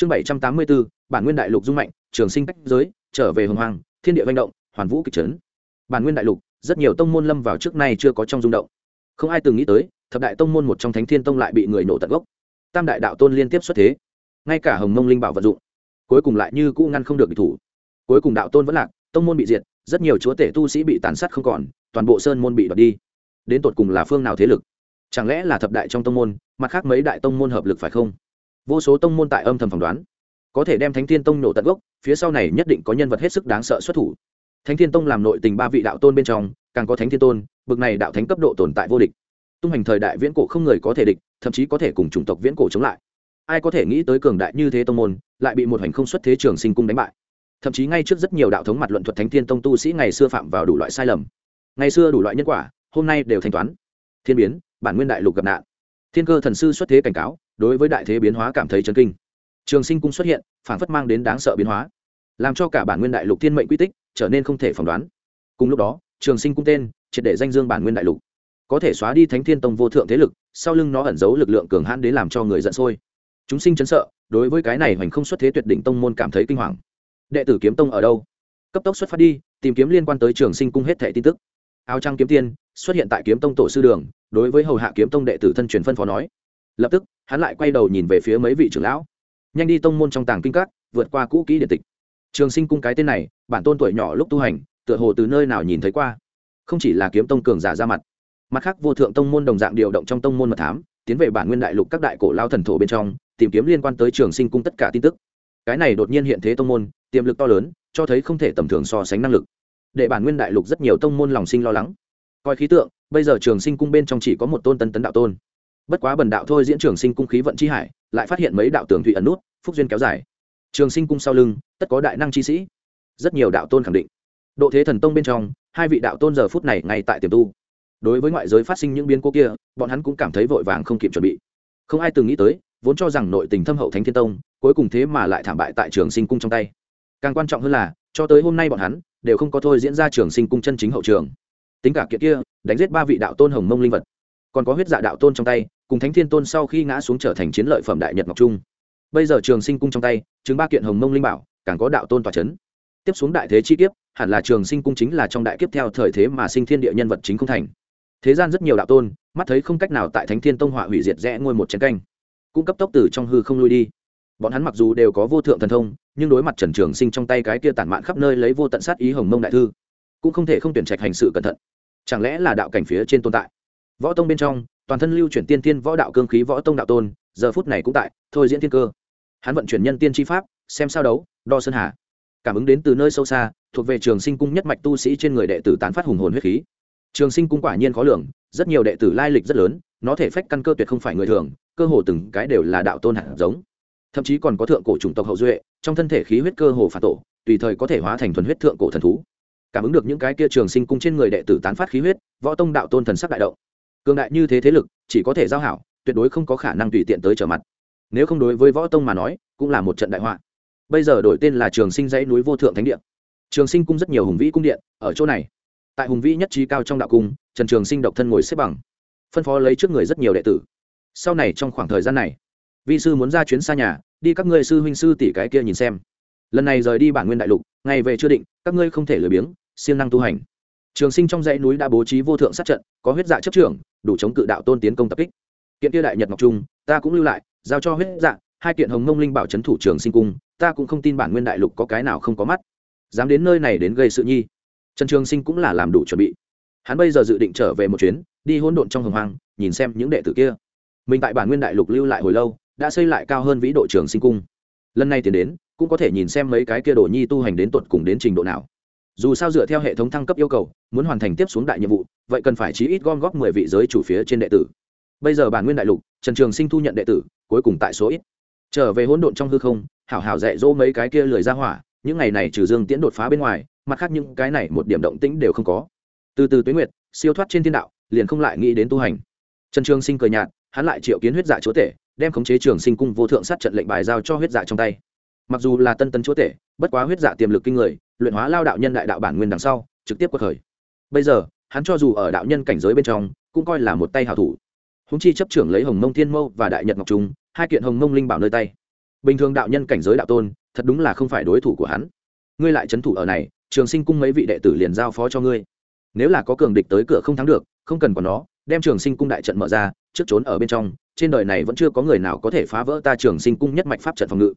chương bảy trăm tám mươi bốn bản nguyên đại lục dung mạnh, trường sinh cách giới, trở về hồng hoàng thiên địa manh động, hoàn vũ kịch trấn bản nguyên đại lục, rất nhiều tông môn lâm vào trước nay chưa có trong rung động. Không ai từng nghĩ tới, thập đại tông môn một trong thánh thiên tông lại bị người nổ tận gốc. Tam đại đạo tôn liên tiếp xuất thế. Ngay cả hồng mông linh bảo vận dụng, cuối cùng lại như cũ ngăn không được địch thủ. Cuối cùng đạo tôn vẫn lạc, tông môn bị diệt, rất nhiều chúa tể tu sĩ bị tàn sát không còn, toàn bộ sơn môn bị đoạt đi. Đến tột cùng là phương nào thế lực? Chẳng lẽ là thập đại trong tông môn, mặt khác mấy đại tông môn hợp lực phải không? Vô số tông môn tại âm thầm phỏng đoán. Có thể đem thánh thiên tông nổ tận gốc, phía sau này nhất định có nhân vật hết sức đáng sợ xuất thủ. Thánh thiên tông làm nội tình ba vị đạo tôn bên trong, càng có thánh thiên tôn, bực này đạo thánh cấp độ tồn tại vô địch. Tung hành thời đại viễn cổ không người có thể địch, thậm chí có thể cùng chủng tộc viễn cổ chống lại. Ai có thể nghĩ tới cường đại như thế tông môn, lại bị một hành không xuất thế trường sinh cung đánh bại. Thậm chí ngay trước rất nhiều đạo thống mặt luận thuật thánh thiên tông tu sĩ ngày xưa phạm vào đủ loại sai lầm. Ngày xưa đủ loại nhân quả, hôm nay đều thanh toán. Thiên biến, bản nguyên đại lục gặp nạn. Thiên cơ thần sư xuất thế cảnh cáo đối với đại thế biến hóa cảm thấy chấn kinh. Trường sinh cung xuất hiện, phản phất mang đến đáng sợ biến hóa, làm cho cả bản nguyên đại lục thiên mệnh quy tích trở nên không thể phỏng đoán. Cùng lúc đó, trường sinh cung tên, triệt để danh dương bản nguyên đại lục, có thể xóa đi thánh thiên tông vô thượng thế lực, sau lưng nó ẩn giấu lực lượng cường hãn đến làm cho người giận sôi. Chúng sinh chấn sợ, đối với cái này hoành không xuất thế tuyệt đỉnh tông môn cảm thấy kinh hoàng. Đệ tử kiếm tông ở đâu? Cấp tốc xuất phát đi, tìm kiếm liên quan tới trường sinh cung hết thẻ tin tức. Áo trăng kiếm tiên, xuất hiện tại kiếm tông tổ sư đường, đối với hầu hạ kiếm tông đệ tử thân truyền phân phó nói lập tức, hắn lại quay đầu nhìn về phía mấy vị trưởng lão. Nhanh đi tông môn trong tàng kinh các, vượt qua cũ kỹ điện tịch. Trường sinh cung cái tên này, bản tôn tuổi nhỏ lúc tu hành, tựa hồ từ nơi nào nhìn thấy qua. Không chỉ là kiếm tông cường giả ra mặt mặt khác vô thượng tông môn đồng dạng điều động trong tông môn mật thám, tiến về bản nguyên đại lục các đại cổ lao thần thổ bên trong, tìm kiếm liên quan tới trường sinh cung tất cả tin tức. Cái này đột nhiên hiện thế tông môn, tiềm lực to lớn, cho thấy không thể tầm thường so sánh năng lực. Để bản nguyên đại lục rất nhiều tông môn lòng sinh lo lắng. Coi khí tượng, bây giờ trường sinh cung bên trong chỉ có một tôn tân tấn đạo tôn bất quá bần đạo thôi diễn trường sinh cung khí vận chi hải, lại phát hiện mấy đạo tường thủy ẩn nút, phúc duyên kéo dài. Trường sinh cung sau lưng, tất có đại năng chi sĩ. Rất nhiều đạo tôn khẳng định. Độ thế thần tông bên trong, hai vị đạo tôn giờ phút này ngay tại tiềm tu. Đối với ngoại giới phát sinh những biến cố kia, bọn hắn cũng cảm thấy vội vàng không kịp chuẩn bị. Không ai từng nghĩ tới, vốn cho rằng nội tình thâm hậu thánh thiên tông, cuối cùng thế mà lại thảm bại tại trường sinh cung trong tay. Càng quan trọng hơn là, cho tới hôm nay bọn hắn, đều không có thôi diễn ra trường sinh cung chân chính hậu trường. Tính cả kiện kia, đánh giết ba vị đạo tôn hồng mông linh vật. Còn có huyết dạ đạo tôn trong tay cùng thánh thiên tôn sau khi ngã xuống trở thành chiến lợi phẩm đại nhật ngọc trung. Bây giờ trường sinh cung trong tay, chứng ba kiện hồng mông linh bảo, càng có đạo tôn tòa c h ấ n tiếp xuống đại thế chi kiếp, hẳn là trường sinh cung chính là trong đại kiếp theo thời thế mà sinh thiên địa nhân vật chính không thành. Thế gian rất nhiều đạo tôn, mắt thấy không cách nào tại thánh thiên tông họa hủy diệt rẽ ngôi một chiến canh, cũng cấp tốc từ trong hư không lui đi. Bọn hắn mặc dù đều có vô thượng thần thông, nhưng đối mặt trần trường sinh trong tay cái kia tản mạn khắp nơi lấy vô tận sát ý hồng mông đại thư, cũng không thể không tuyển trạch hành sự cẩn thận. Chẳng lẽ là đạo cảnh phía trên tồn tại? Võ tông bên trong toàn thân lưu chuyển tiên tiên võ đạo cương khí võ tông đạo tôn, giờ phút này cũng tại, thôi diễn thiên cơ. Hắn vận chuyển nhân tiên tri pháp, xem sao đấu, đo sơn hà. Cảm ứng đến từ nơi sâu xa, thuộc về trường sinh cung nhất mạch tu sĩ trên người đệ tử tán phát hùng hồn huyết khí. Trường sinh cung quả nhiên khó lường, rất nhiều đệ tử lai lịch rất lớn, nó thể phách căn cơ tuyệt không phải người thường, cơ hồ từng cái đều là đạo tôn hạt giống. Thậm chí còn có thượng cổ chủng tộc hậu duệ, trong thân thể khí huyết cơ hồ phản tổ, tùy thời có thể hóa thành thuần huyết thượng cổ thần thú. Cảm ứng được những cái kia trường sinh cung trên người đệ tử tán phát khí huyết, võ tông đạo tôn thần sắc đại động cường đại như thế thế lực, chỉ có thể giao hảo, tuyệt đối không có khả năng tùy tiện tới trở mặt. Nếu không đối với võ tông mà nói, cũng là một trận đại họa. Bây giờ đổi tên là trường sinh dãy núi vô thượng thánh điện trường sinh cung rất nhiều hùng vĩ cung điện, ở chỗ này. Tại hùng vĩ nhất trí cao trong đạo cung, trần trường sinh độc thân ngồi xếp bằng, phân phó lấy trước người rất nhiều đệ tử. Sau này trong khoảng thời gian này vị sư muốn ra chuyến xa nhà, đi các ngươi sư huynh sư tỷ cái kia nhìn xem. Lần này rời đi bản nguyên đại lục, ngày về chưa định, các ngươi không thể lười biếng, siêng năng tu hành trường sinh trong dãy núi đã bố trí vô thượng sát trận, có huyết dạ chấp trưởng, đủ chống cự đạo tôn tiến công tập kích. Kiện kia đại nhật ngọc trung, ta cũng lưu lại, giao cho huyết dạ hai kiện hồng mông linh bảo trấn thủ trường sinh cung, ta cũng không tin bản nguyên đại lục có cái nào không có mắt. Dám đến nơi này đến gây sự nhi. Trần trường sinh cũng là làm đủ chuẩn bị. Hắn bây giờ dự định trở về một chuyến, đi hỗn độn trong hồng hoang, nhìn xem những đệ tử kia. Mình tại bản nguyên đại lục lưu lại hồi lâu, đã xây lại cao hơn vĩ độ trường sinh cung. Lần này tiến đến, cũng có thể nhìn xem mấy cái kia đồ nhi tu hành đến tột cùng đến trình độ nào dù sao dựa theo hệ thống thăng cấp yêu cầu, muốn hoàn thành tiếp xuống đại nhiệm vụ, vậy cần phải chí ít gom góp mười vị giới chủ phía trên đệ tử. Bây giờ bản nguyên đại lục, trần trường sinh thu nhận đệ tử, cuối cùng tại số ít. Trở về hỗn độn trong hư không, hảo hảo dạy dỗ mấy cái kia lười ra hỏa, những ngày này trừ dương tiễn đột phá bên ngoài, mặt khác những cái này một điểm động tĩnh đều không có. Từ từ tuế nguyệt, siêu thoát trên thiên đạo, liền không lại nghĩ đến tu hành. Trần trường sinh cười nhạt, hắn lại triệu kiến huyết dạ chúa tể, đem khống chế trường sinh cung vô thượng sát trận lệnh bài giao cho huyết dạ trong tay. Mặc dù là tân tân chúa tể, bất quá huyết dạ tiềm lực kinh người luyện hóa lao đạo nhân đại đạo bản nguyên đằng sau, trực tiếp quật khởi. Bây giờ, hắn cho dù ở đạo nhân cảnh giới bên trong, cũng coi là một tay hảo thủ. Húng chi chấp trưởng lấy hồng mông thiên mâu và đại nhật ngọc trung, hai kiện hồng mông linh bảo nơi tay. Bình thường đạo nhân cảnh giới đạo tôn, thật đúng là không phải đối thủ của hắn. Ngươi lại trấn thủ ở này, trường sinh cung mấy vị đệ tử liền giao phó cho ngươi. Nếu là có cường địch tới cửa không thắng được, không cần còn nó, đem trường sinh cung đại trận mở ra, trước trốn ở bên trong, trên đời này vẫn chưa có người nào có thể phá vỡ ta trường sinh cung nhất mạch pháp trận phòng ngự.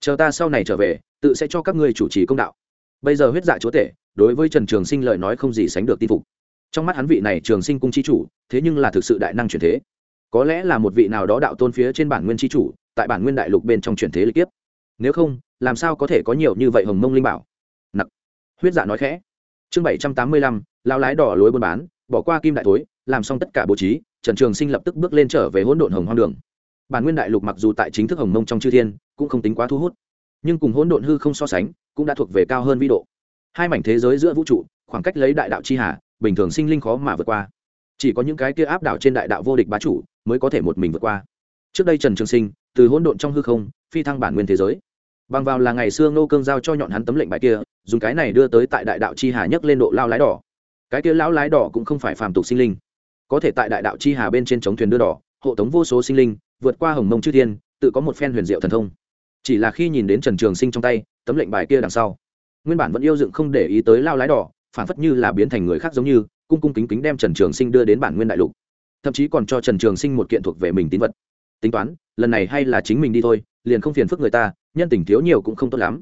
Chờ ta sau này trở về, tự sẽ cho các ngươi chủ trì công đạo bây giờ huyết dạ chúa tể, đối với trần trường sinh lời nói không gì sánh được tin phục. Trong mắt hắn vị này trường sinh cung chi chủ, thế nhưng là thực sự đại năng chuyển thế. Có lẽ là một vị nào đó đạo tôn phía trên bản nguyên chi chủ, tại bản nguyên đại lục bên trong chuyển thế lịch tiếp nếu không, làm sao có thể có nhiều như vậy hồng mông linh bảo? Nặc. Huyết dạ nói khẽ. Chương bảy trăm tám mươi lăm lao lái đỏ lối buôn bán, bỏ qua kim đại thối, làm xong tất cả bố trí, trần trường sinh lập tức bước lên trở về hỗn độn hồng hoang đường. Bản nguyên đại lục mặc dù tại chính thức hồng mông trong chư thiên, cũng không tính quá thu hút. Nhưng cùng hỗn độn hư không so sánh cũng đã thuộc về cao hơn vĩ độ. Hai mảnh thế giới giữa vũ trụ, khoảng cách lấy đại đạo chi hà, bình thường sinh linh khó mà vượt qua. Chỉ có những cái kia áp đảo trên đại đạo vô địch bá chủ mới có thể một mình vượt qua. Trước đây trần trường sinh, từ hỗn độn trong hư không, phi thăng bản nguyên thế giới. Bằng vào là ngày xưa nô cương giao cho nhọn hắn tấm lệnh bài kia, dùng cái này đưa tới tại đại đạo chi hà nhấc lên độ lao lái đỏ. Cái kia lão lái đỏ cũng không phải phàm tục sinh linh. Có thể tại đại đạo chi hà bên trên chống thuyền đưa đỏ, hộ tống vô số sinh linh, vượt qua hồng mông chư thiên, tự có một phen huyền diệu thần thông. Chỉ là khi nhìn đến trần trường sinh trong tay tấm lệnh bài kia đằng sau. Nguyên bản vẫn yêu dựng không để ý tới lao lái đỏ, phản phất như là biến thành người khác giống như, cung cung kính kính đem trần trường sinh đưa đến bản nguyên đại lục. Thậm chí còn cho trần trường sinh một kiện thuộc về mình tín vật. Tính toán, lần này hay là chính mình đi thôi, liền không phiền phức người ta, nhân tình thiếu nhiều cũng không tốt lắm.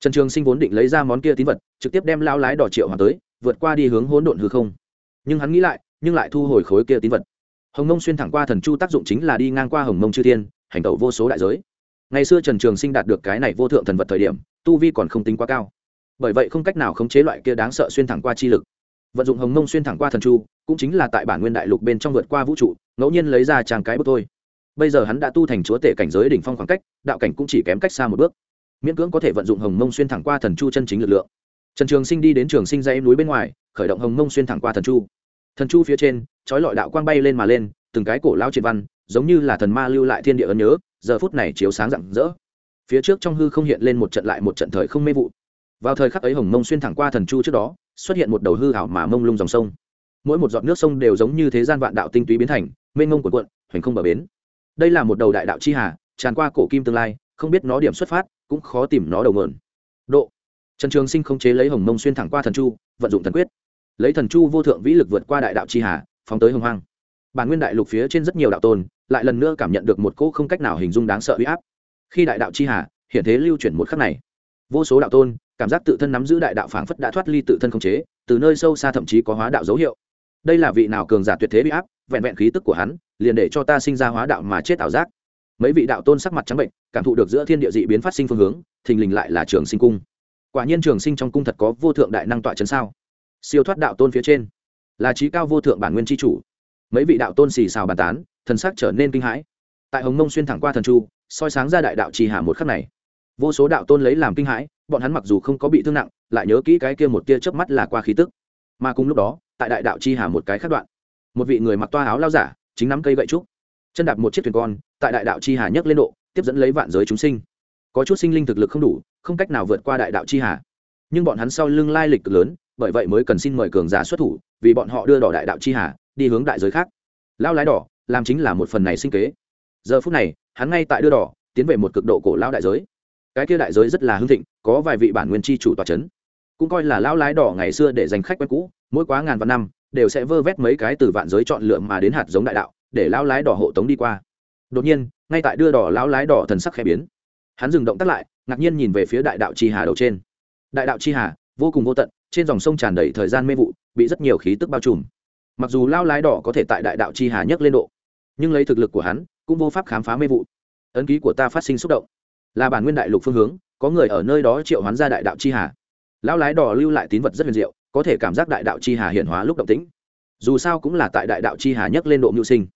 Trần trường sinh vốn định lấy ra món kia tín vật, trực tiếp đem lao lái đỏ triệu hòa tới, vượt qua đi hướng hỗn độn hư không. Nhưng hắn nghĩ lại, nhưng lại thu hồi khối kia tín vật. Hồng mông xuyên thẳng qua thần chu tác dụng chính là đi ngang qua hồng mông chư thiên, hành tẩu vô số đại giới. Ngày xưa trần trường sinh đạt được cái này vô thượng thần vật thời điểm tu vi còn không tính quá cao. Bởi vậy không cách nào khống chế loại kia đáng sợ xuyên thẳng qua chi lực. Vận dụng hồng mông xuyên thẳng qua thần chu, cũng chính là tại bản nguyên đại lục bên trong vượt qua vũ trụ, ngẫu nhiên lấy ra tràng cái bước thôi. Bây giờ hắn đã tu thành chúa tể cảnh giới đỉnh phong khoảng cách, đạo cảnh cũng chỉ kém cách xa một bước. Miễn cưỡng có thể vận dụng hồng mông xuyên thẳng qua thần chu chân chính lực lượng. Trần trường sinh đi đến trường sinh dây núi bên ngoài, khởi động hồng mông xuyên thẳng qua thần chu. Thần chu phía trên trói lọi đạo quang bay lên mà lên, từng cái cổ lao triệt văn, giống như là thần ma lưu lại thiên địa ấn nhớ, giờ phút này chiếu sáng rạng rỡ phía trước trong hư không hiện lên một trận lại một trận thời không mê vụ. Vào thời khắc ấy hồng mông xuyên thẳng qua thần chu trước đó, xuất hiện một đầu hư hảo mà mông lung dòng sông. Mỗi một giọt nước sông đều giống như thế gian vạn đạo tinh túy biến thành, mênh mông của quận hoành không bờ bến. Đây là một đầu đại đạo chi hà, tràn qua cổ kim tương lai, không biết nó điểm xuất phát, cũng khó tìm nó đầu mượn độ. Trần trường sinh không chế lấy hồng mông xuyên thẳng qua thần chu, vận dụng thần quyết. Lấy thần chu vô thượng vĩ lực vượt qua đại đạo chi hà, phóng tới hồng hoang. Bản nguyên đại lục phía trên rất nhiều đạo tôn, lại lần nữa cảm nhận được một cỗ không cách nào hình dung đáng sợ uy áp khi đại đạo chi hà, hiện thế lưu chuyển một khắc này. Vô số đạo tôn, cảm giác tự thân nắm giữ đại đạo phảng phất đã thoát ly tự thân không chế, từ nơi sâu xa thậm chí có hóa đạo dấu hiệu. Đây là vị nào cường giả tuyệt thế bị áp, vẹn vẹn khí tức của hắn, liền để cho ta sinh ra hóa đạo mà chết ảo giác. Mấy vị đạo tôn sắc mặt trắng bệnh, cảm thụ được giữa thiên địa dị biến phát sinh phương hướng, thình lình lại là trường sinh cung. Quả nhiên trường sinh trong cung thật có vô thượng đại năng tọa chấn sao? Siêu thoát đạo tôn phía trên, là trí cao vô thượng bản nguyên tri chủ. Mấy vị đạo tôn xì xào bàn tán, thần sắc trở nên kinh hãi. Tại hồng mông xuyên thẳng qua thần chu soi sáng ra đại đạo trì hà một khắc này. Vô số đạo tôn lấy làm kinh hãi, bọn hắn mặc dù không có bị thương nặng, lại nhớ kỹ cái kia một tia chớp mắt là qua khí tức. Mà cùng lúc đó, tại đại đạo chi hà một cái khắc đoạn, một vị người mặc toa áo lao giả, chính nắm cây gậy trúc. Chân đạp một chiếc thuyền con, tại đại đạo chi hà nhấc lên độ, tiếp dẫn lấy vạn giới chúng sinh. Có chút sinh linh thực lực không đủ, không cách nào vượt qua đại đạo chi hà nhưng bọn hắn sau lưng lai lịch cực lớn, bởi vậy mới cần xin mời cường giả xuất thủ, vì bọn họ đưa đỏ đại đạo chi hà đi hướng đại giới khác. Lao lái đỏ, làm chính là một phần này sinh kế. Giờ phút này hắn ngay tại đưa đỏ, tiến về một cực độ cổ lao đại giới. Cái kia đại giới rất là hưng thịnh, có vài vị bản nguyên chi chủ tòa c h ấ n cũng coi là lao lái đỏ ngày xưa để giành khách quen cũ, mỗi quá ngàn vạn năm, đều sẽ vơ vét mấy cái từ vạn giới chọn lựa mà đến hạt giống đại đạo, để lao lái đỏ hộ tống đi qua. Đột nhiên, ngay tại đưa đỏ lao lái đỏ thần sắc khẽ biến. Hắn dừng động tắt lại, ngạc nhiên nhìn về phía đại đạo chi hà đầu trên. Đại đạo chi hà, vô cùng vô tận, trên dòng sông tràn đầy thời gian mê vụ, bị rất nhiều khí tức bao trùm. Mặc dù lao lái đỏ có thể tại đại đạo chi hà nhấc lên độ, nhưng lấy thực lực của hắn cũng vô pháp khám phá mê vụ. Ấn ký của ta phát sinh xúc động. Là bản nguyên đại lục phương hướng, có người ở nơi đó triệu hoán ra đại đạo chi hà. Lão lái đỏ lưu lại tín vật rất huyền diệu, có thể cảm giác đại đạo chi hà hiện hóa lúc động tĩnh. Dù sao cũng là tại đại đạo chi hà nhấc lên độ mưu sinh.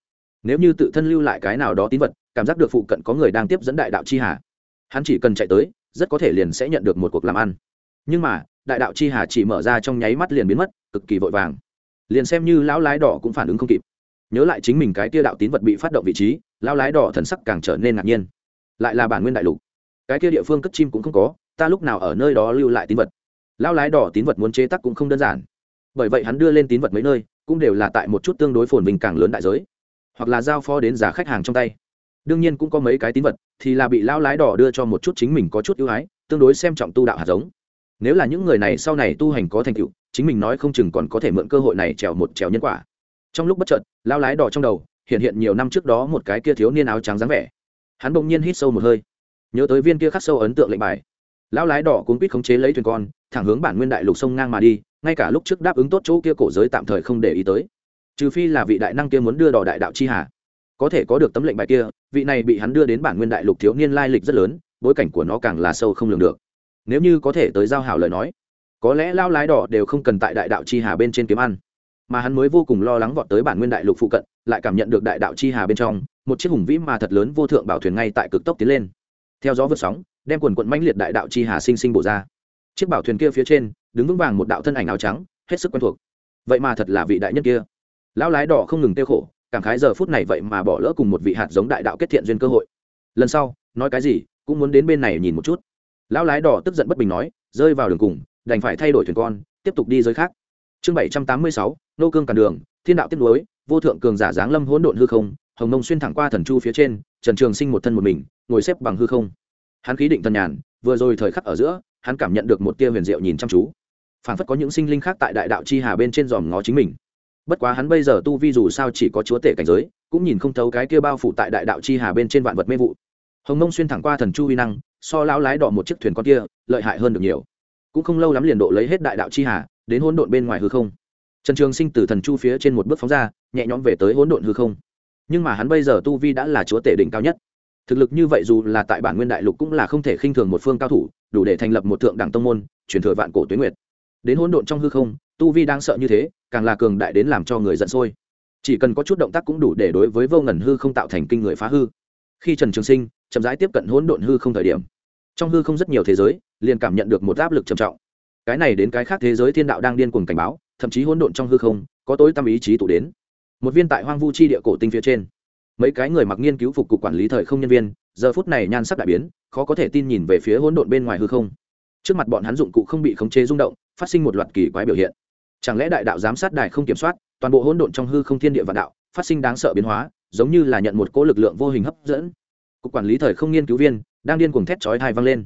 Nếu như tự thân lưu lại cái nào đó tín vật, cảm giác được phụ cận có người đang tiếp dẫn đại đạo chi hà. Hắn chỉ cần chạy tới, rất có thể liền sẽ nhận được một cuộc làm ăn. Nhưng mà, đại đạo chi hà chỉ mở ra trong nháy mắt liền biến mất, cực kỳ vội vàng. Liền xem như lão lái đỏ cũng phản ứng không kịp. Nhớ lại chính mình cái tia đạo tín vật bị phát động vị trí lão lái đỏ thần sắc càng trở nên ngạc nhiên. Lại là bản nguyên đại lục. Cái kia địa phương cất chim cũng không có, ta lúc nào ở nơi đó lưu lại tín vật? Lão lái đỏ tín vật muốn chế tắc cũng không đơn giản. Bởi vậy hắn đưa lên tín vật mấy nơi, cũng đều là tại một chút tương đối phồn bình càng lớn đại giới. Hoặc là giao phó đến giá khách hàng trong tay. Đương nhiên cũng có mấy cái tín vật, thì là bị lão lái đỏ đưa cho một chút chính mình có chút ưu ái, tương đối xem trọng tu đạo hạt giống. Nếu là những người này sau này tu hành có thành tựu, chính mình nói không chừng còn có thể mượn cơ hội này trèo một trèo nhân quả. Trong lúc bất chợt, lão lái đỏ trong đầu hiện hiện nhiều năm trước đó một cái kia thiếu niên áo trắng dáng vẻ. Hắn bỗng nhiên hít sâu một hơi. Nhớ tới viên kia khắc sâu ấn tượng lệnh bài. Lão lái đỏ cuốn quýt khống chế lấy thuyền con, thẳng hướng bản nguyên đại lục sông ngang mà đi, ngay cả lúc trước đáp ứng tốt chỗ kia cổ giới tạm thời không để ý tới. Trừ phi là vị đại năng kia muốn đưa đò đại đạo chi hà. Có thể có được tấm lệnh bài kia, vị này bị hắn đưa đến bản nguyên đại lục thiếu niên lai lịch rất lớn, bối cảnh của nó càng là sâu không lường được. Nếu như có thể tới giao hảo lời nói, có lẽ lao lái đỏ đều không cần tại đại đạo chi hà bên trên kiếm ăn mà hắn mới vô cùng lo lắng vọt tới bản nguyên đại lục phụ cận, lại cảm nhận được đại đạo chi hà bên trong, một chiếc hùng vĩ mà thật lớn vô thượng bảo thuyền ngay tại cực tốc tiến lên. Theo gió vượt sóng, đem quần quận mãnh liệt đại đạo chi hà sinh sinh bổ ra. Chiếc bảo thuyền kia phía trên, đứng vững vàng một đạo thân ảnh áo trắng, hết sức quen thuộc. Vậy mà thật là vị đại nhân kia. Lão lái đỏ không ngừng tiêu khổ, cảm khái giờ phút này vậy mà bỏ lỡ cùng một vị hạt giống đại đạo kết thiện duyên cơ hội. Lần sau, nói cái gì, cũng muốn đến bên này nhìn một chút. Lão lái đỏ tức giận bất bình nói, rơi vào đường cùng, đành phải thay đổi thuyền con, tiếp tục đi giới khác chương bảy trăm tám mươi sáu, nô cương cản đường, thiên đạo tiên lối vô thượng cường giả giáng lâm hỗn độn hư không, hồng mông xuyên thẳng qua thần chu phía trên, trần trường sinh một thân một mình, ngồi xếp bằng hư không. Hắn khí định thần nhàn, vừa rồi thời khắc ở giữa, hắn cảm nhận được một tia huyền diệu nhìn chăm chú. Phản phất có những sinh linh khác tại đại đạo chi hà bên trên dòm ngó chính mình. Bất quá hắn bây giờ tu vi dù sao chỉ có chúa tể cảnh giới, cũng nhìn không thấu cái kia bao phủ tại đại đạo chi hà bên trên vạn vật mê vụ. Hồng mông xuyên thẳng qua thần chu huy năng, so lão lái đỏ một chiếc thuyền con kia, lợi hại hơn được nhiều. Cũng không lâu lắm liền độ lấy hết đại đạo chi hà đến hỗn độn bên ngoài hư không. Trần trường sinh từ thần chu phía trên một bước phóng ra, nhẹ nhõm về tới hỗn độn hư không. Nhưng mà hắn bây giờ tu vi đã là chúa tể đỉnh cao nhất. Thực lực như vậy dù là tại bản nguyên đại lục cũng là không thể khinh thường một phương cao thủ, đủ để thành lập một thượng đẳng tông môn, truyền thừa vạn cổ tuyến nguyệt. Đến hỗn độn trong hư không, tu vi đang sợ như thế, càng là cường đại đến làm cho người giận sôi. Chỉ cần có chút động tác cũng đủ để đối với vô ngần hư không tạo thành kinh người phá hư. Khi trần trường sinh chậm rãi tiếp cận hỗn độn hư không thời điểm, trong hư không rất nhiều thế giới liền cảm nhận được một áp lực trầm trọng cái này đến cái khác thế giới thiên đạo đang điên cuồng cảnh báo, thậm chí hỗn độn trong hư không, có tối tâm ý chí tụ đến. Một viên tại hoang vu chi địa cổ tinh phía trên. Mấy cái người mặc nghiên cứu phục cục quản lý thời không nhân viên, giờ phút này nhan sắc đại biến, khó có thể tin nhìn về phía hỗn độn bên ngoài hư không. Trước mặt bọn hắn dụng cụ không bị khống chế rung động, phát sinh một loạt kỳ quái biểu hiện. Chẳng lẽ đại đạo giám sát đài không kiểm soát, toàn bộ hỗn độn trong hư không thiên địa vạn đạo, phát sinh đáng sợ biến hóa, giống như là nhận một cỗ lực lượng vô hình hấp dẫn. Cục quản lý thời không nghiên cứu viên, đang điên cuồng thét chói thai vang lên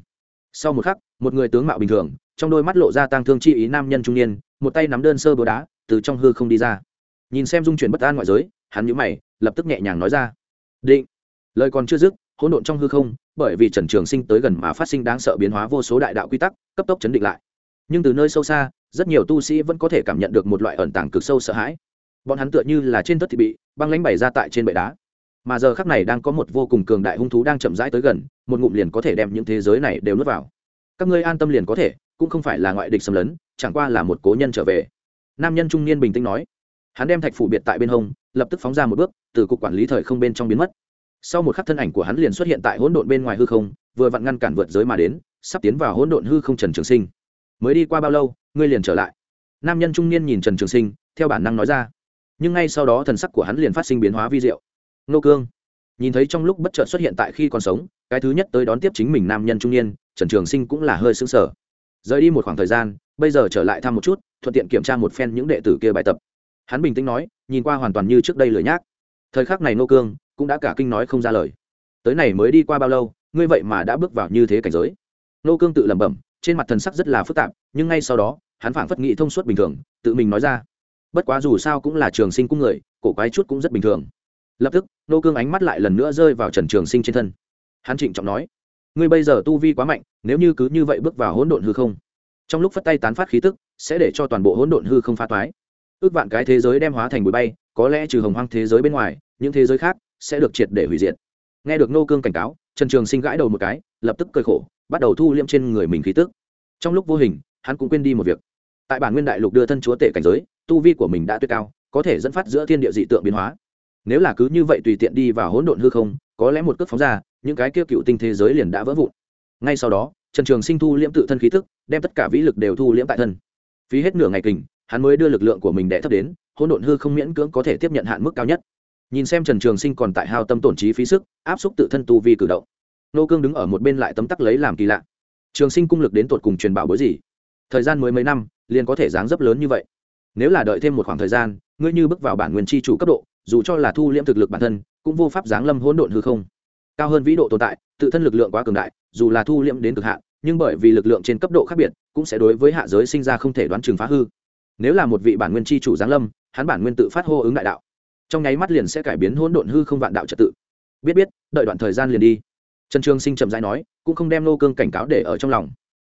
sau một khắc, một người tướng mạo bình thường, trong đôi mắt lộ ra tang thương chi ý nam nhân trung niên, một tay nắm đơn sơ búa đá, từ trong hư không đi ra. Nhìn xem dung chuyển bất an ngoại giới, hắn nhíu mày, lập tức nhẹ nhàng nói ra. Định. Lời còn chưa dứt, hỗn độn trong hư không, bởi vì trần trường sinh tới gần mà phát sinh đáng sợ biến hóa vô số đại đạo quy tắc, cấp tốc chấn định lại. Nhưng từ nơi sâu xa, rất nhiều tu sĩ vẫn có thể cảm nhận được một loại ẩn tàng cực sâu sợ hãi. Bọn hắn tựa như là trên tất thị bị, băng lãnh bày ra tại trên bệ đá mà giờ khắc này đang có một vô cùng cường đại hung thú đang chậm rãi tới gần, một ngụm liền có thể đem những thế giới này đều nuốt vào. Các ngươi an tâm liền có thể, cũng không phải là ngoại địch xâm lấn, chẳng qua là một cố nhân trở về. Nam nhân trung niên bình tĩnh nói. Hắn đem thạch phủ biệt tại bên hông, lập tức phóng ra một bước, từ cục quản lý thời không bên trong biến mất. Sau một khắc thân ảnh của hắn liền xuất hiện tại hỗn độn bên ngoài hư không, vừa vặn ngăn cản vượt giới mà đến, sắp tiến vào hỗn độn hư không trần trường sinh. Mới đi qua bao lâu, ngươi liền trở lại? Nam nhân trung niên nhìn trần trường sinh, theo bản năng nói ra. Nhưng ngay sau đó thần sắc của hắn liền phát sinh biến hóa vi diệu nô cương. Nhìn thấy trong lúc bất chợt xuất hiện tại khi còn sống, cái thứ nhất tới đón tiếp chính mình nam nhân trung niên, trần trường sinh cũng là hơi xứng sở rời đi một khoảng thời gian, bây giờ trở lại thăm một chút, thuận tiện kiểm tra một phen những đệ tử kia bài tập. Hắn bình tĩnh nói, nhìn qua hoàn toàn như trước đây lười nhác thời khắc này nô cương cũng đã cả kinh nói không ra lời. Tới này mới đi qua bao lâu, ngươi vậy mà đã bước vào như thế cảnh giới. Nô cương tự lẩm bẩm, trên mặt thần sắc rất là phức tạp, nhưng ngay sau đó, hắn phảng phất nghĩ thông suốt bình thường, tự mình nói ra. Bất quá dù sao cũng là trường sinh cung người, cổ quái chút cũng rất bình thường lập tức, nô cương ánh mắt lại lần nữa rơi vào trần trường sinh trên thân. Hắn trịnh trọng nói, ngươi bây giờ tu vi quá mạnh, nếu như cứ như vậy bước vào hỗn độn hư không, trong lúc phất tay tán phát khí tức, sẽ để cho toàn bộ hỗn độn hư không phá toái. Ước vạn cái thế giới đem hóa thành bụi bay, có lẽ trừ hồng hoang thế giới bên ngoài, những thế giới khác sẽ được triệt để hủy diệt. Nghe được nô cương cảnh cáo, trần trường sinh gãi đầu một cái, lập tức cơi khổ, bắt đầu thu liêm trên người mình khí tức. Trong lúc vô hình, hắn cũng quên đi một việc. Tại bản nguyên đại lục đưa thân chúa tể cảnh giới, tu vi của mình đã tuyệt cao, có thể dẫn phát giữa thiên địa dị tượng biến hóa nếu là cứ như vậy tùy tiện đi vào hỗn độn hư không, có lẽ một cước phóng ra, những cái kia cựu tinh thế giới liền đã vỡ vụn. Ngay sau đó, trần trường sinh thu liễm tự thân khí tức đem tất cả vĩ lực đều thu liễm tại thân. Phí hết nửa ngày kình, hắn mới đưa lực lượng của mình đẻ thấp đến, hỗn độn hư không miễn cưỡng có thể tiếp nhận hạn mức cao nhất. Nhìn xem trần trường sinh còn tại hao tâm tổn trí phí sức, áp xúc tự thân tu vi cử động. Nô cương đứng ở một bên lại tấm tắc lấy làm kỳ lạ. Trường sinh cung lực đến tột cùng truyền bảo bối gì? Thời gian mới mấy năm, liền có thể dáng dấp lớn như vậy. Nếu là đợi thêm một khoảng thời gian, ngươi như bước vào bản nguyên chi chủ cấp độ dù cho là thu liễm thực lực bản thân, cũng vô pháp giáng lâm hỗn độn hư không. Cao hơn vĩ độ tồn tại, tự thân lực lượng quá cường đại, dù là thu liễm đến cực hạn, nhưng bởi vì lực lượng trên cấp độ khác biệt, cũng sẽ đối với hạ giới sinh ra không thể đoán chừng phá hư. Nếu là một vị bản nguyên chi chủ giáng lâm, hắn bản nguyên tự phát hô ứng đại đạo. Trong nháy mắt liền sẽ cải biến hỗn độn hư không vạn đạo trật tự. Biết biết, đợi đoạn thời gian liền đi. Trần trường sinh chậm rãi nói, cũng không đem nô cương cảnh cáo để ở trong lòng.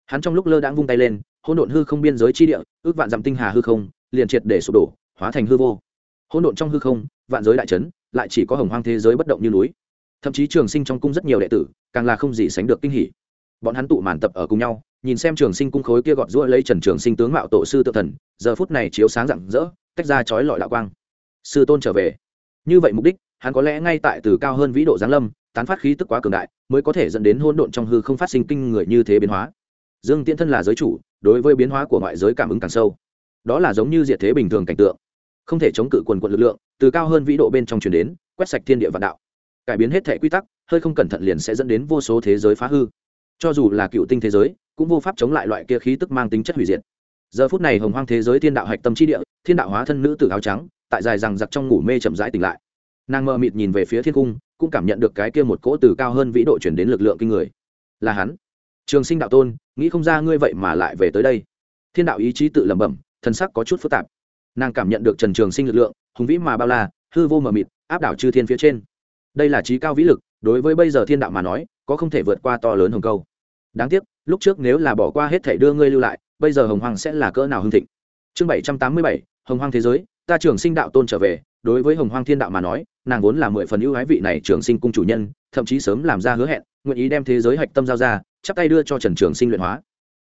Hắn trong lúc lơ đãng vung tay lên, hỗn độn hư không biên giới chi địa, ước vạn dặm tinh hà hư không, liền triệt để sụp đổ, hóa thành hư vô hỗn độn trong hư không, vạn giới đại trấn lại chỉ có hồng hoang thế giới bất động như núi. Thậm chí trường sinh trong cung rất nhiều đệ tử, càng là không gì sánh được kinh hỉ. Bọn hắn tụ màn tập ở cùng nhau, nhìn xem trường sinh cung khối kia gọt rũa lấy trần trường sinh tướng mạo tổ sư tự thần, giờ phút này chiếu sáng rạng rỡ, tách ra chói lọi đạo quang. Sư tôn trở về. Như vậy mục đích, hắn có lẽ ngay tại từ cao hơn vĩ độ giáng lâm, tán phát khí tức quá cường đại, mới có thể dẫn đến hỗn độn trong hư không phát sinh kinh người như thế biến hóa. Dương tiễn thân là giới chủ, đối với biến hóa của ngoại giới cảm ứng càng sâu. Đó là giống như diệt thế bình thường cảnh tượng không thể chống cự quần quận lực lượng, từ cao hơn vĩ độ bên trong truyền đến, quét sạch thiên địa vạn đạo. Cải biến hết thể quy tắc, hơi không cẩn thận liền sẽ dẫn đến vô số thế giới phá hư. Cho dù là cựu tinh thế giới, cũng vô pháp chống lại loại kia khí tức mang tính chất hủy diệt. Giờ phút này hồng hoang thế giới thiên đạo hạch tâm trí địa, thiên đạo hóa thân nữ tử áo trắng, tại dài rằng giặc trong ngủ mê chậm rãi tỉnh lại. Nàng mơ mịt nhìn về phía thiên cung, cũng cảm nhận được cái kia một cỗ từ cao hơn vĩ độ chuyển đến lực lượng kinh người. Là hắn. Trường sinh đạo tôn, nghĩ không ra ngươi vậy mà lại về tới đây. Thiên đạo ý chí tự lẩm bẩm, thân sắc có chút phức tạp nàng cảm nhận được trần trường sinh lực lượng, hùng vĩ mà bao la, hư vô mờ mịt, áp đảo chư thiên phía trên. Đây là trí cao vĩ lực, đối với bây giờ thiên đạo mà nói, có không thể vượt qua to lớn hồng câu. Đáng tiếc, lúc trước nếu là bỏ qua hết thể đưa ngươi lưu lại, bây giờ hồng hoàng sẽ là cỡ nào hưng thịnh. Chương bảy trăm tám mươi bảy, hồng hoàng thế giới, ta trường sinh đạo tôn trở về. Đối với hồng hoàng thiên đạo mà nói, nàng vốn là mười phần ưu ái vị này trường sinh cung chủ nhân, thậm chí sớm làm ra hứa hẹn, nguyện ý đem thế giới hạch tâm giao ra, chắp tay đưa cho trần trường sinh luyện hóa,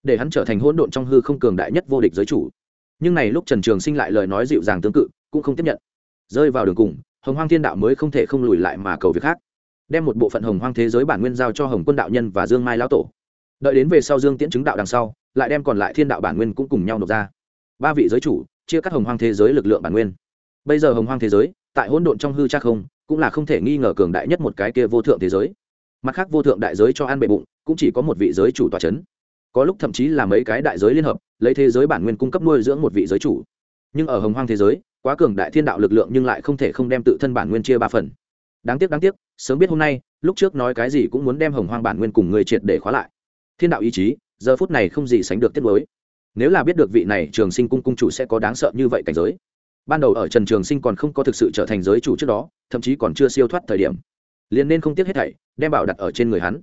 để hắn trở thành hỗn độn trong hư không cường đại nhất vô địch giới chủ nhưng này lúc trần trường sinh lại lời nói dịu dàng tương cự, cũng không tiếp nhận. Rơi vào đường cùng, hồng hoang thiên đạo mới không thể không lùi lại mà cầu việc khác. Đem một bộ phận hồng hoang thế giới bản nguyên giao cho hồng quân đạo nhân và dương mai lão tổ. Đợi đến về sau dương tiễn chứng đạo đằng sau, lại đem còn lại thiên đạo bản nguyên cũng cùng nhau nộp ra. Ba vị giới chủ, chia cắt hồng hoang thế giới lực lượng bản nguyên. Bây giờ hồng hoang thế giới, tại hỗn độn trong hư chắc không, cũng là không thể nghi ngờ cường đại nhất một cái kia vô thượng thế giới. Mặt khác vô thượng đại giới cho an bệ bụng, cũng chỉ có một vị giới chủ tòa c h ấ n có lúc thậm chí là mấy cái đại giới liên hợp lấy thế giới bản nguyên cung cấp nuôi dưỡng một vị giới chủ. Nhưng ở hồng hoang thế giới, quá cường đại thiên đạo lực lượng nhưng lại không thể không đem tự thân bản nguyên chia ba phần. Đáng tiếc đáng tiếc, sớm biết hôm nay, lúc trước nói cái gì cũng muốn đem hồng hoang bản nguyên cùng người triệt để khóa lại. Thiên đạo ý chí, giờ phút này không gì sánh được tiết mới nếu là biết được vị này trường sinh cung cung chủ sẽ có đáng sợ như vậy cảnh giới. Ban đầu ở trần trường sinh còn không có thực sự trở thành giới chủ trước đó, thậm chí còn chưa siêu thoát thời điểm. Liền nên không tiếc hết thảy, đem bảo đặt ở trên người hắn.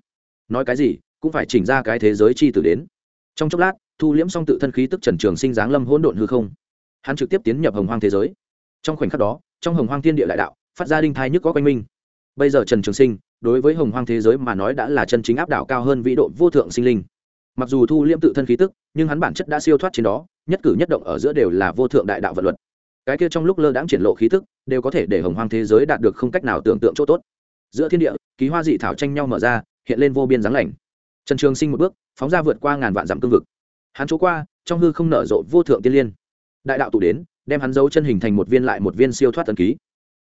Nói cái gì, cũng phải chỉnh ra cái thế giới chi tử đến. Trong chốc lát thu liễm xong tự thân khí tức trần trường sinh giáng lâm hỗn độn hư không. Hắn trực tiếp tiến nhập hồng hoang thế giới. Trong khoảnh khắc đó, trong hồng hoang thiên địa đại đạo, phát ra đinh thai nhức có quanh minh bây giờ trần trường sinh, đối với hồng hoang thế giới mà nói đã là chân chính áp đảo cao hơn vĩ độ vô thượng sinh linh. Mặc dù thu liễm tự thân khí tức, nhưng hắn bản chất đã siêu thoát trên đó, nhất cử nhất động ở giữa đều là vô thượng đại đạo vật luật. Cái kia trong lúc lơ đãng triển lộ khí tức, đều có thể để hồng hoang thế giới đạt được không cách nào tưởng tượng chỗ tốt. Giữa thiên địa, ký hoa dị thảo tranh nhau mở ra, hiện lên vô biên dáng lành trần trường sinh một bước, phóng ra vượt qua ngàn vạn dặm cương vực hắn chỗ qua, trong hư không nở rộ vô thượng tiên liên. Đại đạo tụ đến, đem hắn dấu chân hình thành một viên lại một viên siêu thoát tân ký.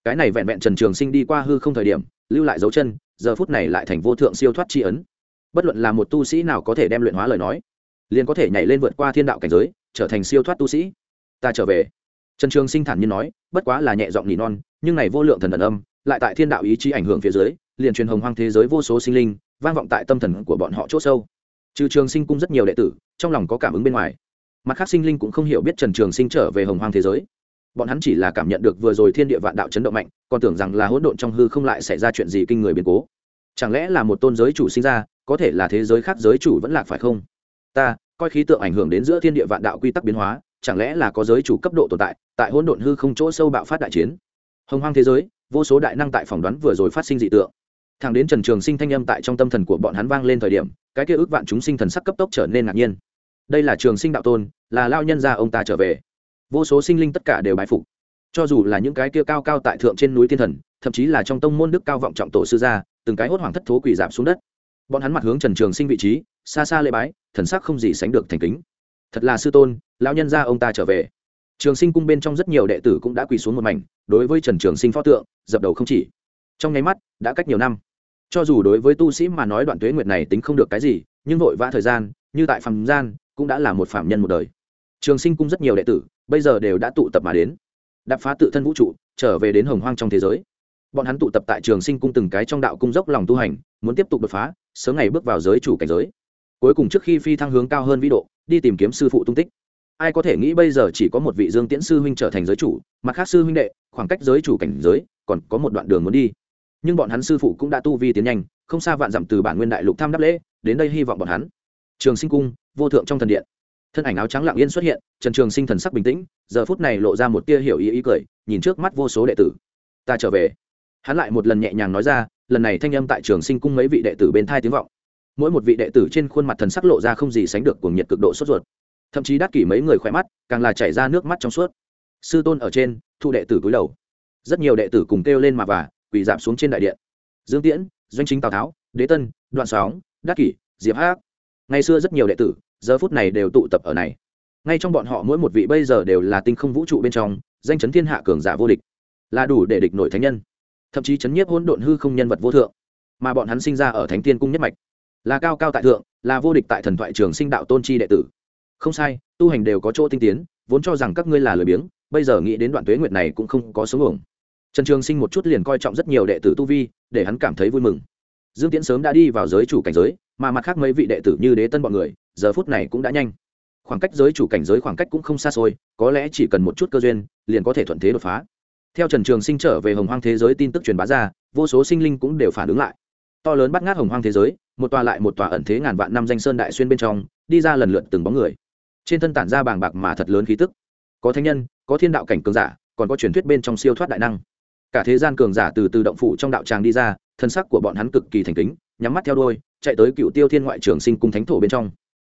Cái này vẹn vẹn trần trường sinh đi qua hư không thời điểm, lưu lại dấu chân, giờ phút này lại thành vô thượng siêu thoát tri ấn. Bất luận là một tu sĩ nào có thể đem luyện hóa lời nói, liền có thể nhảy lên vượt qua thiên đạo cảnh giới, trở thành siêu thoát tu sĩ. Ta trở về. Trần trường sinh thản nhiên nói, bất quá là nhẹ giọng nỉ non, nhưng này vô lượng thần thần âm, lại tại thiên đạo ý chí ảnh hưởng phía dưới, liền truyền hồng hoang thế giới vô số sinh linh, vang vọng tại tâm thần của bọn họ chỗ sâu trừ trường sinh cung rất nhiều đệ tử, trong lòng có cảm ứng bên ngoài. Mặt khác sinh linh cũng không hiểu biết trần trường sinh trở về hồng hoang thế giới. Bọn hắn chỉ là cảm nhận được vừa rồi thiên địa vạn đạo chấn động mạnh, còn tưởng rằng là hỗn độn trong hư không lại xảy ra chuyện gì kinh người biến cố. Chẳng lẽ là một tôn giới chủ sinh ra, có thể là thế giới khác giới chủ vẫn lạc phải không? Ta, coi khí tượng ảnh hưởng đến giữa thiên địa vạn đạo quy tắc biến hóa, chẳng lẽ là có giới chủ cấp độ tồn tại tại hỗn độn hư không chỗ sâu bạo phát đại chiến? Hồng hoang thế giới, vô số đại năng tại phỏng đoán vừa rồi phát sinh dị tượng thẳng đến trần trường sinh thanh âm tại trong tâm thần của bọn hắn vang lên thời điểm, cái kia ước vạn chúng sinh thần sắc cấp tốc trở nên ngạc nhiên. Đây là trường sinh đạo tôn, là lao nhân gia ông ta trở về. Vô số sinh linh tất cả đều bái phục. Cho dù là những cái kia cao cao tại thượng trên núi thiên thần, thậm chí là trong tông môn đức cao vọng trọng tổ sư gia, từng cái hốt hoảng thất thố quỳ giảm xuống đất. Bọn hắn mặt hướng trần trường sinh vị trí, xa xa lễ bái, thần sắc không gì sánh được thành kính. Thật là sư tôn, lão nhân gia ông ta trở về. Trường sinh cung bên trong rất nhiều đệ tử cũng đã quỳ xuống một mảnh, đối với trần trường sinh pho tượng, dập đầu không chỉ. Trong nháy mắt, đã cách nhiều năm cho dù đối với tu sĩ mà nói đoạn tuế nguyệt này tính không được cái gì, nhưng vội vã thời gian, như tại phạm gian, cũng đã là một phạm nhân một đời. Trường sinh cung rất nhiều đệ tử, bây giờ đều đã tụ tập mà đến. Đập phá tự thân vũ trụ, trở về đến hồng hoang trong thế giới. Bọn hắn tụ tập tại trường sinh cung từng cái trong đạo cung dốc lòng tu hành, muốn tiếp tục đột phá, sớm ngày bước vào giới chủ cảnh giới. Cuối cùng trước khi phi thăng hướng cao hơn vĩ độ, đi tìm kiếm sư phụ tung tích. Ai có thể nghĩ bây giờ chỉ có một vị dương tiễn sư huynh trở thành giới chủ, mặt khác sư huynh đệ, khoảng cách giới chủ cảnh giới, còn có một đoạn đường muốn đi nhưng bọn hắn sư phụ cũng đã tu vi tiến nhanh, không xa vạn dặm từ bản nguyên đại lục tham đáp lễ, đến đây hy vọng bọn hắn. Trường sinh cung, vô thượng trong thần điện. Thân ảnh áo trắng lặng yên xuất hiện, trần trường sinh thần sắc bình tĩnh, giờ phút này lộ ra một tia hiểu ý ý cười, nhìn trước mắt vô số đệ tử. Ta trở về. Hắn lại một lần nhẹ nhàng nói ra, lần này thanh âm tại trường sinh cung mấy vị đệ tử bên thai tiếng vọng. Mỗi một vị đệ tử trên khuôn mặt thần sắc lộ ra không gì sánh được cuồng nhiệt cực độ sốt ruột. Thậm chí đắc kỷ mấy người khỏe mắt, càng là chảy ra nước mắt trong suốt. Sư tôn ở trên thu đệ tử cúi đầu. Rất nhiều đệ tử cùng kêu lên mà và quỳ dạp xuống trên đại điện. Dương tiễn, doanh chính tào tháo, đế tân, đoạn sóng, đắc kỷ, diệp hát ngày xưa rất nhiều đệ tử, giờ phút này đều tụ tập ở này. Ngay trong bọn họ mỗi một vị bây giờ đều là tinh không vũ trụ bên trong, danh chấn thiên hạ cường giả vô địch. Là đủ để địch nổi thánh nhân. Thậm chí chấn nhiếp hôn độn hư không nhân vật vô thượng. Mà bọn hắn sinh ra ở thánh tiên cung nhất mạch. Là cao cao tại thượng, là vô địch tại thần thoại trường sinh đạo tôn chi đệ tử. Không sai, tu hành đều có chỗ tinh tiến, vốn cho rằng các ngươi là lười biếng, bây giờ nghĩ đến đoạn tuế nguyệt này cũng không có số hưởng trần trường sinh một chút liền coi trọng rất nhiều đệ tử tu vi, để hắn cảm thấy vui mừng. Dương tiễn sớm đã đi vào giới chủ cảnh giới, mà mặt khác mấy vị đệ tử như đế tân bọn người, giờ phút này cũng đã nhanh. Khoảng cách giới chủ cảnh giới khoảng cách cũng không xa xôi, có lẽ chỉ cần một chút cơ duyên, liền có thể thuận thế đột phá. Theo trần trường sinh trở về hồng hoang thế giới tin tức truyền bá ra, vô số sinh linh cũng đều phản ứng lại. To lớn bắt ngát hồng hoang thế giới, một tòa lại một tòa ẩn thế ngàn vạn năm danh sơn đại xuyên bên trong, đi ra lần lượt từng bóng người. Trên thân tản ra bàng bạc mà thật lớn khí tức. Có thánh nhân, có thiên đạo cảnh cường giả, còn có truyền thuyết bên trong siêu thoát đại năng cả thế gian cường giả từ từ động phủ trong đạo tràng đi ra, thân sắc của bọn hắn cực kỳ thành kính, nhắm mắt theo đôi chạy tới cựu tiêu thiên ngoại trường sinh cung thánh thổ bên trong.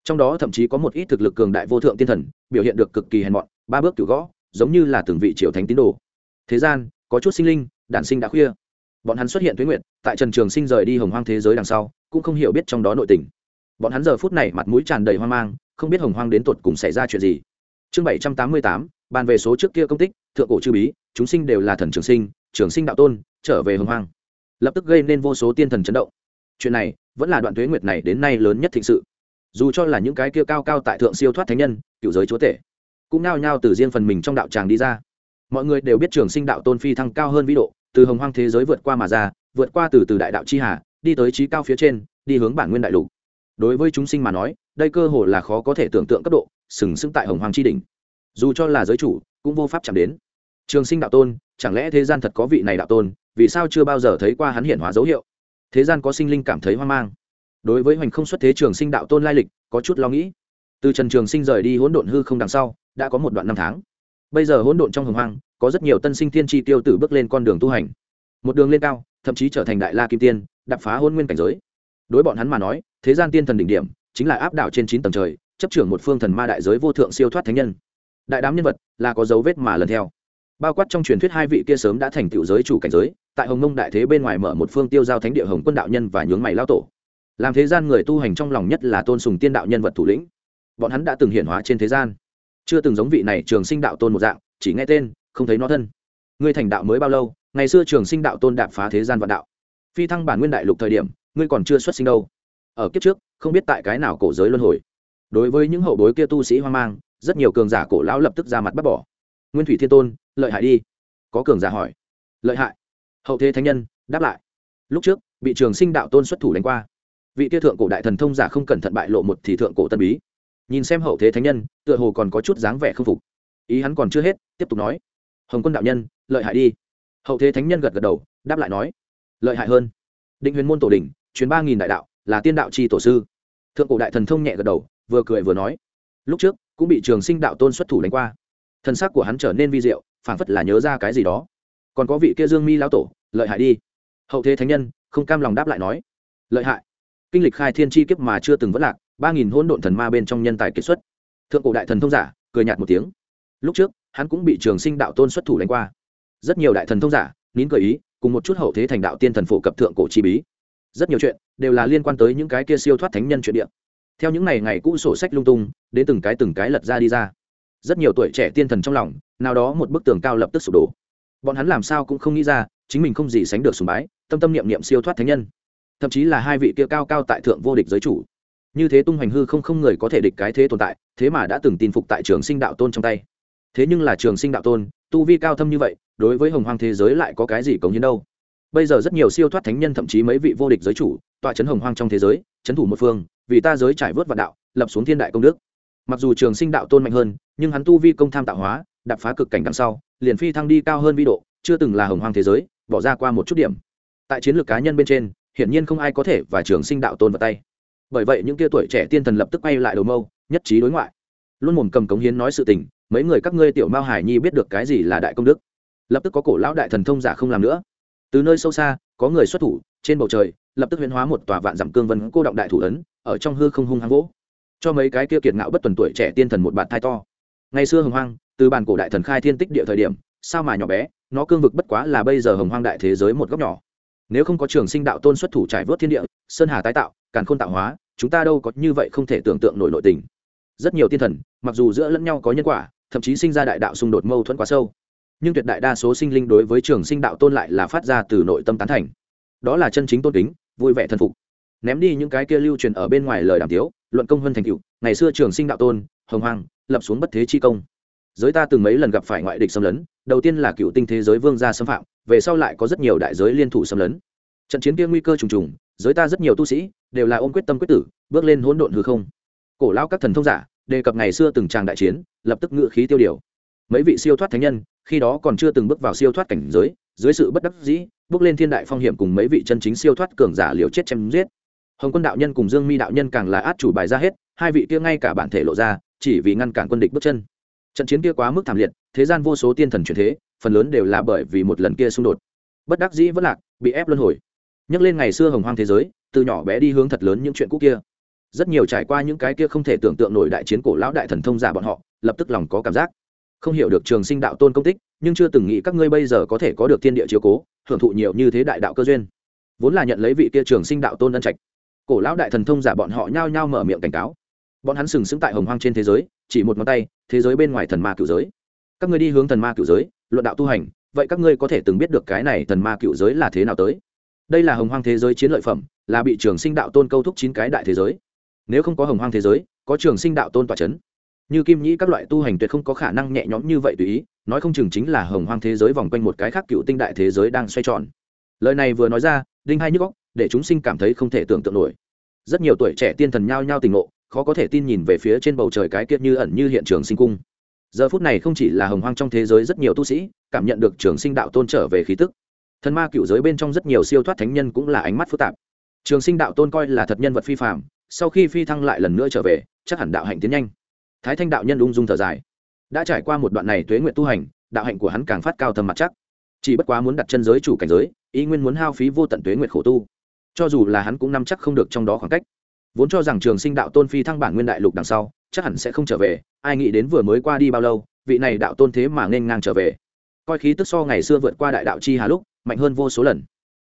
Trong đó thậm chí có một ít thực lực cường đại vô thượng tiên thần, biểu hiện được cực kỳ hèn mọn, ba bước cựu gõ, giống như là từng vị triều thánh tín đồ. Thế gian, có chút sinh linh, đản sinh đã khuya. Bọn hắn xuất hiện tuyến nguyện tại trần trường sinh rời đi hồng hoang thế giới đằng sau, cũng không hiểu biết trong đó nội tình. Bọn hắn giờ phút này mặt mũi tràn đầy hoang mang, không biết hồng hoang đến tột cùng xảy ra chuyện gì. Chương bảy trăm tám mươi tám, bàn về số trước kia công tích thượng cổ chư bí, chúng sinh đều là thần trường sinh trường sinh đạo tôn, trở về hồng hoang. Lập tức gây nên vô số tiên thần chấn động. Chuyện này vẫn là đoạn thuế nguyệt này đến nay lớn nhất thịnh sự. Dù cho là những cái kia cao cao tại thượng siêu thoát thánh nhân, cựu giới chúa tể, cũng nao nhao từ riêng phần mình trong đạo tràng đi ra. Mọi người đều biết trường sinh đạo tôn phi thăng cao hơn vĩ độ, từ hồng hoang thế giới vượt qua mà ra, vượt qua từ từ đại đạo chi hà, đi tới trí cao phía trên, đi hướng bản nguyên đại lục. Đối với chúng sinh mà nói, đây cơ hồ là khó có thể tưởng tượng cấp độ, sừng sững tại hồng hoàng chi đỉnh. Dù cho là giới chủ cũng vô pháp chạm đến. Trường sinh đạo tôn, chẳng lẽ thế gian thật có vị này đạo tôn, vì sao chưa bao giờ thấy qua hắn hiện hóa dấu hiệu? Thế gian có sinh linh cảm thấy hoang mang. Đối với hoành không xuất thế trường sinh đạo tôn lai lịch, có chút lo nghĩ. Từ trần trường sinh rời đi hỗn độn hư không đằng sau, đã có một đoạn năm tháng. Bây giờ hỗn độn trong hồng hoang, có rất nhiều tân sinh thiên tri tiêu tử bước lên con đường tu hành. Một đường lên cao, thậm chí trở thành đại la kim tiên đập phá hôn nguyên cảnh giới. Đối bọn hắn mà nói, thế gian tiên thần đỉnh điểm, chính là áp đảo trên chín tầng trời, chấp trưởng một phương thần ma đại giới vô thượng siêu thoát thánh nhân đại đám nhân vật là có dấu vết mà lần theo. Bao quát trong truyền thuyết hai vị kia sớm đã thành tựu giới chủ cảnh giới, tại hồng mông đại thế bên ngoài mở một phương tiêu giao thánh địa hồng quân đạo nhân và nhướng mày lao tổ. Làm thế gian người tu hành trong lòng nhất là tôn sùng tiên đạo nhân vật thủ lĩnh. Bọn hắn đã từng hiển hóa trên thế gian. Chưa từng giống vị này trường sinh đạo tôn một dạng, chỉ nghe tên, không thấy nó thân. Ngươi thành đạo mới bao lâu, ngày xưa trường sinh đạo tôn đạp phá thế gian vạn đạo. Phi thăng bản nguyên đại lục thời điểm, ngươi còn chưa xuất sinh đâu. Ở kiếp trước, không biết tại cái nào cổ giới luân hồi. Đối với những hậu bối kia tu sĩ hoang mang rất nhiều cường giả cổ lão lập tức ra mặt bắt bỏ. Nguyên thủy thiên tôn, lợi hại đi. Có cường giả hỏi. Lợi hại. Hậu thế thánh nhân, đáp lại. Lúc trước, bị trường sinh đạo tôn xuất thủ đánh qua. Vị kia thượng cổ đại thần thông giả không cẩn thận bại lộ một thì thượng cổ tân bí. Nhìn xem hậu thế thánh nhân, tựa hồ còn có chút dáng vẻ không phục. Ý hắn còn chưa hết, tiếp tục nói. Hồng quân đạo nhân, lợi hại đi. Hậu thế thánh nhân gật gật đầu, đáp lại nói. Lợi hại hơn. Định huyền môn tổ đình chuyến ba nghìn đại đạo, là tiên đạo c h i tổ sư. Thượng cổ đại thần thông nhẹ gật đầu, vừa cười vừa nói. Lúc trước cũng bị trường sinh đạo tôn xuất thủ đánh qua. Thân xác của hắn trở nên vi diệu, phảng phất là nhớ ra cái gì đó. Còn có vị kia dương mi lao tổ, lợi hại đi. Hậu thế thánh nhân, không cam lòng đáp lại nói. Lợi hại. Kinh lịch khai thiên chi kiếp mà chưa từng vất lạc, ba nghìn hôn độn thần ma bên trong nhân tài kiệt xuất. Thượng cổ đại thần thông giả, cười nhạt một tiếng. Lúc trước, hắn cũng bị trường sinh đạo tôn xuất thủ đánh qua. Rất nhiều đại thần thông giả, nín cười ý, cùng một chút hậu thế thành đạo tiên thần phổ cập thượng cổ chi bí. Rất nhiều chuyện đều là liên quan tới những cái kia siêu thoát thánh nhân chuyện địa theo những ngày ngày cũ sổ sách lung tung, đến từng cái từng cái lật ra đi ra. Rất nhiều tuổi trẻ tiên thần trong lòng, nào đó một bức tường cao lập tức sụp đổ. Bọn hắn làm sao cũng không nghĩ ra, chính mình không gì sánh được sùng bái, tâm tâm niệm niệm siêu thoát thánh nhân. Thậm chí là hai vị kia cao cao tại thượng vô địch giới chủ. Như thế tung hoành hư không không người có thể địch cái thế tồn tại, thế mà đã từng tin phục tại trường sinh đạo tôn trong tay. Thế nhưng là trường sinh đạo tôn, tu vi cao thâm như vậy, đối với hồng hoang thế giới lại có cái gì cống hiến đâu? Bây giờ rất nhiều siêu thoát thánh nhân thậm chí mấy vị vô địch giới chủ, tọa chấn hồng hoang trong thế giới, chấn thủ một phương vì ta giới trải vớt vạn đạo, lập xuống thiên đại công đức. Mặc dù trường sinh đạo tôn mạnh hơn, nhưng hắn tu vi công tham tạo hóa, đạp phá cực cảnh đằng sau, liền phi thăng đi cao hơn vi độ, chưa từng là hồng hoang thế giới, bỏ ra qua một chút điểm. Tại chiến lược cá nhân bên trên, hiển nhiên không ai có thể và trường sinh đạo tôn vào tay. Bởi vậy những kia tuổi trẻ tiên thần lập tức quay lại đầu mâu, nhất trí đối ngoại. Luôn mồm cầm cống hiến nói sự tình, mấy người các ngươi tiểu mao hải nhi biết được cái gì là đại công đức. Lập tức có cổ lão đại thần thông giả không làm nữa. Từ nơi sâu xa, có người xuất thủ, trên bầu trời, lập tức huyễn hóa một tòa vạn dặm cương vân cô động đại thủ ấn ở trong hư không hung hăng vỗ. Cho mấy cái kia kiệt ngạo bất tuần tuổi trẻ tiên thần một bạt thai to. Ngày xưa hồng hoang, từ bàn cổ đại thần khai thiên tích địa thời điểm, sao mà nhỏ bé, nó cương vực bất quá là bây giờ hồng hoang đại thế giới một góc nhỏ. Nếu không có trường sinh đạo tôn xuất thủ trải vớt thiên địa, sơn hà tái tạo, càn khôn tạo hóa, chúng ta đâu có như vậy không thể tưởng tượng nổi nội tình. Rất nhiều tiên thần, mặc dù giữa lẫn nhau có nhân quả, thậm chí sinh ra đại đạo xung đột mâu thuẫn quá sâu, nhưng tuyệt đại đa số sinh linh đối với trường sinh đạo tôn lại là phát ra từ nội tâm tán thành. Đó là chân chính tôn kính, vui vẻ thần phục ném đi những cái kia lưu truyền ở bên ngoài lời đàm tiếu, luận công hơn thành cựu ngày xưa trường sinh đạo tôn, hồng hoàng lập xuống bất thế chi công. Giới ta từng mấy lần gặp phải ngoại địch xâm lấn, đầu tiên là cựu tinh thế giới vương gia xâm phạm, về sau lại có rất nhiều đại giới liên thủ xâm lấn. Trận chiến kia nguy cơ trùng trùng, giới ta rất nhiều tu sĩ đều là ôm quyết tâm quyết tử, bước lên hỗn độn hư không. Cổ lao các thần thông giả, đề cập ngày xưa từng tràng đại chiến, lập tức ngự khí tiêu điều. Mấy vị siêu thoát thánh nhân, khi đó còn chưa từng bước vào siêu thoát cảnh giới, dưới sự bất đắc dĩ, bước lên thiên đại phong hiểm cùng mấy vị chân chính siêu thoát cường giả liều chết chém giết hồng quân đạo nhân cùng dương mi đạo nhân càng là át chủ bài ra hết, hai vị kia ngay cả bản thể lộ ra, chỉ vì ngăn cản quân địch bước chân. Trận chiến kia quá mức thảm liệt, thế gian vô số tiên thần truyền thế, phần lớn đều là bởi vì một lần kia xung đột. Bất đắc dĩ vẫn lạc, bị ép luân hồi. Nhắc lên ngày xưa hồng hoang thế giới, từ nhỏ bé đi hướng thật lớn những chuyện cũ kia. Rất nhiều trải qua những cái kia không thể tưởng tượng nổi đại chiến cổ lão đại thần thông giả bọn họ, lập tức lòng có cảm giác. Không hiểu được trường sinh đạo tôn công tích, nhưng chưa từng nghĩ các ngươi bây giờ có thể có được thiên địa chiếu cố, hưởng thụ nhiều như thế đại đạo cơ duyên. Vốn là nhận lấy vị kia trường sinh đạo tôn ân trạch cổ lão đại thần thông giả bọn họ nhao nhao mở miệng cảnh cáo. Bọn hắn sừng sững tại hồng hoang trên thế giới, chỉ một ngón tay, thế giới bên ngoài thần ma cựu giới. Các ngươi đi hướng thần ma cựu giới, luận đạo tu hành, vậy các ngươi có thể từng biết được cái này thần ma cựu giới là thế nào tới? Đây là hồng hoang thế giới chiến lợi phẩm, là bị trường sinh đạo tôn câu thúc chín cái đại thế giới. Nếu không có hồng hoang thế giới, có trường sinh đạo tôn tỏa c h ấ n như kim nhĩ các loại tu hành tuyệt không có khả năng nhẹ nhõm như vậy tùy ý, nói không chừng chính là hồng hoang thế giới vòng quanh một cái khác cựu tinh đại thế giới đang xoay tròn. Lời này vừa nói ra, đinh hai nhức góc để chúng sinh cảm thấy không thể tưởng tượng nổi rất nhiều tuổi trẻ tiên thần nhao nhao tình ngộ, khó có thể tin nhìn về phía trên bầu trời cái kiệt như ẩn như hiện trường sinh cung. Giờ phút này không chỉ là hồng hoang trong thế giới rất nhiều tu sĩ, cảm nhận được trường sinh đạo tôn trở về khí tức. Thần ma cựu giới bên trong rất nhiều siêu thoát thánh nhân cũng là ánh mắt phức tạp. Trường sinh đạo tôn coi là thật nhân vật phi phạm sau khi phi thăng lại lần nữa trở về, chắc hẳn đạo hạnh tiến nhanh. Thái thanh đạo nhân ung dung thở dài. Đã trải qua một đoạn này tuế nguyện tu hành, đạo hạnh của hắn càng phát cao thầm mặt chắc. Chỉ bất quá muốn đặt chân giới chủ cảnh giới ý nguyên muốn hao phí vô tận tuế nguyện khổ tu cho dù là hắn cũng nắm chắc không được trong đó khoảng cách. Vốn cho rằng trường sinh đạo tôn phi thăng bản nguyên đại lục đằng sau, chắc hẳn sẽ không trở về, ai nghĩ đến vừa mới qua đi bao lâu, vị này đạo tôn thế mà nên ngang trở về. Coi khí tức so ngày xưa vượt qua đại đạo chi hà lúc, mạnh hơn vô số lần.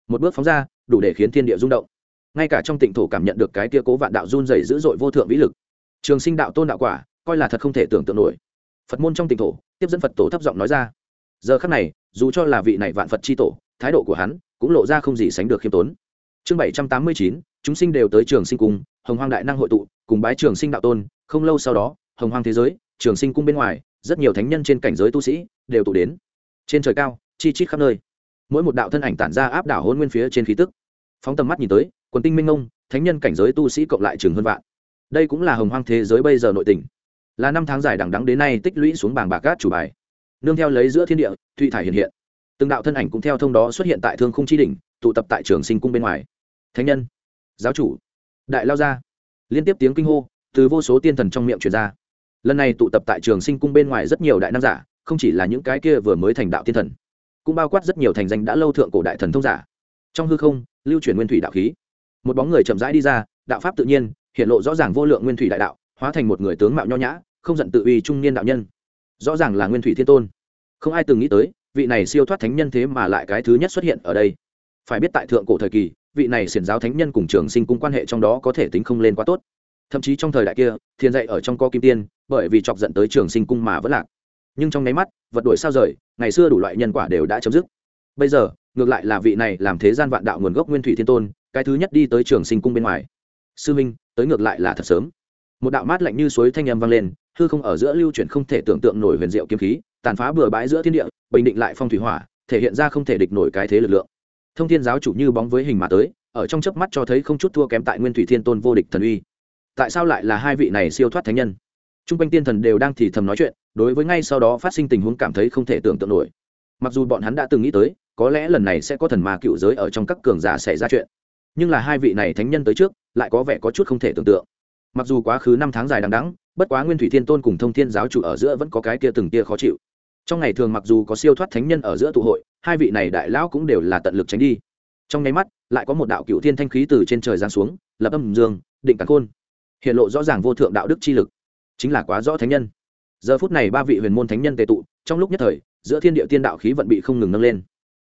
Một bước phóng ra, đủ để khiến thiên địa rung động. Ngay cả trong tịnh thổ cảm nhận được cái tia cố vạn đạo run dày dữ dội vô thượng vĩ lực. Trường sinh đạo tôn đạo quả, coi là thật không thể tưởng tượng nổi. Phật môn trong tịnh thổ, tiếp dẫn phật tổ thấp giọng nói ra. Giờ khắc này, dù cho là vị này vạn phật c h i tổ, thái độ của hắn cũng lộ ra không gì sánh được khiêm tốn chương bảy trăm tám mươi chín, chúng sinh đều tới trường sinh cung, hồng hoang đại năng hội tụ, cùng bái trường sinh đạo tôn, không lâu sau đó, hồng hoang thế giới, trường sinh cung bên ngoài, rất nhiều thánh nhân trên cảnh giới tu sĩ đều tụ đến. Trên trời cao, chi chít khắp nơi. Mỗi một đạo thân ảnh tản ra áp đảo hôn nguyên phía trên khí tức. Phóng tầm mắt nhìn tới, quần tinh minh ngông, thánh nhân cảnh giới tu sĩ cộng lại chừng hơn vạn. Đây cũng là hồng hoang thế giới bây giờ nội tình. Là năm tháng dài đằng đắng đến nay tích lũy xuống bảng bạc cát chủ bài. Nương theo lấy giữa thiên địa, thụy thải hiện hiện. Từng đạo thân ảnh cũng theo thông đó xuất hiện tại thương khung chi đỉnh, tụ tập tại trường sinh cung bên ngoài thánh nhân, giáo chủ, đại lao gia liên tiếp tiếng kinh hô từ vô số tiên thần trong miệng truyền ra. Lần này tụ tập tại trường sinh cung bên ngoài rất nhiều đại nam giả, không chỉ là những cái kia vừa mới thành đạo tiên thần, cũng bao quát rất nhiều thành danh đã lâu thượng cổ đại thần thông giả. Trong hư không, lưu truyền nguyên thủy đạo khí. Một bóng người chậm rãi đi ra, đạo pháp tự nhiên, hiện lộ rõ ràng vô lượng nguyên thủy đại đạo, hóa thành một người tướng mạo nho nhã, không giận tự uy trung niên đạo nhân. Rõ ràng là nguyên thủy thiên tôn. Không ai từng nghĩ tới, vị này siêu thoát thánh nhân thế mà lại cái thứ nhất xuất hiện ở đây. Phải biết tại thượng cổ thời kỳ vị này xiển giáo thánh nhân cùng trường sinh cung quan hệ trong đó có thể tính không lên quá tốt. Thậm chí trong thời đại kia thiên dạy ở trong co kim tiên, bởi vì chọc giận tới trường sinh cung mà vẫn lạc. Nhưng trong nháy mắt, vật đổi sao rời, ngày xưa đủ loại nhân quả đều đã chấm dứt. Bây giờ, ngược lại là vị này làm thế gian vạn đạo nguồn gốc nguyên thủy thiên tôn, cái thứ nhất đi tới trường sinh cung bên ngoài. Sư minh, tới ngược lại là thật sớm. Một đạo mát lạnh như suối thanh âm vang lên, hư không ở giữa lưu chuyển không thể tưởng tượng nổi huyền diệu kiếm khí, tàn phá bừa bãi giữa thiên địa, bình định lại phong thủy hỏa, thể hiện ra không thể địch nổi cái thế lực lượng thông thiên giáo chủ như bóng với hình mà tới, ở trong chớp mắt cho thấy không chút thua kém tại nguyên thủy thiên tôn vô địch thần uy. Tại sao lại là hai vị này siêu thoát thánh nhân? T r u n g quanh tiên thần đều đang thì thầm nói chuyện, đối với ngay sau đó phát sinh tình huống cảm thấy không thể tưởng tượng nổi. Mặc dù bọn hắn đã từng nghĩ tới, có lẽ lần này sẽ có thần ma cựu giới ở trong các cường giả xảy ra chuyện. Nhưng là hai vị này thánh nhân tới trước, lại có vẻ có chút không thể tưởng tượng. Mặc dù quá khứ năm tháng dài đằng đắng bất quá nguyên thủy thiên tôn cùng thông thiên giáo chủ ở giữa vẫn có cái kia từng kia khó chịu. Trong ngày thường mặc dù có siêu thoát thánh nhân ở giữa tụ hội hai vị này đại lão cũng đều là tận lực tránh đi. Trong nháy mắt, lại có một đạo cựu thiên thanh khí từ trên trời giáng xuống, lập âm dương, định cản khôn. Hiện lộ rõ ràng vô thượng đạo đức chi lực. Chính là quá rõ thánh nhân. Giờ phút này ba vị huyền môn thánh nhân tề tụ, trong lúc nhất thời, giữa thiên địa tiên đạo khí vận bị không ngừng nâng lên.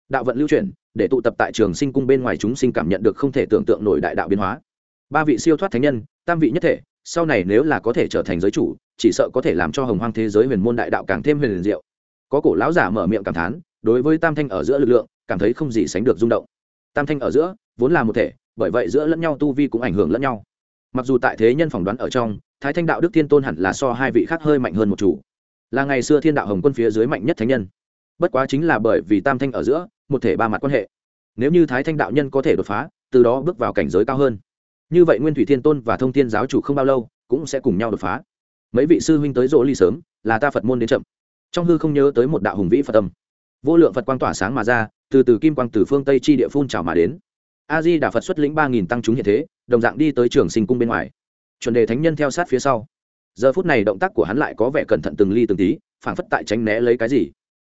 Đạo vận lưu chuyển, để tụ tập tại trường sinh cung bên ngoài chúng sinh cảm nhận được không thể tưởng tượng nổi đại đạo biến hóa. Ba vị siêu thoát thánh nhân, tam vị nhất thể, sau này nếu là có thể trở thành giới chủ, chỉ sợ có thể làm cho hồng hoang thế giới huyền môn đại đạo càng thêm huyền diệu. Có cổ lão giả mở miệng cảm thán đối với tam thanh ở giữa lực lượng, cảm thấy không gì sánh được rung động. Tam thanh ở giữa, vốn là một thể, bởi vậy giữa lẫn nhau tu vi cũng ảnh hưởng lẫn nhau. Mặc dù tại thế nhân phỏng đoán ở trong, thái thanh đạo đức thiên tôn hẳn là so hai vị khác hơi mạnh hơn một chủ. Là ngày xưa thiên đạo hồng quân phía dưới mạnh nhất thánh nhân. Bất quá chính là bởi vì tam thanh ở giữa, một thể ba mặt quan hệ. Nếu như thái thanh đạo nhân có thể đột phá, từ đó bước vào cảnh giới cao hơn. Như vậy nguyên thủy thiên tôn và thông thiên giáo chủ không bao lâu, cũng sẽ cùng nhau đột phá. Mấy vị sư huynh tới rỗ ly sớm, là ta phật môn đến chậm. Trong hư không nhớ tới một đạo hùng vĩ phật tâm vô lượng phật quang tỏa sáng mà ra, từ từ kim quang từ phương tây chi địa phun trào mà đến. A di đà phật xuất lĩnh ba nghìn tăng chúng hiện thế, đồng dạng đi tới trường sinh cung bên ngoài. Chuẩn đề thánh nhân theo sát phía sau. Giờ phút này động tác của hắn lại có vẻ cẩn thận từng ly từng tí, phảng phất tại tránh né lấy cái gì.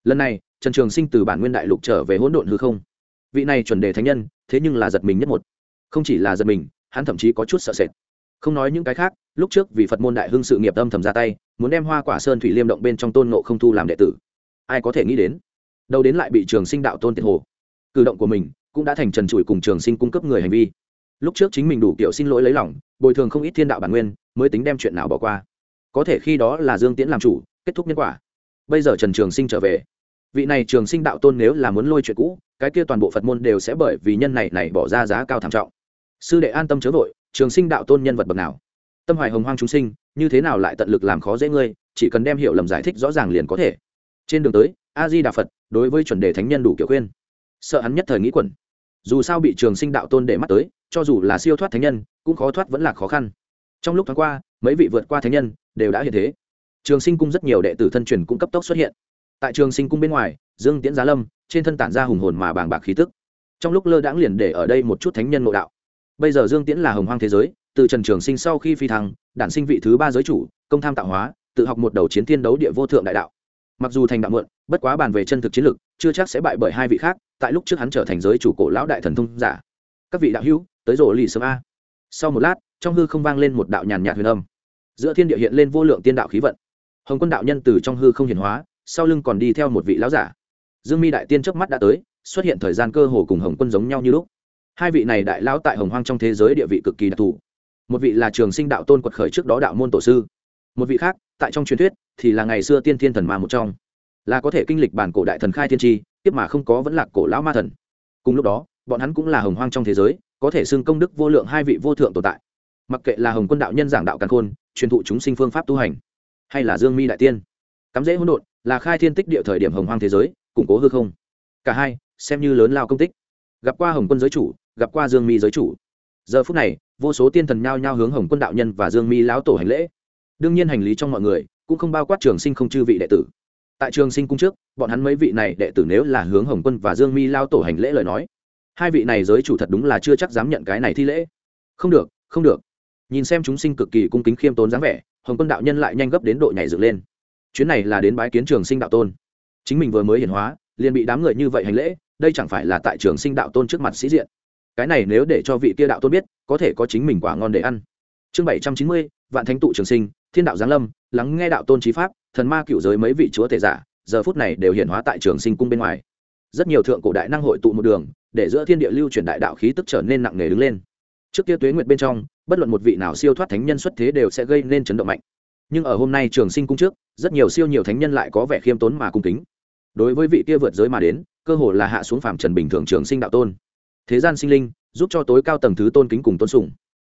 Lần này, trần trường sinh từ bản nguyên đại lục trở về hỗn độn hư không. Vị này chuẩn đề thánh nhân, thế nhưng là giật mình nhất một. Không chỉ là giật mình, hắn thậm chí có chút sợ sệt. Không nói những cái khác, lúc trước vì phật môn đại hưng sự nghiệp âm thầm ra tay, muốn đem hoa quả sơn thủy liêm động bên trong tôn nộ không thu làm đệ tử. Ai có thể nghĩ đến? Đâu đến lại bị trường sinh đạo tôn tiệt hồ. Cử động của mình cũng đã thành trần trụi cùng trường sinh cung cấp người hành vi. Lúc trước chính mình đủ kiểu xin lỗi lấy lòng, bồi thường không ít thiên đạo bản nguyên, mới tính đem chuyện nào bỏ qua. Có thể khi đó là dương tiễn làm chủ, kết thúc nhân quả. Bây giờ trần trường sinh trở về. Vị này trường sinh đạo tôn nếu là muốn lôi chuyện cũ, cái kia toàn bộ phật môn đều sẽ bởi vì nhân này này bỏ ra giá cao thảm trọng. Sư đệ an tâm chớ vội, trường sinh đạo tôn nhân vật bậc nào? Tâm hoài hồng hoang chúng sinh, như thế nào lại tận lực làm khó dễ ngươi, chỉ cần đem hiểu lầm giải thích rõ ràng liền có thể. Trên đường tới a di đà phật, đối với chuẩn đề thánh nhân đủ kiểu khuyên. Sợ hắn nhất thời nghĩ quẩn. Dù sao bị trường sinh đạo tôn để mắt tới, cho dù là siêu thoát thánh nhân, cũng khó thoát vẫn là khó khăn. Trong lúc tháng qua, mấy vị vượt qua thánh nhân đều đã hiện thế. Trường sinh cung rất nhiều đệ tử thân truyền cũng cấp tốc xuất hiện. Tại trường sinh cung bên ngoài, dương tiễn giá lâm, trên thân tản ra hùng hồn mà bàng bạc khí tức. Trong lúc lơ đãng liền để ở đây một chút thánh nhân ngộ đạo. Bây giờ dương tiễn là hồng hoang thế giới, từ trần trường sinh sau khi phi thăng, đản sinh vị thứ ba giới chủ, công tham tạo hóa, tự học một đầu chiến thiên đấu địa vô thượng đại đạo mặc dù thành đạo mượn bất quá bàn về chân thực chiến lực chưa chắc sẽ bại bởi hai vị khác, tại lúc trước hắn trở thành giới chủ cổ lão đại thần thông giả. Các vị đạo hữu, tới rổ lì sớm a. Sau một lát, trong hư không vang lên một đạo nhàn nhạt huyền âm. Giữa thiên địa hiện lên vô lượng tiên đạo khí vận. Hồng quân đạo nhân từ trong hư không hiển hóa, sau lưng còn đi theo một vị lão giả. Dương mi đại tiên trước mắt đã tới, xuất hiện thời gian cơ hồ cùng hồng quân giống nhau như lúc. Hai vị này đại lão tại hồng hoang trong thế giới địa vị cực kỳ đặc thù. Một vị là trường sinh đạo tôn quật khởi trước đó đạo môn tổ sư, một vị khác tại trong truyền thuyết, thì là ngày xưa tiên thiên thần ma một trong. Là có thể kinh lịch bản cổ đại thần khai thiên tri tiếp mà không có vẫn là cổ lão ma thần. Cùng lúc đó, bọn hắn cũng là hồng hoang trong thế giới, có thể xưng công đức vô lượng hai vị vô thượng tồn tại. Mặc kệ là hồng quân đạo nhân giảng đạo càn khôn, truyền thụ chúng sinh phương pháp tu hành, hay là dương mi đại tiên, cắm dễ hỗn độn, là khai thiên tích địa thời điểm hồng hoang thế giới, củng cố hư không. Cả hai, xem như lớn lao công tích. Gặp qua hồng quân giới chủ, gặp qua dương mi giới chủ. Giờ phút này, vô số tiên thần nhao nhao hướng hồng quân đạo nhân và dương mi lão tổ hành lễ đương nhiên hành lý trong mọi người cũng không bao quát trường sinh không chư vị đệ tử. Tại trường sinh cung trước, bọn hắn mấy vị này đệ tử nếu là hướng hồng quân và dương mi lao tổ hành lễ lời nói, hai vị này giới chủ thật đúng là chưa chắc dám nhận cái này thi lễ. Không được không được. Nhìn xem chúng sinh cực kỳ cung kính khiêm tốn dáng vẻ, hồng quân đạo nhân lại nhanh gấp đến độ nhảy dựng lên. Chuyến này là đến bái kiến trường sinh đạo tôn. Chính mình vừa mới hiển hóa, liền bị đám người như vậy hành lễ, đây chẳng phải là tại trường sinh đạo tôn trước mặt sĩ diện. Cái này nếu để cho vị kia đạo tôn biết, có thể có chính mình quả ngon để ăn. Chương bảy trăm chín mươi, vạn thánh tụ trường sinh thiên đạo giáng lâm, lắng nghe đạo tôn trí pháp, thần ma cựu giới mấy vị chúa tể giả, giờ phút này đều hiện hóa tại trường sinh cung bên ngoài. Rất nhiều thượng cổ đại năng hội tụ một đường, để giữa thiên địa lưu truyền đại đạo khí tức trở nên nặng nề đứng lên. Trước kia tuế nguyệt bên trong, bất luận một vị nào siêu thoát thánh nhân xuất thế đều sẽ gây nên chấn động mạnh. Nhưng ở hôm nay trường sinh cung trước, rất nhiều siêu nhiều thánh nhân lại có vẻ khiêm tốn mà cung kính. Đối với vị kia vượt giới mà đến, cơ hồ là hạ xuống phàm trần bình thường trường sinh đạo tôn. Thế gian sinh linh, giúp cho tối cao tầng thứ tôn kính cùng tôn sùng.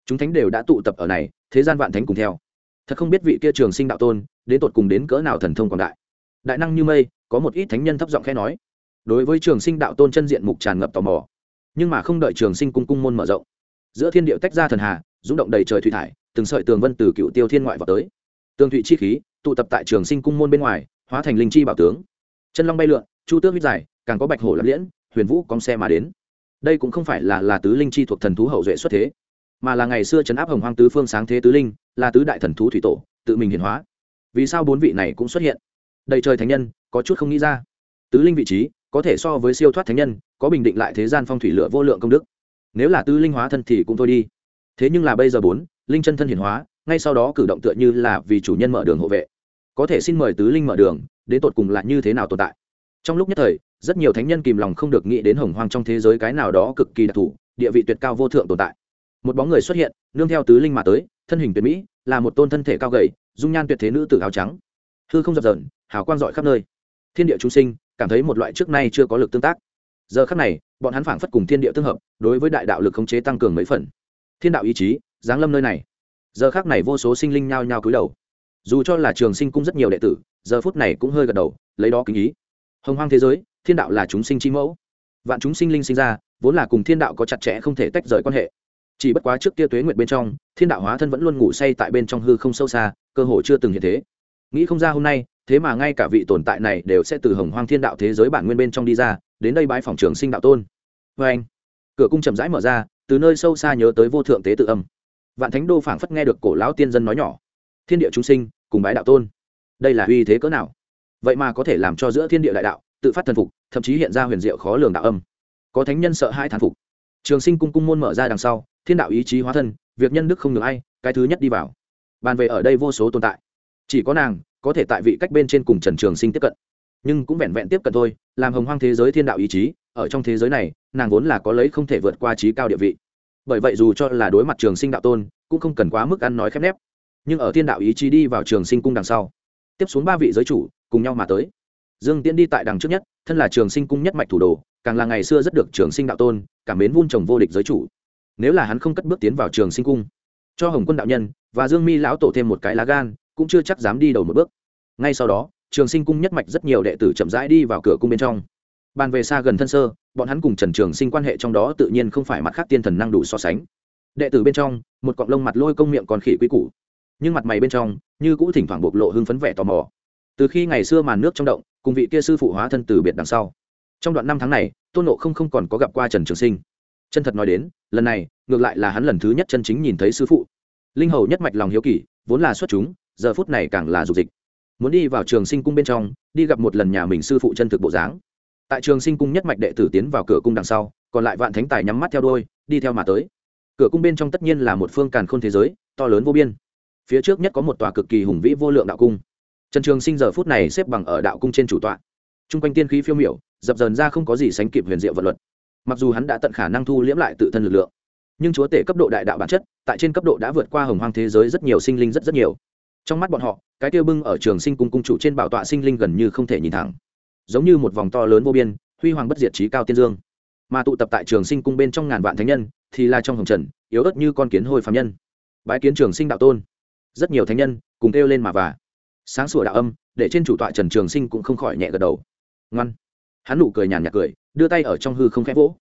Chúng thánh đều đã tụ tập ở này, thế gian vạn thánh cùng theo thật không biết vị kia trường sinh đạo tôn, đến tột cùng đến cỡ nào thần thông quảng đại. Đại năng như mây, có một ít thánh nhân thấp giọng khẽ nói. Đối với trường sinh đạo tôn chân diện mục tràn ngập tò mò. Nhưng mà không đợi trường sinh cung cung môn mở rộng. Giữa thiên điệu tách ra thần hà, rung động đầy trời thủy thải, từng sợi tường vân từ cựu tiêu thiên ngoại vào tới. Tường thụy chi khí, tụ tập tại trường sinh cung môn bên ngoài, hóa thành linh chi bảo tướng. Chân long bay lượn, chu tước huyết dài càng có bạch hổ lấp liễn, huyền vũ cong xe mà đến. Đây cũng không phải là là tứ linh chi thuộc thần thú hậu duệ xuất thế, mà là ngày xưa trấn áp hồng hoang tứ phương sáng thế tứ linh là tứ đại thần thú thủy tổ, tự mình hiển hóa. Vì sao bốn vị này cũng xuất hiện? Đầy trời thánh nhân, có chút không nghĩ ra. Tứ linh vị trí, có thể so với siêu thoát thánh nhân, có bình định lại thế gian phong thủy lửa vô lượng công đức. Nếu là tứ linh hóa thân thì cũng thôi đi. Thế nhưng là bây giờ bốn, linh chân thân hiển hóa, ngay sau đó cử động tựa như là vì chủ nhân mở đường hộ vệ. Có thể xin mời tứ linh mở đường, đến tột cùng là như thế nào tồn tại? Trong lúc nhất thời, rất nhiều thánh nhân kìm lòng không được nghĩ đến hồng hoang trong thế giới cái nào đó cực kỳ đặc thù, địa vị tuyệt cao vô thượng tồn tại. Một bóng người xuất hiện, nương theo tứ linh mà tới thân hình tuyệt mỹ, là một tôn thân thể cao gầy, dung nhan tuyệt thế nữ tử áo trắng. Hư không dập dờn, hào quang dọi khắp nơi. Thiên địa chúng sinh, cảm thấy một loại trước nay chưa có lực tương tác. Giờ khắc này, bọn hắn phảng phất cùng thiên địa tương hợp, đối với đại đạo lực khống chế tăng cường mấy phần. Thiên đạo ý chí, giáng lâm nơi này. Giờ khắc này vô số sinh linh nhao nhao cúi đầu. Dù cho là trường sinh cung rất nhiều đệ tử, giờ phút này cũng hơi gật đầu, lấy đó kính ý. Hồng hoang thế giới, thiên đạo là chúng sinh chi mẫu. Vạn chúng sinh linh sinh ra, vốn là cùng thiên đạo có chặt chẽ không thể tách rời quan hệ chỉ bất quá trước kia tuế nguyệt bên trong, thiên đạo hóa thân vẫn luôn ngủ say tại bên trong hư không sâu xa, cơ hội chưa từng hiện thế. Nghĩ không ra hôm nay, thế mà ngay cả vị tồn tại này đều sẽ từ hồng hoang thiên đạo thế giới bản nguyên bên trong đi ra, đến đây bãi phòng trường sinh đạo tôn. Vê anh, cửa cung chậm rãi mở ra, từ nơi sâu xa nhớ tới vô thượng tế tự âm. Vạn thánh đô phảng phất nghe được cổ lão tiên dân nói nhỏ, thiên địa chúng sinh, cùng bái đạo tôn. Đây là uy thế cỡ nào? Vậy mà có thể làm cho giữa thiên địa đại đạo, tự phát thần phục, thậm chí hiện ra huyền diệu khó lường đạo âm. Có thánh nhân sợ hai thán phục. Trường sinh cung cung môn mở ra đằng sau thiên đạo ý chí hóa thân, việc nhân đức không ngừng ai, cái thứ nhất đi vào. Bàn về ở đây vô số tồn tại. Chỉ có nàng, có thể tại vị cách bên trên cùng trần trường sinh tiếp cận. Nhưng cũng vẹn vẹn tiếp cận thôi, làm hồng hoang thế giới thiên đạo ý chí, ở trong thế giới này, nàng vốn là có lấy không thể vượt qua trí cao địa vị. Bởi vậy dù cho là đối mặt trường sinh đạo tôn, cũng không cần quá mức ăn nói khép nép. Nhưng ở thiên đạo ý chí đi vào trường sinh cung đằng sau, tiếp xuống ba vị giới chủ cùng nhau mà tới. Dương tiễn đi tại đằng trước nhất, thân là trường sinh cung nhất mạch thủ đồ, càng là ngày xưa rất được trường sinh đạo tôn, cảm mến vun trồng vô địch giới chủ nếu là hắn không cất bước tiến vào trường sinh cung, cho hồng quân đạo nhân và dương mi lão tổ thêm một cái lá gan, cũng chưa chắc dám đi đầu một bước. Ngay sau đó, trường sinh cung nhất mạch rất nhiều đệ tử chậm rãi đi vào cửa cung bên trong. Bàn về xa gần thân sơ, bọn hắn cùng trần trường sinh quan hệ trong đó tự nhiên không phải mặt khác tiên thần năng đủ so sánh. Đệ tử bên trong, một cọng lông mặt lôi công miệng còn khỉ quý củ, nhưng mặt mày bên trong, như cũ thỉnh thoảng bộc lộ hưng phấn vẻ tò mò. Từ khi ngày xưa màn nước trong động, cùng vị kia sư phụ hóa thân từ biệt đằng sau. Trong đoạn năm tháng này, tôn nộ không không còn có gặp qua trần trường sinh. Chân thật nói đến lần này, ngược lại là hắn lần thứ nhất chân chính nhìn thấy sư phụ. Linh hầu nhất mạch lòng hiếu kỳ, vốn là xuất chúng, giờ phút này càng là dục dịch. Muốn đi vào trường sinh cung bên trong, đi gặp một lần nhà mình sư phụ chân thực bộ dáng. Tại trường sinh cung nhất mạch đệ tử tiến vào cửa cung đằng sau, còn lại vạn thánh tài nhắm mắt theo đôi đi theo mà tới. Cửa cung bên trong tất nhiên là một phương càn khôn thế giới, to lớn vô biên. Phía trước nhất có một tòa cực kỳ hùng vĩ vô lượng đạo cung. Trần trường sinh giờ phút này xếp bằng ở đạo cung trên chủ tọa. T r u n g quanh tiên khí phiêu miểu, dập dờn ra không có gì sánh kịp huyền diệu vật luật mặc dù hắn đã tận khả năng thu liễm lại tự thân lực lượng, nhưng chúa tể cấp độ đại đạo bản chất, tại trên cấp độ đã vượt qua hồng hoang thế giới rất nhiều sinh linh rất rất nhiều. Trong mắt bọn họ, cái tiêu bưng ở trường sinh cung cung chủ trên bảo tọa sinh linh gần như không thể nhìn thẳng, giống như một vòng to lớn vô biên, huy hoàng bất diệt trí cao tiên dương. Mà tụ tập tại trường sinh cung bên trong ngàn vạn thánh nhân, thì là trong hồng trần, yếu ớt như con kiến hồi phạm nhân. Bái kiến trường sinh đạo tôn. Rất nhiều thánh nhân cùng kêu lên mà và sáng sủa đạo âm, để trên chủ tọa trần trường sinh cũng không khỏi nhẹ gật đầu. Ngoan hắn nụ cười nhàn nhạt cười, đưa tay ở trong hư không khẽ vỗ.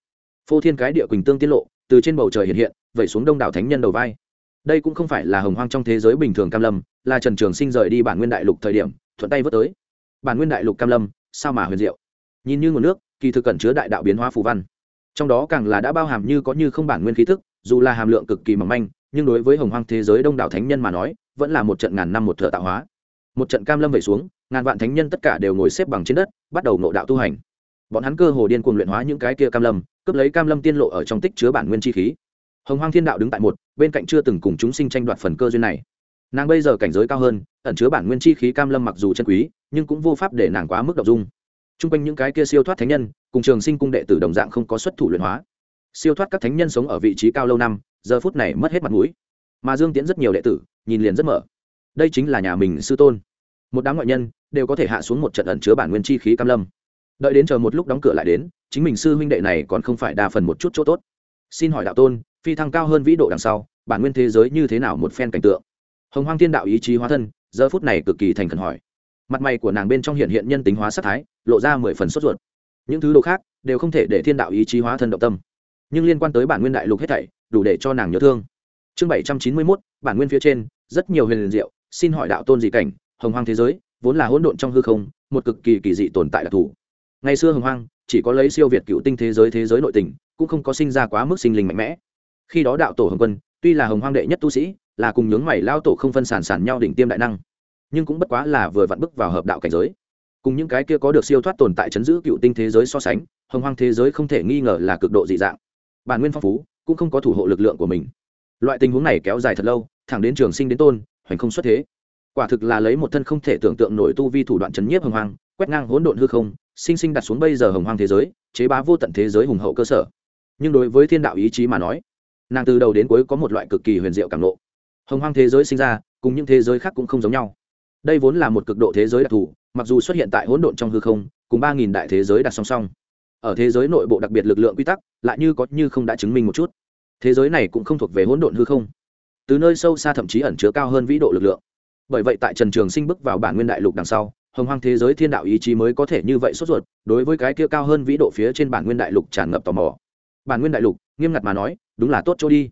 Phô thiên cái địa quỳnh tương tiết lộ, từ trên bầu trời hiện hiện, vẩy xuống đông đảo thánh nhân đầu vai. Đây cũng không phải là hồng hoang trong thế giới bình thường cam lâm, là trần trường sinh rời đi bản nguyên đại lục thời điểm, thuận tay vớt tới. Bản nguyên đại lục cam lâm, sao mà huyền diệu? Nhìn như nguồn nước, kỳ thực cẩn chứa đại đạo biến hóa phù văn. Trong đó càng là đã bao hàm như có như không bản nguyên khí thức, dù là hàm lượng cực kỳ mỏng manh, nhưng đối với hồng hoang thế giới đông đảo thánh nhân mà nói, vẫn là một trận ngàn năm một thợ tạo hóa. Một trận cam lâm về xuống, ngàn vạn thánh nhân tất cả đều ngồi xếp bằng trên đất, bắt đầu nộ đạo tu hành bọn hắn cơ hồ điên cuồng luyện hóa những cái kia cam lâm, cướp lấy cam lâm tiên lộ ở trong tích chứa bản nguyên chi khí. Hồng hoang thiên đạo đứng tại một, bên cạnh chưa từng cùng chúng sinh tranh đoạt phần cơ duyên này. Nàng bây giờ cảnh giới cao hơn, ẩn chứa bản nguyên chi khí cam lâm mặc dù chân quý, nhưng cũng vô pháp để nàng quá mức đ ộ n g dung. T r u n g quanh những cái kia siêu thoát thánh nhân, cùng trường sinh cung đệ tử đồng dạng không có xuất thủ luyện hóa. Siêu thoát các thánh nhân sống ở vị trí cao lâu năm, giờ phút này mất hết mặt mũi. Mà dương tiễn rất nhiều đệ tử, nhìn liền rất mở. Đây chính là nhà mình sư tôn. Một đám ngoại nhân, đều có thể hạ xuống một trận ẩn chứa bản nguyên chi khí cam lâm đợi đến chờ một lúc đóng cửa lại đến, chính mình sư huynh đệ này còn không phải đa phần một chút chỗ tốt. Xin hỏi đạo tôn, phi thăng cao hơn vĩ độ đằng sau, bản nguyên thế giới như thế nào một phen cảnh tượng? Hồng hoang thiên đạo ý chí hóa thân, giờ phút này cực kỳ thành khẩn hỏi. Mặt mày của nàng bên trong hiện hiện nhân tính hóa sắc thái, lộ ra mười phần sốt ruột. Những thứ đồ khác đều không thể để thiên đạo ý chí hóa thân động tâm. Nhưng liên quan tới bản nguyên đại lục hết thảy, đủ để cho nàng nhớ thương. Chương bảy trăm chín mươi mốt, bản nguyên phía trên, rất nhiều huyền liền diệu, xin hỏi đạo tôn dị cảnh, hồng hoang thế giới, vốn là hỗn độn trong hư không, một cực kỳ kỳ dị tồn tại đặc thù ngày xưa hồng hoang, chỉ có lấy siêu việt cựu tinh thế giới thế giới nội tình, cũng không có sinh ra quá mức sinh linh mạnh mẽ. Khi đó đạo tổ hồng quân, tuy là hồng hoang đệ nhất tu sĩ, là cùng nhướng mày lao tổ không phân sản sản nhau đỉnh tiêm đại năng, nhưng cũng bất quá là vừa vặn bước vào hợp đạo cảnh giới. Cùng những cái kia có được siêu thoát tồn tại chấn giữ cựu tinh thế giới so sánh, hồng hoang thế giới không thể nghi ngờ là cực độ dị dạng. Bản nguyên phong phú, cũng không có thủ hộ lực lượng của mình. Loại tình huống này kéo dài thật lâu, thẳng đến trường sinh đến tôn, hoành không xuất thế. Quả thực là lấy một thân không thể tưởng tượng nổi tu vi thủ đoạn chấn nhiếp hồng hoang, quét ngang hỗn độn hư không sinh sinh đặt xuống bây giờ hồng hoang thế giới, chế bá vô tận thế giới hùng hậu cơ sở. Nhưng đối với thiên đạo ý chí mà nói, nàng từ đầu đến cuối có một loại cực kỳ huyền diệu cảm lộ hồng hoang thế giới sinh ra, cùng những thế giới khác cũng không giống nhau. Đây vốn là một cực độ thế giới đặc thù, mặc dù xuất hiện tại hỗn độn trong hư không, cùng ba nghìn đại thế giới đặt song song. Ở thế giới nội bộ đặc biệt lực lượng quy tắc, lại như có như không đã chứng minh một chút. Thế giới này cũng không thuộc về hỗn độn hư không. Từ nơi sâu xa thậm chí ẩn chứa cao hơn vĩ độ lực lượng. Bởi vậy tại trần trường sinh bước vào bản nguyên đại lục đằng sau hồng hoang thế giới thiên đạo ý chí mới có thể như vậy sốt ruột, đối với cái kia cao hơn vĩ độ phía trên bản nguyên đại lục tràn ngập tò mò. Bản nguyên đại lục, nghiêm ngặt mà nói, đúng là tốt chỗ đi.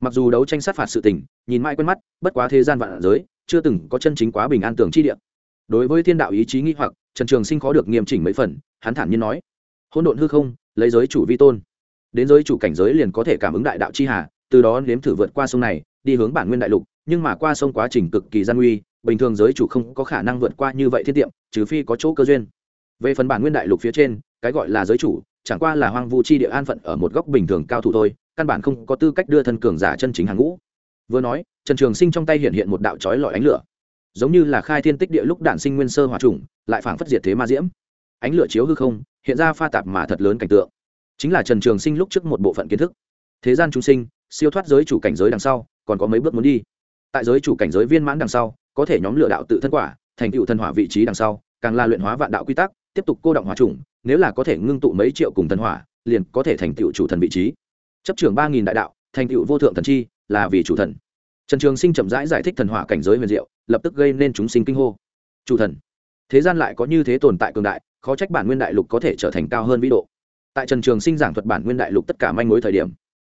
Mặc dù đấu tranh sát phạt sự tình, nhìn mãi quen mắt, bất quá thế gian vạn giới, chưa từng có chân chính quá bình an tưởng chi địa. Đối với thiên đạo ý chí nghĩ hoặc, trần trường sinh khó được nghiêm chỉnh mấy phần, hắn thản nhiên nói, hỗn độn hư không, lấy giới chủ vi tôn. Đến giới chủ cảnh giới liền có thể cảm ứng đại đạo chi hà, từ đó nếm thử vượt qua sông này, đi hướng bản nguyên đại lục, nhưng mà qua sông quá trình cực kỳ gian nguy bình thường giới chủ không có khả năng vượt qua như vậy thiết tiệm, trừ phi có chỗ cơ duyên. Về phần bản nguyên đại lục phía trên, cái gọi là giới chủ, chẳng qua là hoang vu chi địa an phận ở một góc bình thường cao thủ thôi, căn bản không có tư cách đưa thân cường giả chân chính hàng ngũ. Vừa nói, trần trường sinh trong tay hiện hiện một đạo trói lọi ánh lửa. Giống như là khai thiên tích địa lúc đản sinh nguyên sơ hòa trùng, lại phảng phất diệt thế ma diễm. Ánh lửa chiếu hư không, hiện ra pha tạp mà thật lớn cảnh tượng. Chính là trần trường sinh lúc trước một bộ phận kiến thức. Thế gian chúng sinh, siêu thoát giới chủ cảnh giới đằng sau, còn có mấy bước muốn đi. Tại giới chủ cảnh giới viên mãn đằng sau có thể nhóm lựa đạo tự thân quả thành tựu thần hỏa vị trí đằng sau càng là luyện hóa vạn đạo quy tắc tiếp tục cô động hòa trùng nếu là có thể ngưng tụ mấy triệu cùng thần hỏa liền có thể thành tựu chủ thần vị trí. Chấp trưởng ba nghìn đại đạo thành tựu vô thượng thần chi là vì chủ thần. Trần trường sinh chậm rãi giải, giải thích thần hỏa cảnh giới huyền diệu lập tức gây nên chúng sinh kinh hô. Chủ thần. Thế gian lại có như thế tồn tại cường đại khó trách bản nguyên đại lục có thể trở thành cao hơn vĩ độ. Tại trần trường sinh giảng thuật bản nguyên đại lục tất cả manh mối thời điểm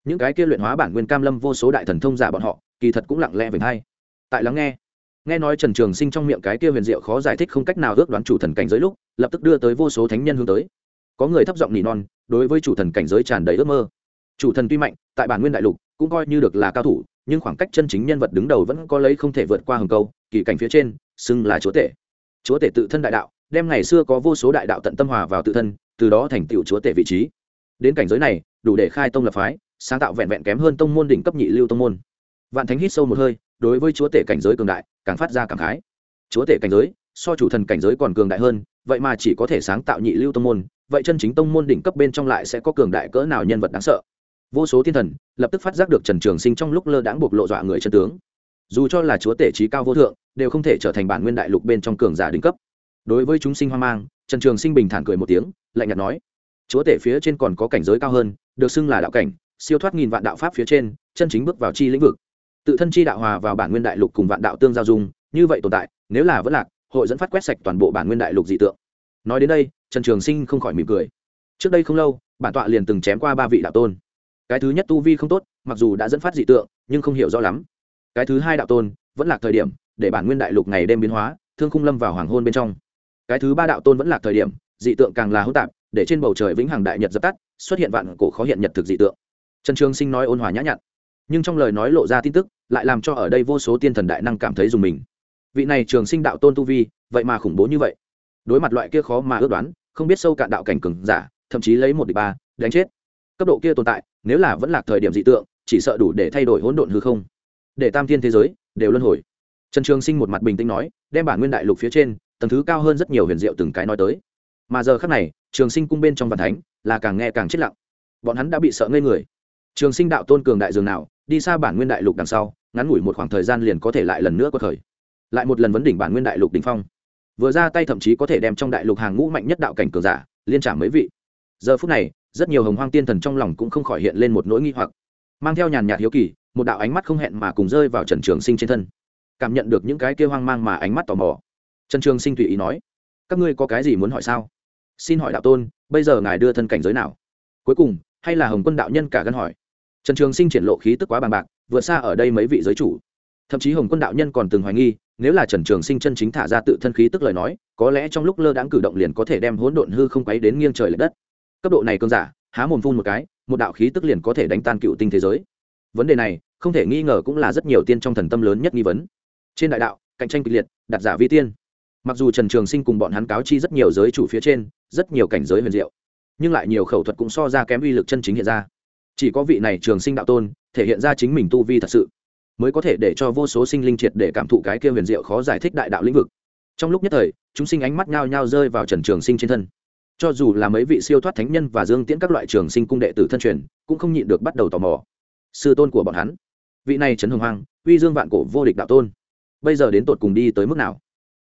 những cái kia luyện hóa bản nguyên cam lâm vô số đại thần thông giả bọn họ kỳ thật cũng lặng lẽ về hay tại lắng nghe nghe nói trần trường sinh trong miệng cái kia huyền diệu khó giải thích không cách nào ước đoán chủ thần cảnh giới lúc, lập tức đưa tới vô số thánh nhân hướng tới. Có người thấp giọng nỉ non, đối với chủ thần cảnh giới tràn đầy ước mơ. Chủ thần tuy mạnh, tại bản nguyên đại lục, cũng coi như được là cao thủ, nhưng khoảng cách chân chính nhân vật đứng đầu vẫn có lấy không thể vượt qua hầm câu, kỳ cảnh phía trên, xưng là chúa tể. Chúa tể tự thân đại đạo, đem ngày xưa có vô số đại đạo tận tâm hòa vào tự thân, từ đó thành tựu chúa tể vị trí. Đến cảnh giới này, đủ để khai tông lập phái, sáng tạo vẹn vẹn kém hơn tông môn đỉnh cấp nhị lưu tông môn. Vạn thánh hít sâu một hơi đối với chúa tể cảnh giới cường đại, càng phát ra càng khái. Chúa tể cảnh giới, so chủ thần cảnh giới còn cường đại hơn, vậy mà chỉ có thể sáng tạo nhị lưu tông môn, vậy chân chính tông môn đỉnh cấp bên trong lại sẽ có cường đại cỡ nào nhân vật đáng sợ? Vô số thiên thần, lập tức phát giác được trần trường sinh trong lúc lơ đãng buộc lộ dọa người chân tướng. Dù cho là chúa tể trí cao vô thượng, đều không thể trở thành bản nguyên đại lục bên trong cường giả đỉnh cấp. Đối với chúng sinh hoang mang, trần trường sinh bình thản cười một tiếng, lạnh nhạt nói, chúa tể phía trên còn có cảnh giới cao hơn, được xưng là đạo cảnh, siêu thoát nghìn vạn đạo pháp phía trên, chân chính bước vào chi lĩnh vực tự thân chi đạo hòa vào bản nguyên đại lục cùng vạn đạo tương giao dung, như vậy tồn tại, nếu là vẫn lạc, hội dẫn phát quét sạch toàn bộ bản nguyên đại lục dị tượng. Nói đến đây, trần trường sinh không khỏi mỉm cười. Trước đây không lâu, bản tọa liền từng chém qua ba vị đạo tôn. Cái thứ nhất tu vi không tốt, mặc dù đã dẫn phát dị tượng, nhưng không hiểu rõ lắm. Cái thứ hai đạo tôn, vẫn là thời điểm, để bản nguyên đại lục ngày đêm biến hóa, thương khung lâm vào hoàng hôn bên trong. Cái thứ ba đạo tôn vẫn là thời điểm, dị tượng càng là hỗn tạp, để trên bầu trời vĩnh hằng đại nhật dập tắt, xuất hiện vạn cổ khó hiện nhật thực dị tượng. Trần trường sinh nói ôn hòa nhã nhặn nhưng trong lời nói lộ ra tin tức, lại làm cho ở đây vô số tiên thần đại năng cảm thấy dùng mình. Vị này trường sinh đạo tôn tu vi, vậy mà khủng bố như vậy. Đối mặt loại kia khó mà ước đoán, không biết sâu cạn đạo cảnh cường giả, thậm chí lấy một địch ba, đánh chết. Cấp độ kia tồn tại, nếu là vẫn là thời điểm dị tượng, chỉ sợ đủ để thay đổi hỗn độn hư không. Để tam thiên thế giới, đều luân hồi. Trần trường sinh một mặt bình tĩnh nói, đem bản nguyên đại lục phía trên, tầng thứ cao hơn rất nhiều huyền diệu từng cái nói tới. Mà giờ khác này, trường sinh cung bên trong văn thánh, là càng nghe càng chết lặng. Bọn hắn đã bị sợ ngây người. Trường sinh đạo tôn cường đại dường nào đi xa bản nguyên đại lục đằng sau, ngắn ngủi một khoảng thời gian liền có thể lại lần nữa có thời lại một lần vấn đỉnh bản nguyên đại lục đ ỉ n h phong. Vừa ra tay thậm chí có thể đem trong đại lục hàng ngũ mạnh nhất đạo cảnh cường giả, liên trả mấy vị. Giờ phút này, rất nhiều hồng hoang tiên thần trong lòng cũng không khỏi hiện lên một nỗi nghi hoặc. Mang theo nhàn nhạt hiếu kỳ, một đạo ánh mắt không hẹn mà cùng rơi vào trần trường sinh trên thân. Cảm nhận được những cái kêu hoang mang mà ánh mắt tò mò. Trần trường sinh tùy ý nói, các ngươi có cái gì muốn hỏi sao? Xin hỏi đạo tôn, bây giờ ngài đưa thân cảnh giới nào? Cuối cùng, hay là hồng quân đạo nhân cả gân hỏi trần trường sinh triển lộ khí tức quá bằng bạc, vượt xa ở đây mấy vị giới chủ. Thậm chí hồng quân đạo nhân còn từng hoài nghi, nếu là trần trường sinh chân chính thả ra tự thân khí tức lời nói, có lẽ trong lúc lơ đãng cử động liền có thể đem hỗn độn hư không quấy đến nghiêng trời l ệ đất. Cấp độ này cơn giả, há mồm phun một cái, một đạo khí tức liền có thể đánh tan cựu tinh thế giới. Vấn đề này, không thể nghi ngờ cũng là rất nhiều tiên trong thần tâm lớn nhất nghi vấn. Trên đại đạo, cạnh tranh kịch liệt đặt giả vi tiên. Mặc dù trần trường sinh cùng bọn hắn cáo chi rất nhiều giới chủ phía trên, rất nhiều cảnh giới huyền diệu, nhưng lại nhiều khẩu thuật cũng so ra kém uy lực chân chính hiện ra chỉ có vị này trường sinh đạo tôn, thể hiện ra chính mình tu vi thật sự, mới có thể để cho vô số sinh linh triệt để cảm thụ cái kia huyền diệu khó giải thích đại đạo lĩnh vực. Trong lúc nhất thời, chúng sinh ánh mắt nhao nhao rơi vào trần trường sinh trên thân. Cho dù là mấy vị siêu thoát thánh nhân và dương tiễn các loại trường sinh cung đệ tử thân truyền, cũng không nhịn được bắt đầu tò mò. Sư tôn của bọn hắn, vị này trấn hồng hoang, uy dương vạn cổ vô địch đạo tôn. Bây giờ đến tột cùng đi tới mức nào?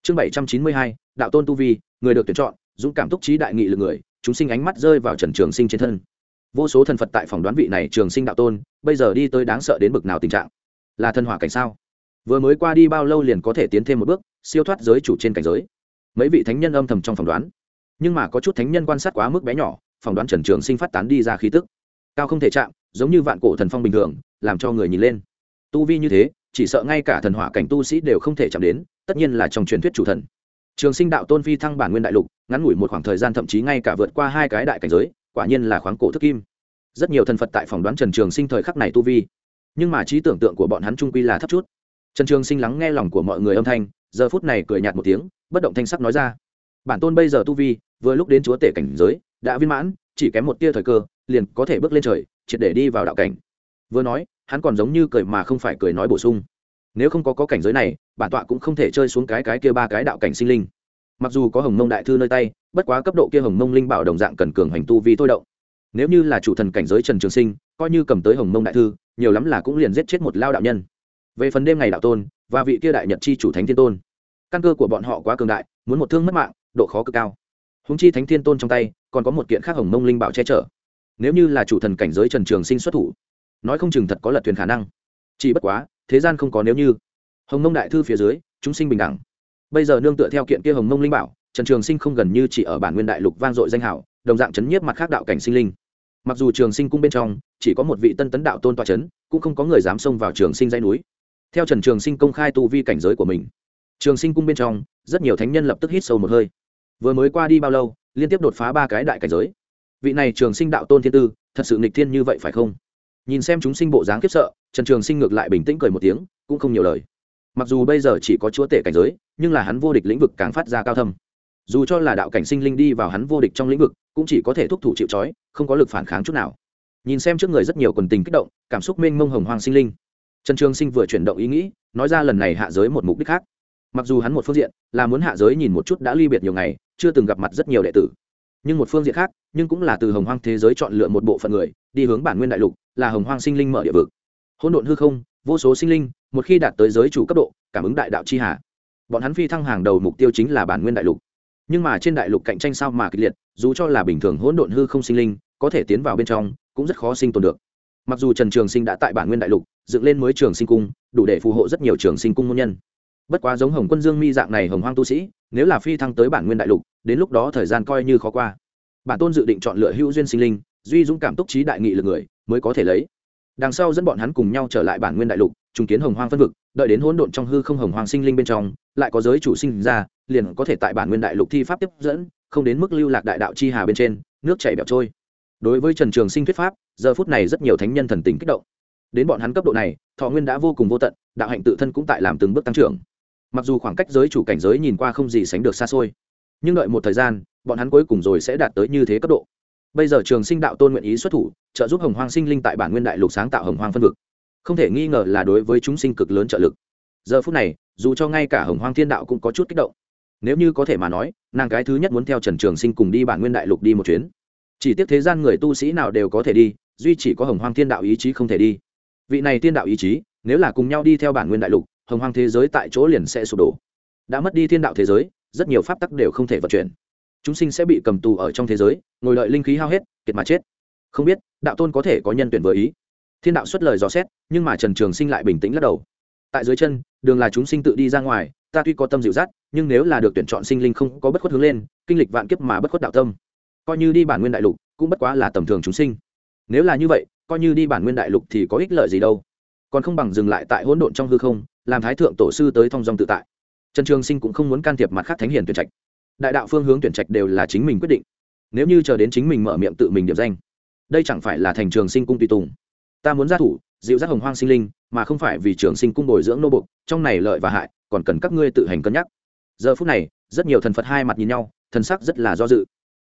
Chương bảy trăm chín mươi hai, đạo tôn tu vi, người được tuyển chọn, dũng cảm túc trí đại nghị lực người, chúng sinh ánh mắt rơi vào trần trường sinh trên thân vô số thần phật tại phòng đoán vị này trường sinh đạo tôn, bây giờ đi tới đáng sợ đến bực nào tình trạng? Là thần hỏa cảnh sao? Vừa mới qua đi bao lâu liền có thể tiến thêm một bước, siêu thoát giới chủ trên cảnh giới? Mấy vị thánh nhân âm thầm trong phỏng đoán. Nhưng mà có chút thánh nhân quan sát quá mức bé nhỏ, phỏng đoán trần trường sinh phát tán đi ra khí tức. Cao không thể chạm, giống như vạn cổ thần phong bình thường, làm cho người nhìn lên. Tu vi như thế, chỉ sợ ngay cả thần hỏa cảnh tu sĩ đều không thể chạm đến, tất nhiên là trong truyền thuyết chủ thần. Trường sinh đạo tôn phi thăng bản nguyên đại lục, ngắn ngủi một khoảng thời gian thậm chí ngay cả vượt qua hai cái đại cảnh giới quả nhiên là khoáng cổ thức kim. Rất nhiều thần phật tại phỏng đoán trần trường sinh thời khắc này tu vi. Nhưng mà trí tưởng tượng của bọn hắn trung quy là thấp chút. Trần trường sinh lắng nghe lòng của mọi người âm thanh giờ phút này cười nhạt một tiếng bất động thanh sắc nói ra. Bản tôn bây giờ tu vi vừa lúc đến chúa tể cảnh giới đã viên mãn chỉ kém một tia thời cơ liền có thể bước lên trời triệt để đi vào đạo cảnh. Vừa nói hắn còn giống như cười mà không phải cười nói bổ sung. Nếu không có, có cảnh giới này bản tọa cũng không thể chơi xuống cái cái kia ba cái đạo cảnh sinh linh mặc dù có hồng mông đại thư nơi tay, bất quá cấp độ kia hồng mông linh bảo đồng dạng cần cường hành tu vi thôi động. Nếu như là chủ thần cảnh giới trần trường sinh, coi như cầm tới hồng mông đại thư, nhiều lắm là cũng liền giết chết một lao đạo nhân. Về phần đêm ngày đạo tôn, và vị kia đại nhật chi chủ thánh thiên tôn. Căn cơ của bọn họ quá cường đại, muốn một thương mất mạng, độ khó cực cao. Húng chi thánh thiên tôn trong tay, còn có một kiện khác hồng mông linh bảo che chở. Nếu như là chủ thần cảnh giới trần trường sinh xuất thủ, nói không chừng thật có lật thuyền khả năng. Chỉ bất quá, thế gian không có nếu như. Hồng mông đại thư phía dưới, chúng sinh bình đẳng bây giờ nương tựa theo kiện kia hồng mông linh bảo, trần trường sinh không gần như chỉ ở bản nguyên đại lục vang dội danh hảo đồng dạng chấn nhiếp mặt khác đạo cảnh sinh linh. Mặc dù trường sinh cung bên trong, chỉ có một vị tân tấn đạo tôn toa c h ấ n cũng không có người dám xông vào trường sinh dây núi. Theo trần trường sinh công khai tu vi cảnh giới của mình, trường sinh cung bên trong, rất nhiều thánh nhân lập tức hít sâu một hơi. Vừa mới qua đi bao lâu, liên tiếp đột phá ba cái đại cảnh giới. Vị này trường sinh đạo tôn thiên tư, thật sự nghịch thiên như vậy phải không? Nhìn xem chúng sinh bộ dáng khiếp sợ, trần trường sinh ngược lại bình tĩnh cười một tiếng, cũng không nhiều lời. Mặc dù bây giờ chỉ có chúa tể cảnh giới nhưng là hắn vô địch lĩnh vực càng phát ra cao thâm. Dù cho là đạo cảnh sinh linh đi vào hắn vô địch trong lĩnh vực, cũng chỉ có thể thúc thủ chịu trói, không có lực phản kháng chút nào. Nhìn xem trước người rất nhiều quần tình kích động, cảm xúc mênh mông hồng hoang sinh linh. Trần trường sinh vừa chuyển động ý nghĩ, nói ra lần này hạ giới một mục đích khác. Mặc dù hắn một phương diện, là muốn hạ giới nhìn một chút đã ly biệt nhiều ngày, chưa từng gặp mặt rất nhiều đệ tử. Nhưng một phương diện khác, nhưng cũng là từ hồng hoang thế giới chọn lựa một bộ phận người, đi hướng bản nguyên đại lục, là hồng hoang sinh linh mở địa vực. Hỗn độn hư không, vô số sinh linh, một khi đạt tới giới chủ cấp độ, cảm ứng đại đạo chi hà bọn hắn phi thăng hàng đầu mục tiêu chính là bản nguyên đại lục. Nhưng mà trên đại lục cạnh tranh sao mà kịch liệt, dù cho là bình thường hỗn độn hư không sinh linh, có thể tiến vào bên trong, cũng rất khó sinh tồn được. Mặc dù trần trường sinh đã tại bản nguyên đại lục, dựng lên mới trường sinh cung, đủ để phù hộ rất nhiều trường sinh cung môn nhân. Bất quá giống hồng quân dương mi dạng này hồng hoang tu sĩ, nếu là phi thăng tới bản nguyên đại lục, đến lúc đó thời gian coi như khó qua. Bản tôn dự định chọn lựa hữu duyên sinh linh, duy dũng cảm túc trí đại nghị lực người, mới có thể lấy đằng sau dẫn bọn hắn cùng nhau trở lại bản nguyên đại lục, trùng kiến hồng hoang phân vực, đợi đến hỗn độn trong hư không hồng hoang sinh linh bên trong, lại có giới chủ sinh ra, liền có thể tại bản nguyên đại lục thi pháp tiếp dẫn, không đến mức lưu lạc đại đạo chi hà bên trên, nước chảy bẹo trôi. Đối với trần trường sinh thuyết pháp, giờ phút này rất nhiều thánh nhân thần tình kích động. Đến bọn hắn cấp độ này, thọ nguyên đã vô cùng vô tận, đạo hạnh tự thân cũng tại làm từng bước tăng trưởng. Mặc dù khoảng cách giới chủ cảnh giới nhìn qua không gì sánh được xa xôi, nhưng đợi một thời gian, bọn hắn cuối cùng rồi sẽ đạt tới như thế cấp độ bây giờ trường sinh đạo tôn nguyện ý xuất thủ, trợ giúp hồng hoang sinh linh tại bản nguyên đại lục sáng tạo hồng hoang phân vực. Không thể nghi ngờ là đối với chúng sinh cực lớn trợ lực. Giờ phút này, dù cho ngay cả hồng hoang thiên đạo cũng có chút kích động. Nếu như có thể mà nói, nàng cái thứ nhất muốn theo trần trường sinh cùng đi bản nguyên đại lục đi một chuyến. Chỉ tiếc thế gian người tu sĩ nào đều có thể đi, duy chỉ có hồng hoang thiên đạo ý chí không thể đi. Vị này thiên đạo ý chí, nếu là cùng nhau đi theo bản nguyên đại lục, hồng hoang thế giới tại chỗ liền sẽ sụp đổ. Đã mất đi thiên đạo thế giới, rất nhiều pháp tắc đều không thể vận chuyển chúng sinh sẽ bị cầm tù ở trong thế giới, ngồi đợi linh khí hao hết, kiệt mà chết. Không biết, đạo tôn có thể có nhân tuyển vừa ý. Thiên đạo xuất lời dò xét, nhưng mà trần trường sinh lại bình tĩnh lắc đầu. Tại dưới chân, đường là chúng sinh tự đi ra ngoài, ta tuy có tâm dịu dắt, nhưng nếu là được tuyển chọn sinh linh không có bất khuất hướng lên, kinh lịch vạn kiếp mà bất khuất đạo tâm. Coi như đi bản nguyên đại lục, cũng bất quá là tầm thường chúng sinh. Nếu là như vậy, coi như đi bản nguyên đại lục thì có ích lợi gì đâu. Còn không bằng dừng lại tại hỗn độn trong hư không, làm thái thượng tổ sư tới thong dong tự tại. Trần trường sinh cũng không muốn can thiệp mặt khác thánh hiền tuyển trạch đại đạo phương hướng tuyển trạch đều là chính mình quyết định. Nếu như chờ đến chính mình mở miệng tự mình điểm danh, đây chẳng phải là thành trường sinh cung tùy tùng. Ta muốn ra thủ, dịu dắt hồng hoang sinh linh, mà không phải vì trường sinh cung bồi dưỡng nô bục trong này lợi và hại, còn cần các ngươi tự hành cân nhắc. Giờ phút này, rất nhiều thần phật hai mặt nhìn nhau, thần sắc rất là do dự.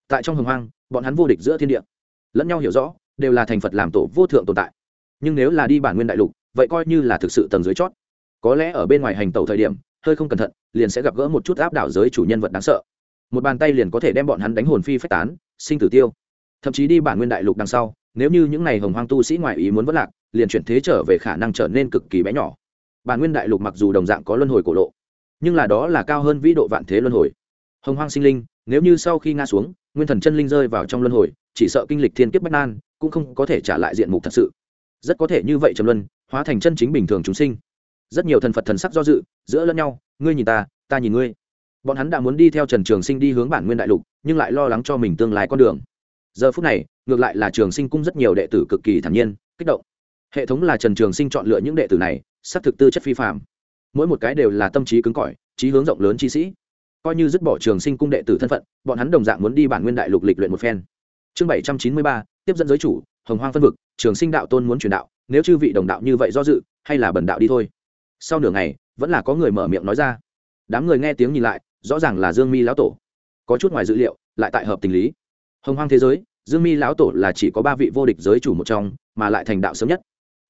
Tại trong hồng hoang, bọn hắn vô địch giữa thiên địa. Lẫn nhau hiểu rõ, đều là thành phật làm tổ vô thượng tồn tại. Nhưng nếu là đi bản nguyên đại lục, vậy coi như là thực sự tầng dưới chót. Có lẽ ở bên ngoài hành tàu thời điểm, hơi không cẩn thận, liền sẽ gặp gỡ một chút áp đảo giới chủ nhân vật đáng sợ một bàn tay liền có thể đem bọn hắn đánh hồn phi phách tán, sinh tử tiêu. Thậm chí đi bản nguyên đại lục đằng sau, nếu như những n à y hồng hoang tu sĩ ngoại ý muốn vất lạc, liền chuyển thế trở về khả năng trở nên cực kỳ bé nhỏ. Bản nguyên đại lục mặc dù đồng dạng có luân hồi cổ lộ, nhưng là đó là cao hơn vĩ độ vạn thế luân hồi. Hồng hoang sinh linh, nếu như sau khi ngã xuống, nguyên thần chân linh rơi vào trong luân hồi, chỉ sợ kinh lịch thiên kiếp bất nan, cũng không có thể trả lại diện mục thật sự. Rất có thể như vậy trầm luân, hóa thành chân chính bình thường chúng sinh. Rất nhiều thần phật thần sắc do dự, giữa lẫn nhau, ngươi nhìn ta ta nhìn ngươi bọn hắn đã muốn đi theo trần trường sinh đi hướng bản nguyên đại lục, nhưng lại lo lắng cho mình tương lai con đường. Giờ phút này, ngược lại là trường sinh cung rất nhiều đệ tử cực kỳ thản nhiên, kích động. Hệ thống là trần trường sinh chọn lựa những đệ tử này sắp thực tư chất phi phạm mỗi một cái đều là tâm trí cứng cỏi, trí hướng rộng lớn chi sĩ. Coi như dứt bỏ trường sinh cung đệ tử thân phận, bọn hắn đồng dạng muốn đi bản nguyên đại lục lịch luyện một phen. Chương bảy trăm chín mươi ba, tiếp dẫn giới chủ, hồng hoang phân vực, trường sinh đạo tôn muốn truyền đạo, nếu chư vị đồng đạo như vậy do dự, hay là bần đạo đi thôi. Sau nửa ngày, vẫn là có người mở miệng nói ra. Đám người nghe tiếng nhìn lại rõ ràng là dương mi lão tổ. Có chút ngoài dữ liệu, lại tại hợp tình lý. Hồng hoang thế giới, dương mi lão tổ là chỉ có ba vị vô địch giới chủ một trong, mà lại thành đạo sớm nhất.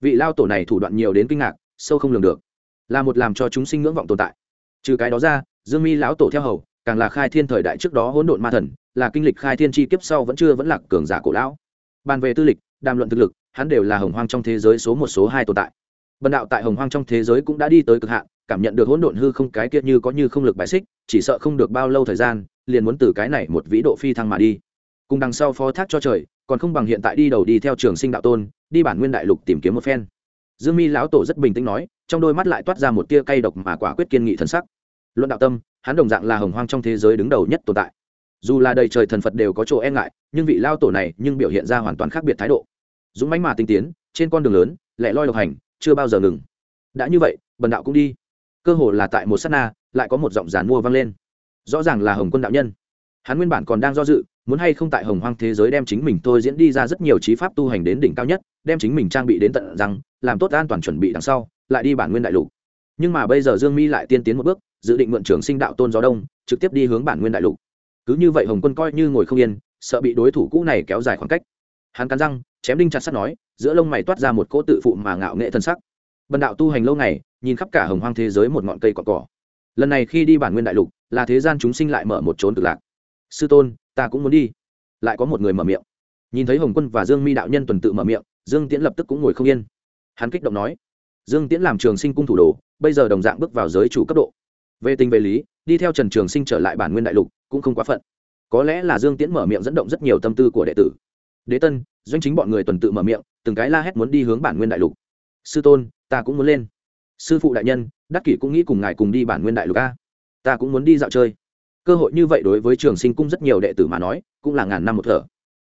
Vị lao tổ này thủ đoạn nhiều đến kinh ngạc, sâu không lường được. Là một làm cho chúng sinh ngưỡng vọng tồn tại. Trừ cái đó ra, dương mi lão tổ theo hầu, càng là khai thiên thời đại trước đó hỗn độn ma thần, là kinh lịch khai thiên chi kiếp sau vẫn chưa vẫn lạc cường giả cổ lão. Bàn về tư lịch, đàm luận thực lực, hắn đều là hồng hoang trong thế giới số một số hai tồn tại. Bần đạo tại hồng hoang trong thế giới cũng đã đi tới cực hạn cảm nhận được hỗn độn hư không cái kia như có như không lực bài xích, chỉ sợ không được bao lâu thời gian, liền muốn từ cái này một vĩ độ phi thăng mà đi. Cùng đằng sau phó thác cho trời, còn không bằng hiện tại đi đầu đi theo trường sinh đạo tôn, đi bản nguyên đại lục tìm kiếm một phen. Dương mi lão tổ rất bình tĩnh nói, trong đôi mắt lại toát ra một tia cay độc mà quả quyết kiên nghị thần sắc. Luận đạo tâm, hắn đồng dạng là hồng hoang trong thế giới đứng đầu nhất tồn tại. Dù là đầy trời thần phật đều có chỗ e ngại, nhưng vị lao tổ này nhưng biểu hiện ra hoàn toàn khác biệt thái độ. Dũng mãnh mà tinh tiến, trên con đường lớn, lẻ loi độc hành, chưa bao giờ ngừng. Đã như vậy, bần đạo cũng đi cơ hồ là tại một s á t na, lại có một giọng giàn mua vang lên. Rõ ràng là hồng quân đạo nhân. Hắn nguyên bản còn đang do dự, muốn hay không tại hồng hoang thế giới đem chính mình tôi diễn đi ra rất nhiều trí pháp tu hành đến đỉnh cao nhất, đem chính mình trang bị đến tận rằng làm tốt an toàn chuẩn bị đằng sau, lại đi bản nguyên đại lục. Nhưng mà bây giờ dương mi lại tiên tiến một bước, dự định mượn trường sinh đạo tôn gió đông, trực tiếp đi hướng bản nguyên đại lục. Cứ như vậy hồng quân coi như ngồi không yên, sợ bị đối thủ cũ này kéo dài khoảng cách. Hắn cắn răng, chém đinh chặt sắt nói, giữa lông mày toát ra một cỗ tự phụ mà ngạo nghệ thân sắc. Bần đạo tu hành lâu ngày nhìn khắp cả hồng hoang thế giới một ngọn cây cọ cỏ. Lần này khi đi bản nguyên đại lục, là thế gian chúng sinh lại mở một trốn cực lạc. Sư tôn, ta cũng muốn đi. Lại có một người mở miệng. Nhìn thấy hồng quân và dương mi đạo nhân tuần tự mở miệng, dương tiễn lập tức cũng ngồi không yên. Hắn kích động nói, dương tiễn làm trường sinh cung thủ đồ, bây giờ đồng dạng bước vào giới chủ cấp độ. Về tình về lý, đi theo trần trường sinh trở lại bản nguyên đại lục cũng không quá phận. Có lẽ là dương tiễn mở miệng dẫn động rất nhiều tâm tư của đệ tử. Đế tân, doanh chính bọn người tuần tự mở miệng, từng cái la hét muốn đi hướng bản nguyên đại lục. Sư tôn, ta cũng muốn lên sư phụ đại nhân, đắc kỷ cũng nghĩ cùng ngài cùng đi bản nguyên đại lục a. Ta cũng muốn đi dạo chơi. Cơ hội như vậy đối với trường sinh cung rất nhiều đệ tử mà nói, cũng là ngàn năm một thở.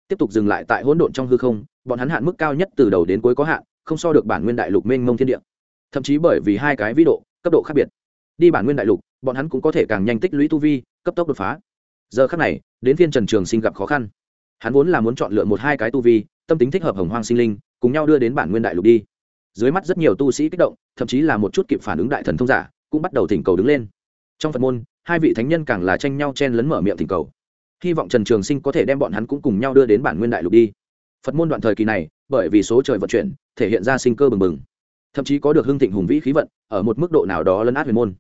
Tiếp tục dừng lại tại hỗn độn trong hư không, bọn hắn hạn mức cao nhất từ đầu đến cuối có hạn, không so được bản nguyên đại lục mênh mông thiên địa. Thậm chí bởi vì hai cái vĩ độ, cấp độ khác biệt. Đi bản nguyên đại lục, bọn hắn cũng có thể càng nhanh tích lũy tu vi, cấp tốc đột phá. Giờ khác này, đến phiên trần trường sinh gặp khó khăn. Hắn vốn là muốn chọn lựa một hai cái tu vi, tâm tính thích hợp hồng hoang sinh linh, cùng nhau đưa đến bản nguyên đại lục đi dưới mắt rất nhiều tu sĩ kích động, thậm chí là một chút kịp phản ứng đại thần thông giả cũng bắt đầu thỉnh cầu đứng lên. Trong phật môn, hai vị thánh nhân càng là tranh nhau chen lấn mở miệng thỉnh cầu. Hy vọng trần trường sinh có thể đem bọn hắn cũng cùng nhau đưa đến bản nguyên đại lục đi. Phật môn đoạn thời kỳ này, bởi vì số trời vận chuyển, thể hiện ra sinh cơ bừng bừng. Thậm chí có được hưng thịnh hùng vĩ khí vận, ở một mức độ nào đó lấn át huyền môn.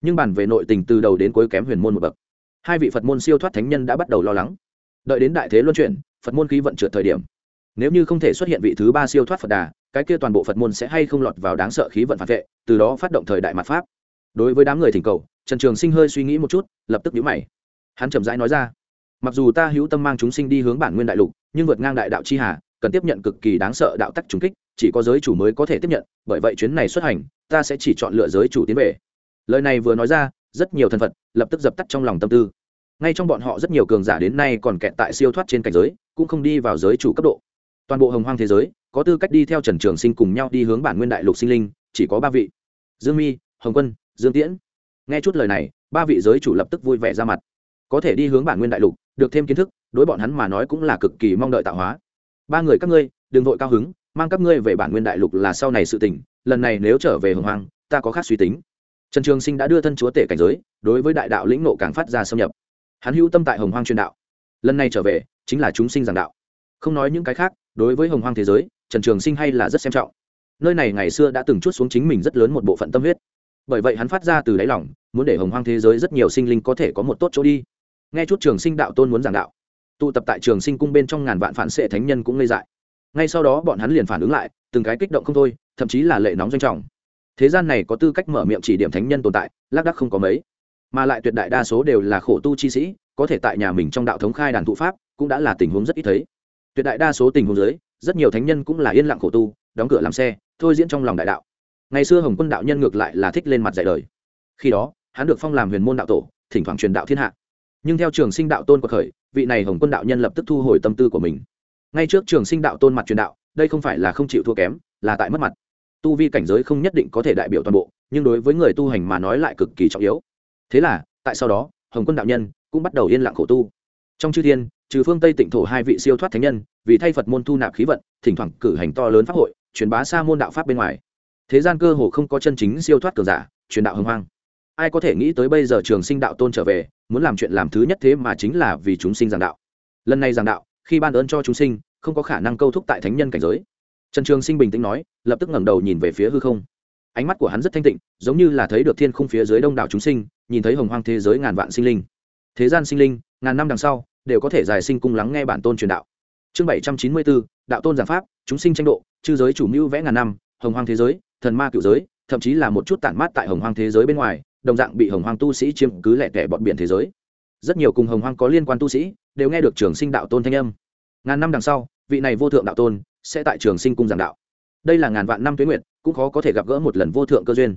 Nhưng bản về nội tình từ đầu đến cuối kém huyền môn một bậc. Hai vị phật môn siêu thoát thánh nhân đã bắt đầu lo lắng. Đợi đến đại thế luân chuyển, phật môn khí vận trượt thời điểm. Nếu như không thể xuất hiện vị thứ ba siêu thoát phật đà cái kia toàn bộ phật môn sẽ hay không lọt vào đáng sợ khí vận phản vệ, từ đó phát động thời đại mặt pháp. Đối với đám người thỉnh cầu, trần trường sinh hơi suy nghĩ một chút, lập tức nhíu mày. Hắn chậm rãi nói ra, mặc dù ta hữu tâm mang chúng sinh đi hướng bản nguyên đại lục, nhưng vượt ngang đại đạo chi hà, cần tiếp nhận cực kỳ đáng sợ đạo tắc trùng kích, chỉ có giới chủ mới có thể tiếp nhận, bởi vậy chuyến này xuất hành, ta sẽ chỉ chọn lựa giới chủ tiến về. Lời này vừa nói ra, rất nhiều thân phật lập tức dập tắt trong lòng tâm tư. Ngay trong bọn họ rất nhiều cường giả đến nay còn kẹt tại siêu thoát trên cảnh giới, cũng không đi vào giới chủ cấp độ. Toàn bộ hồng hoang thế giới có tư cách đi theo trần trường sinh cùng nhau đi hướng bản nguyên đại lục sinh linh, chỉ có ba vị. Dương mi, hồng quân, dương tiễn. Nghe chút lời này, ba vị giới chủ lập tức vui vẻ ra mặt. Có thể đi hướng bản nguyên đại lục, được thêm kiến thức, đối bọn hắn mà nói cũng là cực kỳ mong đợi tạo hóa. Ba người các ngươi, đừng vội cao hứng, mang các ngươi về bản nguyên đại lục là sau này sự tỉnh lần này nếu trở về hồng hoang, ta có khác suy tính. Trần trường sinh đã đưa thân chúa tể cảnh giới, đối với đại đạo lĩnh nộ càng phát ra xâm nhập. Hắn hữu tâm tại hồng hoang truyền đạo. Lần này trở về, chính là chúng sinh giảng đạo. Không nói những cái khác, đối với hồng hoang thế giới trần trường sinh hay là rất xem trọng. Nơi này ngày xưa đã từng chút xuống chính mình rất lớn một bộ phận tâm huyết. Bởi vậy hắn phát ra từ đáy lòng, muốn để hồng hoang thế giới rất nhiều sinh linh có thể có một tốt chỗ đi. Nghe chút trường sinh đạo tôn muốn giảng đạo. Tụ tập tại trường sinh cung bên trong ngàn vạn phản xệ thánh nhân cũng ngây dại. Ngay sau đó bọn hắn liền phản ứng lại, từng cái kích động không thôi, thậm chí là lệ nóng doanh trọng. Thế gian này có tư cách mở miệng chỉ điểm thánh nhân tồn tại, lác đắc không có mấy. Mà lại tuyệt đại đa số đều là khổ tu chi sĩ, có thể tại nhà mình trong đạo thống khai đàn thụ pháp, cũng đã là tình huống rất ít thấy. Tuyệt đại đa số tình huống giới rất nhiều thánh nhân cũng là yên lặng khổ tu, đóng cửa làm xe, thôi diễn trong lòng đại đạo. Ngày xưa hồng quân đạo nhân ngược lại là thích lên mặt dạy đời. Khi đó, hắn được phong làm huyền môn đạo tổ, thỉnh thoảng truyền đạo thiên hạ. Nhưng theo trường sinh đạo tôn của khởi, vị này hồng quân đạo nhân lập tức thu hồi tâm tư của mình. Ngay trước trường sinh đạo tôn mặt truyền đạo, đây không phải là không chịu thua kém, là tại mất mặt. Tu vi cảnh giới không nhất định có thể đại biểu toàn bộ, nhưng đối với người tu hành mà nói lại cực kỳ trọng yếu. Thế là, tại sau đó, hồng quân đạo nhân cũng bắt đầu yên lặng khổ tu trong chư thiên, trừ phương tây tịnh thổ hai vị siêu thoát thánh nhân, vì thay phật môn thu nạp khí vận, thỉnh thoảng cử hành to lớn pháp hội, truyền bá xa môn đạo pháp bên ngoài. Thế gian cơ hồ không có chân chính siêu thoát cường giả, truyền đạo hưng hoang. Ai có thể nghĩ tới bây giờ trường sinh đạo tôn trở về, muốn làm chuyện làm thứ nhất thế mà chính là vì chúng sinh giảng đạo. Lần này giảng đạo, khi ban ơn cho chúng sinh, không có khả năng câu thúc tại thánh nhân cảnh giới. Trần trường sinh bình tĩnh nói, lập tức ngẩng đầu nhìn về phía hư không. Ánh mắt của hắn rất thanh tịnh, giống như là thấy được thiên khung phía dưới đông đảo chúng sinh, nhìn thấy hồng hoang thế giới ngàn vạn sinh linh thế gian sinh linh, ngàn năm đằng sau, đều có thể giải sinh cung lắng nghe bản tôn truyền đạo. Chương bảy trăm chín mươi bốn đạo tôn giảng pháp, chúng sinh tranh độ, chư giới chủ mưu vẽ ngàn năm, hồng hoang thế giới, thần ma cựu giới, thậm chí là một chút tản mát tại hồng hoang thế giới bên ngoài, đồng dạng bị hồng hoang tu sĩ chiếm cứ lẻ tẻ bọn biển thế giới. Rất nhiều cùng hồng hoang có liên quan tu sĩ, đều nghe được trường sinh đạo tôn thanh âm. Ngàn năm đằng sau, vị này vô thượng đạo tôn sẽ tại trường sinh cung giảng đạo. Đây là ngàn vạn năm tuế nguyệt, cũng khó có thể gặp gỡ một lần vô thượng cơ duyên.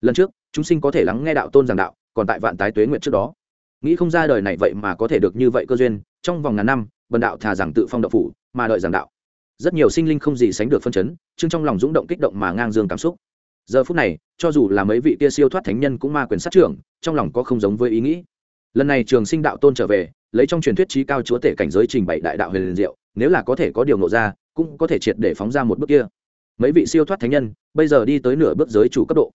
Lần trước, chúng sinh có thể lắng nghe đạo tôn giảng đạo, còn tại vạn tái tuế nguyệt trước đó nghĩ không ra đời này vậy mà có thể được như vậy cơ duyên, trong vòng ngàn năm, bần đạo thà rằng tự phong đạo phủ, mà đợi giảng đạo. Rất nhiều sinh linh không gì sánh được phân chấn chương trong lòng rúng động kích động mà ngang dương cảm xúc. Giờ phút này, cho dù là mấy vị kia siêu thoát thánh nhân cũng ma quyền sát trưởng, trong lòng có không giống với ý nghĩ. Lần này trường sinh đạo tôn trở về, lấy trong truyền thuyết trí cao chúa tể cảnh giới trình bày đại đạo huyền liền diệu, nếu là có thể có điều nộ ra, cũng có thể triệt để phóng ra một bước kia. Mấy vị siêu thoát thánh nhân, bây giờ đi tới nửa bước giới chủ cấp độ.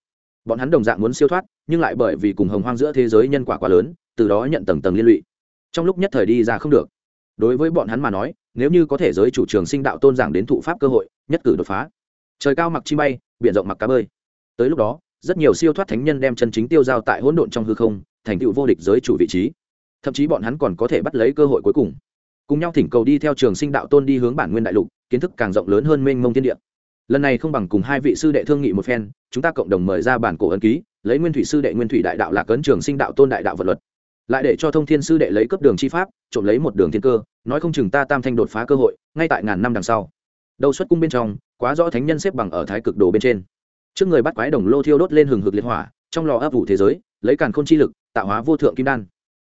Bọn hắn đồng dạng muốn siêu thoát, nhưng lại bởi vì cùng hồng hoang giữa thế giới nhân quả quá lớn từ đó nhận tầng tầng liên lụy. Trong lúc nhất thời đi ra không được. Đối với bọn hắn mà nói, nếu như có thể giới chủ trường sinh đạo tôn giảng đến thụ pháp cơ hội, nhất cử đột phá. Trời cao mặc chi bay, biển rộng mặc cá bơi. Tới lúc đó, rất nhiều siêu thoát thánh nhân đem chân chính tiêu giao tại hỗn độn trong hư không, thành tựu vô địch giới chủ vị trí. Thậm chí bọn hắn còn có thể bắt lấy cơ hội cuối cùng. Cùng nhau thỉnh cầu đi theo trường sinh đạo tôn đi hướng bản nguyên đại lục, kiến thức càng rộng lớn hơn mênh mông thiên địa. Lần này không bằng cùng hai vị sư đệ thương nghị một phen, chúng ta cộng đồng mời ra bản cổ ấn ký, lấy nguyên thủy sư đệ nguyên thủy đại đạo lạc ấn trường sinh đạo tôn đại đạo vật luật lại để cho thông thiên sư đệ lấy cấp đường chi pháp, trộm lấy một đường thiên cơ, nói không chừng ta tam thanh đột phá cơ hội, ngay tại ngàn năm đằng sau. Đầu xuất cung bên trong, quá rõ thánh nhân xếp bằng ở thái cực đồ bên trên. Trước người bắt quái đồng lô thiêu đốt lên hừng hực liệt hỏa, trong lò ấp ủ thế giới, lấy càn khôn chi lực, tạo hóa vô thượng kim đan.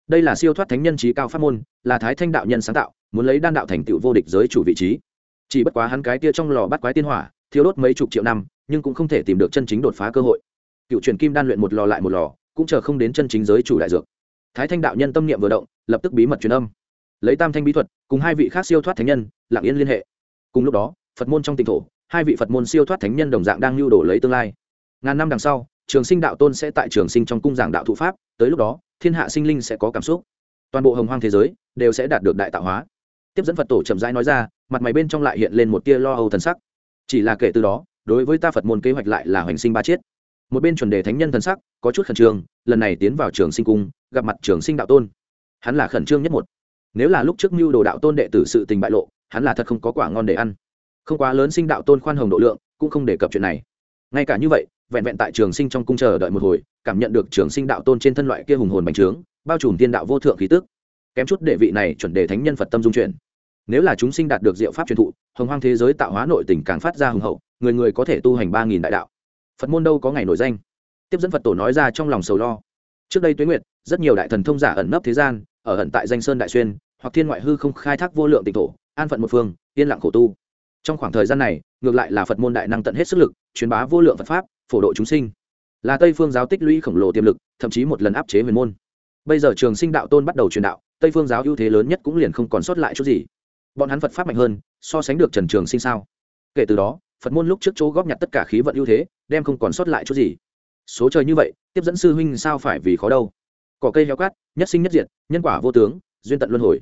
Đây là siêu thoát thánh nhân trí cao pháp môn, là thái thanh đạo nhân sáng tạo, muốn lấy đan đạo thành tựu vô địch giới chủ vị trí. Chỉ bất quá hắn cái kia trong lò bắt quái tiên hỏa, thiêu đốt mấy chục triệu năm, nhưng cũng không thể tìm được chân chính đột phá cơ hội. Cựu truyền kim đan luyện một lò lại một lò, cũng chờ không đến chân chính giới chủ đại dược thái thanh đạo nhân tâm niệm vừa động, lập tức bí mật truyền âm. Lấy tam thanh bí thuật, cùng hai vị khác siêu thoát thánh nhân, lặng yên liên hệ. Cùng lúc đó, phật môn trong tỉnh thổ, hai vị phật môn siêu thoát thánh nhân đồng dạng đang lưu đổ lấy tương lai. Ngàn năm đằng sau, trường sinh đạo tôn sẽ tại trường sinh trong cung giảng đạo thụ pháp, tới lúc đó, thiên hạ sinh linh sẽ có cảm xúc. Toàn bộ hồng hoang thế giới đều sẽ đạt được đại tạo hóa. Tiếp dẫn phật tổ chậm rãi nói ra, mặt mày bên trong lại hiện lên một tia lo âu thần sắc. Chỉ là kể từ đó, đối với ta phật môn kế hoạch lại là hoành sinh ba chiết một bên chuẩn đề thánh nhân thần sắc, có chút khẩn trương, lần này tiến vào trường sinh cung, gặp mặt trường sinh đạo tôn. Hắn là khẩn trương nhất một. Nếu là lúc trước mưu đồ đạo tôn đệ tử sự tình bại lộ, hắn là thật không có quả ngon để ăn. Không quá lớn sinh đạo tôn khoan hồng độ lượng, cũng không đề cập chuyện này. Ngay cả như vậy, vẹn vẹn tại trường sinh trong cung chờ đợi một hồi, cảm nhận được trường sinh đạo tôn trên thân loại kia hùng hồn bành trướng, bao trùm tiên đạo vô thượng khí tức. Kém chút đệ vị này chuẩn đề thánh nhân phật tâm dung chuyển. Nếu là chúng sinh đạt được diệu pháp truyền thụ, hồng hoang thế giới tạo hóa nội tỉnh càng phát ra hùng hậu, người người có thể tu hành ba nghìn đại đạo phật môn đâu có ngày nổi danh tiếp dẫn phật tổ nói ra trong lòng sầu lo trước đây tuế nguyệt rất nhiều đại thần thông giả ẩn nấp thế gian ở ẩn tại danh sơn đại xuyên hoặc thiên ngoại hư không khai thác vô lượng tịnh thổ an phận một phương yên lặng khổ tu trong khoảng thời gian này ngược lại là phật môn đại năng tận hết sức lực truyền bá vô lượng phật pháp phổ độ chúng sinh là tây phương giáo tích lũy khổng lồ tiềm lực thậm chí một lần áp chế huyền môn bây giờ trường sinh đạo tôn bắt đầu truyền đạo tây phương giáo ưu thế lớn nhất cũng liền không còn sót lại chút gì bọn hắn phật pháp mạnh hơn so sánh được trần trường sinh sao kể từ đó phật môn lúc trước chỗ góp nhặt tất cả khí vận ưu thế đem không còn sót lại chút gì. Số trời như vậy, tiếp dẫn sư huynh sao phải vì khó đâu? Cỏ cây heo cát nhất sinh nhất diệt, nhân quả vô tướng, duyên tận luân hồi.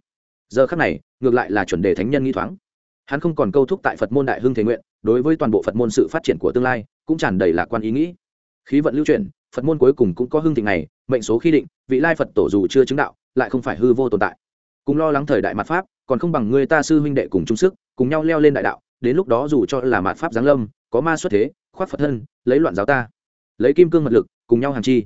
Giờ khắc này, ngược lại là chuẩn đề thánh nhân nghi thoáng. Hắn không còn câu thúc tại phật môn đại hưng thế nguyện, đối với toàn bộ phật môn sự phát triển của tương lai, cũng tràn đầy lạc quan ý nghĩ. Khí vận lưu chuyển, phật môn cuối cùng cũng có hưng thịnh này, mệnh số khi định, vị lai phật tổ dù chưa chứng đạo, lại không phải hư vô tồn tại. Cùng lo lắng thời đại mặt pháp, còn không bằng người ta sư huynh đệ cùng chung sức, cùng nhau leo lên đại đạo, đến lúc đó dù cho là mạt pháp giáng lâm, có ma xuất thế khoác phật thân, lấy loạn giáo ta. Lấy kim cương mật lực, cùng nhau hàng chi.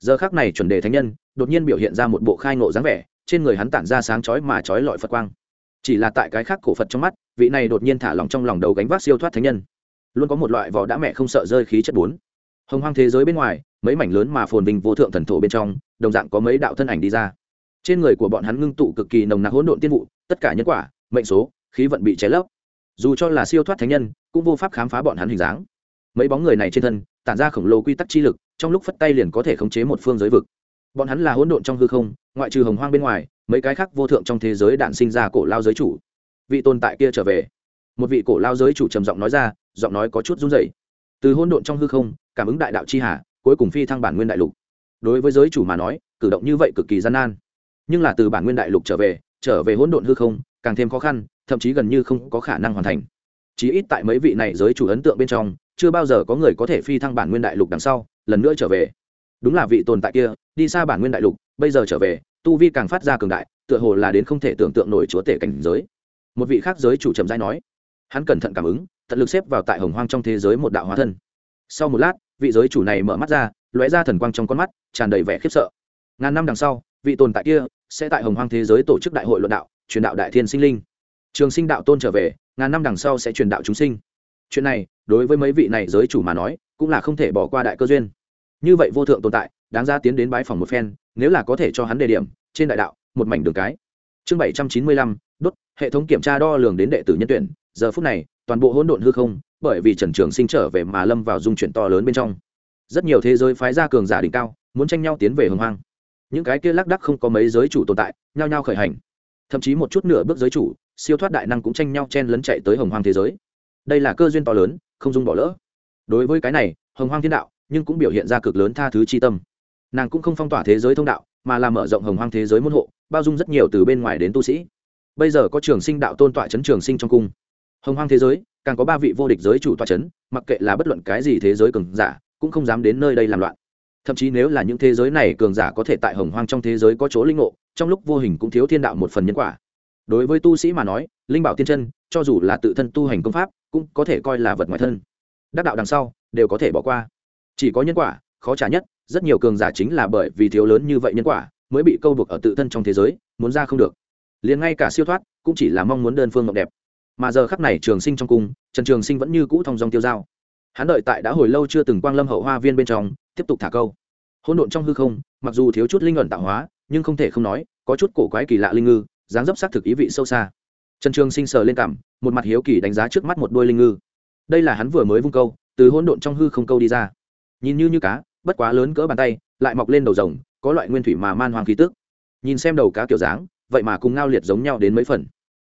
Giờ khác này chuẩn đề thánh nhân, đột nhiên biểu hiện ra một bộ khai ngộ dáng vẻ, trên người hắn tản ra sáng chói mà chói lọi phật quang. Chỉ là tại cái khác cổ phật trong mắt, vị này đột nhiên thả lòng trong lòng đầu gánh vác siêu thoát thánh nhân. Luôn có một loại vỏ đã mẹ không sợ rơi khí chất bốn. Hồng hoang thế giới bên ngoài, mấy mảnh lớn mà phồn vinh vô thượng thần thổ bên trong, đồng dạng có mấy đạo thân ảnh đi ra. Trên người của bọn hắn ngưng tụ cực kỳ nồng nặc hỗn độn tiên vụ, tất cả nhân quả, mệnh số, khí vận bị cháy lấp. Dù cho là siêu thoát thánh nhân, cũng vô pháp khám phá bọn hắn hình dáng mấy bóng người này trên thân, tản ra khổng lồ quy tắc chi lực, trong lúc phất tay liền có thể khống chế một phương giới vực. Bọn hắn là hỗn độn trong hư không, ngoại trừ hồng hoang bên ngoài, mấy cái khác vô thượng trong thế giới đạn sinh ra cổ lao giới chủ. Vị tồn tại kia trở về. Một vị cổ lao giới chủ trầm giọng nói ra, giọng nói có chút run rẩy. Từ hỗn độn trong hư không, cảm ứng đại đạo chi hà, cuối cùng phi thăng bản nguyên đại lục. Đối với giới chủ mà nói, cử động như vậy cực kỳ gian nan. Nhưng là từ bản nguyên đại lục trở về trở về hỗn độn hư không, càng thêm khó khăn, thậm chí gần như không có khả năng hoàn thành. Chí ít tại mấy vị này giới chủ ấn tượng bên trong chưa bao giờ có người có thể phi thăng bản nguyên đại lục đằng sau, lần nữa trở về. Đúng là vị tồn tại kia, đi xa bản nguyên đại lục, bây giờ trở về, tu vi càng phát ra cường đại, tựa hồ là đến không thể tưởng tượng nổi chúa tể cảnh giới. Một vị khác giới chủ trầm giai nói, hắn cẩn thận cảm ứng, tận lực xếp vào tại hồng hoang trong thế giới một đạo hóa thân. Sau một lát, vị giới chủ này mở mắt ra, lóe ra thần quang trong con mắt, tràn đầy vẻ khiếp sợ. Ngàn năm đằng sau, vị tồn tại kia sẽ tại hồng hoang thế giới tổ chức đại hội luận đạo, truyền đạo đại thiên sinh linh. Trường sinh đạo tôn trở về, ngàn năm đằng sau sẽ truyền đạo chúng sinh chuyện này, đối với mấy vị này giới chủ mà nói, cũng là không thể bỏ qua đại cơ duyên. Như vậy vô thượng tồn tại, đáng ra tiến đến bái phòng một phen, nếu là có thể cho hắn đề điểm, trên đại đạo, một mảnh đường cái. Chương bảy trăm chín mươi lăm, đốt, hệ thống kiểm tra đo lường đến đệ tử nhân tuyển. Giờ phút này, toàn bộ hỗn độn hư không, bởi vì trần trường sinh trở về mà lâm vào dung chuyển to lớn bên trong. Rất nhiều thế giới phái ra cường giả đỉnh cao, muốn tranh nhau tiến về hồng hoang. Những cái kia lác đắc không có mấy giới chủ tồn tại, nhao nhao khởi hành. Thậm chí một chút nửa bước giới chủ, siêu thoát đại năng cũng tranh nhau chen lấn chạy tới hồng hoang thế giới đây là cơ duyên to lớn, không dung bỏ lỡ. Đối với cái này, hồng hoang thiên đạo nhưng cũng biểu hiện ra cực lớn tha thứ chi tâm. Nàng cũng không phong tỏa thế giới thông đạo, mà là mở rộng hồng hoang thế giới môn hộ, bao dung rất nhiều từ bên ngoài đến tu sĩ. Bây giờ có trường sinh đạo tôn tọa chấn trường sinh trong cung. Hồng hoang thế giới, càng có ba vị vô địch giới chủ tọa chấn, mặc kệ là bất luận cái gì thế giới cường giả, cũng không dám đến nơi đây làm loạn. Thậm chí nếu là những thế giới này cường giả có thể tại hồng hoang trong thế giới có chỗ linh ngộ, trong lúc vô hình cũng thiếu thiên đạo một phần nhân quả. Đối với tu sĩ mà nói, linh bảo tiên chân, cho dù là tự thân tu hành công pháp cũng có thể coi là vật ngoại thân. Đắc đạo đằng sau, đều có thể bỏ qua. Chỉ có nhân quả, khó trả nhất, rất nhiều cường giả chính là bởi vì thiếu lớn như vậy nhân quả, mới bị câu buộc ở tự thân trong thế giới, muốn ra không được. Liền ngay cả siêu thoát, cũng chỉ là mong muốn đơn phương ngọc đẹp. Mà giờ khắc này trường sinh trong cung, trần trường sinh vẫn như cũ thong dong tiêu dao. Hắn đợi tại đã hồi lâu chưa từng quang lâm hậu hoa viên bên trong, tiếp tục thả câu. Hỗn độn trong hư không, mặc dù thiếu chút linh ẩn tạo hóa, nhưng không thể không nói, có chút cổ quái kỳ lạ linh ngư, dáng dấp xác thực ý vị sâu xa trần trường sinh sờ lên cảm, một mặt hiếu kỳ đánh giá trước mắt một đôi linh ngư. Đây là hắn vừa mới vung câu, từ hỗn độn trong hư không câu đi ra. Nhìn như như cá, bất quá lớn cỡ bàn tay, lại mọc lên đầu rồng, có loại nguyên thủy mà man hoàng khí tức. Nhìn xem đầu cá kiểu dáng, vậy mà cùng ngao liệt giống nhau đến mấy phần.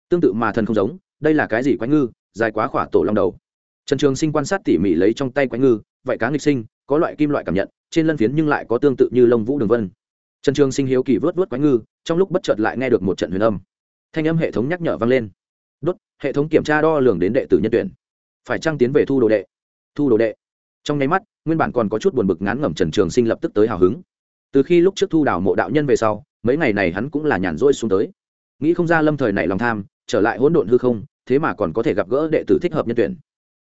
Tương tự mà thần không giống, đây là cái gì quái ngư, dài quá khỏa tổ long đầu. Trần trường sinh quan sát tỉ mỉ lấy trong tay quái ngư, vậy cá nghịch sinh, có loại kim loại cảm nhận, trên lân phiến nhưng lại có tương tự như lông vũ đường vân. Trần trường sinh hiếu kỳ vớt vớt quái ngư, trong lúc bất chợt lại nghe được một trận huyền âm thanh âm hệ thống nhắc nhở vang lên. Đốt, hệ thống kiểm tra đo lường đến đệ tử nhân tuyển. Phải trăng tiến về thu đồ đệ? Thu đồ đệ. Trong nháy mắt, nguyên bản còn có chút buồn bực ngán ngẩm trần trường sinh lập tức tới hào hứng. Từ khi lúc trước thu đào mộ đạo nhân về sau, mấy ngày này hắn cũng là nhàn rỗi xuống tới. Nghĩ không ra lâm thời này lòng tham, trở lại hỗn độn hư không, thế mà còn có thể gặp gỡ đệ tử thích hợp nhân tuyển.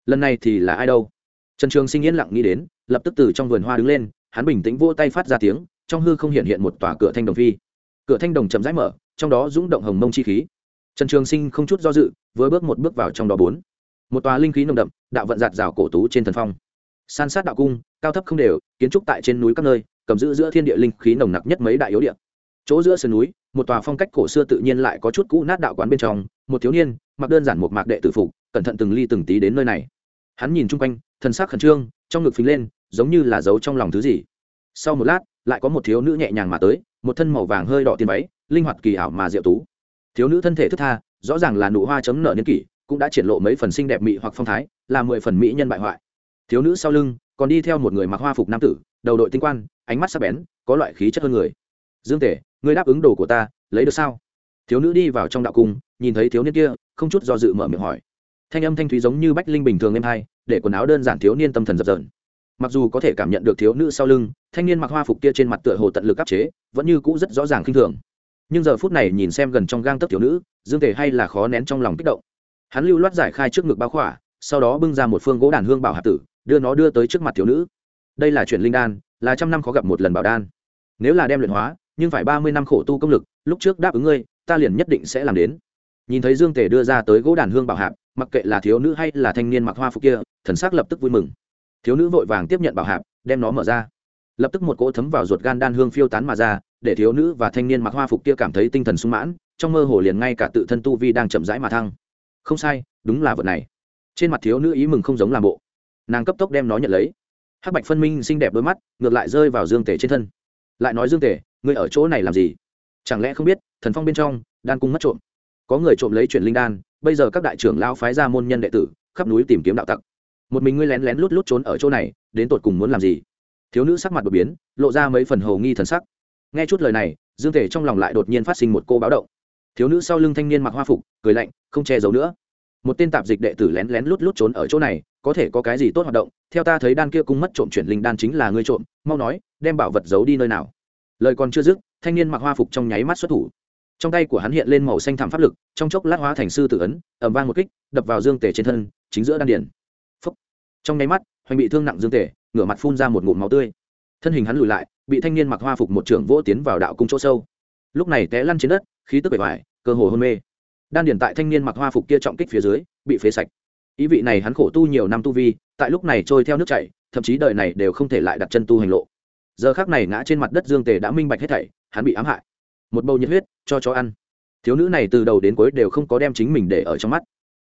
Lần này thì là ai đâu? Trần trường sinh yên lặng nghĩ đến, lập tức từ trong vườn hoa đứng lên, hắn bình tĩnh vô tay phát ra tiếng, trong hư không hiện hiện một tòa cửa thanh đồng phi. Cửa thanh đồng chậm rãi mở trong đó rung động hồng mông chi khí. Trần trường sinh không chút do dự, vừa bước một bước vào trong đó bốn. Một tòa linh khí nồng đậm, đạo vận giạt rào cổ tú trên thần phong. San sát đạo cung, cao thấp không đều, kiến trúc tại trên núi các nơi, cầm giữ giữa thiên địa linh khí nồng nặc nhất mấy đại yếu địa. Chỗ giữa sườn núi, một tòa phong cách cổ xưa tự nhiên lại có chút cũ nát đạo quán bên trong, một thiếu niên, mặc đơn giản một mạc đệ tử phục, cẩn thận từng ly từng tí đến nơi này. Hắn nhìn chung quanh thân sắc khẩn trương, trong ngực phình lên, giống như là giấu trong lòng thứ gì. Sau một lát, lại có một thiếu nữ nhẹ nhàng mà tới một thân màu vàng hơi đỏ tiền váy, linh hoạt kỳ ảo mà diệu tú. Thiếu nữ thân thể thức tha, rõ ràng là nụ hoa chấm nợ niên kỷ, cũng đã triển lộ mấy phần xinh đẹp mỹ hoặc phong thái, là mười phần mỹ nhân bại hoại. Thiếu nữ sau lưng còn đi theo một người mặc hoa phục nam tử, đầu đội tinh quan, ánh mắt sắc bén, có loại khí chất hơn người. Dương tể, ngươi đáp ứng đồ của ta, lấy được sao? Thiếu nữ đi vào trong đạo cung, nhìn thấy thiếu niên kia, không chút do dự mở miệng hỏi. Thanh âm thanh thúy giống như bách linh bình thường êm hai để quần áo đơn giản thiếu niên tâm thần dập dờn mặc dù có thể cảm nhận được thiếu nữ sau lưng, thanh niên mặc hoa phục kia trên mặt tựa hồ tận lực áp chế, vẫn như cũ rất rõ ràng khinh thường. Nhưng giờ phút này nhìn xem gần trong gang tấc thiếu nữ, dương tề hay là khó nén trong lòng kích động. Hắn lưu loát giải khai trước ngực bao khỏa, sau đó bưng ra một phương gỗ đàn hương bảo hạt tử, đưa nó đưa tới trước mặt thiếu nữ. Đây là chuyện linh đan, là trăm năm khó gặp một lần bảo đan. Nếu là đem luyện hóa, nhưng phải ba mươi năm khổ tu công lực, lúc trước đáp ứng ngươi, ta liền nhất định sẽ làm đến. Nhìn thấy dương tề đưa ra tới gỗ đàn hương bảo hạp mặc kệ là thiếu nữ hay là thanh niên mặc hoa phục kia, thần s ắ c lập tức vui mừng thiếu nữ vội vàng tiếp nhận bảo hạp, đem nó mở ra. Lập tức một cỗ thấm vào ruột gan đan hương phiêu tán mà ra, để thiếu nữ và thanh niên mặc hoa phục kia cảm thấy tinh thần sung mãn, trong mơ hồ liền ngay cả tự thân tu vi đang chậm rãi mà thăng. Không sai, đúng là vật này. Trên mặt thiếu nữ ý mừng không giống làm bộ. Nàng cấp tốc đem nó nhận lấy. Hắc bạch phân minh xinh đẹp đôi mắt, ngược lại rơi vào dương tể trên thân. Lại nói dương tể ngươi ở chỗ này làm gì? Chẳng lẽ không biết, thần phong bên trong, đan cung mất trộm. Có người trộm lấy chuyện linh đan, bây giờ các đại trưởng lao phái ra môn nhân đệ tử, khắp núi tìm kiếm đạo tặc một mình ngươi lén lén lút lút trốn ở chỗ này, đến tột cùng muốn làm gì? Thiếu nữ sắc mặt đột biến, lộ ra mấy phần hầu nghi thần sắc. Nghe chút lời này, dương thể trong lòng lại đột nhiên phát sinh một cô báo động. Thiếu nữ sau lưng thanh niên mặc hoa phục, cười lạnh, không che giấu nữa. Một tên tạp dịch đệ tử lén lén lút lút trốn ở chỗ này, có thể có cái gì tốt hoạt động? Theo ta thấy đan kia cung mất trộm chuyển linh đan chính là ngươi trộm, mau nói, đem bảo vật giấu đi nơi nào? Lời còn chưa dứt, thanh niên mặc hoa phục trong nháy mắt xuất thủ. Trong tay của hắn hiện lên màu xanh thảm pháp lực, trong chốc lát hóa thành sư tử ấn ẩm vang một kích, đập vào dương tề trên thân, chính giữa đan điển trong nháy mắt, hoành bị thương nặng dương tể ngửa mặt phun ra một ngụm máu tươi. Thân hình hắn lùi lại, bị thanh niên mặc hoa phục một trưởng vỗ tiến vào đạo cung chỗ sâu. Lúc này té lăn trên đất, khí tức bể hoài cơ hồ hôn mê. Đan điển tại thanh niên mặc hoa phục kia trọng kích phía dưới, bị phế sạch. Ý vị này hắn khổ tu nhiều năm tu vi, tại lúc này trôi theo nước chảy, thậm chí đời này đều không thể lại đặt chân tu hành lộ. Giờ khác này ngã trên mặt đất dương tề đã minh bạch hết thảy, hắn bị ám hại. Một bầu nhiệt huyết cho chó ăn. Thiếu nữ này từ đầu đến cuối đều không có đem chính mình để ở trong mắt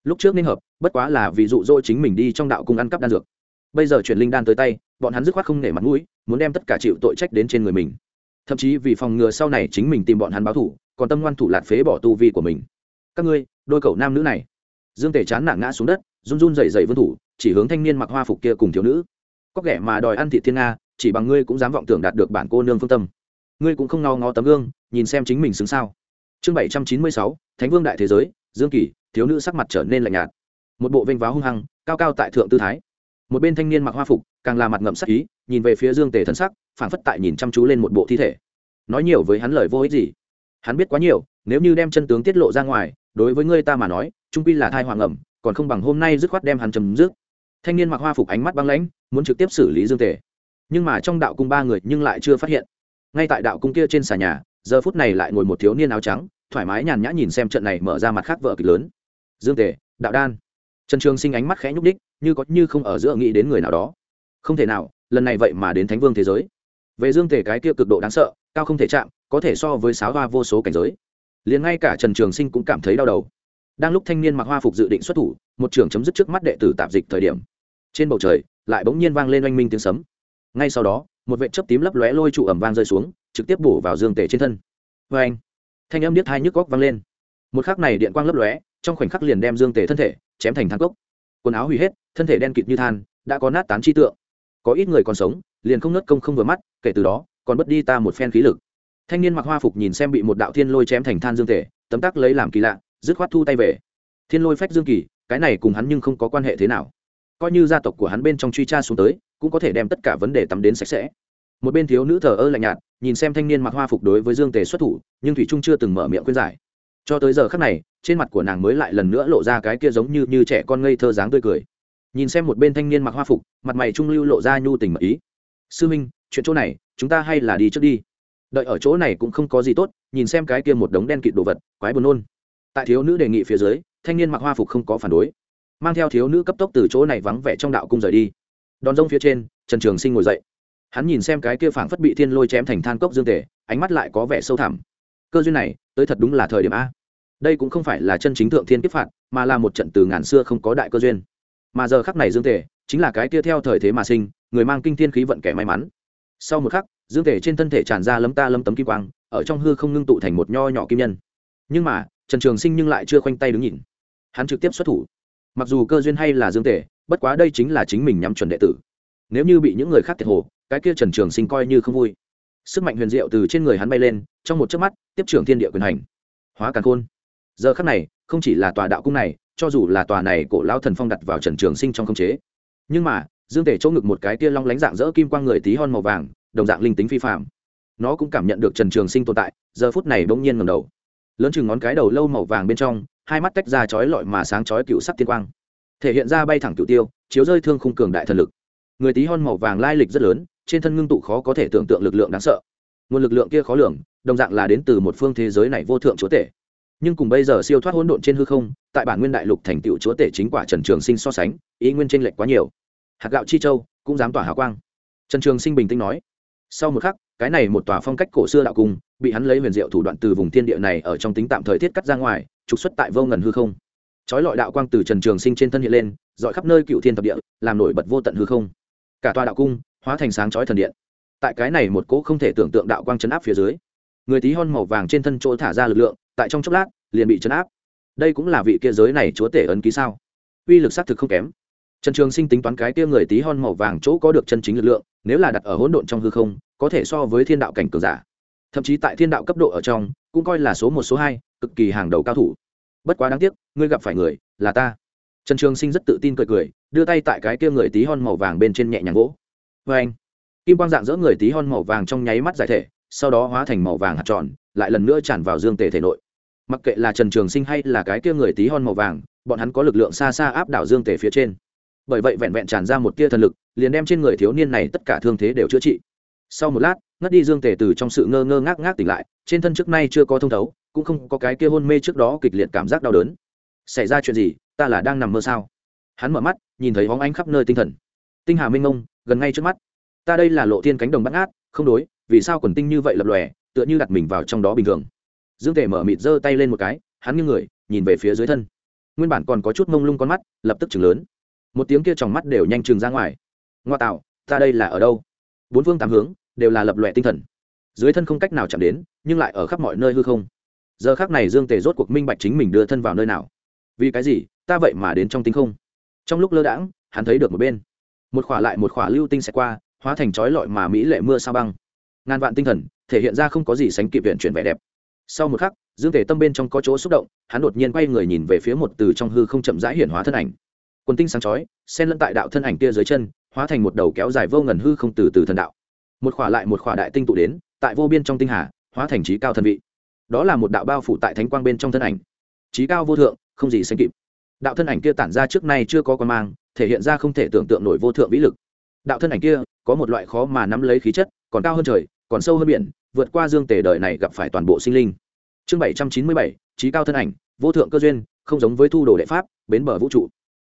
lúc trước nên hợp, bất quá là vì dụ dỗ chính mình đi trong đạo cung ăn cắp đan dược. Bây giờ chuyển linh đan tới tay, bọn hắn dứt khoát không nể mặt mũi, muốn đem tất cả chịu tội trách đến trên người mình. Thậm chí vì phòng ngừa sau này chính mình tìm bọn hắn báo thủ còn tâm ngoan thủ lạt phế bỏ tu vi của mình. Các ngươi, đôi cậu nam nữ này. Dương tể chán nản ngã xuống đất, run run dậy dậy vương thủ, chỉ hướng thanh niên mặc hoa phục kia cùng thiếu nữ. Có kẻ mà đòi ăn thị thiên nga, chỉ bằng ngươi cũng dám vọng tưởng đạt được bản cô nương phương tâm. Ngươi cũng không ngó ngó tấm gương, nhìn xem chính mình xứng sao. Chương bảy trăm chín mươi sáu, thánh vương đại thế giới, dương kỳ thiếu nữ sắc mặt trở nên lạnh nhạt. Một bộ vênh váo hung hăng, cao cao tại thượng tư thái. Một bên thanh niên mặc hoa phục, càng là mặt ngậm sắc ý, nhìn về phía dương tề thần sắc phản phất tại nhìn chăm chú lên một bộ thi thể. Nói nhiều với hắn lời vô ích gì? Hắn biết quá nhiều, nếu như đem chân tướng tiết lộ ra ngoài, đối với ngươi ta mà nói, trung pi là thai hoàng ẩm, còn không bằng hôm nay dứt khoát đem hắn chấm dứt. Thanh niên mặc hoa phục ánh mắt băng lãnh, muốn trực tiếp xử lý dương tề. Nhưng mà trong đạo cung ba người nhưng lại chưa phát hiện. Ngay tại đạo cung kia trên xà nhà, giờ phút này lại ngồi một thiếu niên áo trắng, thoải mái nhàn nhã nhìn xem trận này mở ra mặt khác vợ kịch lớn dương tề, đạo đan. Trần trường sinh ánh mắt khẽ nhúc đích như có như không ở giữa nghĩ đến người nào đó. Không thể nào, lần này vậy mà đến thánh vương thế giới. Về dương tề cái kia cực độ đáng sợ, cao không thể chạm, có thể so với sáo hoa vô số cảnh giới. Liền ngay cả trần trường sinh cũng cảm thấy đau đầu. Đang lúc thanh niên mặc hoa phục dự định xuất thủ, một trường chấm dứt trước mắt đệ tử tạp dịch thời điểm. Trên bầu trời, lại bỗng nhiên vang lên oanh minh tiếng sấm. Ngay sau đó, một vệ chấp tím lấp lóe lôi trụ ẩm vang rơi xuống, trực tiếp bổ vào dương Tề trên thân. Vê anh thanh âm điếc hai nhức góc vang lên. Một khắc này điện quang lấp lóe trong khoảnh khắc liền đem dương tề thân thể chém thành thang cốc. Quần áo hủy hết thân thể đen kịt như than đã có nát tán chi tượng. Có ít người còn sống liền không nớt công không vừa mắt kể từ đó còn bất đi ta một phen khí lực. Thanh niên mặc hoa phục nhìn xem bị một đạo thiên lôi chém thành than dương tề, tấm tắc lấy làm kỳ lạ dứt khoát thu tay về. Thiên lôi phách dương kỳ cái này cùng hắn nhưng không có quan hệ thế nào. Coi như gia tộc của hắn bên trong truy tra xuống tới cũng có thể đem tất cả vấn đề tắm đến sạch sẽ. Một bên thiếu nữ thờ ơ lạnh nhạt nhìn xem thanh niên mặc hoa phục đối với dương tề xuất thủ nhưng thủy trung chưa từng mở miệng khuyên giải. Cho tới giờ khắc này trên mặt của nàng mới lại lần nữa lộ ra cái kia giống như như trẻ con ngây thơ dáng tươi cười. Nhìn xem một bên thanh niên mặc hoa phục, mặt mày trung lưu lộ ra nhu tình mật ý. Sư minh, chuyện chỗ này, chúng ta hay là đi trước đi. Đợi ở chỗ này cũng không có gì tốt, nhìn xem cái kia một đống đen kịt đồ vật, quái buồn nôn. Tại thiếu nữ đề nghị phía dưới, thanh niên mặc hoa phục không có phản đối. Mang theo thiếu nữ cấp tốc từ chỗ này vắng vẻ trong đạo cung rời đi. Đòn rông phía trên, trần trường sinh ngồi dậy. Hắn nhìn xem cái kia phảng phất bị thiên lôi chém thành than cốc dương tể ánh mắt lại có vẻ sâu thẳm. Cơ duyên này, tới thật đúng là thời điểm a đây cũng không phải là chân chính thượng thiên kiếp phạt, mà là một trận từ ngàn xưa không có đại cơ duyên. Mà giờ khắc này dương tề, chính là cái kia theo thời thế mà sinh, người mang kinh thiên khí vận kẻ may mắn. Sau một khắc, dương tề trên thân thể tràn ra lấm ta lấm tấm kim quang, ở trong hư không ngưng tụ thành một nho nhỏ kim nhân. Nhưng mà, trần trường sinh nhưng lại chưa khoanh tay đứng nhìn. Hắn trực tiếp xuất thủ. Mặc dù cơ duyên hay là dương tề, bất quá đây chính là chính mình nhắm chuẩn đệ tử. Nếu như bị những người khác thiệt hồ, cái kia trần trường sinh coi như không vui. Sức mạnh huyền diệu từ trên người hắn bay lên, trong một chớp mắt, tiếp trưởng thiên địa quyền hành. Hóa càn khôn giờ khắc này, không chỉ là tòa đạo cung này, cho dù là tòa này cổ lao thần phong đặt vào trần trường sinh trong không chế. Nhưng mà, dương tể chỗ ngực một cái tia long lánh dạng dỡ kim quang người tí hon màu vàng, đồng dạng linh tính phi phạm nó cũng cảm nhận được trần trường sinh tồn tại, giờ phút này bỗng nhiên ngầm đầu. Lớn chừng ngón cái đầu lâu màu vàng bên trong, hai mắt tách ra chói lọi mà sáng chói cựu sắc tiên quang. Thể hiện ra bay thẳng cựu tiêu, chiếu rơi thương khung cường đại thần lực. Người tí hon màu vàng lai lịch rất lớn, trên thân ngưng tụ khó có thể tưởng tượng lực lượng đáng sợ. Nguồn lực lượng kia khó lường, đồng dạng là đến từ một phương thế giới này vô thượng chúa tể nhưng cùng bây giờ siêu thoát hỗn độn trên hư không, tại bản nguyên đại lục thành tựu chúa tể chính quả trần trường sinh so sánh, ý nguyên tranh lệch quá nhiều. Hạt gạo chi châu cũng dám tỏa hào quang. Trần trường sinh bình tĩnh nói, sau một khắc, cái này một tòa phong cách cổ xưa đạo cung bị hắn lấy huyền diệu thủ đoạn từ vùng thiên địa này ở trong tính tạm thời thiết cắt ra ngoài, trục xuất tại vô ngần hư không. Trói lọi đạo quang từ trần trường sinh trên thân hiện lên, dọi khắp nơi cựu thiên thập địa, làm nổi bật vô tận hư không. Cả tòa đạo cung hóa thành sáng chói thần điện. Tại cái này một cỗ không thể tưởng tượng đạo quang chấn áp phía dưới, người tí hon màu vàng trên thân chỗ thả ra lực lượng tại trong chốc lát, liền bị chấn áp. Đây cũng là vị kia giới này chúa tể ấn ký sao? Uy lực xác thực không kém. Trần trường sinh tính toán cái kia người tí hon màu vàng chỗ có được chân chính lực lượng, nếu là đặt ở hỗn độn trong hư không, có thể so với thiên đạo cảnh cường giả. Thậm chí tại thiên đạo cấp độ ở trong, cũng coi là số một, số hai, cực kỳ hàng đầu cao thủ. Bất quá đáng tiếc, ngươi gặp phải người, là ta. Trần trường sinh rất tự tin cười cười, đưa tay tại cái kia người tí hon màu vàng bên trên nhẹ nhàng gỗ. Vê anh. Kim quang dạng dỡ người tí hon màu vàng trong nháy mắt giải thể, sau đó hóa thành màu vàng hạt tròn lại lần nữa tràn vào dương tề thể nội. Mặc kệ là trần trường sinh hay là cái kia người tí hon màu vàng, bọn hắn có lực lượng xa xa áp đảo dương tề phía trên. Bởi vậy vẹn vẹn tràn ra một tia thần lực, liền đem trên người thiếu niên này tất cả thương thế đều chữa trị. Sau một lát, ngất đi dương tề từ trong sự ngơ ngơ ngác ngác tỉnh lại, trên thân trước nay chưa có thông thấu, cũng không có cái kia hôn mê trước đó kịch liệt cảm giác đau đớn. Xảy ra chuyện gì, ta là đang nằm mơ sao? Hắn mở mắt, nhìn thấy hóng ánh khắp nơi tinh thần. Tinh hà minh ngông, gần ngay trước mắt. Ta đây là lộ thiên cánh đồng bắt ngát, không đối, vì sao quần tinh như vậy lập lòe tựa như đặt mình vào trong đó bình thường. Dương tề mở mịt giơ tay lên một cái, hắn như người, nhìn về phía dưới thân. Nguyên bản còn có chút mông lung con mắt, lập tức chừng lớn. Một tiếng kia tròng mắt đều nhanh chừng ra ngoài. Ngoa tạo, ta đây là ở đâu? Bốn phương tám hướng, đều là lập lòe tinh thần. Dưới thân không cách nào chạm đến, nhưng lại ở khắp mọi nơi hư không. Giờ khác này dương tề rốt cuộc minh bạch chính mình đưa thân vào nơi nào. Vì cái gì, ta vậy mà đến trong tinh không? Trong lúc lơ đãng, hắn thấy được một bên. Một khỏa lại một khỏa lưu tinh sẽ qua, hóa thành trói lọi mà mỹ lệ mưa sao băng. Ngàn vạn tinh thần thể hiện ra không có gì sánh kịp viện chuyển vẻ đẹp. Sau một khắc, dương tề tâm bên trong có chỗ xúc động, hắn đột nhiên quay người nhìn về phía một từ trong hư không chậm rãi hiển hóa thân ảnh. Quần tinh sáng chói xen lẫn tại đạo thân ảnh kia dưới chân, hóa thành một đầu kéo dài vô ngần hư không từ từ thần đạo. Một khỏa lại một khỏa đại tinh tụ đến, tại vô biên trong tinh hà, hóa thành trí cao thần vị. Đó là một đạo bao phủ tại thánh quang bên trong thân ảnh. Trí cao vô thượng, không gì sánh kịp. Đạo thân ảnh kia tản ra trước nay chưa có con mang, thể hiện ra không thể tưởng tượng nổi vô thượng vĩ lực. Đạo thân ảnh kia, có một loại khó mà nắm lấy khí chất, còn cao hơn trời, còn sâu hơn biển vượt qua dương tề đời này gặp phải toàn bộ sinh linh. Chương bảy trăm chín mươi bảy, trí cao thân ảnh, vô thượng cơ duyên, không giống với thu đồ đệ pháp, bến bờ vũ trụ.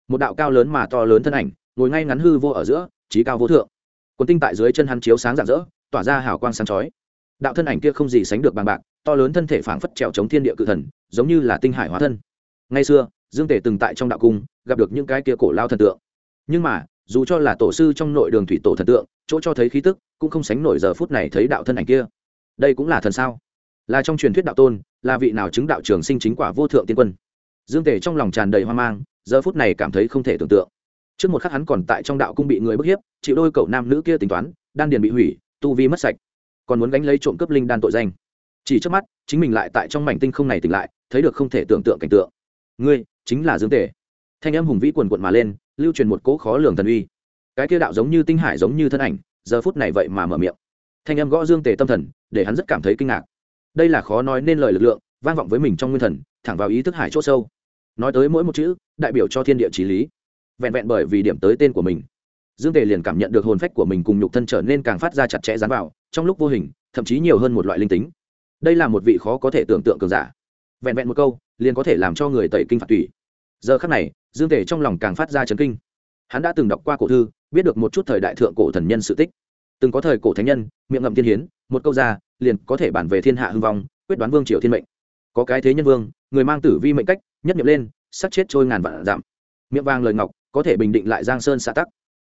Một đạo cao lớn mà to lớn thân ảnh, ngồi ngay ngắn hư vô ở giữa, trí cao vô thượng. Quần tinh tại dưới chân hắn chiếu sáng rạng rỡ, tỏa ra hào quang sáng chói. Đạo thân ảnh kia không gì sánh được bằng bạc, to lớn thân thể phảng phất trèo chống thiên địa cự thần, giống như là tinh hải hóa thân. Ngay xưa, dương tể từng tại trong đạo cung, gặp được những cái kia cổ lao thần tượng. Nhưng mà, dù cho là tổ sư trong nội đường thủy tổ thần tượng, chỗ cho thấy khí tức, cũng không sánh nổi giờ phút này thấy đạo thân ảnh kia đây cũng là thần sao? Là trong truyền thuyết đạo tôn, là vị nào chứng đạo trường sinh chính quả vô thượng tiên quân? Dương tể trong lòng tràn đầy hoang mang, giờ phút này cảm thấy không thể tưởng tượng. Trước một khắc hắn còn tại trong đạo cung bị người bức hiếp, chịu đôi cậu nam nữ kia tính toán, đan điền bị hủy, tu vi mất sạch. Còn muốn gánh lấy trộm cướp linh đan tội danh. Chỉ trước mắt, chính mình lại tại trong mảnh tinh không này tỉnh lại, thấy được không thể tưởng tượng cảnh tượng. Ngươi, chính là dương tể thanh âm hùng vĩ quần quận mà lên, lưu truyền một cỗ khó lường thần uy. Cái kia đạo giống như tinh hải giống như thân ảnh, giờ phút này vậy mà mở miệng thanh âm gõ dương tề tâm thần, để hắn rất cảm thấy kinh ngạc. Đây là khó nói nên lời lực lượng, vang vọng với mình trong nguyên thần, thẳng vào ý thức hải c h ỗ sâu. Nói tới mỗi một chữ, đại biểu cho thiên địa trí lý. Vẹn vẹn bởi vì điểm tới tên của mình, dương tề liền cảm nhận được hồn phách của mình cùng nhục thân trở nên càng phát ra chặt chẽ dán vào, trong lúc vô hình, thậm chí nhiều hơn một loại linh tính. Đây là một vị khó có thể tưởng tượng cường giả. Vẹn vẹn một câu, liền có thể làm cho người tẩy kinh phạt tủy. Giờ khắc này, dương tề trong lòng càng phát ra chấn kinh. Hắn đã từng đọc qua cổ thư, biết được một chút thời đại thượng cổ thần nhân sự tích từng có thời cổ thánh nhân, miệng ngậm thiên hiến, một câu ra, liền có thể bản về thiên hạ hưng vong, quyết đoán vương triều thiên mệnh. Có cái thế nhân vương, người mang tử vi mệnh cách, nhất nhập lên sắc chết trôi ngàn vạn giảm miệng vàng lời ngọc, có thể bình định lại giang sơn xã tắc.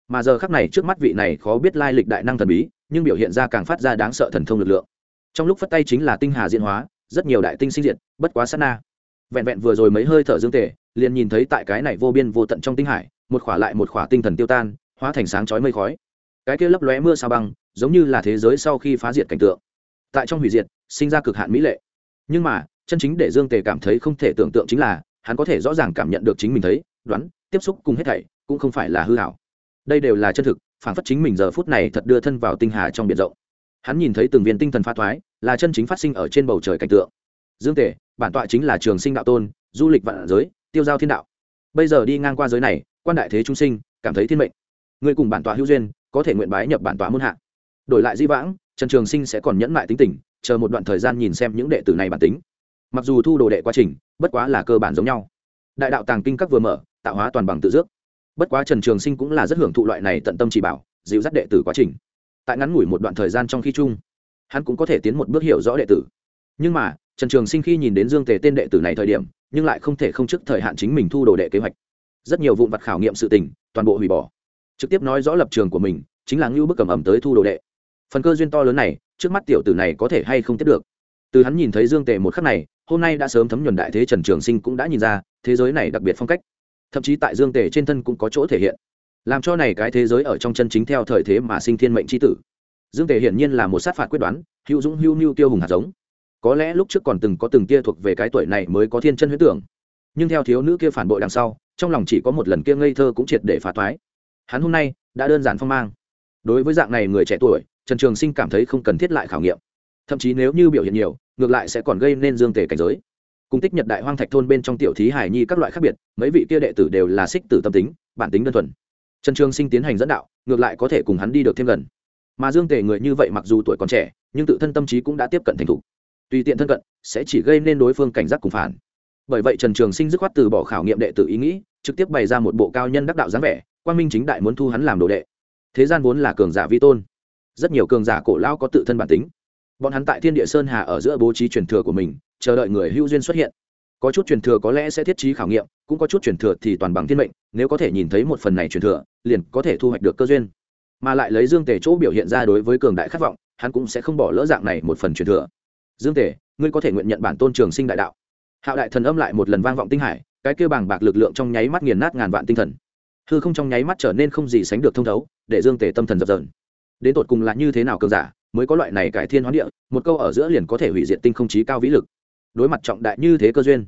Mà giờ khắc này trước mắt vị này khó biết lai lịch đại năng thần bí, nhưng biểu hiện ra càng phát ra đáng sợ thần thông lực lượng. Trong lúc phất tay chính là tinh hà diễn hóa, rất nhiều đại tinh sinh diệt, bất quá sát na. Vẹn vẹn vừa rồi mấy hơi thở dương tề, liền nhìn thấy tại cái này vô biên vô tận trong tinh hải, một khỏa lại một khỏa tinh thần tiêu tan, hóa thành sáng chói mây khói cái kia lấp lóe mưa sao băng, giống như là thế giới sau khi phá diệt cảnh tượng. Tại trong hủy diệt, sinh ra cực hạn mỹ lệ. Nhưng mà, chân chính để dương tề cảm thấy không thể tưởng tượng chính là, hắn có thể rõ ràng cảm nhận được chính mình thấy, đoán, tiếp xúc cùng hết thảy, cũng không phải là hư hảo. Đây đều là chân thực, phản phất chính mình giờ phút này thật đưa thân vào tinh hà trong biển rộng. Hắn nhìn thấy từng viên tinh thần pha thoái, là chân chính phát sinh ở trên bầu trời cảnh tượng. Dương tề, bản tọa chính là trường sinh đạo tôn, du lịch vạn giới, tiêu giao thiên đạo. Bây giờ đi ngang qua giới này, quan đại thế trung sinh, cảm thấy thiên mệnh. Người cùng bản tọa hữu duyên có thể nguyện bái nhập bản tòa muôn hạ. Đổi lại di vãng, trần trường sinh sẽ còn nhẫn mại tính tình, chờ một đoạn thời gian nhìn xem những đệ tử này bản tính. Mặc dù thu đồ đệ quá trình, bất quá là cơ bản giống nhau. Đại đạo tàng kinh các vừa mở, tạo hóa toàn bằng tự dước. Bất quá trần trường sinh cũng là rất hưởng thụ loại này tận tâm chỉ bảo, dịu dắt đệ tử quá trình. Tại ngắn ngủi một đoạn thời gian trong khi chung, hắn cũng có thể tiến một bước hiểu rõ đệ tử. Nhưng mà, trần trường sinh khi nhìn đến dương tề tên đệ tử này thời điểm, nhưng lại không thể không trước thời hạn chính mình thu đồ đệ kế hoạch. Rất nhiều vụn vặt khảo nghiệm sự tình, toàn bộ hủy bỏ trực tiếp nói rõ lập trường của mình, chính là ngưu bức cầm ẩm tới thu đồ đệ. Phần cơ duyên to lớn này, trước mắt tiểu tử này có thể hay không tiếp được. Từ hắn nhìn thấy dương tề một khắc này, hôm nay đã sớm thấm nhuần đại thế trần trường sinh cũng đã nhìn ra, thế giới này đặc biệt phong cách. Thậm chí tại dương tề trên thân cũng có chỗ thể hiện. Làm cho này cái thế giới ở trong chân chính theo thời thế mà sinh thiên mệnh c h i tử. Dương tề hiển nhiên là một sát phạt quyết đoán, hữu dũng hữu mưu tiêu hùng hạt giống. Có lẽ lúc trước còn từng có từng kia thuộc về cái tuổi này mới có thiên chân huyết tưởng. Nhưng theo thiếu nữ kia phản bội đằng sau, trong lòng chỉ có một lần kia ngây thơ cũng triệt để phá thoái hắn hôm nay đã đơn giản phong mang. Đối với dạng này người trẻ tuổi, trần trường sinh cảm thấy không cần thiết lại khảo nghiệm. Thậm chí nếu như biểu hiện nhiều, ngược lại sẽ còn gây nên dương tề cảnh giới. Cùng tích nhật đại hoang thạch thôn bên trong tiểu thí hải nhi các loại khác biệt, mấy vị kia đệ tử đều là xích tử tâm tính, bản tính đơn thuần. Trần trường sinh tiến hành dẫn đạo, ngược lại có thể cùng hắn đi được thêm gần. Mà dương tề người như vậy mặc dù tuổi còn trẻ, nhưng tự thân tâm trí cũng đã tiếp cận thành thục. Tùy tiện thân cận, sẽ chỉ gây nên đối phương cảnh giác cùng phản bởi vậy trần trường sinh dứt khoát từ bỏ khảo nghiệm đệ tử ý nghĩ, trực tiếp bày ra một bộ cao nhân đắc đạo dáng vẻ quan minh chính đại muốn thu hắn làm đồ đệ. Thế gian vốn là cường giả vi tôn. Rất nhiều cường giả cổ lao có tự thân bản tính. Bọn hắn tại thiên địa sơn hà ở giữa bố trí truyền thừa của mình, chờ đợi người hữu duyên xuất hiện. Có chút truyền thừa có lẽ sẽ thiết trí khảo nghiệm, cũng có chút truyền thừa thì toàn bằng thiên mệnh, nếu có thể nhìn thấy một phần này truyền thừa, liền có thể thu hoạch được cơ duyên. Mà lại lấy dương tề chỗ biểu hiện ra đối với cường đại khát vọng, hắn cũng sẽ không bỏ lỡ dạng này một phần truyền thừa. Dương tề, ngươi có thể nguyện nhận bản tôn trường sinh đại đạo hạo đại thần âm lại một lần vang vọng tinh hải, cái kêu bàng bạc lực lượng trong nháy mắt nghiền nát ngàn vạn tinh thần. Hư không trong nháy mắt trở nên không gì sánh được thông thấu, để dương tề tâm thần dập dờn. Đến tột cùng là như thế nào cường giả, mới có loại này cải thiên hoán địa, một câu ở giữa liền có thể hủy diệt tinh không chí cao vĩ lực. Đối mặt trọng đại như thế cơ duyên,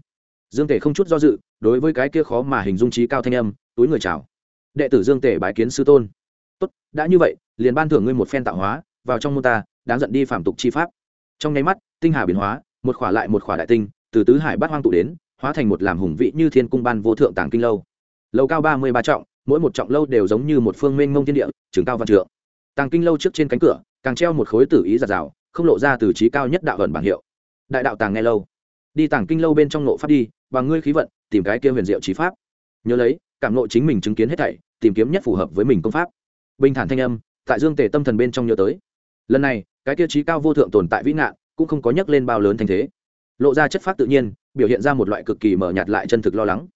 dương tề không chút do dự, đối với cái kia khó mà hình dung trí cao thanh âm, túi người chào. Đệ tử dương tề bái kiến sư tôn. Tốt, đã như vậy, liền ban thưởng ngươi một phen tạo hóa, vào trong môn ta, đáng giận đi phạm tục chi pháp. Trong nháy mắt, tinh hà biến hóa, một khỏa lại một khỏa đại tinh từ tứ hải bát hoang tụ đến, hóa thành một làm hùng vị như thiên cung ban vô thượng tàng kinh lâu. Lâu cao ba mươi ba trọng, mỗi một trọng lâu đều giống như một phương mênh mông thiên địa, trường cao văn trượng. Tàng kinh lâu trước trên cánh cửa, càng treo một khối tử ý giạt rào, không lộ ra từ trí cao nhất đạo vần bảng hiệu. Đại đạo tàng nghe lâu. Đi tàng kinh lâu bên trong nộ pháp đi bằng ngươi khí vận, tìm cái kia huyền diệu trí pháp. Nhớ lấy, cảm nộ chính mình chứng kiến hết thảy, tìm kiếm nhất phù hợp với mình công pháp. Bình thản thanh âm, tại dương tề tâm thần bên trong nhớ tới. Lần này, cái kia trí cao vô thượng tồn tại vĩ ngạn, cũng không có nhắc lên bao lớn thành thế lộ ra chất phát tự nhiên, biểu hiện ra một loại cực kỳ mở nhạt lại chân thực lo lắng.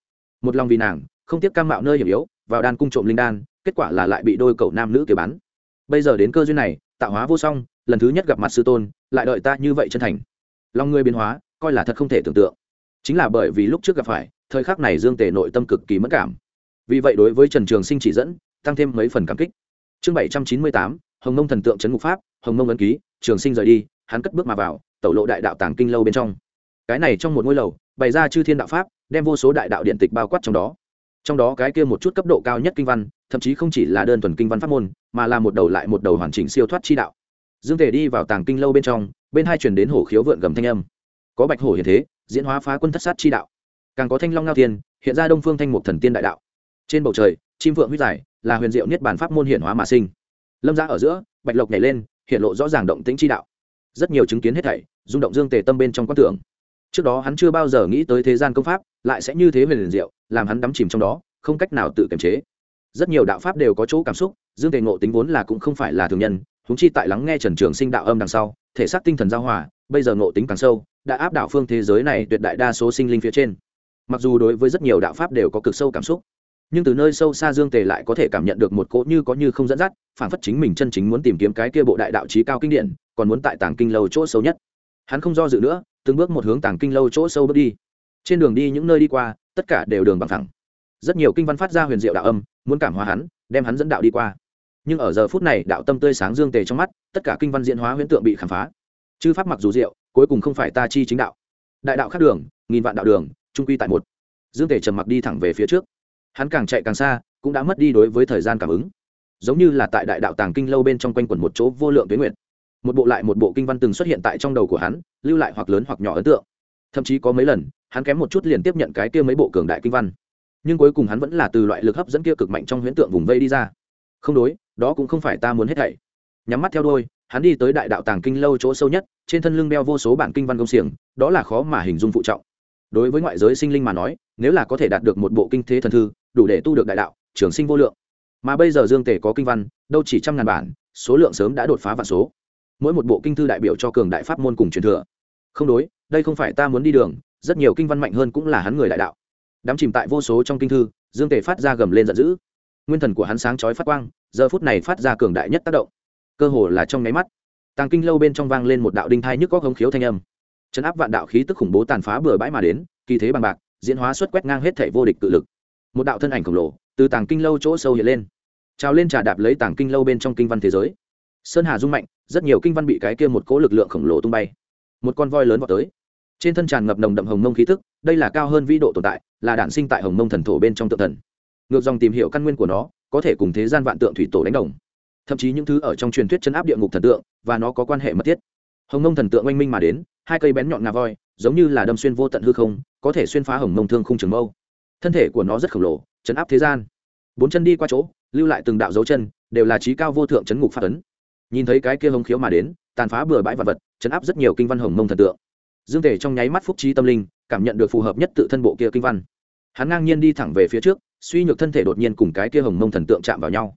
Một lòng vì nàng, không tiếc cam mạo nơi hiểm yếu, vào đan cung trộm linh đan, kết quả là lại bị đôi cậu nam nữ kế bắn. Bây giờ đến cơ duyên này, tạo hóa vô song, lần thứ nhất gặp mặt sư tôn, lại đợi ta như vậy chân thành. Lòng người biến hóa, coi là thật không thể tưởng tượng. Chính là bởi vì lúc trước gặp phải, thời khắc này dương tề nội tâm cực kỳ mất cảm. Vì vậy đối với trần trường sinh chỉ dẫn, tăng thêm mấy phần cảm kích. Chương bảy trăm chín mươi tám, hồng mông thần tượng trấn ngục pháp, hồng mông ấn ký, trường sinh rời đi, hắn cất bước mà vào, tẩu lộ đại đạo tàng kinh lâu bên trong cái này trong một ngôi lầu, bày ra chư thiên đạo pháp, đem vô số đại đạo điện tịch bao quát trong đó. Trong đó cái kia một chút cấp độ cao nhất kinh văn, thậm chí không chỉ là đơn thuần kinh văn pháp môn, mà là một đầu lại một đầu hoàn chỉnh siêu thoát chi đạo. Dương tề đi vào tàng kinh lâu bên trong, bên hai chuyển đến hổ khiếu vượn gầm thanh âm. Có bạch hổ hiện thế, diễn hóa phá quân thất sát chi đạo. Càng có thanh long ngao tiên hiện ra đông phương thanh mục thần tiên đại đạo. Trên bầu trời, chim vượng huyết giải là huyền diệu niết bản pháp môn hiện hóa mà sinh. Lâm ra ở giữa, bạch lộc nhảy lên, hiện lộ rõ ràng động tĩnh chi đạo. Rất nhiều chứng kiến hết thảy, rung động dương tề tâm bên trong quan tưởng trước đó hắn chưa bao giờ nghĩ tới thế gian công pháp, lại sẽ như thế về liền diệu, làm hắn đắm chìm trong đó, không cách nào tự kiềm chế. Rất nhiều đạo pháp đều có chỗ cảm xúc, dương tề ngộ tính vốn là cũng không phải là thường nhân húng chi tại lắng nghe trần trường sinh đạo âm đằng sau, thể xác tinh thần giao hòa, bây giờ ngộ tính càng sâu, đã áp đảo phương thế giới này tuyệt đại đa số sinh linh phía trên. Mặc dù đối với rất nhiều đạo pháp đều có cực sâu cảm xúc, nhưng từ nơi sâu xa dương tề lại có thể cảm nhận được một cỗ như có như không dẫn dắt, phản phất chính mình chân chính muốn tìm kiếm cái kia bộ đại đạo trí cao kinh điển, còn muốn tại tàng kinh lâu chỗ sâu nhất. Hắn không do dự nữa từng bước một hướng tàng kinh lâu chỗ sâu bước đi. Trên đường đi những nơi đi qua, tất cả đều đường bằng thẳng rất nhiều kinh văn phát ra huyền diệu đạo âm, muốn cảm hóa hắn, đem hắn dẫn đạo đi qua. Nhưng ở giờ phút này, đạo tâm tươi sáng dương tề trong mắt, tất cả kinh văn diễn hóa huyễn tượng bị khám phá. Chư pháp mặc dù diệu, cuối cùng không phải ta chi chính đạo. Đại đạo khác đường, nghìn vạn đạo đường trung quy tại một. Dương tề trầm mặc đi thẳng về phía trước. Hắn càng chạy càng xa, cũng đã mất đi đối với thời gian cảm ứng. Giống như là tại đại đạo tàng kinh lâu bên trong quanh quẩn một chỗ vô lượng tuyến nguyện một bộ lại một bộ kinh văn từng xuất hiện tại trong đầu của hắn, lưu lại hoặc lớn hoặc nhỏ ấn tượng. Thậm chí có mấy lần, hắn kém một chút liền tiếp nhận cái kia mấy bộ cường đại kinh văn. Nhưng cuối cùng hắn vẫn là từ loại lực hấp dẫn kia cực mạnh trong huyễn tượng vùng vây đi ra. Không đối, đó cũng không phải ta muốn hết thảy. Nhắm mắt theo đôi, hắn đi tới đại đạo tàng kinh lâu chỗ sâu nhất, trên thân lưng đeo vô số bản kinh văn công xiềng, đó là khó mà hình dung phụ trọng. Đối với ngoại giới sinh linh mà nói, nếu là có thể đạt được một bộ kinh thế thần thư, đủ để tu được đại đạo, trường sinh vô lượng. Mà bây giờ dương tề có kinh văn, đâu chỉ trăm ngàn bản, số lượng sớm đã đột phá vạn số mỗi một bộ kinh thư đại biểu cho cường đại pháp môn cùng truyền thừa. Không đối, đây không phải ta muốn đi đường, rất nhiều kinh văn mạnh hơn cũng là hắn người đại đạo. Đám chìm tại vô số trong kinh thư, dương tề phát ra gầm lên giận dữ. Nguyên thần của hắn sáng chói phát quang, giờ phút này phát ra cường đại nhất tác động. Cơ hồ là trong nháy mắt, tàng kinh lâu bên trong vang lên một đạo đinh thai nhức góc hống khiếu thanh âm. Chấn áp vạn đạo khí tức khủng bố tàn phá bừa bãi mà đến, kỳ thế bằng bạc, diễn hóa xuất quét ngang hết thể vô địch tự lực. Một đạo thân ảnh khổng lồ, từ tàng kinh lâu chỗ sâu hiện lên. Trào lên trà đạp lấy tàng kinh lâu bên trong kinh văn thế giới. Sơn hà rung mạnh rất nhiều kinh văn bị cái kia một cỗ lực lượng khổng lồ tung bay. Một con voi lớn vào tới. Trên thân tràn ngập nồng đậm hồng mông khí thức đây là cao hơn vĩ độ tồn tại, là đản sinh tại hồng mông thần thổ bên trong tượng thần. Ngược dòng tìm hiểu căn nguyên của nó, có thể cùng thế gian vạn tượng thủy tổ đánh đồng. Thậm chí những thứ ở trong truyền thuyết chấn áp địa ngục thần tượng, và nó có quan hệ mật thiết. Hồng mông thần tượng oanh minh mà đến, hai cây bén nhọn ngà voi, giống như là đâm xuyên vô tận hư không, có thể xuyên phá hồng mông thương khung trường mâu. Thân thể của nó rất khổng lồ, chấn áp thế gian. Bốn chân đi qua chỗ, lưu lại từng đạo dấu chân, đều là trí cao vô thượng chấn ngục phát ấn nhìn thấy cái kia hồng khiếu mà đến, tàn phá bừa bãi vật vật, chấn áp rất nhiều kinh văn hồng mông thần tượng. Dương thể trong nháy mắt phúc trí tâm linh, cảm nhận được phù hợp nhất tự thân bộ kia kinh văn. Hắn ngang nhiên đi thẳng về phía trước, suy nhược thân thể đột nhiên cùng cái kia hồng mông thần tượng chạm vào nhau.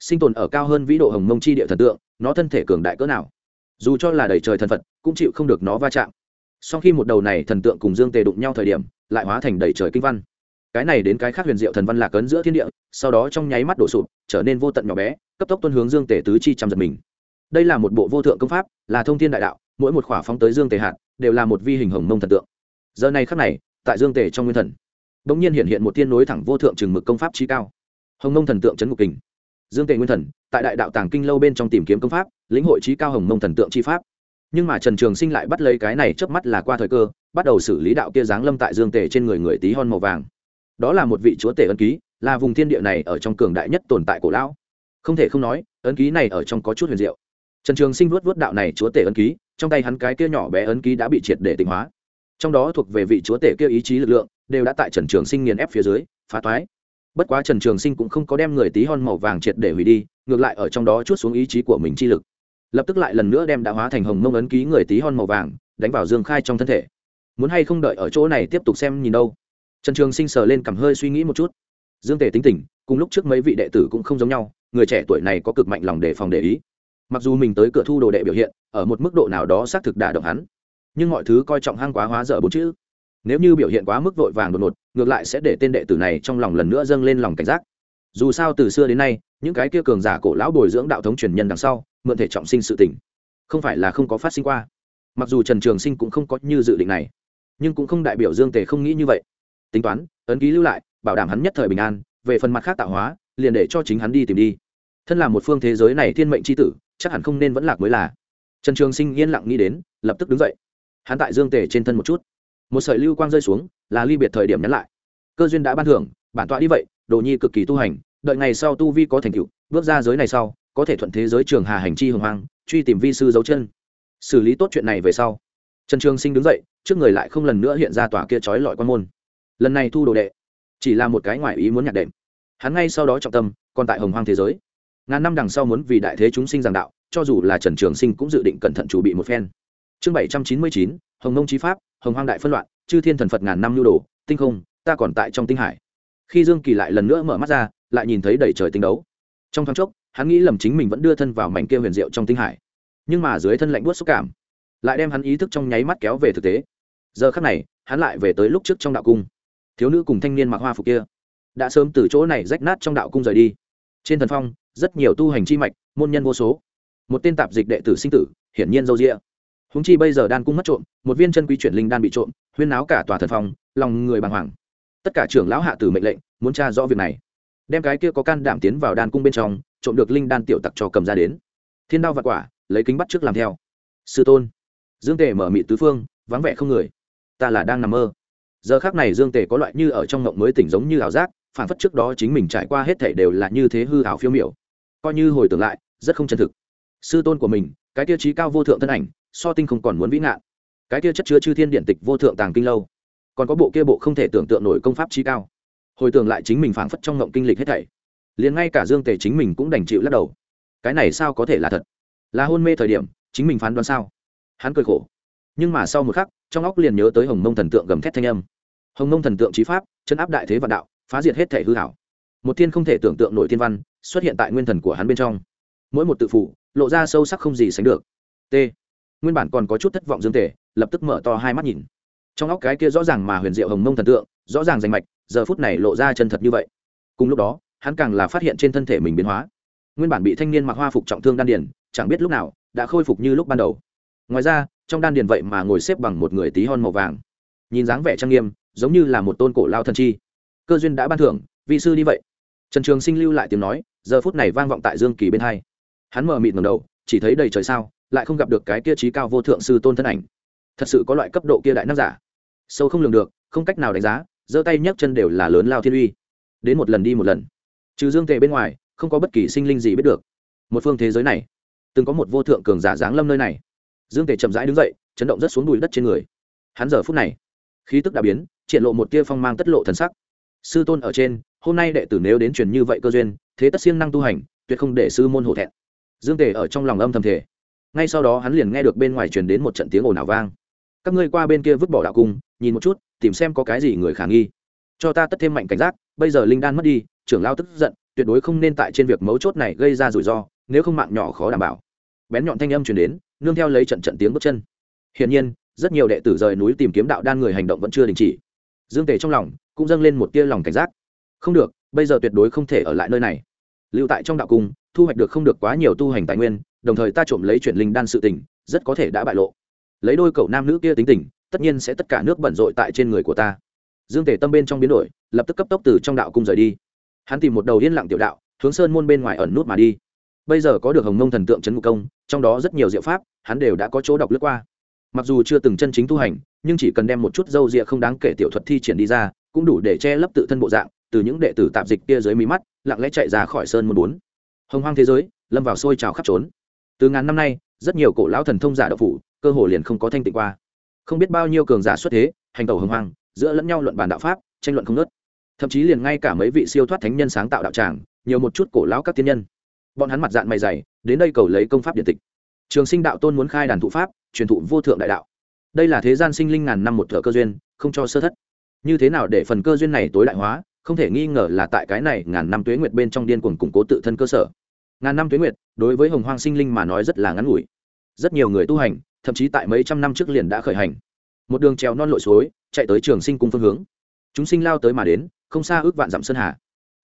Sinh tồn ở cao hơn vĩ độ hồng mông chi địa thần tượng, nó thân thể cường đại cỡ nào? Dù cho là đầy trời thần phật, cũng chịu không được nó va chạm. Sau khi một đầu này thần tượng cùng dương tề đụng nhau thời điểm, lại hóa thành đầy trời kinh văn. Cái này đến cái khác huyền diệu thần văn lạc ấn giữa thiên địa, sau đó trong nháy mắt đổ sụp, trở nên vô tận nhỏ bé, cấp tốc tuân hướng dương tề tứ chi chăm giật mình đây là một bộ vô thượng công pháp, là thông thiên đại đạo, mỗi một khỏa phóng tới dương tề hạt, đều là một vi hình hồng mông thần tượng. Giờ này khắc này, tại dương tề trong nguyên thần, bỗng nhiên hiện hiện một tiên nối thẳng vô thượng chừng mực công pháp trí cao. Hồng mông thần tượng trấn ngục kình. Dương tề nguyên thần, tại đại đạo tàng kinh lâu bên trong tìm kiếm công pháp, lĩnh hội trí cao hồng mông thần tượng chi pháp. Nhưng mà trần trường sinh lại bắt lấy cái này chớp mắt là qua thời cơ, bắt đầu xử lý đạo kia giáng lâm tại dương tề trên người người tí hon màu vàng. Đó là một vị chúa tể ân ký, là vùng thiên địa này ở trong cường đại nhất tồn tại cổ lão. Không thể không nói, ấn ký này ở trong có chút huyền diệu trần trường sinh vuốt vuốt đạo này chúa tể ấn ký, trong tay hắn cái kia nhỏ bé ấn ký đã bị triệt để tịnh hóa. Trong đó thuộc về vị chúa tể kia ý chí lực lượng, đều đã tại trần trường sinh nghiền ép phía dưới, phá toái. Bất quá trần trường sinh cũng không có đem người tí hon màu vàng triệt để hủy đi, ngược lại ở trong đó chút xuống ý chí của mình chi lực. Lập tức lại lần nữa đem đã hóa thành hồng mông ấn ký người tí hon màu vàng, đánh vào dương khai trong thân thể. Muốn hay không đợi ở chỗ này tiếp tục xem nhìn đâu. Trần trường sinh sờ lên cầm hơi suy nghĩ một chút. Dương tề tính tình, cùng lúc trước mấy vị đệ tử cũng không giống nhau, người trẻ tuổi này có cực mạnh lòng đề phòng để ý mặc dù mình tới cửa thu đồ đệ biểu hiện, ở một mức độ nào đó xác thực đả động hắn. Nhưng mọi thứ coi trọng hăng quá hóa dở bốn chữ. Nếu như biểu hiện quá mức vội vàng đột ngột, ngược lại sẽ để tên đệ tử này trong lòng lần nữa dâng lên lòng cảnh giác. Dù sao từ xưa đến nay, những cái kia cường giả cổ lão bồi dưỡng đạo thống truyền nhân đằng sau, mượn thể trọng sinh sự tỉnh không phải là không có phát sinh qua. Mặc dù trần trường sinh cũng không có như dự định này, nhưng cũng không đại biểu dương tề không nghĩ như vậy. Tính toán, ấn ký lưu lại, bảo đảm hắn nhất thời bình an, về phần mặt khác tạo hóa, liền để cho chính hắn đi tìm đi. Thân là một phương thế giới này thiên mệnh c h i tử chắc hẳn không nên vẫn lạc mới là. Trần trường sinh yên lặng nghĩ đến, lập tức đứng dậy. Hắn tại dương tề trên thân một chút. Một sợi lưu quang rơi xuống, là ly biệt thời điểm nhắn lại. Cơ duyên đã ban thưởng, bản tọa đi vậy, đồ nhi cực kỳ tu hành, đợi ngày sau tu vi có thành tựu, bước ra giới này sau, có thể thuận thế giới trường hà hành chi hồng hoang, truy tìm vi sư dấu chân. Xử lý tốt chuyện này về sau, trần trường sinh đứng dậy, trước người lại không lần nữa hiện ra tòa kia trói lọi quan môn. Lần này thu đồ đệ, chỉ là một cái ngoại ý muốn nhạc đệm. Hắn ngay sau đó trọng tâm, còn tại hồng hoang thế giới ngàn năm đằng sau muốn vì đại thế chúng sinh giảng đạo, cho dù là trần trường sinh cũng dự định cẩn thận chủ bị một phen. Chương bảy trăm chín mươi chín, hồng nông trí pháp, hồng hoang đại phân loạn, chư thiên thần phật ngàn năm nhu đồ, tinh không, ta còn tại trong tinh hải. Khi dương kỳ lại lần nữa mở mắt ra, lại nhìn thấy đầy trời tinh đấu. Trong thoáng chốc, hắn nghĩ lầm chính mình vẫn đưa thân vào mảnh kia huyền diệu trong tinh hải. Nhưng mà dưới thân lạnh buốt xúc cảm, lại đem hắn ý thức trong nháy mắt kéo về thực tế. Giờ khắc này, hắn lại về tới lúc trước trong đạo cung. Thiếu nữ cùng thanh niên mặc hoa phục kia, đã sớm từ chỗ này rách nát trong đạo cung rời đi trên thần phong, rất nhiều tu hành chi mạch, môn nhân vô số. Một tên tạp dịch đệ tử sinh tử, hiển nhiên dâu rịa húng chi bây giờ đan cung mất trộm, một viên chân quý chuyển linh đan bị trộm, huyên náo cả tòa thần phong, lòng người bàng hoàng. Tất cả trưởng lão hạ tử mệnh lệnh, muốn tra rõ việc này. Đem cái kia có can đảm tiến vào đan cung bên trong, trộm được linh đan tiểu tặc cho cầm ra đến. Thiên đao vặt quả, lấy kính bắt trước làm theo. Sư tôn. Dương tề mở mị tứ phương, vắng vẻ không người. Ta là đang nằm mơ. Giờ khác này dương tề có loại như ở trong ngộng mới tỉnh giống như ảo giác phản phất trước đó chính mình trải qua hết thể đều là như thế hư ảo phiêu miểu. Coi như hồi tưởng lại, rất không chân thực. Sư tôn của mình, cái tiêu chí cao vô thượng thân ảnh, so tinh không còn muốn vĩ ngạn. Cái kia chất chứa chư thiên điện tịch vô thượng tàng kinh lâu. Còn có bộ kia bộ không thể tưởng tượng nổi công pháp trí cao. Hồi tưởng lại chính mình phảng phất trong ngộng kinh lịch hết thảy. Liền ngay cả dương tề chính mình cũng đành chịu lắc đầu. Cái này sao có thể là thật? Là hôn mê thời điểm, chính mình phán đoán sao? Hắn cười khổ. Nhưng mà sau một khắc, trong óc liền nhớ tới hồng mông thần tượng gầm thét thanh âm. Hồng mông thần tượng trí pháp, chân áp đại thế vạn đạo phá diệt hết thể hư hảo. Một thiên không thể tưởng tượng nổi thiên văn xuất hiện tại nguyên thần của hắn bên trong. Mỗi một tự phụ lộ ra sâu sắc không gì sánh được. T. Nguyên bản còn có chút thất vọng dương tề, lập tức mở to hai mắt nhìn. Trong óc cái kia rõ ràng mà huyền diệu hồng mông thần tượng, rõ ràng danh mạch, giờ phút này lộ ra chân thật như vậy. Cùng lúc đó, hắn càng là phát hiện trên thân thể mình biến hóa. Nguyên bản bị thanh niên mặc hoa phục trọng thương đan điền, chẳng biết lúc nào đã khôi phục như lúc ban đầu. Ngoài ra, trong đan điền vậy mà ngồi xếp bằng một người tí hon màu vàng. Nhìn dáng vẻ trang nghiêm, giống như là một tôn cổ lao thần chi cơ duyên đã ban thưởng, vị sư đi vậy. Trần trường sinh lưu lại tiếng nói, giờ phút này vang vọng tại dương kỳ bên hai. Hắn mờ mịt ngầm đầu, chỉ thấy đầy trời sao, lại không gặp được cái kia trí cao vô thượng sư tôn thân ảnh. Thật sự có loại cấp độ kia đại nam giả. Sâu không lường được, không cách nào đánh giá, giơ tay nhấc chân đều là lớn lao thiên uy. Đến một lần đi một lần. Trừ dương tề bên ngoài, không có bất kỳ sinh linh gì biết được. Một phương thế giới này, từng có một vô thượng cường giả giáng lâm nơi này. Dương tề chậm rãi đứng dậy, chấn động rất xuống đùi đất trên người. Hắn giờ phút này, khí tức đã biến, triển lộ một tia phong mang tất lộ thần sắc sư tôn ở trên, hôm nay đệ tử nếu đến truyền như vậy cơ duyên, thế tất siêng năng tu hành, tuyệt không để sư môn hổ thẹn. Dương tề ở trong lòng âm thầm thể ngay sau đó hắn liền nghe được bên ngoài truyền đến một trận tiếng ồn ào vang. Các ngươi qua bên kia vứt bỏ đạo cung, nhìn một chút, tìm xem có cái gì người khả nghi. Cho ta tất thêm mạnh cảnh giác, bây giờ linh đan mất đi, trưởng lao tức giận, tuyệt đối không nên tại trên việc mấu chốt này gây ra rủi ro, nếu không mạng nhỏ khó đảm bảo. Bén nhọn thanh âm truyền đến, nương theo lấy trận trận tiếng bước chân. Hiển nhiên, rất nhiều đệ tử rời núi tìm kiếm đạo đan người hành động vẫn chưa đình chỉ dương tề trong lòng cũng dâng lên một tia lòng cảnh giác. Không được, bây giờ tuyệt đối không thể ở lại nơi này. Lưu tại trong đạo cung, thu hoạch được không được quá nhiều tu hành tài nguyên, đồng thời ta trộm lấy chuyện linh đan sự tình, rất có thể đã bại lộ. Lấy đôi cậu nam nữ kia tính tình, tất nhiên sẽ tất cả nước bận rộn tại trên người của ta. Dương tề tâm bên trong biến đổi, lập tức cấp tốc từ trong đạo cung rời đi. Hắn tìm một đầu yên lặng tiểu đạo, hướng sơn môn bên ngoài ẩn nút mà đi. Bây giờ có được hồng mông thần tượng trấn ngục công, trong đó rất nhiều diệu pháp, hắn đều đã có chỗ đọc lướt qua mặc dù chưa từng chân chính tu hành, nhưng chỉ cần đem một chút dâu rịa không đáng kể tiểu thuật thi triển đi ra, cũng đủ để che lấp tự thân bộ dạng, từ những đệ tử tạp dịch kia dưới mí mắt, lặng lẽ chạy ra khỏi sơn môn bốn. Hồng hoang thế giới, lâm vào sôi trào khắp trốn. Từ ngàn năm nay, rất nhiều cổ lão thần thông giả đậu phủ, cơ hồ liền không có thanh tịnh qua. Không biết bao nhiêu cường giả xuất thế, hành tẩu hồng hoang, giữa lẫn nhau luận bàn đạo pháp, tranh luận không nớt thậm chí liền ngay cả mấy vị siêu thoát thánh nhân sáng tạo đạo tràng, nhiều một chút cổ lão các tiên nhân. Bọn hắn mặt dạng mày dày, đến đây cầu lấy công pháp điện tịch. Trường sinh đạo tôn muốn khai đàn thụ pháp truyền thụ vô thượng đại đạo. Đây là thế gian sinh linh ngàn năm một thợ cơ duyên, không cho sơ thất. Như thế nào để phần cơ duyên này tối đại hóa, không thể nghi ngờ là tại cái này ngàn năm tuế nguyệt bên trong điên cuồng củng cố tự thân cơ sở. Ngàn năm tuế nguyệt, đối với hồng hoang sinh linh mà nói rất là ngắn ngủi. Rất nhiều người tu hành, thậm chí tại mấy trăm năm trước liền đã khởi hành. Một đường trèo non lội suối, chạy tới trường sinh cung phương hướng. Chúng sinh lao tới mà đến, không xa ước vạn dặm sơn hà.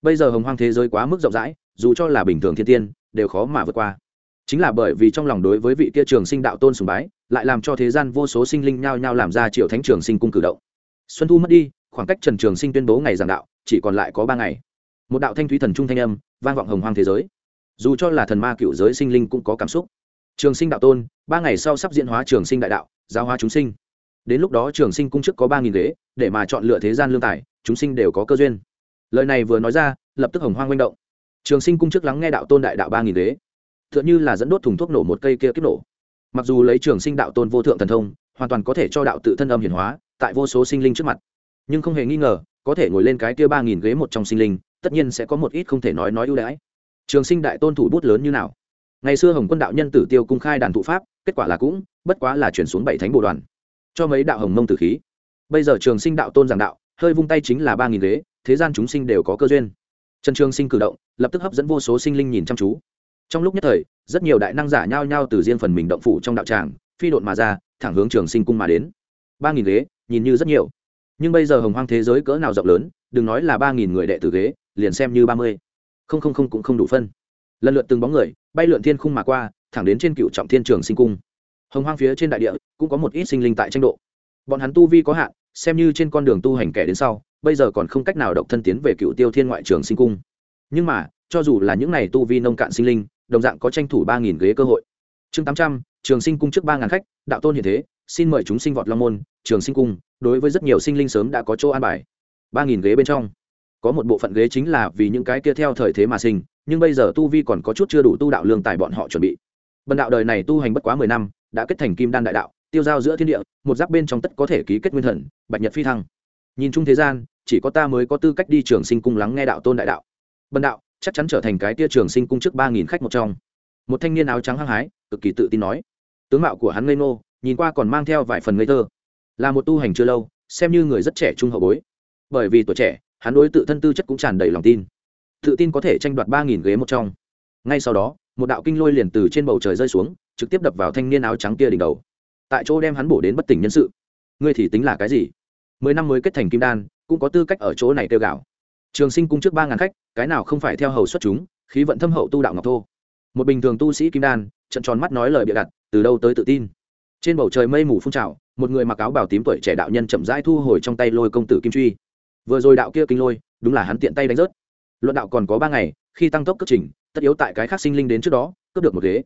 Bây giờ hồng hoang thế giới quá mức rộng rãi, dù cho là bình thường thiên tiên, đều khó mà vượt qua. Chính là bởi vì trong lòng đối với vị kia trường sinh đạo tôn sùng bái lại làm cho thế gian vô số sinh linh nhao nhao làm ra triệu thánh trường sinh cung cử động. Xuân thu mất đi, khoảng cách trần trường sinh tuyên bố ngày giảng đạo, chỉ còn lại có ba ngày. Một đạo thanh thúy thần trung thanh âm, vang vọng hồng hoang thế giới. Dù cho là thần ma cựu giới sinh linh cũng có cảm xúc. Trường sinh đạo tôn, ba ngày sau sắp diễn hóa trường sinh đại đạo, giáo hóa chúng sinh. Đến lúc đó trường sinh cung chức có ba nghìn ghế, để mà chọn lựa thế gian lương tài, chúng sinh đều có cơ duyên. Lời này vừa nói ra, lập tức hồng hoang manh động. Trường sinh cung chức lắng nghe đạo tôn đại đạo ba nghìn ghế. T h ư ợ n h ư là dẫn đốt thùng thuốc nổ một cây kia kích nổ mặc dù lấy trường sinh đạo tôn vô thượng thần thông, hoàn toàn có thể cho đạo tự thân âm hiển hóa tại vô số sinh linh trước mặt. Nhưng không hề nghi ngờ, có thể ngồi lên cái kia ba nghìn ghế một trong sinh linh, tất nhiên sẽ có một ít không thể nói nói ưu đãi. Trường sinh đại tôn thủ bút lớn như nào? Ngày xưa hồng quân đạo nhân tử tiêu cung khai đàn thụ pháp, kết quả là cũng, bất quá là chuyển xuống bảy thánh bộ đoàn. Cho mấy đạo hồng mông tử khí. Bây giờ trường sinh đạo tôn giảng đạo, hơi vung tay chính là ba nghìn ghế, thế gian chúng sinh đều có cơ duyên. Trần trường sinh cử động, lập tức hấp dẫn vô số sinh linh nhìn chăm chú trong lúc nhất thời, rất nhiều đại năng giả nhao nhao từ riêng phần mình động phủ trong đạo tràng, phi độn mà ra, thẳng hướng trường sinh cung mà đến. Ba nghìn ghế, nhìn như rất nhiều. Nhưng bây giờ hồng hoang thế giới cỡ nào rộng lớn, đừng nói là ba nghìn người đệ tử ghế, liền xem như ba mươi. Không không không cũng không đủ phân. Lần lượt từng bóng người, bay lượn thiên khung mà qua, thẳng đến trên cựu trọng thiên trường sinh cung. Hồng hoang phía trên đại địa, cũng có một ít sinh linh tại tranh độ. Bọn hắn tu vi có hạn, xem như trên con đường tu hành kẻ đến sau, bây giờ còn không cách nào độc thân tiến về cựu tiêu thiên ngoại trường sinh cung. Nhưng mà, cho dù là những n à y tu vi nông cạn sinh linh đồng dạng có tranh thủ ba nghìn ghế cơ hội. Chương tám trăm, trường sinh cung trước ba ngàn khách, đạo tôn hiện thế, xin mời chúng sinh vọt long môn, trường sinh cung, đối với rất nhiều sinh linh sớm đã có chỗ an bài. Ba nghìn ghế bên trong, có một bộ phận ghế chính là vì những cái kia theo thời thế mà sinh, nhưng bây giờ tu vi còn có chút chưa đủ tu đạo lương tài bọn họ chuẩn bị. Bần đạo đời này tu hành bất quá mười năm, đã kết thành kim đan đại đạo, tiêu giao giữa thiên địa, một giáp bên trong tất có thể ký kết nguyên thần, bạch nhật phi thăng. Nhìn chung thế gian, chỉ có ta mới có tư cách đi trường sinh cung lắng nghe đạo tôn đại đạo. Bần đạo chắc chắn trở thành cái tia trường sinh cung trước ba nghìn khách một trong. Một thanh niên áo trắng hăng hái, cực kỳ tự tin nói. Tướng mạo của hắn ngây ngô, nhìn qua còn mang theo vài phần ngây thơ. Là một tu hành chưa lâu, xem như người rất trẻ trung hậu bối. Bởi vì tuổi trẻ, hắn đối tự thân tư chất cũng tràn đầy lòng tin. Tự tin có thể tranh đoạt ba nghìn ghế một trong. Ngay sau đó, một đạo kinh lôi liền từ trên bầu trời rơi xuống, trực tiếp đập vào thanh niên áo trắng kia đỉnh đầu. Tại chỗ đem hắn bổ đến bất tỉnh nhân sự. Ngươi thì tính là cái gì? Mười năm mới kết thành kim đan, cũng có tư cách ở chỗ này tiêu gạo trường sinh cung trước ba ngàn khách, cái nào không phải theo hầu xuất chúng, khí vận thâm hậu tu đạo ngọc thô. Một bình thường tu sĩ kim đan, trận tròn mắt nói lời bịa đặt, từ đâu tới tự tin. Trên bầu trời mây mù phun trào, một người mặc áo bào tím tuổi trẻ đạo nhân chậm rãi thu hồi trong tay lôi công tử kim truy. Vừa rồi đạo kia kinh lôi, đúng là hắn tiện tay đánh rớt. Luận đạo còn có ba ngày, khi tăng tốc cất trình, tất yếu tại cái khác sinh linh đến trước đó, cướp được một ghế.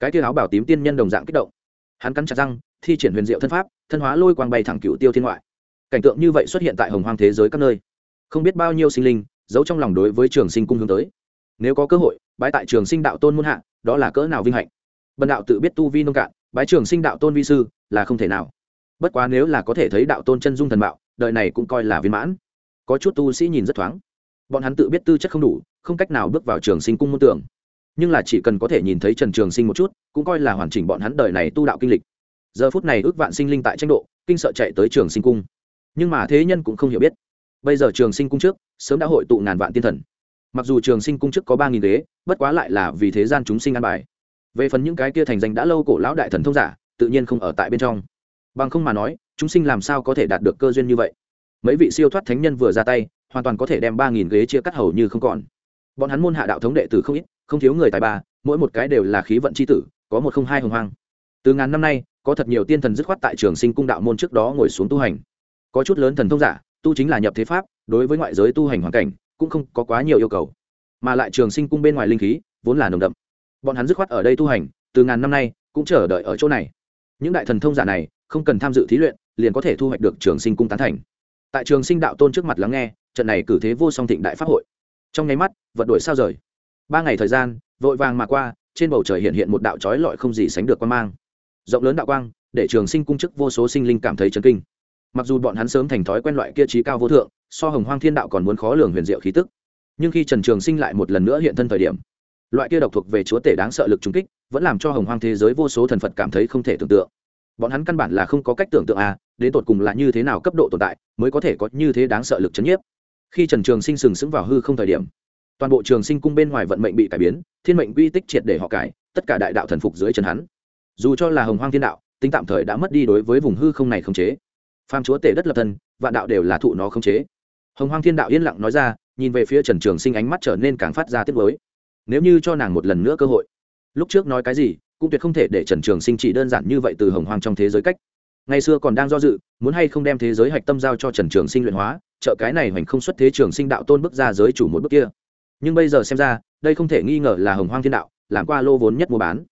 Cái kia áo bảo tím tiên nhân đồng dạng kích động. Hắn cắn chặt răng, thi triển huyền diệu thân pháp, thân hóa lôi quang bay thẳng cựu tiêu thiên ngoại. Cảnh tượng như vậy xuất hiện tại hồng hoang thế giới các nơi không biết bao nhiêu sinh linh, giấu trong lòng đối với trường sinh cung hướng tới. Nếu có cơ hội, bái tại trường sinh đạo tôn muôn hạ, đó là cỡ nào vinh hạnh? Bần đạo tự biết tu vi nông cạn, bái trường sinh đạo tôn vi sư là không thể nào. Bất quá nếu là có thể thấy đạo tôn chân dung thần mạo đời này cũng coi là viên mãn. Có chút tu sĩ nhìn rất thoáng. Bọn hắn tự biết tư chất không đủ, không cách nào bước vào trường sinh cung môn tưởng nhưng là chỉ cần có thể nhìn thấy trần trường sinh một chút, cũng coi là hoàn chỉnh bọn hắn đời này tu đạo kinh lịch. Giờ phút này ước vạn sinh linh tại tranh độ, kinh sợ chạy tới trường sinh cung. Nhưng mà thế nhân cũng không hiểu biết bây giờ trường sinh cung trước, sớm đã hội tụ ngàn vạn tiên thần. Mặc dù trường sinh cung trước có ba nghìn ghế, bất quá lại là vì thế gian chúng sinh ăn bài. Về phần những cái kia thành danh đã lâu cổ lão đại thần thông giả, tự nhiên không ở tại bên trong. Bằng không mà nói, chúng sinh làm sao có thể đạt được cơ duyên như vậy? Mấy vị siêu thoát thánh nhân vừa ra tay, hoàn toàn có thể đem ba nghìn ghế chia cắt hầu như không còn. Bọn hắn môn hạ đạo thống đệ tử không ít, không thiếu người tài ba, mỗi một cái đều là khí vận c h i tử, có một không hai hồng hoang. Từ ngàn năm nay, có thật nhiều tiên thần dứt khoát tại trường sinh cung đạo môn trước đó ngồi xuống tu hành. Có chút lớn thần thông giả tu chính là nhập thế pháp, đối với ngoại giới tu hành hoàn cảnh, cũng không có quá nhiều yêu cầu. Mà lại trường sinh cung bên ngoài linh khí, vốn là nồng đậm. Bọn hắn dứt khoát ở đây tu hành, từ ngàn năm nay, cũng chờ đợi ở chỗ này. Những đại thần thông giả này, không cần tham dự thí luyện, liền có thể thu hoạch được trường sinh cung tán thành. Tại trường sinh đạo tôn trước mặt lắng nghe, trận này cử thế vô song thịnh đại pháp hội. Trong nháy mắt, vật đổi sao rời. Ba ngày thời gian, vội vàng mà qua, trên bầu trời hiện hiện một đạo trói lọi không gì sánh được quan mang. Rộng lớn đạo quang, để trường sinh cung chức vô số sinh linh cảm thấy chấn kinh mặc dù bọn hắn sớm thành thói quen loại kia trí cao vô thượng, so hồng hoang thiên đạo còn muốn khó lường huyền diệu khí tức. Nhưng khi trần trường sinh lại một lần nữa hiện thân thời điểm, loại kia độc thuộc về chúa tể đáng sợ lực trung kích, vẫn làm cho hồng hoang thế giới vô số thần phật cảm thấy không thể tưởng tượng. Bọn hắn căn bản là không có cách tưởng tượng à đến tột cùng là như thế nào cấp độ tồn tại, mới có thể có như thế đáng sợ lực chấn nhiếp. Khi trần trường sinh sừng sững vào hư không thời điểm, toàn bộ trường sinh cung bên ngoài vận mệnh bị cải biến, thiên mệnh quy tích triệt để họ cải, tất cả đại đạo thần phục dưới chân hắn. Dù cho là hồng hoang thiên đạo, tính tạm thời đã mất đi đối với vùng hư không này không chế phàm chúa tể đất lập thân, vạn đạo đều là thụ nó không chế. Hồng hoang thiên đạo yên lặng nói ra, nhìn về phía trần trường sinh ánh mắt trở nên càng phát ra tiếc mới nếu như cho nàng một lần nữa cơ hội, lúc trước nói cái gì, cũng tuyệt không thể để trần trường sinh chỉ đơn giản như vậy từ hồng hoang trong thế giới cách. Ngày xưa còn đang do dự, muốn hay không đem thế giới hạch tâm giao cho trần trường sinh luyện hóa, trợ cái này hoành không xuất thế trường sinh đạo tôn bước ra giới chủ một bước kia. Nhưng bây giờ xem ra, đây không thể nghi ngờ là hồng hoang thiên đạo, làm qua lô vốn nhất mua bán.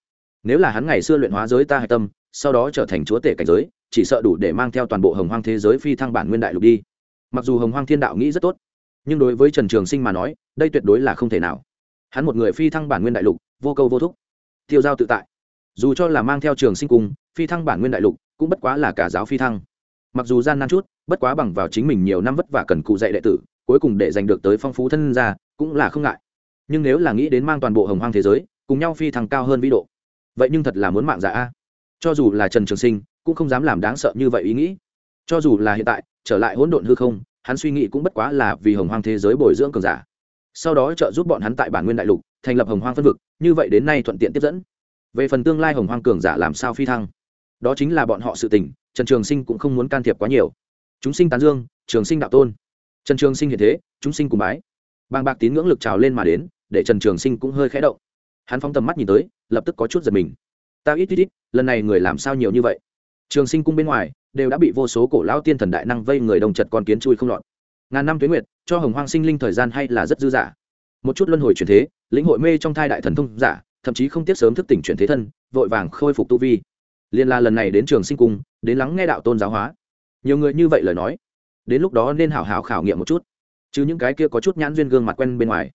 Nếu là hắn ngày xưa luyện hóa giới ta hạch tâm, sau đó trở thành chúa tể cảnh giới chỉ sợ đủ để mang theo toàn bộ hồng hoang thế giới phi thăng bản nguyên đại lục đi. Mặc dù hồng hoang thiên đạo nghĩ rất tốt, nhưng đối với trần trường sinh mà nói, đây tuyệt đối là không thể nào. Hắn một người phi thăng bản nguyên đại lục, vô câu vô thúc. Tiêu giao tự tại. Dù cho là mang theo trường sinh cùng, phi thăng bản nguyên đại lục, cũng bất quá là cả giáo phi thăng. Mặc dù gian nan chút, bất quá bằng vào chính mình nhiều năm vất vả cần cụ dạy đệ tử, cuối cùng để giành được tới phong phú thân ra cũng là không ngại. Nhưng nếu là nghĩ đến mang toàn bộ hồng hoang thế giới, cùng nhau phi thăng cao hơn vĩ độ, vậy nhưng thật là muốn mạng giả a. Cho dù là trần trường sinh cũng không dám làm đáng sợ như vậy ý nghĩ. Cho dù là hiện tại, trở lại hỗn độn hư không, hắn suy nghĩ cũng bất quá là vì hồng hoang thế giới bồi dưỡng cường giả. Sau đó trợ giúp bọn hắn tại bản nguyên đại lục, thành lập hồng hoang phân vực, như vậy đến nay thuận tiện tiếp dẫn. Về phần tương lai hồng hoang cường giả làm sao phi thăng, đó chính là bọn họ sự tình, trần trường sinh cũng không muốn can thiệp quá nhiều. Chúng sinh tán dương, trường sinh đạo tôn. Trần trường sinh hiện thế, chúng sinh cùng bái. Bàng bạc tín ngưỡng lực trào lên mà đến, để trần trường sinh cũng hơi khẽ động. Hắn phóng tầm mắt nhìn tới, lập tức có chút giật mình. Ta ít ít ít, lần này người làm sao nhiều như vậy? Trường sinh cung bên ngoài, đều đã bị vô số cổ lão tiên thần đại năng vây người đồng chật con kiến chui không lọt. Ngàn năm tuyến nguyệt, cho hồng hoang sinh linh thời gian hay là rất dư dả. Một chút luân hồi chuyển thế, lĩnh hội mê trong thai đại thần thông giả, thậm chí không tiếp sớm thức tỉnh chuyển thế thân, vội vàng khôi phục tu vi. Liên la lần này đến trường sinh cung, đến lắng nghe đạo tôn giáo hóa. Nhiều người như vậy lời nói, đến lúc đó nên hảo hảo khảo nghiệm một chút. Chứ những cái kia có chút nhãn duyên gương mặt quen bên ngoài.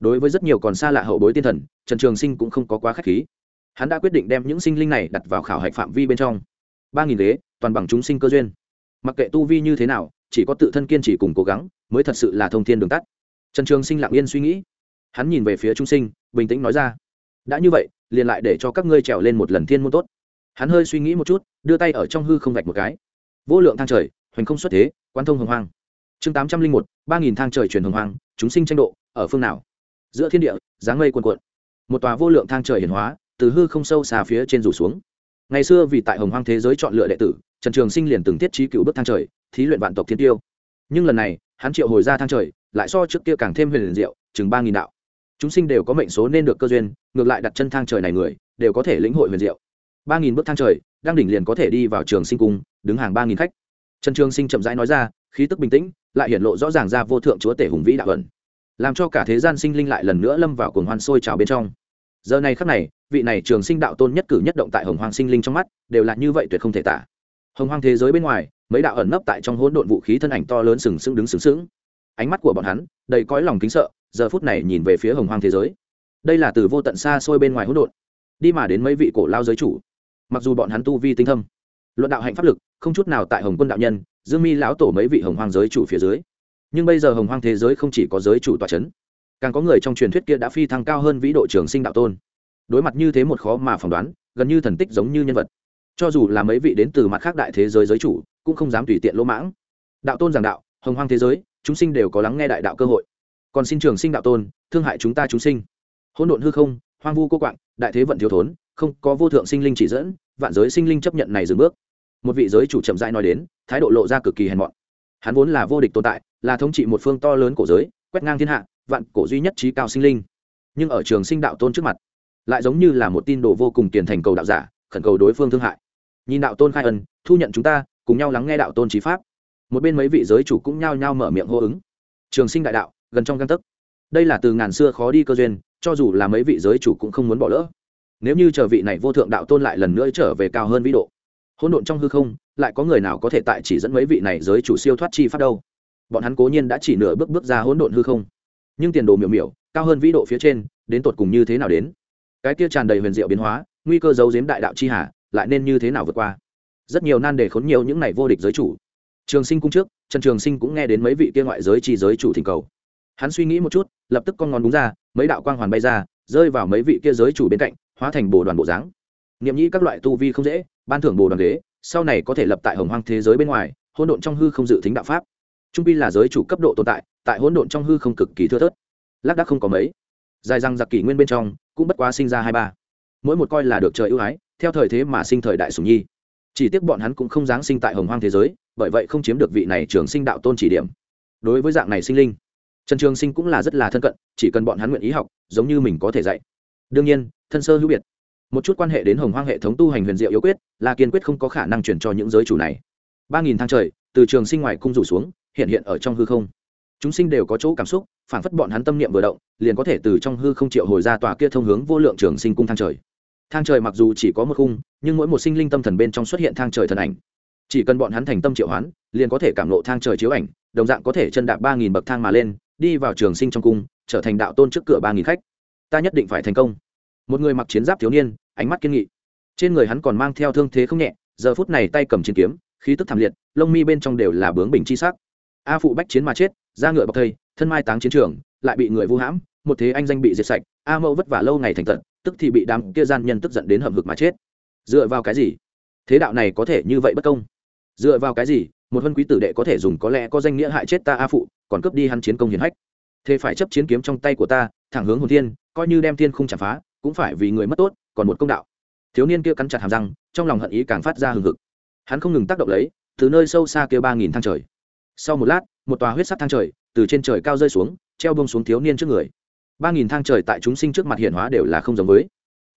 Đối với rất nhiều còn xa lạ hậu bối tiên thần, trần trường sinh cũng không có quá k h á c h khí. Hắn đã quyết định đem những sinh linh này đặt vào khảo hạch phạm vi bên trong ba nghìn ghế, toàn bằng chúng sinh cơ duyên. Mặc kệ tu vi như thế nào, chỉ có tự thân kiên trì cùng cố gắng mới thật sự là thông thiên đường tắt. Trần trường sinh lặng yên suy nghĩ. Hắn nhìn về phía trung sinh, bình tĩnh nói ra, đã như vậy, liền lại để cho các ngươi trèo lên một lần thiên môn tốt. Hắn hơi suy nghĩ một chút, đưa tay ở trong hư không vạch một cái. Vô lượng thang trời, hoành không xuất thế quan thông hồng hoang. Chương tám trăm linh một, ba nghìn thang trời truyền hồng hoang, chúng sinh tranh độ, ở phương nào? Giữa thiên địa, dáng mây quần quận một tòa vô lượng thang trời hiển hóa, từ hư không sâu xa phía trên rủ xuống ngày xưa vì tại hồng hoang thế giới chọn lựa đệ tử, trần trường sinh liền từng tiết trí cựu bước thang trời, thí luyện vạn tộc thiên tiêu. Nhưng lần này, hắn triệu hồi ra thang trời, lại so trước kia càng thêm huyền liền diệu, chừng ba nghìn đạo. Chúng sinh đều có mệnh số nên được cơ duyên, ngược lại đặt chân thang trời này người, đều có thể lĩnh hội huyền diệu. Ba nghìn bước thang trời đang đỉnh liền có thể đi vào trường sinh cung, đứng hàng ba nghìn khách. Trần trường sinh chậm rãi nói ra, khí tức bình tĩnh, lại hiển lộ rõ ràng ra vô thượng chúa tể hùng vĩ đạo ẩn làm cho cả thế gian sinh linh lại lần nữa lâm vào cuồng hoan sôi trào bên trong giờ này khắc này, vị này trường sinh đạo tôn nhất cử nhất động tại hồng hoàng sinh linh trong mắt, đều là như vậy tuyệt không thể tả. Hồng hoàng thế giới bên ngoài, mấy đạo ẩn nấp tại trong hỗn độn vũ khí thân ảnh to lớn sừng sững đứng sừng sững. Ánh mắt của bọn hắn, đầy cõi lòng kính sợ, giờ phút này nhìn về phía hồng hoàng thế giới. Đây là từ vô tận xa xôi bên ngoài hỗn độn, đi mà đến mấy vị cổ lao giới chủ. Mặc dù bọn hắn tu vi tinh thâm, luận đạo hạnh pháp lực, không chút nào tại hồng quân đạo nhân, dương mi lão tổ mấy vị hồng hoàng giới chủ phía dưới. Nhưng bây giờ hồng hoàng thế giới không chỉ có giới chủ tòa c h ấ n càng có người trong truyền thuyết kia đã phi thăng cao hơn vĩ độ trường sinh đạo tôn. Đối mặt như thế một khó mà phỏng đoán, gần như thần tích giống như nhân vật. Cho dù là mấy vị đến từ mặt khác đại thế giới giới chủ, cũng không dám tùy tiện lỗ mãng. Đạo tôn giảng đạo, hồng hoang thế giới, chúng sinh đều có lắng nghe đại đạo cơ hội. Còn xin trường sinh đạo tôn, thương hại chúng ta chúng sinh. Hỗn độn hư không, hoang vu cô quạng, đại thế vận thiếu thốn, không có vô thượng sinh linh chỉ dẫn, vạn giới sinh linh chấp nhận này dừng bước. Một vị giới chủ chậm rãi nói đến, thái độ lộ ra cực kỳ hèn mọn. Hắn vốn là vô địch tồn tại, là thống trị một phương to lớn cổ giới, quét ngang thiên hạ vạn cổ duy nhất trí cao sinh linh. Nhưng ở trường sinh đạo tôn trước mặt, lại giống như là một tin đồ vô cùng tiền thành cầu đạo giả, khẩn cầu đối phương thương hại. Nhìn đạo tôn khai ân, thu nhận chúng ta, cùng nhau lắng nghe đạo tôn trí pháp. Một bên mấy vị giới chủ cũng nhao nhao mở miệng hô ứng. Trường sinh đại đạo, gần trong găng tấc. Đây là từ ngàn xưa khó đi cơ duyên, cho dù là mấy vị giới chủ cũng không muốn bỏ lỡ. Nếu như chờ vị này vô thượng đạo tôn lại lần nữa trở về cao hơn vĩ độ, hỗn độn trong hư không, lại có người nào có thể tại chỉ dẫn mấy vị này giới chủ siêu thoát chi pháp đâu? Bọn hắn cố nhiên đã chỉ nửa bước bước ra hỗn độn hư không nhưng tiền đồ miểu miểu, cao hơn vĩ độ phía trên, đến tột cùng như thế nào đến? Cái kia tràn đầy huyền diệu biến hóa, nguy cơ giấu giếm đại đạo chi hà, lại nên như thế nào vượt qua? Rất nhiều nan đề khốn nhiều những này vô địch giới chủ. Trường sinh cung trước, trần trường sinh cũng nghe đến mấy vị kia ngoại giới chi giới chủ thỉnh cầu. Hắn suy nghĩ một chút, lập tức con ngón đúng ra, mấy đạo quang hoàn bay ra, rơi vào mấy vị kia giới chủ bên cạnh, hóa thành bồ đoàn bộ dáng. Nghiệm nhĩ các loại tu vi không dễ, ban thưởng bồ đoàn ghế, sau này có thể lập tại hồng hoang thế giới bên ngoài hôn độn trong hư không dự tính đạo pháp. Trung pi là giới chủ cấp độ tồn tại tại hỗn độn trong hư không cực kỳ thưa thớt. Lác đác không có mấy. Dài răng giặc kỷ nguyên bên trong, cũng bất quá sinh ra hai ba. Mỗi một coi là được trời ưu ái, theo thời thế mà sinh thời đại sùng nhi. Chỉ tiếc bọn hắn cũng không giáng sinh tại hồng hoang thế giới, bởi vậy không chiếm được vị này trường sinh đạo tôn chỉ điểm. Đối với dạng này sinh linh, trần trường sinh cũng là rất là thân cận, chỉ cần bọn hắn nguyện ý học, giống như mình có thể dạy. Đương nhiên, thân sơ hữu biệt. Một chút quan hệ đến hồng hoang hệ thống tu hành huyền diệu yếu quyết, là kiên quyết không có khả năng chuyển cho những giới chủ này. Ba nghìn thang trời, từ trường sinh ngoài cung rủ xuống, hiện hiện ở trong hư không chúng sinh đều có chỗ cảm xúc phản phất bọn hắn tâm niệm vừa động, liền có thể từ trong hư không triệu hồi ra tòa kia thông hướng vô lượng trường sinh cung thang trời. Thang trời mặc dù chỉ có một khung, nhưng mỗi một sinh linh tâm thần bên trong xuất hiện thang trời thần ảnh. Chỉ cần bọn hắn thành tâm triệu hoán, liền có thể cảm lộ thang trời chiếu ảnh, đồng dạng có thể chân đạp ba nghìn bậc thang mà lên, đi vào trường sinh trong cung, trở thành đạo tôn trước cửa ba nghìn khách. Ta nhất định phải thành công. Một người mặc chiến giáp thiếu niên, ánh mắt kiên nghị. Trên người hắn còn mang theo thương thế không nhẹ, giờ phút này tay cầm chiến kiếm, khí tức thảm liệt, lông mi bên trong đều là bướng bình chi sắc. A phụ bách chiến mà chết ra ngựa bọc thây, thân mai táng chiến trường, lại bị người vu hãm, một thế anh danh bị diệt sạch, a mẫu vất vả lâu ngày thành tận tức thì bị đám kia gian nhân tức giận đến hầm hực mà chết. Dựa vào cái gì? Thế đạo này có thể như vậy bất công? Dựa vào cái gì? Một vân quý tử đệ có thể dùng có lẽ có danh nghĩa hại chết ta a phụ, còn cướp đi hắn chiến công hiển hách. Thế phải chấp chiến kiếm trong tay của ta, thẳng hướng hồn thiên, coi như đem thiên không chạm phá, cũng phải vì người mất tốt, còn một công đạo. Thiếu niên kia cắn chặt hàm răng, trong lòng hận ý càng phát ra hừng hực. Hắn không ngừng tác động lấy, từ nơi sâu xa kia ba nghìn thang trời. Sau một lát một tòa huyết sắc thang trời, từ trên trời cao rơi xuống, treo bông xuống thiếu niên trước người. Ba nghìn thang trời tại chúng sinh trước mặt hiện hóa đều là không giống với.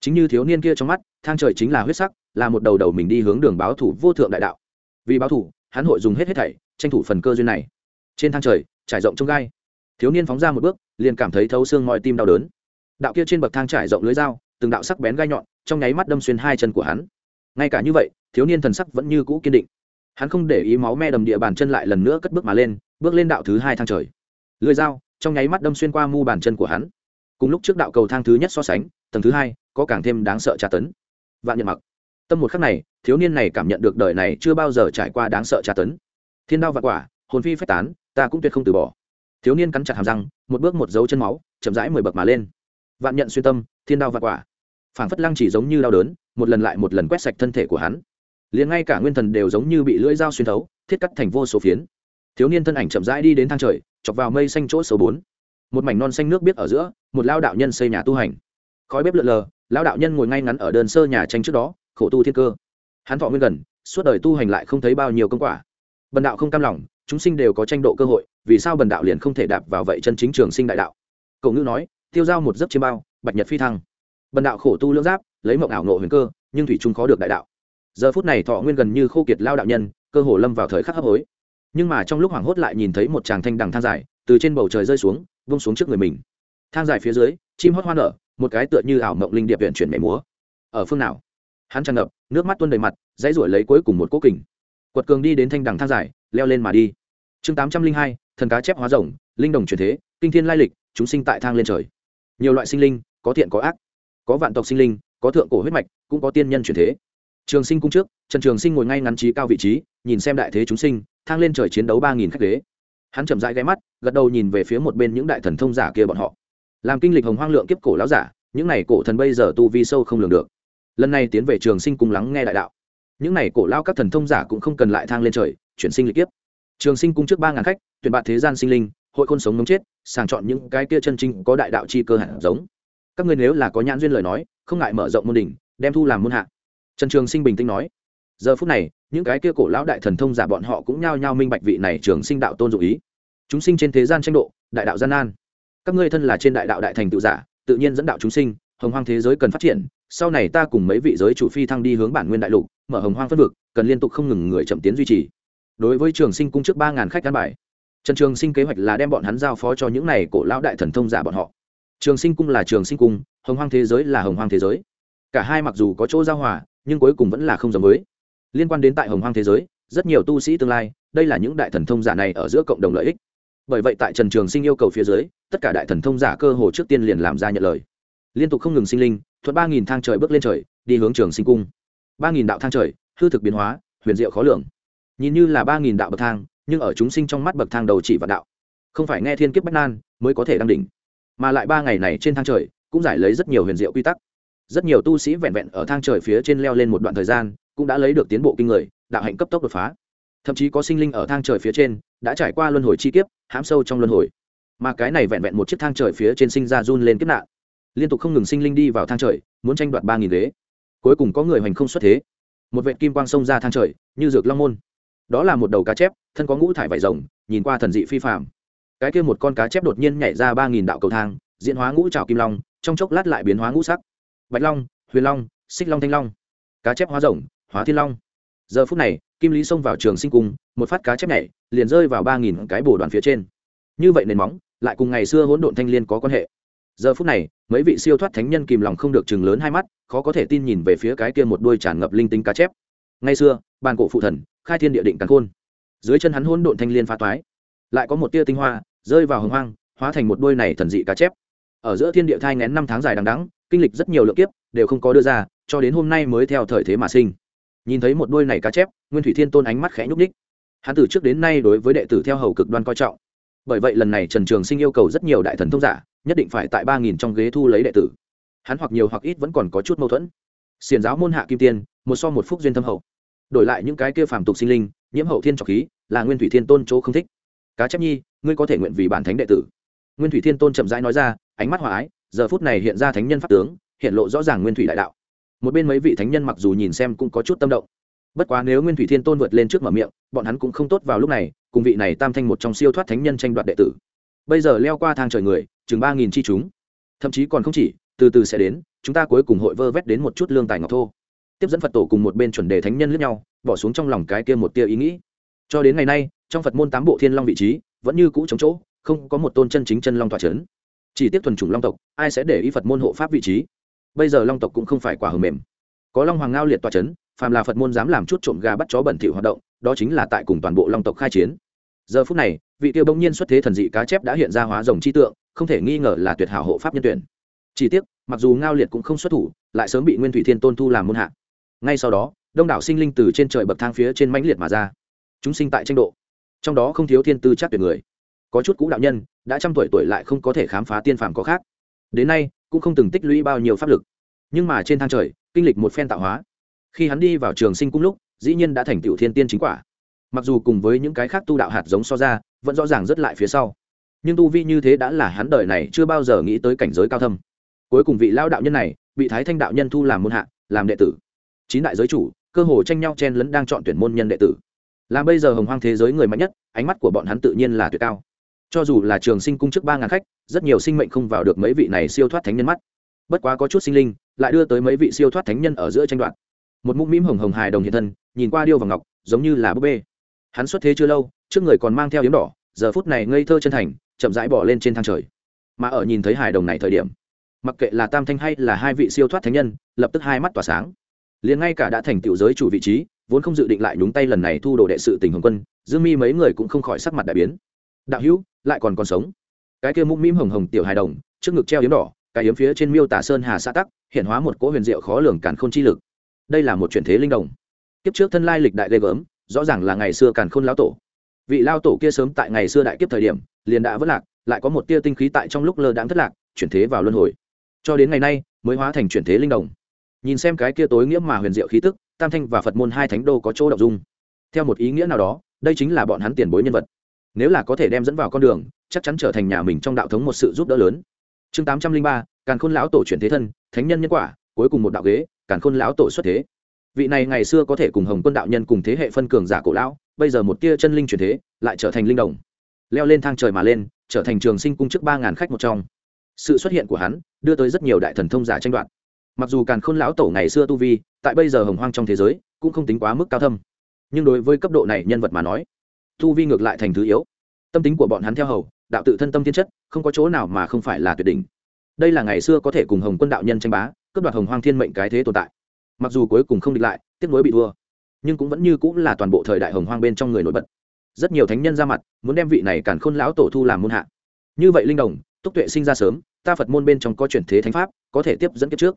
Chính như thiếu niên kia trong mắt, thang trời chính là huyết sắc, là một đầu đầu mình đi hướng đường báo thủ vô thượng đại đạo. Vì báo thủ, hắn hội dùng hết hết thảy, tranh thủ phần cơ duyên này. Trên thang trời, trải rộng trong gai. Thiếu niên phóng ra một bước, liền cảm thấy thấu xương mọi tim đau đớn. Đạo kia trên bậc thang trải rộng lưới dao, từng đạo sắc bén gai nhọn, trong nháy mắt đâm xuyên hai chân của hắn. Ngay cả như vậy, thiếu niên thần sắc vẫn như cũ kiên định hắn không để ý máu me đầm địa bàn chân lại lần nữa cất bước mà lên, bước lên đạo thứ hai thang trời. Lưới dao, trong nháy mắt đâm xuyên qua mu bàn chân của hắn. Cùng lúc trước đạo cầu thang thứ nhất so sánh, tầng thứ hai có càng thêm đáng sợ tra tấn. Vạn nhận mặc. Tâm một khắc này, thiếu niên này cảm nhận được đời này chưa bao giờ trải qua đáng sợ tra tấn. Thiên đao và quả, hồn phi phách tán, ta cũng tuyệt không từ bỏ. Thiếu niên cắn chặt hàm răng, một bước một dấu chân máu, chậm rãi mười bậc mà lên. Vạn nhận xuyên tâm, thiên đao và quả. Phảng phất lăng chỉ giống như đau đớn, một lần lại một lần quét sạch thân thể của hắn liền ngay cả nguyên thần đều giống như bị lưỡi dao xuyên thấu, thiết cắt thành vô số phiến. Thiếu niên thân ảnh chậm rãi đi đến thang trời, chọc vào mây xanh chỗ số bốn. Một mảnh non xanh nước biết ở giữa, một lao đạo nhân xây nhà tu hành. Khói bếp lượn lờ lao đạo nhân ngồi ngay ngắn ở đơn sơ nhà tranh trước đó, khổ tu thiên cơ. Hắn thọ nguyên gần, suốt đời tu hành lại không thấy bao nhiêu công quả. Bần đạo không cam lòng, chúng sinh đều có tranh độ cơ hội, vì sao bần đạo liền không thể đạp vào vậy chân chính trường sinh đại đạo? Cậu ngữ nói, tiêu giao một giấc chiêm bao, bạch nhật phi thăng. Bần đạo khổ tu lưỡng giáp, lấy mộng ảo nộ huyền cơ, nhưng thủy trung khó được đại đạo giờ phút này thọ nguyên gần như khô kiệt lao đạo nhân, cơ hồ lâm vào thời khắc hấp hối. Nhưng mà trong lúc hoảng hốt lại nhìn thấy một chàng thanh đằng thang dài, từ trên bầu trời rơi xuống vung xuống trước người mình. Thang dài phía dưới, chim hót hoa nở, một cái tựa như ảo mộng linh điệp viện chuyển mẻ múa. Ở phương nào? Hắn tràn ngập, nước mắt tuôn đầy mặt, dãy ruổi lấy cuối cùng một cố kình. Quật cường đi đến thanh đằng thang dài, leo lên mà đi. Chương tám trăm linh hai, thần cá chép hóa rồng, linh đồng truyền thế, kinh thiên lai lịch, chúng sinh tại thang lên trời. Nhiều loại sinh linh, có thiện có ác. Có vạn tộc sinh linh, có thượng cổ huyết mạch, cũng có tiên nhân truyền thế trường sinh cung trước, trần trường sinh ngồi ngay ngắn trí cao vị trí, nhìn xem đại thế chúng sinh, thang lên trời chiến đấu ba nghìn khách ghế hắn chậm rãi ghé mắt, gật đầu nhìn về phía một bên những đại thần thông giả kia bọn họ. Làm kinh lịch hồng hoang lượng kiếp cổ lão giả, những này cổ thần bây giờ tu vi sâu không lường được. Lần này tiến về trường sinh cung lắng nghe đại đạo. Những này cổ lao các thần thông giả cũng không cần lại thang lên trời, chuyển sinh lịch kiếp. Trường sinh cung trước ba ngàn khách, tuyển bạn thế gian sinh linh, hội khôn sống ngấm chết, sàng chọn những cái kia chân chính có đại đạo chi cơ hẳn giống. Các ngươi nếu là có nhãn duyên lời nói, không ngại mở rộng môn đỉnh, đem thu làm môn hạ trần trường sinh bình tĩnh nói, giờ phút này, những cái kia cổ lão đại thần thông giả bọn họ cũng nhao nhao minh bạch vị này trường sinh đạo tôn dụ ý. Chúng sinh trên thế gian tranh độ, đại đạo gian nan. Các ngươi thân là trên đại đạo đại thành tự giả, tự nhiên dẫn đạo chúng sinh, hồng hoang thế giới cần phát triển, sau này ta cùng mấy vị giới chủ phi thăng đi hướng bản nguyên đại lục, mở hồng hoang phân vực, cần liên tục không ngừng người chậm tiến duy trì. Đối với trường sinh cung trước ba ngàn khách căn bài, trần trường sinh kế hoạch là đem bọn hắn giao phó cho những này cổ lão đại thần thông giả bọn họ. Trường sinh cung là trường sinh cung, hồng hoang thế giới là hồng hoang thế giới. Cả hai mặc dù có chỗ giao hòa nhưng cuối cùng vẫn là không giống với. Liên quan đến tại hồng hoang thế giới, rất nhiều tu sĩ tương lai, đây là những đại thần thông giả này ở giữa cộng đồng lợi ích. Bởi vậy tại trần trường sinh yêu cầu phía dưới, tất cả đại thần thông giả cơ hồ trước tiên liền làm ra nhận lời. Liên tục không ngừng sinh linh, thuận ba nghìn thang trời bước lên trời, đi hướng trường sinh cung. ba nghìn đạo thang trời, hư thực biến hóa, huyền diệu khó lường. Nhìn như là ba nghìn đạo bậc thang, nhưng ở chúng sinh trong mắt bậc thang đầu chỉ vạn đạo. Không phải nghe thiên kiếp bách nan mới có thể đăng đỉnh. Mà lại ba ngày này trên thang trời, cũng giải lấy rất nhiều huyền diệu quy tắc rất nhiều tu sĩ vẹn vẹn ở thang trời phía trên leo lên một đoạn thời gian, cũng đã lấy được tiến bộ kinh người, đạo hạnh cấp tốc đột phá. Thậm chí có sinh linh ở thang trời phía trên đã trải qua luân hồi chi kiếp, hãm sâu trong luân hồi. Mà cái này vẹn vẹn một chiếc thang trời phía trên sinh ra run lên kiếp nạn. Liên tục không ngừng sinh linh đi vào thang trời, muốn tranh đoạt ba nghìn ghế. Cuối cùng có người hoành không xuất thế. Một vệ kim quang xông ra thang trời, như dược long môn. Đó là một đầu cá chép, thân có ngũ thải vải rồng, nhìn qua thần dị phi phạm cái kia một con cá chép đột nhiên nhảy ra ba nghìn đạo cầu thang, diễn hóa ngũ trào kim long, trong chốc lát lại biến hóa ngũ sắc bạch long, huyền long, xích long thanh long, cá chép hóa rồng, hóa thiên long. Giờ phút này, kim lý xông vào trường sinh cung, một phát cá chép nhảy, liền rơi vào ba nghìn cái bồ đoàn phía trên. Như vậy nền móng, lại cùng ngày xưa hỗn độn thanh liên có quan hệ. Giờ phút này, mấy vị siêu thoát thánh nhân kìm lòng không được chừng lớn hai mắt, khó có thể tin nhìn về phía cái kia một đuôi tràn ngập linh tính cá chép. Ngày xưa, bàn cổ phụ thần, khai thiên địa định càn khôn. Dưới chân hắn hỗn độn thanh liên phá toái. Lại có một tia tinh hoa, rơi vào hồng hoang, hóa thành một đôi này thần dị cá chép. Ở giữa thiên địa thai ngén năm tháng dài đằng đắng kinh lịch rất nhiều lượng kiếp, đều không có đưa ra, cho đến hôm nay mới theo thời thế mà sinh. Nhìn thấy một đôi này cá chép, nguyên thủy thiên tôn ánh mắt khẽ nhúc ních hắn từ trước đến nay đối với đệ tử theo hầu cực đoan coi trọng. Bởi vậy lần này trần trường sinh yêu cầu rất nhiều đại thần thông giả, nhất định phải tại ba nghìn trong ghế thu lấy đệ tử. Hắn hoặc nhiều hoặc ít vẫn còn có chút mâu thuẫn. Xiền giáo môn hạ kim tiên, một so một phúc duyên thâm hậu. Đổi lại những cái kia phàm tục sinh linh, nhiễm hậu thiên trọc khí, là nguyên thủy thiên tôn chỗ không thích. Cá chép nhi, ngươi có thể nguyện vì bản thánh đệ tử. Nguyên thủy thiên tôn chậm rãi nói ra, ánh mắt hòa ái giờ phút này hiện ra thánh nhân pháp tướng, hiện lộ rõ ràng nguyên thủy đại đạo. Một bên mấy vị thánh nhân mặc dù nhìn xem cũng có chút tâm động. Bất quá nếu nguyên thủy thiên tôn vượt lên trước mở miệng, bọn hắn cũng không tốt vào lúc này, cùng vị này tam thanh một trong siêu thoát thánh nhân tranh đoạt đệ tử. Bây giờ leo qua thang trời người, chừng ba nghìn chi chúng. Thậm chí còn không chỉ, từ từ sẽ đến, chúng ta cuối cùng hội vơ vét đến một chút lương tài ngọc thô. Tiếp dẫn phật tổ cùng một bên chuẩn đề thánh nhân lướt nhau, bỏ xuống trong lòng cái kia một tia ý nghĩ. Cho đến ngày nay, trong phật môn tám bộ thiên long vị trí, vẫn như cũ chống chỗ, không có một tôn chân chính chân long tọa c chỉ tiếp thuần chủng long tộc, ai sẽ để ý phật môn hộ pháp vị trí? Bây giờ long tộc cũng không phải quả hờ mềm. Có long hoàng ngao liệt toa c h ấ n phàm là phật môn dám làm chút trộm gà bắt chó bẩn thỉu hoạt động, đó chính là tại cùng toàn bộ long tộc khai chiến. Giờ phút này, vị tiêu bỗng nhiên xuất thế thần dị cá chép đã hiện ra hóa rồng chi tượng, không thể nghi ngờ là tuyệt hảo hộ pháp nhân tuyển. Chỉ tiếc, mặc dù ngao liệt cũng không xuất thủ, lại sớm bị nguyên thủy thiên tôn thu làm môn hạ. Ngay sau đó, đông đảo sinh linh từ trên trời bậc thang phía trên mãnh liệt mà ra. Chúng sinh tại tranh độ. Trong đó không thiếu thiên tư chắc tuyệt người. Có chút cũ đạo nhân đã trăm tuổi tuổi lại không có thể khám phá tiên phàm có khác. Đến nay, cũng không từng tích lũy bao nhiêu pháp lực. Nhưng mà trên thang trời, kinh lịch một phen tạo hóa. Khi hắn đi vào trường sinh cung lúc, dĩ nhiên đã thành tựu thiên tiên chính quả. Mặc dù cùng với những cái khác tu đạo hạt giống so ra, vẫn rõ ràng rất lại phía sau. Nhưng tu vi như thế đã là hắn đời này chưa bao giờ nghĩ tới cảnh giới cao thâm. Cuối cùng vị lao đạo nhân này, bị thái thanh đạo nhân thu làm môn hạ, làm đệ tử. Chín đại giới chủ, cơ hồ tranh nhau chen lấn đang chọn tuyển môn nhân đệ tử. Làm bây giờ hồng hoang thế giới người mạnh nhất, ánh mắt của bọn hắn tự nhiên là tuyệt cao cho dù là trường sinh cung trước ba ngàn khách, rất nhiều sinh mệnh không vào được mấy vị này siêu thoát thánh nhân mắt. Bất quá có chút sinh linh, lại đưa tới mấy vị siêu thoát thánh nhân ở giữa tranh đoạt. Một mũm mĩm hồng hồng hài đồng hiện thân, nhìn qua điêu và ngọc, giống như là búp bê. Hắn xuất thế chưa lâu, trước người còn mang theo yếm đỏ, giờ phút này ngây thơ chân thành, chậm rãi bỏ lên trên thang trời. Mà ở nhìn thấy hài đồng này thời điểm, mặc kệ là tam thanh hay là hai vị siêu thoát thánh nhân, lập tức hai mắt tỏa sáng. Liền ngay cả đã thành tiểu giới chủ vị trí, vốn không dự định lại nhúng tay lần này thu đồ đệ sự tình hồng quân, dương mi mấy người cũng không khỏi sắc mặt đại biến. Đạo hữu lại còn còn sống. Cái kia mũm mĩm hồng hồng tiểu hài đồng, trước ngực treo yếm đỏ, cái yếm phía trên miêu tả sơn hà xã tắc, hiện hóa một cỗ huyền diệu khó lường càn khôn chi lực. Đây là một chuyển thế linh đồng kiếp trước thân lai lịch đại ghê gớm, rõ ràng là ngày xưa càn khôn lão tổ. Vị lao tổ kia sớm tại ngày xưa đại kiếp thời điểm, liền đã vất lạc, lại có một tia tinh khí tại trong lúc lơ đãng thất lạc, chuyển thế vào luân hồi. Cho đến ngày nay, mới hóa thành chuyển thế linh đồng nhìn xem cái kia tối nghĩa mà huyền diệu khí tức, tam thanh và phật môn hai thánh đô có chỗ đ dung. Theo một ý nghĩa nào đó, đây chính là bọn hắn tiền bối nhân vật nếu là có thể đem dẫn vào con đường, chắc chắn trở thành nhà mình trong đạo thống một sự giúp đỡ lớn. Chương tám trăm linh ba, càn khôn lão tổ chuyển thế thân, thánh nhân nhân quả, cuối cùng một đạo ghế, càn khôn lão tổ xuất thế. Vị này ngày xưa có thể cùng hồng quân đạo nhân cùng thế hệ phân cường giả cổ lão, bây giờ một tia chân linh chuyển thế, lại trở thành linh đồng. Leo lên thang trời mà lên, trở thành trường sinh cung trước ba ngàn khách một trong. Sự xuất hiện của hắn, đưa tới rất nhiều đại thần thông giả tranh đoạt. Mặc dù càn khôn lão tổ ngày xưa tu vi, tại bây giờ hồng hoang trong thế giới, cũng không tính quá mức cao thâm. Nhưng đối với cấp độ này nhân vật mà nói Thu vi ngược lại thành thứ yếu. Tâm tính của bọn hắn theo hầu, đạo tự thân tâm thiên chất, không có chỗ nào mà không phải là tuyệt đỉnh. Đây là ngày xưa có thể cùng hồng quân đạo nhân tranh bá, cướp đoạt hồng hoang thiên mệnh cái thế tồn tại. Mặc dù cuối cùng không địch lại tiếp nối bị thua, nhưng cũng vẫn như cũng là toàn bộ thời đại hồng hoang bên trong người nổi bật. Rất nhiều thánh nhân ra mặt, muốn đem vị này càn khôn lão tổ thu làm môn hạ. Như vậy linh đồng, túc tuệ sinh ra sớm, ta phật môn bên trong có chuyển thế thánh pháp, có thể tiếp dẫn kiếp trước.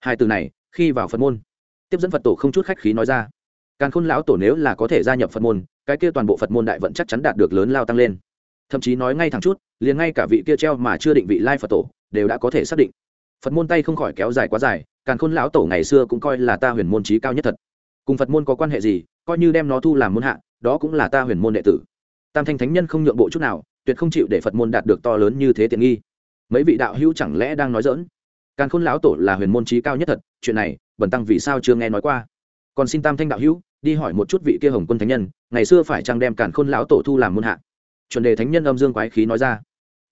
Hai từ này, khi vào phật môn, tiếp dẫn phật tổ không chút khách khí nói ra. Càn khôn lão tổ nếu là có thể gia nhập phật môn cái kia toàn bộ phật môn đại vận chắc chắn đạt được lớn lao tăng lên. Thậm chí nói ngay thẳng chút, liền ngay cả vị kia treo mà chưa định vị lai phật tổ, đều đã có thể xác định. Phật môn tay không khỏi kéo dài quá dài, càn khôn lão tổ ngày xưa cũng coi là ta huyền môn trí cao nhất thật. Cùng phật môn có quan hệ gì, coi như đem nó thu làm môn hạ, đó cũng là ta huyền môn đệ tử. Tam thanh thánh nhân không nhượng bộ chút nào, tuyệt không chịu để phật môn đạt được to lớn như thế tiện nghi. Mấy vị đạo hữu chẳng lẽ đang nói dỡn càn khôn lão tổ là huyền môn trí cao nhất thật, chuyện này, bần tăng vì sao chưa nghe nói qua? Còn xin tam thanh đạo hữu đi hỏi một chút vị kia hồng quân thánh nhân, ngày xưa phải chăng đem càn khôn lão tổ thu làm môn hạ? Chuẩn đề thánh nhân âm dương quái khí nói ra.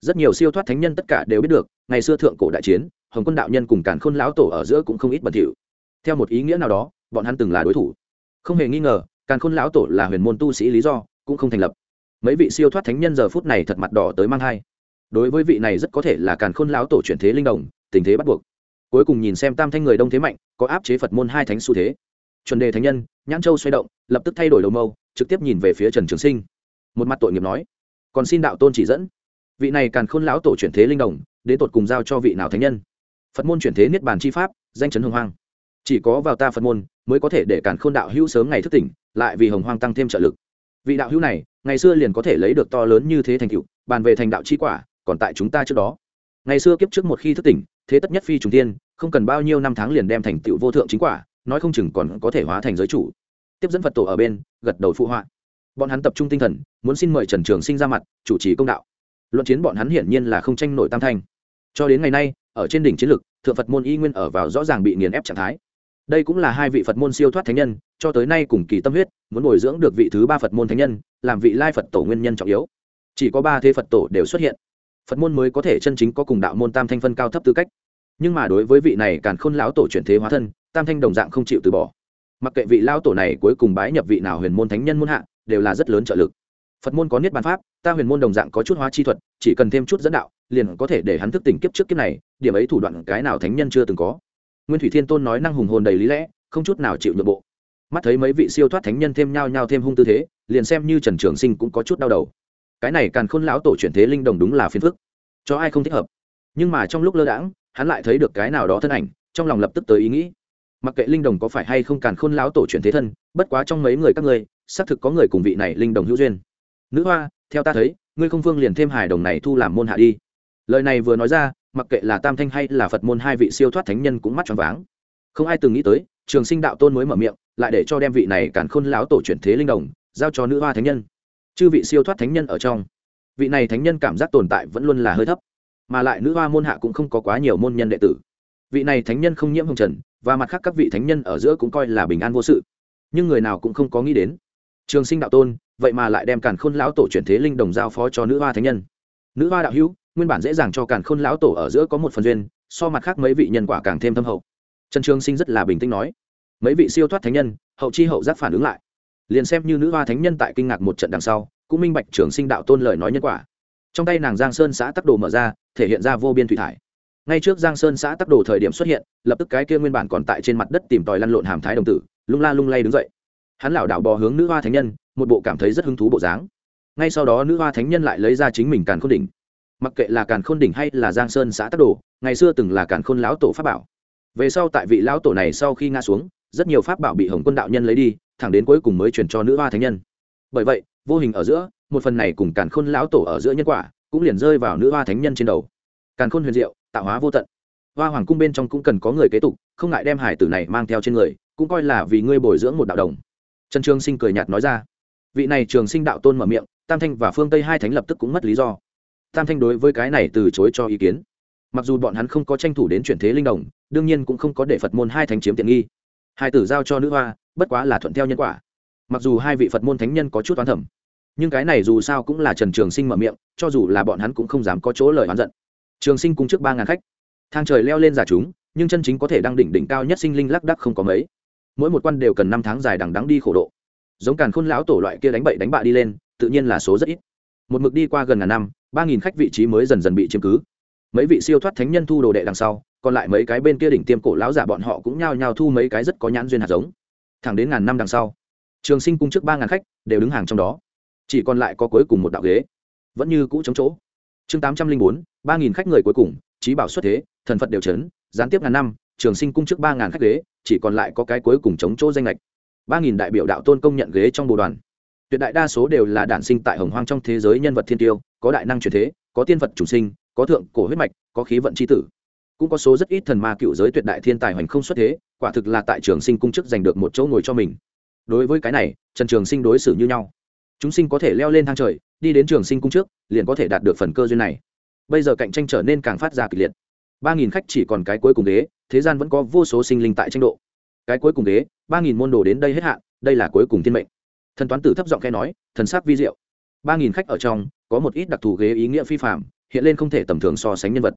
Rất nhiều siêu thoát thánh nhân tất cả đều biết được, ngày xưa thượng cổ đại chiến, hồng quân đạo nhân cùng càn khôn lão tổ ở giữa cũng không ít bẩn thỉu. Theo một ý nghĩa nào đó, bọn hắn từng là đối thủ. Không hề nghi ngờ, càn khôn lão tổ là huyền môn tu sĩ lý do, cũng không thành lập. Mấy vị siêu thoát thánh nhân giờ phút này thật mặt đỏ tới mang hai. Đối với vị này rất có thể là càn khôn lão tổ chuyển thế linh đồng, tình thế bắt buộc. Cuối cùng nhìn xem tam thanh người đông thế mạnh, có áp chế phật môn hai thánh xu thế. Chuẩn đề thánh nhân nhãn châu xoay động, lập tức thay đổi đầu mâu, trực tiếp nhìn về phía trần trường sinh. Một mặt tội nghiệp nói, còn xin đạo tôn chỉ dẫn. Vị này càn khôn lão tổ chuyển thế linh đồng, đến tột cùng giao cho vị nào thánh nhân? Phật môn chuyển thế niết bàn chi pháp, danh chấn hồng hoang. Chỉ có vào ta phật môn, mới có thể để càn khôn đạo hữu sớm ngày thức tỉnh, lại vì hồng hoang tăng thêm trợ lực. Vị đạo hữu này, ngày xưa liền có thể lấy được to lớn như thế thành cựu bàn về thành đạo chi quả, còn tại chúng ta trước đó. Ngày xưa kiếp trước một khi thức tỉnh, thế tất nhất phi trùng tiên không cần bao nhiêu năm tháng liền đem thành tựu vô thượng chính quả, nói không chừng còn có thể hóa thành giới chủ tiếp dẫn phật tổ ở bên, gật đầu phụ họa. Bọn hắn tập trung tinh thần, muốn xin mời trần trường sinh ra mặt, chủ trì công đạo. Luận chiến bọn hắn hiển nhiên là không tranh nổi tam thanh. Cho đến ngày nay, ở trên đỉnh chiến lực thượng phật môn y nguyên ở vào rõ ràng bị nghiền ép trạng thái. Đây cũng là hai vị phật môn siêu thoát thánh nhân, cho tới nay cùng kỳ tâm huyết, muốn bồi dưỡng được vị thứ ba phật môn thánh nhân, làm vị lai phật tổ nguyên nhân trọng yếu. Chỉ có ba thế phật tổ đều xuất hiện. Phật môn mới có thể chân chính có cùng đạo môn tam thanh phân cao thấp tư cách. Nhưng mà đối với vị này càn khôn lão tổ chuyển thế hóa thân, tam thanh đồng dạng không chịu từ bỏ mặc kệ vị lao tổ này cuối cùng bái nhập vị nào huyền môn thánh nhân môn hạ, đều là rất lớn trợ lực. Phật môn có niết bàn pháp, ta huyền môn đồng dạng có chút hóa chi thuật, chỉ cần thêm chút dẫn đạo, liền có thể để hắn thức tỉnh kiếp trước kiếp này, điểm ấy thủ đoạn cái nào thánh nhân chưa từng có. Nguyên thủy thiên tôn nói năng hùng hồn đầy lý lẽ, không chút nào chịu nhượng bộ. Mắt thấy mấy vị siêu thoát thánh nhân thêm nhau nhau thêm hung tư thế, liền xem như trần trường sinh cũng có chút đau đầu. Cái này càng khôn lão tổ chuyển thế linh đồng đúng là phiền phức, cho ai không thích hợp. Nhưng mà trong lúc lơ đãng, hắn lại thấy được cái nào đó thân ảnh, trong lòng lập tức tới ý nghĩ mặc kệ linh đồng có phải hay không càn khôn lão tổ chuyển thế thân, bất quá trong mấy người các ngươi, xác thực có người cùng vị này linh đồng hữu duyên. Nữ hoa, theo ta thấy, ngươi không phương liền thêm hài đồng này thu làm môn hạ đi. Lời này vừa nói ra, mặc kệ là tam thanh hay là phật môn hai vị siêu thoát thánh nhân cũng mắt tròn váng. Không ai từng nghĩ tới, trường sinh đạo tôn mới mở miệng, lại để cho đem vị này càn khôn lão tổ chuyển thế linh đồng, giao cho nữ hoa thánh nhân. Chư vị siêu thoát thánh nhân ở trong, vị này thánh nhân cảm giác tồn tại vẫn luôn là hơi thấp, mà lại nữ hoa môn hạ cũng không có quá nhiều môn nhân đệ tử. Vị này thánh nhân không nhiễm hồng trần và mặt khác các vị thánh nhân ở giữa cũng coi là bình an vô sự. Nhưng người nào cũng không có nghĩ đến. Trường sinh đạo tôn, vậy mà lại đem càn khôn lão tổ chuyển thế linh đồng giao phó cho nữ hoa thánh nhân. Nữ hoa đạo hữu, nguyên bản dễ dàng cho càn khôn lão tổ ở giữa có một phần duyên, so mặt khác mấy vị nhân quả càng thêm thâm hậu. Trần trường sinh rất là bình tĩnh nói. Mấy vị siêu thoát thánh nhân, hậu chi hậu giác phản ứng lại. Liền xem như nữ hoa thánh nhân tại kinh ngạc một trận đằng sau, cũng minh bạch trường sinh đạo tôn lời nói nhân quả. Trong tay nàng giang sơn xã tắc đồ mở ra, thể hiện ra vô biên thủy thải ngay trước giang sơn xã tắc đồ thời điểm xuất hiện, lập tức cái kia nguyên bản còn tại trên mặt đất tìm tòi lăn lộn hàm thái đồng tử, lung la lung lay đứng dậy. Hắn lảo đảo bò hướng nữ hoa thánh nhân, một bộ cảm thấy rất hứng thú bộ dáng. Ngay sau đó nữ hoa thánh nhân lại lấy ra chính mình càn khôn đỉnh. Mặc kệ là càn khôn đỉnh hay là giang sơn xã tắc đồ, ngày xưa từng là càn khôn lão tổ pháp bảo. Về sau tại vị lão tổ này sau khi ngã xuống, rất nhiều pháp bảo bị hồng quân đạo nhân lấy đi, thẳng đến cuối cùng mới chuyển cho nữ hoa thánh nhân. Bởi vậy, vô hình ở giữa, một phần này cùng càn khôn lão tổ ở giữa nhân quả, cũng liền rơi vào nữ hoa thánh nhân trên đầu. Càn khôn huyền diệu tạo hóa vô tận. Hoa hoàng cung bên trong cũng cần có người kế tục, không ngại đem hải tử này mang theo trên người, cũng coi là vì ngươi bồi dưỡng một đạo đồng. Trần trường sinh cười nhạt nói ra. Vị này trường sinh đạo tôn mở miệng, tam thanh và phương tây hai thánh lập tức cũng mất lý do. Tam thanh đối với cái này từ chối cho ý kiến. Mặc dù bọn hắn không có tranh thủ đến chuyển thế linh đồng, đương nhiên cũng không có để phật môn hai thánh chiếm tiện nghi. Hai tử giao cho nữ hoa, bất quá là thuận theo nhân quả. Mặc dù hai vị phật môn thánh nhân có chút oán thẩm nhưng cái này dù sao cũng là trần trường sinh mở miệng, cho dù là bọn hắn cũng không dám có chỗ lời oán giận trường sinh cung trước ba ngàn khách. Thang trời leo lên giả chúng, nhưng chân chính có thể đăng đỉnh đỉnh cao nhất sinh linh lác đắc không có mấy. Mỗi một quan đều cần năm tháng dài đằng đắng đi khổ độ. Giống càn khôn lão tổ loại kia đánh bậy đánh bạ đi lên, tự nhiên là số rất ít. Một mực đi qua gần ngàn năm, ba nghìn khách vị trí mới dần dần bị chiếm cứ. Mấy vị siêu thoát thánh nhân thu đồ đệ đằng sau, còn lại mấy cái bên kia đỉnh tiêm cổ lão giả bọn họ cũng nhao nhao thu mấy cái rất có nhãn duyên hạt giống. Thẳng đến ngàn năm đằng sau, trường sinh cung trước ba ngàn khách đều đứng hàng trong đó. Chỉ còn lại có cuối cùng một đạo ghế. Vẫn như cũ chống chỗ chương tám trăm linh bốn ba nghìn khách người cuối cùng trí bảo xuất thế thần phật đều chấn, gián tiếp ngàn năm trường sinh cung trước ba ngàn khách ghế chỉ còn lại có cái cuối cùng chống chỗ danh lệch ba nghìn đại biểu đạo tôn công nhận ghế trong bộ đoàn. Tuyệt đại đa số đều là đản sinh tại hồng hoang trong thế giới nhân vật thiên tiêu có đại năng truyền thế có tiên vật chủ sinh có thượng cổ huyết mạch có khí vận c h i tử. Cũng có số rất ít thần ma cựu giới tuyệt đại thiên tài hoành không xuất thế quả thực là tại trường sinh cung chức giành được một chỗ ngồi cho mình. Đối với cái này trần trường sinh đối xử như nhau. Chúng sinh có thể leo lên thang trời đi đến trường sinh cung trước, liền có thể đạt được phần cơ duyên này. Bây giờ cạnh tranh trở nên càng phát ra kịch liệt. Ba nghìn khách chỉ còn cái cuối cùng ghế, thế gian vẫn có vô số sinh linh tại tranh độ. Cái cuối cùng ghế, ba nghìn môn đồ đến đây hết hạn, đây là cuối cùng thiên mệnh. Thần toán tử thấp giọng khe nói, thần sắc vi diệu. Ba nghìn khách ở trong, có một ít đặc thù ghế ý nghĩa phi phạm hiện lên không thể tầm thường so sánh nhân vật.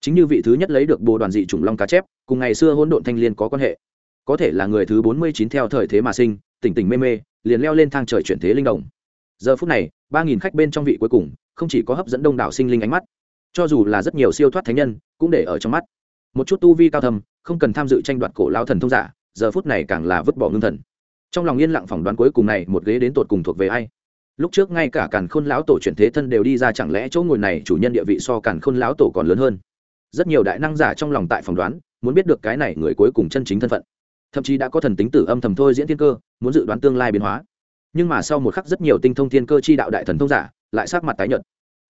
Chính như vị thứ nhất lấy được bồ đoàn dị chủng long cá chép, cùng ngày xưa hỗn độn thanh liên có quan hệ. Có thể là người thứ bốn mươi chín theo thời thế mà sinh, tỉnh tỉnh mê mê, liền leo lên thang trời chuyển thế linh đồng giờ phút này, ba nghìn khách bên trong vị cuối cùng, không chỉ có hấp dẫn đông đảo sinh linh ánh mắt, cho dù là rất nhiều siêu thoát thánh nhân, cũng để ở trong mắt. Một chút tu vi cao thầm không cần tham dự tranh đoạt cổ lao thần thông giả, giờ phút này càng là vứt bỏ ngưng thần. Trong lòng yên lặng phỏng đoán cuối cùng này, một ghế đến tột cùng thuộc về ai? Lúc trước ngay cả càn khôn lão tổ chuyển thế thân đều đi ra, chẳng lẽ chỗ ngồi này chủ nhân địa vị so càn khôn lão tổ còn lớn hơn? Rất nhiều đại năng giả trong lòng tại phỏng đoán, muốn biết được cái này người cuối cùng chân chính thân phận. Thậm chí đã có thần tính tử âm thầm thôi diễn thiên cơ, muốn dự đoán tương lai biến hóa nhưng mà sau một khắc rất nhiều tinh thông thiên cơ chi đạo đại thần thông giả lại sát mặt tái nhợt.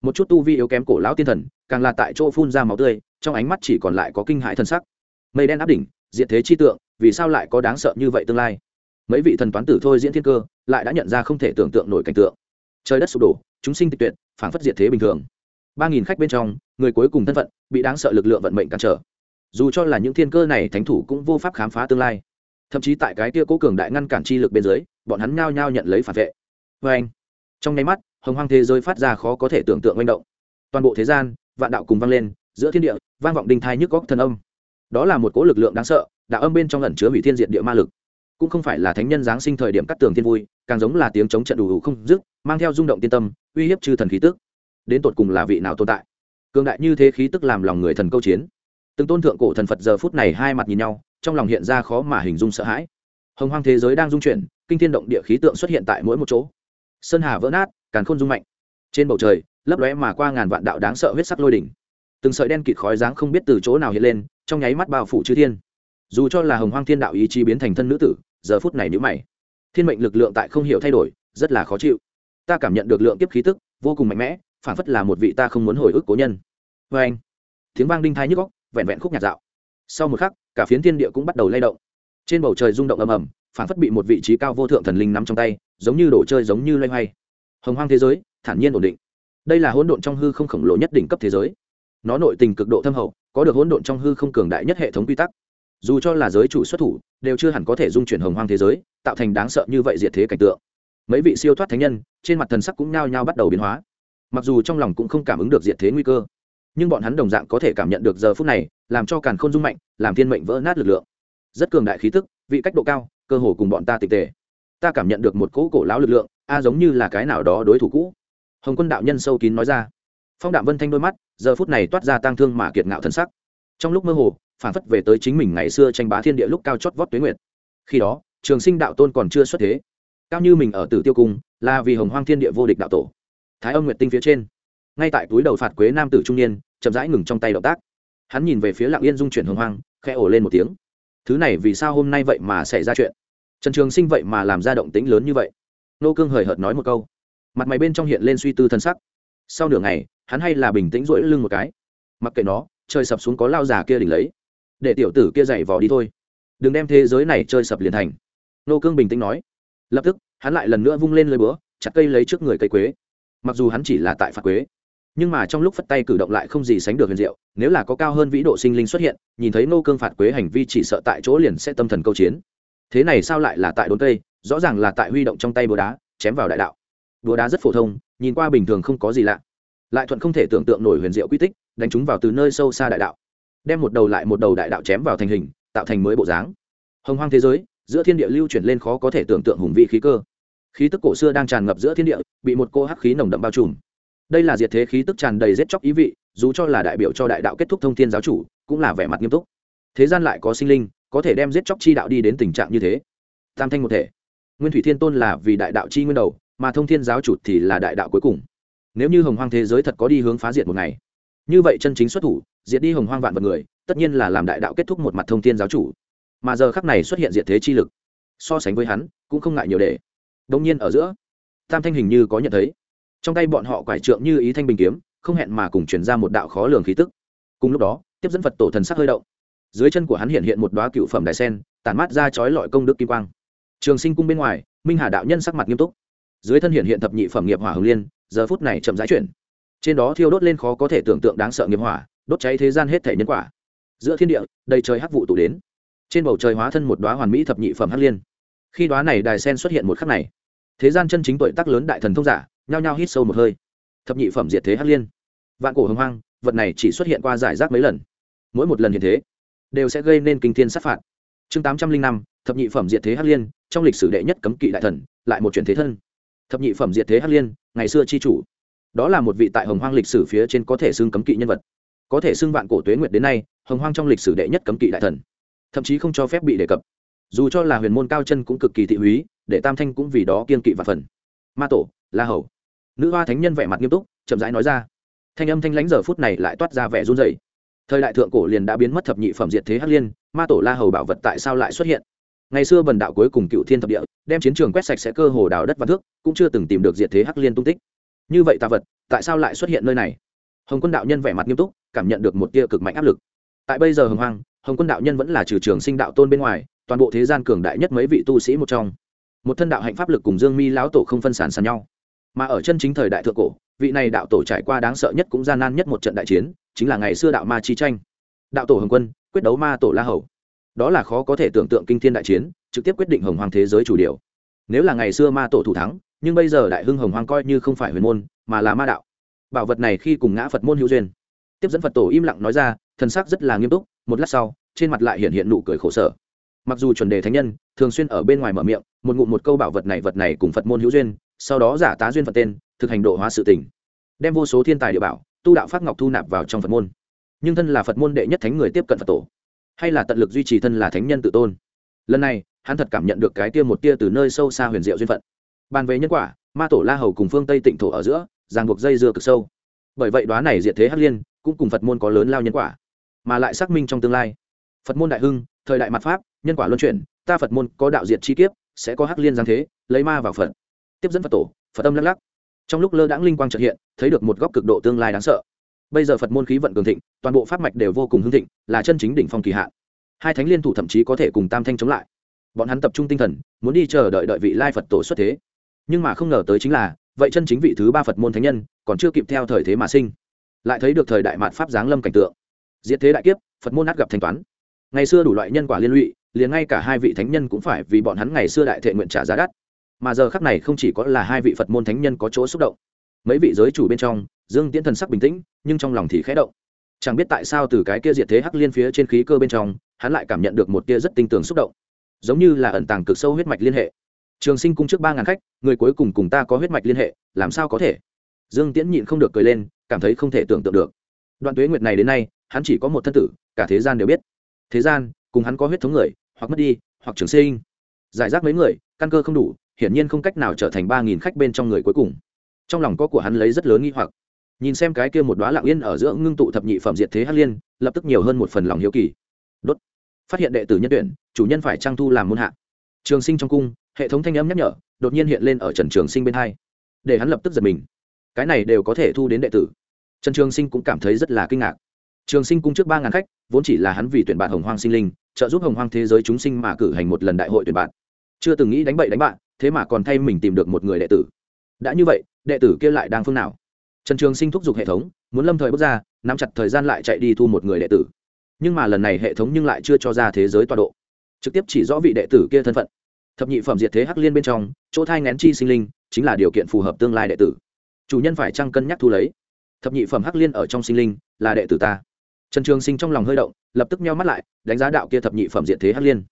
Một chút tu vi yếu kém cổ lão tiên thần, càng là tại chỗ phun ra máu tươi, trong ánh mắt chỉ còn lại có kinh hãi thần sắc. Mây đen áp đỉnh diện thế chi tượng, vì sao lại có đáng sợ như vậy tương lai? Mấy vị thần toán tử thôi diễn thiên cơ, lại đã nhận ra không thể tưởng tượng nổi cảnh tượng. Trời đất sụp đổ, chúng sinh tịch tuyệt phản phất diệt thế bình thường. Ba nghìn khách bên trong, người cuối cùng thân phận, bị đáng sợ lực lượng vận mệnh cản trở. Dù cho là những thiên cơ này thánh thủ cũng vô pháp khám phá tương lai thậm chí tại cái kia cố cường đại ngăn cản chi lực bên dưới, bọn hắn nhao nhao nhận lấy phản vệ. Vê anh, trong nháy mắt, hồng hoang thế giới phát ra khó có thể tưởng tượng manh động. Toàn bộ thế gian, vạn đạo cùng vang lên, giữa thiên địa, vang vọng đinh thai nhức góc thần âm. Đó là một cỗ lực lượng đáng sợ, đạo âm bên trong ẩn chứa hủy thiên diện địa ma lực. Cũng không phải là thánh nhân giáng sinh thời điểm cắt tường thiên vui, càng giống là tiếng chống trận đủ đủ không dứt, mang theo rung động tiên tâm, uy hiếp chư thần khí tức. Đến tột cùng là vị nào tồn tại? Cường đại như thế khí tức làm lòng người thần câu chiến. Từng tôn thượng cổ thần phật giờ phút này hai mặt nhìn nhau trong lòng hiện ra khó mà hình dung sợ hãi. Hồng hoang thế giới đang dung chuyển, kinh thiên động địa khí tượng xuất hiện tại mỗi một chỗ. Sơn hà vỡ nát, càn khôn rung mạnh. Trên bầu trời, lấp lóe mà qua ngàn vạn đạo đáng sợ huyết sắc lôi đỉnh. Từng sợi đen kịt khói dáng không biết từ chỗ nào hiện lên, trong nháy mắt bao phủ chư thiên. Dù cho là hồng hoang thiên đạo ý chí biến thành thân nữ tử, giờ phút này nhữ mày. Thiên mệnh lực lượng tại không hiểu thay đổi, rất là khó chịu. Ta cảm nhận được lượng kiếp khí tức, vô cùng mạnh mẽ phản phất là một vị ta không muốn hồi ức cố nhân. Vê anh tiếng vang đinh thái nhức góc vẹn vẹn khúc nhạt dạo sau một khắc, cả phiến thiên địa cũng bắt đầu lay động. Trên bầu trời rung động ầm ầm, phản phất bị một vị trí cao vô thượng thần linh nắm trong tay, giống như đồ chơi giống như loay hoay. Hồng hoang thế giới, thản nhiên ổn định. Đây là hỗn độn trong hư không khổng lồ nhất đỉnh cấp thế giới. Nó nội tình cực độ thâm hậu, có được hỗn độn trong hư không cường đại nhất hệ thống quy tắc. Dù cho là giới chủ xuất thủ, đều chưa hẳn có thể dung chuyển hồng hoang thế giới, tạo thành đáng sợ như vậy diệt thế cảnh tượng. Mấy vị siêu thoát thánh nhân, trên mặt thần sắc cũng nhao nhao bắt đầu biến hóa. Mặc dù trong lòng cũng không cảm ứng được diệt thế nguy cơ, nhưng bọn hắn đồng dạng có thể cảm nhận được giờ phút này làm cho càn khôn rung dung mạnh, làm thiên mệnh vỡ nát lực lượng. Rất cường đại khí tức, vị cách độ cao, cơ hồ cùng bọn ta tịch tề. Ta cảm nhận được một cỗ cổ lão lực lượng, a giống như là cái nào đó đối thủ cũ. Hồng quân đạo nhân sâu kín nói ra. Phong đạm vân thanh đôi mắt, giờ phút này toát ra tang thương mà kiệt ngạo thân sắc. Trong lúc mơ hồ, phản phất về tới chính mình ngày xưa tranh bá thiên địa lúc cao chót vót tuế nguyệt. Khi đó, trường sinh đạo tôn còn chưa xuất thế. Cao như mình ở tử tiêu cung, là vì hồng hoang thiên địa vô địch đạo tổ. Thái âm nguyệt tinh phía trên. Ngay tại túi đầu phạt quế nam tử trung niên, chậm rãi ngừng trong tay động tác hắn nhìn về phía lạng yên dung chuyển hồng hoang, khẽ ổ lên một tiếng. Thứ này vì sao hôm nay vậy mà xảy ra chuyện? Trần trường sinh vậy mà làm ra động tính lớn như vậy? Nô cương hời hợt nói một câu. Mặt mày bên trong hiện lên suy tư thân sắc. Sau nửa ngày, hắn hay là bình tĩnh rỗi lưng một cái. Mặc kệ nó chơi sập xuống có lao già kia đỉnh lấy. Để tiểu tử kia dậy vò đi thôi. Đừng đem thế giới này chơi sập liền thành. Nô cương bình tĩnh nói. Lập tức, hắn lại lần nữa vung lên lơi búa, chặt cây lấy trước người cây quế. Mặc dù hắn chỉ là tại phạt quế nhưng mà trong lúc phất tay cử động lại không gì sánh được huyền diệu, nếu là có cao hơn vĩ độ sinh linh xuất hiện, nhìn thấy nô cương phạt quế hành vi chỉ sợ tại chỗ liền sẽ tâm thần câu chiến. Thế này sao lại là tại đốn cây? Rõ ràng là tại huy động trong tay búa đá, chém vào đại đạo. Búa đá rất phổ thông, nhìn qua bình thường không có gì lạ. Lại thuận không thể tưởng tượng nổi huyền diệu quy tích, đánh chúng vào từ nơi sâu xa đại đạo. Đem một đầu lại một đầu đại đạo chém vào thành hình, tạo thành mới bộ dáng. Hồng hoang thế giới, giữa thiên địa lưu chuyển lên khó có thể tưởng tượng hùng vị khí cơ. Khí tức cổ xưa đang tràn ngập giữa thiên địa, bị một cô hắc khí nồng đậm bao trùm đây là diệt thế khí tức tràn đầy giết chóc ý vị, dù cho là đại biểu cho đại đạo kết thúc thông thiên giáo chủ, cũng là vẻ mặt nghiêm túc. Thế gian lại có sinh linh, có thể đem giết chóc chi đạo đi đến tình trạng như thế. Tam thanh một thể. Nguyên thủy thiên tôn là vì đại đạo chi nguyên đầu, mà thông thiên giáo chủ thì là đại đạo cuối cùng. Nếu như hồng hoang thế giới thật có đi hướng phá diệt một ngày, như vậy chân chính xuất thủ, diệt đi hồng hoang vạn vật người, tất nhiên là làm đại đạo kết thúc một mặt thông thiên giáo chủ. Mà giờ khắc này xuất hiện diệt thế chi lực, so sánh với hắn, cũng không ngại nhiều để. Đông nhiên ở giữa, tam thanh hình như có nhận thấy trong tay bọn họ quải trượng như ý thanh bình kiếm, không hẹn mà cùng chuyển ra một đạo khó lường khí tức. Cùng lúc đó, tiếp dẫn phật tổ thần sắc hơi động. Dưới chân của hắn hiện hiện một đoá cựu phẩm đại sen, tản mát ra chói lọi công đức kim quang. Trường sinh cung bên ngoài, minh hà đạo nhân sắc mặt nghiêm túc. Dưới thân hiện hiện thập nhị phẩm nghiệp hỏa hồng liên, giờ phút này chậm rãi chuyển. Trên đó thiêu đốt lên khó có thể tưởng tượng đáng sợ nghiệp hỏa, đốt cháy thế gian hết thể nhân quả. Giữa thiên địa, đầy trời hắc vụ tụ đến. Trên bầu trời hóa thân một đoá hoàn mỹ thập nhị phẩm hắc liên. Khi đoá này đài sen xuất hiện một khắc này, thế gian chân chính tuổi tác lớn đại thần thông giả nhao nhao hít sâu một hơi. Thập nhị phẩm diệt thế hắc liên. Vạn cổ hồng hoang, vật này chỉ xuất hiện qua giải rác mấy lần. Mỗi một lần hiện thế, đều sẽ gây nên kinh thiên sát phạt. Chương tám trăm linh năm, thập nhị phẩm diệt thế hắc liên, trong lịch sử đệ nhất cấm kỵ đại thần, lại một chuyển thế thân. Thập nhị phẩm diệt thế hắc liên, ngày xưa chi chủ. Đó là một vị tại hồng hoang lịch sử phía trên có thể xưng cấm kỵ nhân vật. Có thể xưng vạn cổ tuế nguyệt đến nay, hồng hoang trong lịch sử đệ nhất cấm kỵ đại thần. Thậm chí không cho phép bị đề cập. Dù cho là huyền môn cao chân cũng cực kỳ thị húy, để tam thanh cũng vì đó kiên kỵ và phần. Ma tổ, la hầu nữ hoa thánh nhân vẻ mặt nghiêm túc, chậm rãi nói ra. Thanh âm thanh lãnh giờ phút này lại toát ra vẻ run rẩy. Thời đại thượng cổ liền đã biến mất thập nhị phẩm diệt thế hắc liên, ma tổ la hầu bảo vật tại sao lại xuất hiện? Ngày xưa bần đạo cuối cùng cựu thiên thập địa, đem chiến trường quét sạch sẽ cơ hồ đào đất và thước, cũng chưa từng tìm được diệt thế hắc liên tung tích. Như vậy tà vật, tại sao lại xuất hiện nơi này? Hồng quân đạo nhân vẻ mặt nghiêm túc, cảm nhận được một tia cực mạnh áp lực. Tại bây giờ hồng hoang, hồng quân đạo nhân vẫn là trừ trường sinh đạo tôn bên ngoài, toàn bộ thế gian cường đại nhất mấy vị tu sĩ một trong. Một thân đạo hạnh pháp lực cùng dương mi lão tổ không phân sản sàn nhau mà ở chân chính thời đại thượng cổ, vị này đạo tổ trải qua đáng sợ nhất cũng gian nan nhất một trận đại chiến, chính là ngày xưa đạo ma chi tranh. Đạo tổ hồng quân, quyết đấu ma tổ la hầu. Đó là khó có thể tưởng tượng kinh thiên đại chiến, trực tiếp quyết định hồng hoàng thế giới chủ điều. Nếu là ngày xưa ma tổ thủ thắng, nhưng bây giờ đại hưng hồng hoàng coi như không phải huyền môn, mà là ma đạo. Bảo vật này khi cùng ngã phật môn hữu duyên. Tiếp dẫn phật tổ im lặng nói ra, thần sắc rất là nghiêm túc, một lát sau, trên mặt lại hiện hiện nụ cười khổ sở. Mặc dù chuẩn đề thánh nhân, thường xuyên ở bên ngoài mở miệng, một ngụm một câu bảo vật này vật này cùng phật môn hữu duyên sau đó giả tá duyên phật tên, thực hành độ hóa sự tình. Đem vô số thiên tài địa bảo, tu đạo pháp ngọc thu nạp vào trong phật môn. Nhưng thân là phật môn đệ nhất thánh người tiếp cận phật tổ, hay là tận lực duy trì thân là thánh nhân tự tôn. Lần này, hắn thật cảm nhận được cái tia một tia từ nơi sâu xa huyền diệu duyên phận. Bàn về nhân quả, ma tổ la hầu cùng phương tây tịnh thổ ở giữa, ràng buộc dây dưa cực sâu. Bởi vậy đoá này diệt thế hắc liên, cũng cùng phật môn có lớn lao nhân quả, mà lại xác minh trong tương lai. Phật môn đại hưng, thời đại mặt pháp, nhân quả luân chuyển, ta phật môn có đạo diệt chi kiếp, sẽ có hắc liên giáng thế, lấy ma vào phật tiếp dẫn phật tổ, phật tâm lắc lắc. Trong lúc lơ đãng linh quang trợ hiện, thấy được một góc cực độ tương lai đáng sợ. Bây giờ phật môn khí vận cường thịnh, toàn bộ pháp mạch đều vô cùng hưng thịnh, là chân chính đỉnh phong kỳ hạn. Hai thánh liên thủ thậm chí có thể cùng tam thanh chống lại. Bọn hắn tập trung tinh thần, muốn đi chờ đợi đợi vị lai phật tổ xuất thế. Nhưng mà không ngờ tới chính là, vậy chân chính vị thứ ba phật môn thánh nhân, còn chưa kịp theo thời thế mà sinh. Lại thấy được thời đại mạt pháp giáng lâm cảnh tượng. Diệt thế đại kiếp, phật môn át gặp thanh toán. Ngày xưa đủ loại nhân quả liên lụy, liền ngay cả hai vị thánh nhân cũng phải vì bọn hắn ngày xưa đại thệ nguyện trả giá đắt mà giờ khắc này không chỉ có là hai vị phật môn thánh nhân có chỗ xúc động, mấy vị giới chủ bên trong, dương tiễn thần sắc bình tĩnh, nhưng trong lòng thì khẽ động. Chẳng biết tại sao từ cái kia diệt thế hắc liên phía trên khí cơ bên trong, hắn lại cảm nhận được một kia rất tinh tường xúc động. Giống như là ẩn tàng cực sâu huyết mạch liên hệ. Trường sinh cung trước ba ngàn khách, người cuối cùng cùng ta có huyết mạch liên hệ, làm sao có thể? Dương tiễn nhịn không được cười lên, cảm thấy không thể tưởng tượng được. Đoạn tuế nguyệt này đến nay, hắn chỉ có một thân tử, cả thế gian đều biết. Thế gian, cùng hắn có huyết thống người, hoặc mất đi, hoặc trường sinh. Giải rác mấy người, căn cơ không đủ hiển nhiên không cách nào trở thành ba nghìn khách bên trong người cuối cùng. Trong lòng có của hắn lấy rất lớn nghi hoặc. Nhìn xem cái kia một đoá lạng yên ở giữa ngưng tụ thập nhị phẩm diệt thế hắc liên, lập tức nhiều hơn một phần lòng hiếu kỳ. Đốt. Phát hiện đệ tử nhân tuyển, chủ nhân phải trang thu làm môn hạ. Trường sinh trong cung, hệ thống thanh âm nhắc nhở, đột nhiên hiện lên ở trần trường sinh bên hai. Để hắn lập tức giật mình. Cái này đều có thể thu đến đệ tử. Trần trường sinh cũng cảm thấy rất là kinh ngạc. Trường sinh cung trước ba ngàn khách, vốn chỉ là hắn vì tuyển bạn hồng hoang sinh linh, trợ giúp hồng hoang thế giới chúng sinh mà cử hành một lần đại hội tuyển bạn. Chưa từng nghĩ đánh bậy đánh bạn thế mà còn thay mình tìm được một người đệ tử. Đã như vậy, đệ tử kia lại đang phương nào? Trần trường sinh thúc giục hệ thống, muốn lâm thời bước ra, nắm chặt thời gian lại chạy đi thu một người đệ tử. Nhưng mà lần này hệ thống nhưng lại chưa cho ra thế giới tọa độ. Trực tiếp chỉ rõ vị đệ tử kia thân phận. Thập nhị phẩm diệt thế hắc liên bên trong, chỗ thai ngén chi sinh linh, chính là điều kiện phù hợp tương lai đệ tử. Chủ nhân phải trăng cân nhắc thu lấy? Thập nhị phẩm hắc liên ở trong sinh linh, là đệ tử ta. Trần trường sinh trong lòng hơi động, lập tức meo mắt lại, đánh giá đạo kia thập nhị phẩm diệt thế hắc liên.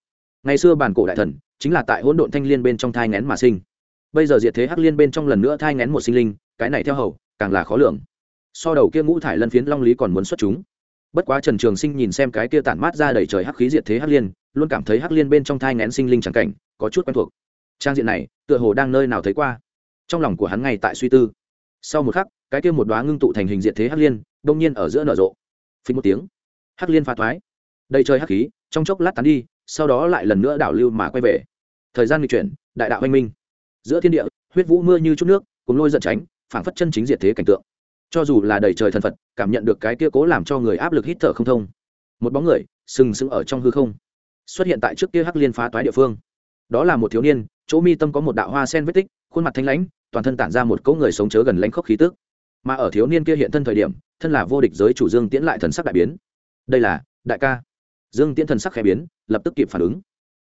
Ngày xưa bản cổ đại thần chính là tại hỗn độn thanh liên bên trong thai ngén mà sinh. Bây giờ diệt thế hắc liên bên trong lần nữa thai ngén một sinh linh, cái này theo hầu, càng là khó lường. So đầu kia ngũ thải lân phiến long lý còn muốn xuất chúng. Bất quá trần trường sinh nhìn xem cái kia tản mát ra đầy trời hắc khí diệt thế hắc liên, luôn cảm thấy hắc liên bên trong thai ngén sinh linh trắng cảnh, có chút quen thuộc. Trang diện này, tựa hồ đang nơi nào thấy qua. Trong lòng của hắn ngay tại suy tư. Sau một khắc, cái kia một đoá ngưng tụ thành hình diệt thế hắc liên đông nhiên ở giữa nở rộ. Phí một tiếng, hắc liên phá thoái. Đầy trời hắc khí, trong chốc lát tán đi, sau đó lại lần nữa đảo lưu mà quay về thời gian lịch chuyển, đại đạo anh minh. Giữa thiên địa, huyết vũ mưa như chút nước, cùng lôi giận tránh, phảng phất chân chính diệt thế cảnh tượng. Cho dù là đầy trời thần phật, cảm nhận được cái kia cố làm cho người áp lực hít thở không thông. Một bóng người, sừng sững ở trong hư không, xuất hiện tại trước kia hắc liên phá toái địa phương. Đó là một thiếu niên, chỗ mi tâm có một đạo hoa sen vết tích, khuôn mặt thanh lãnh, toàn thân tản ra một cỗ người sống chớ gần lãnh khốc khí tức. Mà ở thiếu niên kia hiện thân thời điểm, thân là vô địch giới chủ dương tiễn lại thần sắc đại biến. Đây là, đại ca. Dương tiễn thần sắc khẽ biến, lập tức kịp phản ứng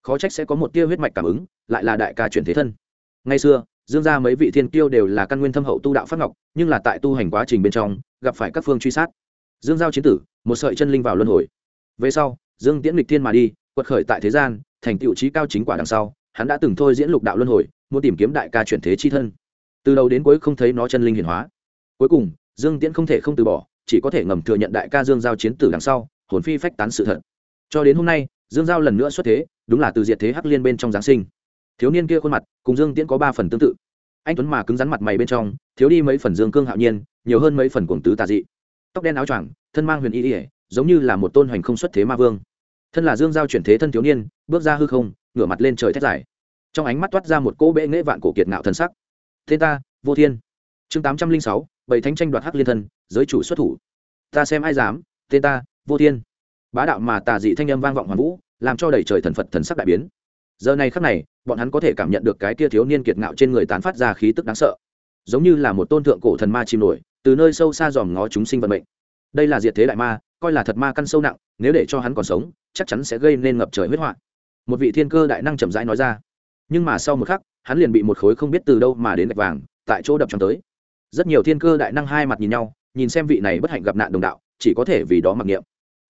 khó trách sẽ có một tia huyết mạch cảm ứng, lại là đại ca chuyển thế thân. Ngay xưa, dương gia mấy vị thiên kiêu đều là căn nguyên thâm hậu tu đạo phát ngọc, nhưng là tại tu hành quá trình bên trong, gặp phải các phương truy sát. Dương giao chiến tử, một sợi chân linh vào luân hồi. Về sau, dương tiễn lịch thiên mà đi, quật khởi tại thế gian, thành tựu trí cao chính quả đằng sau, hắn đã từng thôi diễn lục đạo luân hồi, muốn tìm kiếm đại ca chuyển thế chi thân. Từ đầu đến cuối không thấy nó chân linh hiển hóa. Cuối cùng, dương tiễn không thể không từ bỏ, chỉ có thể ngầm thừa nhận đại ca dương giao chiến tử đằng sau, hồn phi phách tán sự thật. Cho đến hôm nay, dương giao lần nữa xuất thế đúng là từ diệt thế hắc liên bên trong giáng sinh. Thiếu niên kia khuôn mặt, cùng dương tiễn có ba phần tương tự. Anh tuấn mà cứng rắn mặt mày bên trong, thiếu đi mấy phần dương cương hạo nhiên, nhiều hơn mấy phần cuồng tứ tà dị. Tóc đen áo choàng, thân mang huyền y ỉa giống như là một tôn hoành không xuất thế ma vương. Thân là dương giao chuyển thế thân thiếu niên, bước ra hư không, ngửa mặt lên trời thét dài. Trong ánh mắt toát ra một cỗ bệ nghễ vạn cổ kiệt ngạo thân sắc. Thế ta, vô thiên. Chương tám trăm linh sáu, bảy thánh tranh đoạt hắc liên thân, giới chủ xuất thủ. Ta xem ai dám tên ta, vô thiên. Bá đạo mà tà dị thanh âm vang vọng hoàn vũ làm cho đầy trời thần phật thần sắc đại biến. Giờ này khắc này, bọn hắn có thể cảm nhận được cái tia thiếu niên kiệt ngạo trên người tán phát ra khí tức đáng sợ. Giống như là một tôn thượng cổ thần ma chìm nổi, từ nơi sâu xa dòm ngó chúng sinh vận mệnh. Đây là diệt thế đại ma, coi là thật ma căn sâu nặng, nếu để cho hắn còn sống, chắc chắn sẽ gây nên ngập trời huyết họa. Một vị thiên cơ đại năng chậm rãi nói ra. Nhưng mà sau một khắc, hắn liền bị một khối không biết từ đâu mà đến gạch vàng, tại chỗ đập trong tới. Rất nhiều thiên cơ đại năng hai mặt nhìn nhau, nhìn xem vị này bất hạnh gặp nạn đồng đạo, chỉ có thể vì đó mặc niệm.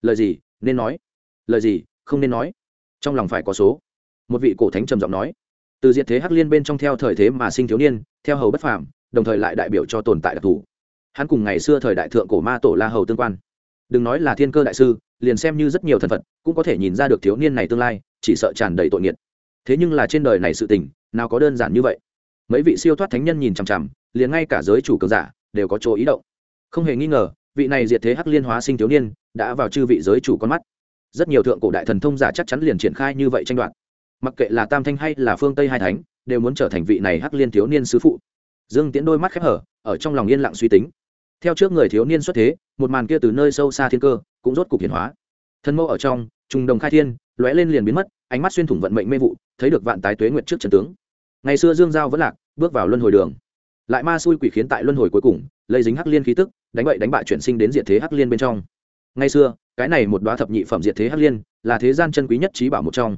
Lời gì? Nên nói. Lời gì? Không nên nói. Trong lòng phải có số. Một vị cổ thánh trầm giọng nói. Từ diệt thế hắc liên bên trong theo thời thế mà sinh thiếu niên, theo hầu bất phàm, đồng thời lại đại biểu cho tồn tại đặc thù. Hắn cùng ngày xưa thời đại thượng cổ ma tổ la hầu tương quan. Đừng nói là thiên cơ đại sư, liền xem như rất nhiều thân phận cũng có thể nhìn ra được thiếu niên này tương lai, chỉ sợ tràn đầy tội nghiệt. Thế nhưng là trên đời này sự tình, nào có đơn giản như vậy. Mấy vị siêu thoát thánh nhân nhìn chằm chằm, liền ngay cả giới chủ cường giả đều có chỗ ý động. Không hề nghi ngờ, vị này diệt thế hắc liên hóa sinh thiếu niên, đã vào chư vị giới chủ con mắt rất nhiều thượng cổ đại thần thông giả chắc chắn liền triển khai như vậy tranh đoạt. Mặc kệ là tam thanh hay là phương tây hai thánh, đều muốn trở thành vị này hắc liên thiếu niên sứ phụ. Dương tiễn đôi mắt khép hở, ở trong lòng yên lặng suy tính. Theo trước người thiếu niên xuất thế, một màn kia từ nơi sâu xa thiên cơ cũng rốt cục hiển hóa. Thân mẫu ở trong, trùng đồng khai thiên, lóe lên liền biến mất, ánh mắt xuyên thủng vận mệnh mê vụ, thấy được vạn tái tuế nguyện trước trần tướng. Ngày xưa dương giao vẫn lạc, bước vào luân hồi đường. Lại ma xui quỷ khiến tại luân hồi cuối cùng lây dính hắc liên khí tức, đánh bậy đánh bại chuyển sinh đến diện thế hắc liên bên trong. Ngày xưa cái này một đoá thập nhị phẩm diệt thế hắc liên, là thế gian chân quý nhất trí bảo một trong.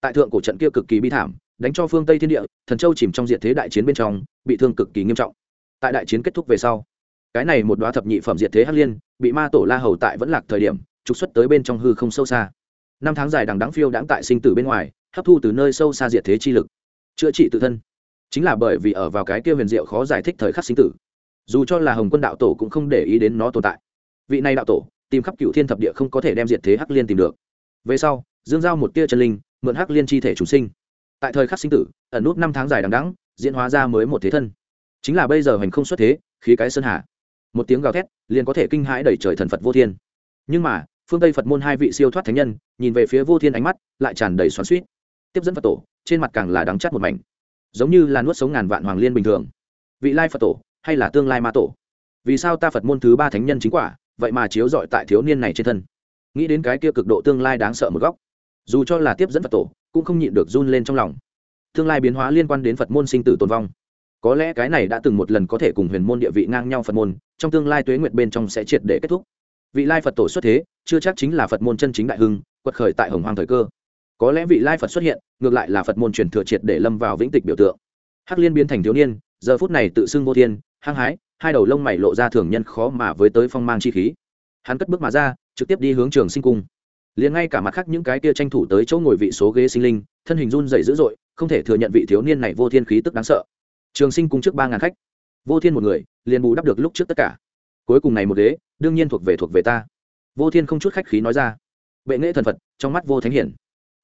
Tại thượng cổ trận kia cực kỳ bi thảm, đánh cho phương tây thiên địa, thần châu chìm trong diệt thế đại chiến bên trong, bị thương cực kỳ nghiêm trọng. Tại đại chiến kết thúc về sau, cái này một đoá thập nhị phẩm diệt thế hắc liên, bị ma tổ la hầu tại vẫn lạc thời điểm, trục xuất tới bên trong hư không sâu xa. Năm tháng dài đằng đáng phiêu đãng tại sinh tử bên ngoài, hấp thu từ nơi sâu xa diệt thế chi lực, chữa trị tự thân. Chính là bởi vì ở vào cái kia huyền diệu khó giải thích thời khắc sinh tử. Dù cho là hồng quân đạo tổ cũng không để ý đến nó tồn tại. Vị này đạo tổ tìm khắp cựu thiên thập địa không có thể đem diệt thế hắc liên tìm được. Về sau, dương giao một tia chân linh, mượn hắc liên chi thể chủ sinh. Tại thời khắc sinh tử, ẩn nút năm tháng dài đằng đắng diễn hóa ra mới một thế thân. Chính là bây giờ hành không xuất thế, khí cái sơn hà. Một tiếng gào thét, liền có thể kinh hãi đẩy trời thần phật vô thiên. Nhưng mà, phương tây phật môn hai vị siêu thoát thánh nhân, nhìn về phía vô thiên ánh mắt, lại tràn đầy xoắn suýt tiếp dẫn phật tổ, trên mặt càng là đắng chắt một mảnh. Giống như là nuốt sống ngàn vạn hoàng liên bình thường. Vị lai phật tổ, hay là tương lai ma tổ? Vì sao ta phật môn thứ ba thánh nhân chính quả vậy mà chiếu rọi tại thiếu niên này trên thân. Nghĩ đến cái kia cực độ tương lai đáng sợ một góc, dù cho là tiếp dẫn phật tổ, cũng không nhịn được run lên trong lòng. Tương lai biến hóa liên quan đến phật môn sinh tử tồn vong. Có lẽ cái này đã từng một lần có thể cùng huyền môn địa vị ngang nhau phật môn, trong tương lai tuế nguyệt bên trong sẽ triệt để kết thúc. Vị lai phật tổ xuất thế, chưa chắc chính là phật môn chân chính đại hưng, quật khởi tại hồng hoàng thời cơ. Có lẽ vị lai phật xuất hiện, ngược lại là phật môn truyền thừa triệt để lâm vào vĩnh tịch biểu tượng. Hắc liên biến thành thiếu niên, giờ phút này tự xưng vô thiên, hăng hái hai đầu lông mày lộ ra thường nhân khó mà với tới phong mang chi khí. Hắn cất bước mà ra, trực tiếp đi hướng trường sinh cung. Liền ngay cả mặt khác những cái kia tranh thủ tới chỗ ngồi vị số ghế sinh linh, thân hình run dày dữ dội, không thể thừa nhận vị thiếu niên này vô thiên khí tức đáng sợ. Trường sinh cung trước ba ngàn khách. Vô thiên một người, liền bù đắp được lúc trước tất cả. Cuối cùng này một ghế, đương nhiên thuộc về thuộc về ta. Vô thiên không chút khách khí nói ra. Bệ nghệ thần phật, trong mắt vô thánh hiển.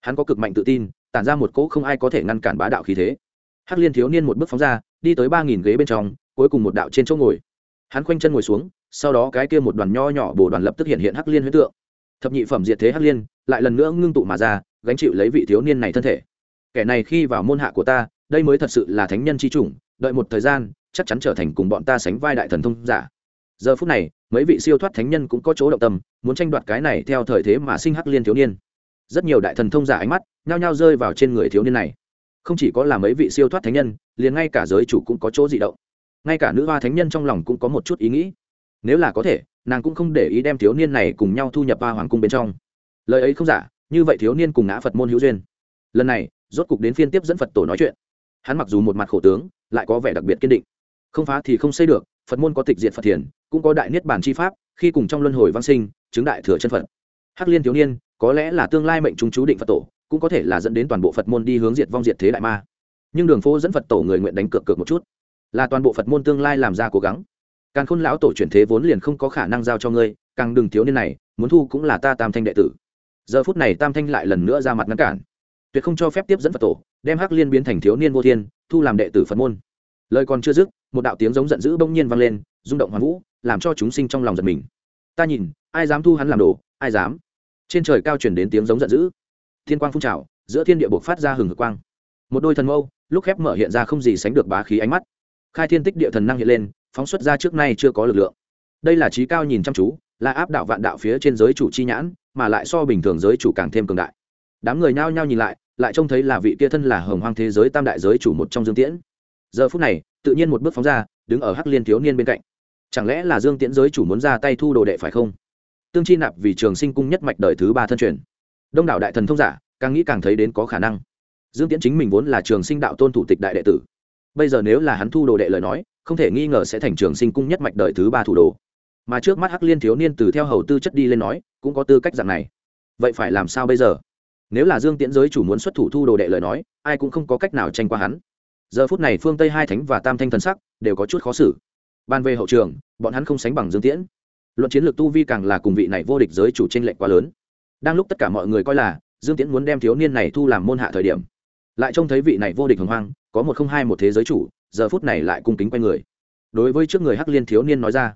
Hắn có cực mạnh tự tin, tản ra một cỗ không ai có thể ngăn cản bá đạo khí thế. Hắc liên thiếu niên một bước phóng ra, đi tới ba nghìn ghế bên trong cuối cùng một đạo trên chỗ ngồi. Hắn khoanh chân ngồi xuống, sau đó cái kia một đoàn nho nhỏ bồ đoàn lập tức hiện hiện hắc liên huyết tượng. Thập nhị phẩm diệt thế hắc liên, lại lần nữa ngưng tụ mà ra, gánh chịu lấy vị thiếu niên này thân thể. Kẻ này khi vào môn hạ của ta, đây mới thật sự là thánh nhân chi chủng, đợi một thời gian, chắc chắn trở thành cùng bọn ta sánh vai đại thần thông giả. Giờ phút này, mấy vị siêu thoát thánh nhân cũng có chỗ động tâm, muốn tranh đoạt cái này theo thời thế mà sinh hắc liên thiếu niên. Rất nhiều đại thần thông giả ánh mắt nhao nhao rơi vào trên người thiếu niên này. Không chỉ có là mấy vị siêu thoát thánh nhân, liền ngay cả giới chủ cũng có chỗ dị động ngay cả nữ hoa thánh nhân trong lòng cũng có một chút ý nghĩ. Nếu là có thể, nàng cũng không để ý đem thiếu niên này cùng nhau thu nhập ba hoàng cung bên trong. Lời ấy không giả, như vậy thiếu niên cùng ngã phật môn hữu duyên. Lần này, rốt cục đến phiên tiếp dẫn phật tổ nói chuyện. Hắn mặc dù một mặt khổ tướng, lại có vẻ đặc biệt kiên định. Không phá thì không xây được, phật môn có tịch diệt phật thiền, cũng có đại niết bản chi pháp, khi cùng trong luân hồi văn sinh, chứng đại thừa chân phật. Hắc liên thiếu niên, có lẽ là tương lai mệnh chúng chú định phật tổ, cũng có thể là dẫn đến toàn bộ phật môn đi hướng diệt vong diệt thế đại ma. Nhưng đường phố dẫn phật tổ người nguyện đánh cược cược một chút là toàn bộ phật môn tương lai làm ra cố gắng. Càng khôn lão tổ chuyển thế vốn liền không có khả năng giao cho ngươi, càng đừng thiếu niên này, muốn thu cũng là ta tam thanh đệ tử. Giờ phút này tam thanh lại lần nữa ra mặt ngăn cản. Tuyệt không cho phép tiếp dẫn phật tổ, đem hắc liên biến thành thiếu niên vô thiên, thu làm đệ tử phật môn. Lời còn chưa dứt, một đạo tiếng giống giận dữ bỗng nhiên vang lên, rung động hoàn vũ, làm cho chúng sinh trong lòng giật mình. Ta nhìn, ai dám thu hắn làm đồ, ai dám. Trên trời cao chuyển đến tiếng giống giận dữ. Thiên quang phun trào, giữa thiên địa buộc phát ra hừng hực quang. Một đôi thần mâu, lúc khép mở hiện ra không gì sánh được bá khí ánh mắt khai thiên tích địa thần năng hiện lên, phóng xuất ra trước nay chưa có lực lượng. Đây là trí cao nhìn chăm chú, là áp đạo vạn đạo phía trên giới chủ chi nhãn, mà lại so bình thường giới chủ càng thêm cường đại. Đám người nhao nhao nhìn lại lại trông thấy là vị kia thân là hồng hoang thế giới tam đại giới chủ một trong dương tiễn. Giờ phút này, tự nhiên một bước phóng ra, đứng ở hắc liên thiếu niên bên cạnh. Chẳng lẽ là dương tiễn giới chủ muốn ra tay thu đồ đệ phải không? Tương chi nạp vì trường sinh cung nhất mạch đời thứ ba thân truyền. Đông đảo đại thần thông giả, càng nghĩ càng thấy đến có khả năng. Dương tiễn chính mình vốn là trường sinh đạo tôn thủ tịch đại đệ tử bây giờ nếu là hắn thu đồ đệ lời nói, không thể nghi ngờ sẽ thành trường sinh cung nhất mạch đời thứ ba thủ đồ. Mà trước mắt hắc liên thiếu niên từ theo hầu tư chất đi lên nói, cũng có tư cách dạng này. Vậy phải làm sao bây giờ? Nếu là dương tiễn giới chủ muốn xuất thủ thu đồ đệ lời nói, ai cũng không có cách nào tranh qua hắn. Giờ phút này phương tây hai thánh và tam thanh thần sắc đều có chút khó xử. Ban về hậu trường, bọn hắn không sánh bằng dương tiễn. Luận chiến lược tu vi càng là cùng vị này vô địch giới chủ tranh lệch quá lớn. Đang lúc tất cả mọi người coi là, dương tiễn muốn đem thiếu niên này thu làm môn hạ thời điểm lại trông thấy vị này vô địch hồng hoang, có một không hai một thế giới chủ, giờ phút này lại cung kính quay người. Đối với trước người hắc liên thiếu niên nói ra,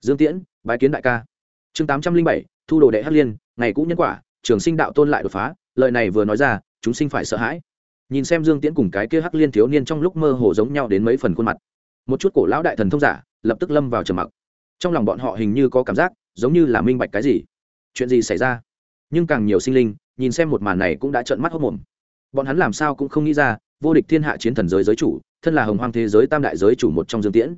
dương tiễn, bái kiến đại ca. Chương tám trăm linh bảy, thu đồ đệ hắc liên, ngày cũ nhân quả, trường sinh đạo tôn lại đột phá, lời này vừa nói ra, chúng sinh phải sợ hãi. Nhìn xem dương tiễn cùng cái kia hắc liên thiếu niên trong lúc mơ hồ giống nhau đến mấy phần khuôn mặt, một chút cổ lão đại thần thông giả lập tức lâm vào trầm mặc. Trong lòng bọn họ hình như có cảm giác, giống như là minh bạch cái gì. Chuyện gì xảy ra? Nhưng càng nhiều sinh linh, nhìn xem một màn này cũng đã trợn mắt hốc mồm bọn hắn làm sao cũng không nghĩ ra, vô địch thiên hạ chiến thần giới giới chủ, thân là hồng hoang thế giới tam đại giới chủ một trong dương tiễn.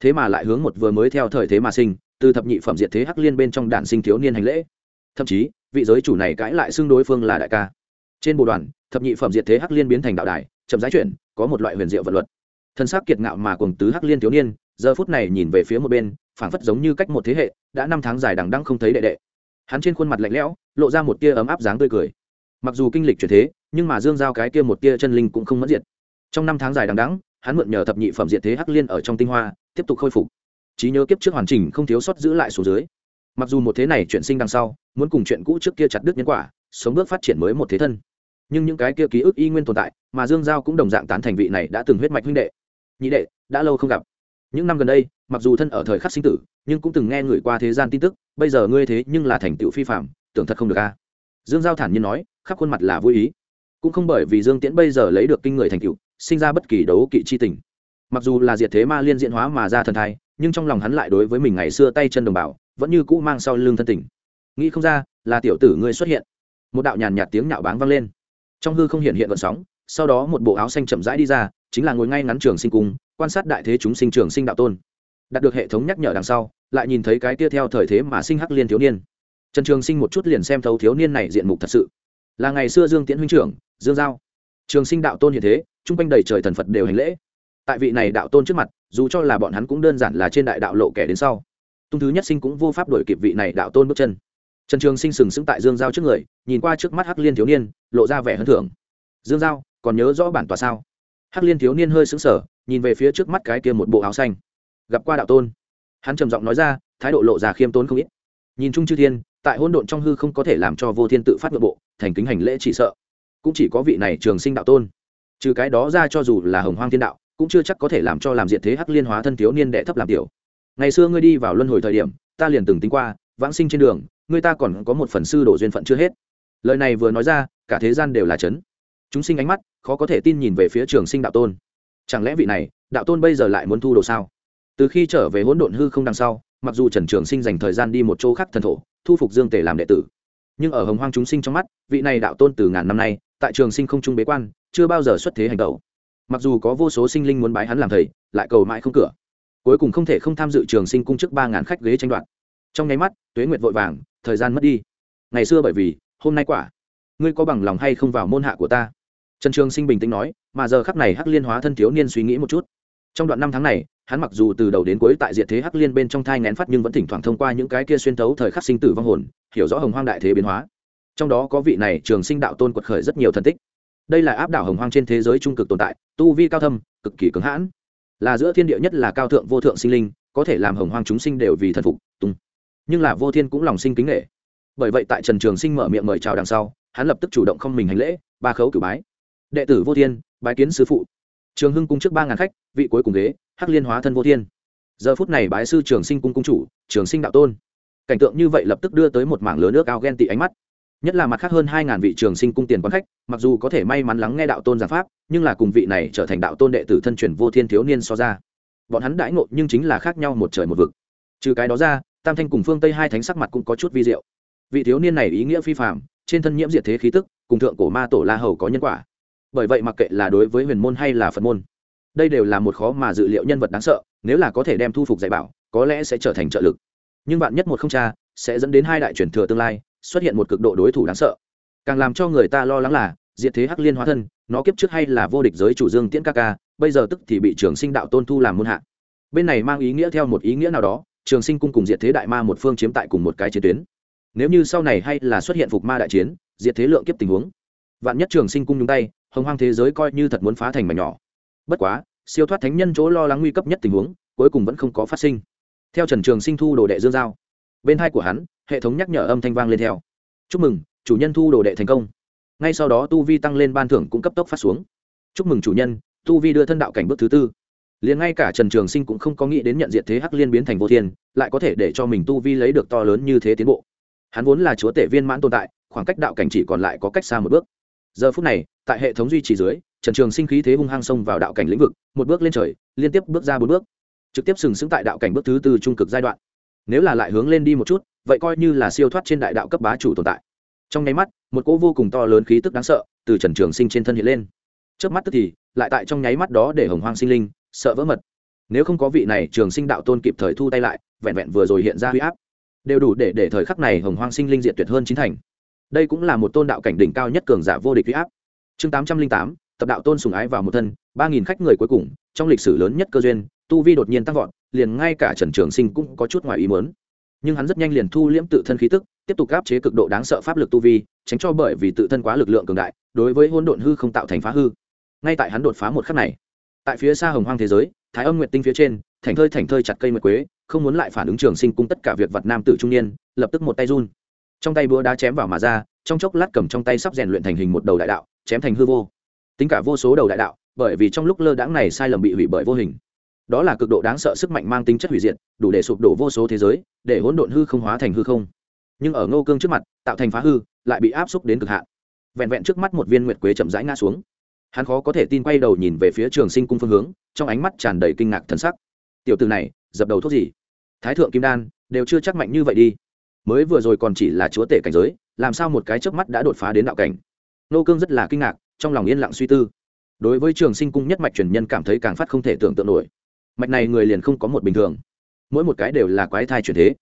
Thế mà lại hướng một vừa mới theo thời thế mà sinh, từ thập nhị phẩm diệt thế hắc liên bên trong đản sinh thiếu niên hành lễ. Thậm chí, vị giới chủ này cãi lại xưng đối phương là đại ca. Trên bộ đoàn, thập nhị phẩm diệt thế hắc liên biến thành đạo đài, chậm giá chuyển, có một loại huyền diệu vật luật. Thân xác kiệt ngạo mà cùng tứ hắc liên thiếu niên, giờ phút này nhìn về phía một bên, phảng phất giống như cách một thế hệ, đã năm tháng dài đằng đăng không thấy đệ đệ. Hắn trên khuôn mặt lạnh lẽo, lộ ra một tia ấm áp dáng tươi cười. Mặc dù kinh lịch chuyển thế nhưng mà dương giao cái kia một tia chân linh cũng không mất diệt. Trong năm tháng dài đằng đẵng, hắn mượn nhờ thập nhị phẩm diệt thế hắc liên ở trong tinh hoa, tiếp tục khôi phục. Trí nhớ kiếp trước hoàn chỉnh không thiếu sót giữ lại số dưới. Mặc dù một thế này chuyển sinh đằng sau, muốn cùng chuyện cũ trước kia chặt đứt nhân quả, sống bước phát triển mới một thế thân. Nhưng những cái kia ký ức y nguyên tồn tại, mà dương giao cũng đồng dạng tán thành vị này đã từng huyết mạch huynh đệ. Nhị đệ, đã lâu không gặp. Những năm gần đây, mặc dù thân ở thời khắc sinh tử, nhưng cũng từng nghe người qua thế gian tin tức, bây giờ ngươi thế nhưng là thành tựu phi phạm tưởng thật không được a. Dương giao thản nhiên nói, khắp khuôn mặt là vui ý cũng không bởi vì dương tiễn bây giờ lấy được kinh người thành tựu, sinh ra bất kỳ đấu kỵ chi tình. Mặc dù là diệt thế ma liên diễn hóa mà ra thần thai, nhưng trong lòng hắn lại đối với mình ngày xưa tay chân đồng bào, vẫn như cũ mang sau lưng thân tình. Nghĩ không ra, là tiểu tử ngươi xuất hiện. Một đạo nhàn nhạt tiếng nhạo báng vang lên. Trong hư không hiện hiện vận sóng, sau đó một bộ áo xanh chậm rãi đi ra, chính là ngồi ngay ngắn trường sinh cung, quan sát đại thế chúng sinh trường sinh đạo tôn. Đạt được hệ thống nhắc nhở đằng sau, lại nhìn thấy cái kia theo thời thế mà sinh hắc liên thiếu niên. Trần trường sinh một chút liền xem thấu thiếu niên này diện mục thật sự là ngày xưa dương tiễn huynh trưởng, dương giao. Trường sinh đạo tôn hiện thế, chung quanh đầy trời thần phật đều hành lễ. Tại vị này đạo tôn trước mặt, dù cho là bọn hắn cũng đơn giản là trên đại đạo lộ kẻ đến sau. Tung thứ nhất sinh cũng vô pháp đổi kịp vị này đạo tôn bước chân. Trần trường sinh sừng sững tại dương giao trước người, nhìn qua trước mắt hắc liên thiếu niên, lộ ra vẻ hơn thưởng. Dương giao, còn nhớ rõ bản tòa sao? Hắc liên thiếu niên hơi sững sờ, nhìn về phía trước mắt cái kia một bộ áo xanh. Gặp qua đạo tôn. Hắn trầm giọng nói ra, thái độ lộ ra khiêm tốn không ít nhìn chung chư thiên, tại hỗn độn trong hư không có thể làm cho vô thiên tự phát nội bộ, thành kính hành lễ chỉ sợ. Cũng chỉ có vị này trường sinh đạo tôn. Trừ cái đó ra cho dù là hồng hoang thiên đạo, cũng chưa chắc có thể làm cho làm diện thế hắc liên hóa thân thiếu niên đệ thấp làm tiểu. Ngày xưa ngươi đi vào luân hồi thời điểm, ta liền từng tính qua, vãng sinh trên đường, ngươi ta còn có một phần sư đổ duyên phận chưa hết. Lời này vừa nói ra, cả thế gian đều là chấn. Chúng sinh ánh mắt, khó có thể tin nhìn về phía trường sinh đạo tôn. Chẳng lẽ vị này, đạo tôn bây giờ lại muốn thu đồ sao? Từ khi trở về hỗn độn hư không đằng sau mặc dù trần trường sinh dành thời gian đi một chỗ khác thần thổ, thu phục dương tề làm đệ tử. Nhưng ở hồng hoang chúng sinh trong mắt, vị này đạo tôn từ ngàn năm nay, tại trường sinh không trung bế quan, chưa bao giờ xuất thế hành tẩu. Mặc dù có vô số sinh linh muốn bái hắn làm thầy, lại cầu mãi không cửa. Cuối cùng không thể không tham dự trường sinh cung trước ba ngàn khách ghế tranh đoạt. Trong nháy mắt, tuế nguyệt vội vàng, thời gian mất đi. Ngày xưa bởi vì, hôm nay quả, ngươi có bằng lòng hay không vào môn hạ của ta? Trần trường sinh bình tĩnh nói, mà giờ khắc này hắc liên hóa thân thiếu niên suy nghĩ một chút. Trong đoạn năm tháng này hắn mặc dù từ đầu đến cuối tại diệt thế hắc liên bên trong thai ngén phát nhưng vẫn thỉnh thoảng thông qua những cái kia xuyên thấu thời khắc sinh tử vong hồn, hiểu rõ hồng hoang đại thế biến hóa. Trong đó có vị này trường sinh đạo tôn quật khởi rất nhiều thần tích. Đây là áp đảo hồng hoang trên thế giới trung cực tồn tại, tu vi cao thâm, cực kỳ cứng hãn. Là giữa thiên địa nhất là cao thượng vô thượng sinh linh, có thể làm hồng hoang chúng sinh đều vì thần phục, tung. Nhưng là vô thiên cũng lòng sinh kính nghệ bởi vậy tại trần trường sinh mở miệng mời chào đằng sau, hắn lập tức chủ động không mình hành lễ, ba khấu cử bái. Đệ tử vô thiên, bái kiến sư phụ trường hưng cung trước ba ngàn khách, vị cuối cùng ghế, hắc liên hóa thân vô thiên. Giờ phút này bái sư trường sinh cung cung chủ, trường sinh đạo tôn. Cảnh tượng như vậy lập tức đưa tới một mảng lớn nước ao ghen tị ánh mắt. Nhất là mặt khác hơn hai ngàn vị trường sinh cung tiền quán khách, mặc dù có thể may mắn lắng nghe đạo tôn giảng pháp, nhưng là cùng vị này trở thành đạo tôn đệ tử thân truyền vô thiên thiếu niên so ra, bọn hắn đãi ngộ nhưng chính là khác nhau một trời một vực. Trừ cái đó ra, tam thanh cùng phương tây hai thánh sắc mặt cũng có chút vi diệu. Vị thiếu niên này ý nghĩa phi phạm trên thân nhiễm diệt thế khí tức, cùng thượng cổ ma tổ la hầu có nhân quả bởi vậy mặc kệ là đối với huyền môn hay là phật môn, đây đều là một khó mà dự liệu nhân vật đáng sợ, nếu là có thể đem thu phục dạy bảo, có lẽ sẽ trở thành trợ lực. Nhưng bạn nhất một không cha, sẽ dẫn đến hai đại truyền thừa tương lai, xuất hiện một cực độ đối thủ đáng sợ. Càng làm cho người ta lo lắng là, diệt thế hắc liên hóa thân, nó kiếp trước hay là vô địch giới chủ dương tiễn ca ca, bây giờ tức thì bị trường sinh đạo tôn thu làm môn hạ. Bên này mang ý nghĩa theo một ý nghĩa nào đó, trường sinh cung cùng diệt thế đại ma một phương chiếm tại cùng một cái chiến tuyến. Nếu như sau này hay là xuất hiện phục ma đại chiến, diệt thế lượng kiếp tình huống, vạn nhất trường sinh cung nhúng tay hồng hoang thế giới coi như thật muốn phá thành mảnh nhỏ. Bất quá, siêu thoát thánh nhân chỗ lo lắng nguy cấp nhất tình huống, cuối cùng vẫn không có phát sinh. Theo trần trường sinh thu đồ đệ dương giao, bên hai của hắn, hệ thống nhắc nhở âm thanh vang lên theo. Chúc mừng, chủ nhân thu đồ đệ thành công. Ngay sau đó tu vi tăng lên ban thưởng cũng cấp tốc phát xuống. Chúc mừng chủ nhân, tu vi đưa thân đạo cảnh bước thứ tư. Liền ngay cả trần trường sinh cũng không có nghĩ đến nhận diện thế hắc liên biến thành vô thiên, lại có thể để cho mình tu vi lấy được to lớn như thế tiến bộ. Hắn vốn là chúa tể viên mãn tồn tại, khoảng cách đạo cảnh chỉ còn lại có cách xa một bước. Giờ phút này tại hệ thống duy trì dưới, trần trường sinh khí thế hung hăng xông vào đạo cảnh lĩnh vực, một bước lên trời, liên tiếp bước ra bốn bước, trực tiếp sừng sững tại đạo cảnh bước thứ tư trung cực giai đoạn. Nếu là lại hướng lên đi một chút, vậy coi như là siêu thoát trên đại đạo cấp bá chủ tồn tại. Trong nháy mắt, một cỗ vô cùng to lớn khí tức đáng sợ từ trần trường sinh trên thân hiện lên. Trước mắt tức thì, lại tại trong nháy mắt đó để hồng hoang sinh linh sợ vỡ mật. Nếu không có vị này trường sinh đạo tôn kịp thời thu tay lại, vẹn vẹn vừa rồi hiện ra huy áp, đều đủ để để thời khắc này hồng hoang sinh linh diệt tuyệt hơn chính thành. Đây cũng là một tôn đạo cảnh đỉnh cao nhất cường giả vô địch huy áp chương tám trăm linh tám, tập đạo tôn sùng ái vào một thân, ba nghìn khách người cuối cùng, trong lịch sử lớn nhất cơ duyên, tu vi đột nhiên tăng vọt, liền ngay cả trần trường sinh cũng có chút ngoài ý mớn nhưng hắn rất nhanh liền thu liễm tự thân khí tức, tiếp tục áp chế cực độ đáng sợ pháp lực tu vi, tránh cho bởi vì tự thân quá lực lượng cường đại, đối với hôn độn hư không tạo thành phá hư. Ngay tại hắn đột phá một khắc này, tại phía xa hồng hoang thế giới, thái âm nguyện tinh phía trên, thành thơi thành thơi chặt cây nguyệt quế, không muốn lại phản ứng trường sinh cung tất cả việc vật nam tử trung niên, lập tức một tay run. Trong tay búa đá chém vào mà ra, trong chốc lát cầm trong tay sắp rèn luyện thành hình một đầu đại đạo chém thành hư vô. Tính cả vô số đầu đại đạo, bởi vì trong lúc lơ đãng này sai lầm bị hủy bởi vô hình. Đó là cực độ đáng sợ sức mạnh mang tính chất hủy diệt, đủ để sụp đổ vô số thế giới, để hỗn độn hư không hóa thành hư không. Nhưng ở ngô cương trước mặt, tạo thành phá hư, lại bị áp xúc đến cực hạn. Vẹn vẹn trước mắt một viên nguyệt quế chậm rãi ngã xuống. Hắn khó có thể tin quay đầu nhìn về phía trường sinh cung phương hướng, trong ánh mắt tràn đầy kinh ngạc thần sắc. Tiểu từ này, dập đầu thuốc gì? Thái thượng kim đan, đều chưa chắc mạnh như vậy đi. Mới vừa rồi còn chỉ là chúa tể cảnh giới, làm sao một cái chớp mắt đã đột phá đến đạo cảnh? Nô cương rất là kinh ngạc, trong lòng yên lặng suy tư. Đối với trường sinh cung nhất mạch truyền nhân cảm thấy càng phát không thể tưởng tượng nổi. Mạch này người liền không có một bình thường. Mỗi một cái đều là quái thai truyền thế.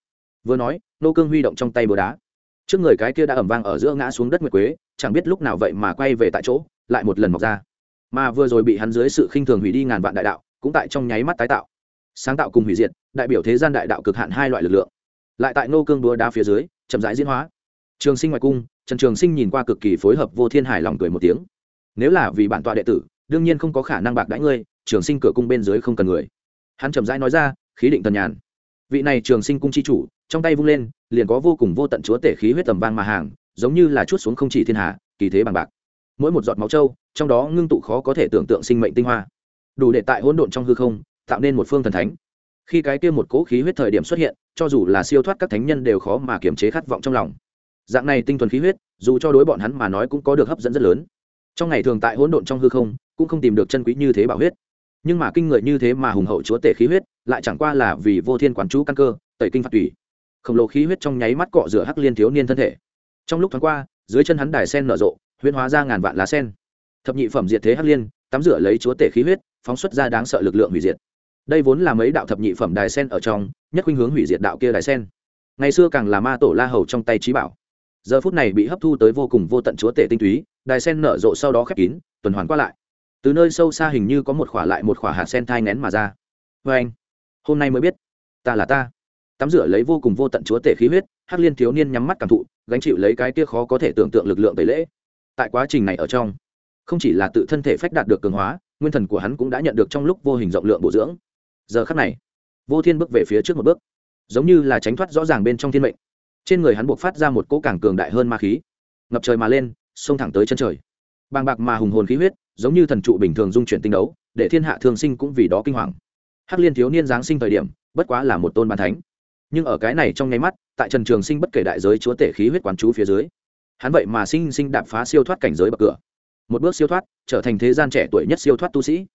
Vừa nói, nô cương huy động trong tay búa đá. Trước người cái kia đã ẩm vang ở giữa ngã xuống đất nguyệt quế, chẳng biết lúc nào vậy mà quay về tại chỗ, lại một lần mọc ra. Mà vừa rồi bị hắn dưới sự khinh thường hủy đi ngàn vạn đại đạo, cũng tại trong nháy mắt tái tạo. Sáng tạo cùng hủy diệt, đại biểu thế gian đại đạo cực hạn hai loại lực lượng. Lại tại nô cương búa đá phía dưới, chậm rãi diễn hóa. Trường sinh ngoại cung trần trường sinh nhìn qua cực kỳ phối hợp vô thiên hải lòng cười một tiếng. Nếu là vì bản tọa đệ tử, đương nhiên không có khả năng bạc đãi ngươi, trường sinh cửa cung bên dưới không cần người. Hắn chậm rãi nói ra, khí định tần nhàn. Vị này trường sinh cung chi chủ, trong tay vung lên, liền có vô cùng vô tận chúa tể khí huyết tầm vang mà hàng, giống như là chút xuống không chỉ thiên hà kỳ thế bằng bạc. Mỗi một giọt máu trâu trong đó ngưng tụ khó có thể tưởng tượng sinh mệnh tinh hoa. Đủ để tại hỗn độn trong hư không, tạo nên một phương thần thánh. Khi cái kia một cỗ khí huyết thời điểm xuất hiện, cho dù là siêu thoát các thánh nhân đều khó mà kiềm chế khát vọng trong lòng dạng này tinh thuần khí huyết, dù cho đối bọn hắn mà nói cũng có được hấp dẫn rất lớn. Trong ngày thường tại hỗn độn trong hư không, cũng không tìm được chân quý như thế bảo huyết. Nhưng mà kinh người như thế mà hùng hậu chúa tể khí huyết, lại chẳng qua là vì vô thiên quản chú căn cơ, tẩy kinh phạt tủy. Khổng lồ khí huyết trong nháy mắt cọ rửa hắc liên thiếu niên thân thể. Trong lúc thoáng qua, dưới chân hắn đài sen nở rộ, huyễn hóa ra ngàn vạn lá sen. Thập nhị phẩm diệt thế hắc liên, tắm rửa lấy chúa tể khí huyết, phóng xuất ra đáng sợ lực lượng hủy diệt. Đây vốn là mấy đạo thập nhị phẩm đài sen ở trong, nhất khuynh hướng hủy diệt đạo kia đài sen. Ngày xưa càng là ma tổ la hầu trong tay trí bảo giờ phút này bị hấp thu tới vô cùng vô tận chúa tể tinh túy, đài sen nở rộ sau đó khép kín, tuần hoàn qua lại. Từ nơi sâu xa hình như có một khỏa lại một khỏa hạt sen thai ngén mà ra. Vê anh, hôm nay mới biết, ta là ta. Tắm rửa lấy vô cùng vô tận chúa tể khí huyết, hắc liên thiếu niên nhắm mắt cảm thụ, gánh chịu lấy cái kia khó có thể tưởng tượng lực lượng tẩy lễ. Tại quá trình này ở trong, không chỉ là tự thân thể phách đạt được cường hóa, nguyên thần của hắn cũng đã nhận được trong lúc vô hình rộng lượng bổ dưỡng. Giờ khắc này, vô thiên bước về phía trước một bước, giống như là tránh thoát rõ ràng bên trong thiên mệnh trên người hắn buộc phát ra một cỗ càng cường đại hơn ma khí. Ngập trời mà lên, xông thẳng tới chân trời. Bàng bạc mà hùng hồn khí huyết, giống như thần trụ bình thường dung chuyển tinh đấu, để thiên hạ thường sinh cũng vì đó kinh hoàng. Hắc liên thiếu niên giáng sinh thời điểm, bất quá là một tôn bàn thánh. Nhưng ở cái này trong nháy mắt, tại trần trường sinh bất kể đại giới chúa tể khí huyết quán chú phía dưới, hắn vậy mà sinh sinh đạp phá siêu thoát cảnh giới bậc cửa. Một bước siêu thoát, trở thành thế gian trẻ tuổi nhất siêu thoát tu sĩ.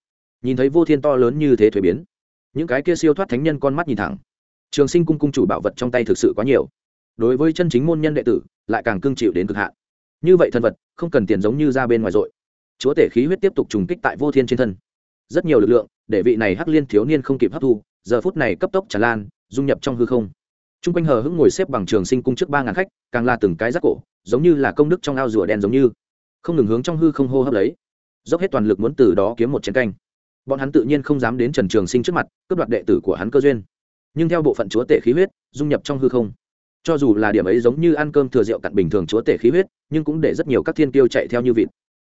Nhìn thấy vô thiên to lớn như thế thuế biến, những cái kia siêu thoát thánh nhân con mắt nhìn thẳng. Trường sinh cung cung chủ bảo vật trong tay thực sự quá nhiều đối với chân chính môn nhân đệ tử, lại càng cương chịu đến cực hạn. Như vậy thần vật, không cần tiền giống như ra bên ngoài rồi chúa tể khí huyết tiếp tục trùng kích tại vô thiên trên thân. Rất nhiều lực lượng, để vị này hắc liên thiếu niên không kịp hấp thu, giờ phút này cấp tốc tràn lan, dung nhập trong hư không. T r u n g quanh hờ hững ngồi xếp bằng trường sinh cung trước ba ngàn khách, càng là từng cái rác cổ, giống như là công đức trong ao rùa đen giống như. Không ngừng hướng trong hư không hô hấp lấy. Dốc hết toàn lực muốn từ đó kiếm một chiến canh. Bọn hắn tự nhiên không dám đến trần trường sinh trước mặt, cướp đoạt đệ tử của hắn cơ duyên. Nhưng theo bộ phận chúa tể khí huyết, dung nhập trong hư không cho dù là điểm ấy giống như ăn cơm thừa rượu cặn bình thường chúa tể khí huyết, nhưng cũng để rất nhiều các thiên tiêu chạy theo như vịt.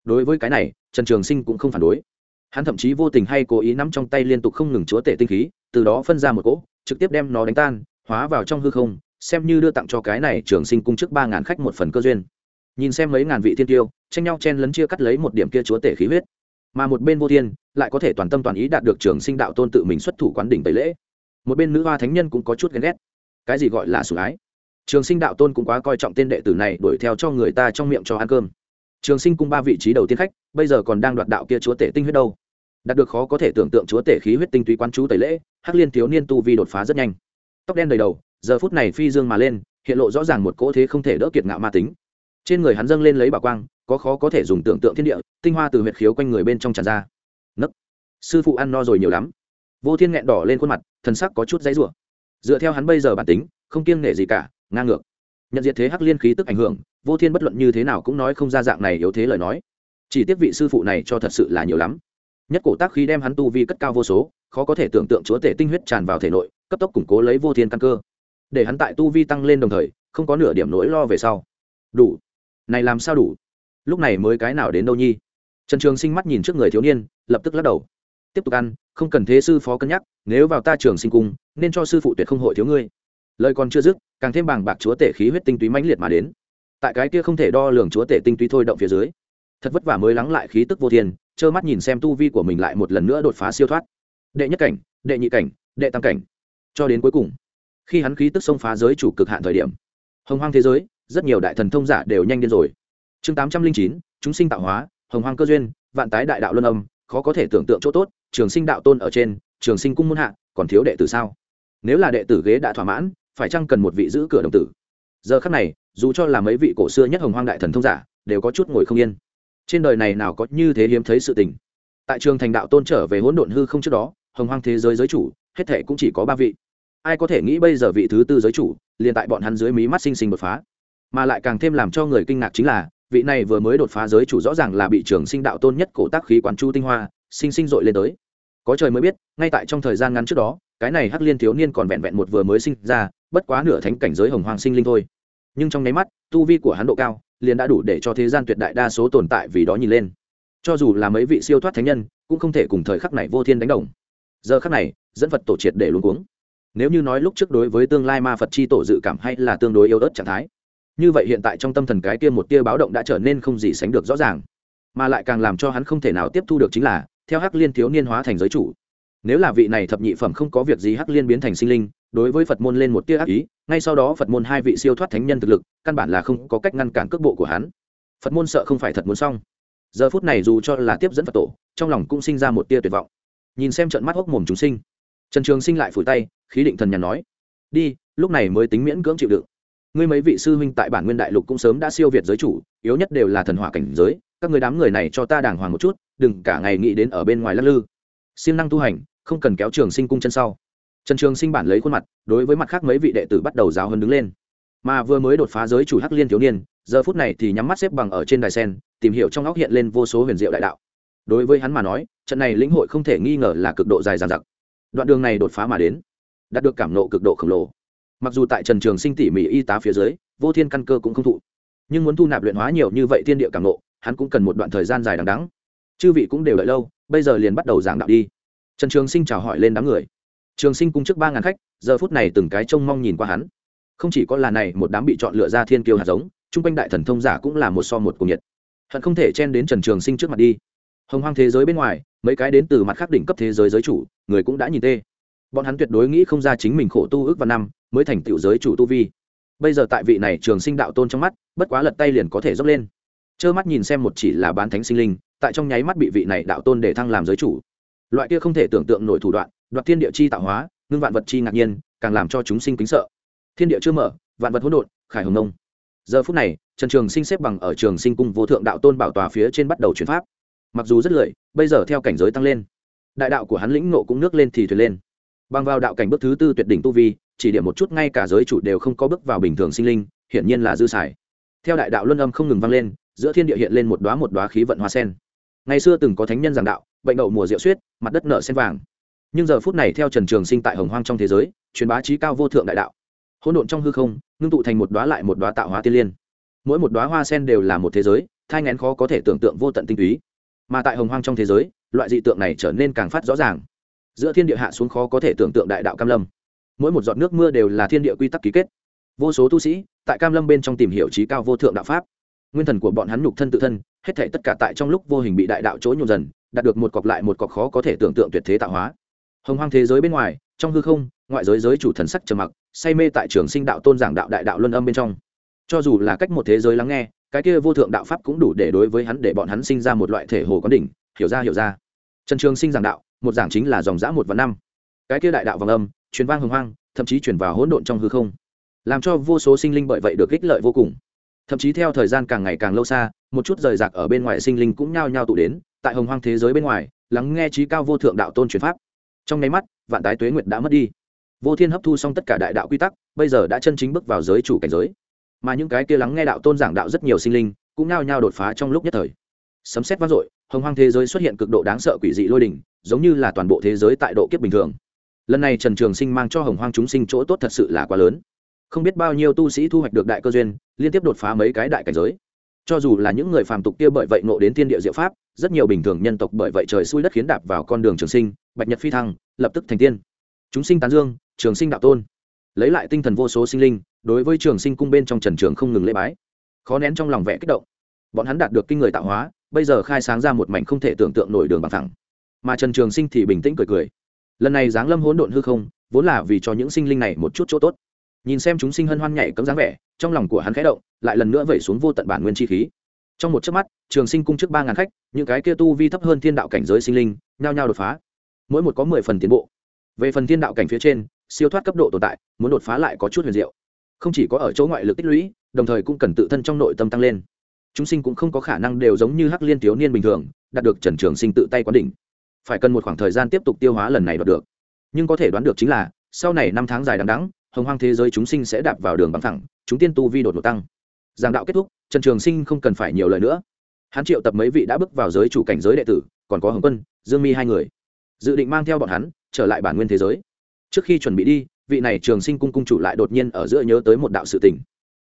Đối với cái này, trần trường sinh cũng không phản đối. Hắn thậm chí vô tình hay cố ý nắm trong tay liên tục không ngừng chúa tể tinh khí, từ đó phân ra một cỗ, trực tiếp đem nó đánh tan, hóa vào trong hư không, xem như đưa tặng cho cái này trường sinh cung trước ba ngàn khách một phần cơ duyên. Nhìn xem mấy ngàn vị thiên tiêu tranh nhau chen lấn chia cắt lấy một điểm kia chúa tể khí huyết. Mà một bên vô thiên lại có thể toàn tâm toàn ý đạt được trường sinh đạo tôn tự mình xuất thủ quán đỉnh tẩy lễ. Một bên nữ hoa thánh nhân cũng có chút ghen ghét. Cái gì gọi là sủng ái? Trường sinh đạo tôn cũng quá coi trọng tên đệ tử này, đuổi theo cho người ta trong miệng cho ăn cơm. Trường sinh cung ba vị trí đầu tiên khách, bây giờ còn đang đoạt đạo kia chúa tể tinh huyết đâu. Đạt được khó có thể tưởng tượng chúa tể khí huyết tinh túy quán chú tẩy lễ, hắc liên thiếu niên tu vi đột phá rất nhanh. Tóc đen đầy đầu, giờ phút này phi dương mà lên, hiện lộ rõ ràng một cỗ thế không thể đỡ kiệt ngạo ma tính. Trên người hắn dâng lên lấy bảo quang, có khó có thể dùng tưởng tượng thiên địa, tinh hoa từ huyệt khiếu quanh người bên trong tràn ra. Nấc. Sư phụ ăn no rồi nhiều lắm. Vô thiên nghẹn đỏ lên khuôn mặt, thần sắc có chút dãy rủa. Dựa theo hắn bây giờ bản tính, không kiêng nể gì cả ngang ngược. Nhận diện thế hắc liên khí tức ảnh hưởng, vô thiên bất luận như thế nào cũng nói không ra dạng này yếu thế lời nói. Chỉ tiếc vị sư phụ này cho thật sự là nhiều lắm. Nhất cổ tác khí đem hắn tu vi cất cao vô số, khó có thể tưởng tượng chúa tể tinh huyết tràn vào thể nội, cấp tốc củng cố lấy vô thiên căn cơ. Để hắn tại tu vi tăng lên đồng thời, không có nửa điểm nỗi lo về sau. Đủ. Này làm sao đủ? Lúc này mới cái nào đến đâu nhi? Trần trường sinh mắt nhìn trước người thiếu niên, lập tức lắc đầu. Tiếp tục ăn, không cần thế sư phó cân nhắc, nếu vào ta trường sinh cung, nên cho sư phụ tuyệt không hội thiếu ngươi lời còn chưa dứt, càng thêm bàng bạc chúa tể khí huyết tinh túy mãnh liệt mà đến. Tại cái kia không thể đo lường chúa tể tinh túy thôi động phía dưới, thật vất vả mới lắng lại khí tức vô thiên, trơ mắt nhìn xem tu vi của mình lại một lần nữa đột phá siêu thoát. Đệ nhất cảnh, đệ nhị cảnh, đệ tam cảnh. Cho đến cuối cùng, khi hắn khí tức xông phá giới chủ cực hạn thời điểm, hồng hoang thế giới, rất nhiều đại thần thông giả đều nhanh điên rồi. Chương tám trăm linh chín, chúng sinh tạo hóa, hồng hoang cơ duyên, vạn tái đại đạo luân âm, khó có thể tưởng tượng chỗ tốt, trường sinh đạo tôn ở trên, trường sinh cung muôn hạ, còn thiếu đệ tử sao? Nếu là đệ tử ghế đã thỏa mãn phải chăng cần một vị giữ cửa đồng tử? Giờ khắc này, dù cho là mấy vị cổ xưa nhất hồng hoang đại thần thông giả, đều có chút ngồi không yên. Trên đời này nào có như thế hiếm thấy sự tình. Tại trường thành đạo tôn trở về hỗn độn hư không trước đó, hồng hoang thế giới giới chủ, hết thể cũng chỉ có ba vị. Ai có thể nghĩ bây giờ vị thứ tư giới chủ, liền tại bọn hắn dưới mí mắt sinh sinh đột phá. Mà lại càng thêm làm cho người kinh ngạc chính là, vị này vừa mới đột phá giới chủ rõ ràng là bị trường sinh đạo tôn nhất cổ tác khí quán chu tinh hoa, sinh sinh dội lên tới. Có trời mới biết, ngay tại trong thời gian ngắn trước đó, cái này hắc liên thiếu niên còn vẹn vẹn một vừa mới sinh ra bất quá nửa thánh cảnh giới hồng hoàng sinh linh thôi. Nhưng trong nháy mắt, tu vi của hắn độ cao liền đã đủ để cho thế gian tuyệt đại đa số tồn tại vì đó nhìn lên. Cho dù là mấy vị siêu thoát thánh nhân, cũng không thể cùng thời khắc này vô thiên đánh đồng. Giờ khắc này, dẫn phật tổ triệt để luôn cuống. Nếu như nói lúc trước đối với tương lai ma phật chi tổ dự cảm hay là tương đối yếu ớt trạng thái, như vậy hiện tại trong tâm thần cái kia một tia báo động đã trở nên không gì sánh được rõ ràng. Mà lại càng làm cho hắn không thể nào tiếp thu được chính là, theo hắc liên thiếu niên hóa thành giới chủ. Nếu là vị này thập nhị phẩm không có việc gì hắc liên biến thành sinh linh đối với phật môn lên một tia ác ý, ngay sau đó phật môn hai vị siêu thoát thánh nhân thực lực, căn bản là không có cách ngăn cản cước bộ của hắn. Phật môn sợ không phải thật muốn xong. Giờ phút này dù cho là tiếp dẫn phật tổ, trong lòng cũng sinh ra một tia tuyệt vọng. Nhìn xem trận mắt hốc mồm chúng sinh, trần trường sinh lại phủi tay, khí định thần nhàn nói, đi, lúc này mới tính miễn cưỡng chịu đựng. Ngươi mấy vị sư huynh tại bản nguyên đại lục cũng sớm đã siêu việt giới chủ, yếu nhất đều là thần hỏa cảnh giới, các người đám người này cho ta đàng hoàng một chút, đừng cả ngày nghĩ đến ở bên ngoài lắc lư. Siêng năng tu hành, không cần kéo trường sinh cung chân sau trần trường sinh bản lấy khuôn mặt, đối với mặt khác mấy vị đệ tử bắt đầu giáo hơn đứng lên. Mà vừa mới đột phá giới chủ hắc liên thiếu niên, giờ phút này thì nhắm mắt xếp bằng ở trên đài sen, tìm hiểu trong óc hiện lên vô số huyền diệu đại đạo. Đối với hắn mà nói, trận này lĩnh hội không thể nghi ngờ là cực độ dài dàn giặc đoạn đường này đột phá mà đến, đạt được cảm nộ cực độ khổng lồ. Mặc dù tại trần trường sinh tỉ mỉ y tá phía dưới, vô thiên căn cơ cũng không thụ, nhưng muốn thu nạp luyện hóa nhiều như vậy thiên địa cảm nộ, hắn cũng cần một đoạn thời gian dài đằng đắng chư vị cũng đều đợi lâu, bây giờ liền bắt đầu giảng đạo đi. Trần trường sinh chào hỏi lên đám người trường sinh cung trước ba ngàn khách, giờ phút này từng cái trông mong nhìn qua hắn. Không chỉ có là này, một đám bị chọn lựa ra thiên kiêu hạt giống, chung quanh đại thần thông giả cũng là một so một cùng nhiệt. Hận không thể chen đến trần trường sinh trước mặt đi. Hồng hoang thế giới bên ngoài, mấy cái đến từ mặt khác đỉnh cấp thế giới giới chủ, người cũng đã nhìn tê. Bọn hắn tuyệt đối nghĩ không ra chính mình khổ tu ước và năm, mới thành tựu giới chủ tu vi. Bây giờ tại vị này trường sinh đạo tôn trong mắt, bất quá lật tay liền có thể dốc lên. Trơ mắt nhìn xem một chỉ là bán thánh sinh linh, tại trong nháy mắt bị vị này đạo tôn để thăng làm giới chủ. Loại kia không thể tưởng tượng nổi thủ đoạn đoạt thiên địa chi tạo hóa, ngưng vạn vật chi ngạc nhiên, càng làm cho chúng sinh kính sợ. Thiên địa chưa mở, vạn vật hỗn độn, khải hồng nông giờ phút này, trần trường sinh xếp bằng ở trường sinh cung vô thượng đạo tôn bảo tòa phía trên bắt đầu chuyển pháp. Mặc dù rất lười, bây giờ theo cảnh giới tăng lên. Đại đạo của hắn lĩnh nộ cũng nước lên thì thuyền lên. Bằng vào đạo cảnh bước thứ tư tuyệt đỉnh tu vi, chỉ điểm một chút ngay cả giới chủ đều không có bước vào bình thường sinh linh, hiển nhiên là dư xài. Theo đại đạo luân âm không ngừng vang lên, giữa thiên địa hiện lên một đoá một đoá khí vận hoa sen. Ngày xưa từng có thánh nhân giảng đạo, bệnh đậu mùa rượu suyết, mặt đất nợ sen vàng nhưng giờ phút này theo trần trường sinh tại hồng hoang trong thế giới, truyền bá trí cao vô thượng đại đạo. Hỗn độn trong hư không, ngưng tụ thành một đoá lại một đoá tạo hóa tiên liên. Mỗi một đoá hoa sen đều là một thế giới, thai ngén khó có thể tưởng tượng vô tận tinh túy. Mà tại hồng hoang trong thế giới, loại dị tượng này trở nên càng phát rõ ràng. Giữa thiên địa hạ xuống khó có thể tưởng tượng đại đạo cam lâm. Mỗi một giọt nước mưa đều là thiên địa quy tắc ký kết. Vô số tu sĩ, tại cam lâm bên trong tìm hiểu trí cao vô thượng đạo pháp. Nguyên thần của bọn hắn nhục thân tự thân, hết thể tất cả tại trong lúc vô hình bị đại đạo chỗ nhộn dần, đạt được một cọc lại một cọc khó có thể tưởng tượng tuyệt thế tạo hóa hồng hoang thế giới bên ngoài, trong hư không, ngoại giới giới chủ thần sắc trầm mặc, say mê tại trường sinh đạo tôn giảng đạo đại đạo luân âm bên trong. Cho dù là cách một thế giới lắng nghe, cái kia vô thượng đạo pháp cũng đủ để đối với hắn để bọn hắn sinh ra một loại thể hồ có đỉnh, hiểu ra hiểu ra. Trần trường sinh giảng đạo, một giảng chính là dòng dã một và năm. Cái kia đại đạo vàng âm, truyền vang hồng hoang, thậm chí truyền vào hỗn độn trong hư không. Làm cho vô số sinh linh bởi vậy được ích lợi vô cùng. Thậm chí theo thời gian càng ngày càng lâu xa, một chút rời rạc ở bên ngoài sinh linh cũng nhao nhao tụ đến, tại hồng hoang thế giới bên ngoài, lắng nghe trí cao vô thượng đạo tôn truyền pháp trong nháy mắt, vạn tái tuế nguyệt đã mất đi. Vô thiên hấp thu xong tất cả đại đạo quy tắc, bây giờ đã chân chính bước vào giới chủ cảnh giới. Mà những cái kia lắng nghe đạo tôn giảng đạo rất nhiều sinh linh, cũng nao nhao đột phá trong lúc nhất thời. Sấm xét vang dội, hồng hoang thế giới xuất hiện cực độ đáng sợ quỷ dị lôi đỉnh giống như là toàn bộ thế giới tại độ kiếp bình thường. Lần này trần trường sinh mang cho hồng hoang chúng sinh chỗ tốt thật sự là quá lớn. Không biết bao nhiêu tu sĩ thu hoạch được đại cơ duyên, liên tiếp đột phá mấy cái đại cảnh giới cho dù là những người phàm tục kia bởi vậy nộ đến thiên địa diệu pháp, rất nhiều bình thường nhân tộc bởi vậy trời xui đất khiến đạp vào con đường trường sinh, bạch nhật phi thăng, lập tức thành tiên. Chúng sinh tán dương, trường sinh đạo tôn. Lấy lại tinh thần vô số sinh linh, đối với trường sinh cung bên trong trần trường không ngừng lễ bái. Khó nén trong lòng vẽ kích động. Bọn hắn đạt được kinh người tạo hóa, bây giờ khai sáng ra một mảnh không thể tưởng tượng nổi đường bằng thẳng mà trần trường sinh thì bình tĩnh cười cười. Lần này giáng lâm hỗn độn hư không, vốn là vì cho những sinh linh này một chút chỗ tốt nhìn xem chúng sinh hân hoan nhảy cấm dáng vẻ, trong lòng của hắn khẽ động, lại lần nữa vẩy xuống vô tận bản nguyên chi khí. Trong một chớp mắt, trường sinh cung trước ba ngàn khách, những cái kia tu vi thấp hơn thiên đạo cảnh giới sinh linh, nhao nhao đột phá. Mỗi một có mười phần tiến bộ. Về phần thiên đạo cảnh phía trên, siêu thoát cấp độ tồn tại, muốn đột phá lại có chút huyền diệu. Không chỉ có ở chỗ ngoại lực tích lũy, đồng thời cũng cần tự thân trong nội tâm tăng lên. Chúng sinh cũng không có khả năng đều giống như hắc liên thiếu niên bình thường, đạt được trần trường sinh tự tay quán đỉnh. Phải cần một khoảng thời gian tiếp tục tiêu hóa lần này đoạt được. Nhưng có thể đoán được chính là, sau này năm tháng dài đằng đắng hồng hoang thế giới chúng sinh sẽ đạp vào đường bằng thẳng, chúng tiên tu vi đột ngột tăng. Giảng đạo kết thúc, trần trường sinh không cần phải nhiều lời nữa. Hắn triệu tập mấy vị đã bước vào giới chủ cảnh giới đệ tử, còn có hồng quân, dương mi hai người. Dự định mang theo bọn hắn, trở lại bản nguyên thế giới. Trước khi chuẩn bị đi, vị này trường sinh cung cung chủ lại đột nhiên ở giữa nhớ tới một đạo sự tình.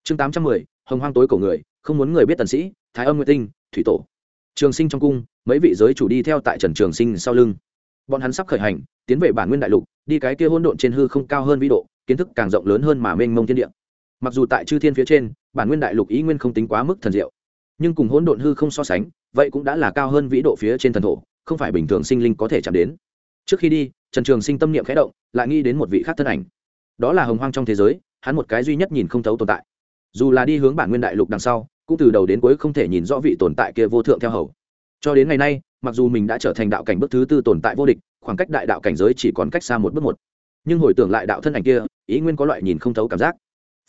Chương tám trăm mười, hồng hoang tối cổ người, không muốn người biết tần sĩ, thái âm nguyệt tinh, thủy tổ. Trường sinh trong cung, mấy vị giới chủ đi theo tại trần trường sinh sau lưng. Bọn hắn sắp khởi hành, tiến về bản nguyên đại lục, đi cái kia hỗn độn trên hư không cao hơn vĩ độ kiến thức càng rộng lớn hơn mà mênh mông thiên địa. Mặc dù tại chư thiên phía trên, bản nguyên đại lục ý nguyên không tính quá mức thần diệu, nhưng cùng hỗn độn hư không so sánh, vậy cũng đã là cao hơn vĩ độ phía trên thần thổ, không phải bình thường sinh linh có thể chạm đến. Trước khi đi, trần trường sinh tâm niệm khẽ động, lại nghĩ đến một vị khác thân ảnh. Đó là hồng hoang trong thế giới, hắn một cái duy nhất nhìn không thấu tồn tại. Dù là đi hướng bản nguyên đại lục đằng sau, cũng từ đầu đến cuối không thể nhìn rõ vị tồn tại kia vô thượng theo hầu. Cho đến ngày nay, mặc dù mình đã trở thành đạo cảnh bước thứ tư tồn tại vô địch, khoảng cách đại đạo cảnh giới chỉ còn cách xa một bước một nhưng hồi tưởng lại đạo thân ảnh kia, ý nguyên có loại nhìn không thấu cảm giác.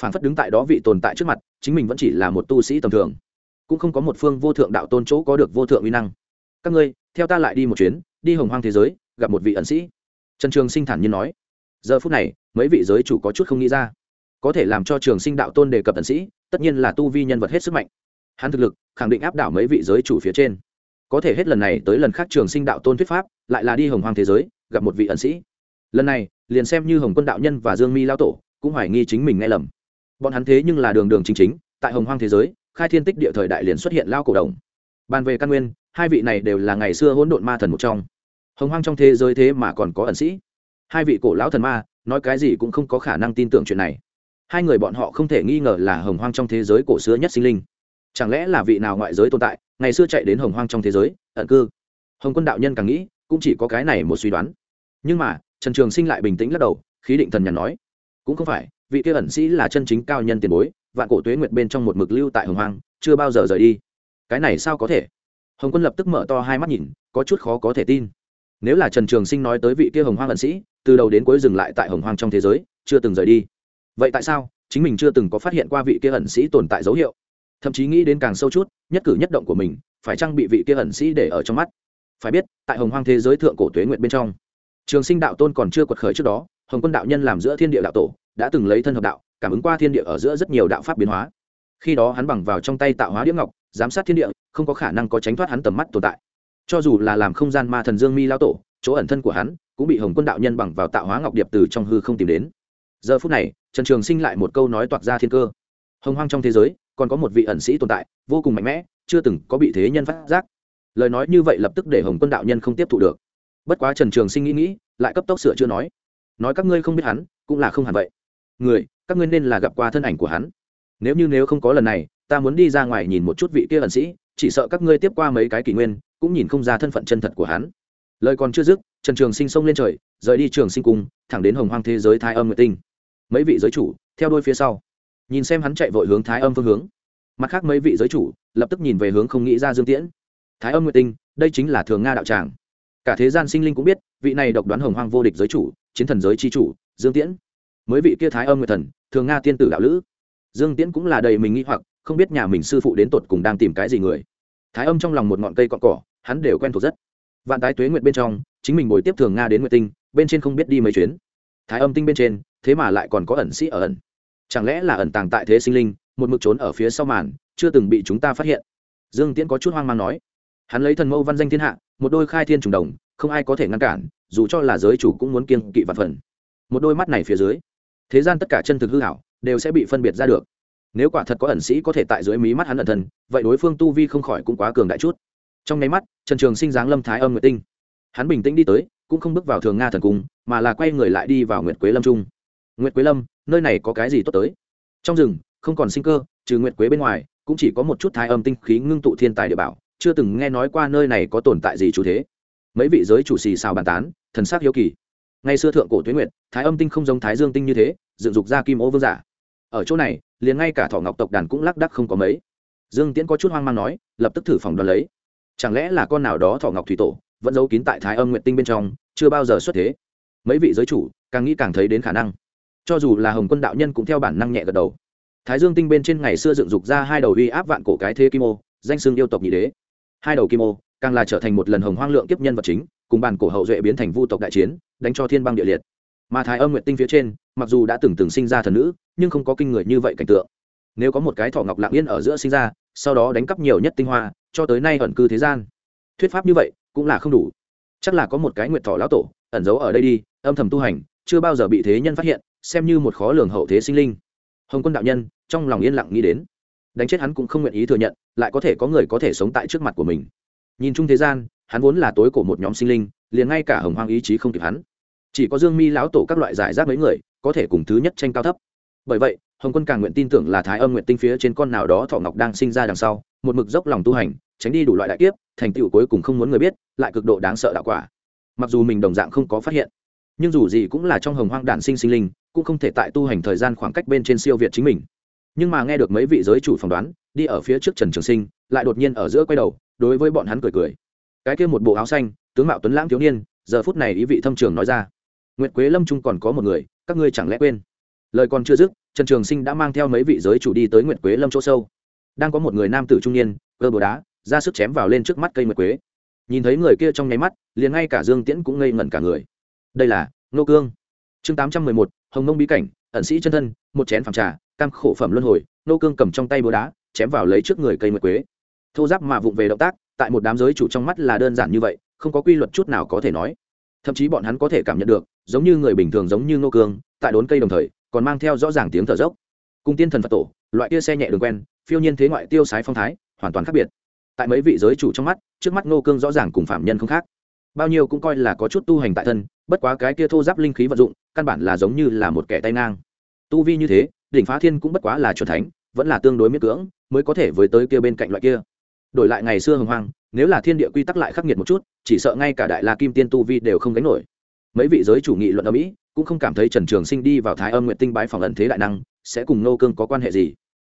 Phản phất đứng tại đó vị tồn tại trước mặt, chính mình vẫn chỉ là một tu sĩ tầm thường. Cũng không có một phương vô thượng đạo tôn chỗ có được vô thượng uy năng. Các ngươi, theo ta lại đi một chuyến, đi hồng hoang thế giới, gặp một vị ẩn sĩ. Trần trường sinh thản nhiên nói. Giờ phút này, mấy vị giới chủ có chút không nghĩ ra. Có thể làm cho trường sinh đạo tôn đề cập ẩn sĩ, tất nhiên là tu vi nhân vật hết sức mạnh. Hắn thực lực, khẳng định áp đảo mấy vị giới chủ phía trên. Có thể hết lần này tới lần khác trường sinh đạo tôn thuyết pháp, lại là đi hồng hoang thế giới, gặp một vị ẩn sĩ lần này, liền xem như hồng quân đạo nhân và dương mi lao tổ cũng hoài nghi chính mình nghe lầm. Bọn hắn thế nhưng là đường đường chính chính, tại hồng hoang thế giới, khai thiên tích địa thời đại liền xuất hiện lao cổ đồng. Bàn về căn nguyên, hai vị này đều là ngày xưa hỗn độn ma thần một trong. Hồng hoang trong thế giới thế mà còn có ẩn sĩ. Hai vị cổ lão thần ma, nói cái gì cũng không có khả năng tin tưởng chuyện này. Hai người bọn họ không thể nghi ngờ là hồng hoang trong thế giới cổ xưa nhất sinh linh. Chẳng lẽ là vị nào ngoại giới tồn tại, ngày xưa chạy đến hồng hoang trong thế giới, ẩn cư? Hồng quân đạo nhân càng nghĩ, cũng chỉ có cái này một suy đoán nhưng mà, trần trường sinh lại bình tĩnh lắc đầu, khí định thần nhàn nói, cũng không phải, vị kia ẩn sĩ là chân chính cao nhân tiền bối, vạn cổ tuế nguyệt bên trong một mực lưu tại hồng hoang, chưa bao giờ rời đi. Cái này sao có thể? Hồng quân lập tức mở to hai mắt nhìn, có chút khó có thể tin. Nếu là trần trường sinh nói tới vị kia hồng hoang ẩn sĩ, từ đầu đến cuối dừng lại tại hồng hoang trong thế giới, chưa từng rời đi. Vậy tại sao, chính mình chưa từng có phát hiện qua vị kia ẩn sĩ tồn tại dấu hiệu? Thậm chí nghĩ đến càng sâu chút, nhất cử nhất động của mình, phải chăng bị vị kia ẩn sĩ để ở trong mắt? Phải biết, tại hồng hoang thế giới thượng cổ tuế nguyện bên trong trường sinh đạo tôn còn chưa quật khởi trước đó, hồng quân đạo nhân làm giữa thiên địa đạo tổ, đã từng lấy thân hợp đạo, cảm ứng qua thiên địa ở giữa rất nhiều đạo pháp biến hóa. Khi đó hắn bằng vào trong tay tạo hóa đĩa ngọc, giám sát thiên địa, không có khả năng có tránh thoát hắn tầm mắt tồn tại. Cho dù là làm không gian ma thần dương mi lao tổ, chỗ ẩn thân của hắn cũng bị hồng quân đạo nhân bằng vào tạo hóa ngọc điệp từ trong hư không tìm đến. Giờ phút này, trần trường sinh lại một câu nói toạc ra thiên cơ. Hồng hoang trong thế giới, còn có một vị ẩn sĩ tồn tại, vô cùng mạnh mẽ, chưa từng có bị thế nhân phát giác. Lời nói như vậy lập tức để hồng quân đạo nhân không tiếp thụ được bất quá trần trường sinh nghĩ nghĩ, lại cấp tốc sửa chưa nói. Nói các ngươi không biết hắn, cũng là không hẳn vậy. Người, các ngươi nên là gặp qua thân ảnh của hắn. Nếu như nếu không có lần này, ta muốn đi ra ngoài nhìn một chút vị kia ẩn sĩ, chỉ sợ các ngươi tiếp qua mấy cái kỷ nguyên, cũng nhìn không ra thân phận chân thật của hắn. Lời còn chưa dứt, trần trường sinh xông lên trời, rời đi trường sinh cung, thẳng đến hồng hoang thế giới thái âm nguyệt tinh. Mấy vị giới chủ, theo đôi phía sau. Nhìn xem hắn chạy vội hướng thái âm phương hướng. Mặt khác mấy vị giới chủ, lập tức nhìn về hướng không nghĩ ra dương tiễn. Thái âm nguyệt tinh, đây chính là thường nga đạo tràng cả thế gian sinh linh cũng biết, vị này độc đoán hồng hoang vô địch giới chủ, chiến thần giới c h i chủ, dương tiễn. Mới vị kia thái âm người thần, thường nga tiên tử đạo lữ. Dương tiễn cũng là đầy mình nghĩ hoặc, không biết nhà mình sư phụ đến tột cùng đang tìm cái gì người. Thái âm trong lòng một ngọn cây cọn cỏ, hắn đều quen thuộc rất. Vạn tái tuế nguyện bên trong, chính mình bồi tiếp thường nga đến nguyệt tinh, bên trên không biết đi mấy chuyến. Thái âm tinh bên trên, thế mà lại còn có ẩn sĩ ở ẩn. Chẳng lẽ là ẩn tàng tại thế sinh linh, một mực trốn ở phía sau màn, chưa từng bị chúng ta phát hiện? Dương tiễn có chút hoang mang nói hắn lấy thần mâu văn danh thiên hạ, một đôi khai thiên trùng đồng, không ai có thể ngăn cản, dù cho là giới chủ cũng muốn kiên kỵ vạn phần. Một đôi mắt này phía dưới, thế gian tất cả chân thực hư hảo đều sẽ bị phân biệt ra được. Nếu quả thật có ẩn sĩ có thể tại dưới mí mắt hắn ẩn thần vậy đối phương tu vi không khỏi cũng quá cường đại chút. Trong nháy mắt, trần trường sinh dáng lâm thái âm nguyệt tinh. Hắn bình tĩnh đi tới, cũng không bước vào thường nga thần cung, mà là quay người lại đi vào nguyệt quế lâm trung. Nguyệt quế lâm, nơi này có cái gì tốt tới? Trong rừng, không còn sinh cơ, trừ nguyệt quế bên ngoài, cũng chỉ có một chút thái âm tinh khí ngưng tụ thiên tài địa bảo chưa từng nghe nói qua nơi này có tồn tại gì chủ thế. Mấy vị giới chủ xì xào bàn tán, thần sắc hiếu kỳ. Ngày xưa thượng cổ tuyến nguyệt, thái âm tinh không giống thái dương tinh như thế, dựng dục ra kim ô vương giả. Ở chỗ này, liền ngay cả thọ ngọc tộc đàn cũng lác đắc không có mấy. Dương tiễn có chút hoang mang nói, lập tức thử phòng đoán lấy. Chẳng lẽ là con nào đó thọ ngọc thủy tổ, vẫn giấu kín tại thái âm nguyện tinh bên trong, chưa bao giờ xuất thế? Mấy vị giới chủ, càng nghĩ càng thấy đến khả năng. Cho dù là hồng quân đạo nhân cũng theo bản năng nhẹ gật đầu. Thái dương tinh bên trên ngày xưa dựng dục ra hai đầu uy áp vạn cổ cái thế kim ô, danh xưng yêu tộc nhị đế hai đầu kim ô, càng là trở thành một lần hồng hoang lượng kiếp nhân vật chính, cùng bàn cổ hậu duệ biến thành vu tộc đại chiến, đánh cho thiên băng địa liệt. Mà thái âm nguyện tinh phía trên, mặc dù đã từng từng sinh ra thần nữ, nhưng không có kinh người như vậy cảnh tượng. Nếu có một cái thỏ ngọc lạng yên ở giữa sinh ra, sau đó đánh cắp nhiều nhất tinh hoa, cho tới nay ẩn cư thế gian. Thuyết pháp như vậy, cũng là không đủ. Chắc là có một cái nguyện thỏ lão tổ, ẩn giấu ở đây đi, âm thầm tu hành, chưa bao giờ bị thế nhân phát hiện, xem như một khó lường hậu thế sinh linh. Hồng quân đạo nhân, trong lòng yên lặng nghĩ đến đánh chết hắn cũng không nguyện ý thừa nhận, lại có thể có người có thể sống tại trước mặt của mình. Nhìn chung thế gian, hắn vốn là tối cổ một nhóm sinh linh, liền ngay cả hồng hoang ý chí không kịp hắn. Chỉ có dương mi lão tổ các loại giải rác mấy người, có thể cùng thứ nhất tranh cao thấp. Bởi vậy, hồng quân càng nguyện tin tưởng là thái âm nguyện tinh phía trên con nào đó thọ ngọc đang sinh ra đằng sau, một mực dốc lòng tu hành, tránh đi đủ loại đại kiếp, thành tựu cuối cùng không muốn người biết, lại cực độ đáng sợ đạo quả. Mặc dù mình đồng dạng không có phát hiện, nhưng dù gì cũng là trong hồng hoang đản sinh sinh linh, cũng không thể tại tu hành thời gian khoảng cách bên trên siêu việt chính mình nhưng mà nghe được mấy vị giới chủ phỏng đoán, đi ở phía trước trần trường sinh, lại đột nhiên ở giữa quay đầu, đối với bọn hắn cười cười. Cái kia một bộ áo xanh, tướng mạo tuấn lãng thiếu niên, giờ phút này ý vị thâm trường nói ra. Nguyệt quế lâm trung còn có một người, các ngươi chẳng lẽ quên? Lời còn chưa dứt, trần trường sinh đã mang theo mấy vị giới chủ đi tới nguyệt quế lâm chỗ sâu. Đang có một người nam tử trung niên, cơ bồ đá, ra sức chém vào lên trước mắt cây nguyệt quế. Nhìn thấy người kia trong nháy mắt, liền ngay cả dương tiễn cũng ngây ngẩn cả người. Đây là nô cương. Chương tám trăm mười một, hồng nông bí cảnh ẩn sĩ chân thân, một chén phẳng trà, cam khổ phẩm luân hồi, nô cương cầm trong tay búa đá, chém vào lấy trước người cây nguyệt quế. Thô giáp mà vụng về động tác, tại một đám giới chủ trong mắt là đơn giản như vậy, không có quy luật chút nào có thể nói. Thậm chí bọn hắn có thể cảm nhận được, giống như người bình thường giống như nô cương, tại đốn cây đồng thời, còn mang theo rõ ràng tiếng thở dốc. Cùng tiên thần phật tổ, loại kia xe nhẹ đường quen, phiêu nhiên thế ngoại tiêu sái phong thái, hoàn toàn khác biệt. Tại mấy vị giới chủ trong mắt, trước mắt nô cương rõ ràng cùng phạm nhân không khác. Bao nhiêu cũng coi là có chút tu hành tại thân, bất quá cái kia thô giáp linh khí vận dụng căn bản là giống như là một kẻ tay ngang. Tu vi như thế, đỉnh phá thiên cũng bất quá là c thánh, vẫn là tương đối miễn cưỡng, mới có thể với tới kia bên cạnh loại kia. Đổi lại ngày xưa hồng hoang, nếu là thiên địa quy tắc lại khắc nghiệt một chút, chỉ sợ ngay cả đại la kim tiên tu vi đều không gánh nổi. Mấy vị giới chủ nghị luận ở mỹ, cũng không cảm thấy trần trường sinh đi vào thái âm nguyện tinh bái phòng ẩn thế đại năng, sẽ cùng nô cương có quan hệ gì?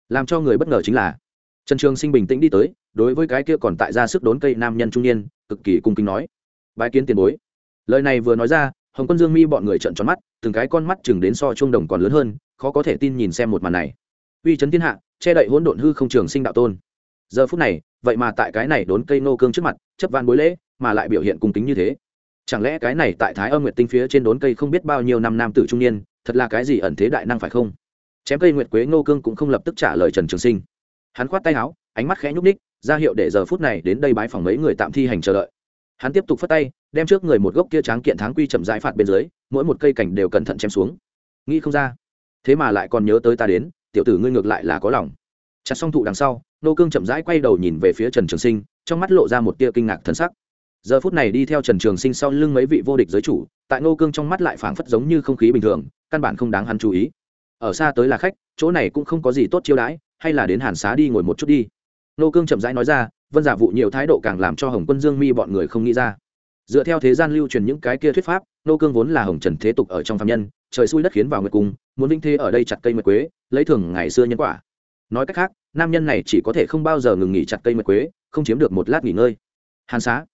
Làm cho người bất ngờ chính là, trần trường sinh bình tĩnh đi tới, đối với cái kia còn tại ra sức đốn cây nam nhân trung niên, cực kỳ cung kính nói, bái kiến tiền bối. Lời này vừa nói ra hồng quân dương mi bọn người trợn tròn mắt, từng cái con mắt chừng đến so trung đồng còn lớn hơn, khó có thể tin nhìn xem một màn này. Uy chấn thiên hạ, che đậy hỗn độn hư không trường sinh đạo tôn. Giờ phút này, vậy mà tại cái này đốn cây nô cương trước mặt, chấp van bối lễ, mà lại biểu hiện cung kính như thế. Chẳng lẽ cái này tại thái âm nguyệt tinh phía trên đốn cây không biết bao nhiêu năm nam tử trung niên, thật là cái gì ẩn thế đại năng phải không? Chém cây nguyệt quế nô cương cũng không lập tức trả lời trần trường sinh. Hắn khoát tay áo, ánh mắt khẽ nhúc ních ra hiệu để giờ phút này đến đây bái phòng mấy người tạm thi hành chờ đợi hắn tiếp tục phất tay, đem trước người một gốc kia tráng kiện tháng quy chậm rãi phạt bên dưới, mỗi một cây cảnh đều cẩn thận chém xuống. Nghĩ không ra, thế mà lại còn nhớ tới ta đến, tiểu tử ngươi ngược lại là có lòng. Chặt xong thụ đằng sau, nô cương chậm rãi quay đầu nhìn về phía trần trường sinh, trong mắt lộ ra một tia kinh ngạc thân sắc. Giờ phút này đi theo trần trường sinh sau lưng mấy vị vô địch giới chủ, tại nô cương trong mắt lại phảng phất giống như không khí bình thường, căn bản không đáng hắn chú ý. Ở xa tới là khách, chỗ này cũng không có gì tốt chiêu đãi, hay là đến hàn xá đi ngồi một chút đi. Nô cương chậm rãi nói ra vân giả vụ nhiều thái độ càng làm cho hồng quân dương mi bọn người không nghĩ ra. Dựa theo thế gian lưu truyền những cái kia thuyết pháp, nô cương vốn là hồng trần thế tục ở trong phạm nhân, trời xui đất khiến vào nguyệt cung, muốn vinh thế ở đây chặt cây nguyệt quế, lấy thường ngày xưa nhân quả. Nói cách khác, nam nhân này chỉ có thể không bao giờ ngừng nghỉ chặt cây nguyệt quế, không chiếm được một lát nghỉ ngơi. Hàn xá.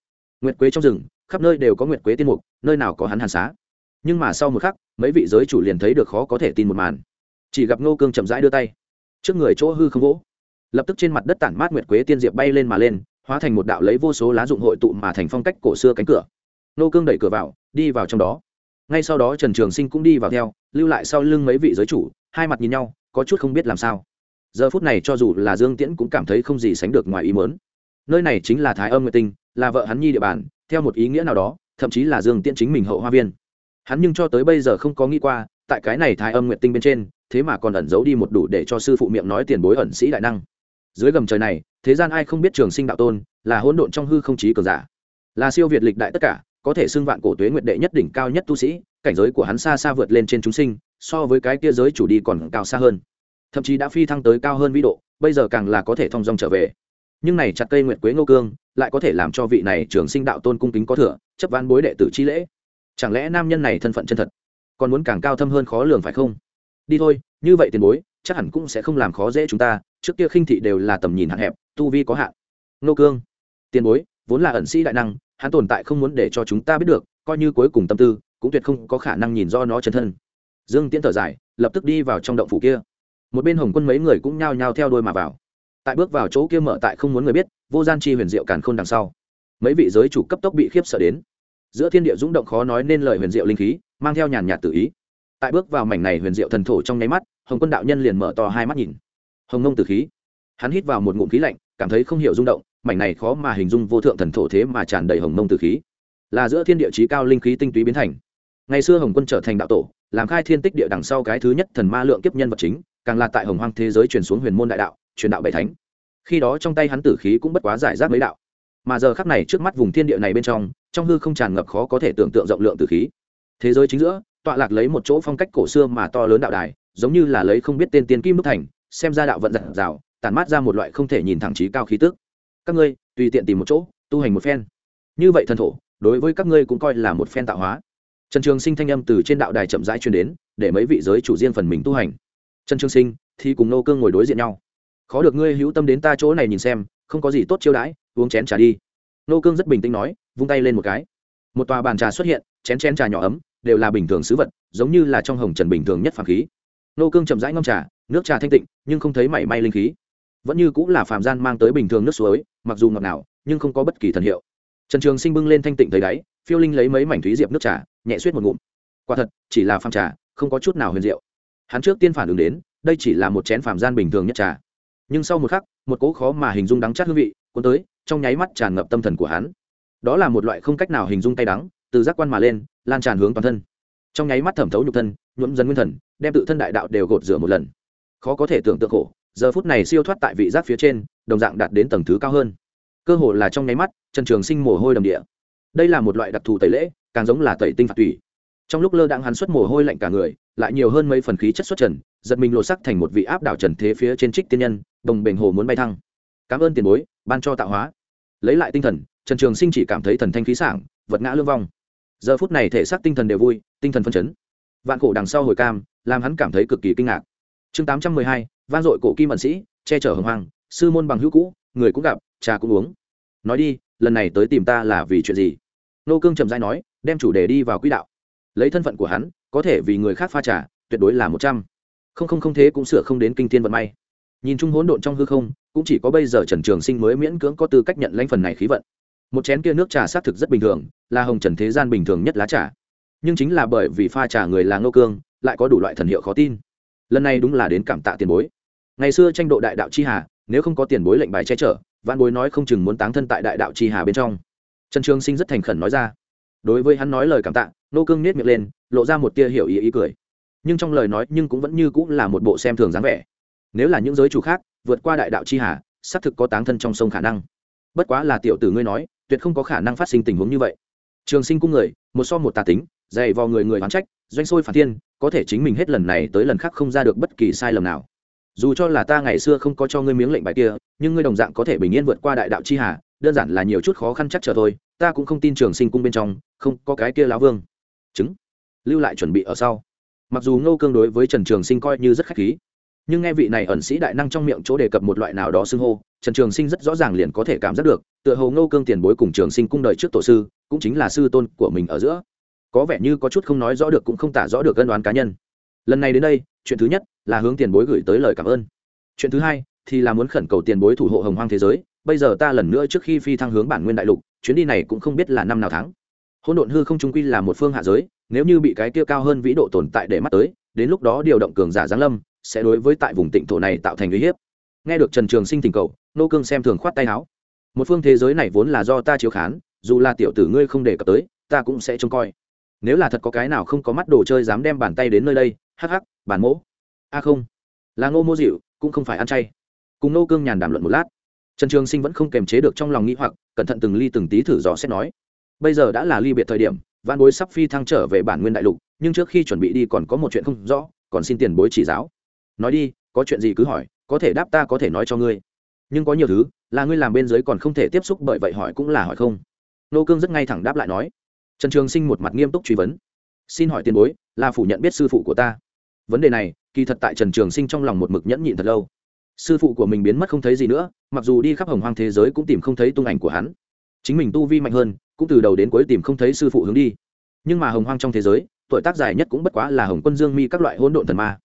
Nguyệt quế trong rừng, khắp nơi đều có nguyệt quế tiên mục, nơi nào có hắn hàn xá. Nhưng mà sau một khắc, mấy vị giới chủ liền thấy được khó có thể tin một màn. Chỉ gặp Nô cương chậm rãi đưa tay. Trước người chỗ hư không vỗ lập tức trên mặt đất tản mát nguyệt quế tiên diệp bay lên mà lên, hóa thành một đạo lấy vô số lá dụng hội tụ mà thành phong cách cổ xưa cánh cửa. Nô cương đẩy cửa vào, đi vào trong đó. Ngay sau đó trần trường sinh cũng đi vào theo, lưu lại sau lưng mấy vị giới chủ, hai mặt nhìn nhau, có chút không biết làm sao. Giờ phút này cho dù là dương tiễn cũng cảm thấy không gì sánh được ngoài ý mớn nơi này chính là thái âm nguyệt tinh, là vợ hắn nhi địa bàn, theo một ý nghĩa nào đó, thậm chí là dương tiễn chính mình hậu hoa viên. Hắn nhưng cho tới bây giờ không có nghĩ qua, tại cái này thái âm nguyệt tinh bên trên, thế mà còn ẩn giấu đi một đủ để cho sư phụ miệng nói tiền bối ẩn sĩ đại năng dưới gầm trời này, thế gian ai không biết trường sinh đạo tôn, là hỗn độn trong hư không trí cường giả. Là siêu việt lịch đại tất cả, có thể xưng vạn cổ tuế nguyện đệ nhất đỉnh cao nhất tu sĩ, cảnh giới của hắn xa xa vượt lên trên chúng sinh, so với cái kia giới chủ đi còn cao xa hơn. Thậm chí đã phi thăng tới cao hơn vĩ độ, bây giờ càng là có thể thong dong trở về. Nhưng này chặt cây nguyệt quế ngô cương, lại có thể làm cho vị này trường sinh đạo tôn cung kính có thừa, chấp văn bối đệ tử chi lễ. Chẳng lẽ nam nhân này thân phận chân thật, còn muốn càng cao thâm hơn khó lường phải không? Đi thôi, như vậy tiền bối, chắc hẳn cũng sẽ không làm khó dễ chúng ta trước kia khinh thị đều là tầm nhìn hạn hẹp, tu vi có hạn. Nô cương, tiền bối, vốn là ẩn sĩ đại năng, hắn tồn tại không muốn để cho chúng ta biết được, coi như cuối cùng tâm tư, cũng tuyệt không có khả năng nhìn do nó chân thân. Dương tiễn thở dài, lập tức đi vào trong động phủ kia. Một bên hồng quân mấy người cũng nhao nhao theo đôi mà vào. Tại bước vào chỗ kia mở tại không muốn người biết, vô gian chi huyền diệu càn khôn đằng sau. Mấy vị giới chủ cấp tốc bị khiếp sợ đến. Giữa thiên địa dũng động khó nói nên lời huyền diệu linh khí, mang theo nhàn nhạt tự ý. Tại bước vào mảnh này huyền diệu thần thổ trong nháy mắt, hồng quân đạo nhân liền mở to hai mắt nhìn hồng nông từ khí. Hắn hít vào một ngụm khí lạnh, cảm thấy không hiểu rung động, mảnh này khó mà hình dung vô thượng thần thổ thế mà tràn đầy hồng Nông từ khí. Là giữa thiên địa trí cao linh khí tinh túy biến thành. Ngày xưa hồng quân trở thành đạo tổ, làm khai thiên tích địa đằng sau cái thứ nhất thần ma lượng kiếp nhân vật chính, càng là tại hồng hoang thế giới truyền xuống huyền môn đại đạo, truyền đạo bảy thánh. Khi đó trong tay hắn tử khí cũng bất quá giải rác mấy đạo. Mà giờ khắc này trước mắt vùng thiên địa này bên trong trong hư không tràn ngập khó có thể tưởng tượng rộng lượng tử khí. Thế giới chính giữa, tọa lạc lấy một chỗ phong cách cổ xưa mà to lớn đạo đài, giống như là lấy không biết tên tiên kim đúc thành xem ra đạo vận giật rào, tản mát ra một loại không thể nhìn thẳng trí cao khí tức. Các ngươi, tùy tiện tìm một chỗ, tu hành một phen. Như vậy thần thổ, đối với các ngươi cũng coi là một phen tạo hóa. Trần trường sinh thanh âm từ trên đạo đài chậm rãi truyền đến, để mấy vị giới chủ riêng phần mình tu hành. Trần trường sinh, thì cùng nô cương ngồi đối diện nhau. Khó được ngươi hữu tâm đến ta chỗ này nhìn xem, không có gì tốt chiêu đãi, uống chén trà đi. Nô cương rất bình tĩnh nói, vung tay lên một cái. Một tòa bàn trà xuất hiện, chén chén trà nhỏ ấm, đều là bình thường sứ vật, giống như là trong hồng trần bình thường nhất phàm khí. Nô cương chậm rãi ngâm trà nước trà thanh tịnh, nhưng không thấy mảy may linh khí. Vẫn như cũng là phàm gian mang tới bình thường nước suối, mặc dù ngọt nào nhưng không có bất kỳ thần hiệu. Trần trường sinh bưng lên thanh tịnh thấy đáy, phiêu linh lấy mấy mảnh thúy diệp nước trà, nhẹ suýt một ngụm. Quả thật, chỉ là phàm trà, không có chút nào huyền diệu. Hắn trước tiên phản ứng đến, đây chỉ là một chén phàm gian bình thường nhất trà. Nhưng sau một khắc, một cỗ khó mà hình dung đắng chát hương vị cuốn tới, trong nháy mắt tràn ngập tâm thần của hắn. Đó là một loại không cách nào hình dung tay đắng, từ giác quan mà lên, lan tràn hướng toàn thân. Trong nháy mắt thẩm thấu nhục thân, nhuộm dần nguyên thần, đem tự thân đại đạo đều gột rửa một lần khó có thể tưởng tượng khổ, giờ phút này siêu thoát tại vị giác phía trên, đồng dạng đạt đến tầng thứ cao hơn. Cơ hồ là trong nháy mắt trần trường sinh mồ hôi đầm địa. Đây là một loại đặc thù tẩy lễ, càng giống là tẩy tinh phạt tủy. Trong lúc lơ đãng hắn xuất mồ hôi lạnh cả người, lại nhiều hơn mấy phần khí chất xuất trần, giật mình lột sắc thành một vị áp đảo trần thế phía trên trích tiên nhân, đồng bền hồ muốn bay thăng. Cảm ơn tiền bối, ban cho tạo hóa. Lấy lại tinh thần, trần trường sinh chỉ cảm thấy thần thanh khí sảng, vật ngã lương vong. Giờ phút này thể xác tinh thần đều vui, tinh thần phân chấn. Vạn cổ đằng sau hồi cam, làm hắn cảm thấy cực kỳ kinh ngạc chương tám trăm mười hai van dội cổ kim ẩn sĩ, che chở hồng hoàng sư môn bằng hữu cũ, người cũng gặp, trà cũng uống. Nói đi, lần này tới tìm ta là vì chuyện gì? Nô cương trầm dai nói, đem chủ đề đi vào quỹ đạo. Lấy thân phận của hắn, có thể vì người khác pha trà, tuyệt đối là một trăm. Không không không thế cũng sửa không đến kinh thiên vận may. Nhìn chung hỗn độn trong hư không, cũng chỉ có bây giờ trần trường sinh mới miễn cưỡng có tư cách nhận lãnh phần này khí vận. Một chén kia nước trà xác thực rất bình thường, là hồng trần thế gian bình thường nhất lá trà. Nhưng chính là bởi vì pha trà người là ngô cương, lại có đủ loại thần hiệu khó tin lần này đúng là đến cảm tạ tiền bối. Ngày xưa tranh độ đại đạo chi hà, nếu không có tiền bối lệnh bài che chở văn bối nói không chừng muốn táng thân tại đại đạo chi hà bên trong. Trần trường sinh rất thành khẩn nói ra. Đối với hắn nói lời cảm tạ, nô cương nết miệng lên, lộ ra một tia hiểu ý ý cười. Nhưng trong lời nói nhưng cũng vẫn như cũng là một bộ xem thường dáng vẻ. Nếu là những giới chủ khác, vượt qua đại đạo chi hà, xác thực có táng thân trong sông khả năng. Bất quá là tiểu tử ngươi nói, tuyệt không có khả năng phát sinh tình huống như vậy. Trường sinh cung người, một so một tà tính, dày vò người người oán trách doanh sôi phản thiên, có thể chính mình hết lần này tới lần khác không ra được bất kỳ sai lầm nào. Dù cho là ta ngày xưa không có cho ngươi miếng lệnh bài kia, nhưng ngươi đồng dạng có thể bình yên vượt qua đại đạo chi hà, đơn giản là nhiều chút khó khăn chắc chờ thôi, ta cũng không tin trường sinh cung bên trong, không có cái kia lão vương. Chứng. Lưu lại chuẩn bị ở sau. Mặc dù ngô cương đối với trần trường sinh coi như rất khách khí, nhưng nghe vị này ẩn sĩ đại năng trong miệng chỗ đề cập một loại nào đó xưng hô, trần trường sinh rất rõ ràng liền có thể cảm giác được, tựa hồ ngô cương tiền bối cùng trường sinh cung đời trước tổ sư, cũng chính là sư tôn của mình ở giữa có vẻ như có chút không nói rõ được cũng không tả rõ được ân đoán cá nhân. Lần này đến đây, chuyện thứ nhất là hướng tiền bối gửi tới lời cảm ơn. Chuyện thứ hai thì là muốn khẩn cầu tiền bối thủ hộ hồng hoang thế giới. Bây giờ ta lần nữa trước khi phi thăng hướng bản nguyên đại lục, chuyến đi này cũng không biết là năm nào tháng Hôn độn hư không trung quy là một phương hạ giới, nếu như bị cái kia cao hơn vĩ độ tồn tại để mắt tới, đến lúc đó điều động cường giả giáng lâm, sẽ đối với tại vùng tịnh thổ này tạo thành uy hiếp. Nghe được trần trường sinh tình cầu, nô cương xem thường khoát tay áo. Một phương thế giới này vốn là do ta chiếu khán, dù là tiểu tử ngươi không đề cập tới, ta cũng sẽ trông coi nếu là thật có cái nào không có mắt đồ chơi dám đem bàn tay đến nơi đây, hắc hắc bản mỗ. A không. Là ngô mô dịu, cũng không phải ăn chay. Cùng nô cương nhàn đàm luận một lát. Trần trường sinh vẫn không kềm chế được trong lòng nghĩ hoặc, cẩn thận từng ly từng tí thử dò xét nói. Bây giờ đã là ly biệt thời điểm văn bối sắp phi thăng trở về bản nguyên đại lục, nhưng trước khi chuẩn bị đi còn có một chuyện không rõ, còn xin tiền bối chỉ giáo. Nói đi, có chuyện gì cứ hỏi, có thể đáp ta có thể nói cho ngươi. Nhưng có nhiều thứ, là ngươi làm bên dưới còn không thể tiếp xúc bởi vậy hỏi cũng là hỏi không. Nô cương rất ngay thẳng đáp lại nói trần trường sinh một mặt nghiêm túc truy vấn. Xin hỏi tiền bối, là phủ nhận biết sư phụ của ta? Vấn đề này, kỳ thật tại trần trường sinh trong lòng một mực nhẫn nhịn thật lâu. Sư phụ của mình biến mất không thấy gì nữa, mặc dù đi khắp hồng hoang thế giới cũng tìm không thấy tung ảnh của hắn. Chính mình tu vi mạnh hơn, cũng từ đầu đến cuối tìm không thấy sư phụ hướng đi. Nhưng mà hồng hoang trong thế giới, tuổi tác dài nhất cũng bất quá là hồng quân dương mi các loại hỗn độn thần ma.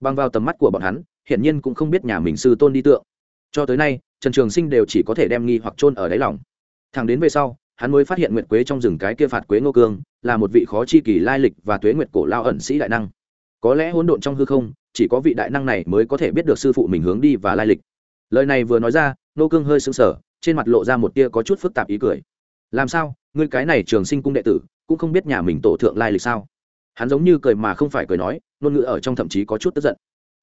Băng vào tầm mắt của bọn hắn, hiển nhiên cũng không biết nhà mình sư tôn đi tượng cho tới nay, trần trường sinh đều chỉ có thể đem nghi hoặc chôn ở đáy lòng. Thằng đến về sau hắn mới phát hiện nguyệt quế trong rừng cái kia phạt quế ngô cương là một vị khó chi kỳ lai lịch và tuế nguyệt cổ lao ẩn sĩ đại năng. Có lẽ hỗn độn trong hư không, chỉ có vị đại năng này mới có thể biết được sư phụ mình hướng đi và lai lịch. Lời này vừa nói ra, Ngô cương hơi sững sờ, trên mặt lộ ra một tia có chút phức tạp ý cười. Làm sao? Ngươi cái này trường sinh cung đệ tử, cũng không biết nhà mình tổ thượng lai lịch sao? Hắn giống như cười mà không phải cười nói, ngôn ngữ ở trong thậm chí có chút tức giận.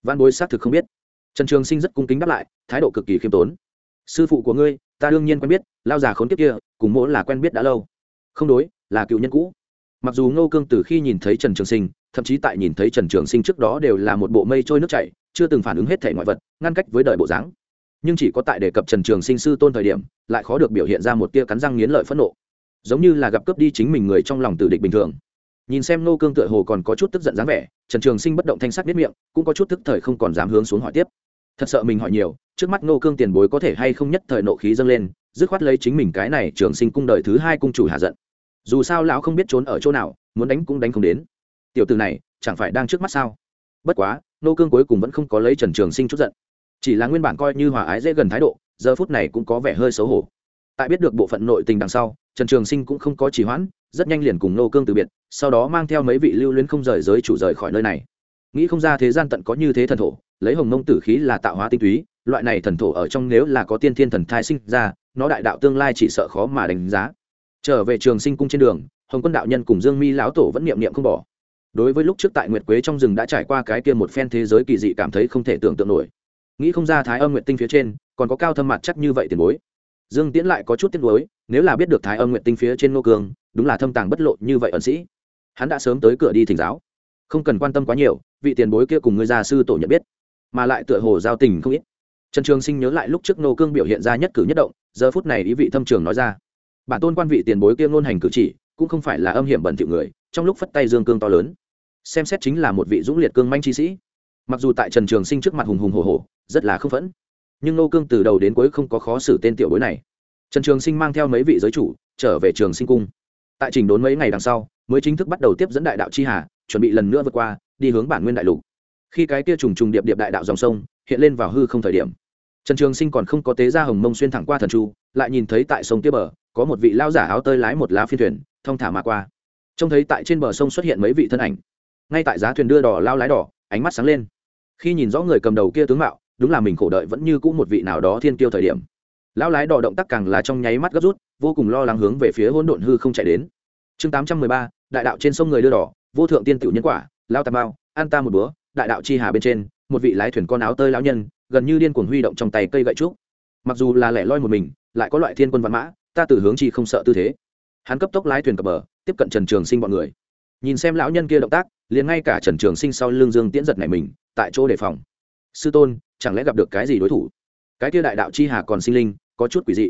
Văn bối xác thực không biết. Trần trường sinh rất cung kính đáp lại, thái độ cực kỳ khiêm tốn. Sư phụ của ngươi ta đương nhiên quen biết, lao già khốn kiếp kia, cùng mỗi là quen biết đã lâu. Không đối, là cựu nhân cũ. Mặc dù ngô cương từ khi nhìn thấy trần trường sinh, thậm chí tại nhìn thấy trần trường sinh trước đó đều là một bộ mây trôi nước chảy, chưa từng phản ứng hết thể ngoại vật, ngăn cách với đời bộ dáng. Nhưng chỉ có tại đề cập trần trường sinh sư tôn thời điểm, lại khó được biểu hiện ra một tia cắn răng nghiến lợi phẫn nộ. Giống như là gặp cướp đi chính mình người trong lòng tử địch bình thường. Nhìn xem nô cương tựa hồ còn có chút tức giận dáng vẻ, trần trường sinh bất động thanh sắc biết miệng, cũng có chút tức thời không còn dám hướng xuống hỏi tiếp thật sợ mình hỏi nhiều, trước mắt Ngô cương tiền bối có thể hay không nhất thời nộ khí dâng lên, dứt khoát lấy chính mình cái này trường sinh cung đời thứ hai cung chủ hạ giận. Dù sao lão không biết trốn ở chỗ nào, muốn đánh cũng đánh không đến. Tiểu từ này, chẳng phải đang trước mắt sao? Bất quá nô cương cuối cùng vẫn không có lấy trần trường sinh chút giận. Chỉ là nguyên bản coi như hòa ái dễ gần thái độ, giờ phút này cũng có vẻ hơi xấu hổ. Tại biết được bộ phận nội tình đằng sau, trần trường sinh cũng không có trì hoãn, rất nhanh liền cùng nô cương từ biệt, sau đó mang theo mấy vị lưu luyến không rời giới chủ rời khỏi nơi này. Nghĩ không ra thế gian tận có như thế thần thổ lấy hồng mông tử khí là tạo hóa tinh túy, loại này thần thổ ở trong nếu là có tiên thiên thần thai sinh ra, nó đại đạo tương lai chỉ sợ khó mà đánh giá. Trở về trường sinh cung trên đường, hồng quân đạo nhân cùng dương mi lão tổ vẫn niệm niệm không bỏ. Đối với lúc trước tại nguyệt quế trong rừng đã trải qua cái kia một phen thế giới kỳ dị cảm thấy không thể tưởng tượng nổi. Nghĩ không ra thái âm nguyệt tinh phía trên, còn có cao thâm mặt chắc như vậy tiền bối. Dương tiễn lại có chút tiếc nuối, nếu là biết được thái âm nguyệt tinh phía trên ngô cường, đúng là thâm tàng bất lộ như vậy ẩn sĩ. Hắn đã sớm tới cửa đi thỉnh giáo. Không cần quan tâm quá nhiều, vị tiền bối kia cùng người gia sư tổ nhận biết mà lại tựa hồ giao tình không ít. Trần trường sinh nhớ lại lúc trước nô cương biểu hiện ra nhất cử nhất động, giờ phút này ý vị thâm trường nói ra. Bản tôn quan vị tiền bối kia ngôn hành cử chỉ, cũng không phải là âm hiểm bẩn thiệu người, trong lúc phất tay dương cương to lớn. Xem xét chính là một vị dũng liệt cương manh chi sĩ. Mặc dù tại trần trường sinh trước mặt hùng hùng hồ hồ rất là không phẫn, nhưng nô cương từ đầu đến cuối không có khó xử tên tiểu bối này. Trần trường sinh mang theo mấy vị giới chủ, trở về trường sinh cung. Tại trình đốn mấy ngày đằng sau, mới chính thức bắt đầu tiếp dẫn đại đạo chi hà, chuẩn bị lần nữa vượt qua, đi hướng bản nguyên đại lục khi cái kia trùng trùng điệp điệp đại đạo dòng sông hiện lên vào hư không thời điểm. Trần trường sinh còn không có tế ra hồng mông xuyên thẳng qua thần chu, lại nhìn thấy tại sông kia bờ, có một vị lao giả áo tơi lái một lá phiên thuyền, thong thả mà qua. Trông thấy tại trên bờ sông xuất hiện mấy vị thân ảnh. Ngay tại giá thuyền đưa đỏ lao lái đỏ, ánh mắt sáng lên. Khi nhìn rõ người cầm đầu kia tướng mạo, đúng là mình khổ đợi vẫn như cũ một vị nào đó thiên tiêu thời điểm. Lão lái đò động tác càng là trong nháy mắt gấp rút, vô cùng lo lắng hướng về phía hỗn độn hư không chạy đến. Chương tám trăm mười ba, đại đạo trên sông người đưa đỏ, vô thượng tiên tiểu nhân quả, lao tà mao an ta một búa đại đạo chi hà bên trên, một vị lái thuyền con áo tơi lão nhân, gần như điên cuồng huy động trong tay cây gậy trúc. Mặc dù là lẻ loi một mình, lại có loại thiên quân văn mã, ta từ hướng chi không sợ tư thế. Hắn cấp tốc lái thuyền cập bờ, tiếp cận trần trường sinh bọn người. Nhìn xem lão nhân kia động tác, liền ngay cả trần trường sinh sau lưng dương tiễn giật này mình, tại chỗ đề phòng. Sư tôn, chẳng lẽ gặp được cái gì đối thủ? Cái kia đại đạo chi hà còn sinh linh, có chút quỷ dị.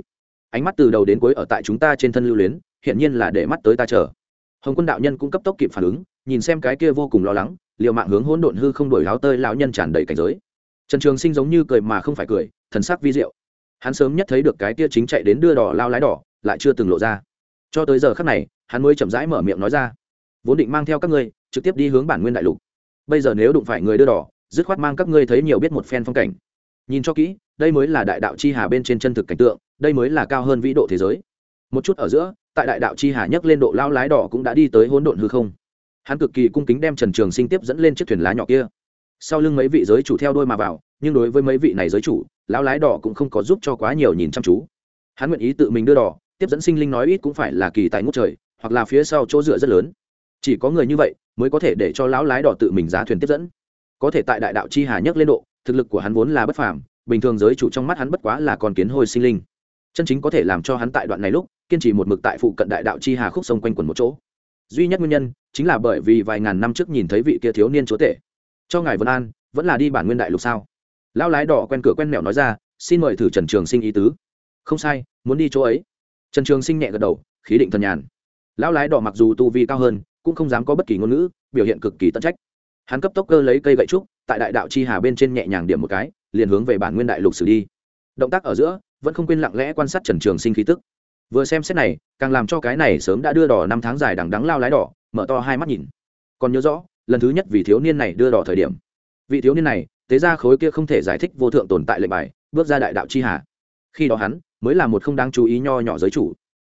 Ánh mắt từ đầu đến cuối ở tại chúng ta trên thân lưu luyến hiện nhiên là để mắt tới ta chờ. Hồng quân đạo nhân cũng cấp tốc kịp phản ứng, nhìn xem cái kia vô cùng lo lắng liều mạng hướng hỗn độn hư không đổi láo tơi lão nhân tràn đầy cảnh giới. Trần trường sinh giống như cười mà không phải cười, thần sắc vi diệu. Hắn sớm nhất thấy được cái tia chính chạy đến đưa đỏ lao lái đỏ, lại chưa từng lộ ra. Cho tới giờ khắc này, hắn mới chậm rãi mở miệng nói ra. Vốn định mang theo các ngươi, trực tiếp đi hướng bản nguyên đại lục. Bây giờ nếu đụng phải người đưa đỏ, dứt khoát mang các ngươi thấy nhiều biết một phen phong cảnh. Nhìn cho kỹ, đây mới là đại đạo chi hà bên trên chân thực cảnh tượng, đây mới là cao hơn vĩ độ thế giới. Một chút ở giữa, tại đại đạo chi hà nhấc lên độ lao lái đỏ cũng đã đi tới hỗn độn hư không hắn cực kỳ cung kính đem trần trường sinh tiếp dẫn lên chiếc thuyền lá nhỏ kia. Sau lưng mấy vị giới chủ theo đôi mà vào, nhưng đối với mấy vị này giới chủ, lão lái đỏ cũng không có giúp cho quá nhiều nhìn chăm chú. Hắn nguyện ý tự mình đưa đỏ, tiếp dẫn sinh linh nói ít cũng phải là kỳ tài ngút trời, hoặc là phía sau chỗ dựa rất lớn. Chỉ có người như vậy mới có thể để cho lão lái đỏ tự mình giá thuyền tiếp dẫn. Có thể tại đại đạo chi hà nhấc lên độ, thực lực của hắn vốn là bất phàm, bình thường giới chủ trong mắt hắn bất quá là con kiến hôi sinh linh. Chân chính có thể làm cho hắn tại đoạn này lúc, kiên trì một mực tại phụ cận đại đạo chi hà khúc sông quanh quần một chỗ duy nhất nguyên nhân chính là bởi vì vài ngàn năm trước nhìn thấy vị kia thiếu niên chúa tể. Cho ngài vân an, vẫn là đi bản nguyên đại lục sao? Lão lái đỏ quen cửa quen mẹo nói ra, xin mời thử trần trường sinh ý tứ. Không sai, muốn đi chỗ ấy. Trần trường sinh nhẹ gật đầu, khí định thần nhàn. Lão lái đỏ mặc dù tu vi cao hơn, cũng không dám có bất kỳ ngôn ngữ, biểu hiện cực kỳ tận trách. Hắn cấp tốc cơ lấy cây gậy trúc, tại đại đạo chi hà bên trên nhẹ nhàng điểm một cái, liền hướng về bản nguyên đại lục xử đi. Động tác ở giữa, vẫn không quên lặng lẽ quan sát trần trường sinh khí tức vừa xem xét này, càng làm cho cái này sớm đã đưa đỏ năm tháng dài đằng đắng lao lái đỏ, mở to hai mắt nhìn. Còn nhớ rõ, lần thứ nhất vì thiếu niên này đưa đỏ thời điểm. Vị thiếu niên này tế ra khối kia không thể giải thích vô thượng tồn tại lệnh bài, bước ra đại đạo chi hà. Khi đó hắn, mới là một không đáng chú ý nho nhỏ giới chủ.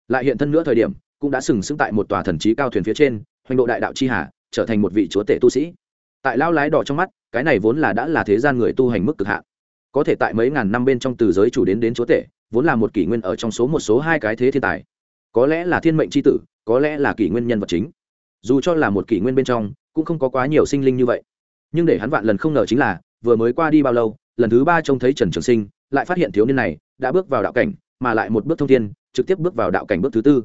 Lại hiện thân nữa thời điểm, cũng đã sừng sững tại một tòa thần trí cao thuyền phía trên, hoành độ đại đạo chi hà, trở thành một vị chúa tể tu sĩ. Tại lao lái đỏ trong mắt, cái này vốn là đã là thế gian người tu hành mức cực hạn. Có thể tại mấy ngàn năm bên trong từ giới chủ đến đến chúa tể vốn là một kỷ nguyên ở trong số một số hai cái thế thiên tài. Có lẽ là thiên mệnh c h i tử, có lẽ là kỷ nguyên nhân vật chính. Dù cho là một kỷ nguyên bên trong, cũng không có quá nhiều sinh linh như vậy. Nhưng để hắn vạn lần không ngờ chính là, vừa mới qua đi bao lâu, lần thứ ba trông thấy trần trường sinh, lại phát hiện thiếu niên này đã bước vào đạo cảnh, mà lại một bước thông thiên, trực tiếp bước vào đạo cảnh bước thứ tư.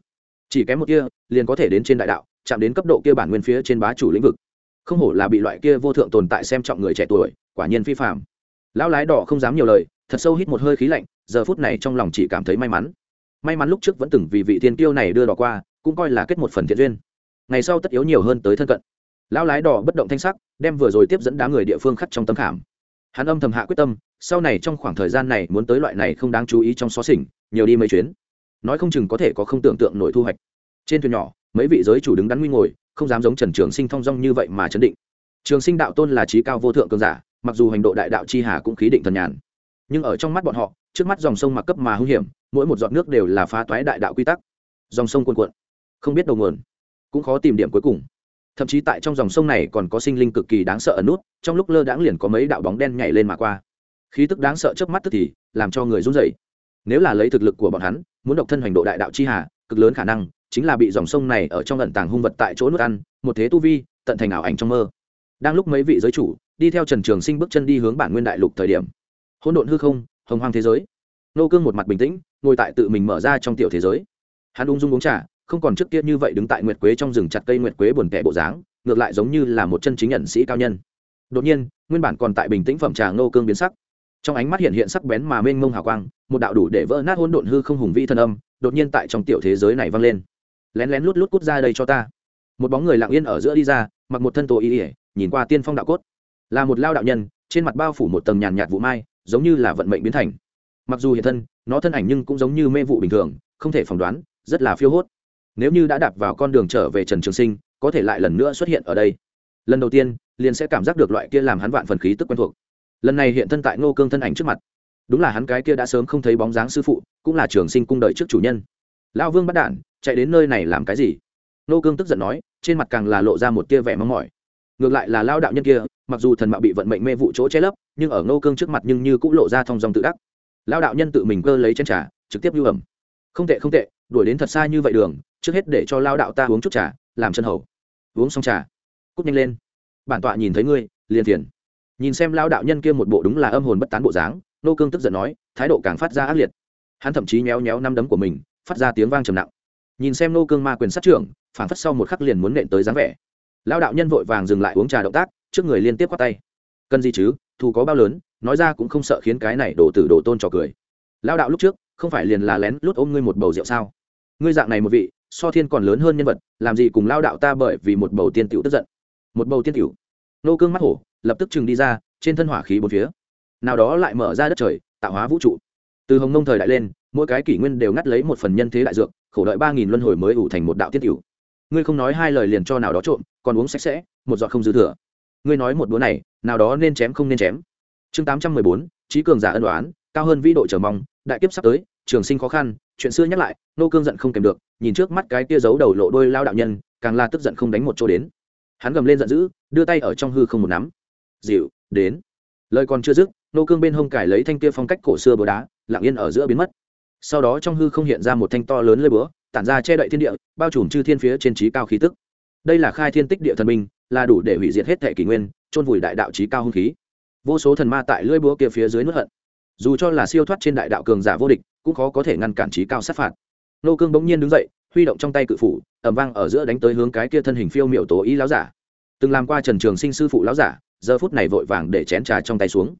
Chỉ kém một kia, liền có thể đến trên đại đạo, chạm đến cấp độ kia bản nguyên phía trên bá chủ lĩnh vực. Không hổ là bị loại kia vô thượng tồn tại xem trọng người trẻ tuổi, quả nhiên phi phạm lão lái đỏ không dám nhiều lời, thật sâu hít một hơi khí lạnh giờ phút này trong lòng chỉ cảm thấy may mắn. May mắn lúc trước vẫn từng vì vị thiên tiêu này đưa đỏ qua, cũng coi là kết một phần thiện duyên. Ngày sau tất yếu nhiều hơn tới thân cận. Lão lái đỏ bất động thanh sắc, đem vừa rồi tiếp dẫn đám người địa phương khắc trong tâm khảm. Hắn âm thầm hạ quyết tâm, sau này trong khoảng thời gian này muốn tới loại này không đáng chú ý trong xó xỉnh, nhiều đi mấy chuyến. Nói không chừng có thể có không tưởng tượng nổi thu hoạch. Trên thuyền nhỏ, mấy vị giới chủ đứng đắn nguy ngồi, không dám giống trần trường sinh thong dong như vậy mà chấn định. Trường sinh đạo tôn là trí cao vô thượng cường giả, mặc dù hành độ đại đạo chi hà cũng khí định thần nhàn. Nhưng ở trong mắt bọn họ trước mắt dòng sông mặc cấp mà hung hiểm, mỗi một giọt nước đều là phá toái đại đạo quy tắc. Dòng sông cuồn cuộn, không biết đầu nguồn, cũng khó tìm điểm cuối cùng. Thậm chí tại trong dòng sông này còn có sinh linh cực kỳ đáng sợ ẩn nút, trong lúc lơ đãng liền có mấy đạo bóng đen nhảy lên mà qua. Khí tức đáng sợ trước mắt tức thì, làm cho người run rẩy. Nếu là lấy thực lực của bọn hắn, muốn độc thân hành độ đại đạo chi hà, cực lớn khả năng chính là bị dòng sông này ở trong ẩn tàng hung vật tại chỗ nuốt ăn, một thế tu vi, tận thành ảo ảnh trong mơ. Đang lúc mấy vị giới chủ, đi theo trần trường sinh bước chân đi hướng bản nguyên đại lục thời điểm, hỗn độn hư không hồng hoang thế giới. Nô cương một mặt bình tĩnh, ngồi tại tự mình mở ra trong tiểu thế giới. Hắn ung dung uống trà, không còn trước kia như vậy đứng tại nguyệt quế trong rừng chặt cây nguyệt quế buồn tẻ bộ dáng, ngược lại giống như là một chân chính nhận sĩ cao nhân. Đột nhiên, nguyên bản còn tại bình tĩnh phẩm trà nô cương biến sắc. Trong ánh mắt hiện hiện sắc bén mà mênh mông hào quang, một đạo đủ để vỡ nát hỗn độn hư không hùng vĩ thân âm, đột nhiên tại trong tiểu thế giới này vang lên. Lén lén lút lút cút ra đây cho ta. Một bóng người lặng yên ở giữa đi ra, mặc một thân tổ y ỉa nhìn qua tiên phong đạo cốt. Là một lao đạo nhân, trên mặt bao phủ một tầng nhàn nhạt vụ mai giống như là vận mệnh biến thành. Mặc dù hiện thân, nó thân ảnh nhưng cũng giống như mê vụ bình thường, không thể phỏng đoán, rất là phiêu hốt. Nếu như đã đạp vào con đường trở về trần trường sinh, có thể lại lần nữa xuất hiện ở đây. Lần đầu tiên, liền sẽ cảm giác được loại kia làm hắn vạn phần khí tức quen thuộc. Lần này hiện thân tại ngô cương thân ảnh trước mặt. Đúng là hắn cái kia đã sớm không thấy bóng dáng sư phụ, cũng là trường sinh cung đợi trước chủ nhân. Lão vương bắt đản chạy đến nơi này làm cái gì? Ngô cương tức giận nói, trên mặt càng là lộ ra một tia vẻ mong mỏi ngược lại là lao đạo nhân kia, mặc dù thần mạo bị vận mệnh mê vụ chỗ che lấp, nhưng ở ngô cương trước mặt nhưng như cũng lộ ra thong dòng tự đắc. Lao đạo nhân tự mình cơ lấy chén trà, trực tiếp lưu ẩm. Không tệ không tệ, đuổi đến thật xa như vậy đường, trước hết để cho lao đạo ta uống chút trà, làm chân hầu. Uống xong trà, cút nhanh lên. Bản tọa nhìn thấy ngươi, liền thiền. Nhìn xem lao đạo nhân kia một bộ đúng là âm hồn bất tán bộ dáng nô cương tức giận nói, thái độ càng phát ra ác liệt. Hắn thậm chí méo méo năm đấm của mình, phát ra tiếng vang trầm nặng. Nhìn xem nô cương ma quyền sát trưởng phản phất sau một khắc liền muốn nện tới dáng vẻ lao đạo nhân vội vàng dừng lại uống trà động tác, trước người liên tiếp quát tay. Cần gì chứ, thù có bao lớn, nói ra cũng không sợ khiến cái này đổ tử đổ tôn trò cười. Lao đạo lúc trước, không phải liền là lén lút ôm ngươi một bầu rượu sao? Ngươi dạng này một vị, so thiên còn lớn hơn nhân vật, làm gì cùng lao đạo ta bởi vì một bầu tiên tiểu tức giận? Một bầu tiên tiểu. Nô cương mắt hổ, lập tức chừng đi ra, trên thân hỏa khí bốn phía. Nào đó lại mở ra đất trời, tạo hóa vũ trụ. Từ hồng nông thời đại lên, mỗi cái kỷ nguyên đều ngắt lấy một phần nhân thế đại dược, khổ đợi ba nghìn luân hồi mới ủ thành một đạo tiên tiểu ngươi không nói hai lời liền cho nào đó trộm, còn uống sạch sẽ, một giọt không dư thừa. Ngươi nói một đũa này, nào đó nên chém không nên chém. Chương tám trăm mười bốn, trí cường giả ân đoán cao hơn vĩ độ trở mong, đại kiếp sắp tới, trường sinh khó khăn, chuyện xưa nhắc lại, nô cương giận không kèm được, nhìn trước mắt cái tia giấu đầu lộ đôi lao đạo nhân, càng là tức giận không đánh một chỗ đến. Hắn gầm lên giận dữ, đưa tay ở trong hư không một nắm. Dịu, đến. Lời còn chưa dứt, nô cương bên hông cải lấy thanh tia phong cách cổ xưa bờ đá, lặng yên ở giữa biến mất. Sau đó trong hư không hiện ra một thanh to lớn lơi búa tản ra che đậy thiên địa, bao trùm chư thiên phía trên trí cao khí tức. Đây là khai thiên tích địa thần minh, là đủ để hủy diệt hết thệ kỷ nguyên, chôn vùi đại đạo trí cao hung khí. Vô số thần ma tại lưỡi búa kia phía dưới nuốt hận. Dù cho là siêu thoát trên đại đạo cường giả vô địch, cũng khó có thể ngăn cản trí cao sát phạt. Nô cương bỗng nhiên đứng dậy, huy động trong tay cự phủ ẩm vang ở giữa đánh tới hướng cái kia thân hình phiêu miệu tố ý láo giả. Từng làm qua trần trường sinh sư phụ láo giả, giờ phút này vội vàng để chén trà trong tay xuống.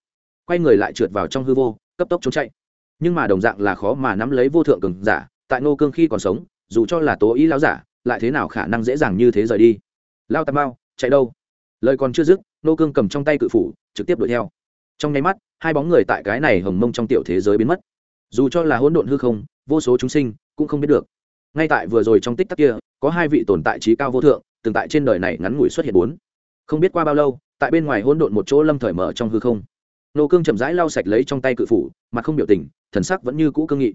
Quay người lại trượt vào trong hư vô, cấp tốc trốn chạy. Nhưng mà đồng dạng là khó mà nắm lấy vô thượng cường giả tại nô cương khi còn sống, dù cho là tố ý lão giả, lại thế nào khả năng dễ dàng như thế rời đi? Lao tà bao chạy đâu? Lời còn chưa dứt nô cương cầm trong tay cự phủ, trực tiếp đuổi theo. Trong nháy mắt, hai bóng người tại cái này hồng mông trong tiểu thế giới biến mất. Dù cho là hỗn độn hư không, vô số chúng sinh cũng không biết được. Ngay tại vừa rồi trong tích tắc kia, có hai vị tồn tại trí cao vô thượng, từng tại trên đời này ngắn ngủi xuất hiện bốn. Không biết qua bao lâu, tại bên ngoài hỗn độn một chỗ lâm thời mở trong hư không. Nô cương chậm rãi lau sạch lấy trong tay cự phủ mà không biểu tình, thần sắc vẫn như cũ cương nghị.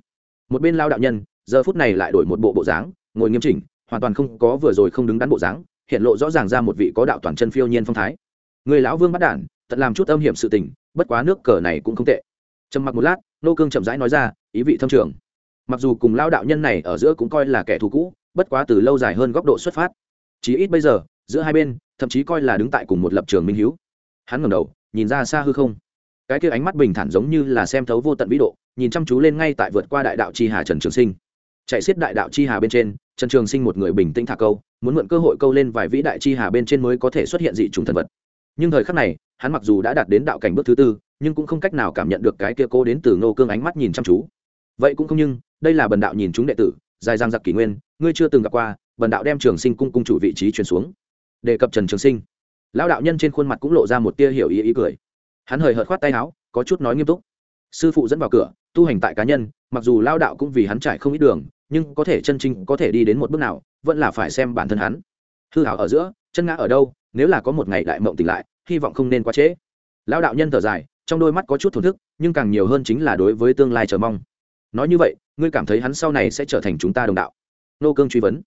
Một bên lao đạo nhân giờ phút này lại đổi một bộ bộ dáng, ngồi nghiêm chỉnh, hoàn toàn không có vừa rồi không đứng đắn bộ dáng, hiện lộ rõ ràng ra một vị có đạo toàn chân phiêu nhiên phong thái. Người lão vương bắt đản tận làm chút âm hiểm sự tình, bất quá nước cờ này cũng không tệ. Trầm mặc một lát, nô cương chậm rãi nói ra, ý vị thâm trường. Mặc dù cùng lao đạo nhân này ở giữa cũng coi là kẻ thù cũ, bất quá từ lâu dài hơn góc độ xuất phát. Chí ít bây giờ, giữa hai bên, thậm chí coi là đứng tại cùng một lập trường minh hiếu. Hắn ngẩng đầu, nhìn ra xa hư không. Cái kia ánh mắt bình thản giống như là xem thấu vô tận vĩ độ, nhìn chăm chú lên ngay tại vượt qua đại đạo chi hà trần trường sinh chạy xiết đại đạo chi hà bên trên, trần trường sinh một người bình tĩnh thả câu, muốn mượn cơ hội câu lên vài vĩ đại chi hà bên trên mới có thể xuất hiện dị trùng thần vật. Nhưng thời khắc này, hắn mặc dù đã đạt đến đạo cảnh bước thứ tư, nhưng cũng không cách nào cảm nhận được cái kia cô đến từ ngô cương ánh mắt nhìn chăm chú. Vậy cũng không nhưng, đây là bần đạo nhìn chúng đệ tử, dài giang giặc kỷ nguyên, ngươi chưa từng gặp qua, bần đạo đem trường sinh cung cung chủ vị trí truyền xuống. Đề cập trần trường sinh. Lão đạo nhân trên khuôn mặt cũng lộ ra một tia hiểu ý ý cười. Hắn hời hợt khoát tay áo, có chút nói nghiêm túc. Sư phụ dẫn vào cửa, tu hành tại cá nhân, mặc dù lao đạo cũng vì hắn trải không ít đường nhưng có thể chân chính có thể đi đến một bước nào, vẫn là phải xem bản thân hắn. Hư hảo ở giữa, chân ngã ở đâu, nếu là có một ngày đại mộng tỉnh lại, hy vọng không nên quá trễ. Lao đạo nhân thở dài, trong đôi mắt có chút thổn thức, nhưng càng nhiều hơn chính là đối với tương lai chờ mong. Nói như vậy, ngươi cảm thấy hắn sau này sẽ trở thành chúng ta đồng đạo? Nô cương truy vấn.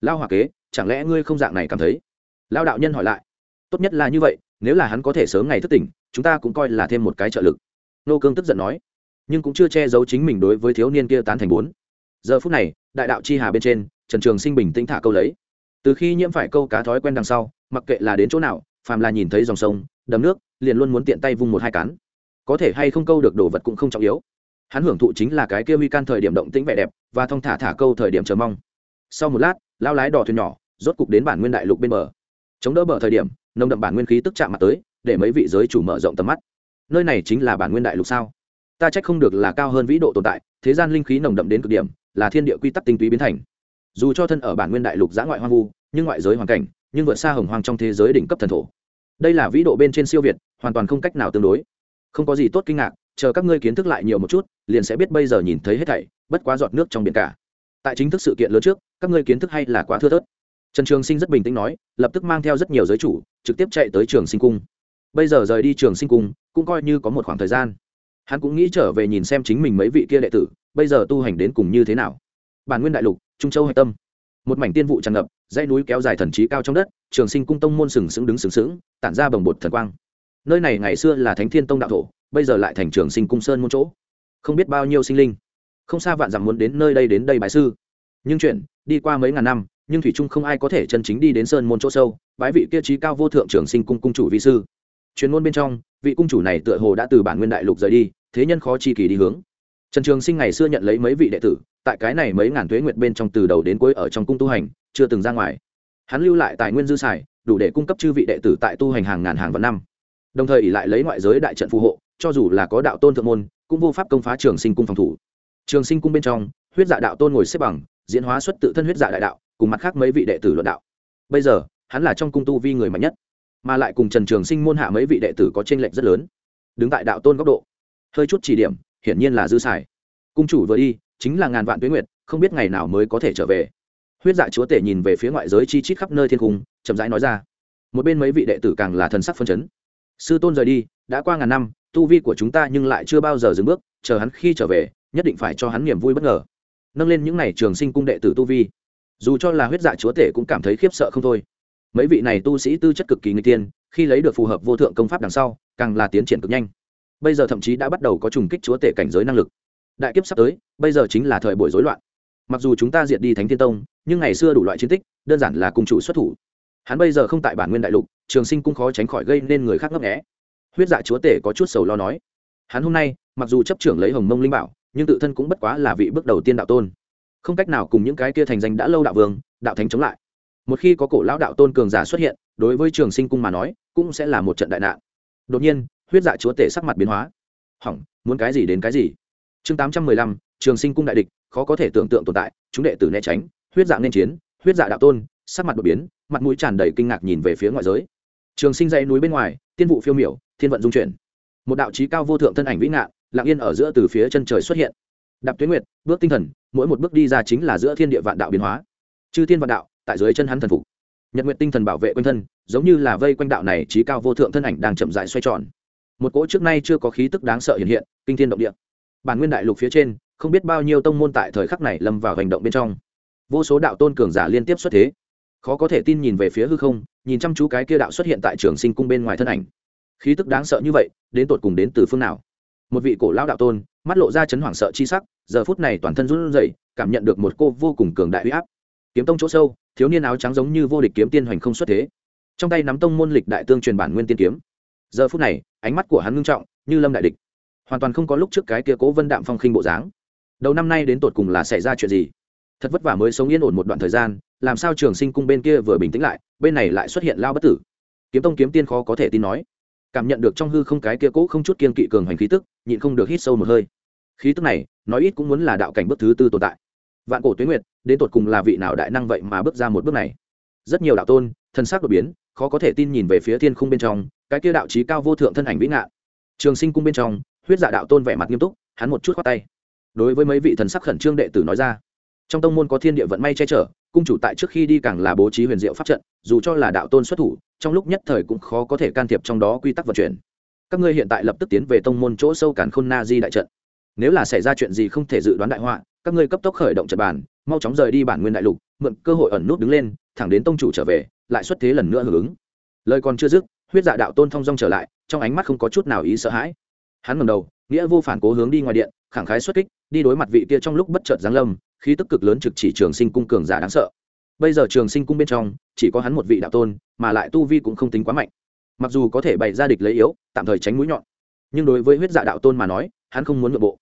Lao hòa kế, chẳng lẽ ngươi không dạng này cảm thấy? Lao đạo nhân hỏi lại. Tốt nhất là như vậy, nếu là hắn có thể sớm ngày thức tỉnh, chúng ta cũng coi là thêm một cái trợ lực. Nô cương tức giận nói. Nhưng cũng chưa che giấu chính mình đối với thiếu niên kia tán thành bốn giờ phút này, đại đạo chi hà bên trên, trần trường sinh bình tĩnh thả câu lấy. Từ khi nhiễm phải câu cá thói quen đằng sau, mặc kệ là đến chỗ nào, phàm là nhìn thấy dòng sông, đầm nước, liền luôn muốn tiện tay vung một hai cán. Có thể hay không câu được đồ vật cũng không trọng yếu. Hắn hưởng thụ chính là cái kia huy can thời điểm động tĩnh vẻ đẹp, và thong thả thả câu thời điểm chờ mong. Sau một lát, lao lái đò thuyền nhỏ, rốt cục đến bản nguyên đại lục bên bờ. Chống đỡ bờ thời điểm, nồng đậm bản nguyên khí tức chạm mặt tới, để mấy vị giới chủ mở rộng tầm mắt. Nơi này chính là bản nguyên đại lục sao? Ta trách không được là cao hơn vĩ độ tồn tại, thế gian linh khí nồng đậm đến cực điểm là thiên địa quy tắc tinh túy biến thành. Dù cho thân ở bản nguyên đại lục giã ngoại hoang vu, nhưng ngoại giới hoàn cảnh, nhưng vượt xa hồng hoang trong thế giới đỉnh cấp thần thổ. Đây là vĩ độ bên trên siêu việt, hoàn toàn không cách nào tương đối. Không có gì tốt kinh ngạc, chờ các ngươi kiến thức lại nhiều một chút, liền sẽ biết bây giờ nhìn thấy hết thảy, bất quá giọt nước trong biển cả. Tại chính thức sự kiện lớn trước, các ngươi kiến thức hay là quá thưa thớt. Trần trường sinh rất bình tĩnh nói, lập tức mang theo rất nhiều giới chủ, trực tiếp chạy tới trường sinh cung. Bây giờ rời đi trường sinh cung, cũng coi như có một khoảng thời gian hắn cũng nghĩ trở về nhìn xem chính mình mấy vị kia đệ tử, bây giờ tu hành đến cùng như thế nào. Bản nguyên đại lục, trung châu hạch tâm. Một mảnh tiên vụ tràn ngập, dãy núi kéo dài thần trí cao trong đất, trường sinh cung tông môn sừng sững đứng sừng sững, tản ra bồng bột thần quang. Nơi này ngày xưa là thánh thiên tông đạo thổ, bây giờ lại thành trường sinh cung sơn môn chỗ. Không biết bao nhiêu sinh linh. Không xa vạn dặm muốn đến nơi đây đến đây bái sư. Nhưng chuyện, đi qua mấy ngàn năm, nhưng thủy trung không ai có thể chân chính đi đến sơn môn chỗ sâu, bái vị kia trí cao vô thượng trường sinh cung cung chủ vi sư. Chuyên môn bên trong, vị cung chủ này tựa hồ đã từ bản nguyên đại lục rời đi thế nhân khó chi kỳ đi hướng. Trần trường sinh ngày xưa nhận lấy mấy vị đệ tử, tại cái này mấy ngàn tuế nguyệt bên trong từ đầu đến cuối ở trong cung tu hành, chưa từng ra ngoài. Hắn lưu lại tài nguyên dư xài, đủ để cung cấp chư vị đệ tử tại tu hành hàng ngàn hàng vạn năm. Đồng thời ỉ lại lấy ngoại giới đại trận phù hộ, cho dù là có đạo tôn thượng môn, cũng vô pháp công phá trường sinh cung phòng thủ. Trường sinh cung bên trong, huyết dạ đạo tôn ngồi xếp bằng, diễn hóa xuất tự thân huyết dạ đại đạo, cùng mặt khác mấy vị đệ tử luận đạo. Bây giờ, hắn là trong cung tu vi người mạnh nhất, mà lại cùng trần trường sinh môn hạ mấy vị đệ tử có tranh lệch rất lớn. Đứng tại đạo tôn góc độ hơi chút chỉ điểm, hiển nhiên là dư xài. Cung chủ vừa đi, chính là ngàn vạn tuyến nguyệt, không biết ngày nào mới có thể trở về. Huyết dạ chúa tể nhìn về phía ngoại giới chi chít khắp nơi thiên cung, chậm rãi nói ra. Một bên mấy vị đệ tử càng là thần sắc phân chấn. Sư tôn rời đi, đã qua ngàn năm, tu vi của chúng ta nhưng lại chưa bao giờ dừng bước, chờ hắn khi trở về, nhất định phải cho hắn niềm vui bất ngờ. Nâng lên những n à y trường sinh cung đệ tử tu vi. Dù cho là huyết dạ chúa tể cũng cảm thấy khiếp sợ không thôi. Mấy vị này tu sĩ tư chất cực kỳ người tiên, khi lấy được phù hợp vô thượng công pháp đằng sau, càng là tiến triển cực nhanh bây giờ thậm chí đã bắt đầu có trùng kích chúa tể cảnh giới năng lực. Đại kiếp sắp tới, bây giờ chính là thời buổi rối loạn. Mặc dù chúng ta diệt đi thánh thiên tông, nhưng ngày xưa đủ loại chiến tích, đơn giản là cùng chủ xuất thủ. Hắn bây giờ không tại bản nguyên đại lục, trường sinh cung khó tránh khỏi gây nên người khác ngấp nghẽ huyết dạ chúa tể có chút sầu lo nói. Hắn hôm nay, mặc dù chấp trưởng lấy hồng mông linh bảo, nhưng tự thân cũng bất quá là vị bước đầu tiên đạo tôn. Không cách nào cùng những cái kia thành danh đã lâu đạo vương, đạo thánh chống lại. Một khi có cổ lão đạo tôn cường giả xuất hiện, đối với trường sinh cung mà nói, cũng sẽ là một trận đại nạn. Đột nhiên huyết dạ chúa tể sắc mặt biến hóa. Hỏng, muốn cái gì đến cái gì? Chương tám trăm mười lăm, trường sinh cung đại địch, khó có thể tưởng tượng tồn tại, chúng đệ tử né tránh, huyết dạ nên chiến, huyết dạ đạo tôn, sắc mặt đột biến, mặt mũi tràn đầy kinh ngạc nhìn về phía ngoại giới. Trường sinh dãy núi bên ngoài, tiên vụ phiêu miểu, thiên vận dung chuyển. Một đạo trí cao vô thượng thân ảnh vĩ ngạn lặng yên ở giữa từ phía chân trời xuất hiện. Đạp tuyến nguyệt, bước tinh thần, mỗi một bước đi ra chính là giữa thiên địa vạn đạo biến hóa. Chư thiên vạn đạo, tại dưới chân hắn thần phục. Nhật nguyện tinh thần bảo vệ quanh thân, giống như là vây quanh đạo này trí cao vô thượng thân ảnh đang chậm dại xoay tròn một cỗ trước nay chưa có khí tức đáng sợ hiện hiện, kinh thiên động địa. Bản nguyên đại lục phía trên, không biết bao nhiêu tông môn tại thời khắc này lâm vào hành động bên trong. Vô số đạo tôn cường giả liên tiếp xuất thế. Khó có thể tin nhìn về phía hư không, nhìn chăm chú cái kia đạo xuất hiện tại trường sinh cung bên ngoài thân ảnh. Khí tức đáng sợ như vậy, đến tột cùng đến từ phương nào? Một vị cổ lão đạo tôn, mắt lộ ra chấn hoảng sợ chi sắc, giờ phút này toàn thân run rẩy, cảm nhận được một cô vô cùng cường đại uy áp. Kiếm tông chỗ sâu, thiếu niên áo trắng giống như vô địch kiếm tiên hoành không xuất thế. Trong tay nắm tông môn lịch đại tương truyền bản nguyên tiên kiếm giờ phút này, ánh mắt của hắn ngưng trọng, như lâm đại địch. Hoàn toàn không có lúc trước cái kia cố vân đạm phong khinh bộ dáng. Đầu năm nay đến tột cùng là xảy ra chuyện gì? Thật vất vả mới sống yên ổn một đoạn thời gian, làm sao trường sinh cung bên kia vừa bình tĩnh lại, bên này lại xuất hiện lao bất tử? Kiếm tông kiếm tiên khó có thể tin nói. Cảm nhận được trong hư không cái kia cố không chút kiên kỵ cường hành khí tức, nhịn không được hít sâu một hơi. Khí tức này, nói ít cũng muốn là đạo cảnh bước thứ tư tồn tại. Vạn cổ tuyến nguyệt, đến tột cùng là vị nào đại năng vậy mà bước ra một bước này? Rất nhiều đạo tôn thân xác đột biến khó có thể tin nhìn về phía thiên khung bên trong cái kia đạo trí cao vô thượng thân ảnh vĩ ngạ, trường sinh cung bên trong huyết dạ đạo tôn vẻ mặt nghiêm túc hắn một chút khoát tay. Đối với mấy vị thần sắc khẩn trương đệ tử nói ra trong tông môn có thiên địa vận may che chở cung chủ tại trước khi đi càng là bố trí huyền diệu pháp trận dù cho là đạo tôn xuất thủ trong lúc nhất thời cũng khó có thể can thiệp trong đó quy tắc vận chuyển. Các ngươi hiện tại lập tức tiến về tông môn chỗ sâu cản khôn na di đại trận. Nếu là xảy ra chuyện gì không thể dự đoán đại họa các ngươi cấp tốc khởi động trận bàn mau chóng rời đi bản nguyên đại lục mượn cơ hội ẩn nút đứng lên thẳng đến tông chủ trở về, lại xuất thế lần nữa hưởng ứng. Lời còn chưa dứt, huyết dạ đạo tôn thong dong trở lại, trong ánh mắt không có chút nào ý sợ hãi. Hắn ngầm đầu, nghĩa vô phản cố hướng đi ngoài điện, khẳng khái xuất kích, đi đối mặt vị kia trong lúc bất chợt giáng lâm, khí tức cực lớn trực chỉ trường sinh cung cường giả đáng sợ. Bây giờ trường sinh cung bên trong, chỉ có hắn một vị đạo tôn, mà lại tu vi cũng không tính quá mạnh. Mặc dù có thể bày ra địch lấy yếu, tạm thời tránh mũi nhọn, nhưng đối với huyết dạ đạo tôn mà nói, hắn không muốn nội bộ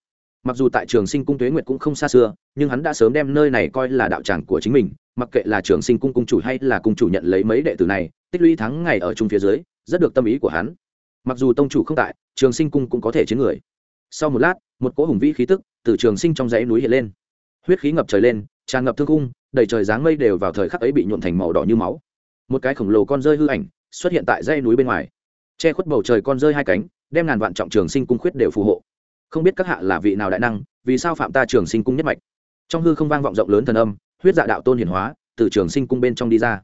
mặc dù tại trường sinh cung tuế nguyệt cũng không xa xưa, nhưng hắn đã sớm đem nơi này coi là đạo tràng của chính mình, mặc kệ là trường sinh cung cung chủ hay là cung chủ nhận lấy mấy đệ tử này, tích lũy thắng ngày ở chung phía dưới, rất được tâm ý của hắn. Mặc dù tông chủ không tại, trường sinh cung cũng có thể chiến người. Sau một lát, một cỗ hùng vĩ khí tức từ trường sinh trong dãy núi hiện lên. Huyết khí ngập trời lên, tràn ngập thương cung đầy trời dáng mây đều vào thời khắc ấy bị nhuộn thành màu đỏ như máu. Một cái khổng lồ con rơi hư ảnh xuất hiện tại dãy núi bên ngoài. Che khuất bầu trời con rơi hai cánh, đem ngàn vạn trọng trường sinh cung khuyết đều phù hộ không biết các hạ là vị nào đại năng, vì sao phạm ta trường sinh cung nhất mạch? Trong hư không vang vọng rộng lớn thần âm, huyết dạ đạo tôn hiển hóa, từ trường sinh cung bên trong đi ra.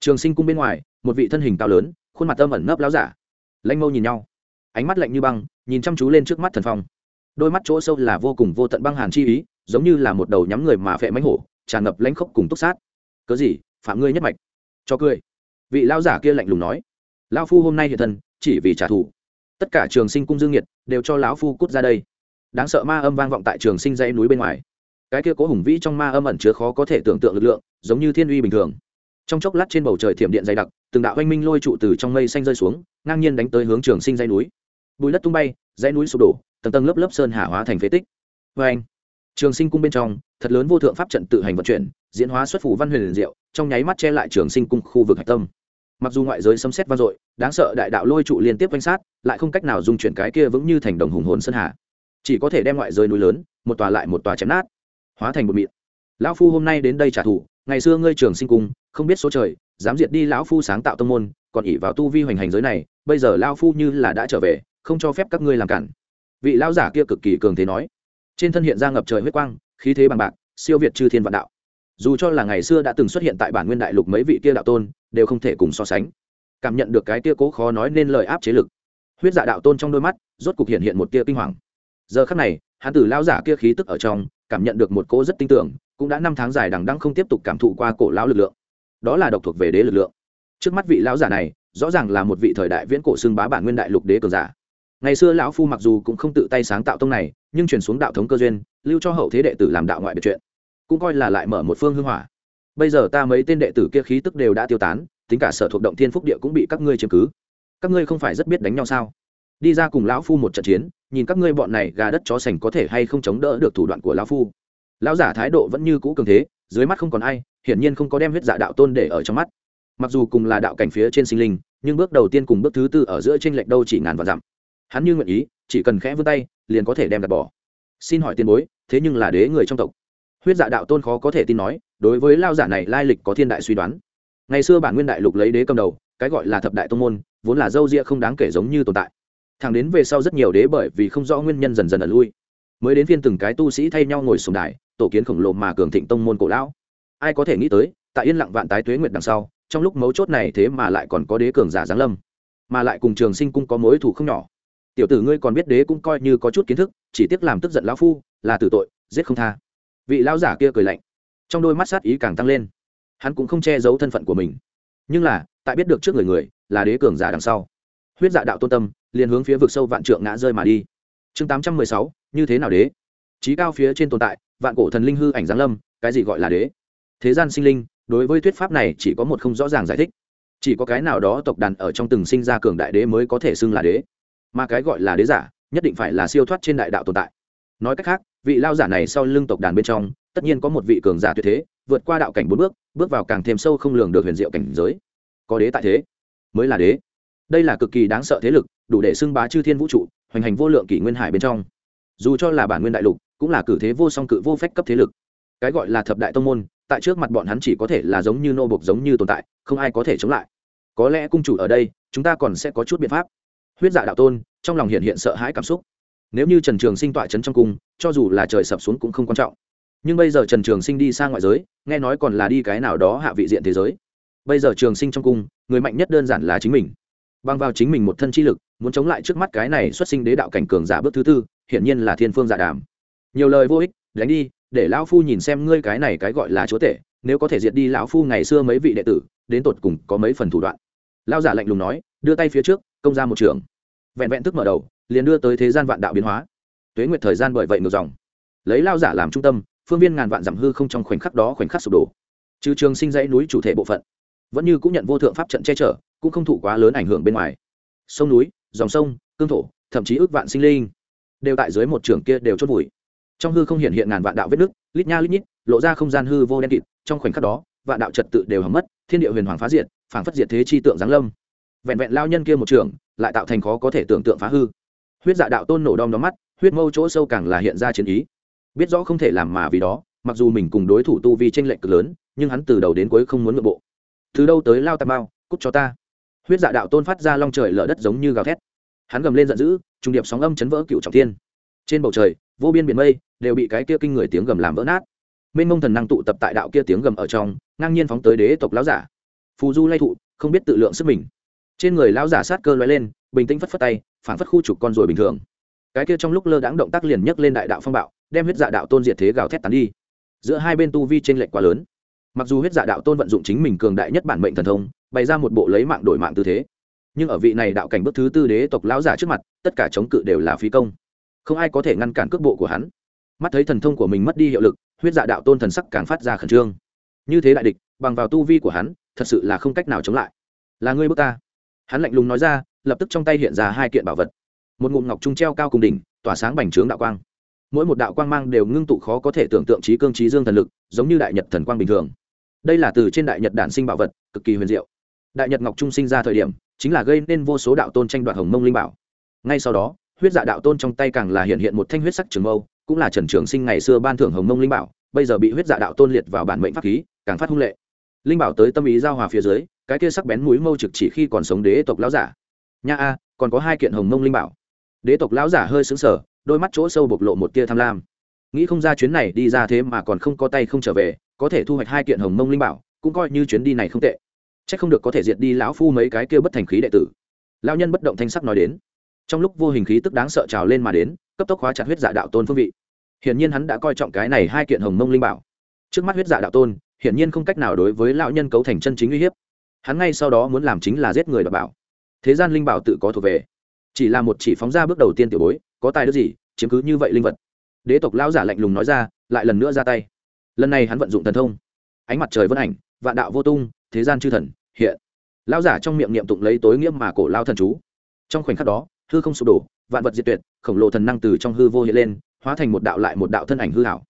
Trường sinh cung bên ngoài, một vị thân hình cao lớn, khuôn mặt âm ẩn nấp láo giả. Lanh mâu nhìn nhau. Ánh mắt lạnh như băng, nhìn chăm chú lên trước mắt thần phong. Đôi mắt chỗ sâu là vô cùng vô tận băng hàn chi ý, giống như là một đầu nhắm người mà phệ mánh hổ, tràn ngập lãnh khốc cùng túc sát. Cớ gì? Phạm ngươi nhất mạch. Cho cười. Vị lão giả kia lạnh lùng nói. Lão phu hôm nay hiện thân, chỉ vì trả thù tất cả trường sinh cung dương nhiệt đều cho lão phu cút ra đây. Đáng sợ ma âm vang vọng tại trường sinh dãy núi bên ngoài. Cái kia cố hùng vĩ trong ma âm ẩn chứa khó có thể tưởng tượng lực lượng, giống như thiên uy bình thường. Trong chốc lát trên bầu trời thiểm điện dày đặc, từng đạo oanh minh lôi trụ từ trong mây xanh rơi xuống, ngang nhiên đánh tới hướng trường sinh dãy núi. Bùi đất tung bay, dãy núi sụp đổ, tầng tầng lớp lớp sơn hạ hóa thành phế tích. Vê anh, trường sinh cung bên trong, thật lớn vô thượng pháp trận tự hành vận chuyển, diễn hóa xuất phủ văn huyền liền diệu, trong nháy mắt che lại trường sinh cung khu vực hạch tâm mặc dù ngoại giới xâm xét vang dội, đáng sợ đại đạo lôi trụ liên tiếp quanh sát, lại không cách nào dung chuyển cái kia vững như thành đồng hùng hồn sơn hà. Chỉ có thể đem ngoại giới núi lớn, một tòa lại một tòa chém nát, hóa thành một mịn. Lão phu hôm nay đến đây trả thù, ngày xưa ngươi trường sinh cung không biết số trời, dám diệt đi lão phu sáng tạo tông môn, còn ỉ vào tu vi hoành hành giới này, bây giờ lão phu như là đã trở về, không cho phép các ngươi làm cản. Vị lão giả kia cực kỳ cường thế nói. Trên thân hiện ra ngập trời huyết quang, khí thế bằng bạc, siêu việt chư thiên vạn đạo. Dù cho là ngày xưa đã từng xuất hiện tại bản nguyên đại lục mấy vị kia đạo tôn đều không thể cùng so sánh. Cảm nhận được cái tia cố khó nói nên lời áp chế lực, huyết dạ đạo tôn trong đôi mắt, rốt cục hiện hiện một tia kinh hoàng. Giờ khắc này, hắn tử lao giả kia khí tức ở trong, cảm nhận được một cỗ rất tin tưởng, cũng đã năm tháng dài đằng đăng không tiếp tục cảm thụ qua cổ lão lực lượng. Đó là độc thuộc về đế lực lượng. Trước mắt vị lão giả này, rõ ràng là một vị thời đại viễn cổ xưng bá bản nguyên đại lục đế cường giả. Ngày xưa lão phu mặc dù cũng không tự tay sáng tạo tông này, nhưng chuyển xuống đạo thống cơ duyên, lưu cho hậu thế đệ tử làm đạo ngoại biệt chuyện, cũng coi là lại mở một phương hưng hỏa bây giờ ta mấy tên đệ tử kia khí tức đều đã tiêu tán, tính cả sở thuộc động thiên phúc địa cũng bị các ngươi chiếm cứ. Các ngươi không phải rất biết đánh nhau sao? Đi ra cùng lão phu một trận chiến, nhìn các ngươi bọn này gà đất chó sành có thể hay không chống đỡ được thủ đoạn của lão phu. Lão giả thái độ vẫn như cũ cường thế, dưới mắt không còn ai, hiển nhiên không có đem huyết dạ đạo tôn để ở trong mắt. Mặc dù cùng là đạo cảnh phía trên sinh linh, nhưng bước đầu tiên cùng bước thứ tư ở giữa trên lệch đâu chỉ ngàn và dặm. Hắn như nguyện ý, chỉ cần khẽ vươn tay, liền có thể đem đặt bỏ. Xin hỏi tiền bối, thế nhưng là đế người trong tộc huyết dạ đạo tôn khó có thể tin nói, đối với lao giả này lai lịch có thiên đại suy đoán. Ngày xưa bản nguyên đại lục lấy đế cầm đầu, cái gọi là thập đại tông môn, vốn là dâu ria không đáng kể giống như tồn tại. Thẳng đến về sau rất nhiều đế bởi vì không rõ nguyên nhân dần dần ẩn lui. Mới đến phiên từng cái tu sĩ thay nhau ngồi sùng đài, tổ kiến khổng lồ mà cường thịnh tông môn cổ lão. Ai có thể nghĩ tới, tại yên lặng vạn tái tuế nguyệt đằng sau, trong lúc mấu chốt này thế mà lại còn có đế cường giả giáng lâm. Mà lại cùng trường sinh cung có mối thủ không nhỏ. Tiểu tử ngươi còn biết đế cũng coi như có chút kiến thức, chỉ tiếc làm tức giận lão phu, là tử tội, giết không tha vị lão giả kia cười lạnh. Trong đôi mắt sát ý càng tăng lên. Hắn cũng không che giấu thân phận của mình. Nhưng là, tại biết được trước người người, là đế cường giả đằng sau. Huyết dạ đạo tôn tâm, liền hướng phía vực sâu vạn trượng ngã rơi mà đi. Chương tám trăm mười sáu, như thế nào đế? Trí cao phía trên tồn tại, vạn cổ thần linh hư ảnh giáng lâm, cái gì gọi là đế? Thế gian sinh linh, đối với thuyết pháp này chỉ có một không rõ ràng giải thích. Chỉ có cái nào đó tộc đàn ở trong từng sinh ra cường đại đế mới có thể xưng là đế. Mà cái gọi là đế giả, nhất định phải là siêu thoát trên đại đạo tồn tại. Nói cách khác vị lao giả này sau lưng tộc đàn bên trong, tất nhiên có một vị cường giả tuyệt thế, vượt qua đạo cảnh bốn bước bước vào càng thêm sâu không lường được huyền diệu cảnh giới. Có đế tại thế, mới là đế. Đây là cực kỳ đáng sợ thế lực, đủ để xưng bá chư thiên vũ trụ, hoành hành vô lượng kỷ nguyên hải bên trong. Dù cho là bản nguyên đại lục, cũng là cử thế vô song cự vô phách cấp thế lực. Cái gọi là thập đại tông môn, tại trước mặt bọn hắn chỉ có thể là giống như nô bộc giống như tồn tại, không ai có thể chống lại. Có lẽ cung chủ ở đây, chúng ta còn sẽ có chút biện pháp. Huyết dạ đạo tôn, trong lòng hiện hiện sợ hãi cảm xúc nếu như trần trường sinh tọa trấn trong cung, cho dù là trời sập xuống cũng không quan trọng. Nhưng bây giờ trần trường sinh đi sang ngoại giới, nghe nói còn là đi cái nào đó hạ vị diện thế giới. Bây giờ trường sinh trong cung, người mạnh nhất đơn giản là chính mình. Bằng vào chính mình một thân chi lực, muốn chống lại trước mắt cái này xuất sinh đế đạo cảnh cường giả bước thứ tư, hiển nhiên là thiên phương giả đàm. Nhiều lời vô ích, đánh đi, để lão phu nhìn xem ngươi cái này cái gọi là chúa tể, nếu có thể diệt đi lão phu ngày xưa mấy vị đệ tử, đến tột cùng có mấy phần thủ đoạn. Lao giả lạnh lùng nói, đưa tay phía trước, công ra một trường. Vẹn vẹn tức mở đầu liền đưa tới thế gian vạn đạo biến hóa. Tuế nguyệt thời gian bởi vậy ngược dòng. Lấy lao giả làm trung tâm, phương viên ngàn vạn giảm hư không trong khoảnh khắc đó khoảnh khắc sụp đổ. Trừ trường sinh dãy núi chủ thể bộ phận, vẫn như cũng nhận vô thượng pháp trận che chở, cũng không thụ quá lớn ảnh hưởng bên ngoài. Sông núi, dòng sông, cương thổ, thậm chí ước vạn sinh linh, đều tại dưới một trường kia đều chốt vùi. Trong hư không hiện hiện ngàn vạn đạo vết nước lít nha lít nhít, lộ ra không gian hư vô đen kịt, trong khoảnh khắc đó, vạn đạo trật tự đều hầm mất, thiên địa huyền hoàng phá diệt, phảng phất diệt thế chi tượng giáng lâm. Vẹn vẹn lao nhân kia một trường, lại tạo thành khó có thể tưởng tượng phá hư huyết dạ đạo tôn nổ đom đóm mắt, huyết mâu chỗ sâu càng là hiện ra chiến ý. Biết rõ không thể làm mà vì đó, mặc dù mình cùng đối thủ tu vi tranh lệch cực lớn, nhưng hắn từ đầu đến cuối không muốn nội bộ. Từ đâu tới lao tà mao, cút cho ta. Huyết dạ đạo tôn phát ra long trời lở đất giống như gào thét. Hắn gầm lên giận dữ, trung điệp sóng âm chấn vỡ cựu trọng thiên. Trên bầu trời, vô biên biển mây đều bị cái kia kinh người tiếng gầm làm vỡ nát. Mênh mông thần năng tụ tập tại đạo kia tiếng gầm ở trong, ngang nhiên phóng tới đế tộc lão giả. Phù du lay thụ, không biết tự lượng sức mình. Trên người lão giả sát cơ lóe lên bình tĩnh phất phất tay phản phất khu trục con ruồi bình thường. Cái kia trong lúc lơ đãng động tác liền nhấc lên đại đạo phong bạo, đem huyết dạ đạo tôn diệt thế gào thét tán đi. Giữa hai bên tu vi tranh lệch quá lớn. Mặc dù huyết dạ đạo tôn vận dụng chính mình cường đại nhất bản mệnh thần thông, bày ra một bộ lấy mạng đổi mạng tư thế, nhưng ở vị này đạo cảnh bước thứ tư đế tộc lão giả trước mặt, tất cả chống cự đều là phí công. Không ai có thể ngăn cản cước bộ của hắn. Mắt thấy thần thông của mình mất đi hiệu lực, huyết dạ đạo tôn thần sắc càng phát ra khẩn trương. Như thế đại địch, bằng vào tu vi của hắn, thật sự là không cách nào chống lại. Là ngươi bước ta. Hắn lạnh lùng nói ra lập tức trong tay hiện ra hai kiện bảo vật. Một ngụm ngọc trung treo cao cùng đỉnh, tỏa sáng bành trướng đạo quang. Mỗi một đạo quang mang đều ngưng tụ khó có thể tưởng tượng trí cương trí dương thần lực, giống như đại nhật thần quang bình thường. Đây là từ trên đại nhật đản sinh bảo vật, cực kỳ huyền diệu. Đại nhật ngọc trung sinh ra thời điểm, chính là gây nên vô số đạo tôn tranh đoạt hồng mông linh bảo. Ngay sau đó, huyết dạ đạo tôn trong tay càng là hiện hiện một thanh huyết sắc trường mâu, cũng là trần trường sinh ngày xưa ban thưởng hồng mông linh bảo, bây giờ bị huyết dạ đạo tôn liệt vào bản mệnh pháp khí, càng phát hung lệ. Linh bảo tới tâm ý giao hòa phía dưới, cái kia sắc bén mũi mâu trực chỉ khi còn sống đế tộc lão giả nha a, còn có hai kiện hồng mông linh bảo. Đế tộc lão giả hơi xứng sở đôi mắt chỗ sâu bộc lộ một tia tham lam. Nghĩ không ra chuyến này đi ra thế mà còn không có tay không trở về, có thể thu hoạch hai kiện hồng mông linh bảo, cũng coi như chuyến đi này không tệ. C h ắ c không được có thể diệt đi lão phu mấy cái kia bất thành khí đệ tử. Lao nhân bất động thanh sắc nói đến. Trong lúc vô hình khí tức đáng sợ trào lên mà đến, cấp tốc hóa chặt huyết dạ đạo tôn phương vị. Hiển nhiên hắn đã coi trọng cái này hai kiện hồng mông linh bảo. Trước mắt huyết dạ đạo tôn, hiển nhiên không cách nào đối với lão nhân cấu thành chân chính uy hiếp. Hắn ngay sau đó muốn làm chính là giết người đ bảo thế gian linh bảo tự có thuộc về. Chỉ là một chỉ phóng ra bước đầu tiên tiểu bối, có tài đức gì, chiếm cứ như vậy linh vật. Đế tộc lão giả lạnh lùng nói ra, lại lần nữa ra tay. Lần này hắn vận dụng thần thông. Ánh mặt trời vân ảnh, vạn đạo vô tung, thế gian chư thần, hiện. Lão giả trong miệng niệm tụng lấy tối nghĩa mà cổ lao thần chú. Trong khoảnh khắc đó, hư không sụp đổ, vạn vật diệt tuyệt, khổng lồ thần năng từ trong hư vô hiện lên, hóa thành một đạo lại một đạo thân ảnh hư hảo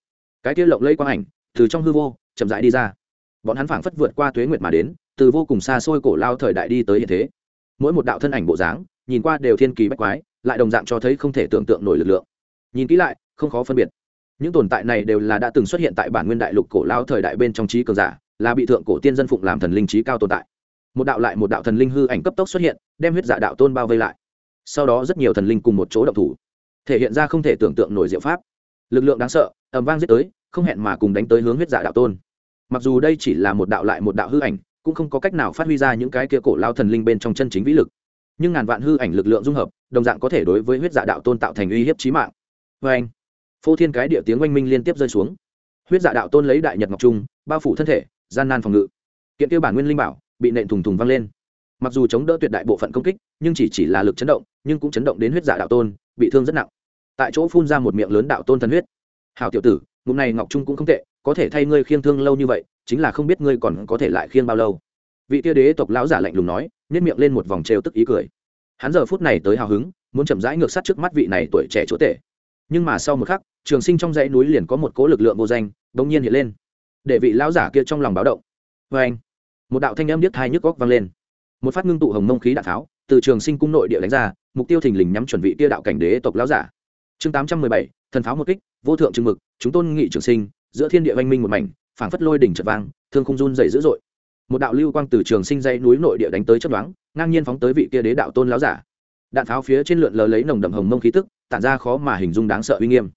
cái kia lộng lây quang ảnh, từ trong hư vô, chậm rãi đi ra. Bọn hắn phảng phất vượt qua tuế nguyệt mà đến, từ vô cùng xa xôi cổ lao thời đại đi tới hiện thế mỗi một đạo thân ảnh bộ dáng, nhìn qua đều thiên kỳ bách quái, lại đồng dạng cho thấy không thể tưởng tượng nổi lực lượng. Nhìn kỹ lại, không khó phân biệt. Những tồn tại này đều là đã từng xuất hiện tại bản nguyên đại lục cổ lao thời đại bên trong trí cường giả, là bị thượng cổ tiên dân phụng làm thần linh trí cao tồn tại. Một đạo lại một đạo thần linh hư ảnh cấp tốc xuất hiện, đem huyết giả đạo tôn bao vây lại. Sau đó rất nhiều thần linh cùng một chỗ động thủ, thể hiện ra không thể tưởng tượng nổi diệu pháp. Lực lượng đáng sợ, ầm vang giết tới, không hẹn mà cùng đánh tới hướng huyết giả đạo tôn. Mặc dù đây chỉ là một đạo lại một đạo hư ảnh cũng không có cách nào phát huy ra những cái kia cổ lao thần linh bên trong chân chính vĩ lực. Nhưng ngàn vạn hư ảnh lực lượng dung hợp, đồng dạng có thể đối với huyết dạ đạo tôn tạo thành uy hiếp trí mạng. Vê anh, phô thiên cái địa tiếng oanh minh liên tiếp rơi xuống. Huyết dạ đạo tôn lấy đại nhật ngọc trung, bao phủ thân thể, gian nan phòng ngự. Kiện tiêu bản nguyên linh bảo bị nện thùng thùng văng lên. Mặc dù chống đỡ tuyệt đại bộ phận công kích, nhưng chỉ chỉ là lực chấn động, nhưng cũng chấn động đến huyết dạ đạo tôn, bị thương rất nặng. Tại chỗ phun ra một miệng lớn đạo tôn thần huyết. Hào tiểu tử, ngụm này ngọc trung cũng không tệ có thể thay ngươi khiêng thương lâu như vậy, chính là không biết ngươi còn có thể lại khiêng bao lâu. Vị tia đế tộc lão giả lạnh lùng nói nhét miệng lên một vòng trêu tức ý cười. Hắn giờ phút này tới hào hứng, muốn chậm rãi ngược sát trước mắt vị này tuổi trẻ chúa tể. Nhưng mà sau một khắc, trường sinh trong dãy núi liền có một cố lực lượng vô danh, bỗng nhiên hiện lên. Để vị lão giả kia trong lòng báo động. Vê anh, một đạo thanh âm điếc thai nhức góc vang lên. Một phát ngưng tụ hồng mông khí đạn tháo, từ trường sinh cung nội địa đánh ra, mục tiêu thình lình nhắm chuẩn vị kia đạo cảnh đế tộc lão giả. Chương tám trăm mười bảy, thần pháo một kích, vô thượng trừng mực, chúng tôn nghị trường sinh giữa thiên địa oanh minh một mảnh, phảng phất lôi đỉnh trật vang, thương không run dày dữ dội. Một đạo lưu quang từ trường sinh dây núi nội địa đánh tới chất đoán ngang nhiên phóng tới vị kia đế đạo tôn láo giả. Đạn pháo phía trên lượn lờ lấy nồng đậm hồng mông khí tức, tản ra khó mà hình dung đáng sợ uy nghiêm.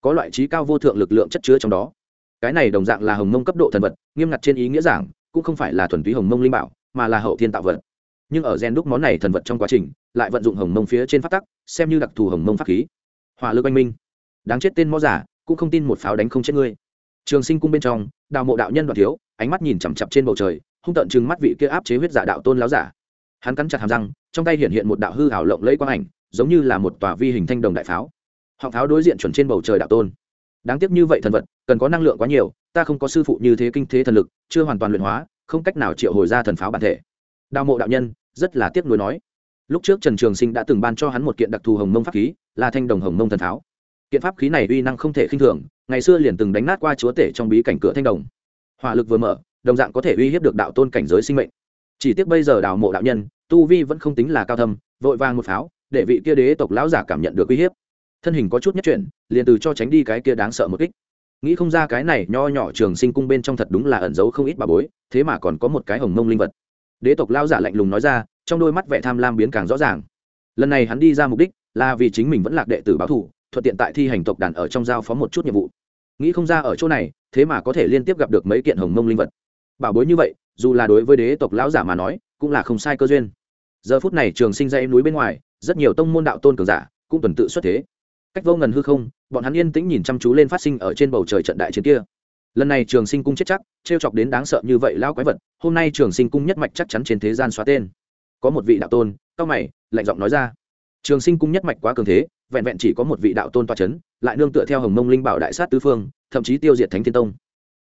Có loại trí cao vô thượng lực lượng chất chứa trong đó. Cái này đồng dạng là hồng mông cấp độ thần vật, nghiêm ngặt trên ý nghĩa giảng, cũng không phải là thuần túy hồng mông linh bảo, mà là hậu thiên tạo vật. Nhưng ở gen đúc món này thần vật trong quá trình, lại vận dụng hồng mông phía trên phát tắc, xem như đặc thù hồng mông pháp khí. Hỏa lực anh minh. Đáng chết tên mõ giả, cũng không tin một pháo đánh không chết ngươi trường sinh cung bên trong, đào mộ đạo nhân đoạn thiếu, ánh mắt nhìn chằm chặp trên bầu trời, hung tận chừng mắt vị kia áp chế huyết giả đạo tôn láo giả. Hắn cắn chặt hàm răng, trong tay hiện hiện một đạo hư hảo lộng lẫy quang ảnh, giống như là một tòa vi hình thanh đồng đại pháo. Họng pháo đối diện chuẩn trên bầu trời đạo tôn. Đáng tiếc như vậy thần vật, cần có năng lượng quá nhiều, ta không có sư phụ như thế kinh thế thần lực, chưa hoàn toàn luyện hóa, không cách nào triệu hồi ra thần pháo bản thể. Đào mộ đạo nhân, rất là tiếc nuối nói. Lúc trước trần trường sinh đã từng ban cho hắn một kiện đặc thù hồng mông pháp khí, là thanh đồng hồng mông thần pháo kiện pháp khí này uy năng không thể khinh thường, ngày xưa liền từng đánh nát qua chúa tể trong bí cảnh cửa thanh đồng. Hỏa lực vừa mở, đồng dạng có thể uy hiếp được đạo tôn cảnh giới sinh mệnh. Chỉ tiếc bây giờ đào mộ đạo nhân, tu vi vẫn không tính là cao thâm, vội vàng một pháo, để vị kia đế tộc lão giả cảm nhận được uy hiếp. Thân hình có chút nhất chuyển, liền từ cho tránh đi cái kia đáng sợ một kích. Nghĩ không ra cái này nho nhỏ trường sinh cung bên trong thật đúng là ẩn giấu không ít bà bối, thế mà còn có một cái hồng mông linh vật. Đế tộc lão giả lạnh lùng nói ra, trong đôi mắt vẻ tham lam biến càng rõ ràng. Lần này hắn đi ra mục đích là vì chính mình vẫn lạc đệ tử báo thủ thuận tiện tại thi hành tộc đàn ở trong giao phó một chút nhiệm vụ. Nghĩ không ra ở chỗ này, thế mà có thể liên tiếp gặp được mấy kiện hồng mông linh vật. Bảo bối như vậy, dù là đối với đế tộc lão giả mà nói, cũng là không sai cơ duyên. Giờ phút này trường sinh ra em núi bên ngoài, rất nhiều tông môn đạo tôn cường giả cũng tuần tự xuất thế. Cách vô ngần hư không, bọn hắn yên tĩnh nhìn chăm chú lên phát sinh ở trên bầu trời trận đại chiến kia. Lần này trường sinh cung chết chắc t r e o chọc đến đáng sợ như vậy lão quái vật, hôm nay trường sinh cung nhất mạch chắc chắn trên thế gian xóa tên. Có một vị đạo tôn, cao mày, lạnh giọng nói ra. Trường sinh cung nhất mạch quá cường thế vẹn vẹn chỉ có một vị đạo tôn toa c h ấ n lại nương tựa theo hồng mông linh bảo đại sát tứ phương, thậm chí tiêu diệt thánh thiên tông.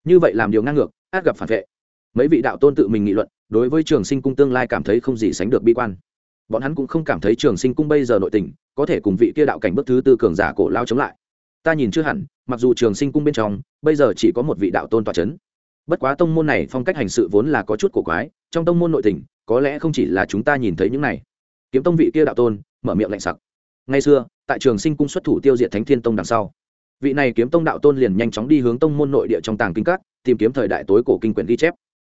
Như vậy làm điều ngang ngược, át gặp phản vệ. Mấy vị đạo tôn tự mình nghị luận, đối với trường sinh cung tương lai cảm thấy không gì sánh được bi quan. Bọn hắn cũng không cảm thấy trường sinh cung bây giờ nội tình, có thể cùng vị kia đạo cảnh bước thứ tư cường giả cổ lao chống lại. Ta nhìn chưa hẳn, mặc dù trường sinh cung bên trong, bây giờ chỉ có một vị đạo tôn tòa c h ấ n bất quá tông môn này phong cách hành sự vốn là có chút cổ quái, trong tông môn nội tình, có lẽ không chỉ là chúng ta nhìn thấy những này. Kiếm tông vị kia đạo tôn, mở miệng lạnh sặc ngày xưa, tại trường sinh cung xuất thủ tiêu diệt thánh thiên tông đằng sau, vị này kiếm tông đạo tôn liền nhanh chóng đi hướng tông môn nội địa trong tàng kinh các, tìm kiếm thời đại tối cổ kinh quyển ghi chép.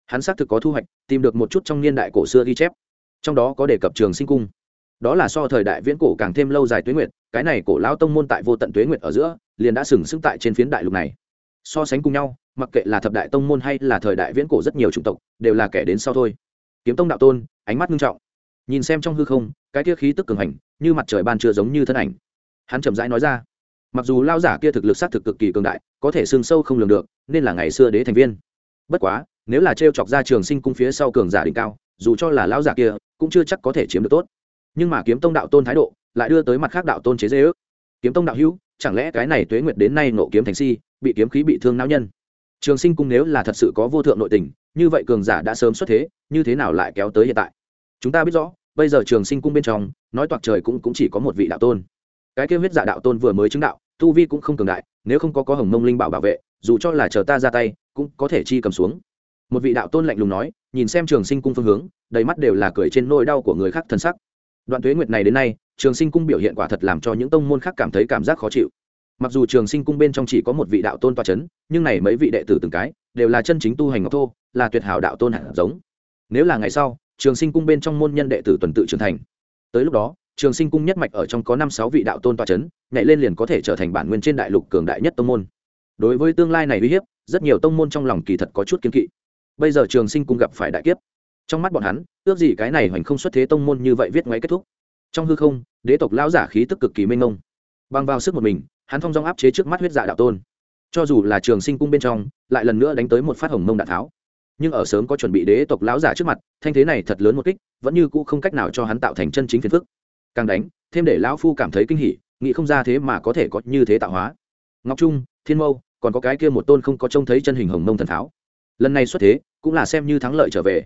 Hắn xác thực có thu hoạch, tìm được một chút trong niên đại cổ xưa ghi chép. Trong đó có đề cập trường sinh cung. Đó là so thời đại viễn cổ càng thêm lâu dài tuế nguyệt, cái này cổ lão tông môn tại vô tận tuế nguyệt ở giữa, liền đã sừng sững tại trên phiến đại lục này. So sánh cùng nhau, mặc kệ là thập đại tông môn hay là thời đại viễn cổ rất nhiều chủng tộc, đều là kẻ đến sau thôi. Kiếm tông đạo tôn, ánh mắt nghiêm trọng nhìn xem trong hư không, cái kia khí tức cường hành, như mặt trời ban chưa giống như thân ảnh. Hắn chậm rãi nói ra, mặc dù lao giả kia thực lực xác thực cực kỳ cường đại, có thể xương sâu không lường được, nên là ngày xưa đế thành viên. Bất quá, nếu là t chọc ra trường sinh cung phía sau cường giả đỉnh cao, dù cho là lao giả kia, cũng chưa chắc có thể chiếm được tốt. Nhưng mà kiếm tông đạo tôn thái độ, lại đưa tới mặt khác đạo tôn chế dễ ước kiếm tông đạo hữu, chẳng lẽ cái này tuế nguyệt đến nay nộ kiếm thành si, bị kiếm khí bị thương não nhân? Trường sinh cung nếu là thật sự có vô thượng nội tình, như vậy cường giả đã sớm xuất thế, như thế nào lại kéo tới hiện tại? Chúng ta biết rõ bây giờ trường sinh cung bên trong nói toạc trời cũng, cũng chỉ có một vị đạo tôn. Cái kêu huyết giả đạo tôn vừa mới chứng đạo tu vi cũng không cường đại nếu không có có hồng mông linh bảo bảo vệ dù cho là chờ ta ra tay cũng có thể chi cầm xuống. Một vị đạo tôn lạnh lùng nói nhìn xem trường sinh cung phương hướng đầy mắt đều là cười trên nỗi đau của người khác thân sắc. Đoạn thuế nguyệt này đến nay trường sinh cung biểu hiện quả thật làm cho những tông môn khác cảm thấy cảm giác khó chịu. Mặc dù trường sinh cung bên trong chỉ có một vị đạo tôn toa c h ấ n nhưng này mấy vị đệ tử từng cái đều là chân chính tu hành ngọc thô là tuyệt hảo đạo tôn hạt giống. Nếu là ngày sau trường sinh cung bên trong môn nhân đệ tử tuần tự trưởng thành. Tới lúc đó, trường sinh cung nhất mạch ở trong có năm sáu vị đạo tôn tòa c h ấ n nhảy lên liền có thể trở thành bản nguyên trên đại lục cường đại nhất tông môn. Đối với tương lai này uy hiếp, rất nhiều tông môn trong lòng kỳ thật có chút kiên kỵ. Bây giờ trường sinh cung gặp phải đại kiếp. Trong mắt bọn hắn, ước gì cái này hoành không xuất thế tông môn như vậy viết ngoáy kết thúc. Trong hư không, đế tộc lão giả khí tức cực kỳ mênh mông. Băng vào sức một mình, hắn thong dong áp chế trước mắt huyết dạ đạo tôn. Cho dù là trường sinh cung bên trong, lại lần nữa đánh tới một phát hồng mông đạn tháo nhưng ở sớm có chuẩn bị đế tộc lão giả trước mặt, thanh thế này thật lớn một kích, vẫn như cũ không cách nào cho hắn tạo thành chân chính phiền phức. Càng đánh, thêm để lão phu cảm thấy kinh hỉ, nghĩ không ra thế mà có thể có như thế tạo hóa. Ngọc trung, thiên mâu, còn có cái kia một tôn không có trông thấy chân hình hồng mông thần tháo. Lần này xuất thế, cũng là xem như thắng lợi trở về.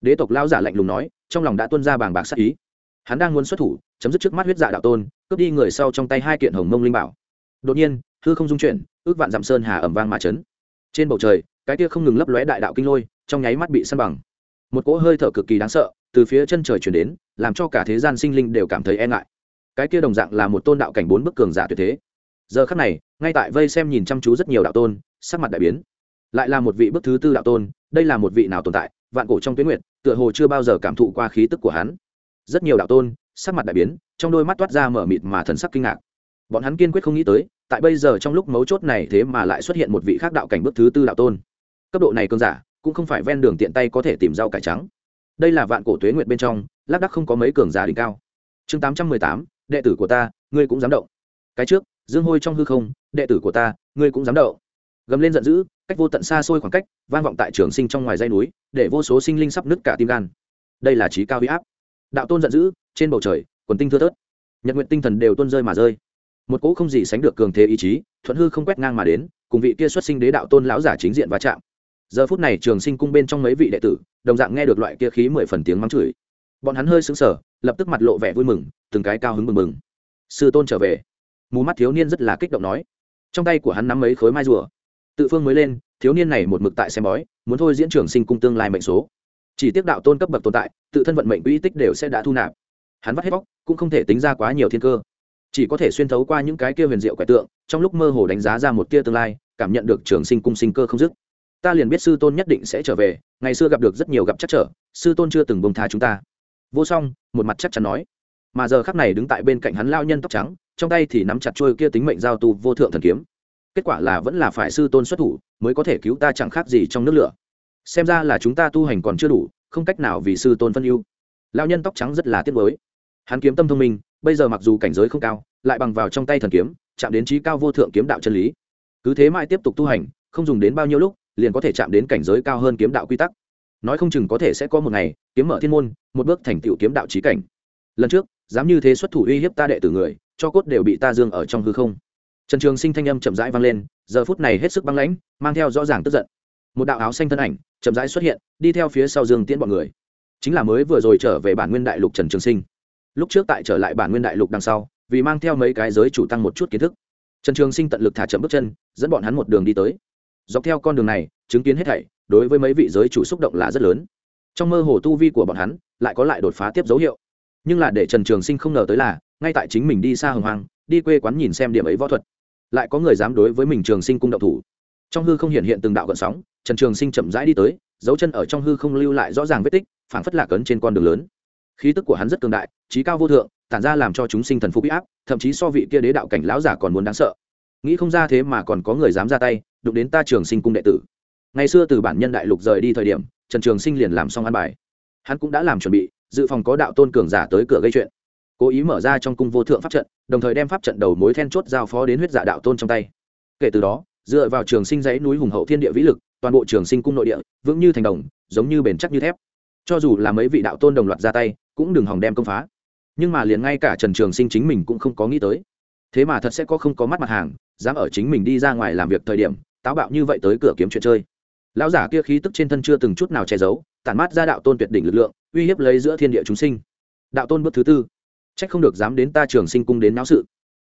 Đế tộc lão giả lạnh lùng nói, trong lòng đã tuân ra bàng bạc sắc ý. Hắn đang muốn xuất thủ, chấm dứt trước mắt huyết dạ đạo tôn, cướp đi người sau trong tay hai kiện hồng mông linh bảo. Đột nhiên, hư không dung chuyển, ước vạn dặm sơn hà ẩm vang mà chấn. Trên bầu trời cái kia không ngừng lấp lóe đại đạo kinh lôi, trong nháy mắt bị săn bằng. Một cỗ hơi thở cực kỳ đáng sợ, từ phía chân trời chuyển đến, làm cho cả thế gian sinh linh đều cảm thấy e ngại. Cái kia đồng dạng là một tôn đạo cảnh bốn bức cường giả tuyệt thế. Giờ khắc này, ngay tại vây xem nhìn chăm chú rất nhiều đạo tôn, sắc mặt đại biến. Lại là một vị bức thứ tư đạo tôn, đây là một vị nào tồn tại, vạn cổ trong tuyến nguyệt, tựa hồ chưa bao giờ cảm thụ qua khí tức của hắn. Rất nhiều đạo tôn, sắc mặt đại biến, trong đôi mắt toát ra mở mịt mà thần sắc kinh ngạc. Bọn hắn kiên quyết không nghĩ tới, tại bây giờ trong lúc mấu chốt này thế mà lại xuất hiện một vị khác đạo cảnh bước thứ tư đạo tôn cấp độ này cơn giả cũng không phải ven đường tiện tay có thể tìm rau cải trắng. Đây là vạn cổ tuế nguyệt bên trong, lác đắc không có mấy cường giả đỉnh cao. Chương tám trăm mười tám, đệ tử của ta, ngươi cũng dám động. Cái trước, dương hôi trong hư không, đệ tử của ta, ngươi cũng dám động. Gầm lên giận dữ, cách vô tận xa xôi khoảng cách, vang vọng tại trường sinh trong ngoài dây núi, để vô số sinh linh sắp nứt cả tim gan. Đây là trí cao huy áp. Đạo tôn giận dữ, trên bầu trời, quần tinh thưa thớt. Nhật nguyện tinh thần đều tuôn rơi mà rơi. Một cỗ không gì sánh được cường thế ý chí, thuận hư không quét ngang mà đến, cùng vị kia xuất sinh đế đạo tôn lão giả chính diện va chạm giờ phút này trường sinh cung bên trong mấy vị đệ tử, đồng dạng nghe được loại kia khí mười phần tiếng mắng chửi. Bọn hắn hơi sững sờ, lập tức mặt lộ vẻ vui mừng, từng cái cao hứng mừng mừng sư tôn trở về. Mù mắt thiếu niên rất là kích động nói. Trong tay của hắn nắm mấy khối mai rùa. Tự phương mới lên, thiếu niên này một mực tại xem bói, muốn thôi diễn trường sinh cung tương lai mệnh số. Chỉ tiếc đạo tôn cấp bậc tồn tại, tự thân vận mệnh quỹ tích đều sẽ đã thu nạp. Hắn vắt hết bóc, cũng không thể tính ra quá nhiều thiên cơ. Chỉ có thể xuyên thấu qua những cái kia huyền diệu quẻ tượng, trong lúc mơ hồ đánh giá ra một tia tương lai, cảm nhận được trường sinh cung sinh cơ không dứt ta liền biết sư tôn nhất định sẽ trở về, ngày xưa gặp được rất nhiều gặp chắc trở, sư tôn chưa từng bông tha chúng ta. Vô song, một mặt chắc chắn nói. Mà giờ khắc này đứng tại bên cạnh hắn lao nhân tóc trắng, trong tay thì nắm chặt trôi kia tính mệnh giao tu vô thượng thần kiếm. Kết quả là vẫn là phải sư tôn xuất thủ, mới có thể cứu ta chẳng khác gì trong nước lửa. Xem ra là chúng ta tu hành còn chưa đủ, không cách nào vì sư tôn phân ưu. Lao nhân tóc trắng rất là tiếc mới hắn kiếm tâm thông minh, bây giờ mặc dù cảnh giới không cao, lại bằng vào trong tay thần kiếm, chạm đến trí cao vô thượng kiếm đạo chân lý. Cứ thế mãi tiếp tục tu hành, không dùng đến bao nhiêu lúc liền có thể chạm đến cảnh giới cao hơn kiếm đạo quy tắc. Nói không chừng có thể sẽ có một ngày, kiếm mở thiên môn, một bước thành tựu kiếm đạo trí cảnh. Lần trước, dám như thế xuất thủ uy hiếp ta đệ tử người, cho cốt đều bị ta dương ở trong hư không. Trần trường sinh thanh âm chậm rãi vang lên, giờ phút này hết sức băng lãnh, mang theo rõ ràng tức giận. Một đạo áo xanh thân ảnh chậm rãi xuất hiện, đi theo phía sau dương tiễn bọn người. Chính là mới vừa rồi trở về bản nguyên đại lục trần trường sinh. Lúc trước tại trở lại bản nguyên đại lục đằng sau, vì mang theo mấy cái giới chủ tăng một chút kiến thức. Trần trường sinh tận lực thả chậm bước chân, dẫn bọn hắn một đường đi tới dọc theo con đường này, chứng kiến hết thảy, đối với mấy vị giới chủ xúc động là rất lớn. Trong mơ hồ tu vi của bọn hắn, lại có lại đột phá tiếp dấu hiệu. Nhưng là để trần trường sinh không ngờ tới là, ngay tại chính mình đi xa hồng hoang, đi quê quán nhìn xem điểm ấy võ thuật, lại có người dám đối với mình trường sinh cung động thủ. Trong hư không hiện hiện từng đạo gợn sóng, trần trường sinh chậm rãi đi tới, dấu chân ở trong hư không lưu lại rõ ràng vết tích, phảng phất lạc ấn trên con đường lớn. Khí tức của hắn rất cường đại, trí cao vô thượng, tản ra làm cho chúng sinh thần phục bị áp, thậm chí so vị kia đế đạo cảnh lão giả còn muốn đáng sợ. Nghĩ không ra thế mà còn có người dám ra tay đụng đến ta trường sinh cung đệ tử. Ngày xưa từ bản nhân đại lục rời đi thời điểm, trần trường sinh liền làm xong ăn bài. Hắn cũng đã làm chuẩn bị, dự phòng có đạo tôn cường giả tới cửa gây chuyện. Cố ý mở ra trong cung vô thượng pháp trận, đồng thời đem pháp trận đầu mối then chốt giao phó đến huyết giả đạo tôn trong tay. Kể từ đó, dựa vào trường sinh dãy núi hùng hậu thiên địa vĩ lực, toàn bộ trường sinh cung nội địa vững như thành đồng, giống như bền chắc như thép. Cho dù là mấy vị đạo tôn đồng loạt ra tay, cũng đừng hòng đem công phá. Nhưng mà liền ngay cả trần trường sinh chính mình cũng không có nghĩ tới. Thế mà thật sẽ có không có mắt mặt hàng, dám ở chính mình đi ra ngoài làm việc thời điểm táo bạo như vậy tới cửa kiếm chuyện chơi. Lão giả kia khí tức trên thân chưa từng chút nào che giấu, tản mát ra đạo tôn tuyệt đỉnh lực lượng, uy hiếp lấy giữa thiên địa chúng sinh. Đạo tôn bước thứ tư. Trách không được dám đến ta trường sinh cung đến náo sự.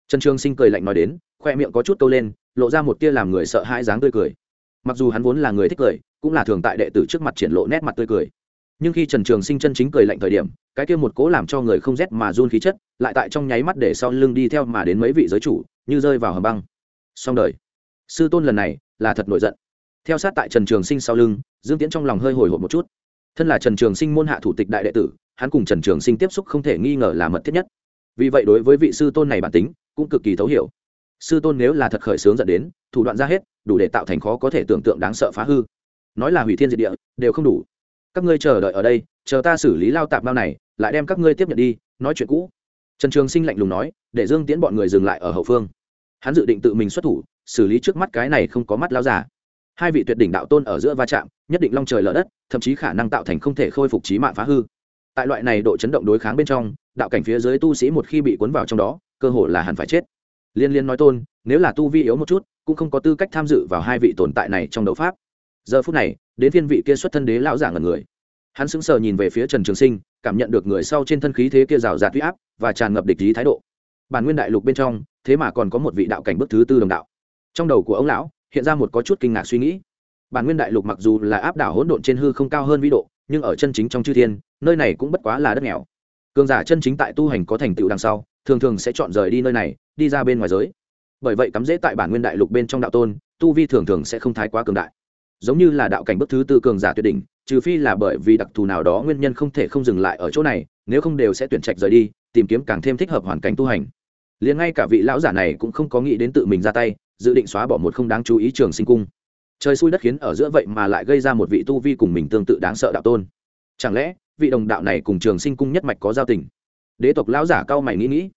Trần trường sinh cười lạnh nói đến, khoe miệng có chút câu lên, lộ ra một tia làm người sợ hãi dáng tươi cười. Mặc dù hắn vốn là người thích cười, cũng là thường tại đệ tử trước mặt triển lộ nét mặt tươi cười. Nhưng khi trần trường sinh chân chính cười lạnh thời điểm, cái kia một cố làm cho người không rét mà run khí chất, lại tại trong nháy mắt để sau lưng đi theo mà đến mấy vị giới chủ, như rơi vào hầm băng. Xong đời sư tôn lần này là thật nổi giận. Theo sát tại trần trường sinh sau lưng, dương tiễn trong lòng hơi hồi hộp một chút. Thân là trần trường sinh môn hạ thủ tịch đại đệ tử, hắn cùng trần trường sinh tiếp xúc không thể nghi ngờ là mật thiết nhất. Vì vậy đối với vị sư tôn này bản tính cũng cực kỳ thấu hiểu. Sư tôn nếu là thật khởi sướng dẫn đến, thủ đoạn ra hết, đủ để tạo thành khó có thể tưởng tượng đáng sợ phá hư. Nói là hủy thiên diệt địa, đều không đủ. Các ngươi chờ đợi ở đây, chờ ta xử lý lao tạp bao này, lại đem các ngươi tiếp nhận đi, nói chuyện cũ. Trần trường sinh lạnh lùng nói, để dương tiễn bọn người dừng lại ở hậu phương. Hắn dự định tự mình xuất thủ xử lý trước mắt cái này không có mắt lao giả hai vị tuyệt đỉnh đạo tôn ở giữa va chạm, nhất định long trời lở đất, thậm chí khả năng tạo thành không thể khôi phục trí mạng phá hư. Tại loại này độ chấn động đối kháng bên trong, đạo cảnh phía dưới tu sĩ một khi bị cuốn vào trong đó, cơ hội là hẳn phải chết. Liên liên nói tôn, nếu là tu vi yếu một chút, cũng không có tư cách tham dự vào hai vị tồn tại này trong đấu pháp. Giờ phút này, đến thiên vị kia xuất thân đế lão giả ngần người. Hắn sững sờ nhìn về phía trần trường sinh, cảm nhận được người sau trên thân khí thế kia rào rạt huy áp và tràn ngập địch lý thái độ. Bản nguyên đại lục bên trong, thế mà còn có một vị đạo cảnh bước thứ tư đồng đạo trong đầu của ông lão hiện ra một có chút kinh ngạc suy nghĩ. Bản nguyên đại lục mặc dù là áp đảo hỗn độn trên hư không cao hơn vĩ độ, nhưng ở chân chính trong chư thiên, nơi này cũng bất quá là đất nghèo. Cường giả chân chính tại tu hành có thành tựu đằng sau, thường thường sẽ chọn rời đi nơi này, đi ra bên ngoài giới. Bởi vậy cắm dễ tại bản nguyên đại lục bên trong đạo tôn, tu vi thường thường sẽ không thái quá cường đại. Giống như là đạo cảnh bức thứ tư cường giả tuyệt đỉnh, trừ phi là bởi vì đặc thù nào đó nguyên nhân không thể không dừng lại ở chỗ này, nếu không đều sẽ tuyển trạch rời đi, tìm kiếm càng thêm thích hợp hoàn cảnh tu hành. Liền ngay cả vị lão giả này cũng không có nghĩ đến tự mình ra tay dự định xóa bỏ một không đáng chú ý trường sinh cung. Trời xui đất khiến ở giữa vậy mà lại gây ra một vị tu vi cùng mình tương tự đáng sợ đạo tôn. Chẳng lẽ, vị đồng đạo này cùng trường sinh cung nhất mạch có giao tình? Đế tộc lão giả cao mày nghĩ nghĩ.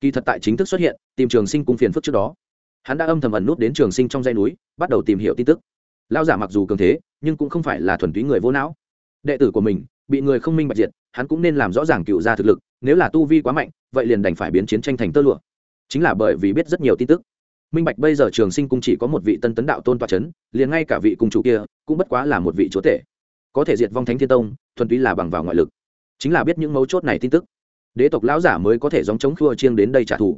Kỳ thật tại chính thức xuất hiện, tìm trường sinh cung phiền phức trước đó. Hắn đã âm thầm ẩn nút đến trường sinh trong dây núi, bắt đầu tìm hiểu tin tức. Lão giả mặc dù cường thế, nhưng cũng không phải là thuần túy người vô não. Đệ tử của mình, bị người không minh bạch diệt, hắn cũng nên làm rõ ràng cựu gia thực lực, nếu là tu vi quá mạnh, vậy liền đành phải biến chiến tranh thành tơ lụa. Chính là bởi vì biết rất nhiều tin tức minh bạch bây giờ trường sinh cung chỉ có một vị tân tấn đạo tôn toa c h ấ n liền ngay cả vị cung chủ kia cũng bất quá là một vị chúa tể. Có thể diệt vong thánh thiên tông, thuần túy là bằng vào ngoại lực. Chính là biết những mấu chốt này tin tức. Đế tộc lão giả mới có thể dòng chống khua chiêng đến đây trả thù.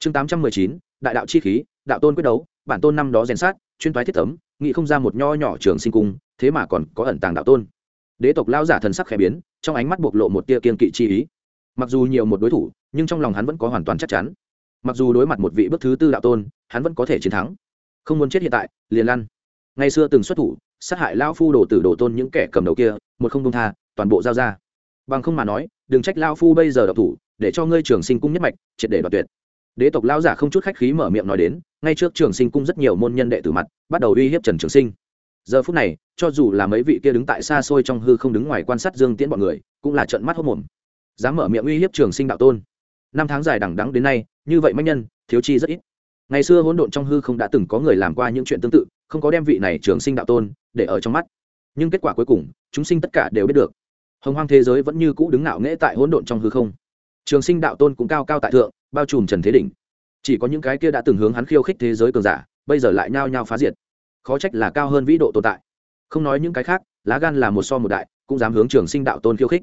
Chương tám trăm mười chín, đại đạo chi khí, đạo tôn quyết đấu, bản tôn năm đó rèn sát, chuyên thoái thiết tấm nghị không ra một nho nhỏ trường sinh cung, thế mà còn có ẩn tàng đạo tôn. Đế tộc lão giả thần sắc khẽ biến, trong ánh mắt bộc lộ một tia kiên kỵ chi ý. Mặc dù nhiều một đối thủ, nhưng trong lòng hắn vẫn có hoàn toàn chắc chắn mặc dù đối mặt một vị bước thứ tư đạo tôn, hắn vẫn có thể chiến thắng. Không muốn chết hiện tại, liền lăn. Ngày xưa từng xuất thủ, sát hại lao phu đồ tử đồ tôn những kẻ cầm đầu kia, một không đông tha, toàn bộ giao ra. Bằng không mà nói, đừng trách lao phu bây giờ độc thủ, để cho ngươi trường sinh cung nhất mạch, triệt để đoạt tuyệt. Đế tộc lao giả không chút khách khí mở miệng nói đến, ngay trước trường sinh cung rất nhiều môn nhân đệ tử mặt, bắt đầu uy hiếp trần trường sinh. Giờ phút này, cho dù là mấy vị kia đứng tại xa xôi trong hư không đứng ngoài quan sát dương tiễn bọn người, cũng là trận mắt hốc mồm. Dám mở miệng uy hiếp trường sinh đạo tôn năm tháng dài đằng đẵng đến nay, như vậy manh nhân, thiếu chi rất ít. Ngày xưa hỗn độn trong hư không đã từng có người làm qua những chuyện tương tự, không có đem vị này trường sinh đạo tôn để ở trong mắt. Nhưng kết quả cuối cùng, chúng sinh tất cả đều biết được. Hồng hoang thế giới vẫn như cũ đứng ngạo nghễ tại hỗn độn trong hư không. Trường sinh đạo tôn cũng cao cao tại thượng, bao trùm trần thế đỉnh. Chỉ có những cái kia đã từng hướng hắn khiêu khích thế giới cường giả, bây giờ lại nhao nhao phá diệt. Khó trách là cao hơn vĩ độ tồn tại. Không nói những cái khác, lá gan là một so một đại, cũng dám hướng trường sinh đạo tôn khiêu khích.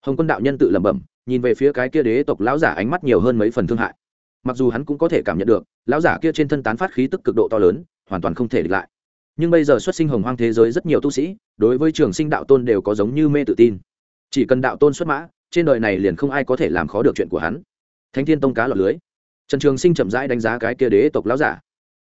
Hồng quân đạo nhân tự lẩm bẩm nhìn về phía cái kia đế tộc lão giả ánh mắt nhiều hơn mấy phần thương hại. Mặc dù hắn cũng có thể cảm nhận được, lão giả kia trên thân tán phát khí tức cực độ to lớn, hoàn toàn không thể địch lại. Nhưng bây giờ xuất sinh hồng hoang thế giới rất nhiều tu sĩ, đối với trường sinh đạo tôn đều có giống như mê tự tin. Chỉ cần đạo tôn xuất mã, trên đời này liền không ai có thể làm khó được chuyện của hắn. Thánh thiên tông cá lọt lưới. Trần trường sinh chậm rãi đánh giá cái kia đế tộc lão giả.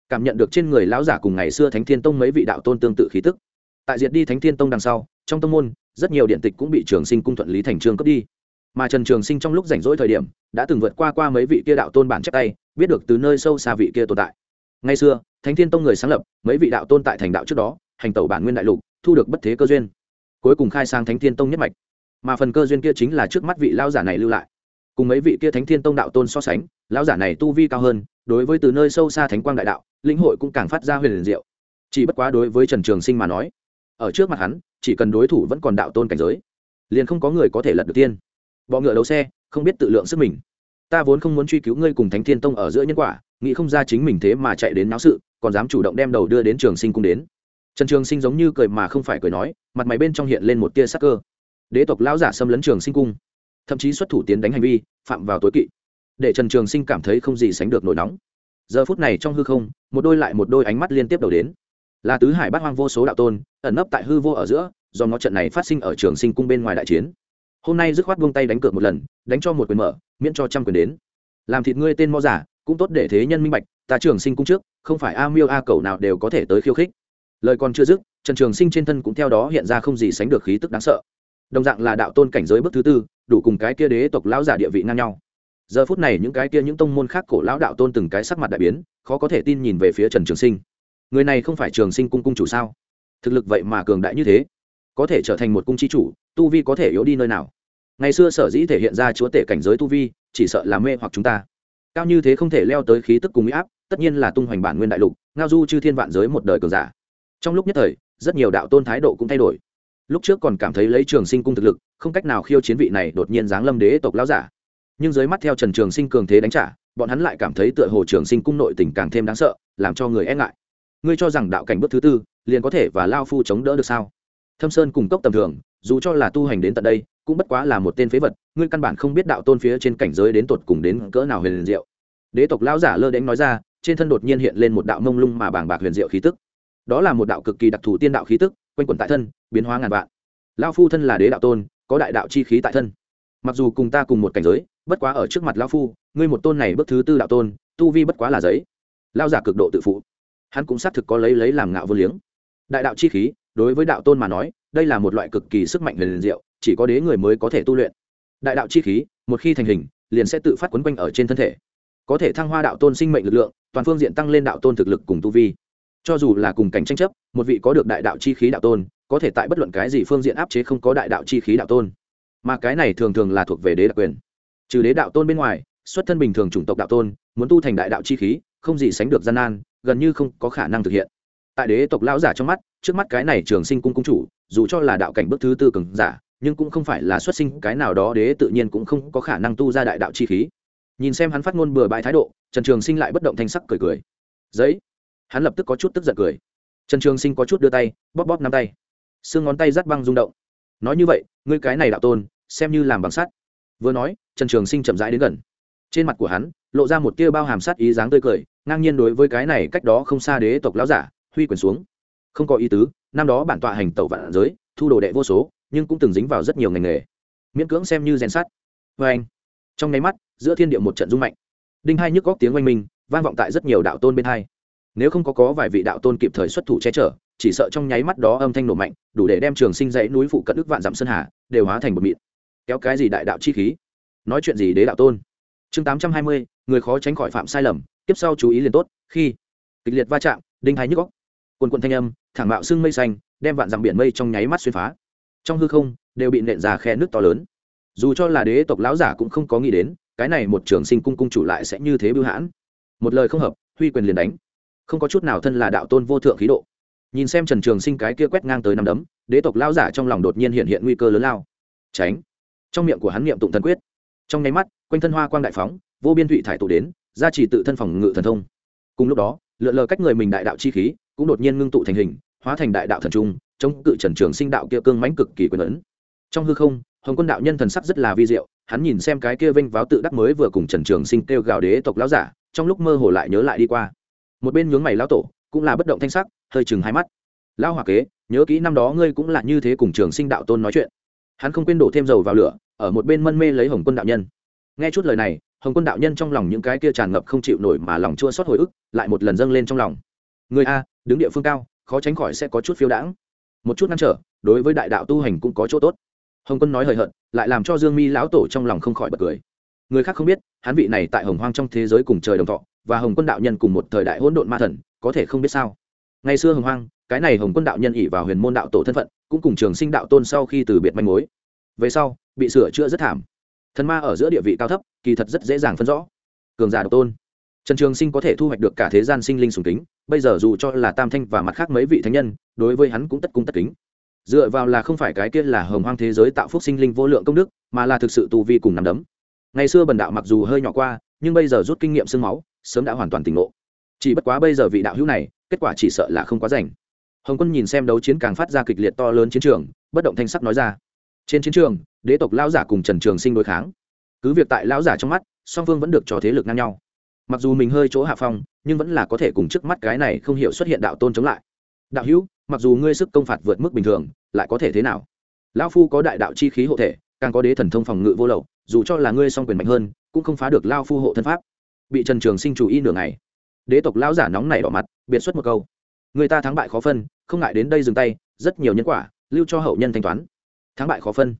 Cảm nhận được trên người lão giả cùng ngày xưa thánh thiên tông mấy vị đạo tôn tương tự khí tức. Tại diệt đi thánh thiên tông đằng sau, trong tông môn, rất nhiều điện tịch cũng bị trường sinh cung thuận lý thành trường cướp đi mà trần trường sinh trong lúc rảnh rỗi thời điểm, đã từng vượt qua qua mấy vị kia đạo tôn bản chép tay, biết được từ nơi sâu xa vị kia tồn tại. Ngay xưa, thánh thiên tông người sáng lập, mấy vị đạo tôn tại thành đạo trước đó, hành tẩu bản nguyên đại lục, thu được bất thế cơ duyên. Cuối cùng khai sang thánh thiên tông nhất mạch. Mà phần cơ duyên kia chính là trước mắt vị lao giả này lưu lại. Cùng mấy vị kia thánh thiên tông đạo tôn so sánh lao giả này tu vi cao hơn, đối với từ nơi sâu xa thánh quang đại đạo, lĩnh hội cũng càng phát ra huyền liền diệu. Chỉ bất quá đối với trần trường sinh mà nói, ở trước mặt hắn, chỉ cần đối thủ vẫn còn đạo tôn cảnh giới, liền không có người có thể lật được tiên bọ ngựa đấu xe, không biết tự lượng sức mình. Ta vốn không muốn truy cứu ngươi cùng thánh thiên tông ở giữa nhân quả, nghĩ không ra chính mình thế mà chạy đến náo sự, còn dám chủ động đem đầu đưa đến trường sinh cung đến. Trần trường sinh giống như cười mà không phải cười nói, mặt mày bên trong hiện lên một tia sắc cơ. Đế tộc lão giả xâm lấn trường sinh cung, thậm chí xuất thủ tiến đánh hành vi, phạm vào tối kỵ, để trần trường sinh cảm thấy không gì sánh được nổi nóng. Giờ phút này trong hư không, một đôi lại một đôi ánh mắt liên tiếp đầu đến. Là tứ hải bát hoang vô số đạo tôn, ẩn nấp tại hư vô ở giữa, do nó trận này phát sinh ở trường sinh cung bên ngoài đại chiến hôm nay dứt khoát buông tay đánh cược một lần, đánh cho một quyền mở, miễn cho trăm quyền đến. Làm thịt ngươi tên mo giả, cũng tốt để thế nhân minh bạch, ta trường sinh cung trước, không phải a miêu a cầu nào đều có thể tới khiêu khích. Lời còn chưa dứt, trần trường sinh trên thân cũng theo đó hiện ra không gì sánh được khí tức đáng sợ. Đồng dạng là đạo tôn cảnh giới bước thứ tư, đủ cùng cái kia đế tộc lão giả địa vị ngang nhau. Giờ phút này những cái kia những tông môn khác cổ lão đạo tôn từng cái sắc mặt đại biến, khó có thể tin nhìn về phía trần trường sinh. Người này không phải trường sinh cung cung chủ sao? Thực lực vậy mà cường đại như thế có thể trở thành một cung chi chủ, tu vi có thể yếu đi nơi nào. Ngày xưa sở dĩ thể hiện ra chúa tể cảnh giới tu vi, chỉ sợ là mê hoặc chúng ta. Cao như thế không thể leo tới khí tức cùng áp, tất nhiên là tung hoành bản nguyên đại lục, ngao du chư thiên vạn giới một đời cường giả. Trong lúc nhất thời, rất nhiều đạo tôn thái độ cũng thay đổi. Lúc trước còn cảm thấy lấy trường sinh cung thực lực, không cách nào khiêu chiến vị này đột nhiên giáng lâm đế tộc lão giả. Nhưng dưới mắt theo trần trường sinh cường thế đánh trả, bọn hắn lại cảm thấy tựa hồ trường sinh cung nội tình càng thêm đáng sợ, làm cho người e ngại. Ngươi cho rằng đạo cảnh bước thứ tư, liền có thể và lao phu chống đỡ được sao? Thâm sơn cùng cốc tầm thường, dù cho là tu hành đến tận đây, cũng bất quá là một tên phế vật, ngươi căn bản không biết đạo tôn phía trên cảnh giới đến tột cùng đến cỡ nào huyền diệu. Đế tộc lão giả lơ đánh nói ra, trên thân đột nhiên hiện lên một đạo mông lung mà bàng bạc huyền diệu khí tức. Đó là một đạo cực kỳ đặc thù tiên đạo khí tức, quanh quẩn tại thân, biến hóa ngàn vạn. Lao phu thân là đế đạo tôn, có đại đạo chi khí tại thân. Mặc dù cùng ta cùng một cảnh giới, bất quá ở trước mặt lao phu, ngươi một tôn này bước thứ tư đạo tôn, tu vi bất quá là giấy. Lao giả cực độ tự phụ. Hắn cũng xác thực có lấy lấy làm ngạo vô liếng. Đại đạo chi khí đối với đạo tôn mà nói, đây là một loại cực kỳ sức mạnh liền diệu, chỉ có đế người mới có thể tu luyện. Đại đạo chi khí, một khi thành hình, liền sẽ tự phát quấn quanh ở trên thân thể. Có thể thăng hoa đạo tôn sinh mệnh lực lượng, toàn phương diện tăng lên đạo tôn thực lực cùng tu vi. Cho dù là cùng cảnh tranh chấp, một vị có được đại đạo chi khí đạo tôn, có thể tại bất luận cái gì phương diện áp chế không có đại đạo chi khí đạo tôn. Mà cái này thường thường là thuộc về đế đặc quyền. Trừ đế đạo tôn bên ngoài, xuất thân bình thường chủng tộc đạo tôn, muốn tu thành đại đạo chi khí, không gì sánh được gian nan, gần như không có khả năng thực hiện tại đế tộc lão giả trong mắt, trước mắt cái này trường sinh cung cung chủ, dù cho là đạo cảnh bước thứ tư cường giả, nhưng cũng không phải là xuất sinh cái nào đó đế tự nhiên cũng không có khả năng tu ra đại đạo chi khí. Nhìn xem hắn phát ngôn bừa bãi thái độ, trần trường sinh lại bất động thanh sắc cười cười. Giấy. Hắn lập tức có chút tức giận cười. Trần trường sinh có chút đưa tay, bóp bóp nắm tay. Xương ngón tay rắt băng rung động. Nói như vậy, ngươi cái này đạo tôn, xem như làm bằng sắt. Vừa nói, trần trường sinh chậm rãi đến gần. Trên mặt của hắn, lộ ra một tia bao hàm sát ý dáng tươi cười, ngang nhiên đối với cái này cách đó không xa đế tộc lão giả huy quyền xuống. Không có ý tứ, năm đó bản tọa hành tẩu vạn giới, thu đồ đệ vô số, nhưng cũng từng dính vào rất nhiều ngành nghề. Miễn cưỡng xem như rèn sắt. Vê anh, trong nháy mắt, giữa thiên địa một trận rung mạnh. Đinh hai nhức góc tiếng oanh minh, vang vọng tại rất nhiều đạo tôn bên hai. Nếu không có có vài vị đạo tôn kịp thời xuất thủ che chở, chỉ sợ trong nháy mắt đó âm thanh nổ mạnh, đủ để đem trường sinh dãy núi phụ cận đức vạn dặm sơn hà, đều hóa thành một mịn. Kéo cái gì đại đạo chi khí? Nói chuyện gì đế đạo tôn? Chương tám trăm hai mươi, người khó tránh khỏi phạm sai lầm, tiếp sau chú ý liền tốt, khi kịch liệt va chạm, đinh hai nhức góc quần quần thanh âm, thẳng mạo xương mây xanh, đem vạn dặm biển mây trong nháy mắt xuyên phá. Trong hư không, đều bị nện ra khe nước to lớn. Dù cho là đế tộc lão giả cũng không có nghĩ đến, cái này một trường sinh cung cung chủ lại sẽ như thế bưu hãn. Một lời không hợp, huy quyền liền đánh. Không có chút nào thân là đạo tôn vô thượng khí độ. Nhìn xem trần trường sinh cái kia quét ngang tới năm đấm, đế tộc lão giả trong lòng đột nhiên hiện hiện nguy cơ lớn lao. Tránh. Trong miệng của hắn niệm tụng thần quyết. Trong nháy mắt, quanh thân hoa quang đại phóng, vô biên thụy thải tụ đến, gia trì tự thân phòng ngự thần thông. Cùng lúc đó, lượn lờ cách người mình đại đạo chi khí cũng đột nhiên ngưng tụ thành hình, hóa thành đại đạo thần trung, chống cự trần trường sinh đạo kia cương mãnh cực kỳ quyền ấn. Trong hư không, hồng quân đạo nhân thần sắc rất là vi diệu, hắn nhìn xem cái kia vinh váo tự đắc mới vừa cùng trần trường sinh kêu gào đế tộc lão giả, trong lúc mơ hồ lại nhớ lại đi qua. Một bên nhướng mày lão tổ, cũng là bất động thanh sắc, hơi chừng hai mắt. Lão hòa kế, nhớ kỹ năm đó ngươi cũng là như thế cùng trường sinh đạo tôn nói chuyện. Hắn không quên đổ thêm dầu vào lửa, ở một bên mân mê lấy hồng quân đạo nhân. Nghe chút lời này, hồng quân đạo nhân trong lòng những cái kia tràn ngập không chịu nổi mà lòng chua xót hồi ức, lại một lần dâng lên trong lòng. Người a đứng địa phương cao, khó tránh khỏi sẽ có chút phiêu đãng. Một chút ngăn trở, đối với đại đạo tu hành cũng có chỗ tốt. Hồng quân nói hời hợt, lại làm cho dương mi lão tổ trong lòng không khỏi bật cười. Người khác không biết, hắn vị này tại hồng hoang trong thế giới cùng trời đồng thọ, và hồng quân đạo nhân cùng một thời đại hỗn độn ma thần, có thể không biết sao. Ngày xưa hồng hoang, cái này hồng quân đạo nhân ỉ vào huyền môn đạo tổ thân phận, cũng cùng trường sinh đạo tôn sau khi từ biệt manh mối. Về sau, bị sửa chữa rất thảm. Thần ma ở giữa địa vị cao thấp, kỳ thật rất dễ dàng phân rõ. Cường giả độc tôn. Trần trường sinh có thể thu hoạch được cả thế gian sinh linh sùng kính bây giờ dù cho là tam thanh và mặt khác mấy vị thánh nhân, đối với hắn cũng tất cung tất kính. Dựa vào là không phải cái kia là hồng hoang thế giới tạo phúc sinh linh vô lượng công đức, mà là thực sự tu vi cùng nằm đấm. Ngày xưa bần đạo mặc dù hơi nhỏ qua, nhưng bây giờ rút kinh nghiệm sương máu, sớm đã hoàn toàn tỉnh ngộ. Chỉ bất quá bây giờ vị đạo hữu này, kết quả chỉ sợ là không quá rảnh hồng quân nhìn xem đấu chiến càng phát ra kịch liệt to lớn chiến trường, bất động thanh sắc nói ra. Trên chiến trường, đế tộc lão giả cùng trần trường sinh đối kháng. Cứ việc tại lão giả trong mắt, song phương vẫn được cho thế lực ngang nhau mặc dù mình hơi chỗ hạ phong, nhưng vẫn là có thể cùng trước mắt cái này không hiểu xuất hiện đạo tôn chống lại. Đạo hữu, mặc dù ngươi sức công phạt vượt mức bình thường, lại có thể thế nào? Lão phu có đại đạo chi khí hộ thể, càng có đế thần thông phòng ngự vô lậu, dù cho là ngươi song quyền mạnh hơn, cũng không phá được lao phu hộ thân pháp. Bị trần trường sinh chủ y nửa ngày. Đế tộc lão giả nóng này đỏ mặt, biệt xuất một câu. Người ta thắng bại khó phân, không ngại đến đây dừng tay, rất nhiều nhân quả, lưu cho hậu nhân thanh toán. Thắng bại khó phân.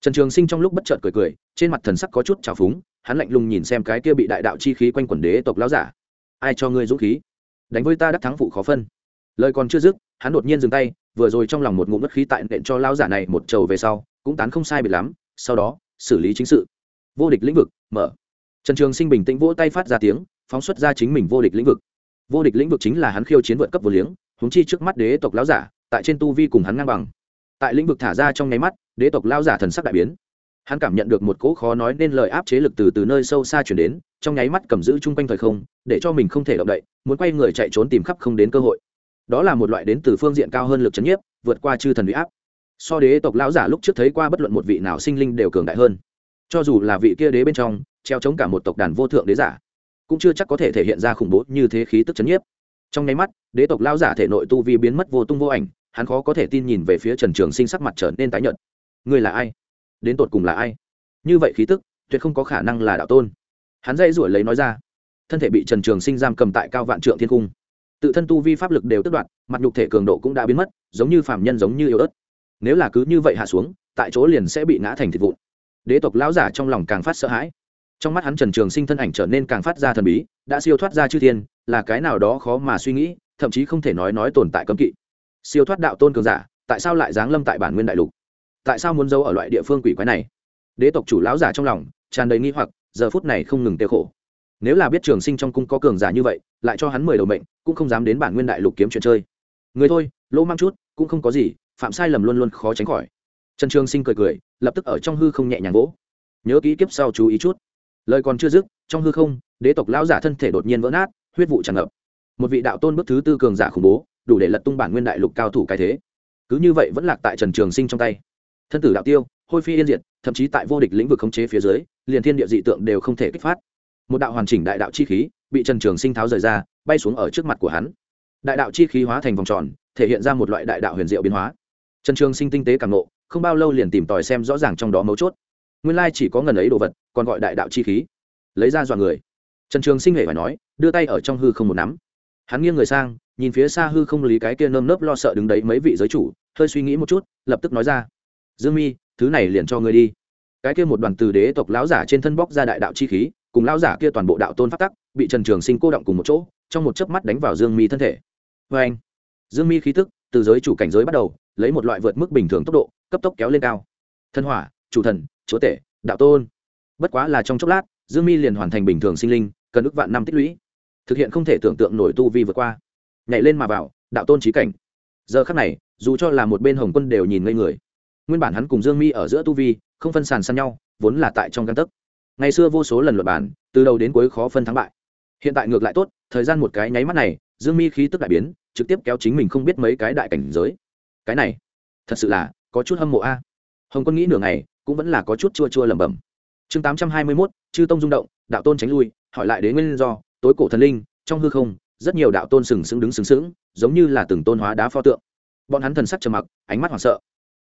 Trần trường sinh trong lúc bất chợt cười cười, trên mặt thần sắc có chút trào phúng hắn lạnh lùng nhìn xem cái kia bị đại đạo chi khí quanh quần đế tộc lão giả. Ai cho ngươi dũng khí? Đánh với ta đắc thắng phụ khó phân. Lời còn chưa dứt, hắn đột nhiên dừng tay, vừa rồi trong lòng một ngụm bất khí tại nện cho lão giả này một trầu về sau, cũng tán không sai biệt lắm, sau đó, xử lý chính sự. Vô địch lĩnh vực, mở. Trần trường sinh bình tĩnh vỗ tay phát ra tiếng, phóng xuất ra chính mình vô địch lĩnh vực. Vô địch lĩnh vực chính là hắn khiêu chiến vượt cấp vô liếng húng chi trước mắt đế tộc lão giả, tại trên tu vi cùng hắn ngang bằng. Tại lĩnh vực thả ra trong nháy mắt, đế tộc lão giả thần sắc đại biến hắn cảm nhận được một cỗ khó nói nên lời áp chế lực từ từ nơi sâu xa chuyển đến, trong nháy mắt cầm giữ chung quanh thời không, để cho mình không thể động đậy, muốn quay người chạy trốn tìm khắp không đến cơ hội. Đó là một loại đến từ phương diện cao hơn lực c h ấ n nhiếp, vượt qua chư thần huy áp. So đế tộc lão giả lúc trước thấy qua bất luận một vị nào sinh linh đều cường đại hơn. Cho dù là vị kia đế bên trong, treo chống cả một tộc đàn vô thượng đế giả, cũng chưa chắc có thể thể hiện ra khủng bố như thế khí tức c h ấ n nhiếp. Trong nháy mắt, đế tộc lão giả thể nội tu vi biến mất vô tung vô ảnh, hắn khó có thể tin nhìn về phía trần trường sinh sắc mặt trở nên tái nhợt. Ngươi là ai? Đến tột cùng là ai? Như vậy khí tức, tuyệt không có khả năng là đạo tôn. Hắn dây rủi lấy nói ra, thân thể bị trần trường sinh giam cầm tại cao vạn trượng thiên cung. Tự thân tu vi pháp lực đều tức đoạn mặt nhục thể cường độ cũng đã biến mất, giống như phạm nhân giống như yếu ớt. Nếu là cứ như vậy hạ xuống, tại chỗ liền sẽ bị ngã thành thịt vụn. Đế tộc lão giả trong lòng càng phát sợ hãi. Trong mắt hắn trần trường sinh thân ảnh trở nên càng phát ra thần bí, đã siêu thoát ra chư thiên, là cái nào đó khó mà suy nghĩ, thậm chí không thể nói nói tồn tại cấm kỵ. Siêu thoát đạo tôn cường giả, tại sao lại giáng lâm tại bản nguyên đại lục? Tại sao muốn giấu ở loại địa phương quỷ quái này? Đế tộc chủ lão giả trong lòng tràn đầy nghi hoặc, giờ phút này không ngừng tiêu khổ. Nếu là biết trường sinh trong cung có cường giả như vậy, lại cho hắn mười đầu mệnh, cũng không dám đến bản nguyên đại lục kiếm chuyện chơi. Người thôi, lỗ mang chút, cũng không có gì, phạm sai lầm luôn luôn khó tránh khỏi. Trần trường sinh cười cười, lập tức ở trong hư không nhẹ nhàng gỗ nhớ kỹ kiếp sau chú ý chút. Lời còn chưa dứt, trong hư không, đế tộc lão giả thân thể đột nhiên vỡ nát, huyết vụ tràn ngập. Một vị đạo tôn bước thứ tư cường giả khủng bố, đủ để lật tung bản nguyên đại lục cao thủ cái thế. Cứ như vậy vẫn lạc tại trần trường sinh trong tay thân tử đạo tiêu, hôi phi yên diệt, thậm chí tại vô địch lĩnh vực khống chế phía dưới, liền thiên địa dị tượng đều không thể kích phát. Một đạo hoàn chỉnh đại đạo chi khí, bị trần trường sinh tháo rời ra, bay xuống ở trước mặt của hắn. Đại đạo chi khí hóa thành vòng tròn, thể hiện ra một loại đại đạo huyền diệu biến hóa. Trần trường sinh tinh tế càng nộ không bao lâu liền tìm tòi xem rõ ràng trong đó mấu chốt. Nguyên lai chỉ có ngần ấy đồ vật, còn gọi đại đạo chi khí. Lấy ra dọa người. Trần trường sinh hề phải nói, đưa tay ở trong hư không một nắm. Hắn nghiêng người sang, nhìn phía xa hư không lý cái kia nơm nớp lo sợ đứng đấy mấy vị giới chủ, hơi suy nghĩ một chút, lập tức nói ra dương mi, thứ này liền cho ngươi đi. Cái kia một đoàn từ đế tộc lão giả trên thân bóc ra đại đạo chi khí, cùng lão giả kia toàn bộ đạo tôn phát tắc, bị trần trường sinh cô động cùng một chỗ, trong một chớp mắt đánh vào dương mi thân thể. Vê anh, dương mi khí tức, từ giới chủ cảnh giới bắt đầu, lấy một loại vượt mức bình thường tốc độ, cấp tốc kéo lên cao. Thân hỏa, chủ thần, chúa tể, đạo tôn. Bất quá là trong chốc lát, dương mi liền hoàn thành bình thường sinh linh, cần ước vạn năm tích lũy. Thực hiện không thể tưởng tượng nổi tu vi vượt qua. Nhảy lên mà vào, đạo tôn trí cảnh. Giờ khắc này, dù cho là một bên hồng quân đều nhìn ngây người nguyên bản hắn cùng dương mi ở giữa tu vi, không phân sàn săn nhau, vốn là tại trong căn tấc. Ngày xưa vô số lần luật bản từ đầu đến cuối khó phân thắng bại. Hiện tại ngược lại tốt, thời gian một cái nháy mắt này, dương mi khí tức đại biến, trực tiếp kéo chính mình không biết mấy cái đại cảnh giới. Cái này, thật sự là có chút hâm mộ a. Hồng quân nghĩ nửa ngày, cũng vẫn là có chút chua chua lẩm bẩm. Chương tám trăm hai mươi mốt, chư tông rung động, đạo tôn tránh lui, hỏi lại đến nguyên do, tối cổ thần linh, trong hư không, rất nhiều đạo tôn sừng sững đứng sừng sững, giống như là từng tôn hóa đá pho tượng. Bọn hắn thần sắc trầm mặc, ánh mắt hoảng sợ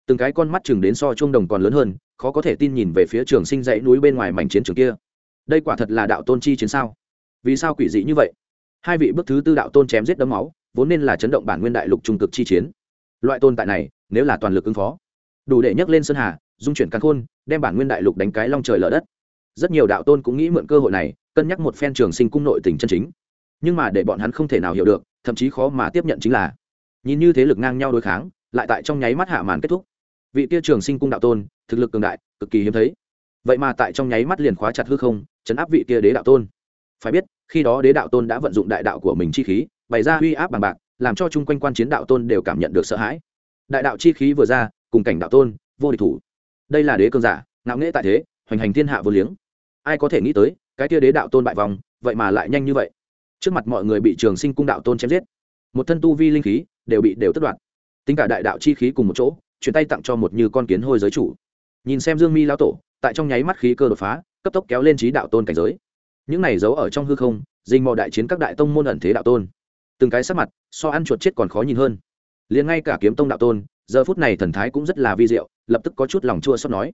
từng cái con mắt chừng đến so chuông đồng còn lớn hơn, khó có thể tin nhìn về phía trường sinh dãy núi bên ngoài mảnh chiến trường kia. Đây quả thật là đạo tôn chi chiến sao? Vì sao quỷ dị như vậy? Hai vị bước thứ tư đạo tôn chém giết đấm máu, vốn nên là chấn động bản nguyên đại lục trung cực chi chiến. Loại tôn tại này, nếu là toàn lực ứng phó, đủ để nhấc lên sơn hà, dung chuyển căn khôn, đem bản nguyên đại lục đánh cái long trời lở đất. Rất nhiều đạo tôn cũng nghĩ mượn cơ hội này, cân nhắc một phen trường sinh cung nội tình chân chính. Nhưng mà để bọn hắn không thể nào hiểu được, thậm chí khó mà tiếp nhận chính là, nhìn như thế lực ngang nhau đối kháng, lại tại trong nháy mắt hạ màn kết thúc vị kia trường sinh cung đạo tôn, thực lực cường đại, cực kỳ hiếm thấy. Vậy mà tại trong nháy mắt liền khóa chặt hư không, chấn áp vị kia đế đạo tôn. Phải biết, khi đó đế đạo tôn đã vận dụng đại đạo của mình chi khí, bày ra uy áp bằng bạc, làm cho chung quanh quan chiến đạo tôn đều cảm nhận được sợ hãi. Đại đạo chi khí vừa ra, cùng cảnh đạo tôn, vô địch thủ. Đây là đế cường giả, ngạo nghễ tại thế, hoành hành thiên hạ vô liếng. Ai có thể nghĩ tới, cái tia đế đạo tôn bại vòng, vậy mà lại nhanh như vậy. Trước mặt mọi người bị trường sinh cung đạo tôn chém giết. Một thân tu vi linh khí, đều bị đều tất đoạt. Tính cả đại đạo chi khí cùng một chỗ chuyển tay tặng cho một như con kiến hôi giới chủ. Nhìn xem dương mi lão tổ, tại trong nháy mắt khí cơ đột phá, cấp tốc kéo lên trí đạo tôn cảnh giới. Những này giấu ở trong hư không, dình mò đại chiến các đại tông môn ẩn thế đạo tôn. Từng cái sắc mặt, so ăn chuột chết còn khó nhìn hơn. Liền ngay cả kiếm tông đạo tôn, giờ phút này thần thái cũng rất là vi diệu, lập tức có chút lòng chua xót nói.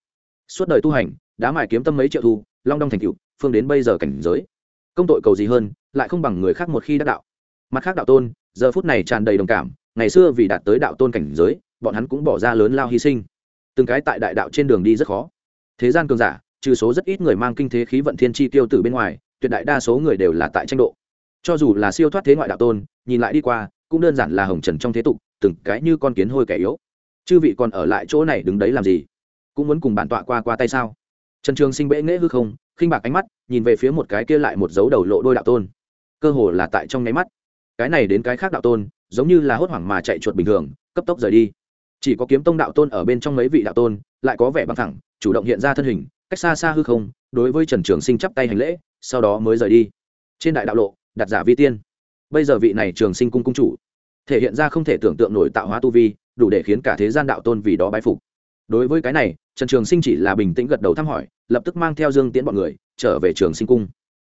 Suốt đời tu hành đã mải kiếm tâm mấy triệu thu, long đong thành cựu phương đến bây giờ cảnh giới. Công tội cầu gì hơn, lại không bằng người khác một khi đắc đạo. Mặt khác đạo tôn, giờ phút này tràn đầy đồng cảm, ngày xưa vì đạt tới đạo tôn cảnh giới bọn hắn cũng bỏ ra lớn lao hy sinh. Từng cái tại đại đạo trên đường đi rất khó. Thế gian cường giả, trừ số rất ít người mang kinh thế khí vận thiên chi tiêu tử bên ngoài, tuyệt đại đa số người đều là tại tranh độ. Cho dù là siêu thoát thế ngoại đạo tôn, nhìn lại đi qua, cũng đơn giản là hồng trần trong thế tục, từng cái như con kiến hôi kẻ yếu. Chư vị còn ở lại chỗ này đứng đấy làm gì? Cũng muốn cùng bản tọa qua qua tay sao? Trần trường sinh bệ nghễ hư không, khinh bạc ánh mắt, nhìn về phía một cái kia lại một dấu đầu lộ đôi đạo tôn. Cơ hồ là tại trong nháy mắt. Cái này đến cái khác đạo tôn, giống như là hốt hoảng mà chạy chuột bình thường, cấp tốc rời đi chỉ có kiếm tông đạo tôn ở bên trong mấy vị đạo tôn, lại có vẻ bằng thẳng chủ động hiện ra thân hình, cách xa xa hư không, đối với trần trường sinh chắp tay hành lễ, sau đó mới rời đi. Trên đại đạo lộ, đặt giả vi tiên. Bây giờ vị này trường sinh cung cung chủ, thể hiện ra không thể tưởng tượng nổi tạo hóa tu vi, đủ để khiến cả thế gian đạo tôn vì đó bái phục. Đối với cái này, trần trường sinh chỉ là bình tĩnh gật đầu thăm hỏi, lập tức mang theo dương tiễn bọn người, trở về trường sinh cung.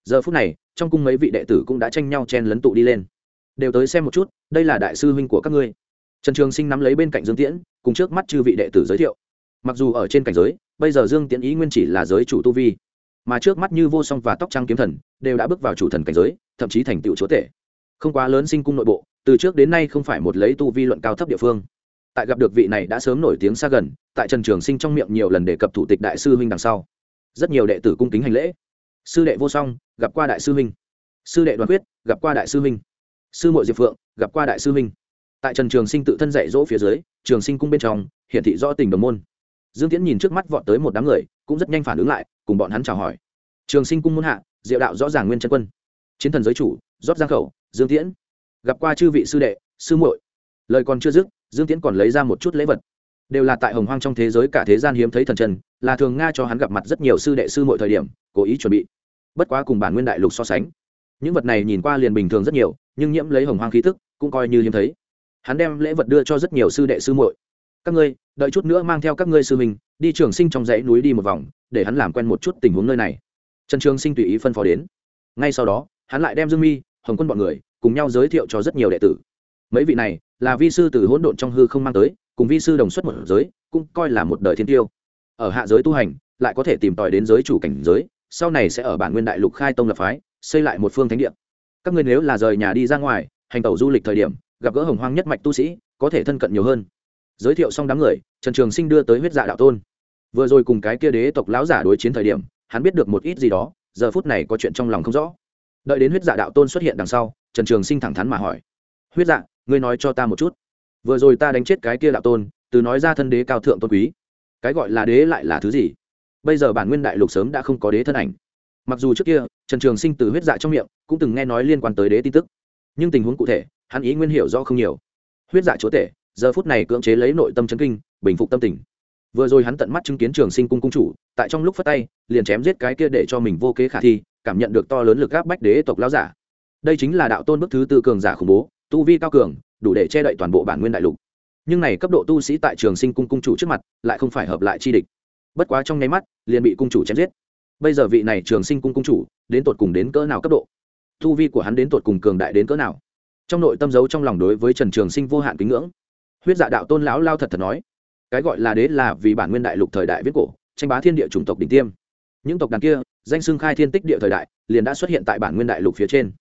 Giờ phút này, trong cung mấy vị đệ tử cũng đã tranh nhau chen lấn tụ đi lên. Đều tới xem một chút, đây là đại sư huynh của các ngươi trần trường sinh nắm lấy bên cạnh dương tiễn, cùng trước mắt chư vị đệ tử giới thiệu. Mặc dù ở trên cảnh giới, bây giờ dương tiễn ý nguyên chỉ là giới chủ tu vi, mà trước mắt như vô song và tóc trăng kiếm thần, đều đã bước vào chủ thần cảnh giới, thậm chí thành tựu chúa tể. Không quá lớn sinh cung nội bộ, từ trước đến nay không phải một lấy tu vi luận cao thấp địa phương. Tại gặp được vị này đã sớm nổi tiếng xa gần, tại trần trường sinh trong miệng nhiều lần đề cập thủ tịch đại sư huynh đằng sau. Rất nhiều đệ tử cung kính hành lễ. Sư đệ vô song, gặp qua đại sư huynh. Sư đệ đoàn quyết, gặp qua đại sư huynh. Sư mội diệp phượng, gặp qua đại sư huynh tại trần trường sinh tự thân dạy dỗ phía dưới, trường sinh cung bên trong, hiển thị rõ tình đồng môn. Dương tiễn nhìn trước mắt vọt tới một đám người, cũng rất nhanh phản ứng lại, cùng bọn hắn chào hỏi. Trường sinh cung muôn hạ, diệu đạo rõ ràng nguyên chân quân. Chiến thần giới chủ, rót giang khẩu, dương tiễn. Gặp qua chư vị sư đệ, sư muội. Lời còn chưa dứt, dương tiễn còn lấy ra một chút lễ vật. Đều là tại hồng hoang trong thế giới cả thế gian hiếm thấy thần trần, là thường nga cho hắn gặp mặt rất nhiều sư đệ sư mọi thời điểm, cố ý chuẩn bị. Bất quá cùng bản nguyên đại lục so sánh, những vật này nhìn qua liền bình thường rất nhiều, nhưng nhiễm lấy hồng hoang khí thức cũng coi như hiếm thấy hắn đem lễ vật đưa cho rất nhiều sư đệ sư muội. Các ngươi, đợi chút nữa mang theo các ngươi sư mình đi trường sinh trong dãy núi đi một vòng, để hắn làm quen một chút tình huống nơi này. Trần trường sinh tùy ý phân phó đến. Ngay sau đó, hắn lại đem dương mi, hồng quân bọn người cùng nhau giới thiệu cho rất nhiều đệ tử. Mấy vị này là vi sư từ hỗn độn trong hư không mang tới, cùng vi sư đồng xuất một giới, cũng coi là một đời thiên tiêu. Ở hạ giới tu hành, lại có thể tìm tòi đến giới chủ cảnh giới, sau này sẽ ở bản nguyên đại lục khai tông lập phái, xây lại một phương thánh địa. Các ngươi nếu là rời nhà đi ra ngoài, hành tẩu du lịch thời điểm gặp gỡ hồng hoang nhất mạch tu sĩ, có thể thân cận nhiều hơn. Giới thiệu xong đám người, trần trường sinh đưa tới huyết dạ đạo tôn. Vừa rồi cùng cái kia đế tộc lão giả đối chiến thời điểm, hắn biết được một ít gì đó, giờ phút này có chuyện trong lòng không rõ. Đợi đến huyết dạ đạo tôn xuất hiện đằng sau, trần trường sinh thẳng thắn mà hỏi, huyết dạ ngươi nói cho ta một chút. Vừa rồi ta đánh chết cái kia đạo tôn, từ nói ra thân đế cao thượng tôn quý, cái gọi là đế lại là thứ gì? Bây giờ bản nguyên đại lục sớm đã không có đế thân ảnh. Mặc dù trước kia, trần trường sinh từ huyết dạ trong miệng cũng từng nghe nói liên quan tới đế tin tức, nhưng tình huống cụ thể hắn ý nguyên hiểu rõ không nhiều. Huyết dạ chúa tể, giờ phút này cưỡng chế lấy nội tâm chấn kinh, bình phục tâm tình. Vừa rồi hắn tận mắt chứng kiến trường sinh cung cung chủ, tại trong lúc phát tay, liền chém giết cái kia để cho mình vô kế khả thi, cảm nhận được to lớn lực gáp bách đế tộc lao giả. Đây chính là đạo tôn bức thứ tư cường giả khủng bố, tu vi cao cường, đủ để che đậy toàn bộ bản nguyên đại lục. Nhưng này cấp độ tu sĩ tại trường sinh cung cung chủ trước mặt, lại không phải hợp lại chi địch. Bất quá trong nháy mắt, liền bị cung chủ chém giết. Bây giờ vị này trường sinh cung cung chủ, đến tột cùng đến cỡ nào cấp độ? Tu vi của hắn đến tột cùng cường đại đến cỡ nào? Trong nội tâm giấu trong lòng đối với trần trường sinh vô hạn kính ngưỡng. Huyết dạ đạo tôn lão lao thật thật nói, cái gọi là đế là vì bản nguyên đại lục thời đại viết cổ, tranh bá thiên địa chủng tộc đỉnh tiêm. Những tộc đàn kia, danh xưng khai thiên tích địa thời đại, liền đã xuất hiện tại bản nguyên đại lục phía trên.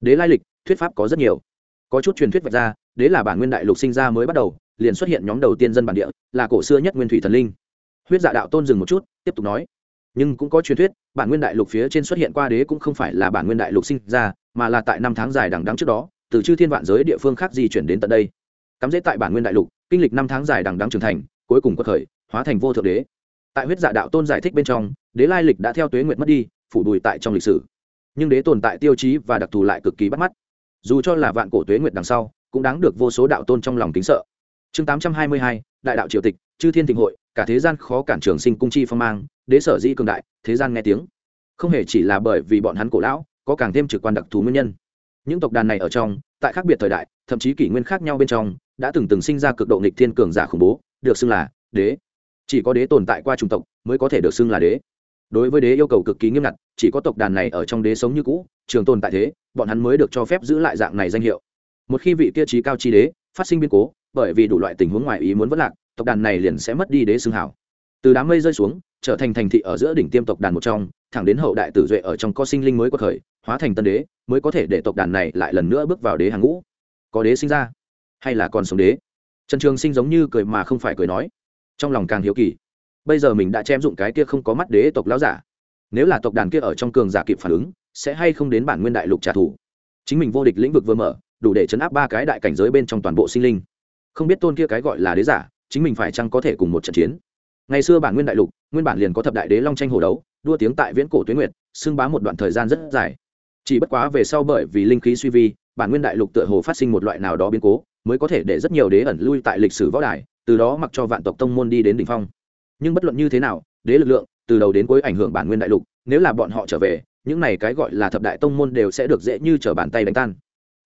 Đế lai lịch, thuyết pháp có rất nhiều. Có chút truyền thuyết vạch ra, đế là bản nguyên đại lục sinh ra mới bắt đầu, liền xuất hiện nhóm đầu tiên dân bản địa, là cổ xưa nhất nguyên thủy thần linh. Huyết dạ đạo tôn dừng một chút, tiếp tục nói, nhưng cũng có truyền thuyết, bản nguyên đại lục phía trên xuất hiện qua đế cũng không phải là bản nguyên đại lục sinh ra, mà là tại năm tháng dài đằng đắng trước đó từ chư thiên vạn giới địa phương khác di chuyển đến tận đây. Cắm dễ tại bản nguyên đại lục, kinh lịch năm tháng dài đằng đắng trưởng thành, cuối cùng quật khởi, hóa thành vô thượng đế. Tại huyết dạ đạo tôn giải thích bên trong, đế lai lịch đã theo tuế nguyệt mất đi, phủ đùi tại trong lịch sử. Nhưng đế tồn tại tiêu chí và đặc thù lại cực kỳ bắt mắt. Dù cho là vạn cổ tuế nguyệt đằng sau, cũng đáng được vô số đạo tôn trong lòng kính sợ. Chương tám trăm hai mươi hai, đại đạo triều tịch, chư thiên thịnh hội, cả thế gian khó cản trường sinh cung chi phong mang, đế sở di cường đại, thế gian nghe tiếng. Không hề chỉ là bởi vì bọn hắn cổ lão, có càng thêm trực quan đặc thù nguyên nhân những tộc đàn này ở trong, tại khác biệt thời đại, thậm chí kỷ nguyên khác nhau bên trong, đã từng từng sinh ra cực độ nghịch thiên cường giả khủng bố, được xưng là đế. Chỉ có đế tồn tại qua chủng tộc mới có thể được xưng là đế. Đối với đế yêu cầu cực kỳ nghiêm ngặt, chỉ có tộc đàn này ở trong đế sống như cũ, trường tồn tại thế, bọn hắn mới được cho phép giữ lại dạng này danh hiệu. Một khi vị tiêu chí cao chi đế phát sinh biến cố, bởi vì đủ loại tình huống ngoài ý muốn vất lạc, tộc đàn này liền sẽ mất đi đế xưng hảo. Từ đám mây rơi xuống, trở thành thành thị ở giữa đỉnh tiêm tộc đàn một trong thẳng đến hậu đại tử duệ ở trong có sinh linh mới có khởi, hóa thành tân đế, mới có thể để tộc đàn này lại lần nữa bước vào đế hàng ngũ. Có đế sinh ra, hay là còn sống đế? Trần trường sinh giống như cười mà không phải cười nói. Trong lòng càng hiếu kỳ. Bây giờ mình đã chém dụng cái kia không có mắt đế tộc lão giả. Nếu là tộc đàn kia ở trong cường giả kịp phản ứng, sẽ hay không đến bản nguyên đại lục trả thù? Chính mình vô địch lĩnh vực vừa mở, đủ để chấn áp ba cái đại cảnh giới bên trong toàn bộ sinh linh. Không biết tôn kia cái gọi là đế giả, chính mình phải chăng có thể cùng một trận chiến? Ngày xưa bản nguyên đại lục, nguyên bản liền có thập đại đế long tranh hồ đấu đua tiếng tại viễn cổ tuyến nguyệt, xưng bá một đoạn thời gian rất dài. Chỉ bất quá về sau bởi vì linh khí suy vi, bản nguyên đại lục tựa hồ phát sinh một loại nào đó biến cố, mới có thể để rất nhiều đế ẩn lui tại lịch sử võ đài, từ đó mặc cho vạn tộc tông môn đi đến đỉnh phong. Nhưng bất luận như thế nào, đế lực lượng, từ đầu đến cuối ảnh hưởng bản nguyên đại lục, nếu là bọn họ trở về, những này cái gọi là thập đại tông môn đều sẽ được dễ như trở bàn tay đánh tan.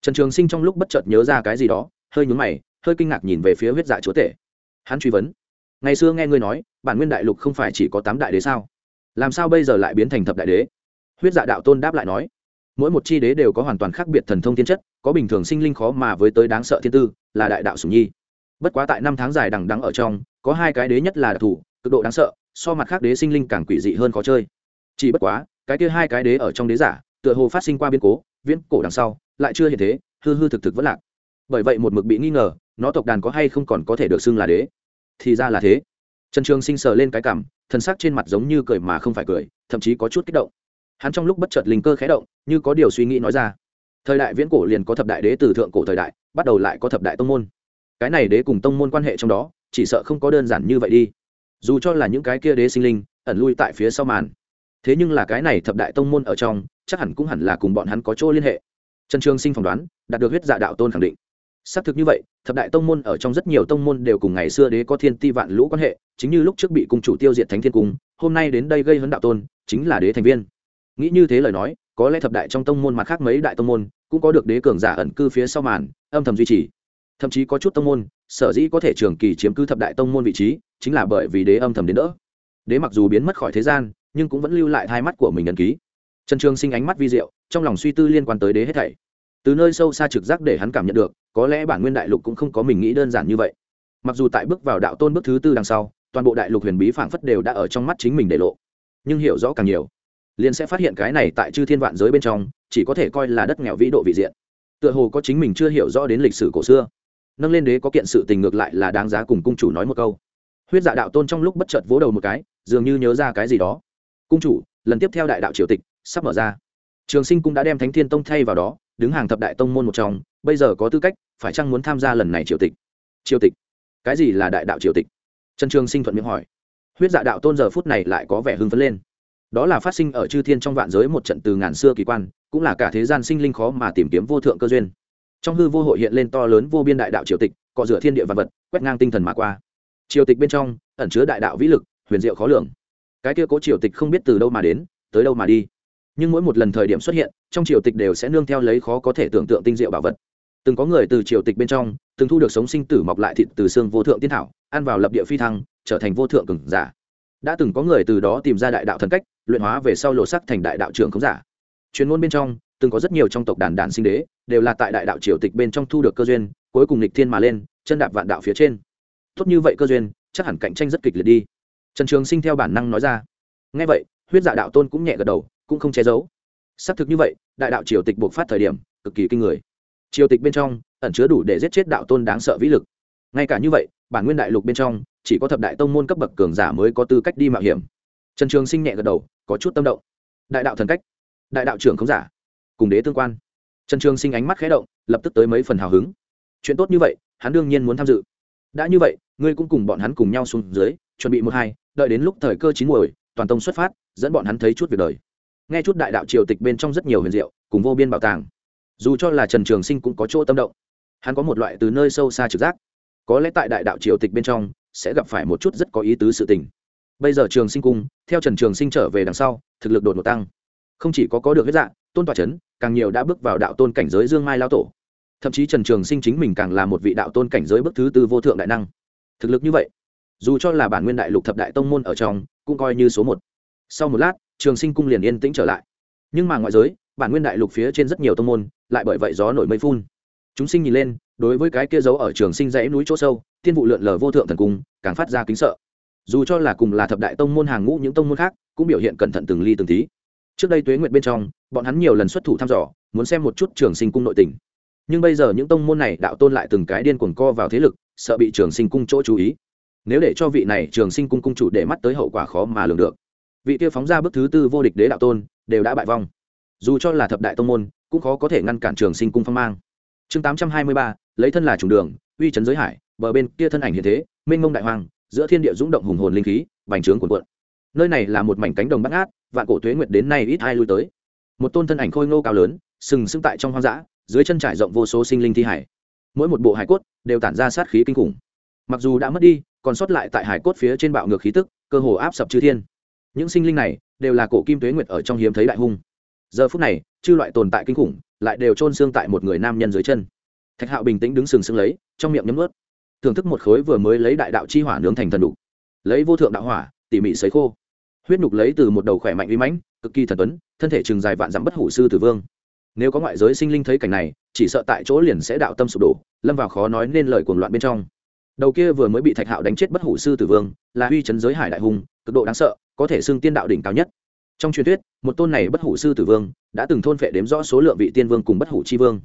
Trần trường sinh trong lúc bất chợt nhớ ra cái gì đó, hơi nhướng mày, hơi kinh ngạc nhìn về phía huyết dạ chúa tể. Hắn truy vấn. Ngày xưa nghe ngươi nói, bản nguyên đại lục không phải chỉ có tám đại đế sao? Làm sao bây giờ lại biến thành thập đại đế? Huyết dạ đạo tôn đáp lại nói, mỗi một chi đế đều có hoàn toàn khác biệt thần thông thiên chất, có bình thường sinh linh khó mà với tới đáng sợ thiên tư, là đại đạo sùng nhi. Bất quá tại năm tháng dài đằng đắng ở trong, có hai cái đế nhất là đặc thù, cực độ đáng sợ, so mặt khác đế sinh linh càng quỷ dị hơn khó chơi. Chỉ bất quá, cái kia hai cái đế ở trong đế giả, tựa hồ phát sinh qua biến cố, viễn cổ đằng sau, lại chưa hiện thế, hư hư thực thực vẫn lạc. Bởi vậy một mực bị nghi ngờ, nó tộc đàn có hay không còn có thể được xưng là đế? Thì ra là thế. Trần trường sinh sờ lên cái cảm thân xác trên mặt giống như cười mà không phải cười, thậm chí có chút kích động. Hắn trong lúc bất chợt linh cơ khé động, như có điều suy nghĩ nói ra. Thời đại viễn cổ liền có thập đại đế từ thượng cổ thời đại, bắt đầu lại có thập đại tông môn. Cái này đế cùng tông môn quan hệ trong đó, chỉ sợ không có đơn giản như vậy đi. Dù cho là những cái kia đế sinh linh, ẩn lui tại phía sau màn. Thế nhưng là cái này thập đại tông môn ở trong, chắc hẳn cũng hẳn là cùng bọn hắn có chỗ liên hệ. Trần trường sinh phỏng đoán, đạt được huyết dạ đạo tôn khẳng định xác thực như vậy, thập đại tông môn ở trong rất nhiều tông môn đều cùng ngày xưa đế có thiên ti vạn lũ quan hệ, chính như lúc trước bị cung chủ tiêu diệt thánh thiên cung, hôm nay đến đây gây hấn đạo tôn, chính là đế thành viên. Nghĩ như thế lời nói, có lẽ thập đại trong tông môn mặt khác mấy đại tông môn, cũng có được đế cường giả ẩn cư phía sau màn, âm thầm duy trì. Thậm chí có chút tông môn, sở dĩ có thể trường kỳ chiếm cứ thập đại tông môn vị trí, chính là bởi vì đế âm thầm đến đỡ. Đế mặc dù biến mất khỏi thế gian, nhưng cũng vẫn lưu lại hai mắt của mình ẩn ký. Trần trường sinh ánh mắt vi diệu, trong lòng suy tư liên quan tới đế hết thảy từ nơi sâu xa trực giác để hắn cảm nhận được, có lẽ bản nguyên đại lục cũng không có mình nghĩ đơn giản như vậy. Mặc dù tại bước vào đạo tôn bước thứ tư đằng sau, toàn bộ đại lục huyền bí phảng phất đều đã ở trong mắt chính mình để lộ. Nhưng hiểu rõ càng nhiều, liền sẽ phát hiện cái này tại chư thiên vạn giới bên trong, chỉ có thể coi là đất nghèo vĩ độ vị diện. Tựa hồ có chính mình chưa hiểu rõ đến lịch sử cổ xưa. Nâng lên đế có kiện sự tình ngược lại là đáng giá cùng cung chủ nói một câu. Huyết dạ đạo tôn trong lúc bất chợt vỗ đầu một cái, dường như nhớ ra cái gì đó. Cung chủ, lần tiếp theo đại đạo triều tịch sắp mở ra. Trường sinh cũng đã đem thánh thiên tông thay vào đó đứng hàng thập đại tông môn một trong, bây giờ có tư cách, phải chăng muốn tham gia lần này triều tịch? Triều tịch? Cái gì là đại đạo triều tịch? Trần trường sinh thuận miệng hỏi. Huyết dạ đạo tôn giờ phút này lại có vẻ hưng phấn lên. Đó là phát sinh ở chư thiên trong vạn giới một trận từ ngàn xưa kỳ quan, cũng là cả thế gian sinh linh khó mà tìm kiếm vô thượng cơ duyên. Trong hư vô hội hiện lên to lớn vô biên đại đạo triều tịch, cọ rửa thiên địa vật vật, quét ngang tinh thần mà qua. Triều tịch bên trong, ẩn chứa đại đạo vĩ lực, huyền diệu khó lường. Cái kia cố triều tịch không biết từ đâu mà đến, tới đâu mà đi? Nhưng mỗi một lần thời điểm xuất hiện, trong triều tịch đều sẽ nương theo lấy khó có thể tưởng tượng tinh diệu bảo vật. Từng có người từ triều tịch bên trong, từng thu được sống sinh tử mọc lại thịt từ xương vô thượng tiên thảo, ăn vào lập địa phi thăng, trở thành vô thượng cường giả. Đã từng có người từ đó tìm ra đại đạo thần cách, luyện hóa về sau lộ sắc thành đại đạo trưởng khống giả. Chuyên môn bên trong, từng có rất nhiều trong tộc đàn đàn sinh đế, đều là tại đại đạo triều tịch bên trong thu được cơ duyên, cuối cùng lịch thiên mà lên, chân đạp vạn đạo phía trên. Tốt như vậy cơ duyên, chắc hẳn cạnh tranh rất kịch liệt đi. Trần trường sinh theo bản năng nói ra. Ngay vậy, huyết dạ đạo tôn cũng nhẹ gật đầu cũng không che giấu. Xác thực như vậy, đại đạo triều tịch buộc phát thời điểm, cực kỳ kinh người. Triều tịch bên trong, ẩn chứa đủ để giết chết đạo tôn đáng sợ vĩ lực. Ngay cả như vậy, bản nguyên đại lục bên trong, chỉ có thập đại tông môn cấp bậc cường giả mới có tư cách đi mạo hiểm. Trần trường sinh nhẹ gật đầu, có chút tâm động. Đại đạo thần cách, đại đạo trưởng không giả, cùng đế tương quan. Trần trường sinh ánh mắt khé động, lập tức tới mấy phần hào hứng. Chuyện tốt như vậy, hắn đương nhiên muốn tham dự. Đã như vậy, ngươi cũng cùng bọn hắn cùng nhau xuống dưới, chuẩn bị một hai, đợi đến lúc thời cơ chín muồi, toàn tông xuất phát, dẫn bọn hắn thấy chút việc đời nghe chút đại đạo triều tịch bên trong rất nhiều huyền diệu, cùng vô biên bảo tàng. Dù cho là trần trường sinh cũng có chỗ tâm động. Hắn có một loại từ nơi sâu xa trực giác. Có lẽ tại đại đạo triều tịch bên trong, sẽ gặp phải một chút rất có ý tứ sự tình. Bây giờ trường sinh cung, theo trần trường sinh trở về đằng sau, thực lực đột ngột tăng. Không chỉ có có được huyết dạng tôn tòa c h ấ n càng nhiều đã bước vào đạo tôn cảnh giới dương mai lao tổ. Thậm chí trần trường sinh chính mình càng là một vị đạo tôn cảnh giới bước thứ tư vô thượng đại năng. Thực lực như vậy, dù cho là bản nguyên đại lục thập đại tông môn ở trong, cũng coi như số một. Sau một lát trường sinh cung liền yên tĩnh trở lại. Nhưng mà ngoại giới, bản nguyên đại lục phía trên rất nhiều tông môn, lại bởi vậy gió nổi mây phun. Chúng sinh nhìn lên, đối với cái kia giấu ở trường sinh dãy núi chỗ sâu tiên vụ lượn lờ vô thượng thần cung, càng phát ra kính sợ. Dù cho là cùng là thập đại tông môn hàng ngũ những tông môn khác, cũng biểu hiện cẩn thận từng ly từng tí. Trước đây tuế nguyệt bên trong, bọn hắn nhiều lần xuất thủ thăm dò, muốn xem một chút trường sinh cung nội tình. Nhưng bây giờ những tông môn này đạo tôn lại từng cái điên cuồng co vào thế lực, sợ bị trường sinh cung chỗ chú ý. Nếu để cho vị này trường sinh cung cung chủ để mắt tới hậu quả khó mà lường được vị kia phóng ra bước thứ tư vô địch đế đạo tôn, đều đã bại vong. Dù cho là thập đại tông môn, cũng khó có thể ngăn cản trường sinh cung phong mang. Chương tám trăm hai mươi ba, lấy thân là trùng đường, uy chấn giới hải, bờ bên kia thân ảnh hiện thế, mênh mông đại hoàng, giữa thiên địa dũng động hùng hồn linh khí, bành trướng cuồn cuộn. Nơi này là một mảnh cánh đồng bắt ngát, vạn cổ thuế nguyệt đến nay ít ai lui tới. Một tôn thân ảnh khôi ngô cao lớn, sừng sững tại trong hoang dã, dưới chân trải rộng vô số sinh linh thi hải. Mỗi một bộ hải cốt đều tản ra sát khí kinh khủng. Mặc dù đã mất đi, còn sót lại tại hải cốt phía trên bạo ngược khí tức, cơ hồ áp sập chư thiên những sinh linh này đều là cổ kim tuế nguyệt ở trong hiếm thấy đại hung. Giờ phút này, chư loại tồn tại kinh khủng lại đều trôn xương tại một người nam nhân dưới chân. Thạch hạo bình tĩnh đứng sừng sững lấy, trong miệng nhấm ướt thưởng thức một khối vừa mới lấy đại đạo chi hỏa nướng thành thần đục. Lấy vô thượng đạo hỏa, tỉ mỉ sấy khô. Huyết nhục lấy từ một đầu khỏe mạnh uy mãnh, cực kỳ thần tuấn, thân thể trường dài vạn dặm bất hủ sư tử vương. Nếu có ngoại giới sinh linh thấy cảnh này, chỉ sợ tại chỗ liền sẽ đạo tâm sụp đổ, lâm vào khó nói nên lời cuồng loạn bên trong. Đầu kia vừa mới bị thạch hạo đánh chết bất hủ sư tử vương, là uy chấn giới hải đại hùng cực độ đáng sợ có thể xưng tiên đạo đỉnh cao nhất. Trong truyền thuyết, một tôn này bất hủ sư tử vương đã từng thôn phệ đếm rõ số lượng vị tiên vương cùng bất hủ chi vương.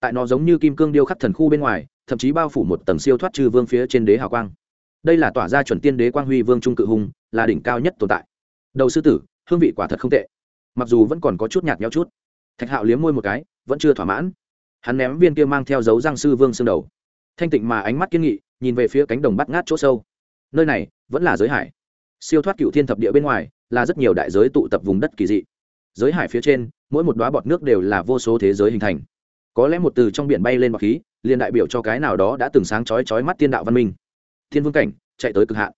Tại nó giống như kim cương điêu khắc thần khu bên ngoài, thậm chí bao phủ một tầng siêu thoát trừ vương phía trên đế hào quang. Đây là tỏa ra chuẩn tiên đế quang huy vương trung cự hùng, là đỉnh cao nhất tồn tại. Đầu sư tử, hương vị quả thật không tệ. Mặc dù vẫn còn có chút nhạt nhau chút, thạch hạo liếm môi một cái, vẫn chưa thỏa mãn. Hắn ném viên kia mang theo dấu giang sư vương xương đầu. Thanh tịnh mà ánh mắt kiên nghị, nhìn về phía cánh đồng bắt ngát chỗ sâu. Nơi này vẫn là giới hải siêu thoát cựu thiên thập địa bên ngoài, là rất nhiều đại giới tụ tập vùng đất kỳ dị. Giới hải phía trên, mỗi một đoá bọt nước đều là vô số thế giới hình thành. Có lẽ một từ trong biển bay lên bọt khí, liền đại biểu cho cái nào đó đã từng sáng chói chói mắt tiên đạo văn minh. Thiên vương cảnh, chạy tới cực hạn.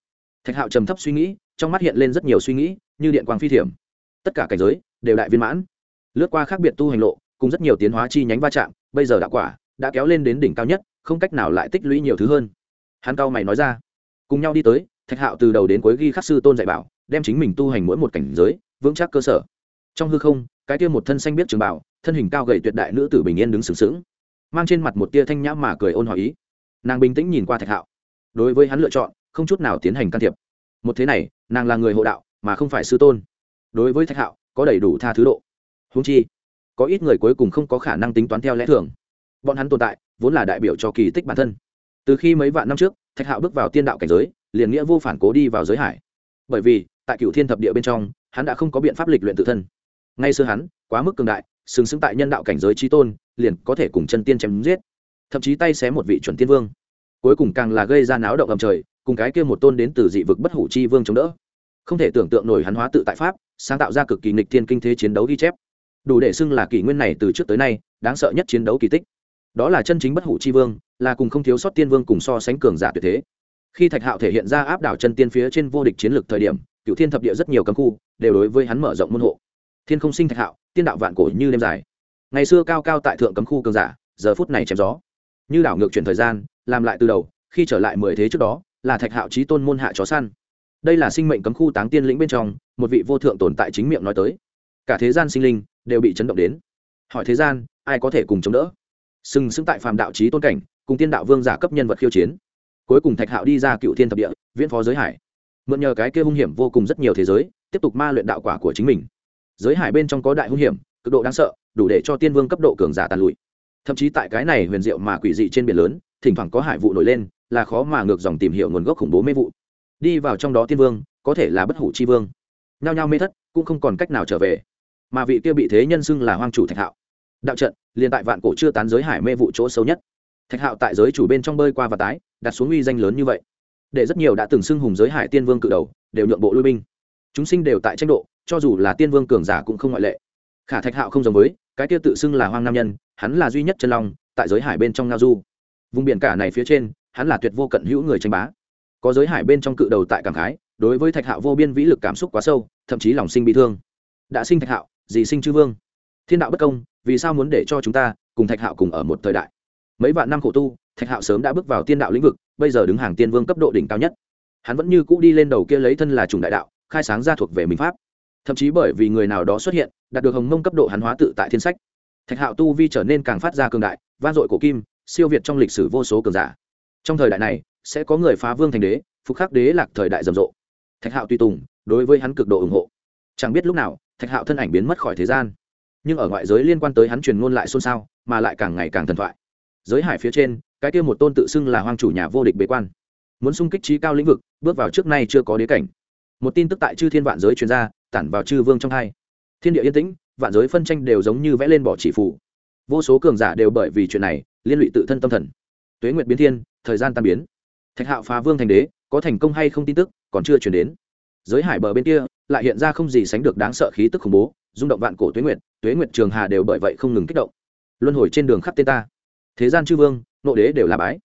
Thạch hạo trầm thấp suy nghĩ, trong mắt hiện lên rất nhiều suy nghĩ, như điện quang phi thiểm. Tất cả cảnh giới, đều đại viên mãn. Lướt qua khác biệt tu hành lộ, cùng rất nhiều tiến hóa chi nhánh va chạm, bây giờ đạo quả, đã kéo lên đến đỉnh cao nhất, không cách nào lại tích lũy nhiều thứ hơn. Hắn cao mày nói ra. Cùng nhau đi tới thạch hạo từ đầu đến cuối ghi khắc sư tôn dạy bảo, đem chính mình tu hành mỗi một cảnh giới, vững chắc cơ sở. Trong hư không, cái kia một thân xanh biết trường bảo, thân hình cao gầy tuyệt đại nữ tử bình yên đứng sừng sững, mang trên mặt một tia thanh nhã mà cười ôn hỏi ý. Nàng bình tĩnh nhìn qua thạch hạo, đối với hắn lựa chọn, không chút nào tiến hành can thiệp. Một thế này, nàng là người hộ đạo, mà không phải sư tôn. Đối với thạch hạo, có đầy đủ tha thứ độ. Húng chi, có ít người cuối cùng không có khả năng tính toán theo lẽ thường. Bọn hắn tồn tại, vốn là đại biểu cho kỳ tích bản thân. Từ khi mấy vạn năm trước, thạch hạo bước vào tiên đạo cảnh giới liền nghĩa vô phản cố đi vào giới hải. Bởi vì, tại cựu thiên thập địa bên trong, hắn đã không có biện pháp lịch luyện tự thân. Ngay xưa hắn, quá mức cường đại xứng xứng tại nhân đạo cảnh giới trí tôn, liền có thể cùng chân tiên chém giết, thậm chí tay xé một vị chuẩn tiên vương. Cuối cùng càng là gây ra náo động ầm trời, cùng cái kia một tôn đến từ dị vực bất hủ chi vương chống đỡ. Không thể tưởng tượng nổi hắn hóa tự tại pháp, sáng tạo ra cực kỳ nghịch thiên kinh thế chiến đấu ghi chép. Đủ để xưng là kỷ nguyên này từ trước tới nay, đáng sợ nhất chiến đấu kỳ tích. Đó là chân chính bất hủ chi vương, là cùng không thiếu sót tiên vương cùng so sánh cường giả tuyệt thế khi thạch hạo thể hiện ra áp đảo chân tiên phía trên vô địch chiến lược thời điểm cựu thiên thập địa rất nhiều cấm khu đều đối với hắn mở rộng môn hộ. Thiên không sinh thạch hạo, tiên đạo vạn cổ như đêm dài. Ngày xưa cao cao tại thượng cấm khu cường giả, giờ phút này chém gió. Như đảo ngược chuyển thời gian, làm lại từ đầu, khi trở lại mười thế trước đó, là thạch hạo trí tôn môn hạ chó săn. Đây là sinh mệnh cấm khu táng tiên lĩnh bên trong, một vị vô thượng tồn tại chính miệng nói tới. Cả thế gian sinh linh đều bị chấn động đến. Hỏi thế gian, ai có thể cùng chống đỡ? Sừng sững tại phàm đạo trí tôn cảnh, cùng tiên đạo vương giả cấp nhân vật khiêu chiến cuối cùng thạch hạo đi ra cựu thiên thập địa, viễn phó giới hải. Mượn nhờ cái kia hung hiểm vô cùng rất nhiều thế giới, tiếp tục ma luyện đạo quả của chính mình. Giới hải bên trong có đại hung hiểm, cực độ đáng sợ, đủ để cho tiên vương cấp độ cường giả tàn lụi. Thậm chí tại cái này huyền diệu mà quỷ dị trên biển lớn, thỉnh thoảng có hải vụ nổi lên, là khó mà ngược dòng tìm hiểu nguồn gốc khủng bố mê vụ. Đi vào trong đó tiên vương, có thể là bất hủ chi vương. Nhao nhao mê thất, cũng không còn cách nào trở về. Mà vị kia bị thế nhân xưng là hoang chủ thạch hạo. Đạo trận, liền tại vạn cổ chưa tán giới hải mê vụ chỗ sâu nhất thạch hạo tại giới chủ bên trong bơi qua và tái, đặt xuống uy danh lớn như vậy. Để rất nhiều đã từng xưng hùng giới hải tiên vương cự đầu, đều nhượng bộ lui binh. Chúng sinh đều tại tranh độ, cho dù là tiên vương cường giả cũng không ngoại lệ. Khả thạch hạo không giống với, cái kia tự xưng là hoang nam nhân, hắn là duy nhất chân long, tại giới hải bên trong ngao du. Vùng biển cả này phía trên, hắn là tuyệt vô cận hữu người tranh bá. Có giới hải bên trong cự đầu tại cảng khái, đối với thạch hạo vô biên vĩ lực cảm xúc quá sâu, thậm chí lòng sinh bị thương. Đã sinh thạch hạo, gì sinh chư vương? Thiên đạo bất công, vì sao muốn để cho chúng ta cùng thạch hạo cùng ở một thời đại? Mấy vạn năm khổ tu, thạch hạo sớm đã bước vào tiên đạo lĩnh vực, bây giờ đứng hàng tiên vương cấp độ đỉnh cao nhất. Hắn vẫn như cũ đi lên đầu kia lấy thân là chủng đại đạo, khai sáng ra thuộc về mình pháp. Thậm chí bởi vì người nào đó xuất hiện, đạt được hồng mông cấp độ hắn hóa tự tại thiên sách. Thạch hạo tu vi trở nên càng phát ra cường đại van dội cổ kim, siêu việt trong lịch sử vô số cường giả. Trong thời đại này, sẽ có người phá vương thành đế, phục khắc đế lạc thời đại rầm rộ. Thạch hạo tùy tùng, đối với hắn cực độ ủng hộ. Chẳng biết lúc nào, thạch hạo thân ảnh biến mất khỏi thế gian. Nhưng ở ngoại giới liên quan tới hắn truyền ngôn lại xôn xao, mà lại càng ngày càng thần thoại giới hải phía trên, cái kia một tôn tự xưng là hoang chủ nhà vô địch bế quan. Muốn xung kích trí cao lĩnh vực, bước vào trước nay chưa có đế cảnh. Một tin tức tại chư thiên vạn giới chuyên gia tản vào chư vương trong hai. Thiên địa yên tĩnh, vạn giới phân tranh đều giống như vẽ lên bỏ chỉ phủ. Vô số cường giả đều bởi vì chuyện này, liên lụy tự thân tâm thần. Tuế nguyệt biến thiên, thời gian tan biến. Thạch hạo phá vương thành đế, có thành công hay không tin tức, còn chưa chuyển đến. Giới hải bờ bên kia, lại hiện ra không gì sánh được đáng sợ khí tức khủng bố, rung động vạn cổ tuế nguyệt tuế nguyệt trường hà đều bởi vậy không ngừng kích động. Luân hồi trên đường khắp tên ta thế gian chư vương, nộ đế đều là bái.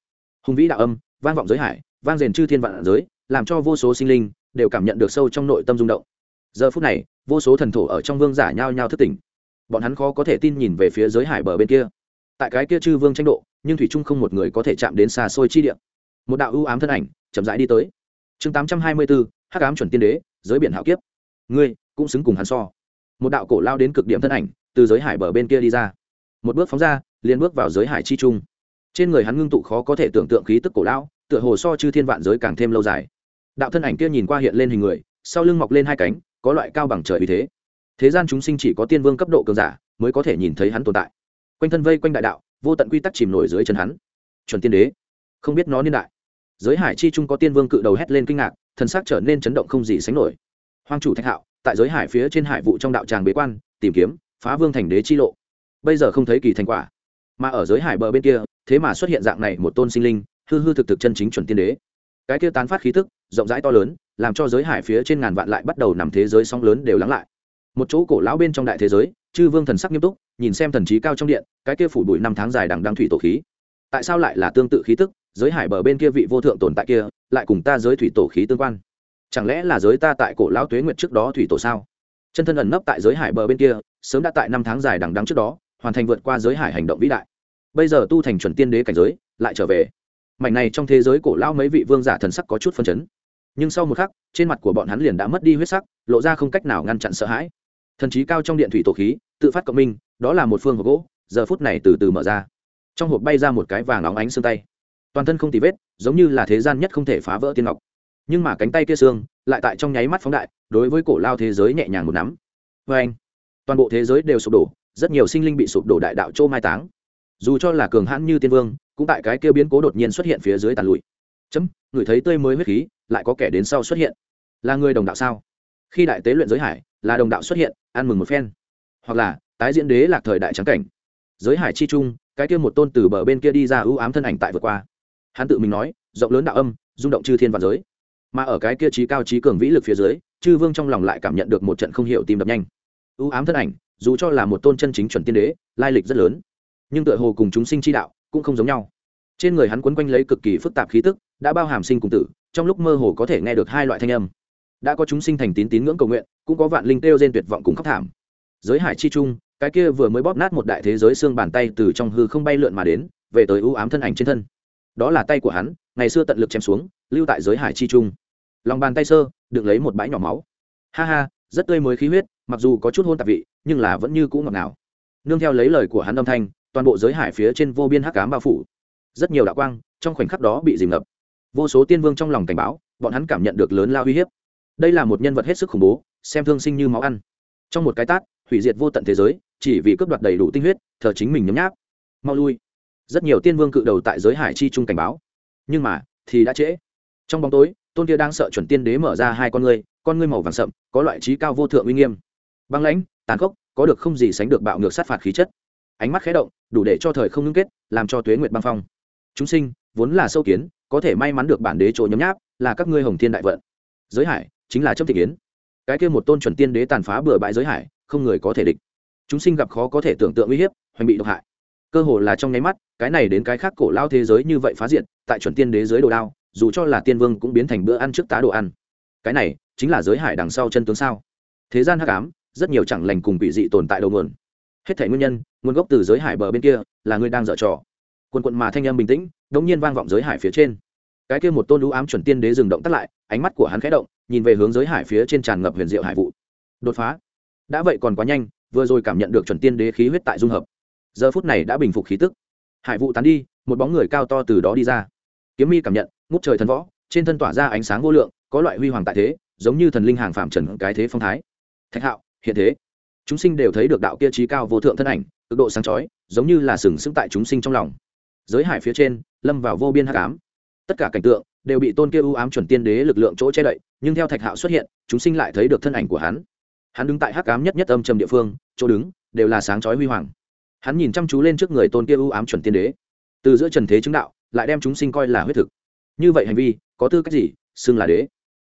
Hùng vĩ đạo âm, vang vọng giới hải, vang rền chư thiên vạn giới, làm cho vô số sinh linh đều cảm nhận được sâu trong nội tâm rung động. Giờ phút này, vô số thần thổ ở trong vương giả nhao nhao thức tỉnh. Bọn hắn khó có thể tin nhìn về phía giới hải bờ bên kia. Tại cái kia chư vương tranh độ, nhưng thủy trung không một người có thể chạm đến xa xôi chi địa. Một đạo ưu ám thân ảnh chậm rãi đi tới. Chương tám trăm hai mươi bốn hắc ám chuẩn tiên đế, giới biển hạo kiếp. Ngươi cũng xứng cùng hắn so. Một đạo cổ lao đến cực điểm thân ảnh từ giới hải bờ bên kia đi ra. Một bước phóng ra liền bước vào giới hải chi trung. Trên người hắn ngưng tụ khó có thể tưởng tượng khí tức cổ lão, tựa hồ so chư thiên vạn giới càng thêm lâu dài. Đạo thân ảnh kia nhìn qua hiện lên hình người, sau lưng mọc lên hai cánh, có loại cao bằng trời vì thế. Thế gian chúng sinh chỉ có tiên vương cấp độ cường giả mới có thể nhìn thấy hắn tồn tại. Quanh thân vây quanh đại đạo, vô tận quy tắc chìm nổi dưới chân hắn. Chuẩn tiên đế, không biết nó niên đại. Giới hải chi trung có tiên vương cự đầu hét lên kinh ngạc, thần sắc trở nên chấn động không gì sánh nổi. Hoàng chủ thạch hạo, tại giới hải phía trên hải vụ trong đạo tràng bế quan, tìm kiếm, phá vương thành đế chi lộ. Bây giờ không thấy kỳ thành quả mà ở giới hải bờ bên kia, thế mà xuất hiện dạng này một tôn sinh linh, hư hư thực thực chân chính chuẩn tiên đế. Cái kia tán phát khí tức, rộng rãi to lớn, làm cho giới hải phía trên ngàn vạn lại bắt đầu nằm thế giới sóng lớn đều lắng lại. Một chỗ cổ lão bên trong đại thế giới, chư vương thần sắc nghiêm túc, nhìn xem thần trí cao trong điện, cái kia phủ bụi năm tháng dài đằng đăng thủy tổ khí. Tại sao lại là tương tự khí tức, giới hải bờ bên kia vị vô thượng tồn tại kia, lại cùng ta giới thủy tổ khí tương quan? Chẳng lẽ là giới ta tại cổ lão tuế nguyệt trước đó thủy tổ sao? Chân thân ẩn nấp tại giới hải bờ bên kia, sớm đã tại năm tháng dài đằng đăng trước đó, hoàn thành vượt qua giới hải hành động vĩ đại bây giờ tu thành chuẩn tiên đế cảnh giới, lại trở về. Mảnh này trong thế giới cổ lao mấy vị vương giả thần sắc có chút phân chấn. Nhưng sau một khắc, trên mặt của bọn hắn liền đã mất đi huyết sắc, lộ ra không cách nào ngăn chặn sợ hãi. Thần trí cao trong điện thủy tổ khí, tự phát cộng minh, đó là một phương hộp gỗ, giờ phút này từ từ mở ra. Trong hộp bay ra một cái vàng óng ánh xương tay. Toàn thân không tì vết, giống như là thế gian nhất không thể phá vỡ tiên ngọc. Nhưng mà cánh tay kia xương, lại tại trong nháy mắt phóng đại, đối với cổ lao thế giới nhẹ nhàng một nắm. Vê anh toàn bộ thế giới đều sụp đổ, rất nhiều sinh linh bị sụp đổ đại đạo châu mai táng dù cho là cường hãn như tiên vương, cũng tại cái kia biến cố đột nhiên xuất hiện phía dưới tàn lụi. Chấm, người thấy tươi mới huyết khí, lại có kẻ đến sau xuất hiện. Là người đồng đạo sao? Khi đại tế luyện giới hải, là đồng đạo xuất hiện, ăn mừng một phen. Hoặc là, tái diễn đế lạc thời đại trắng cảnh. Giới hải chi trung, cái kia một tôn từ bờ bên kia đi ra ưu ám thân ảnh tại vượt qua. Hắn tự mình nói, rộng lớn đạo âm, rung động chư thiên và giới. Mà ở cái kia trí cao trí cường vĩ lực phía dưới, chư vương trong lòng lại cảm nhận được một trận không hiểu tim đập nhanh. Ưu ám thân ảnh, dù cho là một tôn chân chính chuẩn tiên đế, lai lịch rất lớn nhưng tựa hồ cùng chúng sinh chi đạo cũng không giống nhau. Trên người hắn quấn quanh lấy cực kỳ phức tạp khí tức, đã bao hàm sinh cùng tử, trong lúc mơ hồ có thể nghe được hai loại thanh âm. Đã có chúng sinh thành tín tín ngưỡng cầu nguyện, cũng có vạn linh kêu trên tuyệt vọng cùng khóc thảm. Giới hải chi trung, cái kia vừa mới bóp nát một đại thế giới xương bàn tay từ trong hư không bay lượn mà đến, về tới ưu ám thân ảnh trên thân. Đó là tay của hắn, ngày xưa tận lực chém xuống, lưu tại giới hải chi trung. Lòng bàn tay sơ, được lấy một bãi nhỏ máu. Ha ha, rất tươi mới khí huyết, mặc dù có chút hôn tạp vị, nhưng là vẫn như cũ ngọt ngào. Nương theo lấy lời của hắn âm thanh toàn bộ giới hải phía trên vô biên hắc cám bao phủ. Rất nhiều đạo quang trong khoảnh khắc đó bị dìm ngập. Vô số tiên vương trong lòng cảnh báo, bọn hắn cảm nhận được lớn lao uy hiếp. Đây là một nhân vật hết sức khủng bố, xem thương sinh như máu ăn. Trong một cái tát, hủy diệt vô tận thế giới, chỉ vì cướp đoạt đầy đủ tinh huyết, thờ chính mình nhấm nháp. Mau lui. Rất nhiều tiên vương cự đầu tại giới hải chi trung cảnh báo. Nhưng mà, thì đã trễ. Trong bóng tối, tôn kia đang sợ chuẩn tiên đế mở ra hai con ngươi con ngươi màu vàng sậm, có loại trí cao vô thượng uy nghiêm. Băng lãnh, tàn khốc, có được không gì sánh được bạo ngược sát phạt khí chất ánh mắt khẽ động, đủ để cho thời không ngưng kết, làm cho tuế nguyệt băng phong. Chúng sinh, vốn là sâu kiến, có thể may mắn được bản đế chỗ nhấm nháp, là các ngươi hồng thiên đại vận. Giới hải, chính là trâm thị kiến. Cái kia một tôn chuẩn tiên đế tàn phá bừa bãi giới hải, không người có thể địch. Chúng sinh gặp khó có thể tưởng tượng uy hiếp, hoành bị độc hại. Cơ hồ là trong nháy mắt, cái này đến cái khác cổ lao thế giới như vậy phá diện, tại chuẩn tiên đế giới đồ đao, dù cho là tiên vương cũng biến thành bữa ăn trước tá đồ ăn. Cái này, chính là giới hải đằng sau chân tướng sao? Thế gian hắc ám, rất nhiều chẳng lành cùng bị dị tồn tại đầu nguồn. Hết thể nguyên nhân nguồn gốc từ giới hải bờ bên kia, là ngươi đang dở trò. Quần quận mà thanh âm bình tĩnh, đống nhiên vang vọng giới hải phía trên. Cái kia một tôn lũ ám chuẩn tiên đế dừng động tắt lại, ánh mắt của hắn khẽ động, nhìn về hướng giới hải phía trên tràn ngập huyền diệu hải vụ. Đột phá. Đã vậy còn quá nhanh, vừa rồi cảm nhận được chuẩn tiên đế khí huyết tại dung hợp. Giờ phút này đã bình phục khí tức. Hải vụ tán đi, một bóng người cao to từ đó đi ra. Kiếm mi cảm nhận, ngút trời thần võ, trên thân tỏa ra ánh sáng vô lượng, có loại huy hoàng tại thế, giống như thần linh hàng phạm trần cái thế phong thái. Thạch hạo, hiện thế. Chúng sinh đều thấy được đạo kia trí cao vô thượng thân ảnh cực độ sáng chói, giống như là sừng sững tại chúng sinh trong lòng. Giới hải phía trên, lâm vào vô biên hắc ám. Tất cả cảnh tượng đều bị tôn kia ưu ám chuẩn tiên đế lực lượng chỗ che đậy, nhưng theo thạch hạo xuất hiện, chúng sinh lại thấy được thân ảnh của hắn. Hắn đứng tại hắc ám nhất nhất âm trầm địa phương, chỗ đứng đều là sáng chói huy hoàng. Hắn nhìn chăm chú lên trước người tôn kia ưu ám chuẩn tiên đế. Từ giữa trần thế chứng đạo, lại đem chúng sinh coi là huyết thực. Như vậy hành vi, có tư cách gì xưng là đế?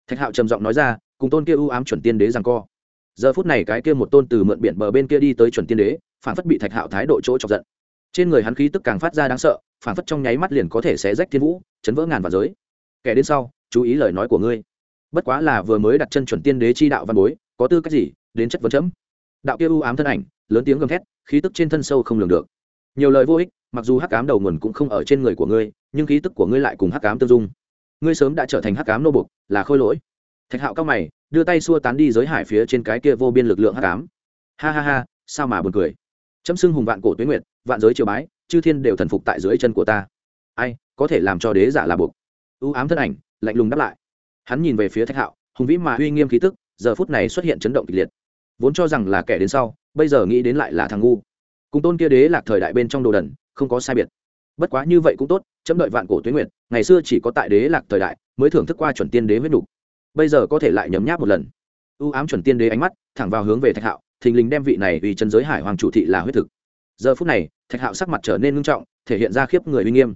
Thạch hạo trầm giọng nói ra, cùng tôn kia ưu ám chuẩn tiên đế rằng co giờ phút này cái kia một tôn từ mượn biển bờ bên kia đi tới chuẩn tiên đế, phản phất bị thạch hạo thái độ chỗ chọc giận. Trên người hắn khí tức càng phát ra đáng sợ, phản phất trong nháy mắt liền có thể xé rách thiên vũ, chấn vỡ ngàn và giới. Kẻ đến sau, chú ý lời nói của ngươi. Bất quá là vừa mới đặt chân chuẩn tiên đế chi đạo văn bối, có tư cách gì, đến chất vấn chấm? Đạo kia u ám thân ảnh, lớn tiếng gầm thét, khí tức trên thân sâu không lường được. Nhiều lời vô ích, mặc dù hắc ám đầu nguồn cũng không ở trên người của ngươi, nhưng khí tức của ngươi lại cùng hắc ám tương dung. Ngươi sớm đã trở thành hắc ám nô bục là khôi lỗi thạch hạo cao mày, đưa tay xua tán đi giới hải phía trên cái kia vô biên lực lượng h tám ha ha ha, sao mà buồn cười. Chấm xưng hùng vạn cổ tuyến nguyệt, vạn giới triều bái, chư thiên đều thần phục tại dưới chân của ta. Ai, có thể làm cho đế giả là buộc. Ưu ám thân ảnh, lạnh lùng đáp lại. Hắn nhìn về phía thạch hạo, hùng vĩ mà uy nghiêm khí tức, giờ phút này xuất hiện chấn động kịch liệt. Vốn cho rằng là kẻ đến sau, bây giờ nghĩ đến lại là thằng ngu. Cùng tôn kia đế lạc thời đại bên trong đồ đần, không có sai biệt. Bất quá như vậy cũng tốt, chấm đợi vạn cổ tuyến nguyệt, ngày xưa chỉ có tại đế lạc thời đại mới thưởng thức qua chuẩn tiên đế huyết đủ bây giờ có thể lại nhấm nháp một lần. Ưu ám chuẩn tiên đế ánh mắt, thẳng vào hướng về thạch hạo, thình lình đem vị này vì chân giới hải hoàng chủ thị là huyết thực. Giờ phút này, thạch hạo sắc mặt trở nên ngưng trọng, thể hiện ra khiếp người uy nghiêm.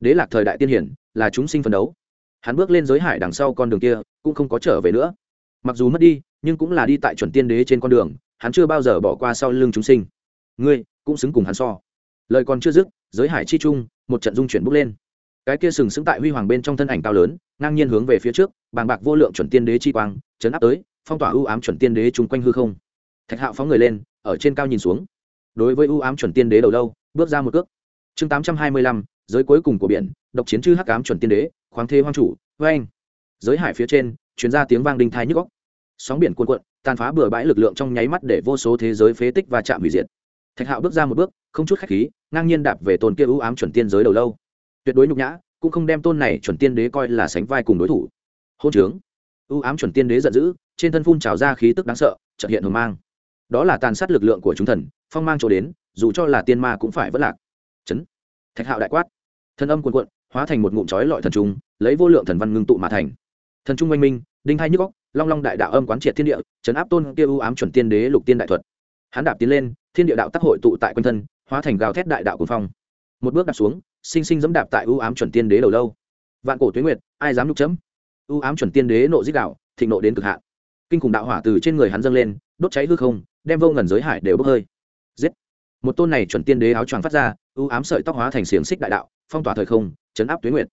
Đế lạc thời đại tiên hiển, là chúng sinh phấn đấu. Hắn bước lên giới hải đằng sau con đường kia, cũng không có trở về nữa. Mặc dù mất đi, nhưng cũng là đi tại chuẩn tiên đế trên con đường, hắn chưa bao giờ bỏ qua sau lưng chúng sinh. Ngươi, cũng xứng cùng hắn so. Lời còn chưa dứt, giới hải chi trung, một trận dung chuyển bước lên cái kia sừng sững tại huy hoàng bên trong thân ảnh cao lớn, ngang nhiên hướng về phía trước, bàng bạc vô lượng chuẩn tiên đế chi quang, chấn áp tới, phong tỏa ưu ám chuẩn tiên đế chung quanh hư không. Thạch hạo phóng người lên, ở trên cao nhìn xuống. Đối với ưu ám chuẩn tiên đế đầu lâu, bước ra một cước. Chương tám trăm hai mươi lăm, giới cuối cùng của biển, độc chiến chư hắc ám chuẩn tiên đế, khoáng thế hoang chủ vê anh giới hải phía trên chuyến ra tiếng vang đinh thai nhức góc sóng biển cuồn cuộn, tàn phá bừa bãi lực lượng trong nháy mắt để vô số thế giới phế tích và chạm hủy diệt. Thạch hạo bước ra một bước, không chút khách khí, ngang nhiên đạp về tôn kia ưu ám chuẩn tiên giới đầu lâu tuyệt đối nhục nhã, cũng không đem tôn này chuẩn tiên đế coi là sánh vai cùng đối thủ. Hôn trướng. Ưu ám chuẩn tiên đế giận dữ, trên thân phun trào ra khí tức đáng sợ trật hiện hồng mang. Đó là tàn sát lực lượng của chúng thần, phong mang chỗ đến, dù cho là tiên ma cũng phải vất lạc. Chấn. Thạch hạo đại quát. Thân âm cuồn cuộn, hóa thành một ngụm chói lọi thần trung, lấy vô lượng thần văn ngưng tụ mà thành. Thần trung oanh minh, đinh hai nhức góc long long đại đạo âm quán triệt thiên địa, chấn áp tôn kia ưu ám chuẩn tiên đế lục tiên đại thuật. Hắn đạp tiến lên, thiên địa đạo tác hội tụ tại quanh thân, hóa thành gào thét đại đạo cuồng phong. Một bước đạp xuống sinh sinh dẫm đạp tại ưu ám chuẩn tiên đế đầu lâu. Vạn cổ tuyến nguyệt, ai dám nhục chấm? Ưu ám chuẩn tiên đế nộ dích đạo, thịnh nộ đến cực hạn. Kinh khủng đạo hỏa từ trên người hắn dâng lên, đốt cháy hư không, đem vô ngần giới hải đều bốc hơi. Giết! Một tôn này chuẩn tiên đế áo choàng phát ra, ưu ám sợi tóc hóa thành xiềng xích đại đạo, phong tỏa thời không, chấn áp tuyến nguyệt.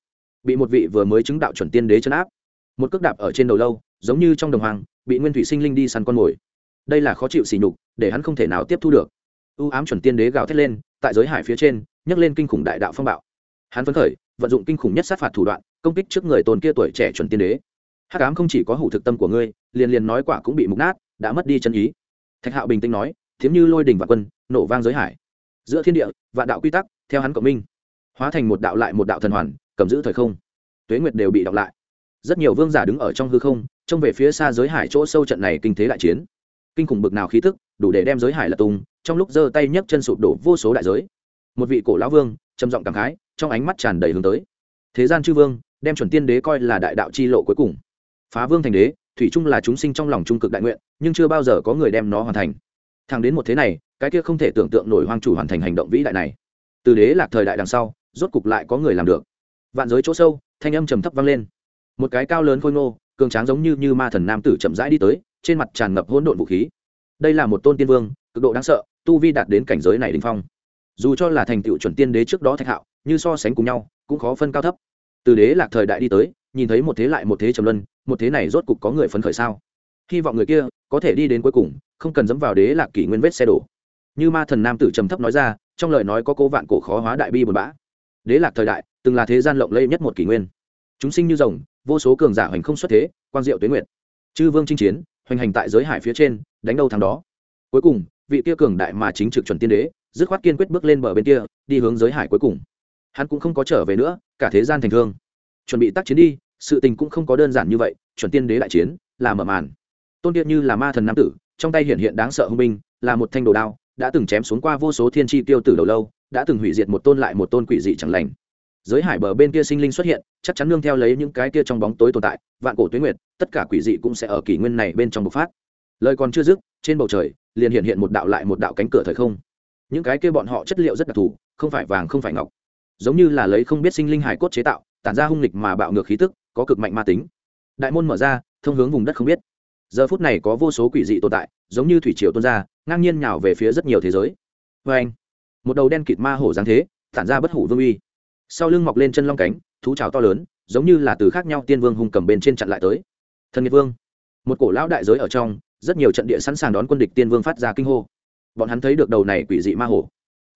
Bị một vị vừa mới chứng đạo chuẩn tiên đế chấn áp. Một cước đạp ở trên đầu lâu, giống như trong đồng hoàng bị nguyên thủy sinh linh đi săn con mồi. Đây là khó chịu xỉ nhục, để hắn không thể nào tiếp thu được. Ưu ám chuẩn tiên đế gào thét lên, tại giới hải phía trên nhấc lên kinh khủng đại đạo phong bạo. Hắn phấn khởi, vận dụng kinh khủng nhất sát phạt thủ đoạn, công kích trước người tôn kia tuổi trẻ chuẩn tiên đế. Hát ám không chỉ có hủ thực tâm của ngươi, liền liền nói quả cũng bị mục nát, đã mất đi chân ý. Thạch hạo bình tĩnh nói, thiếm như lôi đình và quân, nổ vang giới hải. Giữa thiên địa, vạn đạo quy tắc, theo hắn cộng minh, hóa thành một đạo lại một đạo thần hoàn, cầm giữ thời không. Tuế nguyệt đều bị đọc lại. Rất nhiều vương giả đứng ở trong hư không, trông về phía xa giới hải chỗ sâu trận này kinh thế đại chiến. Kinh khủng bực nào khí tức, đủ để đem giới hải là tung, trong lúc giơ tay nhấc chân sụp đổ vô số đại giới một vị cổ lão vương, trầm giọng cảm khái, trong ánh mắt tràn đầy hướng tới. Thế gian chư vương, đem chuẩn tiên đế coi là đại đạo chi lộ cuối cùng. Phá vương thành đế, thủy chung là chúng sinh trong lòng trung cực đại nguyện, nhưng chưa bao giờ có người đem nó hoàn thành. Thẳng đến một thế này, cái kia không thể tưởng tượng nổi hoang chủ hoàn thành hành động vĩ đại này. Từ đế lạc thời đại đằng sau, rốt cục lại có người làm được. Vạn giới chỗ sâu, thanh âm trầm thấp vang lên. Một cái cao lớn khôi ngô, cường tráng giống như như ma thần nam tử chậm rãi đi tới, trên mặt tràn ngập hỗn độn vũ khí. Đây là một tôn tiên vương, cực độ đáng sợ, tu vi đạt đến cảnh giới này đình phong dù cho là thành tựu chuẩn tiên đế trước đó thạch hạo như so sánh cùng nhau cũng khó phân cao thấp. Từ đế lạc thời đại đi tới nhìn thấy một thế lại một thế trầm luân một thế này rốt cục có người phấn khởi sao? Hy vọng người kia có thể đi đến cuối cùng không cần dẫm vào đế lạc kỷ nguyên vết xe đổ. Như ma thần nam tử trầm thấp nói ra trong lời nói có cố vạn cổ khó hóa đại bi buồn bã. Đế lạc thời đại từng là thế gian lộng lẫy nhất một kỷ nguyên. Chúng sinh như rồng vô số cường giả hoành không xuất thế quang diệu tuyến nguyện, chư vương chinh chiến hoành hành tại giới hải phía trên đánh đâu thắng đó. Cuối cùng vị kia cường đại mà chính trực chuẩn tiên đế dứt khoát kiên quyết bước lên bờ bên kia, đi hướng giới hải cuối cùng. Hắn cũng không có trở về nữa, cả thế gian thành thương. Chuẩn bị tác chiến đi, sự tình cũng không có đơn giản như vậy, chuẩn tiên đế đại chiến, là mở màn. Tôn điện như là ma thần nam tử, trong tay hiện hiện đáng sợ hung binh, là một thanh đồ đao, đã từng chém xuống qua vô số thiên tri tiêu tử đầu lâu, đã từng hủy diệt một tôn lại một tôn quỷ dị chẳng lành. Giới hải bờ bên kia sinh linh xuất hiện, chắc chắn nương theo lấy những cái kia trong bóng tối tồn tại, vạn cổ tuyến nguyệt, tất cả quỷ dị cũng sẽ ở kỷ nguyên này bên trong bộc phát. Lời còn chưa dứt, trên bầu trời, liền hiện hiện một đạo lại một đạo cánh cửa thời không những cái kia bọn họ chất liệu rất đặc thù, không phải vàng, không phải ngọc. Giống như là lấy không biết sinh linh hải cốt chế tạo, tản ra hung lịch mà bạo ngược khí tức, có cực mạnh ma tính. Đại môn mở ra, thông hướng vùng đất không biết. Giờ phút này có vô số quỷ dị tồn tại, giống như thủy triều tuôn ra, ngang nhiên nhào về phía rất nhiều thế giới. Vê anh, một đầu đen kịt ma hổ giáng thế, tản ra bất hủ vương uy. Sau lưng mọc lên chân long cánh, thú trào to lớn, giống như là từ khác nhau tiên vương hung cầm bên trên chặn lại tới. Thần nghiệt vương, một cổ lão đại giới ở trong, rất nhiều trận địa sẵn sàng đón quân địch tiên vương phát ra kinh hô bọn hắn thấy được đầu này quỷ dị ma hổ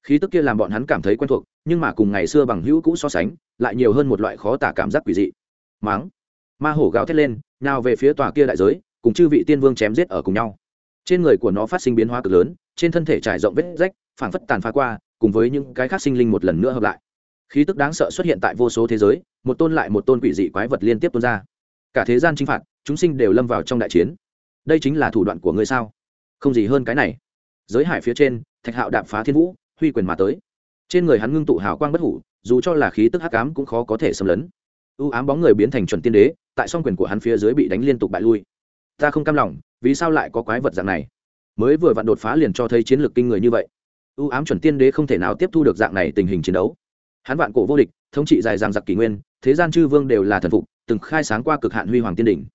khí tức kia làm bọn hắn cảm thấy quen thuộc, nhưng mà cùng ngày xưa bằng hữu cũ so sánh, lại nhiều hơn một loại khó tả cảm giác quỷ dị. Máng! Ma hổ gào thét lên, nào về phía tòa kia đại giới, cùng chư vị tiên vương chém giết ở cùng nhau. Trên người của nó phát sinh biến hóa cực lớn, trên thân thể trải rộng vết rách, phảng phất tàn phá qua, cùng với những cái khác sinh linh một lần nữa hợp lại. Khí tức đáng sợ xuất hiện tại vô số thế giới, một tôn lại một tôn quỷ dị quái vật liên tiếp tuôn ra. Cả thế gian chinh phạt, chúng sinh đều lâm vào trong đại chiến. Đây chính là thủ đoạn của ngươi sao? Không gì hơn cái này giới hải phía trên, thạch hạo đạp phá thiên vũ, huy quyền mà tới. Trên người hắn ngưng tụ hào quang bất hủ, dù cho là khí tức hắc ám cũng khó có thể xâm lấn. Ưu ám bóng người biến thành chuẩn tiên đế, tại song quyền của hắn phía dưới bị đánh liên tục bại lui. Ta không cam lòng, vì sao lại có quái vật dạng này? Mới vừa vặn đột phá liền cho thấy chiến lược kinh người như vậy. Ưu ám chuẩn tiên đế không thể nào tiếp thu được dạng này tình hình chiến đấu. Hắn vạn cổ vô địch, thống trị dài dàng giặc kỷ nguyên, thế gian chư vương đều là thần phục, từng khai sáng qua cực hạn huy hoàng tiên đỉnh.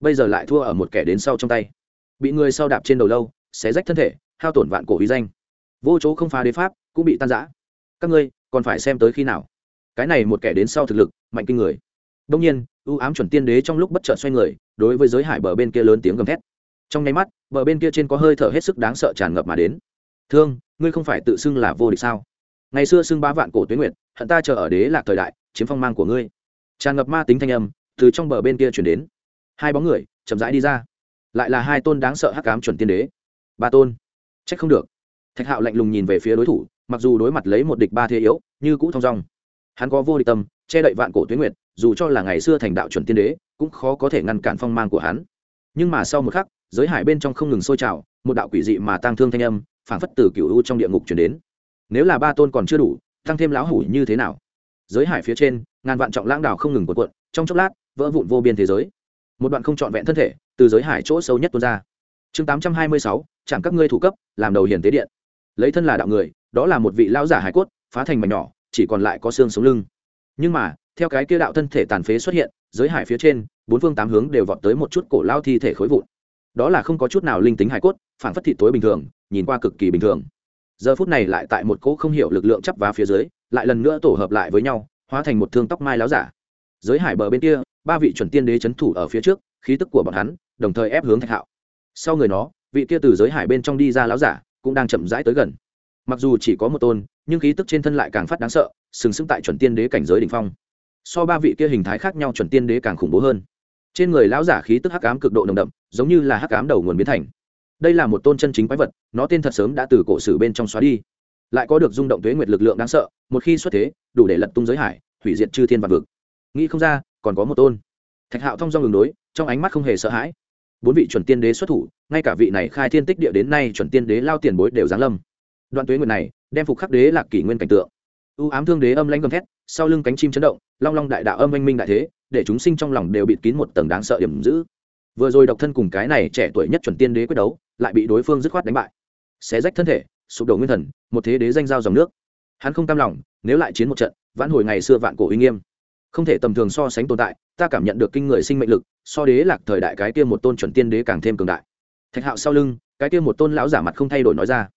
Bây giờ lại thua ở một kẻ đến sau trong tay. Bị người sau đạp trên đầu lâu, xé rách thân thể hao tổn vạn cổ uy danh. Vô chỗ không phá đế pháp, cũng bị tan giã các ngươi, còn phải xem tới khi nào? Cái này một kẻ đến sau thực lực, mạnh kinh người. Đông nhiên ưu ám chuẩn tiên đế trong lúc bất chợt xoay người, đối với giới hải bờ bên kia lớn tiếng gầm thét. Trong nháy mắt, bờ bên kia trên có hơi thở hết sức đáng sợ tràn ngập mà đến. Thương, ngươi không phải tự xưng là vô địch sao? Ngày xưa xưng ba vạn cổ tuyến nguyện hận ta chờ ở đế lạc thời đại, chiếm phong mang của ngươi. Tràn ngập ma tính thanh âm từ trong bờ bên kia chuyển đến. Hai bóng người chậm rãi đi ra. Lại là hai tôn đáng sợ hắc ám chuẩn tiên đế. Ba tôn. Chắc không được. Thạch Hạo lạnh lùng nhìn về phía đối thủ, mặc dù đối mặt lấy một địch ba thế yếu, như cũ thông dong. Hắn có vô địch tâm, che đậy vạn cổ tuyết nguyệt, dù cho là ngày xưa thành đạo chuẩn tiên đế, cũng khó có thể ngăn cản phong mang của hắn. Nhưng mà sau một khắc, giới hải bên trong không ngừng sôi trào, một đạo quỷ dị mà tang thương thanh âm, phảng phất từ cửu u trong địa ngục truyền đến. Nếu là ba tôn còn chưa đủ, tăng thêm lão hủ như thế nào? Giới hải phía trên, ngàn vạn trọng lãng đảo không ngừng cuộn cuộn, trong chốc lát, vỡ vụn vô biên thế giới. Một đoạn không trọn vẹn thân thể, từ giới hải chỗ sâu nhất tuôn ra. Chương 826, chẳng các ngươi thủ cấp, làm đầu hiền tế điện. Lấy thân là đạo người, đó là một vị lão giả hải cốt, phá thành mảnh nhỏ, chỉ còn lại có xương sống lưng. Nhưng mà, theo cái kia đạo thân thể tàn phế xuất hiện, giới hải phía trên, bốn phương tám hướng đều vọt tới một chút cổ lao thi thể khối vụn. Đó là không có chút nào linh tính hải cốt phản phất thị tối bình thường, nhìn qua cực kỳ bình thường. Giờ phút này lại tại một cỗ không hiểu lực lượng chắp vá phía dưới, lại lần nữa tổ hợp lại với nhau, hóa thành một thương tóc mai láo giả. Giới hải bờ bên kia, ba vị chuẩn tiên đế c h ấ n thủ ở phía trước, khí tức của bọn hắn, đồng thời ép hướng thạch hạo. Sau người nó vị kia từ giới hải bên trong đi ra láo giả cũng đang chậm rãi tới gần. Mặc dù chỉ có một tôn, nhưng khí tức trên thân lại càng phát đáng sợ, sừng sững tại chuẩn tiên đế cảnh giới đ ỉ n h phong. So ba vị kia hình thái khác nhau chuẩn tiên đế càng khủng bố hơn. Trên người lão giả khí tức hắc ám cực độ nồng đậm, giống như là hắc ám đầu nguồn biến thành. Đây là một tôn chân chính quái vật, nó tên thật sớm đã từ cổ sử bên trong xóa đi. Lại có được rung động thuế nguyệt lực lượng đáng sợ, một khi xuất thế, đủ để lật tung giới hải, hủy diệt chư thiên vạn vực. Nghĩ không ra, còn có một tôn. Thạch hạo thông dong đường đối, trong ánh mắt không hề sợ hãi bốn vị chuẩn tiên đế xuất thủ, ngay cả vị này khai thiên tích địa đến nay chuẩn tiên đế lao tiền bối đều giáng lâm. Đoạn tuế nguyệt này, đem phục khắc đế lạc kỷ nguyên cảnh tượng. U ám thương đế âm lãnh gầm thét, sau lưng cánh chim chấn động, long long đại đạo âm anh minh đại thế, để chúng sinh trong lòng đều bịt kín một tầng đáng sợ điểm giữ. Vừa rồi độc thân cùng cái này trẻ tuổi nhất chuẩn tiên đế quyết đấu, lại bị đối phương dứt khoát đánh bại. Xé rách thân thể, sụp đổ nguyên thần, một thế đế danh giao dòng nước. Hắn không cam lòng, nếu lại chiến một trận, vãn hồi ngày xưa vạn cổ uy nghiêm. Không thể tầm thường so sánh tồn tại, ta cảm nhận được kinh người sinh mệnh lực so đế lạc thời đại cái kia một tôn chuẩn tiên đế càng thêm cường đại. Thạch hạo sau lưng, cái kia một tôn lão giả mặt không thay đổi nói ra.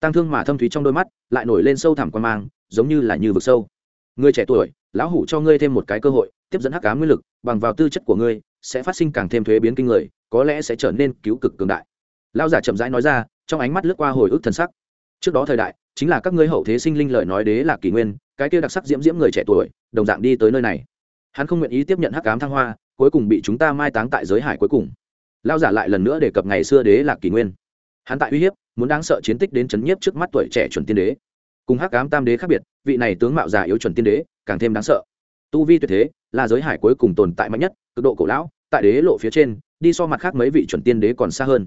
Tăng thương mà thâm thúy trong đôi mắt, lại nổi lên sâu thẳm quan mang, giống như là như vực sâu. Người trẻ tuổi, lão hủ cho ngươi thêm một cái cơ hội, tiếp dẫn hắc cá nguyên lực, bằng vào tư chất của ngươi, sẽ phát sinh càng thêm thuế biến kinh người, có lẽ sẽ trở nên cứu cực cường đại. Lão giả chậm rãi nói ra, trong ánh mắt lướt qua hồi ức thần sắc. Trước đó thời đại, chính là các ngươi hậu thế sinh linh lời nói đế là kỷ nguyên, cái kia đặc sắc diễm diễm người trẻ tuổi, đồng dạng đi tới nơi này. Hắn không nguyện ý tiếp nhận hắc cám thăng hoa cuối cùng bị chúng ta mai táng tại giới hải cuối cùng. Lao giả lại lần nữa đề cập ngày xưa đế lạc kỷ nguyên. Hắn tại uy hiếp, muốn đáng sợ chiến tích đến chấn nhiếp trước mắt tuổi trẻ chuẩn tiên đế. Cùng hắc cám tam đế khác biệt, vị này tướng mạo già yếu chuẩn tiên đế, càng thêm đáng sợ. Tu vi tuyệt thế, là giới hải cuối cùng tồn tại mạnh nhất, cực độ cổ lão, tại đế lộ phía trên, đi so mặt khác mấy vị chuẩn tiên đế còn xa hơn.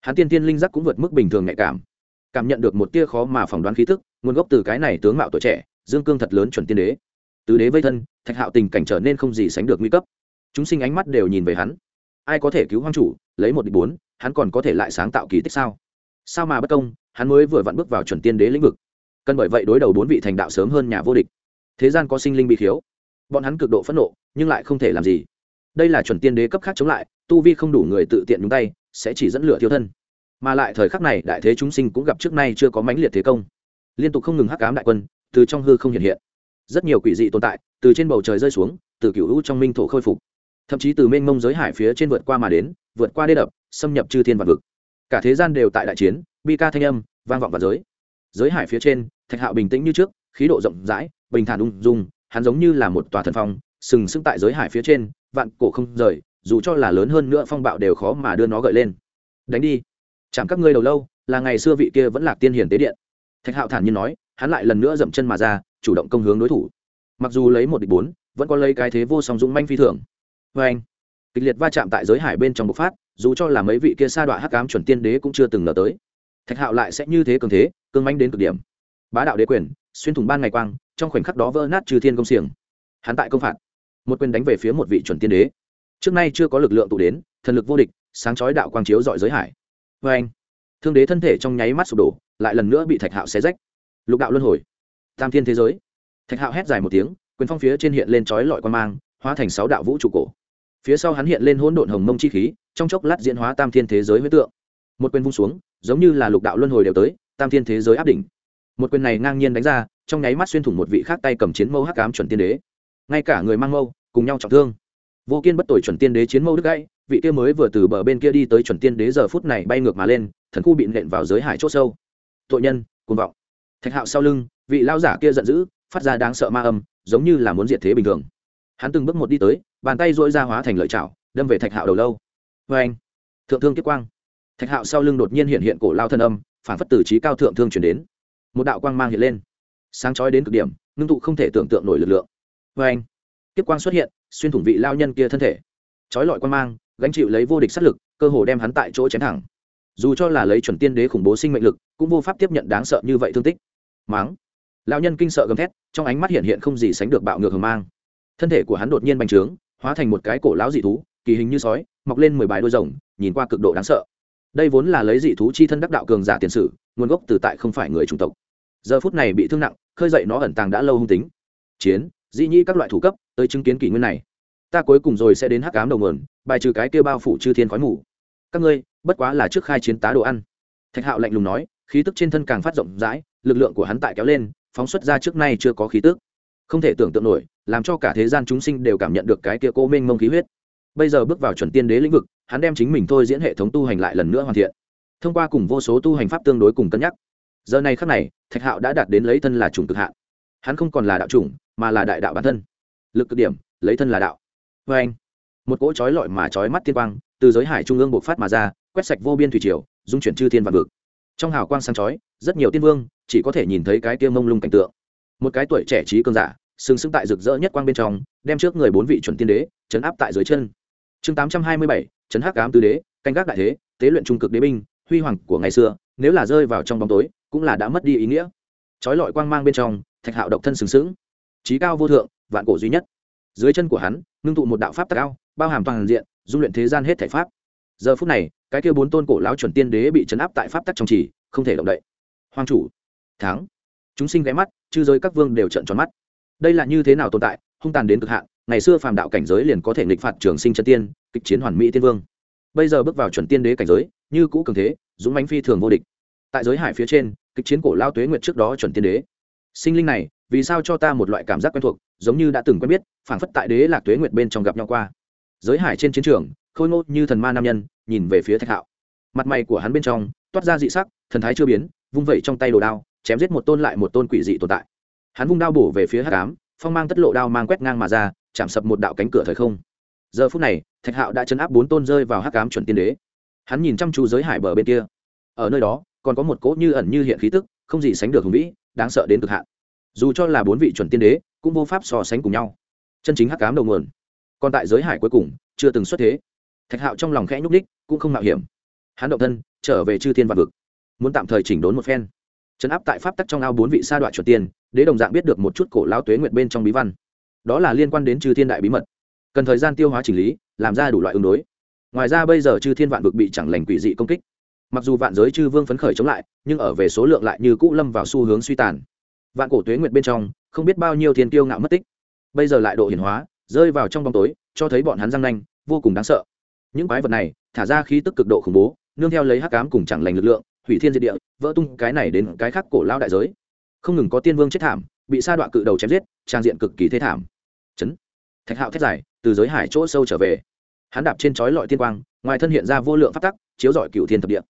Hắn tiên tiên linh giác cũng vượt mức bình thường nhạy cảm. Cảm nhận được một tia khó mà phỏng đoán khí thức nguồn gốc từ cái này tướng mạo tuổi trẻ, dương cương thật lớn chuẩn tiên đế. Tứ đế vây thân, thạch hạo tình cảnh trở nên không gì sánh được nguy cấp chúng sinh ánh mắt đều nhìn về hắn. Ai có thể cứu hoang chủ, lấy một địch bốn, hắn còn có thể lại sáng tạo kỳ tích sao? Sao mà bất công, hắn mới vừa vặn bước vào chuẩn tiên đế lĩnh vực. Cần bởi vậy đối đầu bốn vị thành đạo sớm hơn nhà vô địch. Thế gian có sinh linh bị khiếu bọn hắn cực độ phẫn nộ, nhưng lại không thể làm gì. Đây là chuẩn tiên đế cấp khác chống lại, tu vi không đủ người tự tiện nhúng tay, sẽ chỉ dẫn lửa thiêu thân. Mà lại thời khắc này, đại thế chúng sinh cũng gặp trước nay chưa có mãnh liệt thế công. Liên tục không ngừng hắc cám đại quân, từ trong hư không hiện hiện. Rất nhiều quỷ dị tồn tại, từ trên bầu trời rơi xuống, từ cựu hữu trong minh thổ khôi phục thậm chí từ mênh mông giới hải phía trên vượt qua mà đến, vượt qua đê đập, xâm nhập chư thiên vạn vực. Cả thế gian đều tại đại chiến, bi ca thanh âm, vang vọng vào giới. Giới hải phía trên, thạch hạo bình tĩnh như trước, khí độ rộng rãi, bình thản ung dung, hắn giống như là một tòa thần phong, sừng sững tại giới hải phía trên, vạn cổ không rời, dù cho là lớn hơn nữa phong bạo đều khó mà đưa nó gợi lên. Đánh đi. Chẳng các ngươi đầu lâu, là ngày xưa vị kia vẫn là tiên hiển tế điện. Thạch hạo thản nhiên nói, hắn lại lần nữa dậm chân mà ra, chủ động công hướng đối thủ. Mặc dù lấy một địch bốn, vẫn có lấy cái thế vô song dũng manh phi thường vê anh, kịch liệt va chạm tại giới hải bên trong bộc phát, dù cho là mấy vị kia sa đọa hắc ám chuẩn tiên đế cũng chưa từng ngờ tới. Thạch hạo lại sẽ như thế cường thế, cương manh đến cực điểm. Bá đạo đế quyền, xuyên thủng ban ngày quang, trong khoảnh khắc đó vỡ nát trừ thiên công xiềng. Hắn tại công phạt, một quyền đánh về phía một vị chuẩn tiên đế. Trước nay chưa có lực lượng tụ đến, thần lực vô địch, sáng chói đạo quang chiếu dọi giới hải. Vê anh, thương đế thân thể trong nháy mắt sụp đổ, lại lần nữa bị thạch hạo xé rách. Lục đạo luân hồi, tam thiên thế giới. Thạch hạo hét dài một tiếng, quyền phong phía trên hiện lên chói lọi quan mang, hóa thành sáu đạo vũ trụ cổ phía sau hắn hiện lên hỗn độn hồng mông chi khí, trong chốc lát diễn hóa tam thiên thế giới huyết tượng. Một quyền vung xuống, giống như là lục đạo luân hồi đều tới, tam thiên thế giới áp đỉnh. Một quyền này ngang nhiên đánh ra, trong nháy mắt xuyên thủng một vị khác tay cầm chiến mâu hắc ám chuẩn tiên đế. Ngay cả người mang mâu, cùng nhau trọng thương. Vô kiên bất tội chuẩn tiên đế chiến mâu đứt gãy, vị kia mới vừa từ bờ bên kia đi tới chuẩn tiên đế giờ phút này bay ngược mà lên, thần khu bị nện vào giới hải c h sâu. Tội nhân, cuồng vọng. Thạch hạo sau lưng, vị lao giả kia giận dữ, phát ra đáng sợ ma âm, giống như là muốn diệt thế bình thường. Hắn từng bước một đi tới bàn tay dỗi ra hóa thành lợi chảo, đâm về thạch hạo đầu lâu. Vê anh, thượng thương kiếp quang. Thạch hạo sau lưng đột nhiên hiện hiện cổ lao thân âm, phản phất tử trí cao thượng thương chuyển đến. Một đạo quang mang hiện lên. Sáng chói đến cực điểm, ngưng tụ không thể tưởng tượng nổi lực lượng. Vê anh, kiếp quang xuất hiện, xuyên thủng vị lao nhân kia thân thể. Chói lọi quang mang, gánh chịu lấy vô địch sát lực, cơ hồ đem hắn tại chỗ chém thẳng. Dù cho là lấy chuẩn tiên đế khủng bố sinh mệnh lực, cũng vô pháp tiếp nhận đáng sợ như vậy thương tích. Máng. Lão nhân kinh sợ gầm thét, trong ánh mắt hiện hiện không gì sánh được bạo ngược hờ mang. Thân thể của hắn đột nhiên bành trướng hóa thành một cái cổ lão dị thú, kỳ hình như sói, mọc lên mười bài đôi rồng, nhìn qua cực độ đáng sợ. Đây vốn là lấy dị thú chi thân đắc đạo cường giả tiền sử, nguồn gốc từ tại không phải người chủng tộc. Giờ phút này bị thương nặng, khơi dậy nó ẩn tàng đã lâu hung tính. Chiến, dĩ nhi các loại thủ cấp, tới chứng kiến kỷ nguyên này. Ta cuối cùng rồi sẽ đến hắc cám đầu nguồn, bài trừ cái kia bao phủ chư thiên khói mù. Các ngươi, bất quá là trước khai chiến tá đồ ăn. Thạch hạo lạnh lùng nói, khí tức trên thân càng phát rộng rãi, lực lượng của hắn tại kéo lên, phóng xuất ra trước nay chưa có khí tức. Không thể tưởng tượng nổi làm cho cả thế gian chúng sinh đều cảm nhận được cái kia cô mênh mông khí huyết. Bây giờ bước vào chuẩn tiên đế lĩnh vực, hắn đem chính mình thôi diễn hệ thống tu hành lại lần nữa hoàn thiện. Thông qua cùng vô số tu hành pháp tương đối cùng cân nhắc. Giờ này khắc này, thạch hạo đã đạt đến lấy thân là chủng cực hạn. Hắn không còn là đạo chủng, mà là đại đạo bản thân. Lực cực điểm, lấy thân là đạo. Vê anh, một cỗ trói lọi mà trói mắt tiên quang, từ giới hải trung ương bộc phát mà ra, quét sạch vô biên thủy triều, dung chuyển chư thiên vạn vực. Trong hào quang sáng chói, rất nhiều tiên vương chỉ có thể nhìn thấy cái kia mông lung cảnh tượng. Một cái tuổi trẻ trí cường giả sừng sững tại rực rỡ nhất quang bên trong, đem trước người bốn vị chuẩn tiên đế chấn áp tại dưới chân. Chương tám trăm hai mươi bảy chấn hắc ám tứ đế, canh gác đại thế, tế luyện trung cực đế binh, huy hoàng của ngày xưa, nếu là rơi vào trong bóng tối, cũng là đã mất đi ý nghĩa. Trói lọi quang mang bên trong, thạch hạo độc thân sừng sững. Trí cao vô thượng, vạn cổ duy nhất. Dưới chân của hắn, ngưng tụ một đạo pháp cao bao hàm toàn diện, dung luyện thế gian hết thể pháp. Giờ phút này, cái kia bốn tôn cổ lão chuẩn tiên đế bị chấn áp tại pháp tắc trong trì, không thể động đậy. Hoàng chủ, thắng. Chúng sinh ghé mắt, chư giới các vương đều trợn tròn mắt đây là như thế nào tồn tại, hung tàn đến cực hạn, ngày xưa phàm đạo cảnh giới liền có thể nghịch phạt trường sinh chân tiên, kịch chiến hoàn mỹ tiên vương. Bây giờ bước vào chuẩn tiên đế cảnh giới, như cũ cường thế, dũng bánh phi thường vô địch. Tại giới hải phía trên, kịch chiến cổ lao tuế nguyệt trước đó chuẩn tiên đế. Sinh linh này, vì sao cho ta một loại cảm giác quen thuộc, giống như đã từng quen biết, phảng phất tại đế lạc tuế nguyệt bên trong gặp nhau qua. Giới hải trên chiến trường, khôi ngô như thần ma nam nhân, nhìn về phía thạch hạo. Mặt mày của hắn bên trong, toát ra dị sắc, thần thái chưa biến, vung vẩy trong tay đồ đao, chém giết một tôn lại một tôn quỷ dị tồn tại hắn vung đao bổ về phía hát cám phong mang tất lộ đao mang quét ngang mà ra chạm sập một đạo cánh cửa thời không. Giờ phút này thạch hạo đã chấn áp bốn tôn rơi vào hắc cám chuẩn tiên đế. Hắn nhìn chăm chú giới hải bờ bên kia. Ở nơi đó còn có một cỗ như ẩn như hiện khí tức không gì sánh được hùng vĩ đáng sợ đến cực hạn. Dù cho là bốn vị chuẩn tiên đế cũng vô pháp so sánh cùng nhau. Chân chính hắc cám đầu nguồn. Còn tại giới hải cuối cùng chưa từng xuất thế. Thạch hạo trong lòng khẽ nhúc đích, cũng không mạo hiểm. Hắn động thân trở về chư thiên vạn vực. Muốn tạm thời chỉnh đốn một phen. Chấn áp tại pháp tắc trong ao bốn vị sa đoạn chuẩn tiên đế đồng dạng biết được một chút cổ lao tuế nguyệt bên trong bí văn. Đó là liên quan đến chư thiên đại bí mật. Cần thời gian tiêu hóa chỉnh lý, làm ra đủ loại ứng đối. Ngoài ra bây giờ chư thiên vạn vực bị chẳng lành quỷ dị công kích. Mặc dù vạn giới chư vương phấn khởi chống lại, nhưng ở về số lượng lại như cũ lâm vào xu hướng suy tàn. Vạn cổ tuế nguyệt bên trong, không biết bao nhiêu thiên tiêu ngạo mất tích. Bây giờ lại độ hiển hóa, rơi vào trong bóng tối, cho thấy bọn hắn răng nanh, vô cùng đáng sợ. Những quái vật này, thả ra khí tức cực độ khủng bố, nương theo lấy hắc cám cùng chẳng lành lực lượng, hủy thiên diệt địa, vỡ tung cái này đến cái khác cổ lao đại giới không ngừng có tiên vương chết thảm, bị sa đọa cự đầu chém giết, trang diện cực kỳ thế thảm. Chấn. Thạch hạo thét dài, từ giới hải chỗ sâu trở về. Hắn đạp trên chói lọi tiên quang, ngoài thân hiện ra vô lượng phát tắc, chiếu rọi cựu thiên thập địa.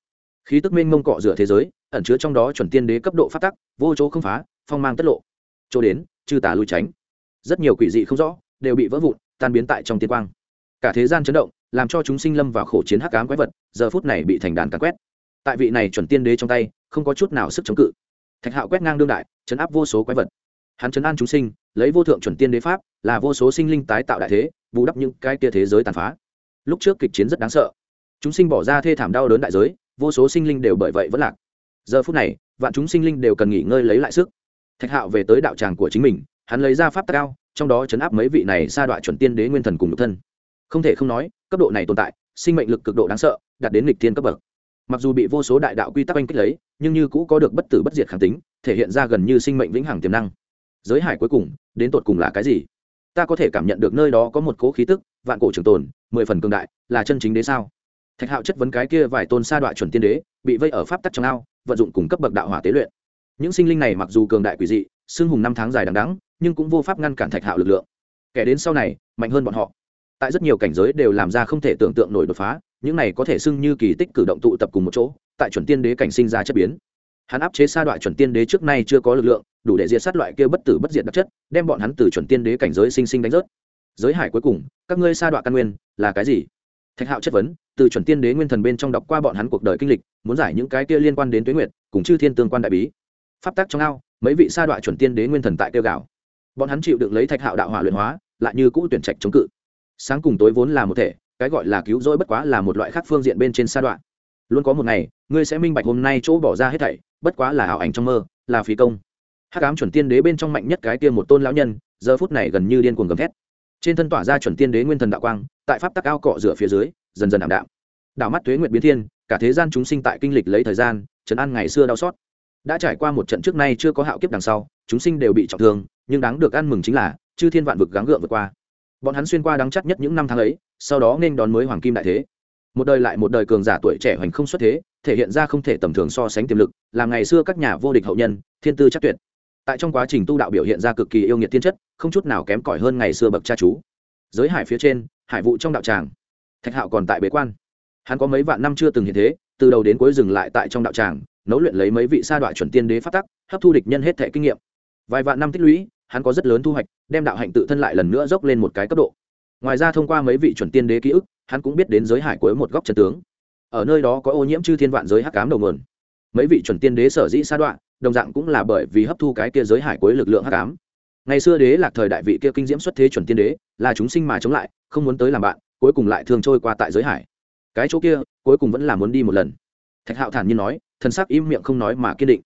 Khí tức minh mông cọ rửa thế giới, ẩn chứa trong đó chuẩn tiên đế cấp độ phát tắc, vô chỗ không phá, phong mang tất lộ. Chỗ đến, chư tà lui tránh. Rất nhiều quỷ dị không rõ, đều bị vỡ vụn, tan biến tại trong tiên quang. Cả thế gian chấn động, làm cho chúng sinh lâm vào khổ chiến hắc ám quái vật, giờ phút này bị thành đàn càn quét. Tại vị này chuẩn tiên đế trong tay, không có chút nào sức chống cự thạch hạo quét ngang đương đại chấn áp vô số quái vật hắn chấn an chúng sinh lấy vô thượng chuẩn tiên đế pháp là vô số sinh linh tái tạo đại thế bù đắp những cái tia thế giới tàn phá lúc trước kịch chiến rất đáng sợ chúng sinh bỏ ra thê thảm đau đớn đại giới vô số sinh linh đều bởi vậy vẫn lạc giờ phút này vạn chúng sinh linh đều cần nghỉ ngơi lấy lại sức thạch hạo về tới đạo tràng của chính mình hắn lấy ra pháp cao trong đó chấn áp mấy vị này sa đoạn chuẩn tiên đế nguyên thần cùng nhục thân không thể không nói cấp độ này tồn tại sinh mệnh lực cực độ đáng sợ đạt đến lịch tiên cấp bậc mặc dù bị vô số đại đạo quy tắc anh kích lấy, nhưng như cũ có được bất tử bất diệt kháng tính, thể hiện ra gần như sinh mệnh vĩnh hằng tiềm năng. Giới hải cuối cùng, đến tột cùng là cái gì? Ta có thể cảm nhận được nơi đó có một cố khí tức, vạn cổ trường tồn, mười phần cường đại, là chân chính đế sao? Thạch hạo chất vấn cái kia vài tôn sa đoạn chuẩn tiên đế, bị vây ở pháp tắc trong ao, vận dụng cùng cấp bậc đạo hỏa tế luyện. Những sinh linh này mặc dù cường đại quỷ dị, xưng hùng năm tháng dài đằng đắng nhưng cũng vô pháp ngăn cản thạch hạo lực lượng. Kẻ đến sau này, mạnh hơn bọn họ. Tại rất nhiều cảnh giới đều làm ra không thể tưởng tượng nổi đột phá những này có thể xưng như kỳ tích cử động tụ tập cùng một chỗ, tại chuẩn tiên đế cảnh sinh ra chất biến. Hắn áp chế sa đoạn chuẩn tiên đế trước nay chưa có lực lượng, đủ để diệt sát loại kia bất tử bất diệt đặc chất, đem bọn hắn từ chuẩn tiên đế cảnh giới sinh sinh đánh rớt. Giới hải cuối cùng, các ngươi sa đoạn căn nguyên, là cái gì? Thạch hạo chất vấn, từ chuẩn tiên đế nguyên thần bên trong đọc qua bọn hắn cuộc đời kinh lịch, muốn giải những cái kia liên quan đến tuế nguyệt, cùng chư thiên tương quan đại bí. Pháp tắc trong ao, mấy vị sa đoạn chuẩn tiên đế nguyên thần tại tiêu gạo bọn hắn chịu được lấy thạch hạo đạo hỏa luyện hóa, lại như cũ tuyển trạch chống cự. Sáng cùng tối vốn là một thể cái gọi là cứu rỗi bất quá là một loại khác phương diện bên trên sa đoạn. Luôn có một ngày, ngươi sẽ minh bạch hôm nay chỗ bỏ ra hết thảy, bất quá là ảo ảnh trong mơ, là phí công. Hát cám chuẩn tiên đế bên trong mạnh nhất cái tiêm một tôn lão nhân, giờ phút này gần như điên cuồng gầm thét. Trên thân tỏa ra chuẩn tiên đế nguyên thần đạo quang, tại pháp tắc ao cọ rửa phía dưới, dần dần ảm đạm. Đảo mắt thuế nguyện biến thiên, cả thế gian chúng sinh tại kinh lịch lấy thời gian, trấn an ngày xưa đau xót. Đã trải qua một trận trước nay chưa có hạo kiếp đằng sau, chúng sinh đều bị trọng thương, nhưng đáng được ăn mừng chính là, chư thiên vạn vực gắng gượng vượt qua bọn hắn xuyên qua đáng chắc nhất những năm tháng ấy, sau đó nên đón mới hoàng kim đại thế. Một đời lại một đời cường giả tuổi trẻ hoành không xuất thế, thể hiện ra không thể tầm thường so sánh tiềm lực làm ngày xưa các nhà vô địch hậu nhân, thiên tư chắc tuyệt. Tại trong quá trình tu đạo biểu hiện ra cực kỳ yêu nghiệt thiên chất, không chút nào kém cỏi hơn ngày xưa bậc cha chú. Giới hải phía trên, hải vụ trong đạo tràng. Thạch hạo còn tại bế quan. Hắn có mấy vạn năm chưa từng hiện thế, từ đầu đến cuối dừng lại tại trong đạo tràng, nấu luyện lấy mấy vị sa đoạn chuẩn tiên đế phát tắc, hấp thu địch nhân hết thẻ kinh nghiệm. Vài vạn năm tích lũy hắn có rất lớn thu hoạch, đem đạo hạnh tự thân lại lần nữa dốc lên một cái cấp độ. Ngoài ra thông qua mấy vị chuẩn tiên đế ký ức, hắn cũng biết đến giới hải cuối một góc chân tướng. Ở nơi đó có ô nhiễm chư thiên vạn giới hắc cám đầu nguồn. Mấy vị chuẩn tiên đế sở dĩ sa đoạn, đồng dạng cũng là bởi vì hấp thu cái kia giới hải cuối lực lượng hắc cám ngày xưa đế lạc thời đại vị kia kinh diễm xuất thế chuẩn tiên đế, là chúng sinh mà chống lại, không muốn tới làm bạn, cuối cùng lại thường trôi qua tại giới hải. Cái chỗ kia, cuối cùng vẫn là muốn đi một lần. Thạch hạo thản nhiên nói thân sắc im miệng không nói mà kiên định.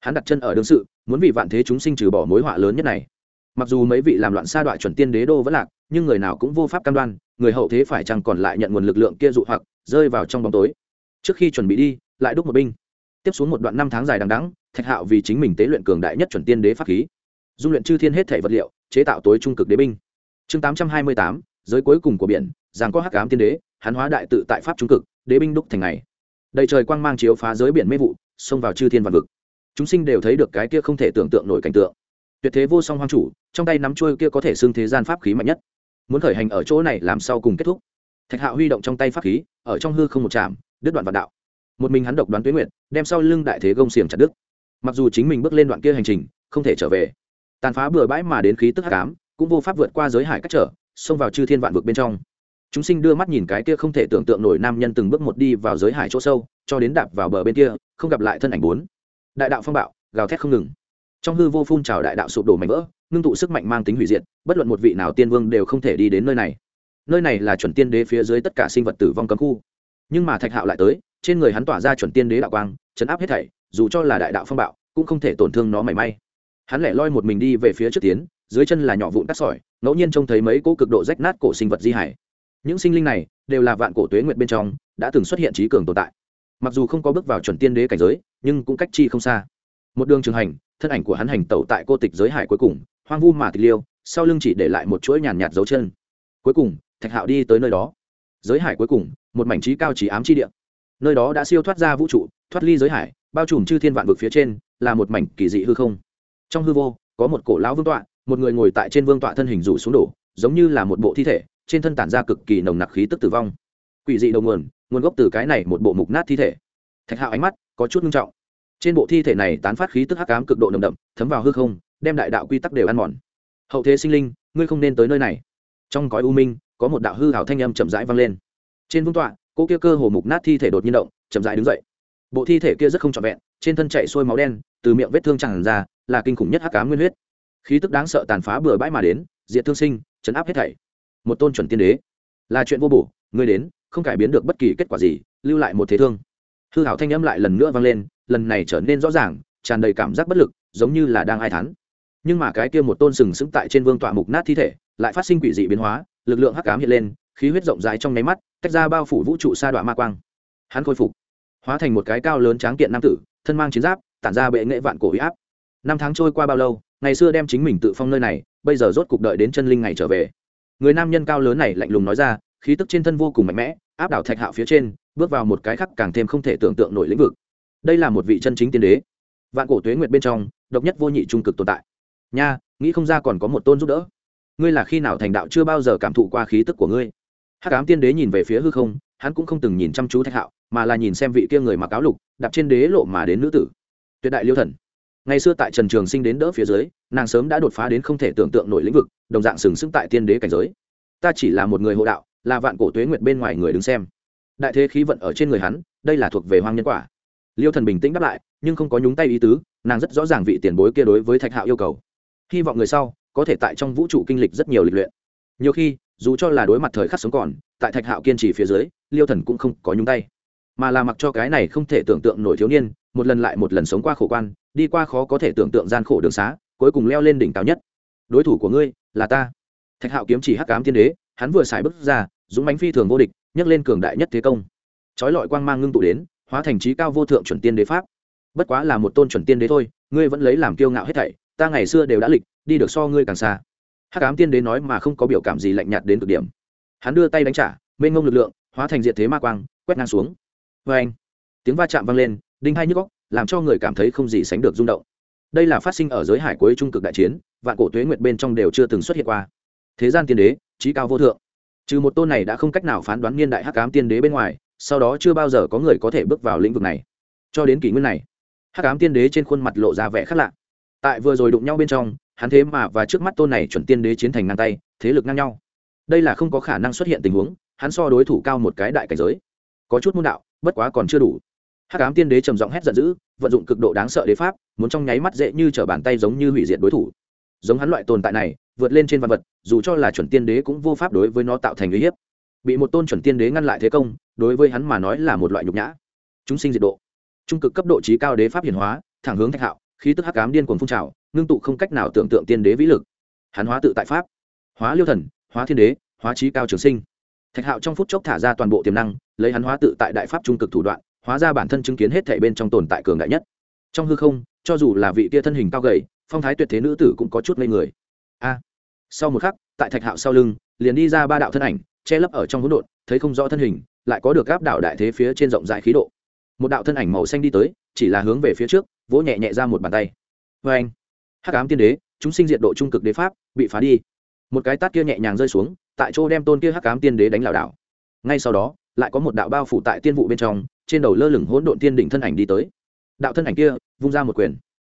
Hắn đặt chân ở đương sự, muốn vì vạn thế chúng sinh trừ bỏ mối họa lớn nhất này mặc dù mấy vị làm loạn sa đoạn chuẩn tiên đế đô vẫn lạc, nhưng người nào cũng vô pháp cam đoan, người hậu thế phải chăng còn lại nhận nguồn lực lượng kia dụ hoặc, rơi vào trong bóng tối. Trước khi chuẩn bị đi, lại đúc một binh. Tiếp xuống một đoạn năm tháng dài đằng đẵng, thạch hạo vì chính mình tế luyện cường đại nhất chuẩn tiên đế pháp khí. Dung luyện chư thiên hết thể vật liệu, chế tạo tối trung cực đế binh. Chương tám trăm hai mươi tám, giới cuối cùng của biển giang có hắc ám tiên đế hán hóa đại tự tại pháp trung cực, đế binh đúc thành ngày. Đầy trời quang mang chiếu phá giới biển mê vụ, xông vào chư thiên vạn vực. Chúng sinh đều thấy được cái kia không thể tưởng tượng nổi cảnh tượng. Tuyệt thế vô song hoang chủ trong tay nắm chuôi kia có thể xưng thế gian pháp khí mạnh nhất. Muốn khởi hành ở chỗ này làm sau cùng kết thúc? Thạch hạo huy động trong tay pháp khí, ở trong hư không một chạm đứt đoạn vạn đạo. Một mình hắn độc đoán tuyến nguyện đem sau lưng đại thế gông xiềng chặt đứt. Mặc dù chính mình bước lên đoạn kia hành trình, không thể trở về. Tàn phá bừa bãi mà đến khí tức hắc ám, cũng vô pháp vượt qua giới hải cách trở, xông vào chư thiên vạn vực bên trong. Chúng sinh đưa mắt nhìn cái kia không thể tưởng tượng nổi nam nhân từng bước một đi vào giới hải chỗ sâu, cho đến đạp vào bờ bên kia, không gặp lại thân ảnh bốn. Đại đạo phong bạo, gào thét không ngừng. Trong hư vô phun trào đại đạo sụp đổ mảnh vỡ ngưng tụ sức mạnh mang tính hủy diệt, bất luận một vị nào tiên vương đều không thể đi đến nơi này. Nơi này là chuẩn tiên đế phía dưới tất cả sinh vật tử vong cấm khu. Nhưng mà thạch hạo lại tới, trên người hắn tỏa ra chuẩn tiên đế đạo quang, chấn áp hết thảy, dù cho là đại đạo phong bạo, cũng không thể tổn thương nó mảy may. Hắn lẻ loi một mình đi về phía trước tiến, dưới chân là nhỏ vụn cắt sỏi, ngẫu nhiên trông thấy mấy cỗ cực độ rách nát cổ sinh vật di hải. Những sinh linh này đều là vạn cổ tuế nguyệt bên trong, đã từng xuất hiện trí cường tồn tại. Mặc dù không có bước vào chuẩn tiên đế cảnh giới, nhưng cũng cách chi không xa. Một đường trường hành, thân ảnh của hắn hành tẩu tại cô tịch giới hải cuối cùng hoang vu mà tịch liêu, sau lưng chỉ để lại một chuỗi nhàn nhạt dấu chân. Cuối cùng, thạch hạo đi tới nơi đó. Giới hải cuối cùng, một mảnh trí cao trí ám chi địa. Nơi đó đã siêu thoát ra vũ trụ, thoát ly giới hải, bao trùm chư thiên vạn vực phía trên, là một mảnh kỳ dị hư không. Trong hư vô, có một cổ lão vương tọa, một người ngồi tại trên vương tọa thân hình rủ xuống đổ, giống như là một bộ thi thể, trên thân tản ra cực kỳ nồng nặc khí tức tử vong. Quỷ dị đầu nguồn nguồn gốc từ cái này một bộ mục nát thi thể. Thạch hạo ánh mắt có chút nghiêm trọng. Trên bộ thi thể này tán phát khí tức hắc ám cực độ nồng đậm, thấm vào hư không đem đại đạo quy tắc đều ăn mòn. Hậu thế sinh linh, ngươi không nên tới nơi này. Trong cõi u minh, có một đạo hư hảo thanh âm chậm rãi vang lên. Trên vương tọa, cô kia cơ hồ mục nát thi thể đột nhiên động, chậm rãi đứng dậy. Bộ thi thể kia rất không trọn vẹn, trên thân chạy xuôi máu đen, từ miệng vết thương chẳng ra, là kinh khủng nhất hắc ám nguyên huyết. Khí tức đáng sợ tàn phá bừa bãi mà đến, diệt thương sinh, chấn áp hết thảy. Một tôn chuẩn tiên đế. Là chuyện vô bổ, ngươi đến, không cải biến được bất kỳ kết quả gì, lưu lại một thế thương. Hư hảo thanh âm lại lần nữa vang lên, lần này trở nên rõ ràng, tràn đầy cảm giác bất lực, giống như là đang ai thán nhưng mà cái kia một tôn sừng sững tại trên vương tọa mục nát thi thể, lại phát sinh quỷ dị biến hóa, lực lượng hắc ám hiện lên, khí huyết rộng rãi trong nháy mắt, tách ra bao phủ vũ trụ sa đoạn ma quang. Hắn khôi phục, hóa thành một cái cao lớn tráng kiện nam tử, thân mang chiến giáp, tản ra bệ nghệ vạn cổ huy áp. Năm tháng trôi qua bao lâu, ngày xưa đem chính mình tự phong nơi này, bây giờ rốt cục đợi đến chân linh ngày trở về. Người nam nhân cao lớn này lạnh lùng nói ra, khí tức trên thân vô cùng mạnh mẽ, áp đảo thạch hạo phía trên, bước vào một cái khắc càng thêm không thể tưởng tượng nổi lĩnh vực. Đây là một vị chân chính tiên đế. Vạn cổ tuế nguyệt bên trong, độc nhất vô nhị trung cực tồn tại nha, nghĩ không ra còn có một tôn giúp đỡ. Ngươi là khi nào thành đạo chưa bao giờ cảm thụ qua khí tức của ngươi? Hát cám tiên đế nhìn về phía hư không, hắn cũng không từng nhìn chăm chú thạch hạo, mà là nhìn xem vị kia người mặc áo lục, đạp trên đế lộ mà đến nữ tử. Tuyệt đại liêu thần. Ngày xưa tại trần trường sinh đến đỡ phía dưới, nàng sớm đã đột phá đến không thể tưởng tượng nổi lĩnh vực, đồng dạng sừng sững tại tiên đế cảnh giới. Ta chỉ là một người hộ đạo, là vạn cổ tuế nguyệt bên ngoài người đứng xem. Đại thế khí vận ở trên người hắn, đây là thuộc về hoang nhân quả. Liêu thần bình tĩnh đáp lại, nhưng không có nhúng tay ý tứ, nàng rất rõ ràng vị tiền bối kia đối với thạch hạo yêu cầu hy vọng người sau có thể tại trong vũ trụ kinh lịch rất nhiều lịch luyện. Nhiều khi, dù cho là đối mặt thời khắc sống còn, tại thạch hạo kiên trì phía dưới, liêu thần cũng không có nhúng tay. Mà là mặc cho cái này không thể tưởng tượng nổi thiếu niên, một lần lại một lần sống qua khổ quan, đi qua khó có thể tưởng tượng gian khổ đường xá, cuối cùng leo lên đỉnh cao nhất. Đối thủ của ngươi là ta. Thạch hạo kiếm chỉ hắc cám thiên đế, hắn vừa xài bước ra, dũng bánh phi thường vô địch, nhấc lên cường đại nhất thế công. Trói lọi quang mang ngưng tụ đến, hóa thành trí cao vô thượng chuẩn tiên đế pháp. Bất quá là một tôn chuẩn tiên đế thôi, ngươi vẫn lấy làm kiêu ngạo hết thảy ta ngày xưa đều đã lịch, đi được so ngươi càng xa. Hắc cám tiên đế nói mà không có biểu cảm gì lạnh nhạt đến cực điểm. Hắn đưa tay đánh trả, mênh ngông lực lượng, hóa thành diện thế ma quang, quét ngang xuống. Vê anh, tiếng va chạm vang lên, đinh hai nhức góc, làm cho người cảm thấy không gì sánh được rung động. Đây là phát sinh ở giới hải cuối trung cực đại chiến, vạn cổ tuế nguyệt bên trong đều chưa từng xuất hiện qua. Thế gian tiên đế trí cao vô thượng. Trừ một tôn này đã không cách nào phán đoán niên đại hắc ám tiên đế bên ngoài, sau đó chưa bao giờ có người có thể bước vào lĩnh vực này. Cho đến kỷ nguyên này, hắc ám tiên đế trên khuôn mặt lộ ra vẻ khác lạ tại vừa rồi đụng nhau bên trong, hắn thế mà và trước mắt tôn này chuẩn tiên đế chiến thành ngang tay, thế lực ngang nhau. Đây là không có khả năng xuất hiện tình huống, hắn so đối thủ cao một cái đại cảnh giới. Có chút môn đạo, bất quá còn chưa đủ. Hắc ám tiên đế trầm giọng hét giận dữ, vận dụng cực độ đáng sợ đế pháp, muốn trong nháy mắt dễ như t r ở bàn tay giống như hủy diệt đối thủ. Giống hắn loại tồn tại này, vượt lên trên văn vật, dù cho là chuẩn tiên đế cũng vô pháp đối với nó tạo thành uy hiếp. Bị một tôn chuẩn tiên đế ngăn lại thế công, đối với hắn mà nói là một loại nhục nhã. Chúng sinh diệt độ. Trung cực cấp độ trí cao đế pháp hiển hóa, thẳng hướng thạch hạo khí tức hắc ám điên cuồng phun trào, ngưng tụ không cách nào tưởng tượng tiên đế vĩ lực. Hắn hóa tự tại pháp, hóa liêu thần, hóa thiên đế, hóa trí cao trường sinh. Thạch hạo trong phút chốc thả ra toàn bộ tiềm năng, lấy hắn hóa tự tại đại pháp trung cực thủ đoạn, hóa ra bản thân chứng kiến hết thể bên trong tồn tại cường đại nhất. Trong hư không, cho dù là vị tia thân hình cao gầy, phong thái tuyệt thế nữ tử cũng có chút ngây người. A! Sau một khắc, tại thạch hạo sau lưng, liền đi ra ba đạo thân ảnh, che lấp ở trong hỗn độn, thấy không rõ thân hình, lại có được gáp đạo đại thế phía trên rộng rãi khí độ. Một đạo thân ảnh màu xanh đi tới, chỉ là hướng về phía trước vỗ nhẹ nhẹ ra một bàn tay. Vê anh. Hắc ám tiên đế, chúng sinh diện độ trung cực đế pháp, bị phá đi. Một cái tát kia nhẹ nhàng rơi xuống, tại chỗ đem tôn kia hắc ám tiên đế đánh lảo đảo. Ngay sau đó, lại có một đạo bao phủ tại tiên vụ bên trong, trên đầu lơ lửng hỗn độn tiên đỉnh thân ảnh đi tới. Đạo thân ảnh kia, vung ra một quyền.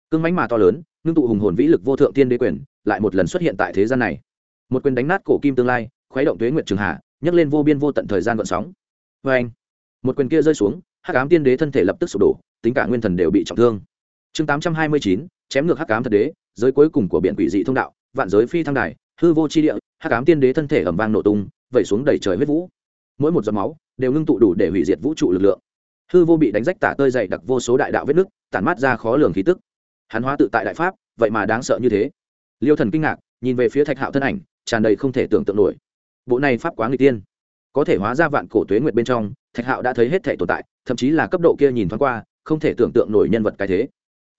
Cương mánh mà to lớn, ngưng tụ hùng hồn vĩ lực vô thượng tiên đế quyền, lại một lần xuất hiện tại thế gian này. Một quyền đánh nát cổ kim tương lai, khuấy động tuế nguyệt trường hạ, nhấc lên vô biên vô tận thời gian gọn sóng. Vê anh. Một quyền kia rơi xuống, hắc ám tiên đế thân thể lập tức sụp đổ, tính cả nguyên thần đều bị trọng thương chương tám trăm hai mươi chín, chém ngược hắc ám thật đế, giới cuối cùng của biển quỷ dị thông đạo, vạn giới phi thăng đài, hư vô chi địa, hắc ám tiên đế thân thể ẩm vang nổ tung, vẩy xuống đầy trời huyết vũ. Mỗi một giọt máu đều ngưng tụ đủ để hủy diệt vũ trụ lực lượng. Hư vô bị đánh rách tả tơi dày đặc vô số đại đạo vết nứt, tản mát ra khó lường khí tức. Hắn hóa tự tại đại pháp, vậy mà đáng sợ như thế. Liêu thần kinh ngạc, nhìn về phía thạch hạo thân ảnh, tràn đầy không thể tưởng tượng nổi. Bộ này pháp quá người tiên. Có thể hóa ra vạn cổ tuế nguyệt bên trong, thạch hạo đã thấy hết thể tồn tại, thậm chí là cấp độ kia nhìn thoáng qua, không thể tưởng tượng nổi nhân vật cái thế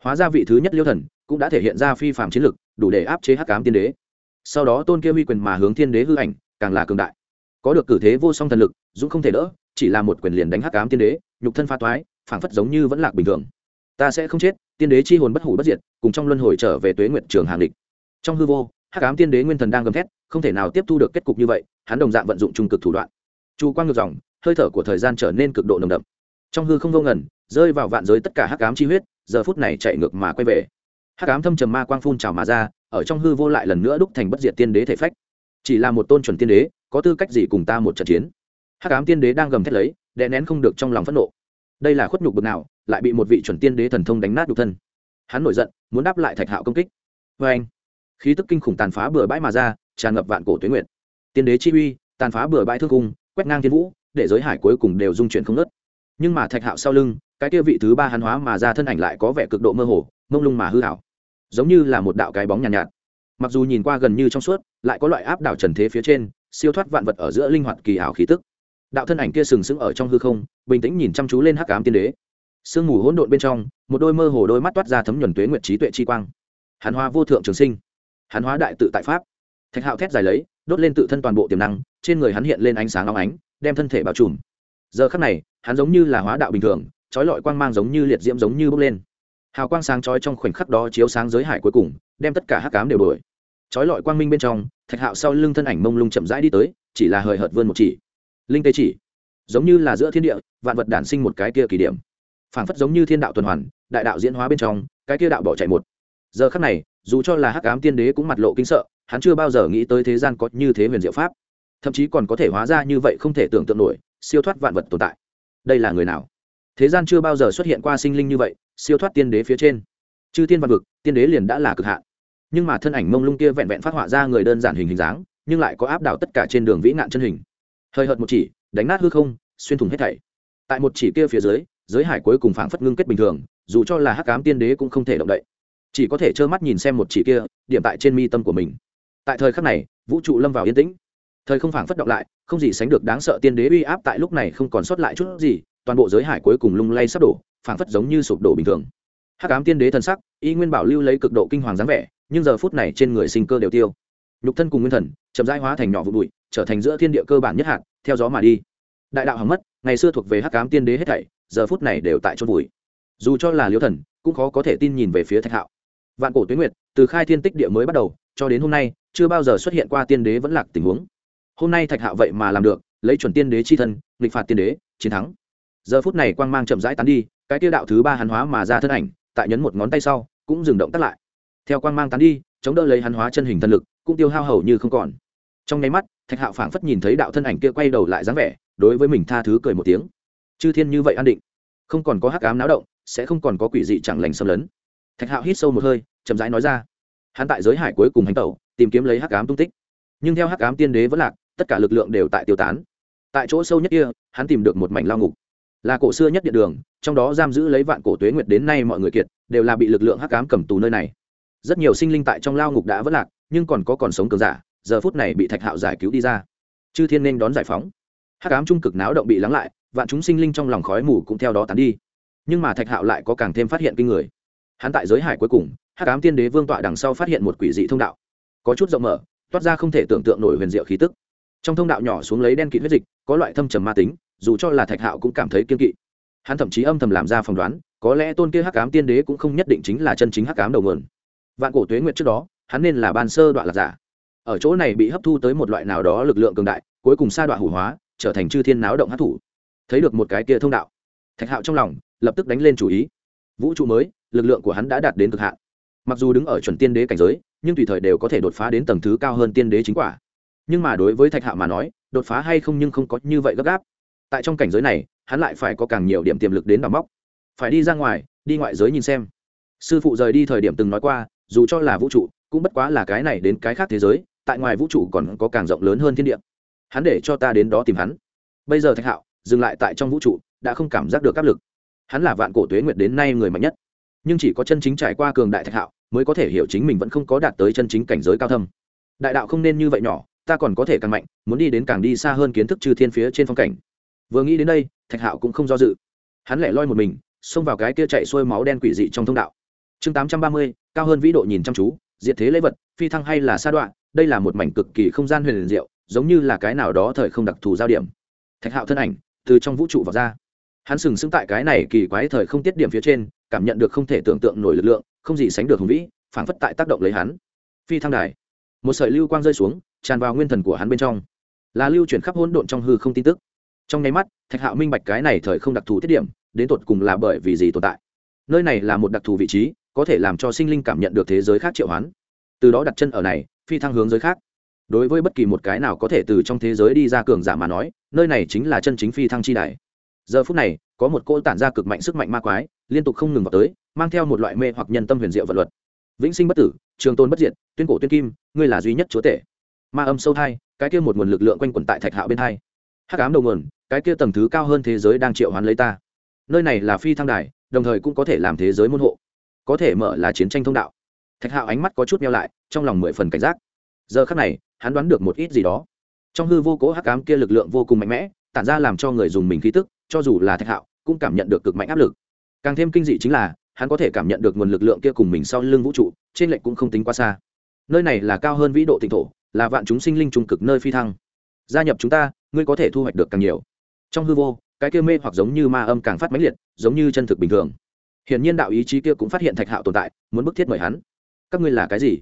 hóa ra vị thứ nhất liêu thần, cũng đã thể hiện ra phi phạm chiến lực, đủ để áp chế hắc cám tiên đế. Sau đó tôn kia huy quyền mà hướng thiên đế hư ảnh, càng là cường đại. Có được cử thế vô song thần lực, dũng không thể đỡ, chỉ là một quyền liền đánh hắc cám tiên đế, nhục thân pha toái, phảng phất giống như vẫn lạc bình thường. Ta sẽ không chết, tiên đế chi hồn bất hủ bất diệt, cùng trong luân hồi trở về tuế nguyện trường hàng địch. Trong hư vô, hắc ám tiên đế nguyên thần đang gầm thét, không thể nào tiếp thu được kết cục như vậy, hắn đồng dạng vận dụng trung cực thủ đoạn. Chu quang ngược dòng, hơi thở của thời gian trở nên cực độ nồng đậm. Trong hư không vô ngẩn rơi vào vạn giới tất cả hắc ám chi huyết, giờ phút này chạy ngược mà quay về. Hắc ám thâm trầm ma quang phun trào mà ra, ở trong hư vô lại lần nữa đúc thành bất diệt tiên đế thể phách. Chỉ là một tôn chuẩn tiên đế, có tư cách gì cùng ta một trận chiến? Hắc ám tiên đế đang gầm thét lấy, đè nén không được trong lòng phẫn nộ. Đây là khuất nhục bực nào, lại bị một vị chuẩn tiên đế thần thông đánh nát nhục thân. Hắn nổi giận, muốn đáp lại thạch hạo công kích. Vê anh, khí tức kinh khủng tàn phá bừa bãi mà ra, tràn ngập vạn cổ tuyến nguyện tiên đế chi uy, tàn phá bừa bãi thương cung quét ngang thiên vũ, để giới hải cuối cùng đều dung chuyển không nớt nhưng mà thạch hạo sau lưng cái kia vị thứ ba hắn hóa mà ra thân ảnh lại có vẻ cực độ mơ hồ mông lung mà hư hảo. Giống như là một đạo cái bóng nhàn nhạt, nhạt. Mặc dù nhìn qua gần như trong suốt lại có loại áp đảo trần thế phía trên siêu thoát vạn vật ở giữa linh hoạt kỳ ảo khí tức. Đạo thân ảnh kia sừng sững ở trong hư không bình tĩnh nhìn chăm chú lên hắc ám tiên đế. Sương mù hỗn độn bên trong một đôi mơ hồ đôi mắt toát ra thấm nhuần tuế nguyệt trí tuệ chi quang. Hàn hóa vô thượng trường sinh hàn hóa đại tự tại pháp. Thạch hạo thét dài lấy đốt lên tự thân toàn bộ tiềm năng trên người hắn hiện lên ánh sáng long ánh đem thân thể bao trùm. Giờ khắc này hắn giống như là hóa đạo bình thường trói lọi quang mang giống như liệt diễm giống như bốc lên. Hào quang sáng trói trong khoảnh khắc đó chiếu sáng giới hải cuối cùng, đem tất cả hắc cám đều đổi. Trói lọi quang minh bên trong, thạch hạo sau lưng thân ảnh mông lung chậm rãi đi tới, chỉ là hời hợt vươn một chỉ. Linh tê chỉ, giống như là giữa thiên địa, vạn vật đản sinh một cái kia kỳ điểm phảng phất giống như thiên đạo tuần hoàn, đại đạo diễn hóa bên trong, cái kia đạo bỏ chạy một. Giờ khắc này, dù cho là hắc ám tiên đế cũng mặt lộ kinh sợ, hắn chưa bao giờ nghĩ tới thế gian có như thế huyền diệu pháp. Thậm chí còn có thể hóa ra như vậy không thể tưởng tượng nổi, siêu thoát vạn vật tồn tại. Đây là người nào? Thế gian chưa bao giờ xuất hiện qua sinh linh như vậy, siêu thoát tiên đế phía trên. Chư tiên văn vực, tiên đế liền đã là cực hạn. Nhưng mà thân ảnh mông lung kia vẹn vẹn phát họa ra người đơn giản hình hình dáng, nhưng lại có áp đảo tất cả trên đường vĩ nạn chân hình. Hơi hợt một chỉ, đánh nát hư không, xuyên thủng hết thảy. Tại một chỉ kia phía dưới, giới hải cuối cùng phảng phất ngưng kết bình thường, dù cho là hắc cám tiên đế cũng không thể động đậy. Chỉ có thể trơ mắt nhìn xem một chỉ kia, điểm tại trên mi tâm của mình. Tại thời khắc này, vũ trụ lâm vào yên tĩnh. Thời không phảng phất động lại, không gì sánh được đáng sợ tiên đế uy áp tại lúc này không còn sót lại chút gì toàn bộ giới hải cuối cùng lung lay sắp đổ, phảng phất giống như sụp đổ bình thường. Hắc ám tiên đế thần sắc, y nguyên bảo lưu lấy cực độ kinh hoàng dáng vẻ, nhưng giờ phút này trên người sinh cơ đều tiêu. Nhục thân cùng nguyên thần, chậm rãi hóa thành nhỏ vụ bụi, trở thành giữa thiên địa cơ bản nhất hạn theo gió mà đi. Đại đạo hỏng mất, ngày xưa thuộc về hắc ám tiên đế hết thảy, giờ phút này đều tại chôn vùi. Dù cho là liêu thần, cũng khó có thể tin nhìn về phía thạch hạo. Vạn cổ tuyến nguyệt, từ khai thiên tích địa mới bắt đầu, cho đến hôm nay, chưa bao giờ xuất hiện qua tiên đế vẫn lạc tình huống. Hôm nay thạch hạo vậy mà làm được, lấy chuẩn tiên đế chi thân, nghịch phạt tiên đế, chiến thắng giờ phút này quang mang chậm rãi tán đi, cái tiêu đạo thứ ba hắn hóa mà ra thân ảnh, tại nhấn một ngón tay sau, cũng dừng động tắt lại. Theo quang mang tán đi, chống đỡ lấy hắn hóa chân hình thân lực, cũng tiêu hao hầu như không còn. Trong nháy mắt, thạch hạo phảng phất nhìn thấy đạo thân ảnh kia quay đầu lại dáng vẻ, đối với mình tha thứ cười một tiếng. Chư thiên như vậy an định, không còn có hắc ám náo động, sẽ không còn có quỷ dị chẳng lành xâm lấn. Thạch hạo hít sâu một hơi, chậm rãi nói ra. Hắn tại giới hải cuối cùng hành tẩu, tìm kiếm lấy hắc ám tung tích. Nhưng theo hắc ám tiên đế vẫn lạc, tất cả lực lượng đều tại tiêu tán. Tại chỗ sâu nhất kia, hắn tìm được một mảnh lao ngục là cổ xưa nhất điện đường, trong đó giam giữ lấy vạn cổ tuế nguyệt đến nay mọi người kiệt, đều là bị lực lượng hắc ám cầm tù nơi này. Rất nhiều sinh linh tại trong lao ngục đã vất lạc, nhưng còn có còn sống cường giả, giờ phút này bị thạch hạo giải cứu đi ra. Chư thiên nên đón giải phóng. Hắc ám trung cực náo động bị lắng lại, vạn chúng sinh linh trong lòng khói mù cũng theo đó tán đi. Nhưng mà thạch hạo lại có càng thêm phát hiện kinh người. Hắn tại giới hải cuối cùng, hắc ám tiên đế vương tọa đằng sau phát hiện một quỷ dị thông đạo. Có chút rộng mở, toát ra không thể tưởng tượng nổi huyền diệu khí tức. Trong thông đạo nhỏ xuống lấy đen kịt huyết dịch, có loại thâm trầm ma tính dù cho là thạch hạo cũng cảm thấy kiên kỵ. Hắn thậm chí âm thầm làm ra phỏng đoán, có lẽ tôn kia hắc ám tiên đế cũng không nhất định chính là chân chính hắc ám đầu nguồn. Vạn cổ tuế nguyệt trước đó, hắn nên là ban sơ đoạn lạc giả. Ở chỗ này bị hấp thu tới một loại nào đó lực lượng cường đại, cuối cùng sa đoạn hủ hóa, trở thành chư thiên náo động hát thủ. Thấy được một cái kia thông đạo, thạch hạo trong lòng lập tức đánh lên chủ ý. Vũ trụ mới, lực lượng của hắn đã đạt đến cực hạn. Mặc dù đứng ở chuẩn tiên đế cảnh giới, nhưng tùy thời đều có thể đột phá đến tầng thứ cao hơn tiên đế chính quả. Nhưng mà đối với thạch hạo mà nói, đột phá hay không nhưng không có như vậy gấp gáp tại trong cảnh giới này, hắn lại phải có càng nhiều điểm tiềm lực đến đào móc. Phải đi ra ngoài, đi ngoại giới nhìn xem. Sư phụ rời đi thời điểm từng nói qua, dù cho là vũ trụ, cũng bất quá là cái này đến cái khác thế giới, tại ngoài vũ trụ còn có càng rộng lớn hơn thiên địa. Hắn để cho ta đến đó tìm hắn. Bây giờ thạch hạo, dừng lại tại trong vũ trụ, đã không cảm giác được áp lực. Hắn là vạn cổ tuế nguyệt đến nay người mạnh nhất. Nhưng chỉ có chân chính trải qua cường đại thạch hạo, mới có thể hiểu chính mình vẫn không có đạt tới chân chính cảnh giới cao thâm. Đại đạo không nên như vậy nhỏ, ta còn có thể càng mạnh, muốn đi đến càng đi xa hơn kiến thức chư thiên phía trên phong cảnh vừa nghĩ đến đây, thạch hạo cũng không do dự. Hắn lẻ loi một mình, xông vào cái kia chạy xuôi máu đen quỷ dị trong thông đạo. Chương tám trăm ba mươi, cao hơn vĩ độ nhìn chăm chú, diệt thế lễ vật, phi thăng hay là sa đoạn đây là một mảnh cực kỳ không gian huyền diệu, giống như là cái nào đó thời không đặc thù giao điểm. Thạch hạo thân ảnh từ trong vũ trụ vào ra. Hắn sừng sững tại cái này kỳ quái thời không tiết điểm phía trên, cảm nhận được không thể tưởng tượng nổi lực lượng, không gì sánh được hùng vĩ, phảng phất tại tác động lấy hắn. Phi thăng đài. Một sợi lưu quang rơi xuống, tràn vào nguyên thần của hắn bên trong. Là lưu chuyển khắp hỗn độn trong hư không tin tức trong nháy mắt, thạch hạo minh bạch cái này thời không đặc thù tiết điểm, đến tột cùng là bởi vì gì tồn tại. Nơi này là một đặc thù vị trí, có thể làm cho sinh linh cảm nhận được thế giới khác triệu hoán. Từ đó đặt chân ở này, phi thăng hướng giới khác. Đối với bất kỳ một cái nào có thể từ trong thế giới đi ra cường giả mà nói, nơi này chính là chân chính phi thăng chi đài. Giờ phút này, có một cô tản ra cực mạnh sức mạnh ma quái, liên tục không ngừng vào tới, mang theo một loại mê hoặc nhân tâm huyền diệu vật luật. Vĩnh sinh bất tử, trường tôn bất diệt, tuyên cổ tuyên kim, ngươi là duy nhất chúa tể. Ma âm sâu thai, cái kia một nguồn lực lượng quanh quẩn tại thạch hạo bên thai hắc ám đầu nguồn cái kia tầng thứ cao hơn thế giới đang triệu hoán lấy ta. Nơi này là phi thăng đài, đồng thời cũng có thể làm thế giới môn hộ. Có thể mở là chiến tranh thông đạo. Thạch hạo ánh mắt có chút meo lại, trong lòng mười phần cảnh giác. Giờ khắc này, hắn đoán được một ít gì đó. Trong hư vô cố hắc ám kia lực lượng vô cùng mạnh mẽ, tản ra làm cho người dùng mình khí tức, cho dù là thạch hạo, cũng cảm nhận được cực mạnh áp lực. Càng thêm kinh dị chính là, hắn có thể cảm nhận được nguồn lực lượng kia cùng mình sau lưng vũ trụ, trên lệnh cũng không tính quá xa. Nơi này là cao hơn vĩ độ tịnh thổ, là vạn chúng sinh linh trung cực nơi phi thăng. Gia nhập chúng ta, ngươi có thể thu hoạch được càng nhiều trong hư vô, cái kia mê hoặc giống như ma âm càng phát mãnh liệt, giống như chân thực bình thường. Hiển nhiên đạo ý chí kia cũng phát hiện thạch hạo tồn tại, muốn bức thiết mời hắn. Các ngươi là cái gì?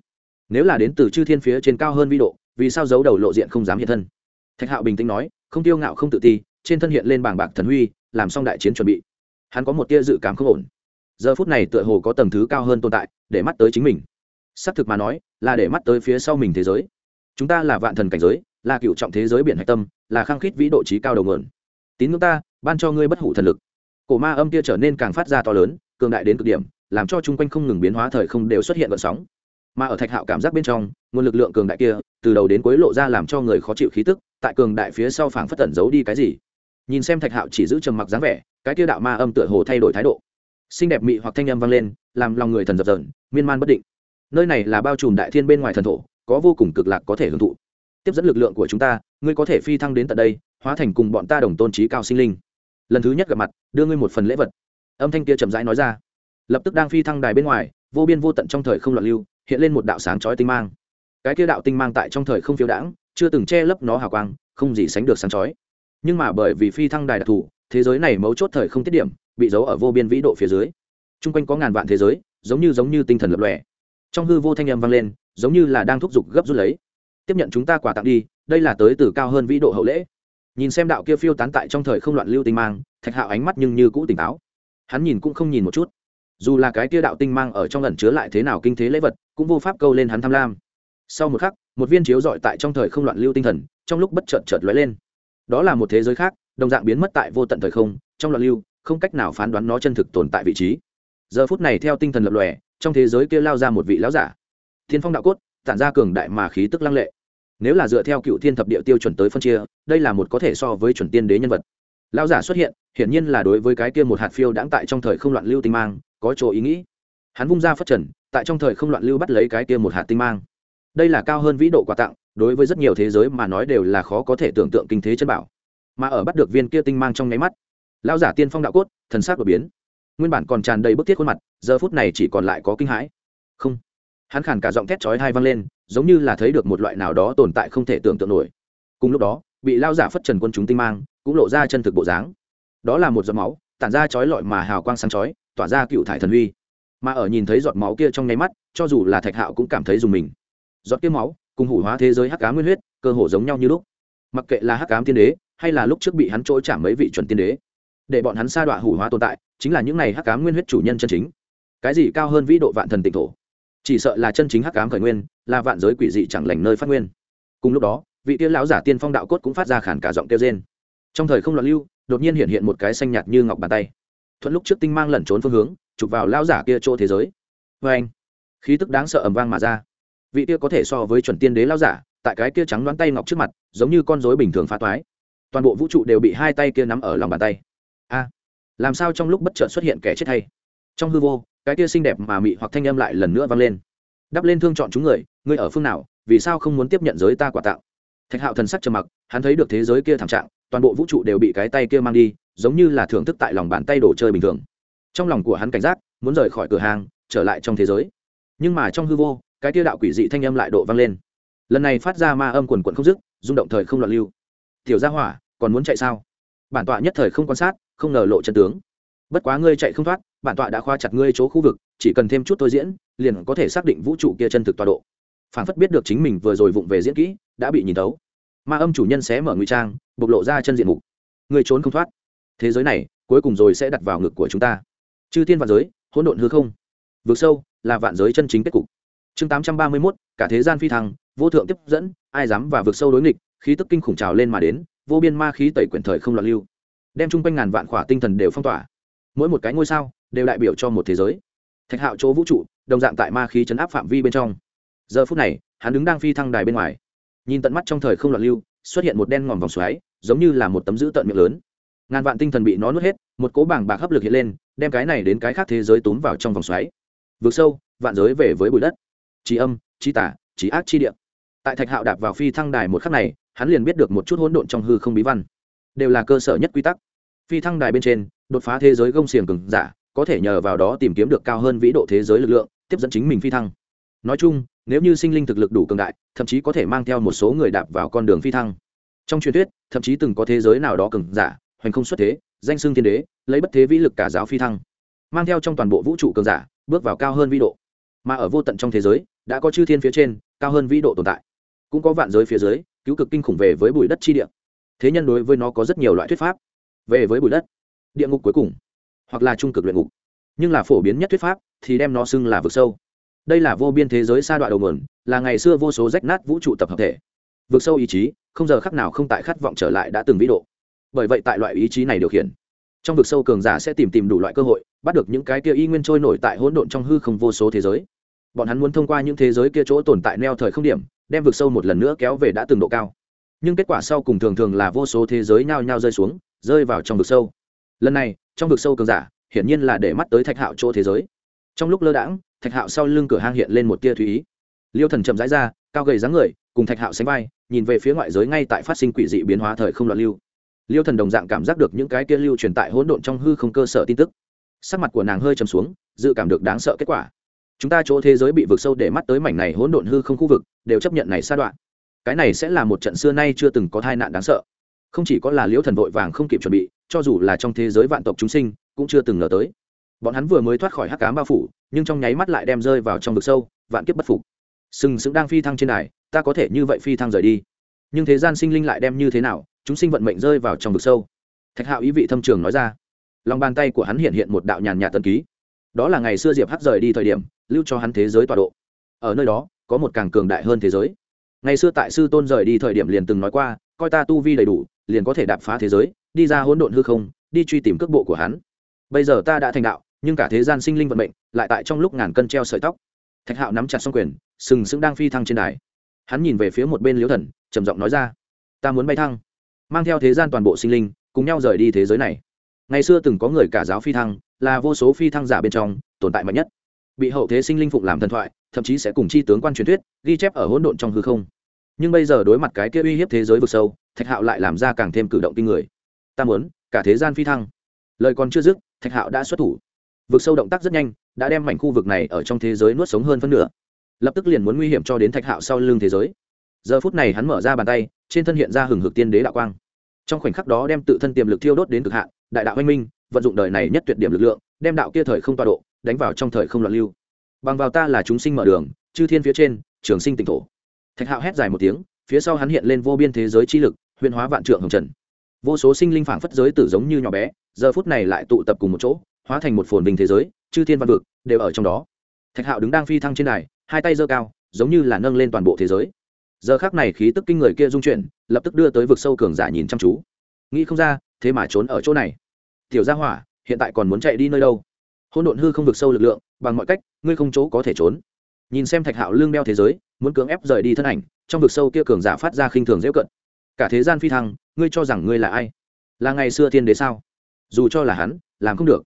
Nếu là đến từ chư thiên phía trên cao hơn vi độ, vì sao giấu đầu lộ diện không dám hiện thân? Thạch hạo bình tĩnh nói, không tiêu ngạo không tự ti, trên thân hiện lên bảng bạc thần huy, làm xong đại chiến chuẩn bị. Hắn có một tia dự cảm không ổn. Giờ phút này tựa hồ có tầng thứ cao hơn tồn tại, để mắt tới chính mình. Xác thực mà nói, là để mắt tới phía sau mình thế giới. Chúng ta là vạn thần cảnh giới, là cựu trọng thế giới biển hạch tâm, là khăng khít vĩ độ trí cao đầu nguồn tín ngưỡng ta, ban cho ngươi bất hủ thần lực. Cổ ma âm kia trở nên càng phát ra to lớn, cường đại đến cực điểm, làm cho chung quanh không ngừng biến hóa thời không đều xuất hiện vận sóng. Mà ở thạch hạo cảm giác bên trong, nguồn lực lượng cường đại kia, từ đầu đến cuối lộ ra làm cho người khó chịu khí tức, tại cường đại phía sau phảng phất tẩn giấu đi cái gì. Nhìn xem thạch hạo chỉ giữ trầm mặc dáng vẻ, cái kia đạo ma âm tựa hồ thay đổi thái độ. Xinh đẹp mị hoặc thanh âm vang lên, làm lòng người thần dập dờn, miên man bất định. Nơi này là bao trùm đại thiên bên ngoài thần thổ, có vô cùng cực lạc có thể hưởng thụ tiếp dẫn lực lượng của chúng ta, ngươi có thể phi thăng đến tận đây, hóa thành cùng bọn ta đồng tôn trí cao sinh linh. Lần thứ nhất gặp mặt, đưa ngươi một phần lễ vật. Âm thanh kia chậm rãi nói ra. Lập tức đang phi thăng đài bên ngoài, vô biên vô tận trong thời không loạn lưu, hiện lên một đạo sáng chói tinh mang. Cái kia đạo tinh mang tại trong thời không phiếu đãng, chưa từng che lấp nó hào quang, không gì sánh được sáng chói. Nhưng mà bởi vì phi thăng đài đặc thù, thế giới này mấu chốt thời không tiết điểm, bị giấu ở vô biên vĩ độ phía dưới. T r u n g quanh có ngàn vạn thế giới, giống như giống như tinh thần lập lòe. Trong hư vô thanh âm vang lên, giống như là đang thúc giục gấp rút lấy tiếp nhận chúng ta quà tặng đi, đây là tới từ cao hơn vĩ độ hậu lễ. Nhìn xem đạo kia phiêu tán tại trong thời không loạn lưu tinh mang, thạch hạo ánh mắt nhưng như cũ tỉnh táo. Hắn nhìn cũng không nhìn một chút. Dù là cái kia đạo tinh mang ở trong lần chứa lại thế nào kinh thế lễ vật, cũng vô pháp câu lên hắn tham lam. Sau một khắc, một viên chiếu dọi tại trong thời không loạn lưu tinh thần, trong lúc bất chợt chợt lóe lên. Đó là một thế giới khác, đồng dạng biến mất tại vô tận thời không, trong loạn lưu, không cách nào phán đoán nó chân thực tồn tại vị trí. Giờ phút này theo tinh thần lập lòe, trong thế giới kia lao ra một vị lão giả. Thiên phong đạo cốt, tản ra cường đại mà khí tức lăng lệ nếu là dựa theo cựu thiên thập địa tiêu chuẩn tới phân chia, đây là một có thể so với chuẩn tiên đế nhân vật. Lão giả xuất hiện, hiển nhiên là đối với cái kia một hạt phiêu đãng tại trong thời không loạn lưu tinh mang, có chỗ ý nghĩ. Hắn vung ra phất trần, tại trong thời không loạn lưu bắt lấy cái kia một hạt tinh mang. Đây là cao hơn vĩ độ quà tặng, đối với rất nhiều thế giới mà nói đều là khó có thể tưởng tượng kinh thế chân bảo. Mà ở bắt được viên kia tinh mang trong nháy mắt lao giả tiên phong đạo cốt, thần sắc đột biến. Nguyên bản còn tràn đầy bức thiết khuôn mặt, giờ phút này chỉ còn lại có kinh hãi hắn khàn cả giọng thét chói hai vang lên, giống như là thấy được một loại nào đó tồn tại không thể tưởng tượng nổi. Cùng lúc đó, bị lao giả phất trần quân chúng tinh mang, cũng lộ ra chân thực bộ dáng. Đó là một giọt máu, tản ra chói lọi mà hào quang sáng chói, tỏa ra cựu thải thần huy. Mà ở nhìn thấy giọt máu kia trong nháy mắt, cho dù là thạch hạo cũng cảm thấy dùng mình. Giọt kia máu, cùng hủ hóa thế giới hắc ám nguyên huyết, cơ hồ giống nhau như lúc. Mặc kệ là hắc ám tiên đế, hay là lúc trước bị hắn trỗi trả mấy vị chuẩn tiên đế, để bọn hắn sa đọa hủ hóa tồn tại, chính là những này hắc ám nguyên huyết chủ nhân chân chính. Cái gì cao hơn vĩ độ vạn thần tịnh thổ? Chỉ sợ là chân chính hắc ám khởi nguyên, là vạn giới quỷ dị chẳng lành nơi phát nguyên. Cùng lúc đó, vị tiên lão giả tiên phong đạo cốt cũng phát ra khản cả giọng kêu trên trong thời không loạn lưu, đột nhiên hiện hiện một cái xanh nhạt như ngọc bàn tay. Thuận lúc trước tinh mang lẩn trốn phương hướng, chụp vào lão giả kia chỗ thế giới. Vê anh, khí tức đáng sợ ầm vang mà ra. Vị kia có thể so với chuẩn tiên đế lão giả, tại cái kia trắng đoán tay ngọc trước mặt, giống như con rối bình thường phá toái. Toàn bộ vũ trụ đều bị hai tay kia nắm ở lòng bàn tay. A, làm sao trong lúc bất chợt xuất hiện kẻ chết hay? Trong hư vô cái kia xinh đẹp mà mị hoặc thanh âm lại lần nữa vang lên. Đắp lên thương chọn chúng người, ngươi ở phương nào, vì sao không muốn tiếp nhận giới ta quả tạo? Thạch hạo thần sắc trầm mặc, hắn thấy được thế giới kia thảm trạng, toàn bộ vũ trụ đều bị cái tay kia mang đi, giống như là thưởng thức tại lòng bàn tay đồ chơi bình thường. Trong lòng của hắn cảnh giác, muốn rời khỏi cửa hàng, trở lại trong thế giới. Nhưng mà trong hư vô, cái tia đạo quỷ dị thanh âm lại độ vang lên. Lần này phát ra ma âm quần quận không dứt, rung động thời không loạn lưu. Tiểu gia hỏa, còn muốn chạy sao? Bản tọa nhất thời không quan sát, không ngờ lộ chân tướng. Bất quá ngươi chạy không thoát bản tọa đã khoa chặt ngươi chỗ khu vực, chỉ cần thêm chút tôi diễn, liền có thể xác định vũ trụ kia chân thực tọa độ. Phản phất biết được chính mình vừa rồi vụng về diễn kỹ, đã bị nhìn tấu ma âm chủ nhân sẽ mở ngụy trang, bộc lộ ra chân diện mục. Người trốn không thoát. Thế giới này, cuối cùng rồi sẽ đặt vào ngực của chúng ta. Chư thiên vạn giới, hỗn độn hư không. Vượt sâu, là vạn giới chân chính kết cục. Chương tám trăm ba mươi mốt, cả thế gian phi thăng, vô thượng tiếp dẫn, ai dám và vượt sâu đối nghịch, khí tức kinh khủng trào lên mà đến, vô biên ma khí tẩy quyển thời không loạn lưu. Đem chung quanh ngàn vạn khỏa tinh thần đều phong tỏa. Mỗi một cái ngôi sao đều đại biểu cho một thế giới. Thạch hạo chỗ vũ trụ, đồng dạng tại ma khí chấn áp phạm vi bên trong. Giờ phút này, hắn đứng đang phi thăng đài bên ngoài. Nhìn tận mắt trong thời không loạn lưu, xuất hiện một đen ngòm vòng xoáy, giống như là một tấm dữ tận miệng lớn. Ngàn vạn tinh thần bị nó nuốt hết, một cố bảng bạc hấp lực hiện lên, đem cái này đến cái khác thế giới túm vào trong vòng xoáy. Vượt sâu, vạn giới về với bụi đất. Trí âm trí tả trí ác, chi địa. Tại thạch hạo đạp vào phi thăng đài một khắc này, hắn liền biết được một chút hỗn độn trong hư không bí văn. Đều là cơ sở nhất quy tắc. Phi thăng đài bên trên, đột phá thế giới gông xiềng cứng giả có thể nhờ vào đó tìm kiếm được cao hơn vĩ độ thế giới lực lượng, tiếp dẫn chính mình phi thăng. Nói chung, nếu như sinh linh thực lực đủ cường đại, thậm chí có thể mang theo một số người đạp vào con đường phi thăng. Trong truyền thuyết, thậm chí từng có thế giới nào đó cường giả, hoành không xuất thế, danh xưng thiên đế, lấy bất thế vĩ lực cả giáo phi thăng. Mang theo trong toàn bộ vũ trụ cường giả, bước vào cao hơn vĩ độ. Mà ở vô tận trong thế giới, đã có chư thiên phía trên, cao hơn vĩ độ tồn tại. Cũng có vạn giới phía dưới, cứu cực kinh khủng về với bụi đất chi địa. Thế nhân đối với nó có rất nhiều loại thuyết pháp. Về với bụi đất, địa ngục cuối cùng hoặc là trung cực luyện ngục. Nhưng là phổ biến nhất thuyết pháp thì đem nó xưng là vực sâu. Đây là vô biên thế giới xa đoạn đầu nguồn, là ngày xưa vô số rách nát vũ trụ tập hợp thể. Vực sâu ý chí, không giờ khắc nào không tại khát vọng trở lại đã từng vĩ độ. Bởi vậy tại loại ý chí này điều khiển, trong vực sâu cường giả sẽ tìm tìm đủ loại cơ hội, bắt được những cái kia y nguyên trôi nổi tại hỗn độn trong hư không vô số thế giới. Bọn hắn muốn thông qua những thế giới kia chỗ tồn tại neo thời không điểm, đem vực sâu một lần nữa kéo về đã từng độ cao. Nhưng kết quả sau cùng thường thường là vô số thế giới nhao nhao rơi xuống, rơi vào trong vực sâu. Lần này trong vực sâu cường giả, hiển nhiên là để mắt tới thạch hạo chỗ thế giới. Trong lúc lơ đãng, thạch hạo sau lưng cửa hang hiện lên một tia thúy ý. Liêu thần chậm rãi ra, cao gầy dáng người, cùng thạch hạo sánh vai, nhìn về phía ngoại giới ngay tại phát sinh quỷ dị biến hóa thời không loạn lưu. Liêu thần đồng dạng cảm giác được những cái kia lưu truyền tại hỗn độn trong hư không cơ sở tin tức. Sắc mặt của nàng hơi trầm xuống, dự cảm được đáng sợ kết quả. Chúng ta chỗ thế giới bị vực sâu để mắt tới mảnh này hỗn độn hư không khu vực, đều chấp nhận này sa đoạn. Cái này sẽ là một trận xưa nay chưa từng có tai nạn đáng sợ không chỉ có là liễu thần vội vàng không kịp chuẩn bị, cho dù là trong thế giới vạn tộc chúng sinh, cũng chưa từng ngờ tới. Bọn hắn vừa mới thoát khỏi hắc cám bao phủ, nhưng trong nháy mắt lại đem rơi vào trong vực sâu, vạn kiếp bất phục. Sừng sững đang phi thăng trên đài, ta có thể như vậy phi thăng rời đi. Nhưng thế gian sinh linh lại đem như thế nào, chúng sinh vận mệnh rơi vào trong vực sâu. Thạch hạo ý vị thâm trường nói ra. Lòng bàn tay của hắn hiện hiện một đạo nhàn nhạt tân ký. Đó là ngày xưa diệp hắc rời đi thời điểm, lưu cho hắn thế giới tọa độ. Ở nơi đó, có một càng cường đại hơn thế giới. Ngày xưa tại sư tôn rời đi thời điểm liền từng nói qua, coi ta tu vi đầy đủ liền có thể đạp phá thế giới, đi ra hỗn độn hư không, đi truy tìm cước bộ của hắn. Bây giờ ta đã thành đạo, nhưng cả thế gian sinh linh vận mệnh lại tại trong lúc ngàn cân treo sợi tóc. Thạch hạo nắm chặt xong quyền, sừng sững đang phi thăng trên đài. Hắn nhìn về phía một bên liễu thần, trầm giọng nói ra, ta muốn bay thăng, mang theo thế gian toàn bộ sinh linh, cùng nhau rời đi thế giới này. Ngày xưa từng có người cả giáo phi thăng, là vô số phi thăng giả bên trong, tồn tại mạnh nhất. Bị hậu thế sinh linh phụng làm thần thoại, thậm chí sẽ cùng chi tướng quan truyền thuyết, ghi chép ở hỗn độn trong hư không nhưng bây giờ đối mặt cái kia uy hiếp thế giới vực sâu, thạch hạo lại làm ra càng thêm cử động kinh người. Ta muốn, cả thế gian phi thăng. Lời còn chưa dứt, thạch hạo đã xuất thủ. Vực sâu động tác rất nhanh, đã đem mảnh khu vực này ở trong thế giới nuốt sống hơn phân nửa. Lập tức liền muốn nguy hiểm cho đến thạch hạo sau lưng thế giới. Giờ phút này hắn mở ra bàn tay, trên thân hiện ra hừng hực tiên đế đạo quang. Trong khoảnh khắc đó đem tự thân tiềm lực thiêu đốt đến cực hạn, đại đạo anh minh, vận dụng đời này nhất tuyệt điểm lực lượng, đem đạo kia thời không tọa độ, đánh vào trong thời không loạn lưu. Bằng vào ta là chúng sinh mở đường, chư thiên phía trên, trường sinh tỉnh thổ thạch hạo hét dài một tiếng, phía sau hắn hiện lên vô biên thế giới chi lực, huyền hóa vạn trượng hồng trần. Vô số sinh linh phảng phất giới tử giống như nhỏ bé, giờ phút này lại tụ tập cùng một chỗ, hóa thành một phồn bình thế giới, chư thiên văn vực đều ở trong đó. Thạch hạo đứng đang phi thăng trên đài, hai tay giơ cao, giống như là nâng lên toàn bộ thế giới. Giờ khác này khí tức kinh người kia dung chuyển, lập tức đưa tới vực sâu cường giả nhìn chăm chú. Nghĩ không ra, thế mà trốn ở chỗ này. Tiểu gia hỏa, hiện tại còn muốn chạy đi nơi đâu? Hôn độn hư không vực sâu lực lượng, bằng mọi cách, ngươi không chỗ có thể trốn. Nhìn xem thạch hạo lương đeo thế giới muốn cưỡng ép rời đi thân ảnh, trong vực sâu kia cường giả phát ra khinh thường dễ cận. Cả thế gian phi thăng, ngươi cho rằng ngươi là ai? Là ngày xưa thiên đế sao? Dù cho là hắn, làm không được.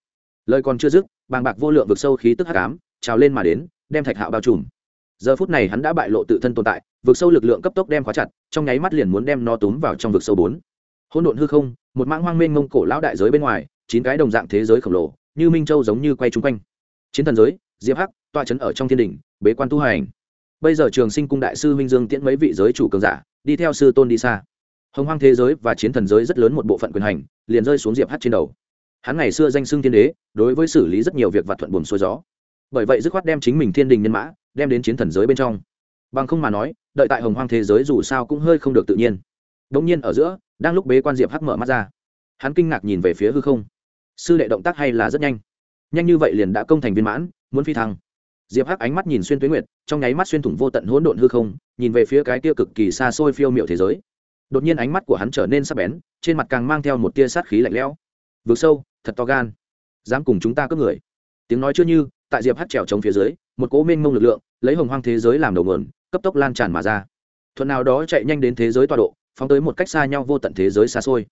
Lời còn chưa dứt, bàng bạc vô lượng vực sâu khí tức hắc ám, trào lên mà đến, đem thạch hạo bao trùm. Giờ phút này hắn đã bại lộ tự thân tồn tại, vực sâu lực lượng cấp tốc đem khóa chặt, trong nháy mắt liền muốn đem nó túm vào trong vực sâu bốn. Hỗn độn hư không, một mãng hoang mênh mông cổ lão đại giới bên ngoài, chín cái đồng dạng thế giới khổng lồ, như minh châu giống như quay chung quanh. Chiến thần giới, diệp hắc toa chấn ở trong thiên đình bế quan tu hành bây giờ trường sinh cung đại sư minh dương tiễn mấy vị giới chủ cường giả, đi theo sư tôn đi xa. Hồng hoang thế giới và chiến thần giới rất lớn một bộ phận quyền hành, liền rơi xuống diệp hắc trên đầu. Hắn ngày xưa danh xưng thiên đế, đối với xử lý rất nhiều việc và thuận buồn xuôi gió. Bởi vậy dứt khoát đem chính mình thiên đình nhân mã, đem đến chiến thần giới bên trong. Bằng không mà nói, đợi tại hồng hoang thế giới dù sao cũng hơi không được tự nhiên. Đ ỗ n g nhiên ở giữa, đang lúc bế quan diệp hắc mở mắt ra. Hắn kinh ngạc nhìn về phía hư không. Sư đệ động tác hay là rất nhanh. Nhanh như vậy liền đã công thành viên mãn, muốn phi thăng diệp hắc ánh mắt nhìn xuyên tuyến nguyệt, trong nháy mắt xuyên thủng vô tận hỗn độn hư không, nhìn về phía cái tia cực kỳ xa xôi phiêu miểu thế giới. Đột nhiên ánh mắt của hắn trở nên sắc bén, trên mặt càng mang theo một tia sát khí lạnh lẽo. Vượt sâu, thật to gan. Dám cùng chúng ta cướp người. Tiếng nói chưa như, tại diệp Hắc trèo chống phía dưới, một cỗ mênh mông lực lượng, lấy hồng hoang thế giới làm đầu nguồn, cấp tốc lan tràn mà ra. Thuận nào đó chạy nhanh đến thế giới tọa độ, phóng tới một cách xa nhau vô tận thế giới xa xôi.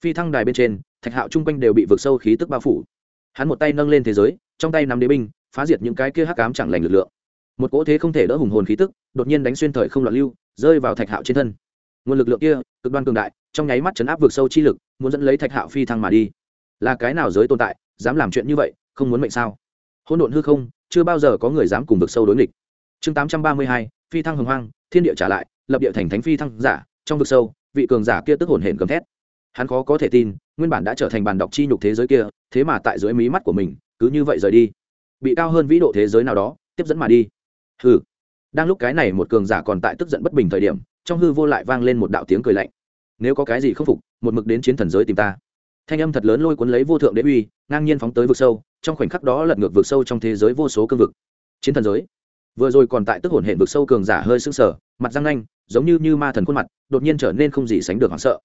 Phi thăng đài bên trên, thạch hạo chung quanh đều bị vực sâu khí tức bao phủ. Hắn một tay nâng lên thế giới, trong tay nắm đế binh phá diệt những cái kia hắc ám chẳng lành lực lượng. Một cỗ thế không thể đỡ hùng hồn khí tức, đột nhiên đánh xuyên thời không loạn lưu, rơi vào thạch hạo trên thân. Nguồn lực lượng kia, cực đoan cường đại, trong nháy mắt chấn áp vực sâu chi lực, muốn dẫn lấy thạch hạo phi thăng mà đi. Là cái nào giới tồn tại, dám làm chuyện như vậy, không muốn mệnh sao? Hỗn độn hư không, chưa bao giờ có người dám cùng vực sâu đối nghịch. Chương tám trăm ba mươi hai, phi thăng hồng hoang, thiên địa trả lại, lập địa thành thánh phi thăng giả, trong vực sâu, vị cường giả kia tức hồn hển gầm thét. Hắn khó có thể tin, nguyên bản đã trở thành bàn đọc chi nhục thế giới kia, thế mà tại dưới mí mắt của mình, cứ như vậy rời đi bị cao hơn vĩ độ thế giới nào đó, tiếp dẫn mà đi. Hừ. Đang lúc cái này một cường giả còn tại tức giận bất bình thời điểm, trong hư vô lại vang lên một đạo tiếng cười lạnh. Nếu có cái gì không phục, một mực đến chiến thần giới tìm ta. Thanh âm thật lớn lôi cuốn lấy vô thượng đế uy, ngang nhiên phóng tới vực sâu, trong khoảnh khắc đó lật ngược vực sâu trong thế giới vô số cương vực. Chiến thần giới. Vừa rồi còn tại tức hồn hển vực sâu cường giả hơi sưng sở mặt răng nanh, giống như như ma thần khuôn mặt, đột nhiên trở nên không gì sánh được hoảng sợ.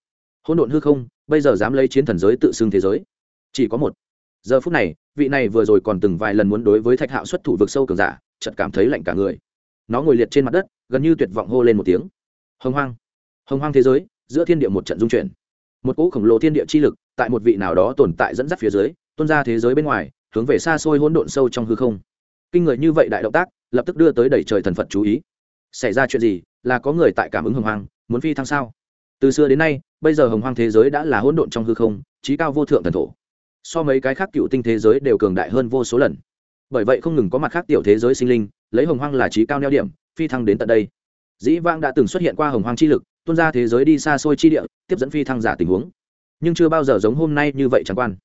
Hỗn độn hư không, bây giờ dám lấy chiến thần giới tự xưng thế giới. Chỉ có một giờ phút này, vị này vừa rồi còn từng vài lần muốn đối với thạch hạo xuất thủ vực sâu cường giả, chợt cảm thấy lạnh cả người. Nó ngồi liệt trên mặt đất, gần như tuyệt vọng hô lên một tiếng. Hồng hoang! Hồng hoang thế giới, giữa thiên địa một trận dung chuyển. Một cỗ khổng lồ thiên địa chi lực, tại một vị nào đó tồn tại dẫn dắt phía dưới, tuôn ra thế giới bên ngoài, hướng về xa xôi hỗn độn sâu trong hư không. Kinh người như vậy đại động tác, lập tức đưa tới đẩy trời thần phật chú ý. Xảy ra chuyện gì? Là có người tại cảm ứng hồng hoang, muốn phi thăng sao? Từ xưa đến nay, bây giờ hồng hoang thế giới đã là hỗn độn trong hư không trí cao vô thượng thần thổ so mấy cái khác cựu tinh thế giới đều cường đại hơn vô số lần. Bởi vậy không ngừng có mặt khác tiểu thế giới sinh linh, lấy hồng hoang là trí cao neo điểm, phi thăng đến tận đây. Dĩ vang đã từng xuất hiện qua hồng hoang chi lực, tuôn ra thế giới đi xa xôi chi địa, tiếp dẫn phi thăng giả tình huống. Nhưng chưa bao giờ giống hôm nay như vậy chẳng quan.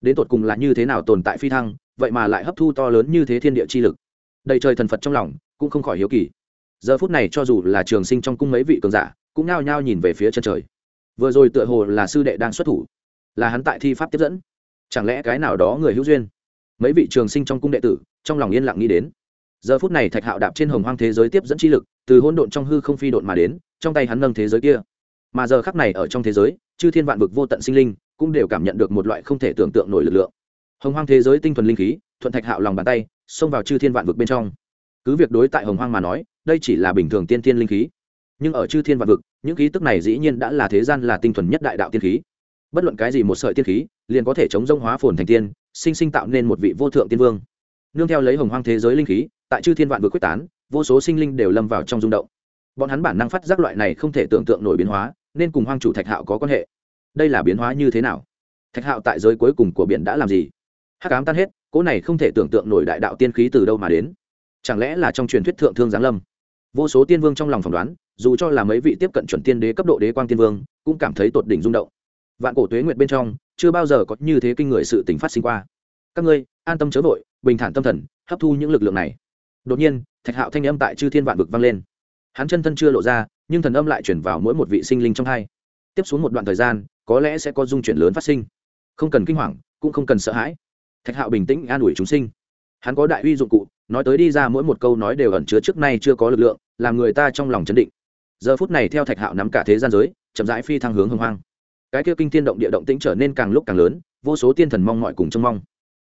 Đến tột cùng là như thế nào tồn tại phi thăng, vậy mà lại hấp thu to lớn như thế thiên địa chi lực. Đầy trời thần phật trong lòng, cũng không khỏi hiếu kỳ. Giờ phút này cho dù là trường sinh trong cung mấy vị cường giả, cũng nao nhao nhìn về phía chân trời. Vừa rồi tựa hồ là sư đệ đang xuất thủ, là hắn tại thi pháp tiếp dẫn chẳng lẽ cái nào đó người hữu duyên? Mấy vị trường sinh trong cung đệ tử, trong lòng yên lặng nghĩ đến. Giờ phút này thạch hạo đạp trên hồng hoang thế giới tiếp dẫn chi lực, từ hôn độn trong hư không phi độn mà đến, trong tay hắn nâng thế giới kia. Mà giờ khắc này ở trong thế giới, chư thiên vạn vực vô tận sinh linh cũng đều cảm nhận được một loại không thể tưởng tượng nổi lực lượng. Hồng hoang thế giới tinh thuần linh khí, thuận thạch hạo lòng bàn tay, xông vào chư thiên vạn vực bên trong. Cứ việc đối tại hồng hoang mà nói, đây chỉ là bình thường tiên thiên linh khí. Nhưng ở chư thiên vạn vực, những khí tức này dĩ nhiên đã là thế gian là tinh thuần nhất đại đạo tiên khí bất luận cái gì một sợi tiên khí, liền có thể chống rông hóa phồn thành tiên, sinh sinh tạo nên một vị vô thượng tiên vương. Nương theo lấy hồng hoang thế giới linh khí, tại chư thiên vạn vừa quyết tán, vô số sinh linh đều lâm vào trong rung động. Bọn hắn bản năng phát giác loại này không thể tưởng tượng nổi biến hóa, nên cùng hoang chủ thạch hạo có quan hệ. Đây là biến hóa như thế nào? Thạch hạo tại giới cuối cùng của biển đã làm gì? Hắc ám tan hết, cỗ này không thể tưởng tượng nổi đại đạo tiên khí từ đâu mà đến? Chẳng lẽ là trong truyền thuyết thượng thương giáng lâm? Vô số tiên vương trong lòng phỏng đoán, dù cho là mấy vị tiếp cận chuẩn tiên đế cấp độ đế quang tiên vương, cũng cảm thấy tột đỉnh rung động vạn cổ tuế nguyệt bên trong, chưa bao giờ có như thế kinh người sự tình phát sinh qua. Các ngươi, an tâm chớ vội, bình thản tâm thần, hấp thu những lực lượng này. Đột nhiên, thạch hạo thanh âm tại chư thiên vạn vực vang lên. Hắn chân thân chưa lộ ra, nhưng thần âm lại chuyển vào mỗi một vị sinh linh trong hai. Tiếp xuống một đoạn thời gian, có lẽ sẽ có dung chuyển lớn phát sinh. Không cần kinh hoàng, cũng không cần sợ hãi. Thạch hạo bình tĩnh an ủi chúng sinh. Hắn có đại uy dụng cụ, nói tới đi ra mỗi một câu nói đều ẩn chứa trước nay chưa có lực lượng, làm người ta trong lòng chấn định. Giờ phút này theo thạch hạo nắm cả thế gian giới, chậm rãi phi thăng hướng hưng hoang cái kia kinh thiên động địa động tĩnh trở nên càng lúc càng lớn, vô số tiên thần mong mọi cùng trông mong.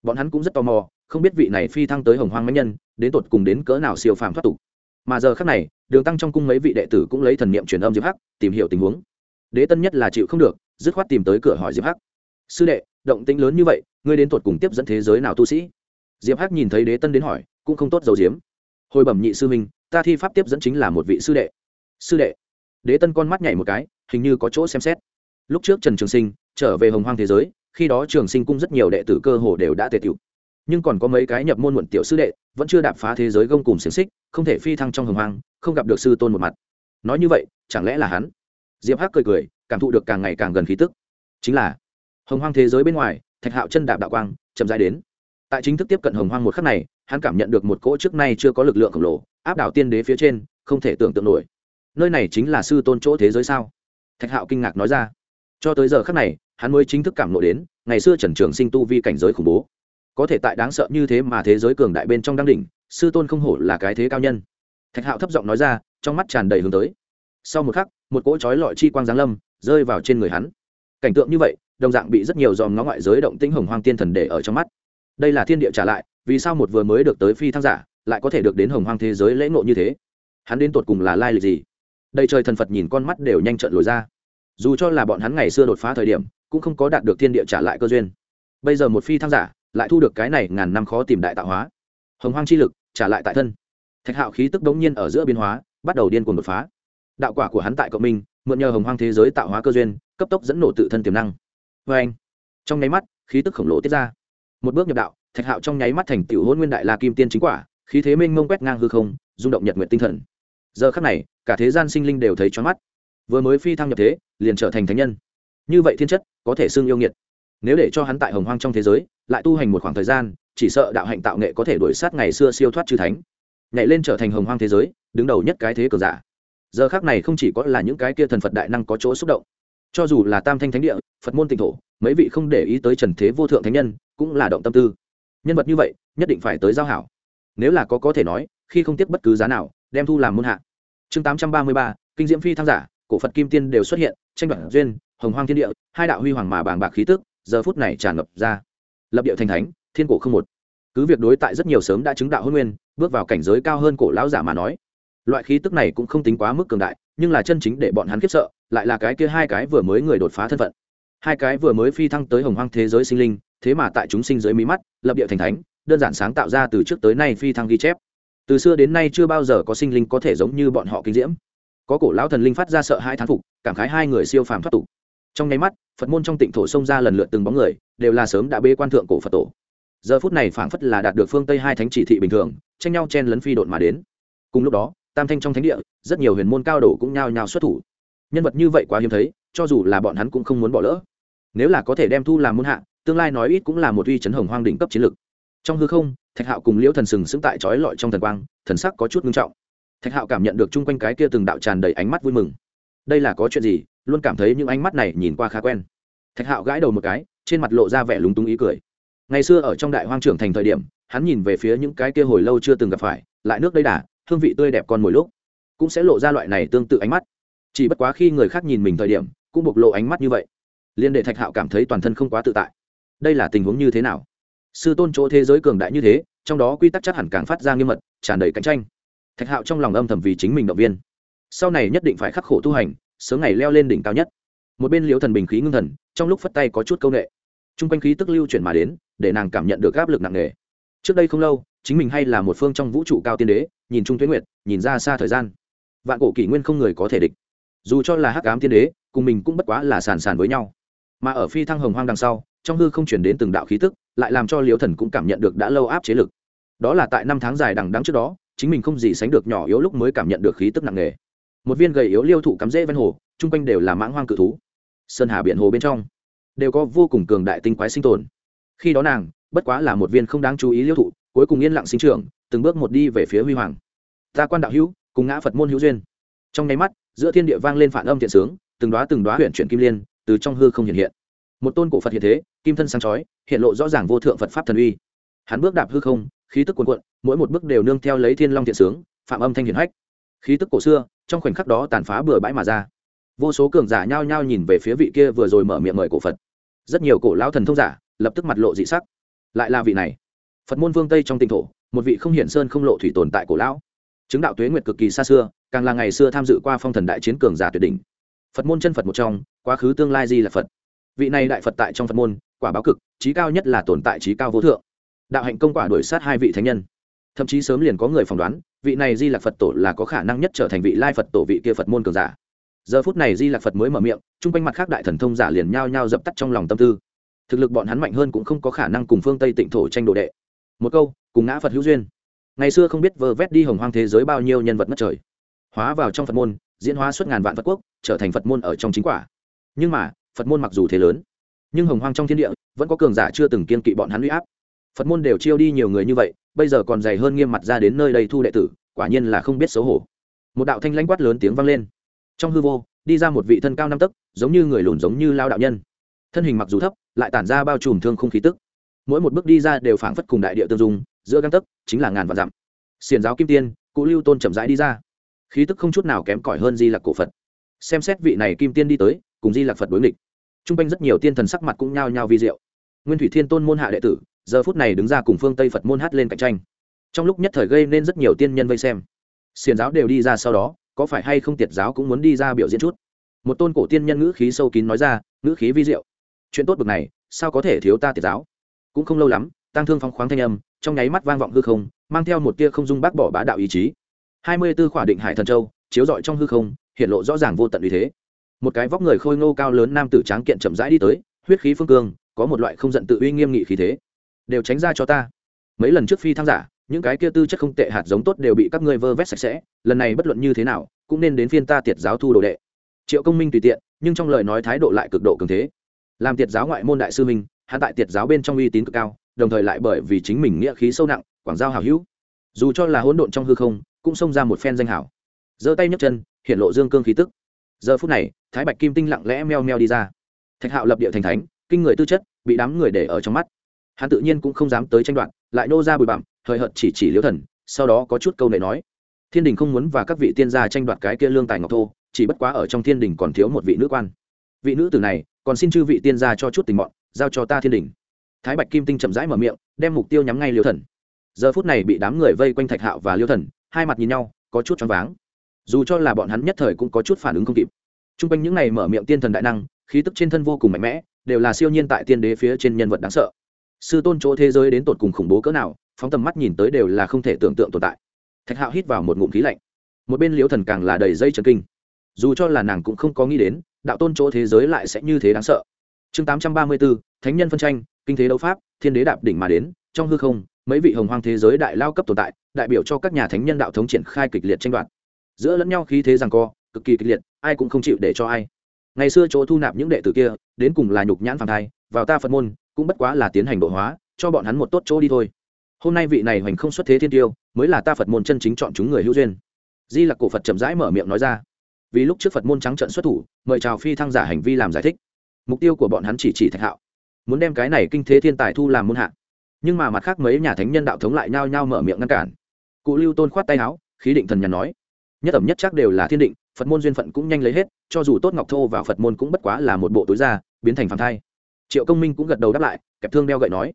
Bọn hắn cũng rất tò mò, không biết vị này phi thăng tới hồng hoang mấy nhân, đến tột cùng đến cỡ nào siêu phàm thoát tục. Mà giờ khác này, đường tăng trong cung mấy vị đệ tử cũng lấy thần niệm truyền âm diệp hắc, tìm hiểu tình huống. Đế tân nhất là chịu không được, dứt khoát tìm tới cửa hỏi diệp hắc. Sư đệ, động tĩnh lớn như vậy, ngươi đến tột cùng tiếp dẫn thế giới nào tu sĩ? Diệp hắc nhìn thấy đế tân đến hỏi, cũng không tốt dầu diếm hồi bẩm nhị sư minh ta thi pháp tiếp dẫn chính là một vị sư đệ. Sư đệ? Đế tân con mắt nhảy một cái, hình như có chỗ xem xét lúc trước trần trường sinh trở về hồng hoang thế giới, khi đó trường sinh cung rất nhiều đệ tử cơ hồ đều đã tề tiểu nhưng còn có mấy cái nhập môn muộn tiểu sư đệ, vẫn chưa đạp phá thế giới gông cùng xiềng xích, không thể phi thăng trong hồng hoang, không gặp được sư tôn một mặt. Nói như vậy, chẳng lẽ là hắn? Diệp hắc cười cười, cảm thụ được càng ngày càng gần khí tức. Chính là, hồng hoang thế giới bên ngoài, thạch hạo chân đạp đạo quang, chậm dài đến. Tại chính thức tiếp cận hồng hoang một khắc này, hắn cảm nhận được một cỗ trước nay chưa có lực lượng khổng lồ, áp đảo tiên đế phía trên, không thể tưởng tượng nổi. Nơi này chính là sư tôn chỗ thế giới sao? Thạch hạo kinh ngạc nói ra cho tới giờ khắc này, hắn mới chính thức cảm lộ đến, ngày xưa trần trường sinh tu vi cảnh giới khủng bố. Có thể tại đáng sợ như thế mà thế giới cường đại bên trong đăng đỉnh, sư tôn không hổ là cái thế cao nhân. Thạch hạo thấp giọng nói ra, trong mắt tràn đầy hướng tới. Sau một khắc, một cỗ trói lọi chi quang giáng lâm, rơi vào trên người hắn. Cảnh tượng như vậy, đồng dạng bị rất nhiều dòm ngó ngoại giới động tĩnh hồng hoang tiên thần để ở trong mắt. Đây là thiên địa trả lại, vì sao một vừa mới được tới phi thăng giả, lại có thể được đến hồng hoang thế giới lễ ngộ như thế? Hắn đến tột cùng là lai lịch gì? Đây trời thần phật nhìn con mắt đều nhanh trợn lồi ra dù cho là bọn hắn ngày xưa đột phá thời điểm, cũng không có đạt được thiên địa trả lại cơ duyên. Bây giờ một phi thăng giả, lại thu được cái này ngàn năm khó tìm đại tạo hóa. Hồng hoang chi lực, trả lại tại thân. Thạch hạo khí tức đống nhiên ở giữa biến hóa, bắt đầu điên cuồng đột phá. Đạo quả của hắn tại cộng minh, mượn nhờ hồng hoang thế giới tạo hóa cơ duyên, cấp tốc dẫn nổ tự thân tiềm năng. Vê anh trong nháy mắt, khí tức khổng lồ tiết ra. Một bước nhập đạo, thạch hạo trong nháy mắt thành tiểu hôn nguyên đại la kim tiên chính quả, khí thế mênh mông quét ngang hư không, rung động nhật nguyện tinh thần. Giờ khắc này, cả thế gian sinh linh đều thấy choáng mắt vừa mới phi thăng nhập thế, liền trở thành thánh nhân. Như vậy thiên chất có thể xưng yêu nghiệt. Nếu để cho hắn tại hồng hoang trong thế giới, lại tu hành một khoảng thời gian, chỉ sợ đạo hạnh tạo nghệ có thể đuổi sát ngày xưa siêu thoát chư thánh. Nhảy lên trở thành hồng hoang thế giới, đứng đầu nhất cái thế cờ giả. Giờ khác này không chỉ có là những cái kia thần phật đại năng có chỗ xúc động, cho dù là tam thanh thánh địa, phật môn tịnh thổ, mấy vị không để ý tới trần thế vô thượng thánh nhân, cũng là động tâm tư. Nhân vật như vậy, nhất định phải tới giao hảo. Nếu là có có thể nói, khi không tiếc bất cứ giá nào, đem thu làm môn hạ. Chương tám trăm ba mươi ba, kinh diễm phi thăng giả cổ phật kim tiên đều xuất hiện, tranh đoạt duyên, hồng hoang thiên địa, hai đạo huy hoàng mà bàng bạc khí tức, giờ phút này tràn ngập ra. Lập địa thành thánh, thiên cổ không một. Cứ việc đối tại rất nhiều sớm đã chứng đạo hôn nguyên, bước vào cảnh giới cao hơn cổ lão giả mà nói, loại khí tức này cũng không tính quá mức cường đại, nhưng là chân chính để bọn hắn khiếp sợ, lại là cái kia hai cái vừa mới người đột phá thân phận. Hai cái vừa mới phi thăng tới hồng hoang thế giới sinh linh, thế mà tại chúng sinh dưới mí mắt, lập địa thành thánh, đơn giản sáng tạo ra từ trước tới nay phi thăng ghi chép. Từ xưa đến nay chưa bao giờ có sinh linh có thể giống như bọn họ kinh diễm có cổ lão thần linh phát ra sợ hai thán phục, cảm khái hai người siêu phàm thoát tục. Trong nháy mắt, phật môn trong tịnh thổ xông ra lần lượt từng bóng người, đều là sớm đã bê quan thượng cổ phật tổ. Giờ phút này phảng phất là đạt được phương tây hai thánh chỉ thị bình thường, tranh nhau chen lấn phi độn mà đến. Cùng lúc đó, tam thanh trong thánh địa, rất nhiều huyền môn cao đồ cũng nhao nhao xuất thủ. Nhân vật như vậy quá hiếm thấy, cho dù là bọn hắn cũng không muốn bỏ lỡ. Nếu là có thể đem thu làm môn hạ, tương lai nói ít cũng là một uy chấn hồng hoang đỉnh cấp chiến lực. trong hư không, thạch hạo cùng liễu thần sừng sững tại trói lọi trong thần quang, thần sắc có chút ngưng trọng thạch hạo cảm nhận được chung quanh cái kia từng đạo tràn đầy ánh mắt vui mừng. Đây là có chuyện gì? Luôn cảm thấy những ánh mắt này nhìn qua khá quen. Thạch hạo gãi đầu một cái, trên mặt lộ ra vẻ lúng túng ý cười. Ngày xưa ở trong đại hoang trưởng thành thời điểm, hắn nhìn về phía những cái kia hồi lâu chưa từng gặp phải, lại nước đây đà, hương vị tươi đẹp con mỗi lúc, cũng sẽ lộ ra loại này tương tự ánh mắt. Chỉ bất quá khi người khác nhìn mình thời điểm, cũng bộc lộ ánh mắt như vậy liên đệ thạch hạo cảm thấy toàn thân không quá tự tại. Đây là tình huống như thế nào? Sư tôn chỗ thế giới cường đại như thế, trong đó quy tắc chắc hẳn càng phát ra nghiêm mật, tràn đầy cạnh tranh thạch hạo trong lòng âm thầm vì chính mình động viên. Sau này nhất định phải khắc khổ tu hành, sớm ngày leo lên đỉnh cao nhất. Một bên liễu thần bình khí ngưng thần, trong lúc phất tay có chút c â u n ệ t r u n g quanh khí tức lưu chuyển mà đến, để nàng cảm nhận được áp lực nặng nề. Trước đây không lâu, chính mình hay là một phương trong vũ trụ cao tiên đế, nhìn trung tuyến nguyệt, nhìn ra xa thời gian. Vạn cổ kỷ nguyên không người có thể địch. Dù cho là hắc ám tiên đế, cùng mình cũng bất quá là sàn sàn với nhau. Mà ở phi thăng hồng hoang đằng sau, trong hư không chuyển đến từng đạo khí tức, lại làm cho liễu thần cũng cảm nhận được đã lâu áp chế lực. Đó là tại năm tháng dài đằng đắng trước đó chính mình không gì sánh được nhỏ yếu lúc mới cảm nhận được khí tức nặng nề. Một viên gầy yếu liêu thụ cắm rễ ven hồ, chung quanh đều là mãng hoang cự thú. Sơn hà biển hồ bên trong đều có vô cùng cường đại tinh quái sinh tồn. Khi đó nàng, bất quá là một viên không đáng chú ý liêu thụ, cuối cùng yên lặng sinh trưởng, từng bước một đi về phía huy hoàng. Ta quan đạo hữu, cùng ngã phật môn hữu duyên. Trong nháy mắt, giữa thiên địa vang lên phản âm thiện sướng, từng đoá từng đoá huyện chuyển kim liên từ trong hư không hiện hiện. Một tôn cổ phật hiện thế, kim thân sáng chói, hiện lộ rõ ràng vô thượng phật pháp thần uy. Hắn bước đạp hư không khí tức cuồn cuộn, mỗi một bước đều nương theo lấy thiên long thiện sướng, phạm âm thanh hiển hách. Khí tức cổ xưa, trong khoảnh khắc đó tàn phá bừa bãi mà ra. Vô số cường giả nhao nhao nhìn về phía vị kia vừa rồi mở miệng mời cổ phật. Rất nhiều cổ lão thần thông giả, lập tức mặt lộ dị sắc. Lại là vị này. Phật môn vương tây trong tinh thổ, một vị không hiển sơn không lộ thủy tồn tại cổ lão. Chứng đạo tuế nguyệt cực kỳ xa xưa, càng là ngày xưa tham dự qua phong thần đại chiến cường giả tuyệt đỉnh. Phật môn chân phật một trong, quá khứ tương lai di là phật. Vị này đại phật tại trong phật môn, quả báo cực trí cao nhất là tồn tại trí cao vô thượng đạo hạnh công quả đuổi sát hai vị thánh nhân. Thậm chí sớm liền có người phỏng đoán, vị này di lạc phật tổ là có khả năng nhất trở thành vị lai phật tổ vị kia phật môn cường giả. Giờ phút này di lạc phật mới mở miệng, chung quanh mặt khác đại thần thông giả liền nhao nhao dập tắt trong lòng tâm tư. Thực lực bọn hắn mạnh hơn cũng không có khả năng cùng phương tây tịnh thổ tranh đồ đệ. Một câu, cùng ngã phật hữu duyên. Ngày xưa không biết vơ vét đi hồng hoang thế giới bao nhiêu nhân vật mất trời. Hóa vào trong phật môn, diễn hóa suốt ngàn vạn phật quốc, trở thành phật môn ở trong chính quả. Nhưng mà, phật môn mặc dù thế lớn, nhưng hồng hoang trong thiên địa vẫn có cường giả chưa từng kiên kỵ bọn hắn huy áp phật môn đều chiêu đi nhiều người như vậy, bây giờ còn dày hơn nghiêm mặt ra đến nơi đây thu đệ tử, quả nhiên là không biết xấu hổ. Một đạo thanh lãnh quát lớn tiếng vang lên. Trong hư vô, đi ra một vị thân cao năm tấc, giống như người lùn giống như lao đạo nhân. Thân hình mặc dù thấp, lại tản ra bao trùm thương không khí tức. Mỗi một bước đi ra đều phảng phất cùng đại địa tương dung, giữa găng tấc chính là ngàn vạn dặm. Xiền giáo kim tiên cụ lưu tôn chậm rãi đi ra. Khí tức không chút nào kém cỏi hơn di lạc cổ phật. Xem xét vị này kim tiên đi tới, cùng di lạc phật đối nghịch. T r u n g quanh rất nhiều tiên thần sắc mặt cũng nhao nhao vi diệu. Nguyên thủy thiên tôn môn hạ đệ tử giờ phút này đứng ra cùng phương tây phật môn hát lên cạnh tranh. Trong lúc nhất thời gây nên rất nhiều tiên nhân vây xem. Xiền giáo đều đi ra sau đó, có phải hay không tiệt giáo cũng muốn đi ra biểu diễn chút? Một tôn cổ tiên nhân ngữ khí sâu kín nói ra, ngữ khí vi diệu. Chuyện tốt bực này, sao có thể thiếu ta tiệt giáo? Cũng không lâu lắm tăng thương phóng khoáng thanh âm, trong nháy mắt vang vọng hư không, mang theo một tia không dung bác bỏ bá đạo ý chí. Hai mươi b ố khỏa định hải thần châu, chiếu rọi trong hư không, hiện lộ rõ ràng vô tận uy thế. Một cái vóc người khôi ngô cao lớn nam tử tráng kiện chậm rãi đi tới, huyết khí phương cương, có một loại không giận tự uy nghiêm nghị khí thế đều tránh ra cho ta. Mấy lần trước phi thăng giả, những cái kia tư chất không tệ hạt giống tốt đều bị các ngươi vơ vét sạch sẽ, lần này bất luận như thế nào, cũng nên đến phiên ta tiệt giáo thu đồ đệ. Triệu công minh tùy tiện, nhưng trong lời nói thái độ lại cực độ cường thế. Làm tiệt giáo ngoại môn đại sư minh, hắn tại tiệt giáo bên trong uy tín cực cao, đồng thời lại bởi vì chính mình nghĩa khí sâu nặng, quảng giao hảo hữu. Dù cho là hỗn độn trong hư không, cũng xông ra một phen danh hảo giơ tay nhấc chân hiện lộ dương cương khí tức. Giờ phút này, thái bạch kim tinh lặng lẽ meo meo đi ra. Thạch hạo lập địa thành thánh, kinh người tư chất, bị đám người để ở trong mắt hắn tự nhiên cũng không dám tới tranh đoạt, lại nô ra bụi bặm, hời hợt chỉ chỉ liễu thần, sau đó có chút câu này nói, thiên đình không muốn và các vị tiên gia tranh đoạt cái kia lương tài ngọc thô, chỉ bất quá ở trong thiên đình còn thiếu một vị nữ quan. Vị nữ tử này, còn xin chư vị tiên gia cho chút tình mọn, giao cho ta thiên đình. Thái bạch kim tinh chậm rãi mở miệng, đem mục tiêu nhắm ngay liêu thần. Giờ phút này bị đám người vây quanh thạch hạo và liêu thần, hai mặt nhìn nhau, có chút choáng váng. Dù cho là bọn hắn nhất thời cũng có chút phản ứng không kịp. T r u n g quanh những n à y mở miệng tiên thần đại năng, khí tức trên thân vô cùng mạnh mẽ, đều là siêu nhiên tại tiên đế phía trên nhân vật đáng sợ sư tôn chỗ thế giới đến tột cùng khủng bố cỡ nào, phóng tầm mắt nhìn tới đều là không thể tưởng tượng tồn tại. Thạch hạo hít vào một ngụm khí lạnh. Một bên liễu thần càng là đầy dây trần kinh. Dù cho là nàng cũng không có nghĩ đến, đạo tôn chỗ thế giới lại sẽ như thế đáng sợ. Chương tám trăm ba mươi bốn thánh nhân phân tranh, kinh thế đấu pháp, thiên đế đạp đỉnh mà đến, trong hư không, mấy vị hồng hoang thế giới đại lao cấp tồn tại, đại biểu cho các nhà thánh nhân đạo thống triển khai kịch liệt tranh đoạt. Giữa lẫn nhau khí thế rằng co, cực kỳ kịch liệt, ai cũng không chịu để cho ai. Ngày xưa chỗ thu nạp những đệ tử kia, đến cùng là nhục nhãn phản thai, vào ta phật môn cũng bất quá là tiến hành độ hóa, cho bọn hắn một tốt chỗ đi thôi. Hôm nay vị này hoành không xuất thế thiên tiêu, mới là ta phật môn chân chính chọn chúng người hữu duyên. Di lặc cổ phật chậm rãi mở miệng nói ra. Vì lúc trước phật môn trắng trận xuất thủ, mời chào phi thăng giả hành vi làm giải thích. Mục tiêu của bọn hắn chỉ chỉ thạch hạo. Muốn đem cái này kinh thế thiên tài thu làm môn hạ. Nhưng mà mặt khác mấy nhà thánh nhân đạo thống lại nhao nhao mở miệng ngăn cản. Cụ lưu tôn khoát tay áo, khí định thần nhàn nói, nhất ẩm nhất chắc đều là thiên định, phật môn duyên phận cũng nhanh lấy hết, cho dù tốt ngọc thô vào phật môn cũng bất quá là một bộ túi ra biến thành phản thai triệu công minh cũng gật đầu đáp lại, kẹp thương đeo gậy nói,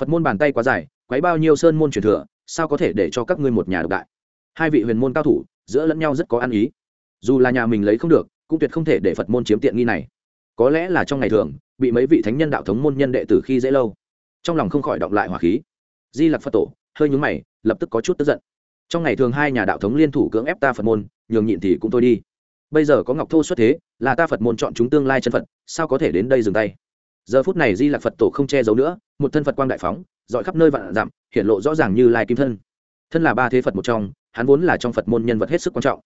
phật môn bàn tay quá dài, quấy bao nhiêu sơn môn truyền thừa, sao có thể để cho các ngươi một nhà độc đại? Hai vị huyền môn cao thủ, giữa lẫn nhau rất có ăn ý. Dù là nhà mình lấy không được, cũng tuyệt không thể để phật môn chiếm tiện nghi này. Có lẽ là trong ngày thường, bị mấy vị thánh nhân đạo thống môn nhân đệ tử khi dễ lâu, trong lòng không khỏi động lại hỏa khí. Di lặc phật tổ, hơi nhúng mày, lập tức có chút tức giận. Trong ngày thường hai nhà đạo thống liên thủ cưỡng ép ta phật môn, nhường nhịn thì cũng thôi đi. Bây giờ có ngọc thô xuất thế, là ta phật môn chọn chúng tương lai chân phật, sao có thể đến đây dừng tay? Giờ phút này di lạc phật tổ không che giấu nữa, một thân phật quang đại phóng, dọi khắp nơi vạn dặm hiện lộ rõ ràng như lai kim thân. Thân là ba thế phật một trong, hắn vốn là trong phật môn nhân vật hết sức quan trọng.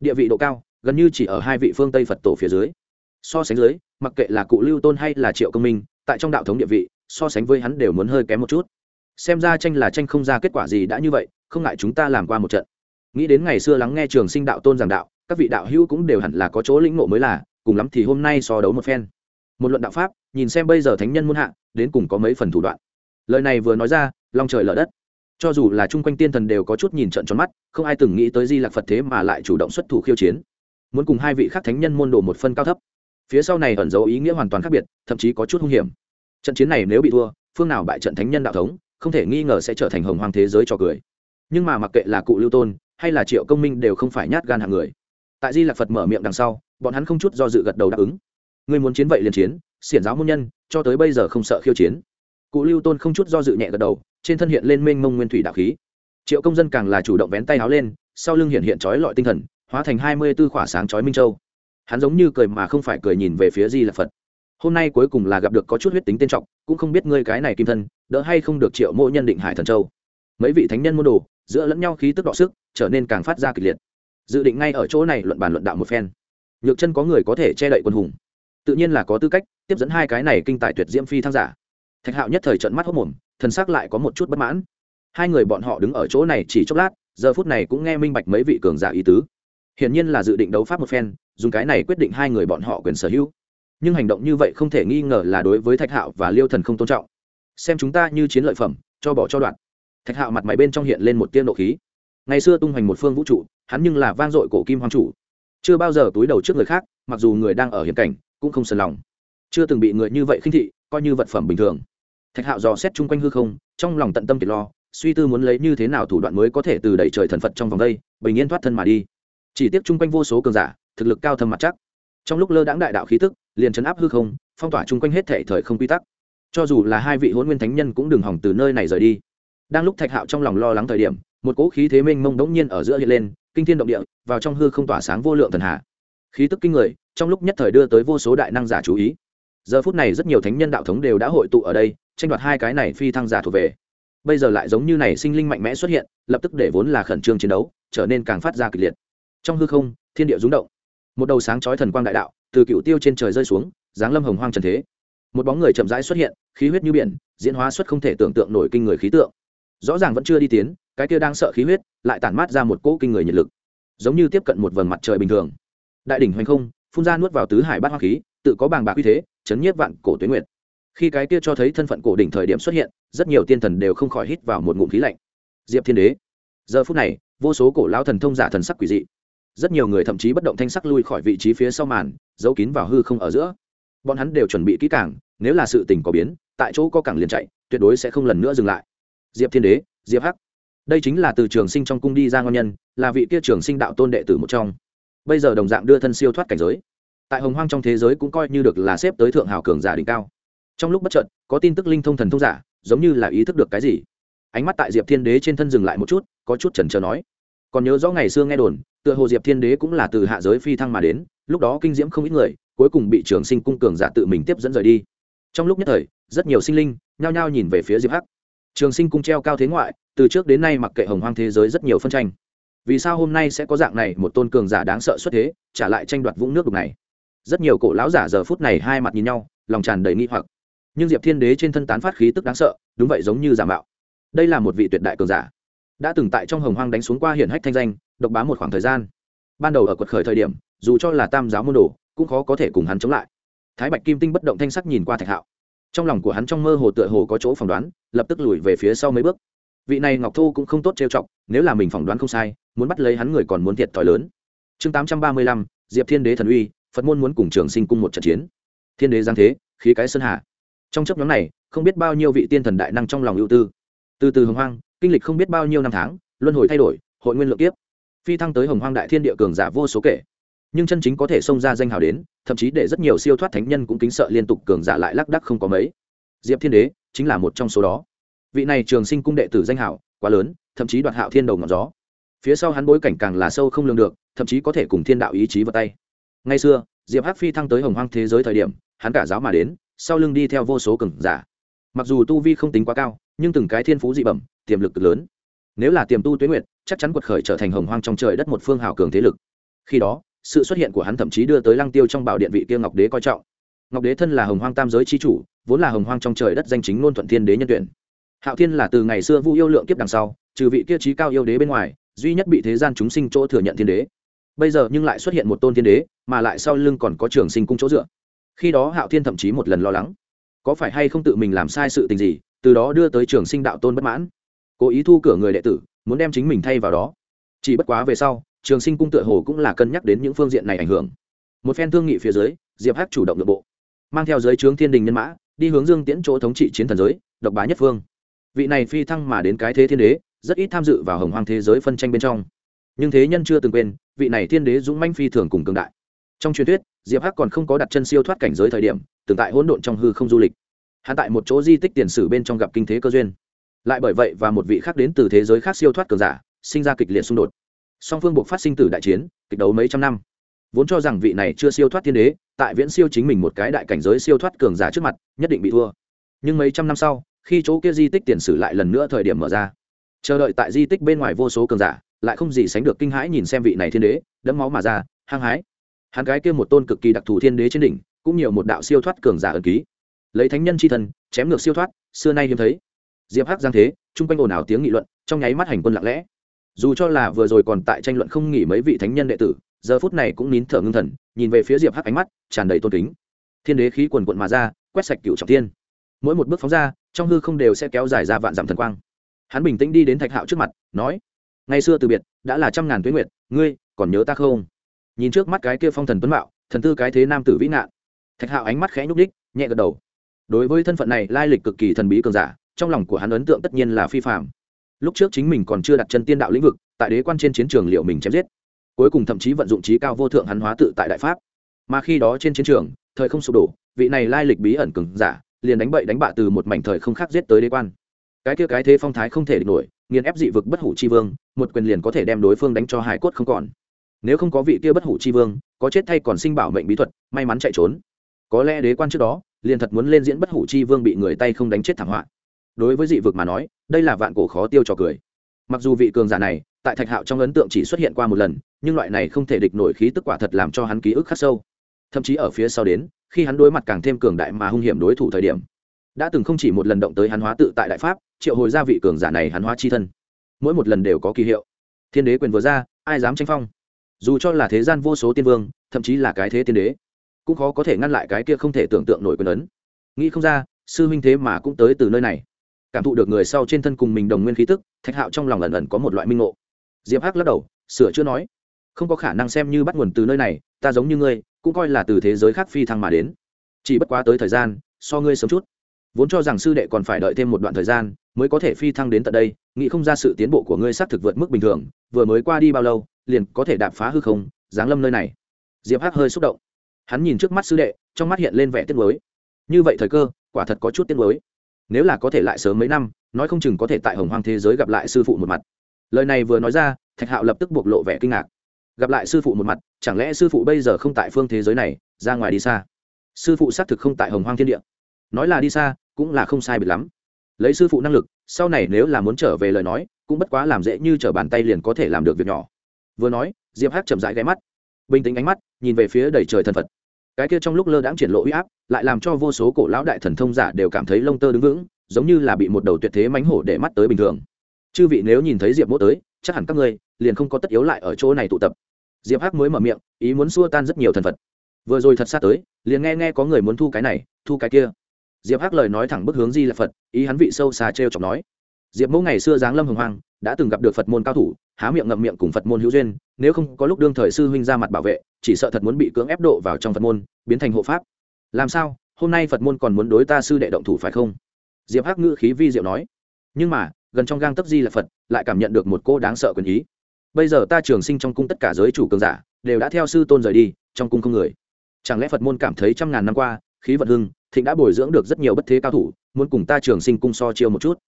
Địa vị độ cao, gần như chỉ ở hai vị phương tây phật tổ phía dưới. So sánh dưới, mặc kệ là cụ lưu tôn hay là triệu công minh, tại trong đạo thống địa vị, so sánh với hắn đều muốn hơi kém một chút. Xem ra tranh là tranh không ra kết quả gì đã như vậy, không ngại chúng ta làm qua một trận. Nghĩ đến ngày xưa lắng nghe trường sinh đạo tôn giảng đạo, các vị đạo hữu cũng đều hẳn là có chỗ lĩnh ngộ mới là, cùng lắm thì hôm nay so đấu một phen. Một luận đạo pháp nhìn xem bây giờ thánh nhân muôn hạ, đến cùng có mấy phần thủ đoạn. Lời này vừa nói ra, long trời lở đất. Cho dù là chung quanh tiên thần đều có chút nhìn trận tròn mắt, không ai từng nghĩ tới di lạc phật thế mà lại chủ động xuất thủ khiêu chiến. Muốn cùng hai vị khác thánh nhân môn đồ một phân cao thấp. Phía sau này ẩn dấu ý nghĩa hoàn toàn khác biệt, thậm chí có chút hung hiểm. Trận chiến này nếu bị thua, phương nào bại trận thánh nhân đạo thống, không thể nghi ngờ sẽ trở thành hồng hoàng thế giới cho cười. Nhưng mà mặc kệ là cụ lưu tôn, hay là triệu công minh đều không phải nhát gan hạng người. Tại di lạc phật mở miệng đằng sau, bọn hắn không chút do dự gật đầu đáp ứng. Người muốn chiến vậy liền chiến xiển giáo môn nhân, cho tới bây giờ không sợ khiêu chiến. Cụ lưu tôn không chút do dự nhẹ gật đầu, trên thân hiện lên mênh mông nguyên thủy đạo khí. Triệu công dân càng là chủ động vén tay áo lên, sau lưng hiện hiện trói lọi tinh thần, hóa thành hai mươi b ố khỏa sáng trói minh châu. Hắn giống như cười mà không phải cười nhìn về phía di lạc phật. Hôm nay cuối cùng là gặp được có chút huyết tính tên trọng, cũng không biết ngươi cái này kim thân, đỡ hay không được triệu mộ nhân định hải thần châu. Mấy vị thánh nhân môn đồ, giữa lẫn nhau khí tức đọ sức, trở nên càng phát ra kịch liệt. Dự định ngay ở chỗ này luận bàn luận đạo một phen. Nhược chân có người có thể che đậy quân hùng tự nhiên là có tư cách tiếp dẫn hai cái này kinh tài tuyệt diễm phi thăng giả. Thạch hạo nhất thời trận mắt hốc mồm, thần sắc lại có một chút bất mãn. Hai người bọn họ đứng ở chỗ này chỉ chốc lát, giờ phút này cũng nghe minh bạch mấy vị cường giả ý tứ. Hiển nhiên là dự định đấu pháp một phen, dùng cái này quyết định hai người bọn họ quyền sở hữu. Nhưng hành động như vậy không thể nghi ngờ là đối với thạch hạo và liêu thần không tôn trọng. Xem chúng ta như chiến lợi phẩm, cho bỏ cho đoạn. Thạch hạo mặt mày bên trong hiện lên một tiên độ khí. Ngày xưa tung hoành một phương vũ trụ, hắn nhưng là vang dội cổ kim hoàng chủ. Chưa bao giờ túi đầu trước người khác, mặc dù người đang ở hiện cảnh cũng không sờn lòng. Chưa từng bị người như vậy khinh thị, coi như vật phẩm bình thường. Thạch hạo dò xét chung quanh hư không, trong lòng tận tâm kiệt lo, suy tư muốn lấy như thế nào thủ đoạn mới có thể từ đẩy trời thần phật trong vòng đây, bình yên thoát thân mà đi. Chỉ tiếc chung quanh vô số cường giả, thực lực cao thâm mặt chắc. Trong lúc lơ đãng đại đạo khí tức, liền chấn áp hư không, phong tỏa chung quanh hết thể thời không quy tắc. Cho dù là hai vị hôn nguyên thánh nhân cũng đừng hỏng từ nơi này rời đi. Đang lúc thạch hạo trong lòng lo lắng thời điểm, một cỗ khí thế mênh mông đống nhiên ở giữa hiện lên, kinh thiên động địa, vào trong hư không tỏa sáng vô lượng thần hạ khí tức kinh người, trong lúc nhất thời đưa tới vô số đại năng giả chú ý. Giờ phút này rất nhiều thánh nhân đạo thống đều đã hội tụ ở đây, tranh đoạt hai cái này phi thăng giả thuộc về. Bây giờ lại giống như này sinh linh mạnh mẽ xuất hiện, lập tức để vốn là khẩn trương chiến đấu, trở nên càng phát ra kịch liệt. Trong hư không, thiên địa rúng động. Một đầu sáng chói thần quang đại đạo, từ cựu tiêu trên trời rơi xuống, giáng lâm hồng hoang trần thế. Một bóng người chậm rãi xuất hiện, khí huyết như biển, diễn hóa xuất không thể tưởng tượng nổi kinh người khí tượng. Rõ ràng vẫn chưa đi tiến, cái kia đang sợ khí huyết, lại tản mát ra một cỗ kinh người nhiệt lực. Giống như tiếp cận một vầng mặt trời bình thường đại đỉnh hoành không, phun ra nuốt vào tứ hải bát hoa khí, tự có bàng bạc uy thế, chấn nhiếp vạn cổ tuyến nguyệt. Khi cái kia cho thấy thân phận cổ đỉnh thời điểm xuất hiện, rất nhiều tiên thần đều không khỏi hít vào một ngụm khí lạnh. Diệp thiên đế, giờ phút này, vô số cổ lão thần thông giả thần sắc quỷ dị. Rất nhiều người thậm chí bất động thanh sắc lui khỏi vị trí phía sau màn, giấu kín vào hư không ở giữa. Bọn hắn đều chuẩn bị kỹ càng, nếu là sự tình có biến, tại chỗ có cảng liền chạy, tuyệt đối sẽ không lần nữa dừng lại. Diệp thiên đế, diệp hắc. Đây chính là từ trường sinh trong cung đi ra ngon nhân, là vị kia trường sinh đạo tôn đệ tử một trong bây giờ đồng dạng đưa thân siêu thoát cảnh giới. Tại hồng hoang trong thế giới cũng coi như được là xếp tới thượng hào cường giả đỉnh cao. Trong lúc bất trợn có tin tức linh thông thần thông giả, giống như là ý thức được cái gì. Ánh mắt tại diệp thiên đế trên thân dừng lại một chút, có chút chần chờ nói. Còn nhớ rõ ngày xưa nghe đồn, tựa hồ diệp thiên đế cũng là từ hạ giới phi thăng mà đến, lúc đó kinh diễm không ít người, cuối cùng bị trường sinh cung cường giả tự mình tiếp dẫn rời đi. Trong lúc nhất thời, rất nhiều sinh linh nhao nhao nhìn về phía diệp hắc. Trường sinh cung treo cao thế ngoại, từ trước đến nay mặc kệ hồng hoang thế giới rất nhiều phân tranh vì sao hôm nay sẽ có dạng này một tôn cường giả đáng sợ xuất thế, trả lại tranh đoạt vũng nước đục này? Rất nhiều cổ lão giả giờ phút này hai mặt nhìn nhau, lòng tràn đầy nghi hoặc. Nhưng diệp thiên đế trên thân tán phát khí tức đáng sợ, đúng vậy giống như giả mạo. Đây là một vị tuyệt đại cường giả. Đã từng tại trong hồng hoang đánh xuống qua hiển hách thanh danh, độc bá một khoảng thời gian. Ban đầu ở quật khởi thời điểm, dù cho là tam giáo môn đồ, cũng khó có thể cùng hắn chống lại. Thái bạch kim tinh bất động thanh sắc nhìn qua thạch hạo. Trong lòng của hắn trong mơ hồ tựa hồ có chỗ phỏng đoán, lập tức lùi về phía sau mấy bước. Vị này ngọc thu cũng không tốt trêu chọc, nếu là mình phỏng đoán không sai muốn bắt lấy hắn người còn muốn thiệt thòi lớn. Chương tám trăm ba mươi lăm, diệp thiên đế thần uy, phật môn muốn cùng trường sinh cung một trận chiến. Thiên đế giang thế, khí cái sơn hà. Trong chấp nhóm này, không biết bao nhiêu vị tiên thần đại năng trong lòng ưu tư. Từ từ hồng hoang, kinh lịch không biết bao nhiêu năm tháng, luân hồi thay đổi, hội nguyên lượng kiếp phi thăng tới hồng hoang đại thiên địa cường giả vô số kể. Nhưng chân chính có thể xông ra danh hào đến, thậm chí để rất nhiều siêu thoát thánh nhân cũng kính sợ liên tục cường giả lại lác đắc không có mấy. Diệp thiên đế chính là một trong số đó. Vị này trường sinh cung đệ tử danh hảo quá lớn, thậm chí đoạt hạo thiên đầu ngọn gió phía sau hắn bối cảnh càng là sâu không lường được, thậm chí có thể cùng thiên đạo ý chí vào tay. Ngay xưa, diệp hắc phi thăng tới hồng hoang thế giới thời điểm, hắn cả giáo mà đến, sau lưng đi theo vô số cường giả. Mặc dù tu vi không tính quá cao, nhưng từng cái thiên phú dị bẩm, tiềm lực cực lớn. Nếu là tiềm tu tuế nguyệt, chắc chắn quật khởi trở thành hồng hoang trong trời đất một phương hào cường thế lực. Khi đó, sự xuất hiện của hắn thậm chí đưa tới lăng tiêu trong bảo điện vị kia ngọc đế coi trọng. Ngọc đế thân là hồng hoang tam giới chi chủ, vốn là hồng hoang trong trời đất danh chính ngôn thuận thiên đế nhân tuyển. Hạo thiên là từ ngày xưa vu yêu lượng kiếp đằng sau, trừ vị kia trí cao yêu đế bên ngoài duy nhất bị thế gian chúng sinh chỗ thừa nhận thiên đế. Bây giờ nhưng lại xuất hiện một tôn thiên đế, mà lại sau lưng còn có trường sinh cung chỗ dựa. Khi đó hạo thiên thậm chí một lần lo lắng. Có phải hay không tự mình làm sai sự tình gì, từ đó đưa tới trường sinh đạo tôn bất mãn? Cố ý thu cửa người đệ tử, muốn đem chính mình thay vào đó. Chỉ bất quá về sau, trường sinh cung tựa hồ cũng là cân nhắc đến những phương diện này ảnh hưởng. Một phen thương nghị phía dưới, diệp hắc chủ động nội bộ. Mang theo giới trướng thiên đình nhân mã, đi hướng dương tiễn chỗ thống trị chiến thần giới, độc bá nhất phương. Vị này phi thăng mà đến cái thế thiên đế rất ít tham dự vào hồng hoang thế giới phân tranh bên trong. Nhưng thế nhân chưa từng quên, vị này thiên đế dũng manh phi thường cùng cường đại. Trong truyền thuyết, diệp hắc còn không có đặt chân siêu thoát cảnh giới thời điểm, từng tại hỗn độn trong hư không du lịch. Hạ tại một chỗ di tích tiền sử bên trong gặp kinh thế cơ duyên. Lại bởi vậy và một vị khác đến từ thế giới khác siêu thoát cường giả, sinh ra kịch liệt xung đột. Song phương buộc phát sinh tử đại chiến, kịch đấu mấy trăm năm. Vốn cho rằng vị này chưa siêu thoát thiên đế, tại viễn siêu chính mình một cái đại cảnh giới siêu thoát cường giả trước mặt, nhất định bị thua. Nhưng mấy trăm năm sau, khi chỗ kia di tích tiền sử lại lần nữa thời điểm mở ra chờ đợi tại di tích bên ngoài vô số cường giả, lại không gì sánh được kinh hãi nhìn xem vị này thiên đế, đẫm máu mà ra, hăng hái. Hắn cái kia một tôn cực kỳ đặc thù thiên đế trên đỉnh, cũng nhiều một đạo siêu thoát cường giả ẩn ký. Lấy thánh nhân c h i thân, chém ngược siêu thoát, xưa nay hiếm thấy. Diệp hắc giang thế, chung quanh ồn ào tiếng nghị luận, trong nháy mắt hành quân lặng lẽ. Dù cho là vừa rồi còn tại tranh luận không nghỉ mấy vị thánh nhân đệ tử, giờ phút này cũng nín thở ngưng thần, nhìn về phía diệp hắc ánh mắt, tràn đầy tôn kính. Thiên đế khí quần quận mà ra, quét sạch cựu trọng thiên. Mỗi một bước phóng ra, trong hư không đều sẽ kéo dài ra vạn dặm thần quang hắn bình tĩnh đi đến thạch hạo trước mặt, nói, ngày xưa từ biệt, đã là trăm ngàn tuế nguyệt, ngươi còn nhớ ta không? Nhìn trước mắt cái kia phong thần tuấn mạo, thần tư cái thế nam tử vĩ nạn thạch hạo ánh mắt khẽ nhúc đích nhẹ gật đầu. Đối với thân phận này, lai lịch cực kỳ thần bí cường giả, trong lòng của hắn ấn tượng tất nhiên là phi phạm lúc trước chính mình còn chưa đặt chân tiên đạo lĩnh vực, tại đế quan trên chiến trường liệu mình chém giết. Cuối cùng thậm chí vận dụng trí cao vô thượng hắn hóa tự tại đại pháp. Mà khi đó trên chiến trường, thời không sụp đổ, vị này lai lịch bí ẩn cường giả, liền đánh bậy đánh bạ từ một mảnh thời không khác giết tới đế quan cái kia cái thế phong thái không thể địch nổi, nghiền ép dị vực bất hủ chi vương, một quyền liền có thể đem đối phương đánh cho hải cốt không còn. Nếu không có vị kia bất hủ chi vương, có chết thay còn sinh bảo mệnh bí thuật, may mắn chạy trốn. Có lẽ đế quan trước đó, liền thật muốn lên diễn bất hủ chi vương bị người tay không đánh chết thảm họa. Đối với dị vực mà nói, đây là vạn cổ khó tiêu trò cười. Mặc dù vị cường giả này, tại thạch hạo trong ấn tượng chỉ xuất hiện qua một lần, nhưng loại này không thể địch nổi khí tức quả thật làm cho hắn ký ức khắc sâu. Thậm chí ở phía sau đến, khi hắn đối mặt càng thêm cường đại mà hung hiểm đối thủ thời điểm, đã từng không chỉ một lần động tới hắn hóa tự tại đại pháp triệu hồi ra vị cường giả này hắn hóa chi thân. Mỗi một lần đều có kỳ hiệu. Thiên đế quyền vừa ra, ai dám tranh phong? Dù cho là thế gian vô số tiên vương, thậm chí là cái thế tiên đế, cũng khó có thể ngăn lại cái kia không thể tưởng tượng nổi quyền ấn. Nghĩ không ra, sư huynh thế mà cũng tới từ nơi này. Cảm thụ được người sau trên thân cùng mình đồng nguyên khí tức, thạch hạo trong lòng ẩn ẩn có một loại minh ngộ. Diệp hắc lắc đầu, sửa chưa nói, không có khả năng xem như bắt nguồn từ nơi này, ta giống như ngươi, cũng coi là từ thế giới khác phi thăng mà đến. Chỉ bất quá tới thời gian, so ngươi sớm chút vốn cho rằng sư đệ còn phải đợi thêm một đoạn thời gian, mới có thể phi thăng đến tận đây, nghĩ không ra sự tiến bộ của ngươi xác thực vượt mức bình thường, vừa mới qua đi bao lâu, liền có thể đạp phá hư không, giáng lâm nơi này. Diệp hắc hơi xúc động. Hắn nhìn trước mắt sư đệ, trong mắt hiện lên vẻ tiếc nuối. Như vậy thời cơ, quả thật có chút tiếc nuối. Nếu là có thể lại sớm mấy năm, nói không chừng có thể tại hồng hoang thế giới gặp lại sư phụ một mặt. Lời này vừa nói ra, thạch hạo lập tức bộc lộ vẻ kinh ngạc. Gặp lại sư phụ một mặt, chẳng lẽ sư phụ bây giờ không tại phương thế giới này, ra ngoài đi xa? Sư phụ xác thực không tại hồng hoang thiên địa nói là đi xa, cũng là không sai biệt lắm. Lấy sư phụ năng lực, sau này nếu là muốn trở về lời nói, cũng bất quá làm dễ như t r ở bàn tay liền có thể làm được việc nhỏ. Vừa nói, diệp hắc chậm rãi ghé mắt. Bình tĩnh ánh mắt, nhìn về phía đầy trời thần phật. Cái kia trong lúc lơ đãng triển lộ uy áp, lại làm cho vô số cổ lão đại thần thông giả đều cảm thấy lông tơ đứng vững, giống như là bị một đầu tuyệt thế mánh hổ để mắt tới bình thường. Chư vị nếu nhìn thấy diệp mỗ tới, chắc hẳn các ngươi liền không có tất yếu lại ở chỗ này tụ tập. Diệp hắc mới mở miệng, ý muốn xua tan rất nhiều thần phật. Vừa rồi thật xa tới, liền nghe nghe có người muốn thu cái này, thu cái kia diệp hắc lời nói thẳng bức hướng di là phật, ý hắn vị sâu xa t r e o chọc nói. Diệp mẫu ngày xưa giáng lâm hồng hoang, đã từng gặp được phật môn cao thủ, há miệng ngậm miệng cùng phật môn hữu duyên, nếu không có lúc đương thời sư huynh ra mặt bảo vệ, chỉ sợ thật muốn bị cưỡng ép độ vào trong phật môn, biến thành hộ pháp. Làm sao, hôm nay phật môn còn muốn đối ta sư đệ động thủ phải không? Diệp hắc ngữ khí vi diệu nói. Nhưng mà, gần trong gang tấp di là phật, lại cảm nhận được một cô đáng sợ quyền ý. Bây giờ ta trường sinh trong cung tất cả giới chủ cường giả, đều đã theo sư tôn rời đi, trong cung không người. Chẳng lẽ phật môn cảm thấy trăm ngàn năm qua, khí vận hưng thịnh đã bồi dưỡng được rất nhiều bất thế cao thủ, muốn cùng ta trường sinh cung so chiêu một chút.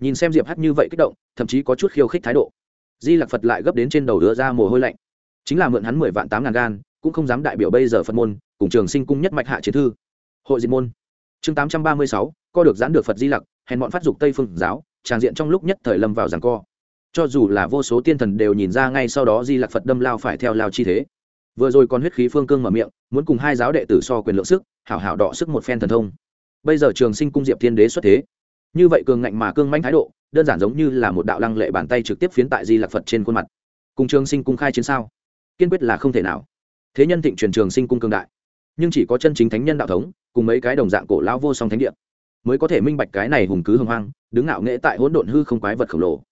Nhìn xem diệp hắc như vậy kích động, thậm chí có chút khiêu khích thái độ. Di lặc phật lại gấp đến trên đầu đứa ra mồ hôi lạnh. Chính là mượn hắn mười vạn tám ngàn gan, cũng không dám đại biểu bây giờ phật môn, cùng trường sinh cung nhất mạch hạ chiến thư. Hội diệt môn. Chương tám trăm ba mươi sáu, co được giãn được phật di lặc, hèn bọn phát dục tây phương giáo tràng diện trong lúc nhất thời lâm vào giảng co. Cho dù là vô số tiên thần đều nhìn ra ngay sau đó di lặc phật đâm lao phải theo lao chi thế vừa rồi còn huyết khí phương cương mở miệng, muốn cùng hai giáo đệ tử so quyền lượng sức, hảo hảo đọ sức một phen thần thông. Bây giờ trường sinh cung diệp thiên đế xuất thế. Như vậy cường ngạnh mà cương manh thái độ, đơn giản giống như là một đạo lăng lệ bàn tay trực tiếp phiến tại di lạc phật trên khuôn mặt. Cùng trường sinh cung khai chiến sao? Kiên quyết là không thể nào. Thế nhân thịnh truyền trường sinh cung cương đại. Nhưng chỉ có chân chính thánh nhân đạo thống, cùng mấy cái đồng dạng cổ lão vô song thánh địa, mới có thể minh bạch cái này hùng cứ hưng hoang, đứng ngạo nghễ tại hỗn độn hư không quái vật khổng lồ.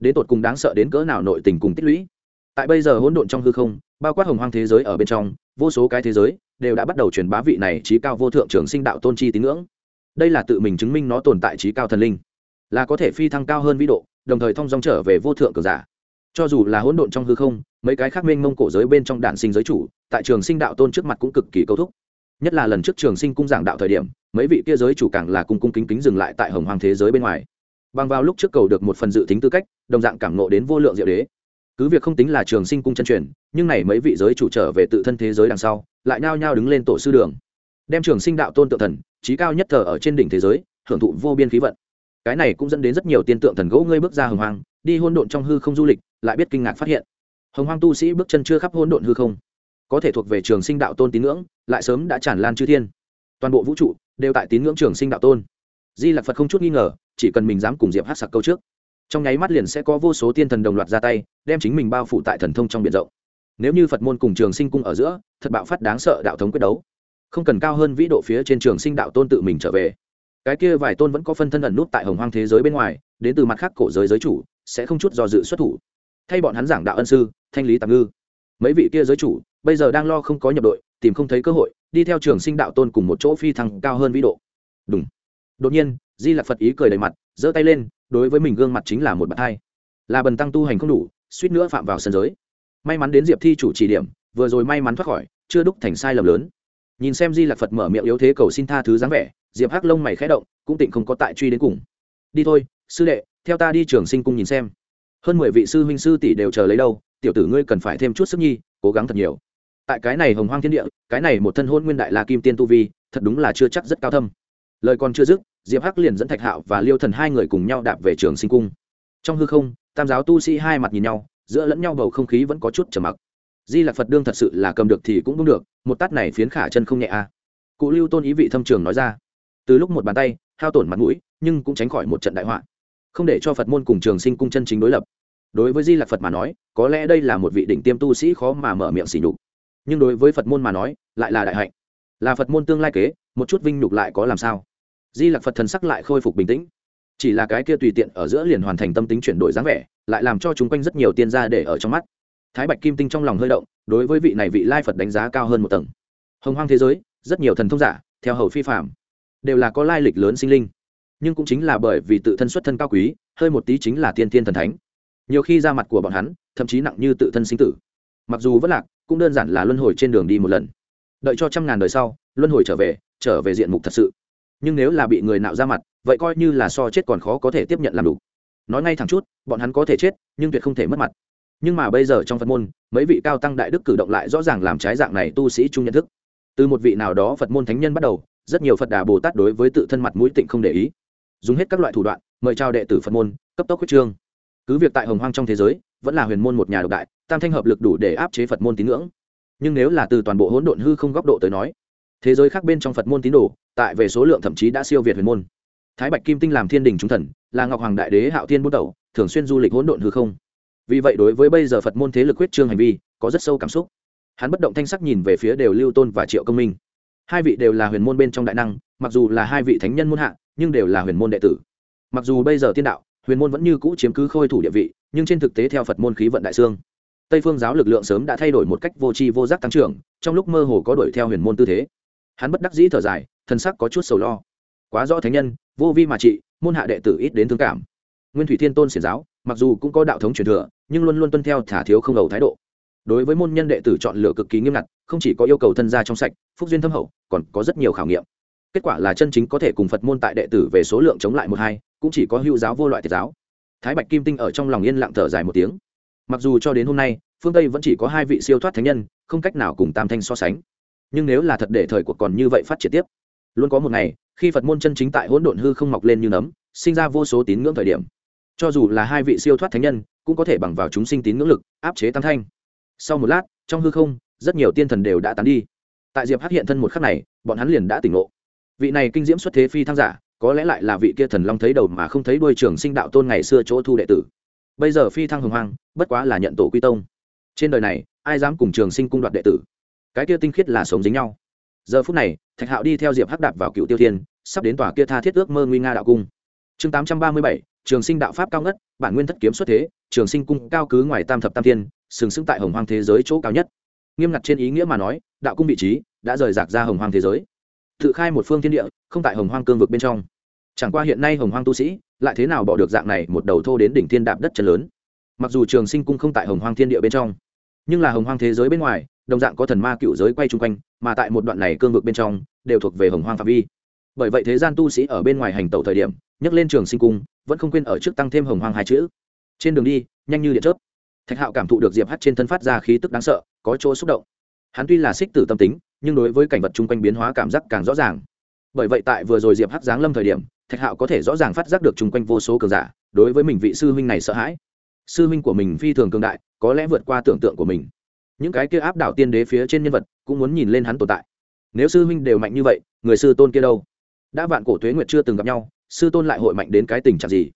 Đến tột cùng đáng sợ đến cỡ nào nội tình cùng tích lũy. Tại bây giờ hỗn độn trong hư không bao quát hồng hoang thế giới ở bên trong, vô số cái thế giới đều đã bắt đầu truyền bá vị này trí cao vô thượng trường sinh đạo tôn chi tín ngưỡng. Đây là tự mình chứng minh nó tồn tại trí cao thần linh, là có thể phi thăng cao hơn vĩ độ, đồng thời thông dong trở về vô thượng cường giả. Cho dù là hỗn độn trong hư không, mấy cái khác mênh mông cổ giới bên trong đạn sinh giới chủ, tại trường sinh đạo tôn trước mặt cũng cực kỳ câu thúc. Nhất là lần trước trường sinh cung giảng đạo thời điểm, mấy vị kia giới chủ càng là cung cung kính kính dừng lại tại hồng hoàng thế giới bên ngoài. Bằng vào lúc trước cầu được một phần dự tính tư cách, đồng dạng cảm nộ đến vô lượng diệu đế cứ việc không tính là trường sinh cung chân truyền, nhưng này mấy vị giới chủ trở về tự thân thế giới đằng sau, lại nhao nhao đứng lên tổ sư đường. Đem trường sinh đạo tôn tự thần, trí cao nhất thờ ở trên đỉnh thế giới, hưởng thụ vô biên khí vận. Cái này cũng dẫn đến rất nhiều tiên tượng thần gỗ ngươi bước ra hồng hoang, đi hôn độn trong hư không du lịch, lại biết kinh ngạc phát hiện. Hồng hoang tu sĩ bước chân chưa khắp hôn độn hư không. Có thể thuộc về trường sinh đạo tôn tín ngưỡng, lại sớm đã tràn lan chư thiên. Toàn bộ vũ trụ đều tại tín ngưỡng trường sinh đạo tôn. Di lạc phật không chút nghi ngờ, chỉ cần mình dám cùng diệp hát sặc câu trước trong nháy mắt liền sẽ có vô số tiên thần đồng loạt ra tay, đem chính mình bao phủ tại thần thông trong biển rộng. Nếu như phật môn cùng trường sinh cung ở giữa, thật bạo phát đáng sợ đạo thống quyết đấu. Không cần cao hơn vĩ độ phía trên trường sinh đạo tôn tự mình trở về. Cái kia vài tôn vẫn có phân thân ẩn nút tại hồng hoang thế giới bên ngoài, đến từ mặt khác cổ giới giới chủ, sẽ không chút do dự xuất thủ. Thay bọn hắn giảng đạo ân sư, thanh lý tạm ngư. Mấy vị kia giới chủ, bây giờ đang lo không có nhập đội, tìm không thấy cơ hội, đi theo trường sinh đạo tôn cùng một chỗ phi thăng cao hơn vĩ độ. Đúng đột nhiên, di lạc phật ý cười đầy mặt, giơ tay lên đối với mình gương mặt chính là một bậc hai là bần tăng tu hành không đủ, suýt nữa phạm vào sân giới. May mắn đến diệp thi chủ chỉ điểm, vừa rồi may mắn thoát khỏi, chưa đúc thành sai lầm lớn. Nhìn xem di lạc phật mở miệng yếu thế cầu xin tha thứ dáng vẻ, diệp hắc lông mày khẽ động, cũng tịnh không có tại truy đến cùng. Đi thôi, sư đệ, theo ta đi trường sinh cung nhìn xem. Hơn mười vị sư huynh sư tỷ đều chờ lấy đâu, tiểu tử ngươi cần phải thêm chút sức nhi, cố gắng thật nhiều. Tại cái này hồng hoang thiên địa, cái này một thân hôn nguyên đại la kim tiên tu vi, thật đúng là chưa chắc rất cao thâm lời còn chưa dứt, diệp hắc liền dẫn thạch hạo và liêu thần hai người cùng nhau đạp về trường sinh cung. Trong hư không, tam giáo tu sĩ hai mặt nhìn nhau, giữa lẫn nhau bầu không khí vẫn có chút trầm mặc. Di lạc phật đương thật sự là cầm được thì cũng đúng được, một tát này phiến khả chân không nhẹ a. À. cụ lưu tôn ý vị thâm trường nói ra. Từ lúc một bàn tay, hao tổn mặt mũi, nhưng cũng tránh khỏi một trận đại họa. Không để cho phật môn cùng trường sinh cung chân chính đối lập. Đối với di lạc phật mà nói, có lẽ đây là một vị đỉnh tiêm tu sĩ khó mà mở miệng xỉ nhục. Nhưng đối với phật môn mà nói, lại là đại hạnh. Là phật môn tương lai kế, một chút vinh nhục lại có làm sao? Di lạc phật thần sắc lại khôi phục bình tĩnh. Chỉ là cái kia tùy tiện ở giữa liền hoàn thành tâm tính chuyển đổi dáng vẻ, lại làm cho chúng quanh rất nhiều tiên gia để ở trong mắt. Thái bạch kim tinh trong lòng hơi động, đối với vị này vị lai phật đánh giá cao hơn một tầng. Hồng hoang thế giới, rất nhiều thần thông giả, theo hầu phi phạm đều là có lai lịch lớn sinh linh. Nhưng cũng chính là bởi vì tự thân xuất thân cao quý, hơi một tí chính là tiên tiên thần thánh. Nhiều khi ra mặt của bọn hắn, thậm chí nặng như tự thân sinh tử. Mặc dù vất lạc, cũng đơn giản là luân hồi trên đường đi một lần. Đợi cho trăm ngàn đời sau, luân hồi trở về trở về diện mục thật sự nhưng nếu là bị người nạo ra mặt, vậy coi như là so chết còn khó có thể tiếp nhận làm đủ. Nói ngay thẳng chút, bọn hắn có thể chết, nhưng tuyệt không thể mất mặt. Nhưng mà bây giờ trong phật môn, mấy vị cao tăng đại đức cử động lại rõ ràng làm trái dạng này tu sĩ chung nhận thức. Từ một vị nào đó phật môn thánh nhân bắt đầu, rất nhiều phật đà bồ tát đối với tự thân mặt mũi tịnh không để ý. Dùng hết các loại thủ đoạn, mời trao đệ tử phật môn, cấp tốc huyết trương. Cứ việc tại hồng hoang trong thế giới, vẫn là huyền môn một nhà độc đại, tam thanh hợp lực đủ để áp chế phật môn tín ngưỡng. Nhưng nếu là từ toàn bộ hỗn độn hư không góc độ tới nói, thế giới khác bên trong phật môn tín đồ tại về số lượng thậm chí đã siêu việt huyền môn. Thái bạch kim tinh làm thiên đình trung thần, là ngọc hoàng đại đế hạo thiên bút đầu thường xuyên du lịch hỗn độn hư không. Vì vậy đối với bây giờ phật môn thế lực huyết trương hành vi, có rất sâu cảm xúc. Hắn bất động thanh sắc nhìn về phía đều lưu tôn và triệu công minh. Hai vị đều là huyền môn bên trong đại năng, mặc dù là hai vị thánh nhân môn hạ, nhưng đều là huyền môn đệ tử. Mặc dù bây giờ tiên đạo, huyền môn vẫn như cũ chiếm cứ khôi thủ địa vị, nhưng trên thực tế theo phật môn khí vận đại sương tây phương giáo lực lượng sớm đã thay đổi một cách vô tri vô giác tăng trưởng, trong lúc mơ hồ có đuổi theo huyền môn tư thế. Hắn bất đắc dĩ thở dài thân sắc có chút sầu lo. Quá rõ thánh nhân, vô vi mà trị, môn hạ đệ tử ít đến thương cảm. Nguyên thủy thiên tôn xiển giáo, mặc dù cũng có đạo thống truyền thừa, nhưng luôn luôn tuân theo thả thiếu không đầu thái độ. Đối với môn nhân đệ tử chọn lựa cực kỳ nghiêm ngặt, không chỉ có yêu cầu thân gia trong sạch, phúc duyên thâm hậu, còn có rất nhiều khảo nghiệm. Kết quả là chân chính có thể cùng phật môn tại đệ tử về số lượng chống lại một hai, cũng chỉ có hữu giáo vô loại thiệt giáo. Thái bạch kim tinh ở trong lòng yên lặng thở dài một tiếng. Mặc dù cho đến hôm nay, phương tây vẫn chỉ có hai vị siêu thoát thánh nhân, không cách nào cùng tam thanh so sánh. Nhưng nếu là thật để thời cuộc còn như vậy phát triển tiếp luôn có một ngày, khi phật môn chân chính tại hỗn độn hư không mọc lên như nấm, sinh ra vô số tín ngưỡng thời điểm. Cho dù là hai vị siêu thoát thánh nhân, cũng có thể bằng vào chúng sinh tín ngưỡng lực, áp chế tam thanh. Sau một lát, trong hư không, rất nhiều tiên thần đều đã tán đi. Tại diệp hát hiện thân một khắc này, bọn hắn liền đã tỉnh ngộ. Vị này kinh diễm xuất thế phi thăng giả, có lẽ lại là vị kia thần long thấy đầu mà không thấy đuôi trường sinh đạo tôn ngày xưa chỗ thu đệ tử. Bây giờ phi thăng hồng hoang, bất quá là nhận tổ quy tông. Trên đời này, ai dám cùng trường sinh cung đoạt đệ tử? Cái kia tinh khiết là sống dính nhau giờ phút này, thạch hạo đi theo diệp hắc đạp vào cựu tiêu thiên, sắp đến tòa kia tha thiết ước mơ nguy nga đạo cung. Chương tám trăm ba mươi bảy, trường sinh đạo pháp cao ngất, bản nguyên thất kiếm xuất thế, trường sinh cung cao cứ ngoài tam thập tam thiên, sừng sững tại hồng hoang thế giới chỗ cao nhất. Nghiêm ngặt trên ý nghĩa mà nói, đạo cung vị trí đã rời rạc ra hồng hoang thế giới. Tự khai một phương thiên địa, không tại hồng hoang cương vực bên trong. Chẳng qua hiện nay hồng hoang tu sĩ, lại thế nào bỏ được dạng này một đầu thô đến đỉnh thiên đạp đất chân lớn? Mặc dù trường sinh cung không tại hồng hoang thiên địa bên trong, nhưng là hồng hoang thế giới bên ngoài đồng dạng có thần ma cựu giới quay chung quanh, mà tại một đoạn này cương vực bên trong, đều thuộc về hồng hoang phạm vi. Bởi vậy thế gian tu sĩ ở bên ngoài hành tẩu thời điểm nhắc lên trường sinh cung, vẫn không quên ở trước tăng thêm hồng hoang hai chữ. Trên đường đi, nhanh như điện chớp. Thạch hạo cảm thụ được diệp hắt trên thân phát ra khí tức đáng sợ, có chỗ xúc động. Hắn tuy là xích tử tâm tính, nhưng đối với cảnh vật chung quanh biến hóa cảm giác càng rõ ràng. Bởi vậy tại vừa rồi diệp hắt giáng lâm thời điểm, thạch hạo có thể rõ ràng phát giác được chung quanh vô số cường giả, đối với mình vị sư huynh này sợ hãi. Sư huynh của mình phi thường cường đại, có lẽ vượt qua tưởng tượng của mình những cái kia áp đảo tiên đế phía trên nhân vật cũng muốn nhìn lên hắn tồn tại. Nếu sư huynh đều mạnh như vậy, người sư tôn kia đâu? Đã vạn cổ tuế nguyệt chưa từng gặp nhau, sư tôn lại hội mạnh đến cái tình trạng gì?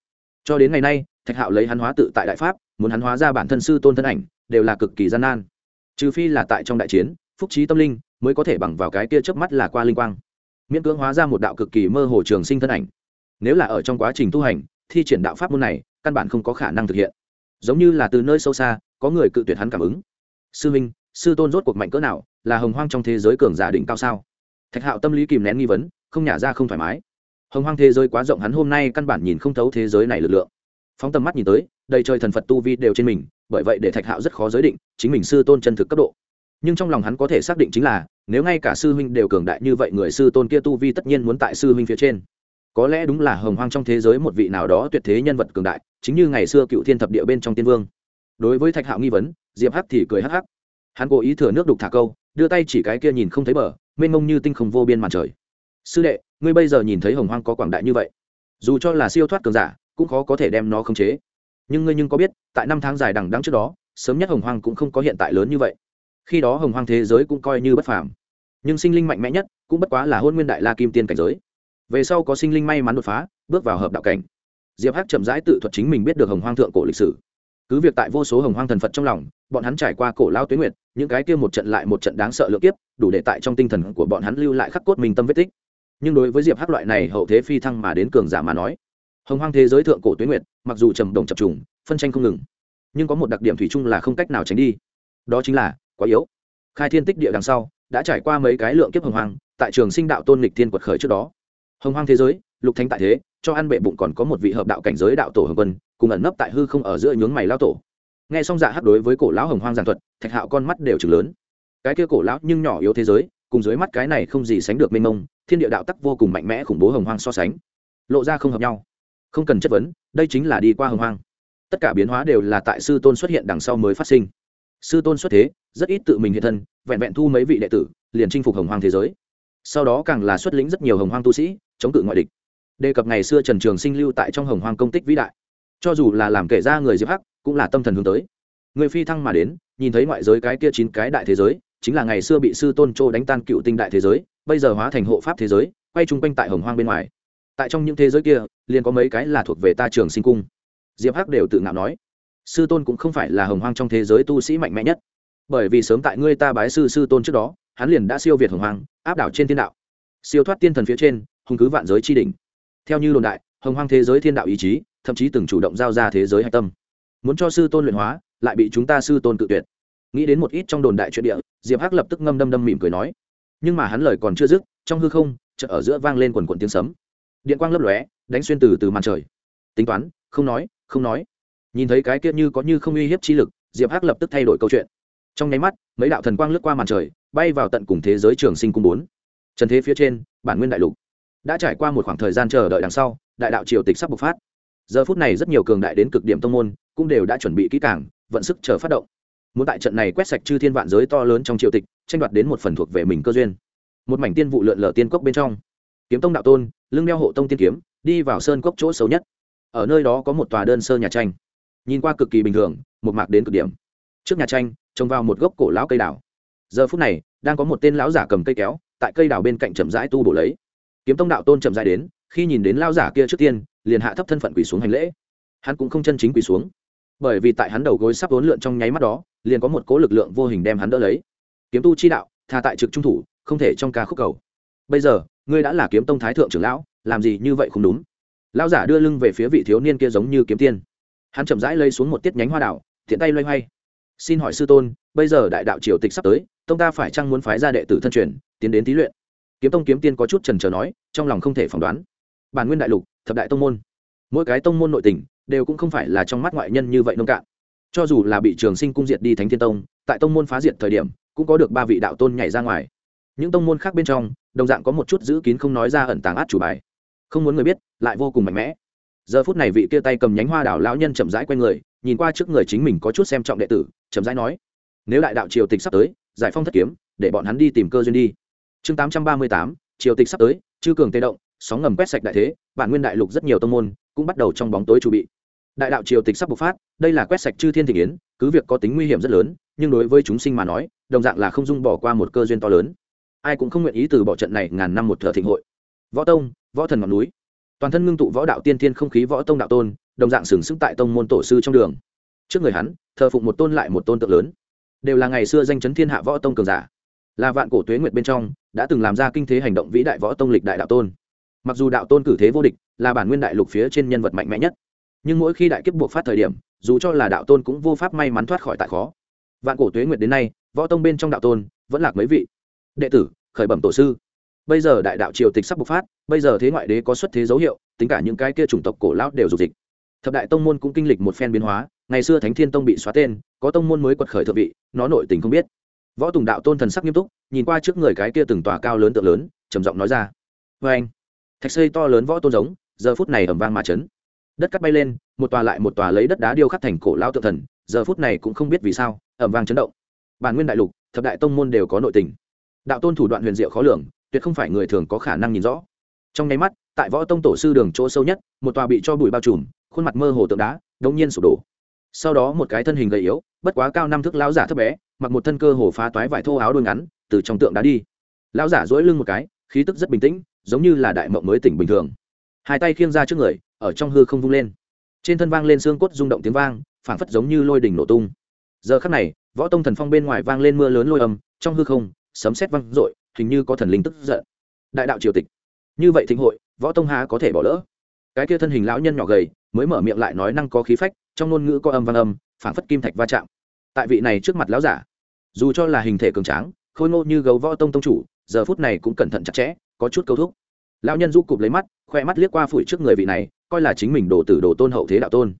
Cho đến ngày nay, thạch hạo lấy hắn hóa tự tại đại pháp, muốn hắn hóa ra bản thân sư tôn thân ảnh, đều là cực kỳ gian nan. Trừ phi là tại trong đại chiến, phúc trí tâm linh mới có thể bằng vào cái kia chớp mắt là qua linh quang. Miễn cưỡng hóa ra một đạo cực kỳ mơ hồ trường sinh thân ảnh. Nếu là ở trong quá trình tu hành, thi triển đạo pháp môn này, căn bản không có khả năng thực hiện. Giống như là từ nơi sâu xa, có người cự tuyệt hắn cảm ứng sư minh sư tôn rốt cuộc mạnh cỡ nào, là hồng hoang trong thế giới cường giả đỉnh cao sao? Thạch hạo tâm lý kìm nén nghi vấn, không nhả ra không thoải mái. Hồng hoang thế giới quá rộng, hắn hôm nay căn bản nhìn không thấu thế giới này lực lượng. Phóng tầm mắt nhìn tới, đầy trời thần phật tu vi đều trên mình, bởi vậy để thạch hạo rất khó giới định chính mình sư tôn chân thực cấp độ. Nhưng trong lòng hắn có thể xác định chính là, nếu ngay cả sư huynh đều cường đại như vậy, người sư tôn kia tu vi tất nhiên muốn tại sư huynh phía trên. Có lẽ đúng là hồng hoang trong thế giới một vị nào đó tuyệt thế nhân vật cường đại, chính như ngày xưa cựu thiên thập địa bên trong tiên vương. Đối với thạch hạo nghi vấn diệp hắc thì cười hắc hắc. Hắn cố ý thừa nước đục thả câu, đưa tay chỉ cái kia nhìn không thấy bờ, mênh mông như tinh không vô biên màn trời. Sư đệ, ngươi bây giờ nhìn thấy hồng hoang có quảng đại như vậy. Dù cho là siêu thoát cường giả, cũng khó có thể đem nó khống chế. Nhưng ngươi nhưng có biết, tại năm tháng dài đằng đắng trước đó, sớm nhất hồng hoang cũng không có hiện tại lớn như vậy. Khi đó hồng hoang thế giới cũng coi như bất phàm. Nhưng sinh linh mạnh mẽ nhất, cũng bất quá là hôn nguyên đại la kim tiên cảnh giới. Về sau có sinh linh may mắn đột phá, bước vào hợp đạo cảnh. Diệp hắc chậm rãi tự thuật chính mình biết được hồng hoang thượng cổ lịch sử. Cứ việc tại vô số hồng hoang thần phật trong lòng bọn hắn trải qua cổ lao tuế nguyệt, những cái kia một trận lại một trận đáng sợ lượng kiếp, đủ để tại trong tinh thần của bọn hắn lưu lại khắc cốt mình tâm vết tích. Nhưng đối với diệp hắc loại này hậu thế phi thăng mà đến cường giả mà nói, hồng hoang thế giới thượng cổ tuế nguyệt, mặc dù trầm đồng chập trùng, phân tranh không ngừng, nhưng có một đặc điểm thủy chung là không cách nào tránh đi. Đó chính là quá yếu. Khai thiên tích địa đằng sau, đã trải qua mấy cái lượng kiếp hồng hoang, tại trường sinh đạo tôn lịch thiên quật khởi trước đó. Hồng hoang thế giới, lục thánh tại thế, cho ăn bệ bụng còn có một vị hợp đạo cảnh giới đạo tổ hồng quân, cùng ẩn nấp tại hư không ở giữa nhướng mày lao tổ nghe xong dạ hát đối với cổ lão hồng hoang giảng thuật, thạch hạo con mắt đều chừng lớn. Cái kia cổ lão nhưng nhỏ yếu thế giới, cùng dưới mắt cái này không gì sánh được mênh mông, thiên địa đạo tắc vô cùng mạnh mẽ khủng bố hồng hoang so sánh. Lộ ra không hợp nhau. Không cần chất vấn, đây chính là đi qua hồng hoang. Tất cả biến hóa đều là tại sư tôn xuất hiện đằng sau mới phát sinh. Sư tôn xuất thế, rất ít tự mình hiện thân, vẹn vẹn thu mấy vị đệ tử, liền chinh phục hồng hoang thế giới. Sau đó càng là xuất lĩnh rất nhiều hồng hoang tu sĩ, chống cự ngoại địch. Đề cập ngày xưa trần trường sinh lưu tại trong hồng hoang công tích vĩ đại. Cho dù là làm kể ra người diệp hắc cũng là tâm thần hướng tới. Người phi thăng mà đến, nhìn thấy ngoại giới cái kia chín cái đại thế giới, chính là ngày xưa bị sư tôn châu đánh tan cựu tinh đại thế giới, bây giờ hóa thành hộ pháp thế giới, quay chung quanh tại hồng hoang bên ngoài. Tại trong những thế giới kia, liền có mấy cái là thuộc về ta trường sinh cung. Diệp hắc đều tự ngạo nói, sư tôn cũng không phải là hồng hoang trong thế giới tu sĩ mạnh mẽ nhất. Bởi vì sớm tại ngươi ta bái sư sư tôn trước đó, hắn liền đã siêu việt hồng hoang, áp đảo trên thiên đạo. Siêu thoát tiên thần phía trên, hùng cứ vạn giới tri đỉnh. Theo như đồn đại, hồng hoang thế giới thiên đạo ý chí, thậm chí từng chủ động giao ra thế giới hạch tâm muốn cho sư tôn luyện hóa, lại bị chúng ta sư tôn cự tuyệt. Nghĩ đến một ít trong đồn đại chuyện địa, diệp hắc lập tức ngâm đâm đâm mỉm cười nói. Nhưng mà hắn lời còn chưa dứt, trong hư không, chợ ở giữa vang lên quần quần tiếng sấm. Điện quang lấp lóe, đánh xuyên từ từ màn trời. Tính toán, không nói không nói. Nhìn thấy cái kia như có như không uy hiếp chi lực, diệp hắc lập tức thay đổi câu chuyện. Trong nháy mắt, mấy đạo thần quang lướt qua màn trời, bay vào tận cùng thế giới trường sinh cung bốn. Trần thế phía trên, bản nguyên đại lục. Đã trải qua một khoảng thời gian chờ đợi đằng sau, đại đạo triều tịch sắp bộc phát. Giờ phút này rất nhiều cường đại đến cực điểm tông môn cũng đều đã chuẩn bị kỹ càng, vận sức chờ phát động. Muốn tại trận này quét sạch chư thiên vạn giới to lớn trong triều tịch, tranh đoạt đến một phần thuộc về mình cơ duyên. Một mảnh tiên vụ lượn lờ tiên cốc bên trong. Kiếm tông đạo tôn, lưng đeo hộ tông tiên kiếm, đi vào sơn cốc chỗ xấu nhất. Ở nơi đó có một tòa đơn sơ nhà tranh. Nhìn qua cực kỳ bình thường, một mạc đến cực điểm. Trước nhà tranh trông vào một gốc cổ lão cây đào. Giờ phút này, đang có một tên lão giả cầm cây kéo, tại cây đào bên cạnh chậm rãi tu bổ lấy. Kiếm tông đạo tôn chậm rãi đến, khi nhìn đến lão giả kia trước tiên, liền hạ thấp thân phận quỳ xuống hành lễ. Hắn cũng không chân chính quỳ xuống bởi vì tại hắn đầu gối sắp vốn lượn trong nháy mắt đó, liền có một cố lực lượng vô hình đem hắn đỡ lấy. Kiếm tu chi đạo thà tại trực trung thủ, không thể trong ca khúc cầu. Bây giờ, ngươi đã là kiếm tông thái thượng trưởng lão, làm gì như vậy không đúng? Lão giả đưa lưng về phía vị thiếu niên kia giống như kiếm tiên. Hắn chậm rãi lây xuống một tiết nhánh hoa đảo thiện tay loay hoay. Xin hỏi sư tôn, bây giờ đại đạo triều tịch sắp tới, tông ta phải chăng muốn phái ra đệ tử thân truyền, tiến đến thí luyện? Kiếm tông kiếm tiên có chút trần trờ nói, trong lòng không thể phỏng đoán. Bản nguyên đại lục, thập đại tông môn. Mỗi cái tông môn nội tình đều cũng không phải là trong mắt ngoại nhân như vậy nông cạn. Cho dù là bị trường sinh cung diệt đi thánh thiên tông, tại tông môn phá diệt thời điểm, cũng có được ba vị đạo tôn nhảy ra ngoài. Những tông môn khác bên trong, đồng dạng có một chút giữ kín không nói ra ẩn tàng át chủ bài. Không muốn người biết, lại vô cùng mạnh mẽ. Giờ phút này vị kia tay cầm nhánh hoa đảo lão nhân chậm rãi q u a n người, nhìn qua trước người chính mình có chút xem trọng đệ tử, chậm rãi nói, nếu đại đạo triều tịch sắp tới, giải phong thất kiếm, để bọn hắn đi tìm cơ duyên đi. Chương tám trăm ba mươi tám, triều tịch sắp tới, chư cường tê động, sóng ngầm quét sạch đại thế, bản nguyên đại lục rất nhiều tông môn, cũng bắt đầu trong bóng tối chuẩn bị đại đạo triều tịch sắp bộc phát, đây là quét sạch chư thiên thị yến, cứ việc có tính nguy hiểm rất lớn, nhưng đối với chúng sinh mà nói, đồng dạng là không dung bỏ qua một cơ duyên to lớn. Ai cũng không nguyện ý từ bỏ trận này ngàn năm một thợ thịnh hội. Võ tông, võ thần ngọn núi. Toàn thân ngưng tụ võ đạo tiên thiên không khí võ tông đạo tôn, đồng dạng sừng sững tại tông môn tổ sư trong đường. Trước người hắn, thờ phụng một tôn lại một tôn tượng lớn. Đều là ngày xưa danh chấn thiên hạ võ tông cường giả. Là vạn cổ tuế nguyệt bên trong, đã từng làm ra kinh thế hành động vĩ đại võ tông lịch đại đạo tôn. Mặc dù đạo tôn cử thế vô địch, là bản nguyên đại lục phía trên nhân vật mạnh mẽ nhất nhưng mỗi khi đại kiếp buộc phát thời điểm, dù cho là đạo tôn cũng vô pháp may mắn thoát khỏi tại khó. Vạn cổ tuế nguyệt đến nay, võ tông bên trong đạo tôn vẫn lạc mấy vị. Đệ tử, khởi bẩm tổ sư. Bây giờ đại đạo triều tịch sắp bộc phát, bây giờ thế ngoại đế có xuất thế dấu hiệu, tính cả những cái kia chủng tộc cổ lão đều dục dịch. Thập đại tông môn cũng kinh lịch một phen biến hóa, ngày xưa thánh thiên tông bị xóa tên, có tông môn mới quật khởi thượng vị, nó nội tình không biết. Võ tùng đạo tôn thần sắc nghiêm túc, nhìn qua trước người cái kia từng tòa cao lớn tượng lớn, trầm giọng nói ra. Vê anh thạch xây to lớn võ tôn giống, giờ phút này ẩm vang mà chấn đất cắt bay lên, một tòa lại một tòa lấy đất đá điêu khắc thành cổ lao tự thần, giờ phút này cũng không biết vì sao ẩm vang chấn động. Bản nguyên đại lục, thập đại tông môn đều có nội tình. Đạo tôn thủ đoạn huyền diệu khó lường, tuyệt không phải người thường có khả năng nhìn rõ. Trong nháy mắt, tại võ tông tổ sư đường chỗ sâu nhất, một tòa bị cho bụi bao trùm, khuôn mặt mơ hồ tượng đá, đống nhiên sụp đổ. Sau đó một cái thân hình gầy yếu, bất quá cao năm thước lão giả thấp bé, mặc một thân cơ hồ phá toái vải thô áo đôi ngắn, từ trong tượng đá đi. Lão giả dỗi lưng một cái, khí tức rất bình tĩnh, giống như là đại mộng mới tỉnh bình thường. Hai tay khiêng ra trước người ở trong hư không vung lên. Trên thân vang lên xương cốt rung động tiếng vang, phảng phất giống như lôi đỉnh nổ tung. Giờ khắc này, võ tông thần phong bên ngoài vang lên mưa lớn lôi âm, trong hư không, sấm sét vang rội hình như có thần linh tức giận. Đại đạo triều tịch. Như vậy thịnh hội, võ tông há có thể bỏ lỡ? Cái kia thân hình lão nhân nhỏ gầy, mới mở miệng lại nói năng có khí phách, trong ngôn ngữ có âm vang âm, phảng phất kim thạch va chạm. Tại vị này trước mặt lão giả, dù cho là hình thể cường tráng, khôi ngô như gấu võ tông tông chủ, giờ phút này cũng cẩn thận chặt chẽ, có chút câu thúc. Lão nhân du cụp lấy mắt, khoe mắt liếc qua phủi trước người vị này coi là chính mình đồ tử đồ tôn hậu thế đạo tôn.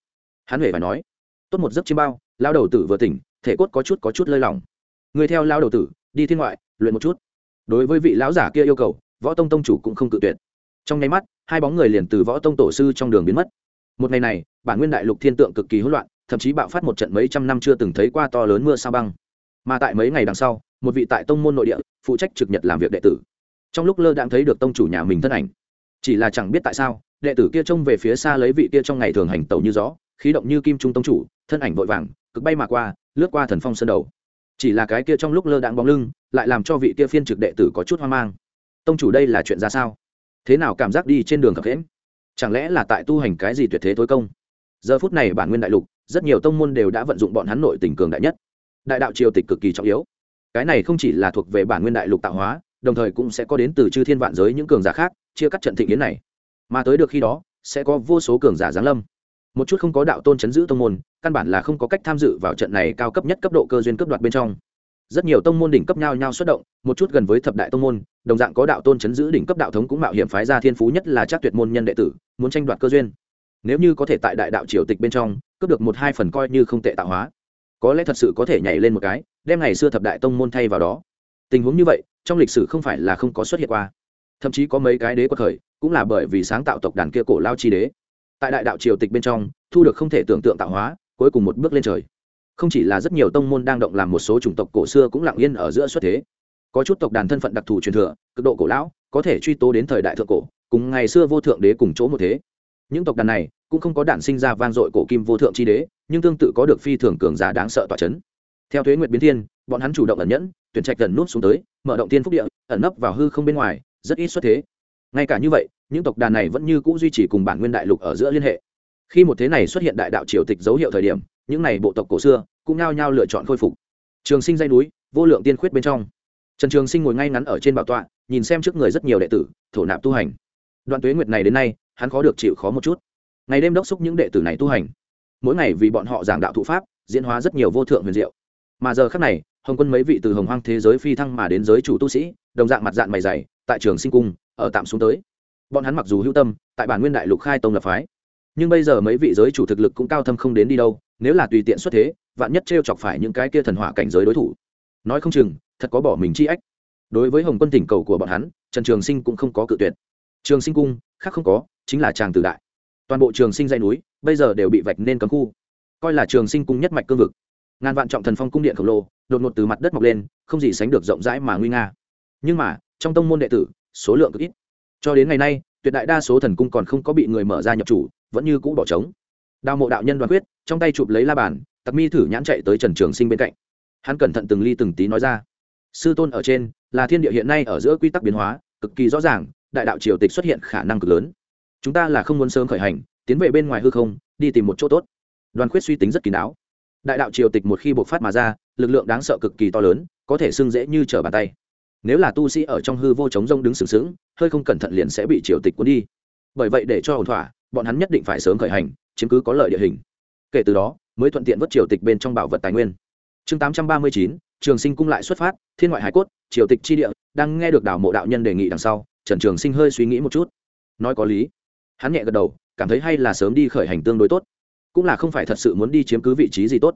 Hắn huệ phải nói, tốt một giấc chiêm bao, lao đầu tử vừa tỉnh, thể cốt có chút có chút lơi lỏng. Người theo lao đầu tử, đi thiên ngoại, luyện một chút. Đối với vị lão giả kia yêu cầu, võ tông tông chủ cũng không cự tuyệt. Trong nháy mắt, hai bóng người liền từ võ tông tổ sư trong đường biến mất. Một ngày này, bản nguyên đại lục thiên tượng cực kỳ hỗn loạn, thậm chí bạo phát một trận mấy trăm năm chưa từng thấy qua to lớn mưa sao băng. Mà tại mấy ngày đằng sau, một vị tại tông môn nội địa, phụ trách trực nhật làm việc đệ tử. Trong lúc lơ đãng thấy được tông chủ nhà mình thân ảnh, chỉ là chẳng biết tại sao đệ tử kia trông về phía xa lấy vị kia trong ngày thường hành tẩu như gió, khí động như kim trung tông chủ, thân ảnh vội vàng, cực bay mà qua, lướt qua thần phong sơn đầu. Chỉ là cái kia trong lúc lơ đãng bóng lưng, lại làm cho vị kia phiên trực đệ tử có chút hoang mang. Tông chủ đây là chuyện ra sao? Thế nào cảm giác đi trên đường khập khẽm chẳng lẽ là tại tu hành cái gì tuyệt thế tối công? Giờ phút này bản nguyên đại lục, rất nhiều tông môn đều đã vận dụng bọn hắn nội tình cường đại nhất. Đại đạo triều tịch cực kỳ trọng yếu. Cái này không chỉ là thuộc về bản nguyên đại lục tạo hóa, đồng thời cũng sẽ có đến từ chư thiên vạn giới những cường giả khác, chia cắt trận thịnh kiến này mà tới được khi đó, sẽ có vô số cường giả giáng lâm. Một chút không có đạo tôn chấn giữ tông môn, căn bản là không có cách tham dự vào trận này cao cấp nhất cấp độ cơ duyên cấp đoạt bên trong. Rất nhiều tông môn đỉnh cấp nhau nhau xuất động, một chút gần với thập đại tông môn, đồng dạng có đạo tôn chấn giữ đỉnh cấp đạo thống cũng mạo hiểm phái ra thiên phú nhất là chắc tuyệt môn nhân đệ tử, muốn tranh đoạt cơ duyên. Nếu như có thể tại đại đạo triều tịch bên trong, cướp được một hai phần coi như không tệ tạo hóa, có lẽ thật sự có thể nhảy lên một cái, đem ngày xưa thập đại tông môn thay vào đó. Tình huống như vậy, trong lịch sử không phải là không có xuất hiện qua. Thậm chí có mấy cái đế quật khởi cũng là bởi vì sáng tạo tộc đàn kia cổ lao chi đế. Tại đại đạo triều tịch bên trong, thu được không thể tưởng tượng tạo hóa, cuối cùng một bước lên trời. Không chỉ là rất nhiều tông môn đang động làm một số chủng tộc cổ xưa cũng lặng yên ở giữa xuất thế. Có chút tộc đàn thân phận đặc thù truyền thừa, cực độ cổ lão, có thể truy tố đến thời đại thượng cổ, cùng ngày xưa vô thượng đế cùng chỗ một thế. Những tộc đàn này cũng không có đản sinh ra van dội cổ kim vô thượng chi đế, nhưng tương tự có được phi thường cường giả đáng sợ tỏa chấn. Theo thuế nguyệt biến thiên, bọn hắn chủ động ẩn nhẫn, tuyển trạch gần nút xuống tới, mở động tiên phúc địa, ẩn nấp vào hư không bên ngoài, rất ít xuất thế ngay cả như vậy, những tộc đàn này vẫn như cũ duy trì cùng bản nguyên đại lục ở giữa liên hệ. Khi một thế này xuất hiện đại đạo triều tịch dấu hiệu thời điểm, những này bộ tộc cổ xưa cũng nao nhao lựa chọn khôi phục. Trường sinh dây núi, vô lượng tiên khuyết bên trong. Trần trường sinh ngồi ngay ngắn ở trên bảo tọa, nhìn xem trước người rất nhiều đệ tử, thổ nạp tu hành. Đoạn tuế nguyệt này đến nay, hắn khó được chịu khó một chút. Ngày đêm đốc xúc những đệ tử này tu hành. Mỗi ngày vì bọn họ giảng đạo thụ pháp, diễn hóa rất nhiều vô thượng huyền diệu. Mà giờ khác này, hồng quân mấy vị từ hồng hoang thế giới phi thăng mà đến giới chủ tu sĩ, đồng dạng mặt dạng mày dày, tại trường sinh cung ở tạm xuống tới. Bọn hắn mặc dù hữu tâm, tại bản nguyên đại lục khai tông lập phái, nhưng bây giờ mấy vị giới chủ thực lực cũng cao thâm không đến đi đâu, nếu là tùy tiện xuất thế, vạn nhất t chọc phải những cái kia thần hỏa cảnh giới đối thủ. Nói không chừng, thật có bỏ mình chi ách. Đối với hồng quân tỉnh cầu của bọn hắn, trần trường sinh cũng không có cự tuyệt. Trường sinh cung, khác không có, chính là tràng tử đại. Toàn bộ trường sinh dây núi, bây giờ đều bị vạch nên cấm khu. Coi là trường sinh cung nhất mạch cương vực. Ngàn vạn trọng thần phong cung điện khổng lồ, đột ngột từ mặt đất mọc lên, không gì sánh được rộng rãi mà nguy nga. Nhưng mà, trong tông môn đệ tử số lượng cực ít. Cho đến ngày nay, tuyệt đại đa số thần cung còn không có bị người mở ra nhập chủ, vẫn như cũ bỏ trống. Đào mộ đạo nhân đoàn quyết, trong tay chụp lấy la bàn, tặc mi thử nhãn chạy tới trần trường sinh bên cạnh. Hắn cẩn thận từng ly từng tí nói ra. Sư tôn ở trên, là thiên địa hiện nay ở giữa quy tắc biến hóa, cực kỳ rõ ràng, đại đạo triều tịch xuất hiện khả năng cực lớn. Chúng ta là không muốn sớm khởi hành, tiến về bên ngoài hư không, đi tìm một chỗ tốt. Đoàn quyết suy tính rất kín đáo. Đại đạo triều tịch một khi bộc phát mà ra, lực lượng đáng sợ cực kỳ to lớn, có thể xưng dễ như trở bàn tay nếu là tu sĩ ở trong hư vô chống rông đứng sừng sững, hơi không cẩn thận liền sẽ bị triều tịch cuốn đi. Bởi vậy để cho ổn thỏa, bọn hắn nhất định phải sớm khởi hành, chiếm cứ có lợi địa hình. Kể từ đó, mới thuận tiện vớt triều tịch bên trong bảo vật tài nguyên. Chương tám trăm ba mươi chín, trường sinh cung lại xuất phát, thiên ngoại hải cốt, triều tịch chi địa, đang nghe được đảo mộ đạo nhân đề nghị đằng sau, trần trường sinh hơi suy nghĩ một chút. Nói có lý. Hắn nhẹ gật đầu, cảm thấy hay là sớm đi khởi hành tương đối tốt. Cũng là không phải thật sự muốn đi chiếm cứ vị trí gì tốt.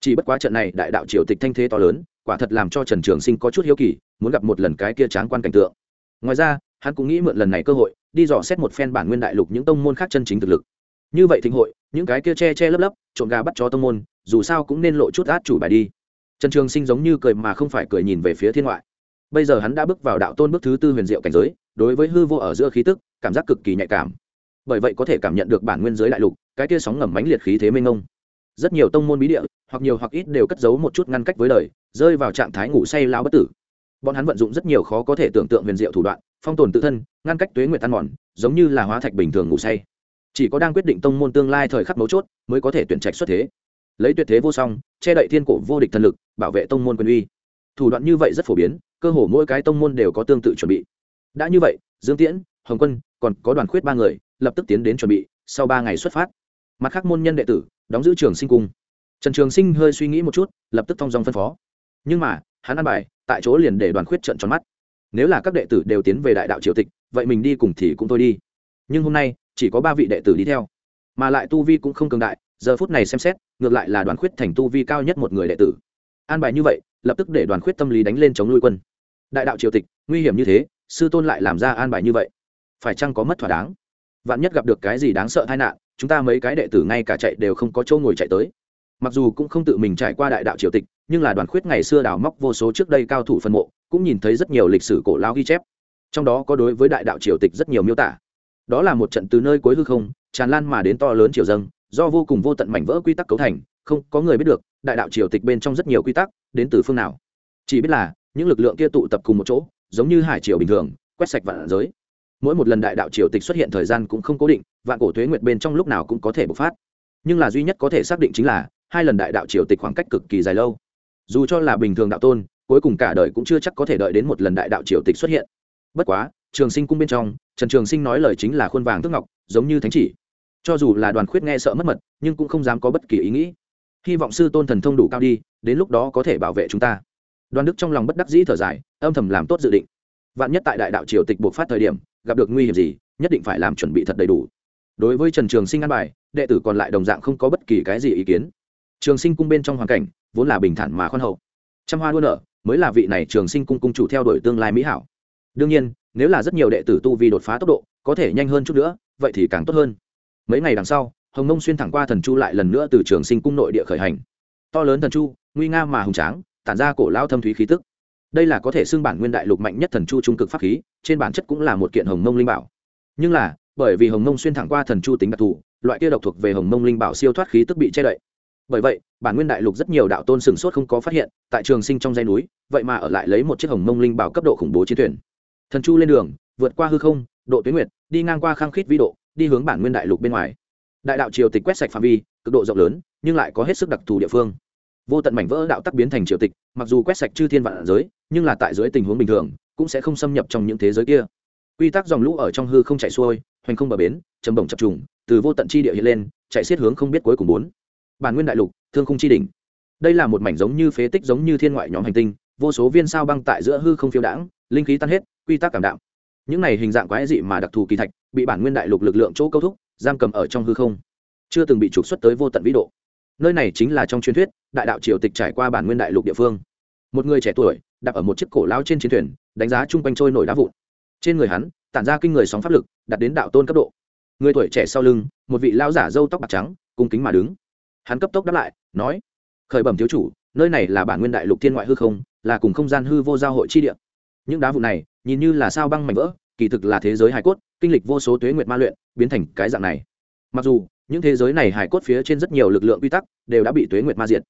Chỉ bất quá trận này đại đạo triều tịch thanh thế to lớn quả thật làm cho trần trường sinh có chút hiếu kỳ, muốn gặp một lần cái kia tráng quan cảnh tượng. Ngoài ra, hắn cũng nghĩ mượn lần này cơ hội, đi dò xét một phen bản nguyên đại lục những tông môn khác chân chính thực lực. Như vậy thịnh hội, những cái kia che che lấp lấp trộn gà bắt chó tông môn, dù sao cũng nên lộ chút át chủ bài đi. Trần trường sinh giống như cười mà không phải cười nhìn về phía thiên ngoại. Bây giờ hắn đã bước vào đạo tôn bước thứ tư huyền diệu cảnh giới, đối với hư vô ở giữa khí tức, cảm giác cực kỳ nhạy cảm. Bởi vậy có thể cảm nhận được bản nguyên giới đại lục, cái kia sóng ngầm mãnh liệt khí thế mênh mông. Rất nhiều tông môn bí địa, hoặc nhiều hoặc ít đều cất giấu một chút ngăn cách với đời rơi vào trạng thái ngủ say lao bất tử. Bọn hắn vận dụng rất nhiều khó có thể tưởng tượng huyền diệu thủ đoạn, phong tồn tự thân, ngăn cách tuế nguyệt tan mòn, giống như là hóa thạch bình thường ngủ say. Chỉ có đang quyết định tông môn tương lai thời khắc mấu chốt mới có thể tuyển trạch xuất thế. Lấy tuyệt thế vô song, che đậy thiên cổ vô địch thần lực, bảo vệ tông môn quyền uy. Thủ đoạn như vậy rất phổ biến, cơ hồ mỗi cái tông môn đều có tương tự chuẩn bị. Đã như vậy, dương tiễn, hồng quân, còn có đoàn khuyết ba người, lập tức tiến đến chuẩn bị, sau ba ngày xuất phát. Mặt khác môn nhân đệ tử, đóng giữ trường sinh cung. Trần trường sinh hơi suy nghĩ một chút, lập tức thong dong phân phó nhưng mà, hắn ăn bài, tại chỗ liền để đoàn khuyết trận tròn mắt. Nếu là các đệ tử đều tiến về đại đạo triều tịch, vậy mình đi cùng thì cũng thôi đi. Nhưng hôm nay, chỉ có ba vị đệ tử đi theo. Mà lại tu vi cũng không cường đại, giờ phút này xem xét, ngược lại là đoàn khuyết thành tu vi cao nhất một người đệ tử. An bài như vậy, lập tức để đoàn khuyết tâm lý đánh lên chống nuôi quân. Đại đạo triều tịch, nguy hiểm như thế, sư tôn lại làm ra an bài như vậy. Phải chăng có mất thỏa đáng? Vạn nhất gặp được cái gì đáng sợ tai nạn, chúng ta mấy cái đệ tử ngay cả chạy đều không có chỗ ngồi chạy tới mặc dù cũng không tự mình trải qua đại đạo triều tịch, nhưng là đoàn khuyết ngày xưa đào móc vô số trước đây cao thủ phân mộ, cũng nhìn thấy rất nhiều lịch sử cổ lao ghi chép. Trong đó có đối với đại đạo triều tịch rất nhiều miêu tả. Đó là một trận từ nơi cuối hư không, tràn lan mà đến to lớn triều dâng, do vô cùng vô tận mảnh vỡ quy tắc cấu thành, không có người biết được, đại đạo triều tịch bên trong rất nhiều quy tắc, đến từ phương nào. Chỉ biết là, những lực lượng kia tụ tập cùng một chỗ, giống như hải triều bình thường, quét sạch vạn giới. Mỗi một lần đại đạo triều tịch xuất hiện thời gian cũng không cố định, vạn cổ thuế nguyệt bên trong lúc nào cũng có thể bộc phát. Nhưng là duy nhất có thể xác định chính là hai lần đại đạo triều tịch khoảng cách cực kỳ dài lâu. Dù cho là bình thường đạo tôn, cuối cùng cả đời cũng chưa chắc có thể đợi đến một lần đại đạo triều tịch xuất hiện. Bất quá, trường sinh cung bên trong, trần trường sinh nói lời chính là khuôn vàng tước ngọc, giống như thánh chỉ. Cho dù là đoàn khuyết nghe sợ mất mật, nhưng cũng không dám có bất kỳ ý nghĩ. Hy vọng sư tôn thần thông đủ cao đi, đến lúc đó có thể bảo vệ chúng ta. Đoàn đức trong lòng bất đắc dĩ thở dài, âm thầm làm tốt dự định. Vạn nhất tại đại đạo triều tịch buộc phát thời điểm, gặp được nguy hiểm gì, nhất định phải làm chuẩn bị thật đầy đủ. Đối với trần trường sinh an bài, đệ tử còn lại đồng dạng không có bất kỳ cái gì ý kiến trường sinh cung bên trong hoàn cảnh vốn là bình thản mà khoan hậu. Trăm hoa luôn nở mới là vị này trường sinh cung cung chủ theo đuổi tương lai mỹ hảo. Đương nhiên, nếu là rất nhiều đệ tử tu vi đột phá tốc độ, có thể nhanh hơn chút nữa, vậy thì càng tốt hơn. Mấy ngày đằng sau, hồng nông xuyên thẳng qua thần chu lại lần nữa từ trường sinh cung nội địa khởi hành. To lớn thần chu, nguy nga mà hùng tráng, tản ra cổ lao thâm thúy khí tức. Đây là có thể xưng bản nguyên đại lục mạnh nhất thần chu trung cực pháp khí, trên bản chất cũng là một kiện hồng mông linh bảo. Nhưng là, bởi vì hồng mông xuyên thẳng qua thần chu tính đặc thù, loại kia độc thuộc về hồng mông linh bảo siêu thoát khí tức bị che đậy bởi vậy, bản nguyên đại lục rất nhiều đạo tôn sừng sốt không có phát hiện, tại trường sinh trong dây núi, vậy mà ở lại lấy một chiếc hồng mông linh bảo cấp độ khủng bố chiến thuyền thần chu lên đường, vượt qua hư không, độ tuyến nguyệt, đi ngang qua khang khít vĩ độ, đi hướng bản nguyên đại lục bên ngoài. Đại đạo triều tịch quét sạch phạm vi, cực độ rộng lớn, nhưng lại có hết sức đặc thù địa phương. Vô tận mảnh vỡ đạo tắc biến thành triều tịch, mặc dù quét sạch chư thiên vạn giới, nhưng là tại dưới tình huống bình thường, cũng sẽ không xâm nhập trong những thế giới kia. Quy tắc dòng lũ ở trong hư không chạy xuôi, hoành không bờ bến chầm bổng chập trùng, từ vô tận chi địa hiện lên, chạy xiết hướng không biết cuối cùng bốn bản nguyên đại lục, thương khung chi đỉnh. Đây là một mảnh giống như phế tích giống như thiên ngoại nhóm hành tinh, vô số viên sao băng tại giữa hư không phiêu đãng, linh khí tan hết, quy tắc cảm đạm. Những này hình dạng quái dị mà đặc thù kỳ thạch, bị bản nguyên đại lục lực lượng chỗ câu thúc, giam cầm ở trong hư không. Chưa từng bị trục xuất tới vô tận vĩ độ. Nơi này chính là trong truyền thuyết, đại đạo triều tịch trải qua bản nguyên đại lục địa phương. Một người trẻ tuổi đặt ở một chiếc cổ lao trên chiến thuyền, đánh giá chung quanh trôi nổi đá vụn. Trên người hắn, tản ra kinh người sóng pháp lực đặt đến đạo tôn cấp độ. Người tuổi trẻ sau lưng, một vị lao giả râu tóc bạc trắng, cung kính mà đứng hắn cấp tốc đáp lại, nói, khởi bẩm thiếu chủ, nơi này là bản nguyên đại lục thiên ngoại hư không, là cùng không gian hư vô giao hội chi địa. Những đá vụ này, nhìn như là sao băng mảnh vỡ, kỳ thực là thế giới hải cốt, kinh lịch vô số tuế nguyệt ma luyện, biến thành cái dạng này. Mặc dù, những thế giới này hải cốt phía trên rất nhiều lực lượng quy tắc, đều đã bị tuế nguyệt ma diệt.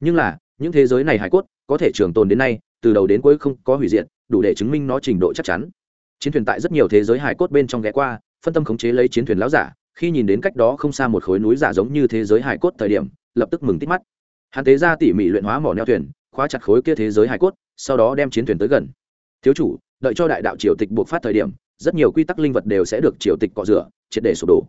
Nhưng là, những thế giới này hải cốt, có thể trường tồn đến nay, từ đầu đến cuối không có hủy diệt, đủ để chứng minh nó trình độ chắc chắn. Chiến thuyền tại rất nhiều thế giới hải cốt bên trong ghé qua, phân tâm khống chế lấy chiến thuyền láo giả khi nhìn đến cách đó không xa một khối núi giả giống như thế giới hải cốt thời điểm, lập tức mừng tít mắt. Hắn tế ra tỉ mỉ luyện hóa mỏ neo thuyền, khóa chặt khối kia thế giới hải cốt, sau đó đem chiến thuyền tới gần. Thiếu chủ, đợi cho đại đạo triều tịch buộc phát thời điểm, rất nhiều quy tắc linh vật đều sẽ được triều tịch cọ rửa, triệt để sụp đổ.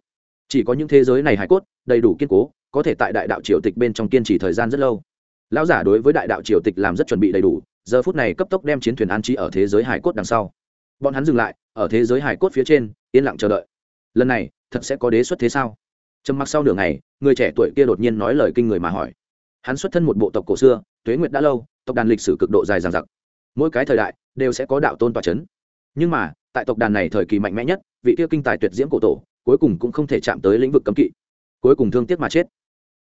Chỉ có những thế giới này hải cốt, đầy đủ kiên cố, có thể tại đại đạo triều tịch bên trong kiên trì thời gian rất lâu. Lão giả đối với đại đạo triều tịch làm rất chuẩn bị đầy đủ, giờ phút này cấp tốc đem chiến thuyền an trí ở thế giới hải cốt đằng sau. Bọn hắn dừng lại, ở thế giới hải cốt phía trên, yên lặng chờ đợi lần này thật sẽ có đế xuất thế sao? Trầm mặc sau nửa ngày, người trẻ tuổi kia đột nhiên nói lời kinh người mà hỏi. Hắn xuất thân một bộ tộc cổ xưa, tuế nguyệt đã lâu, tộc đàn lịch sử cực độ dài dằng dặc. Mỗi cái thời đại đều sẽ có đạo tôn tòa c h ấ n nhưng mà, tại tộc đàn này thời kỳ mạnh mẽ nhất, vị kia kinh tài tuyệt diễm cổ tổ, cuối cùng cũng không thể chạm tới lĩnh vực cấm kỵ. Cuối cùng thương tiếc mà chết.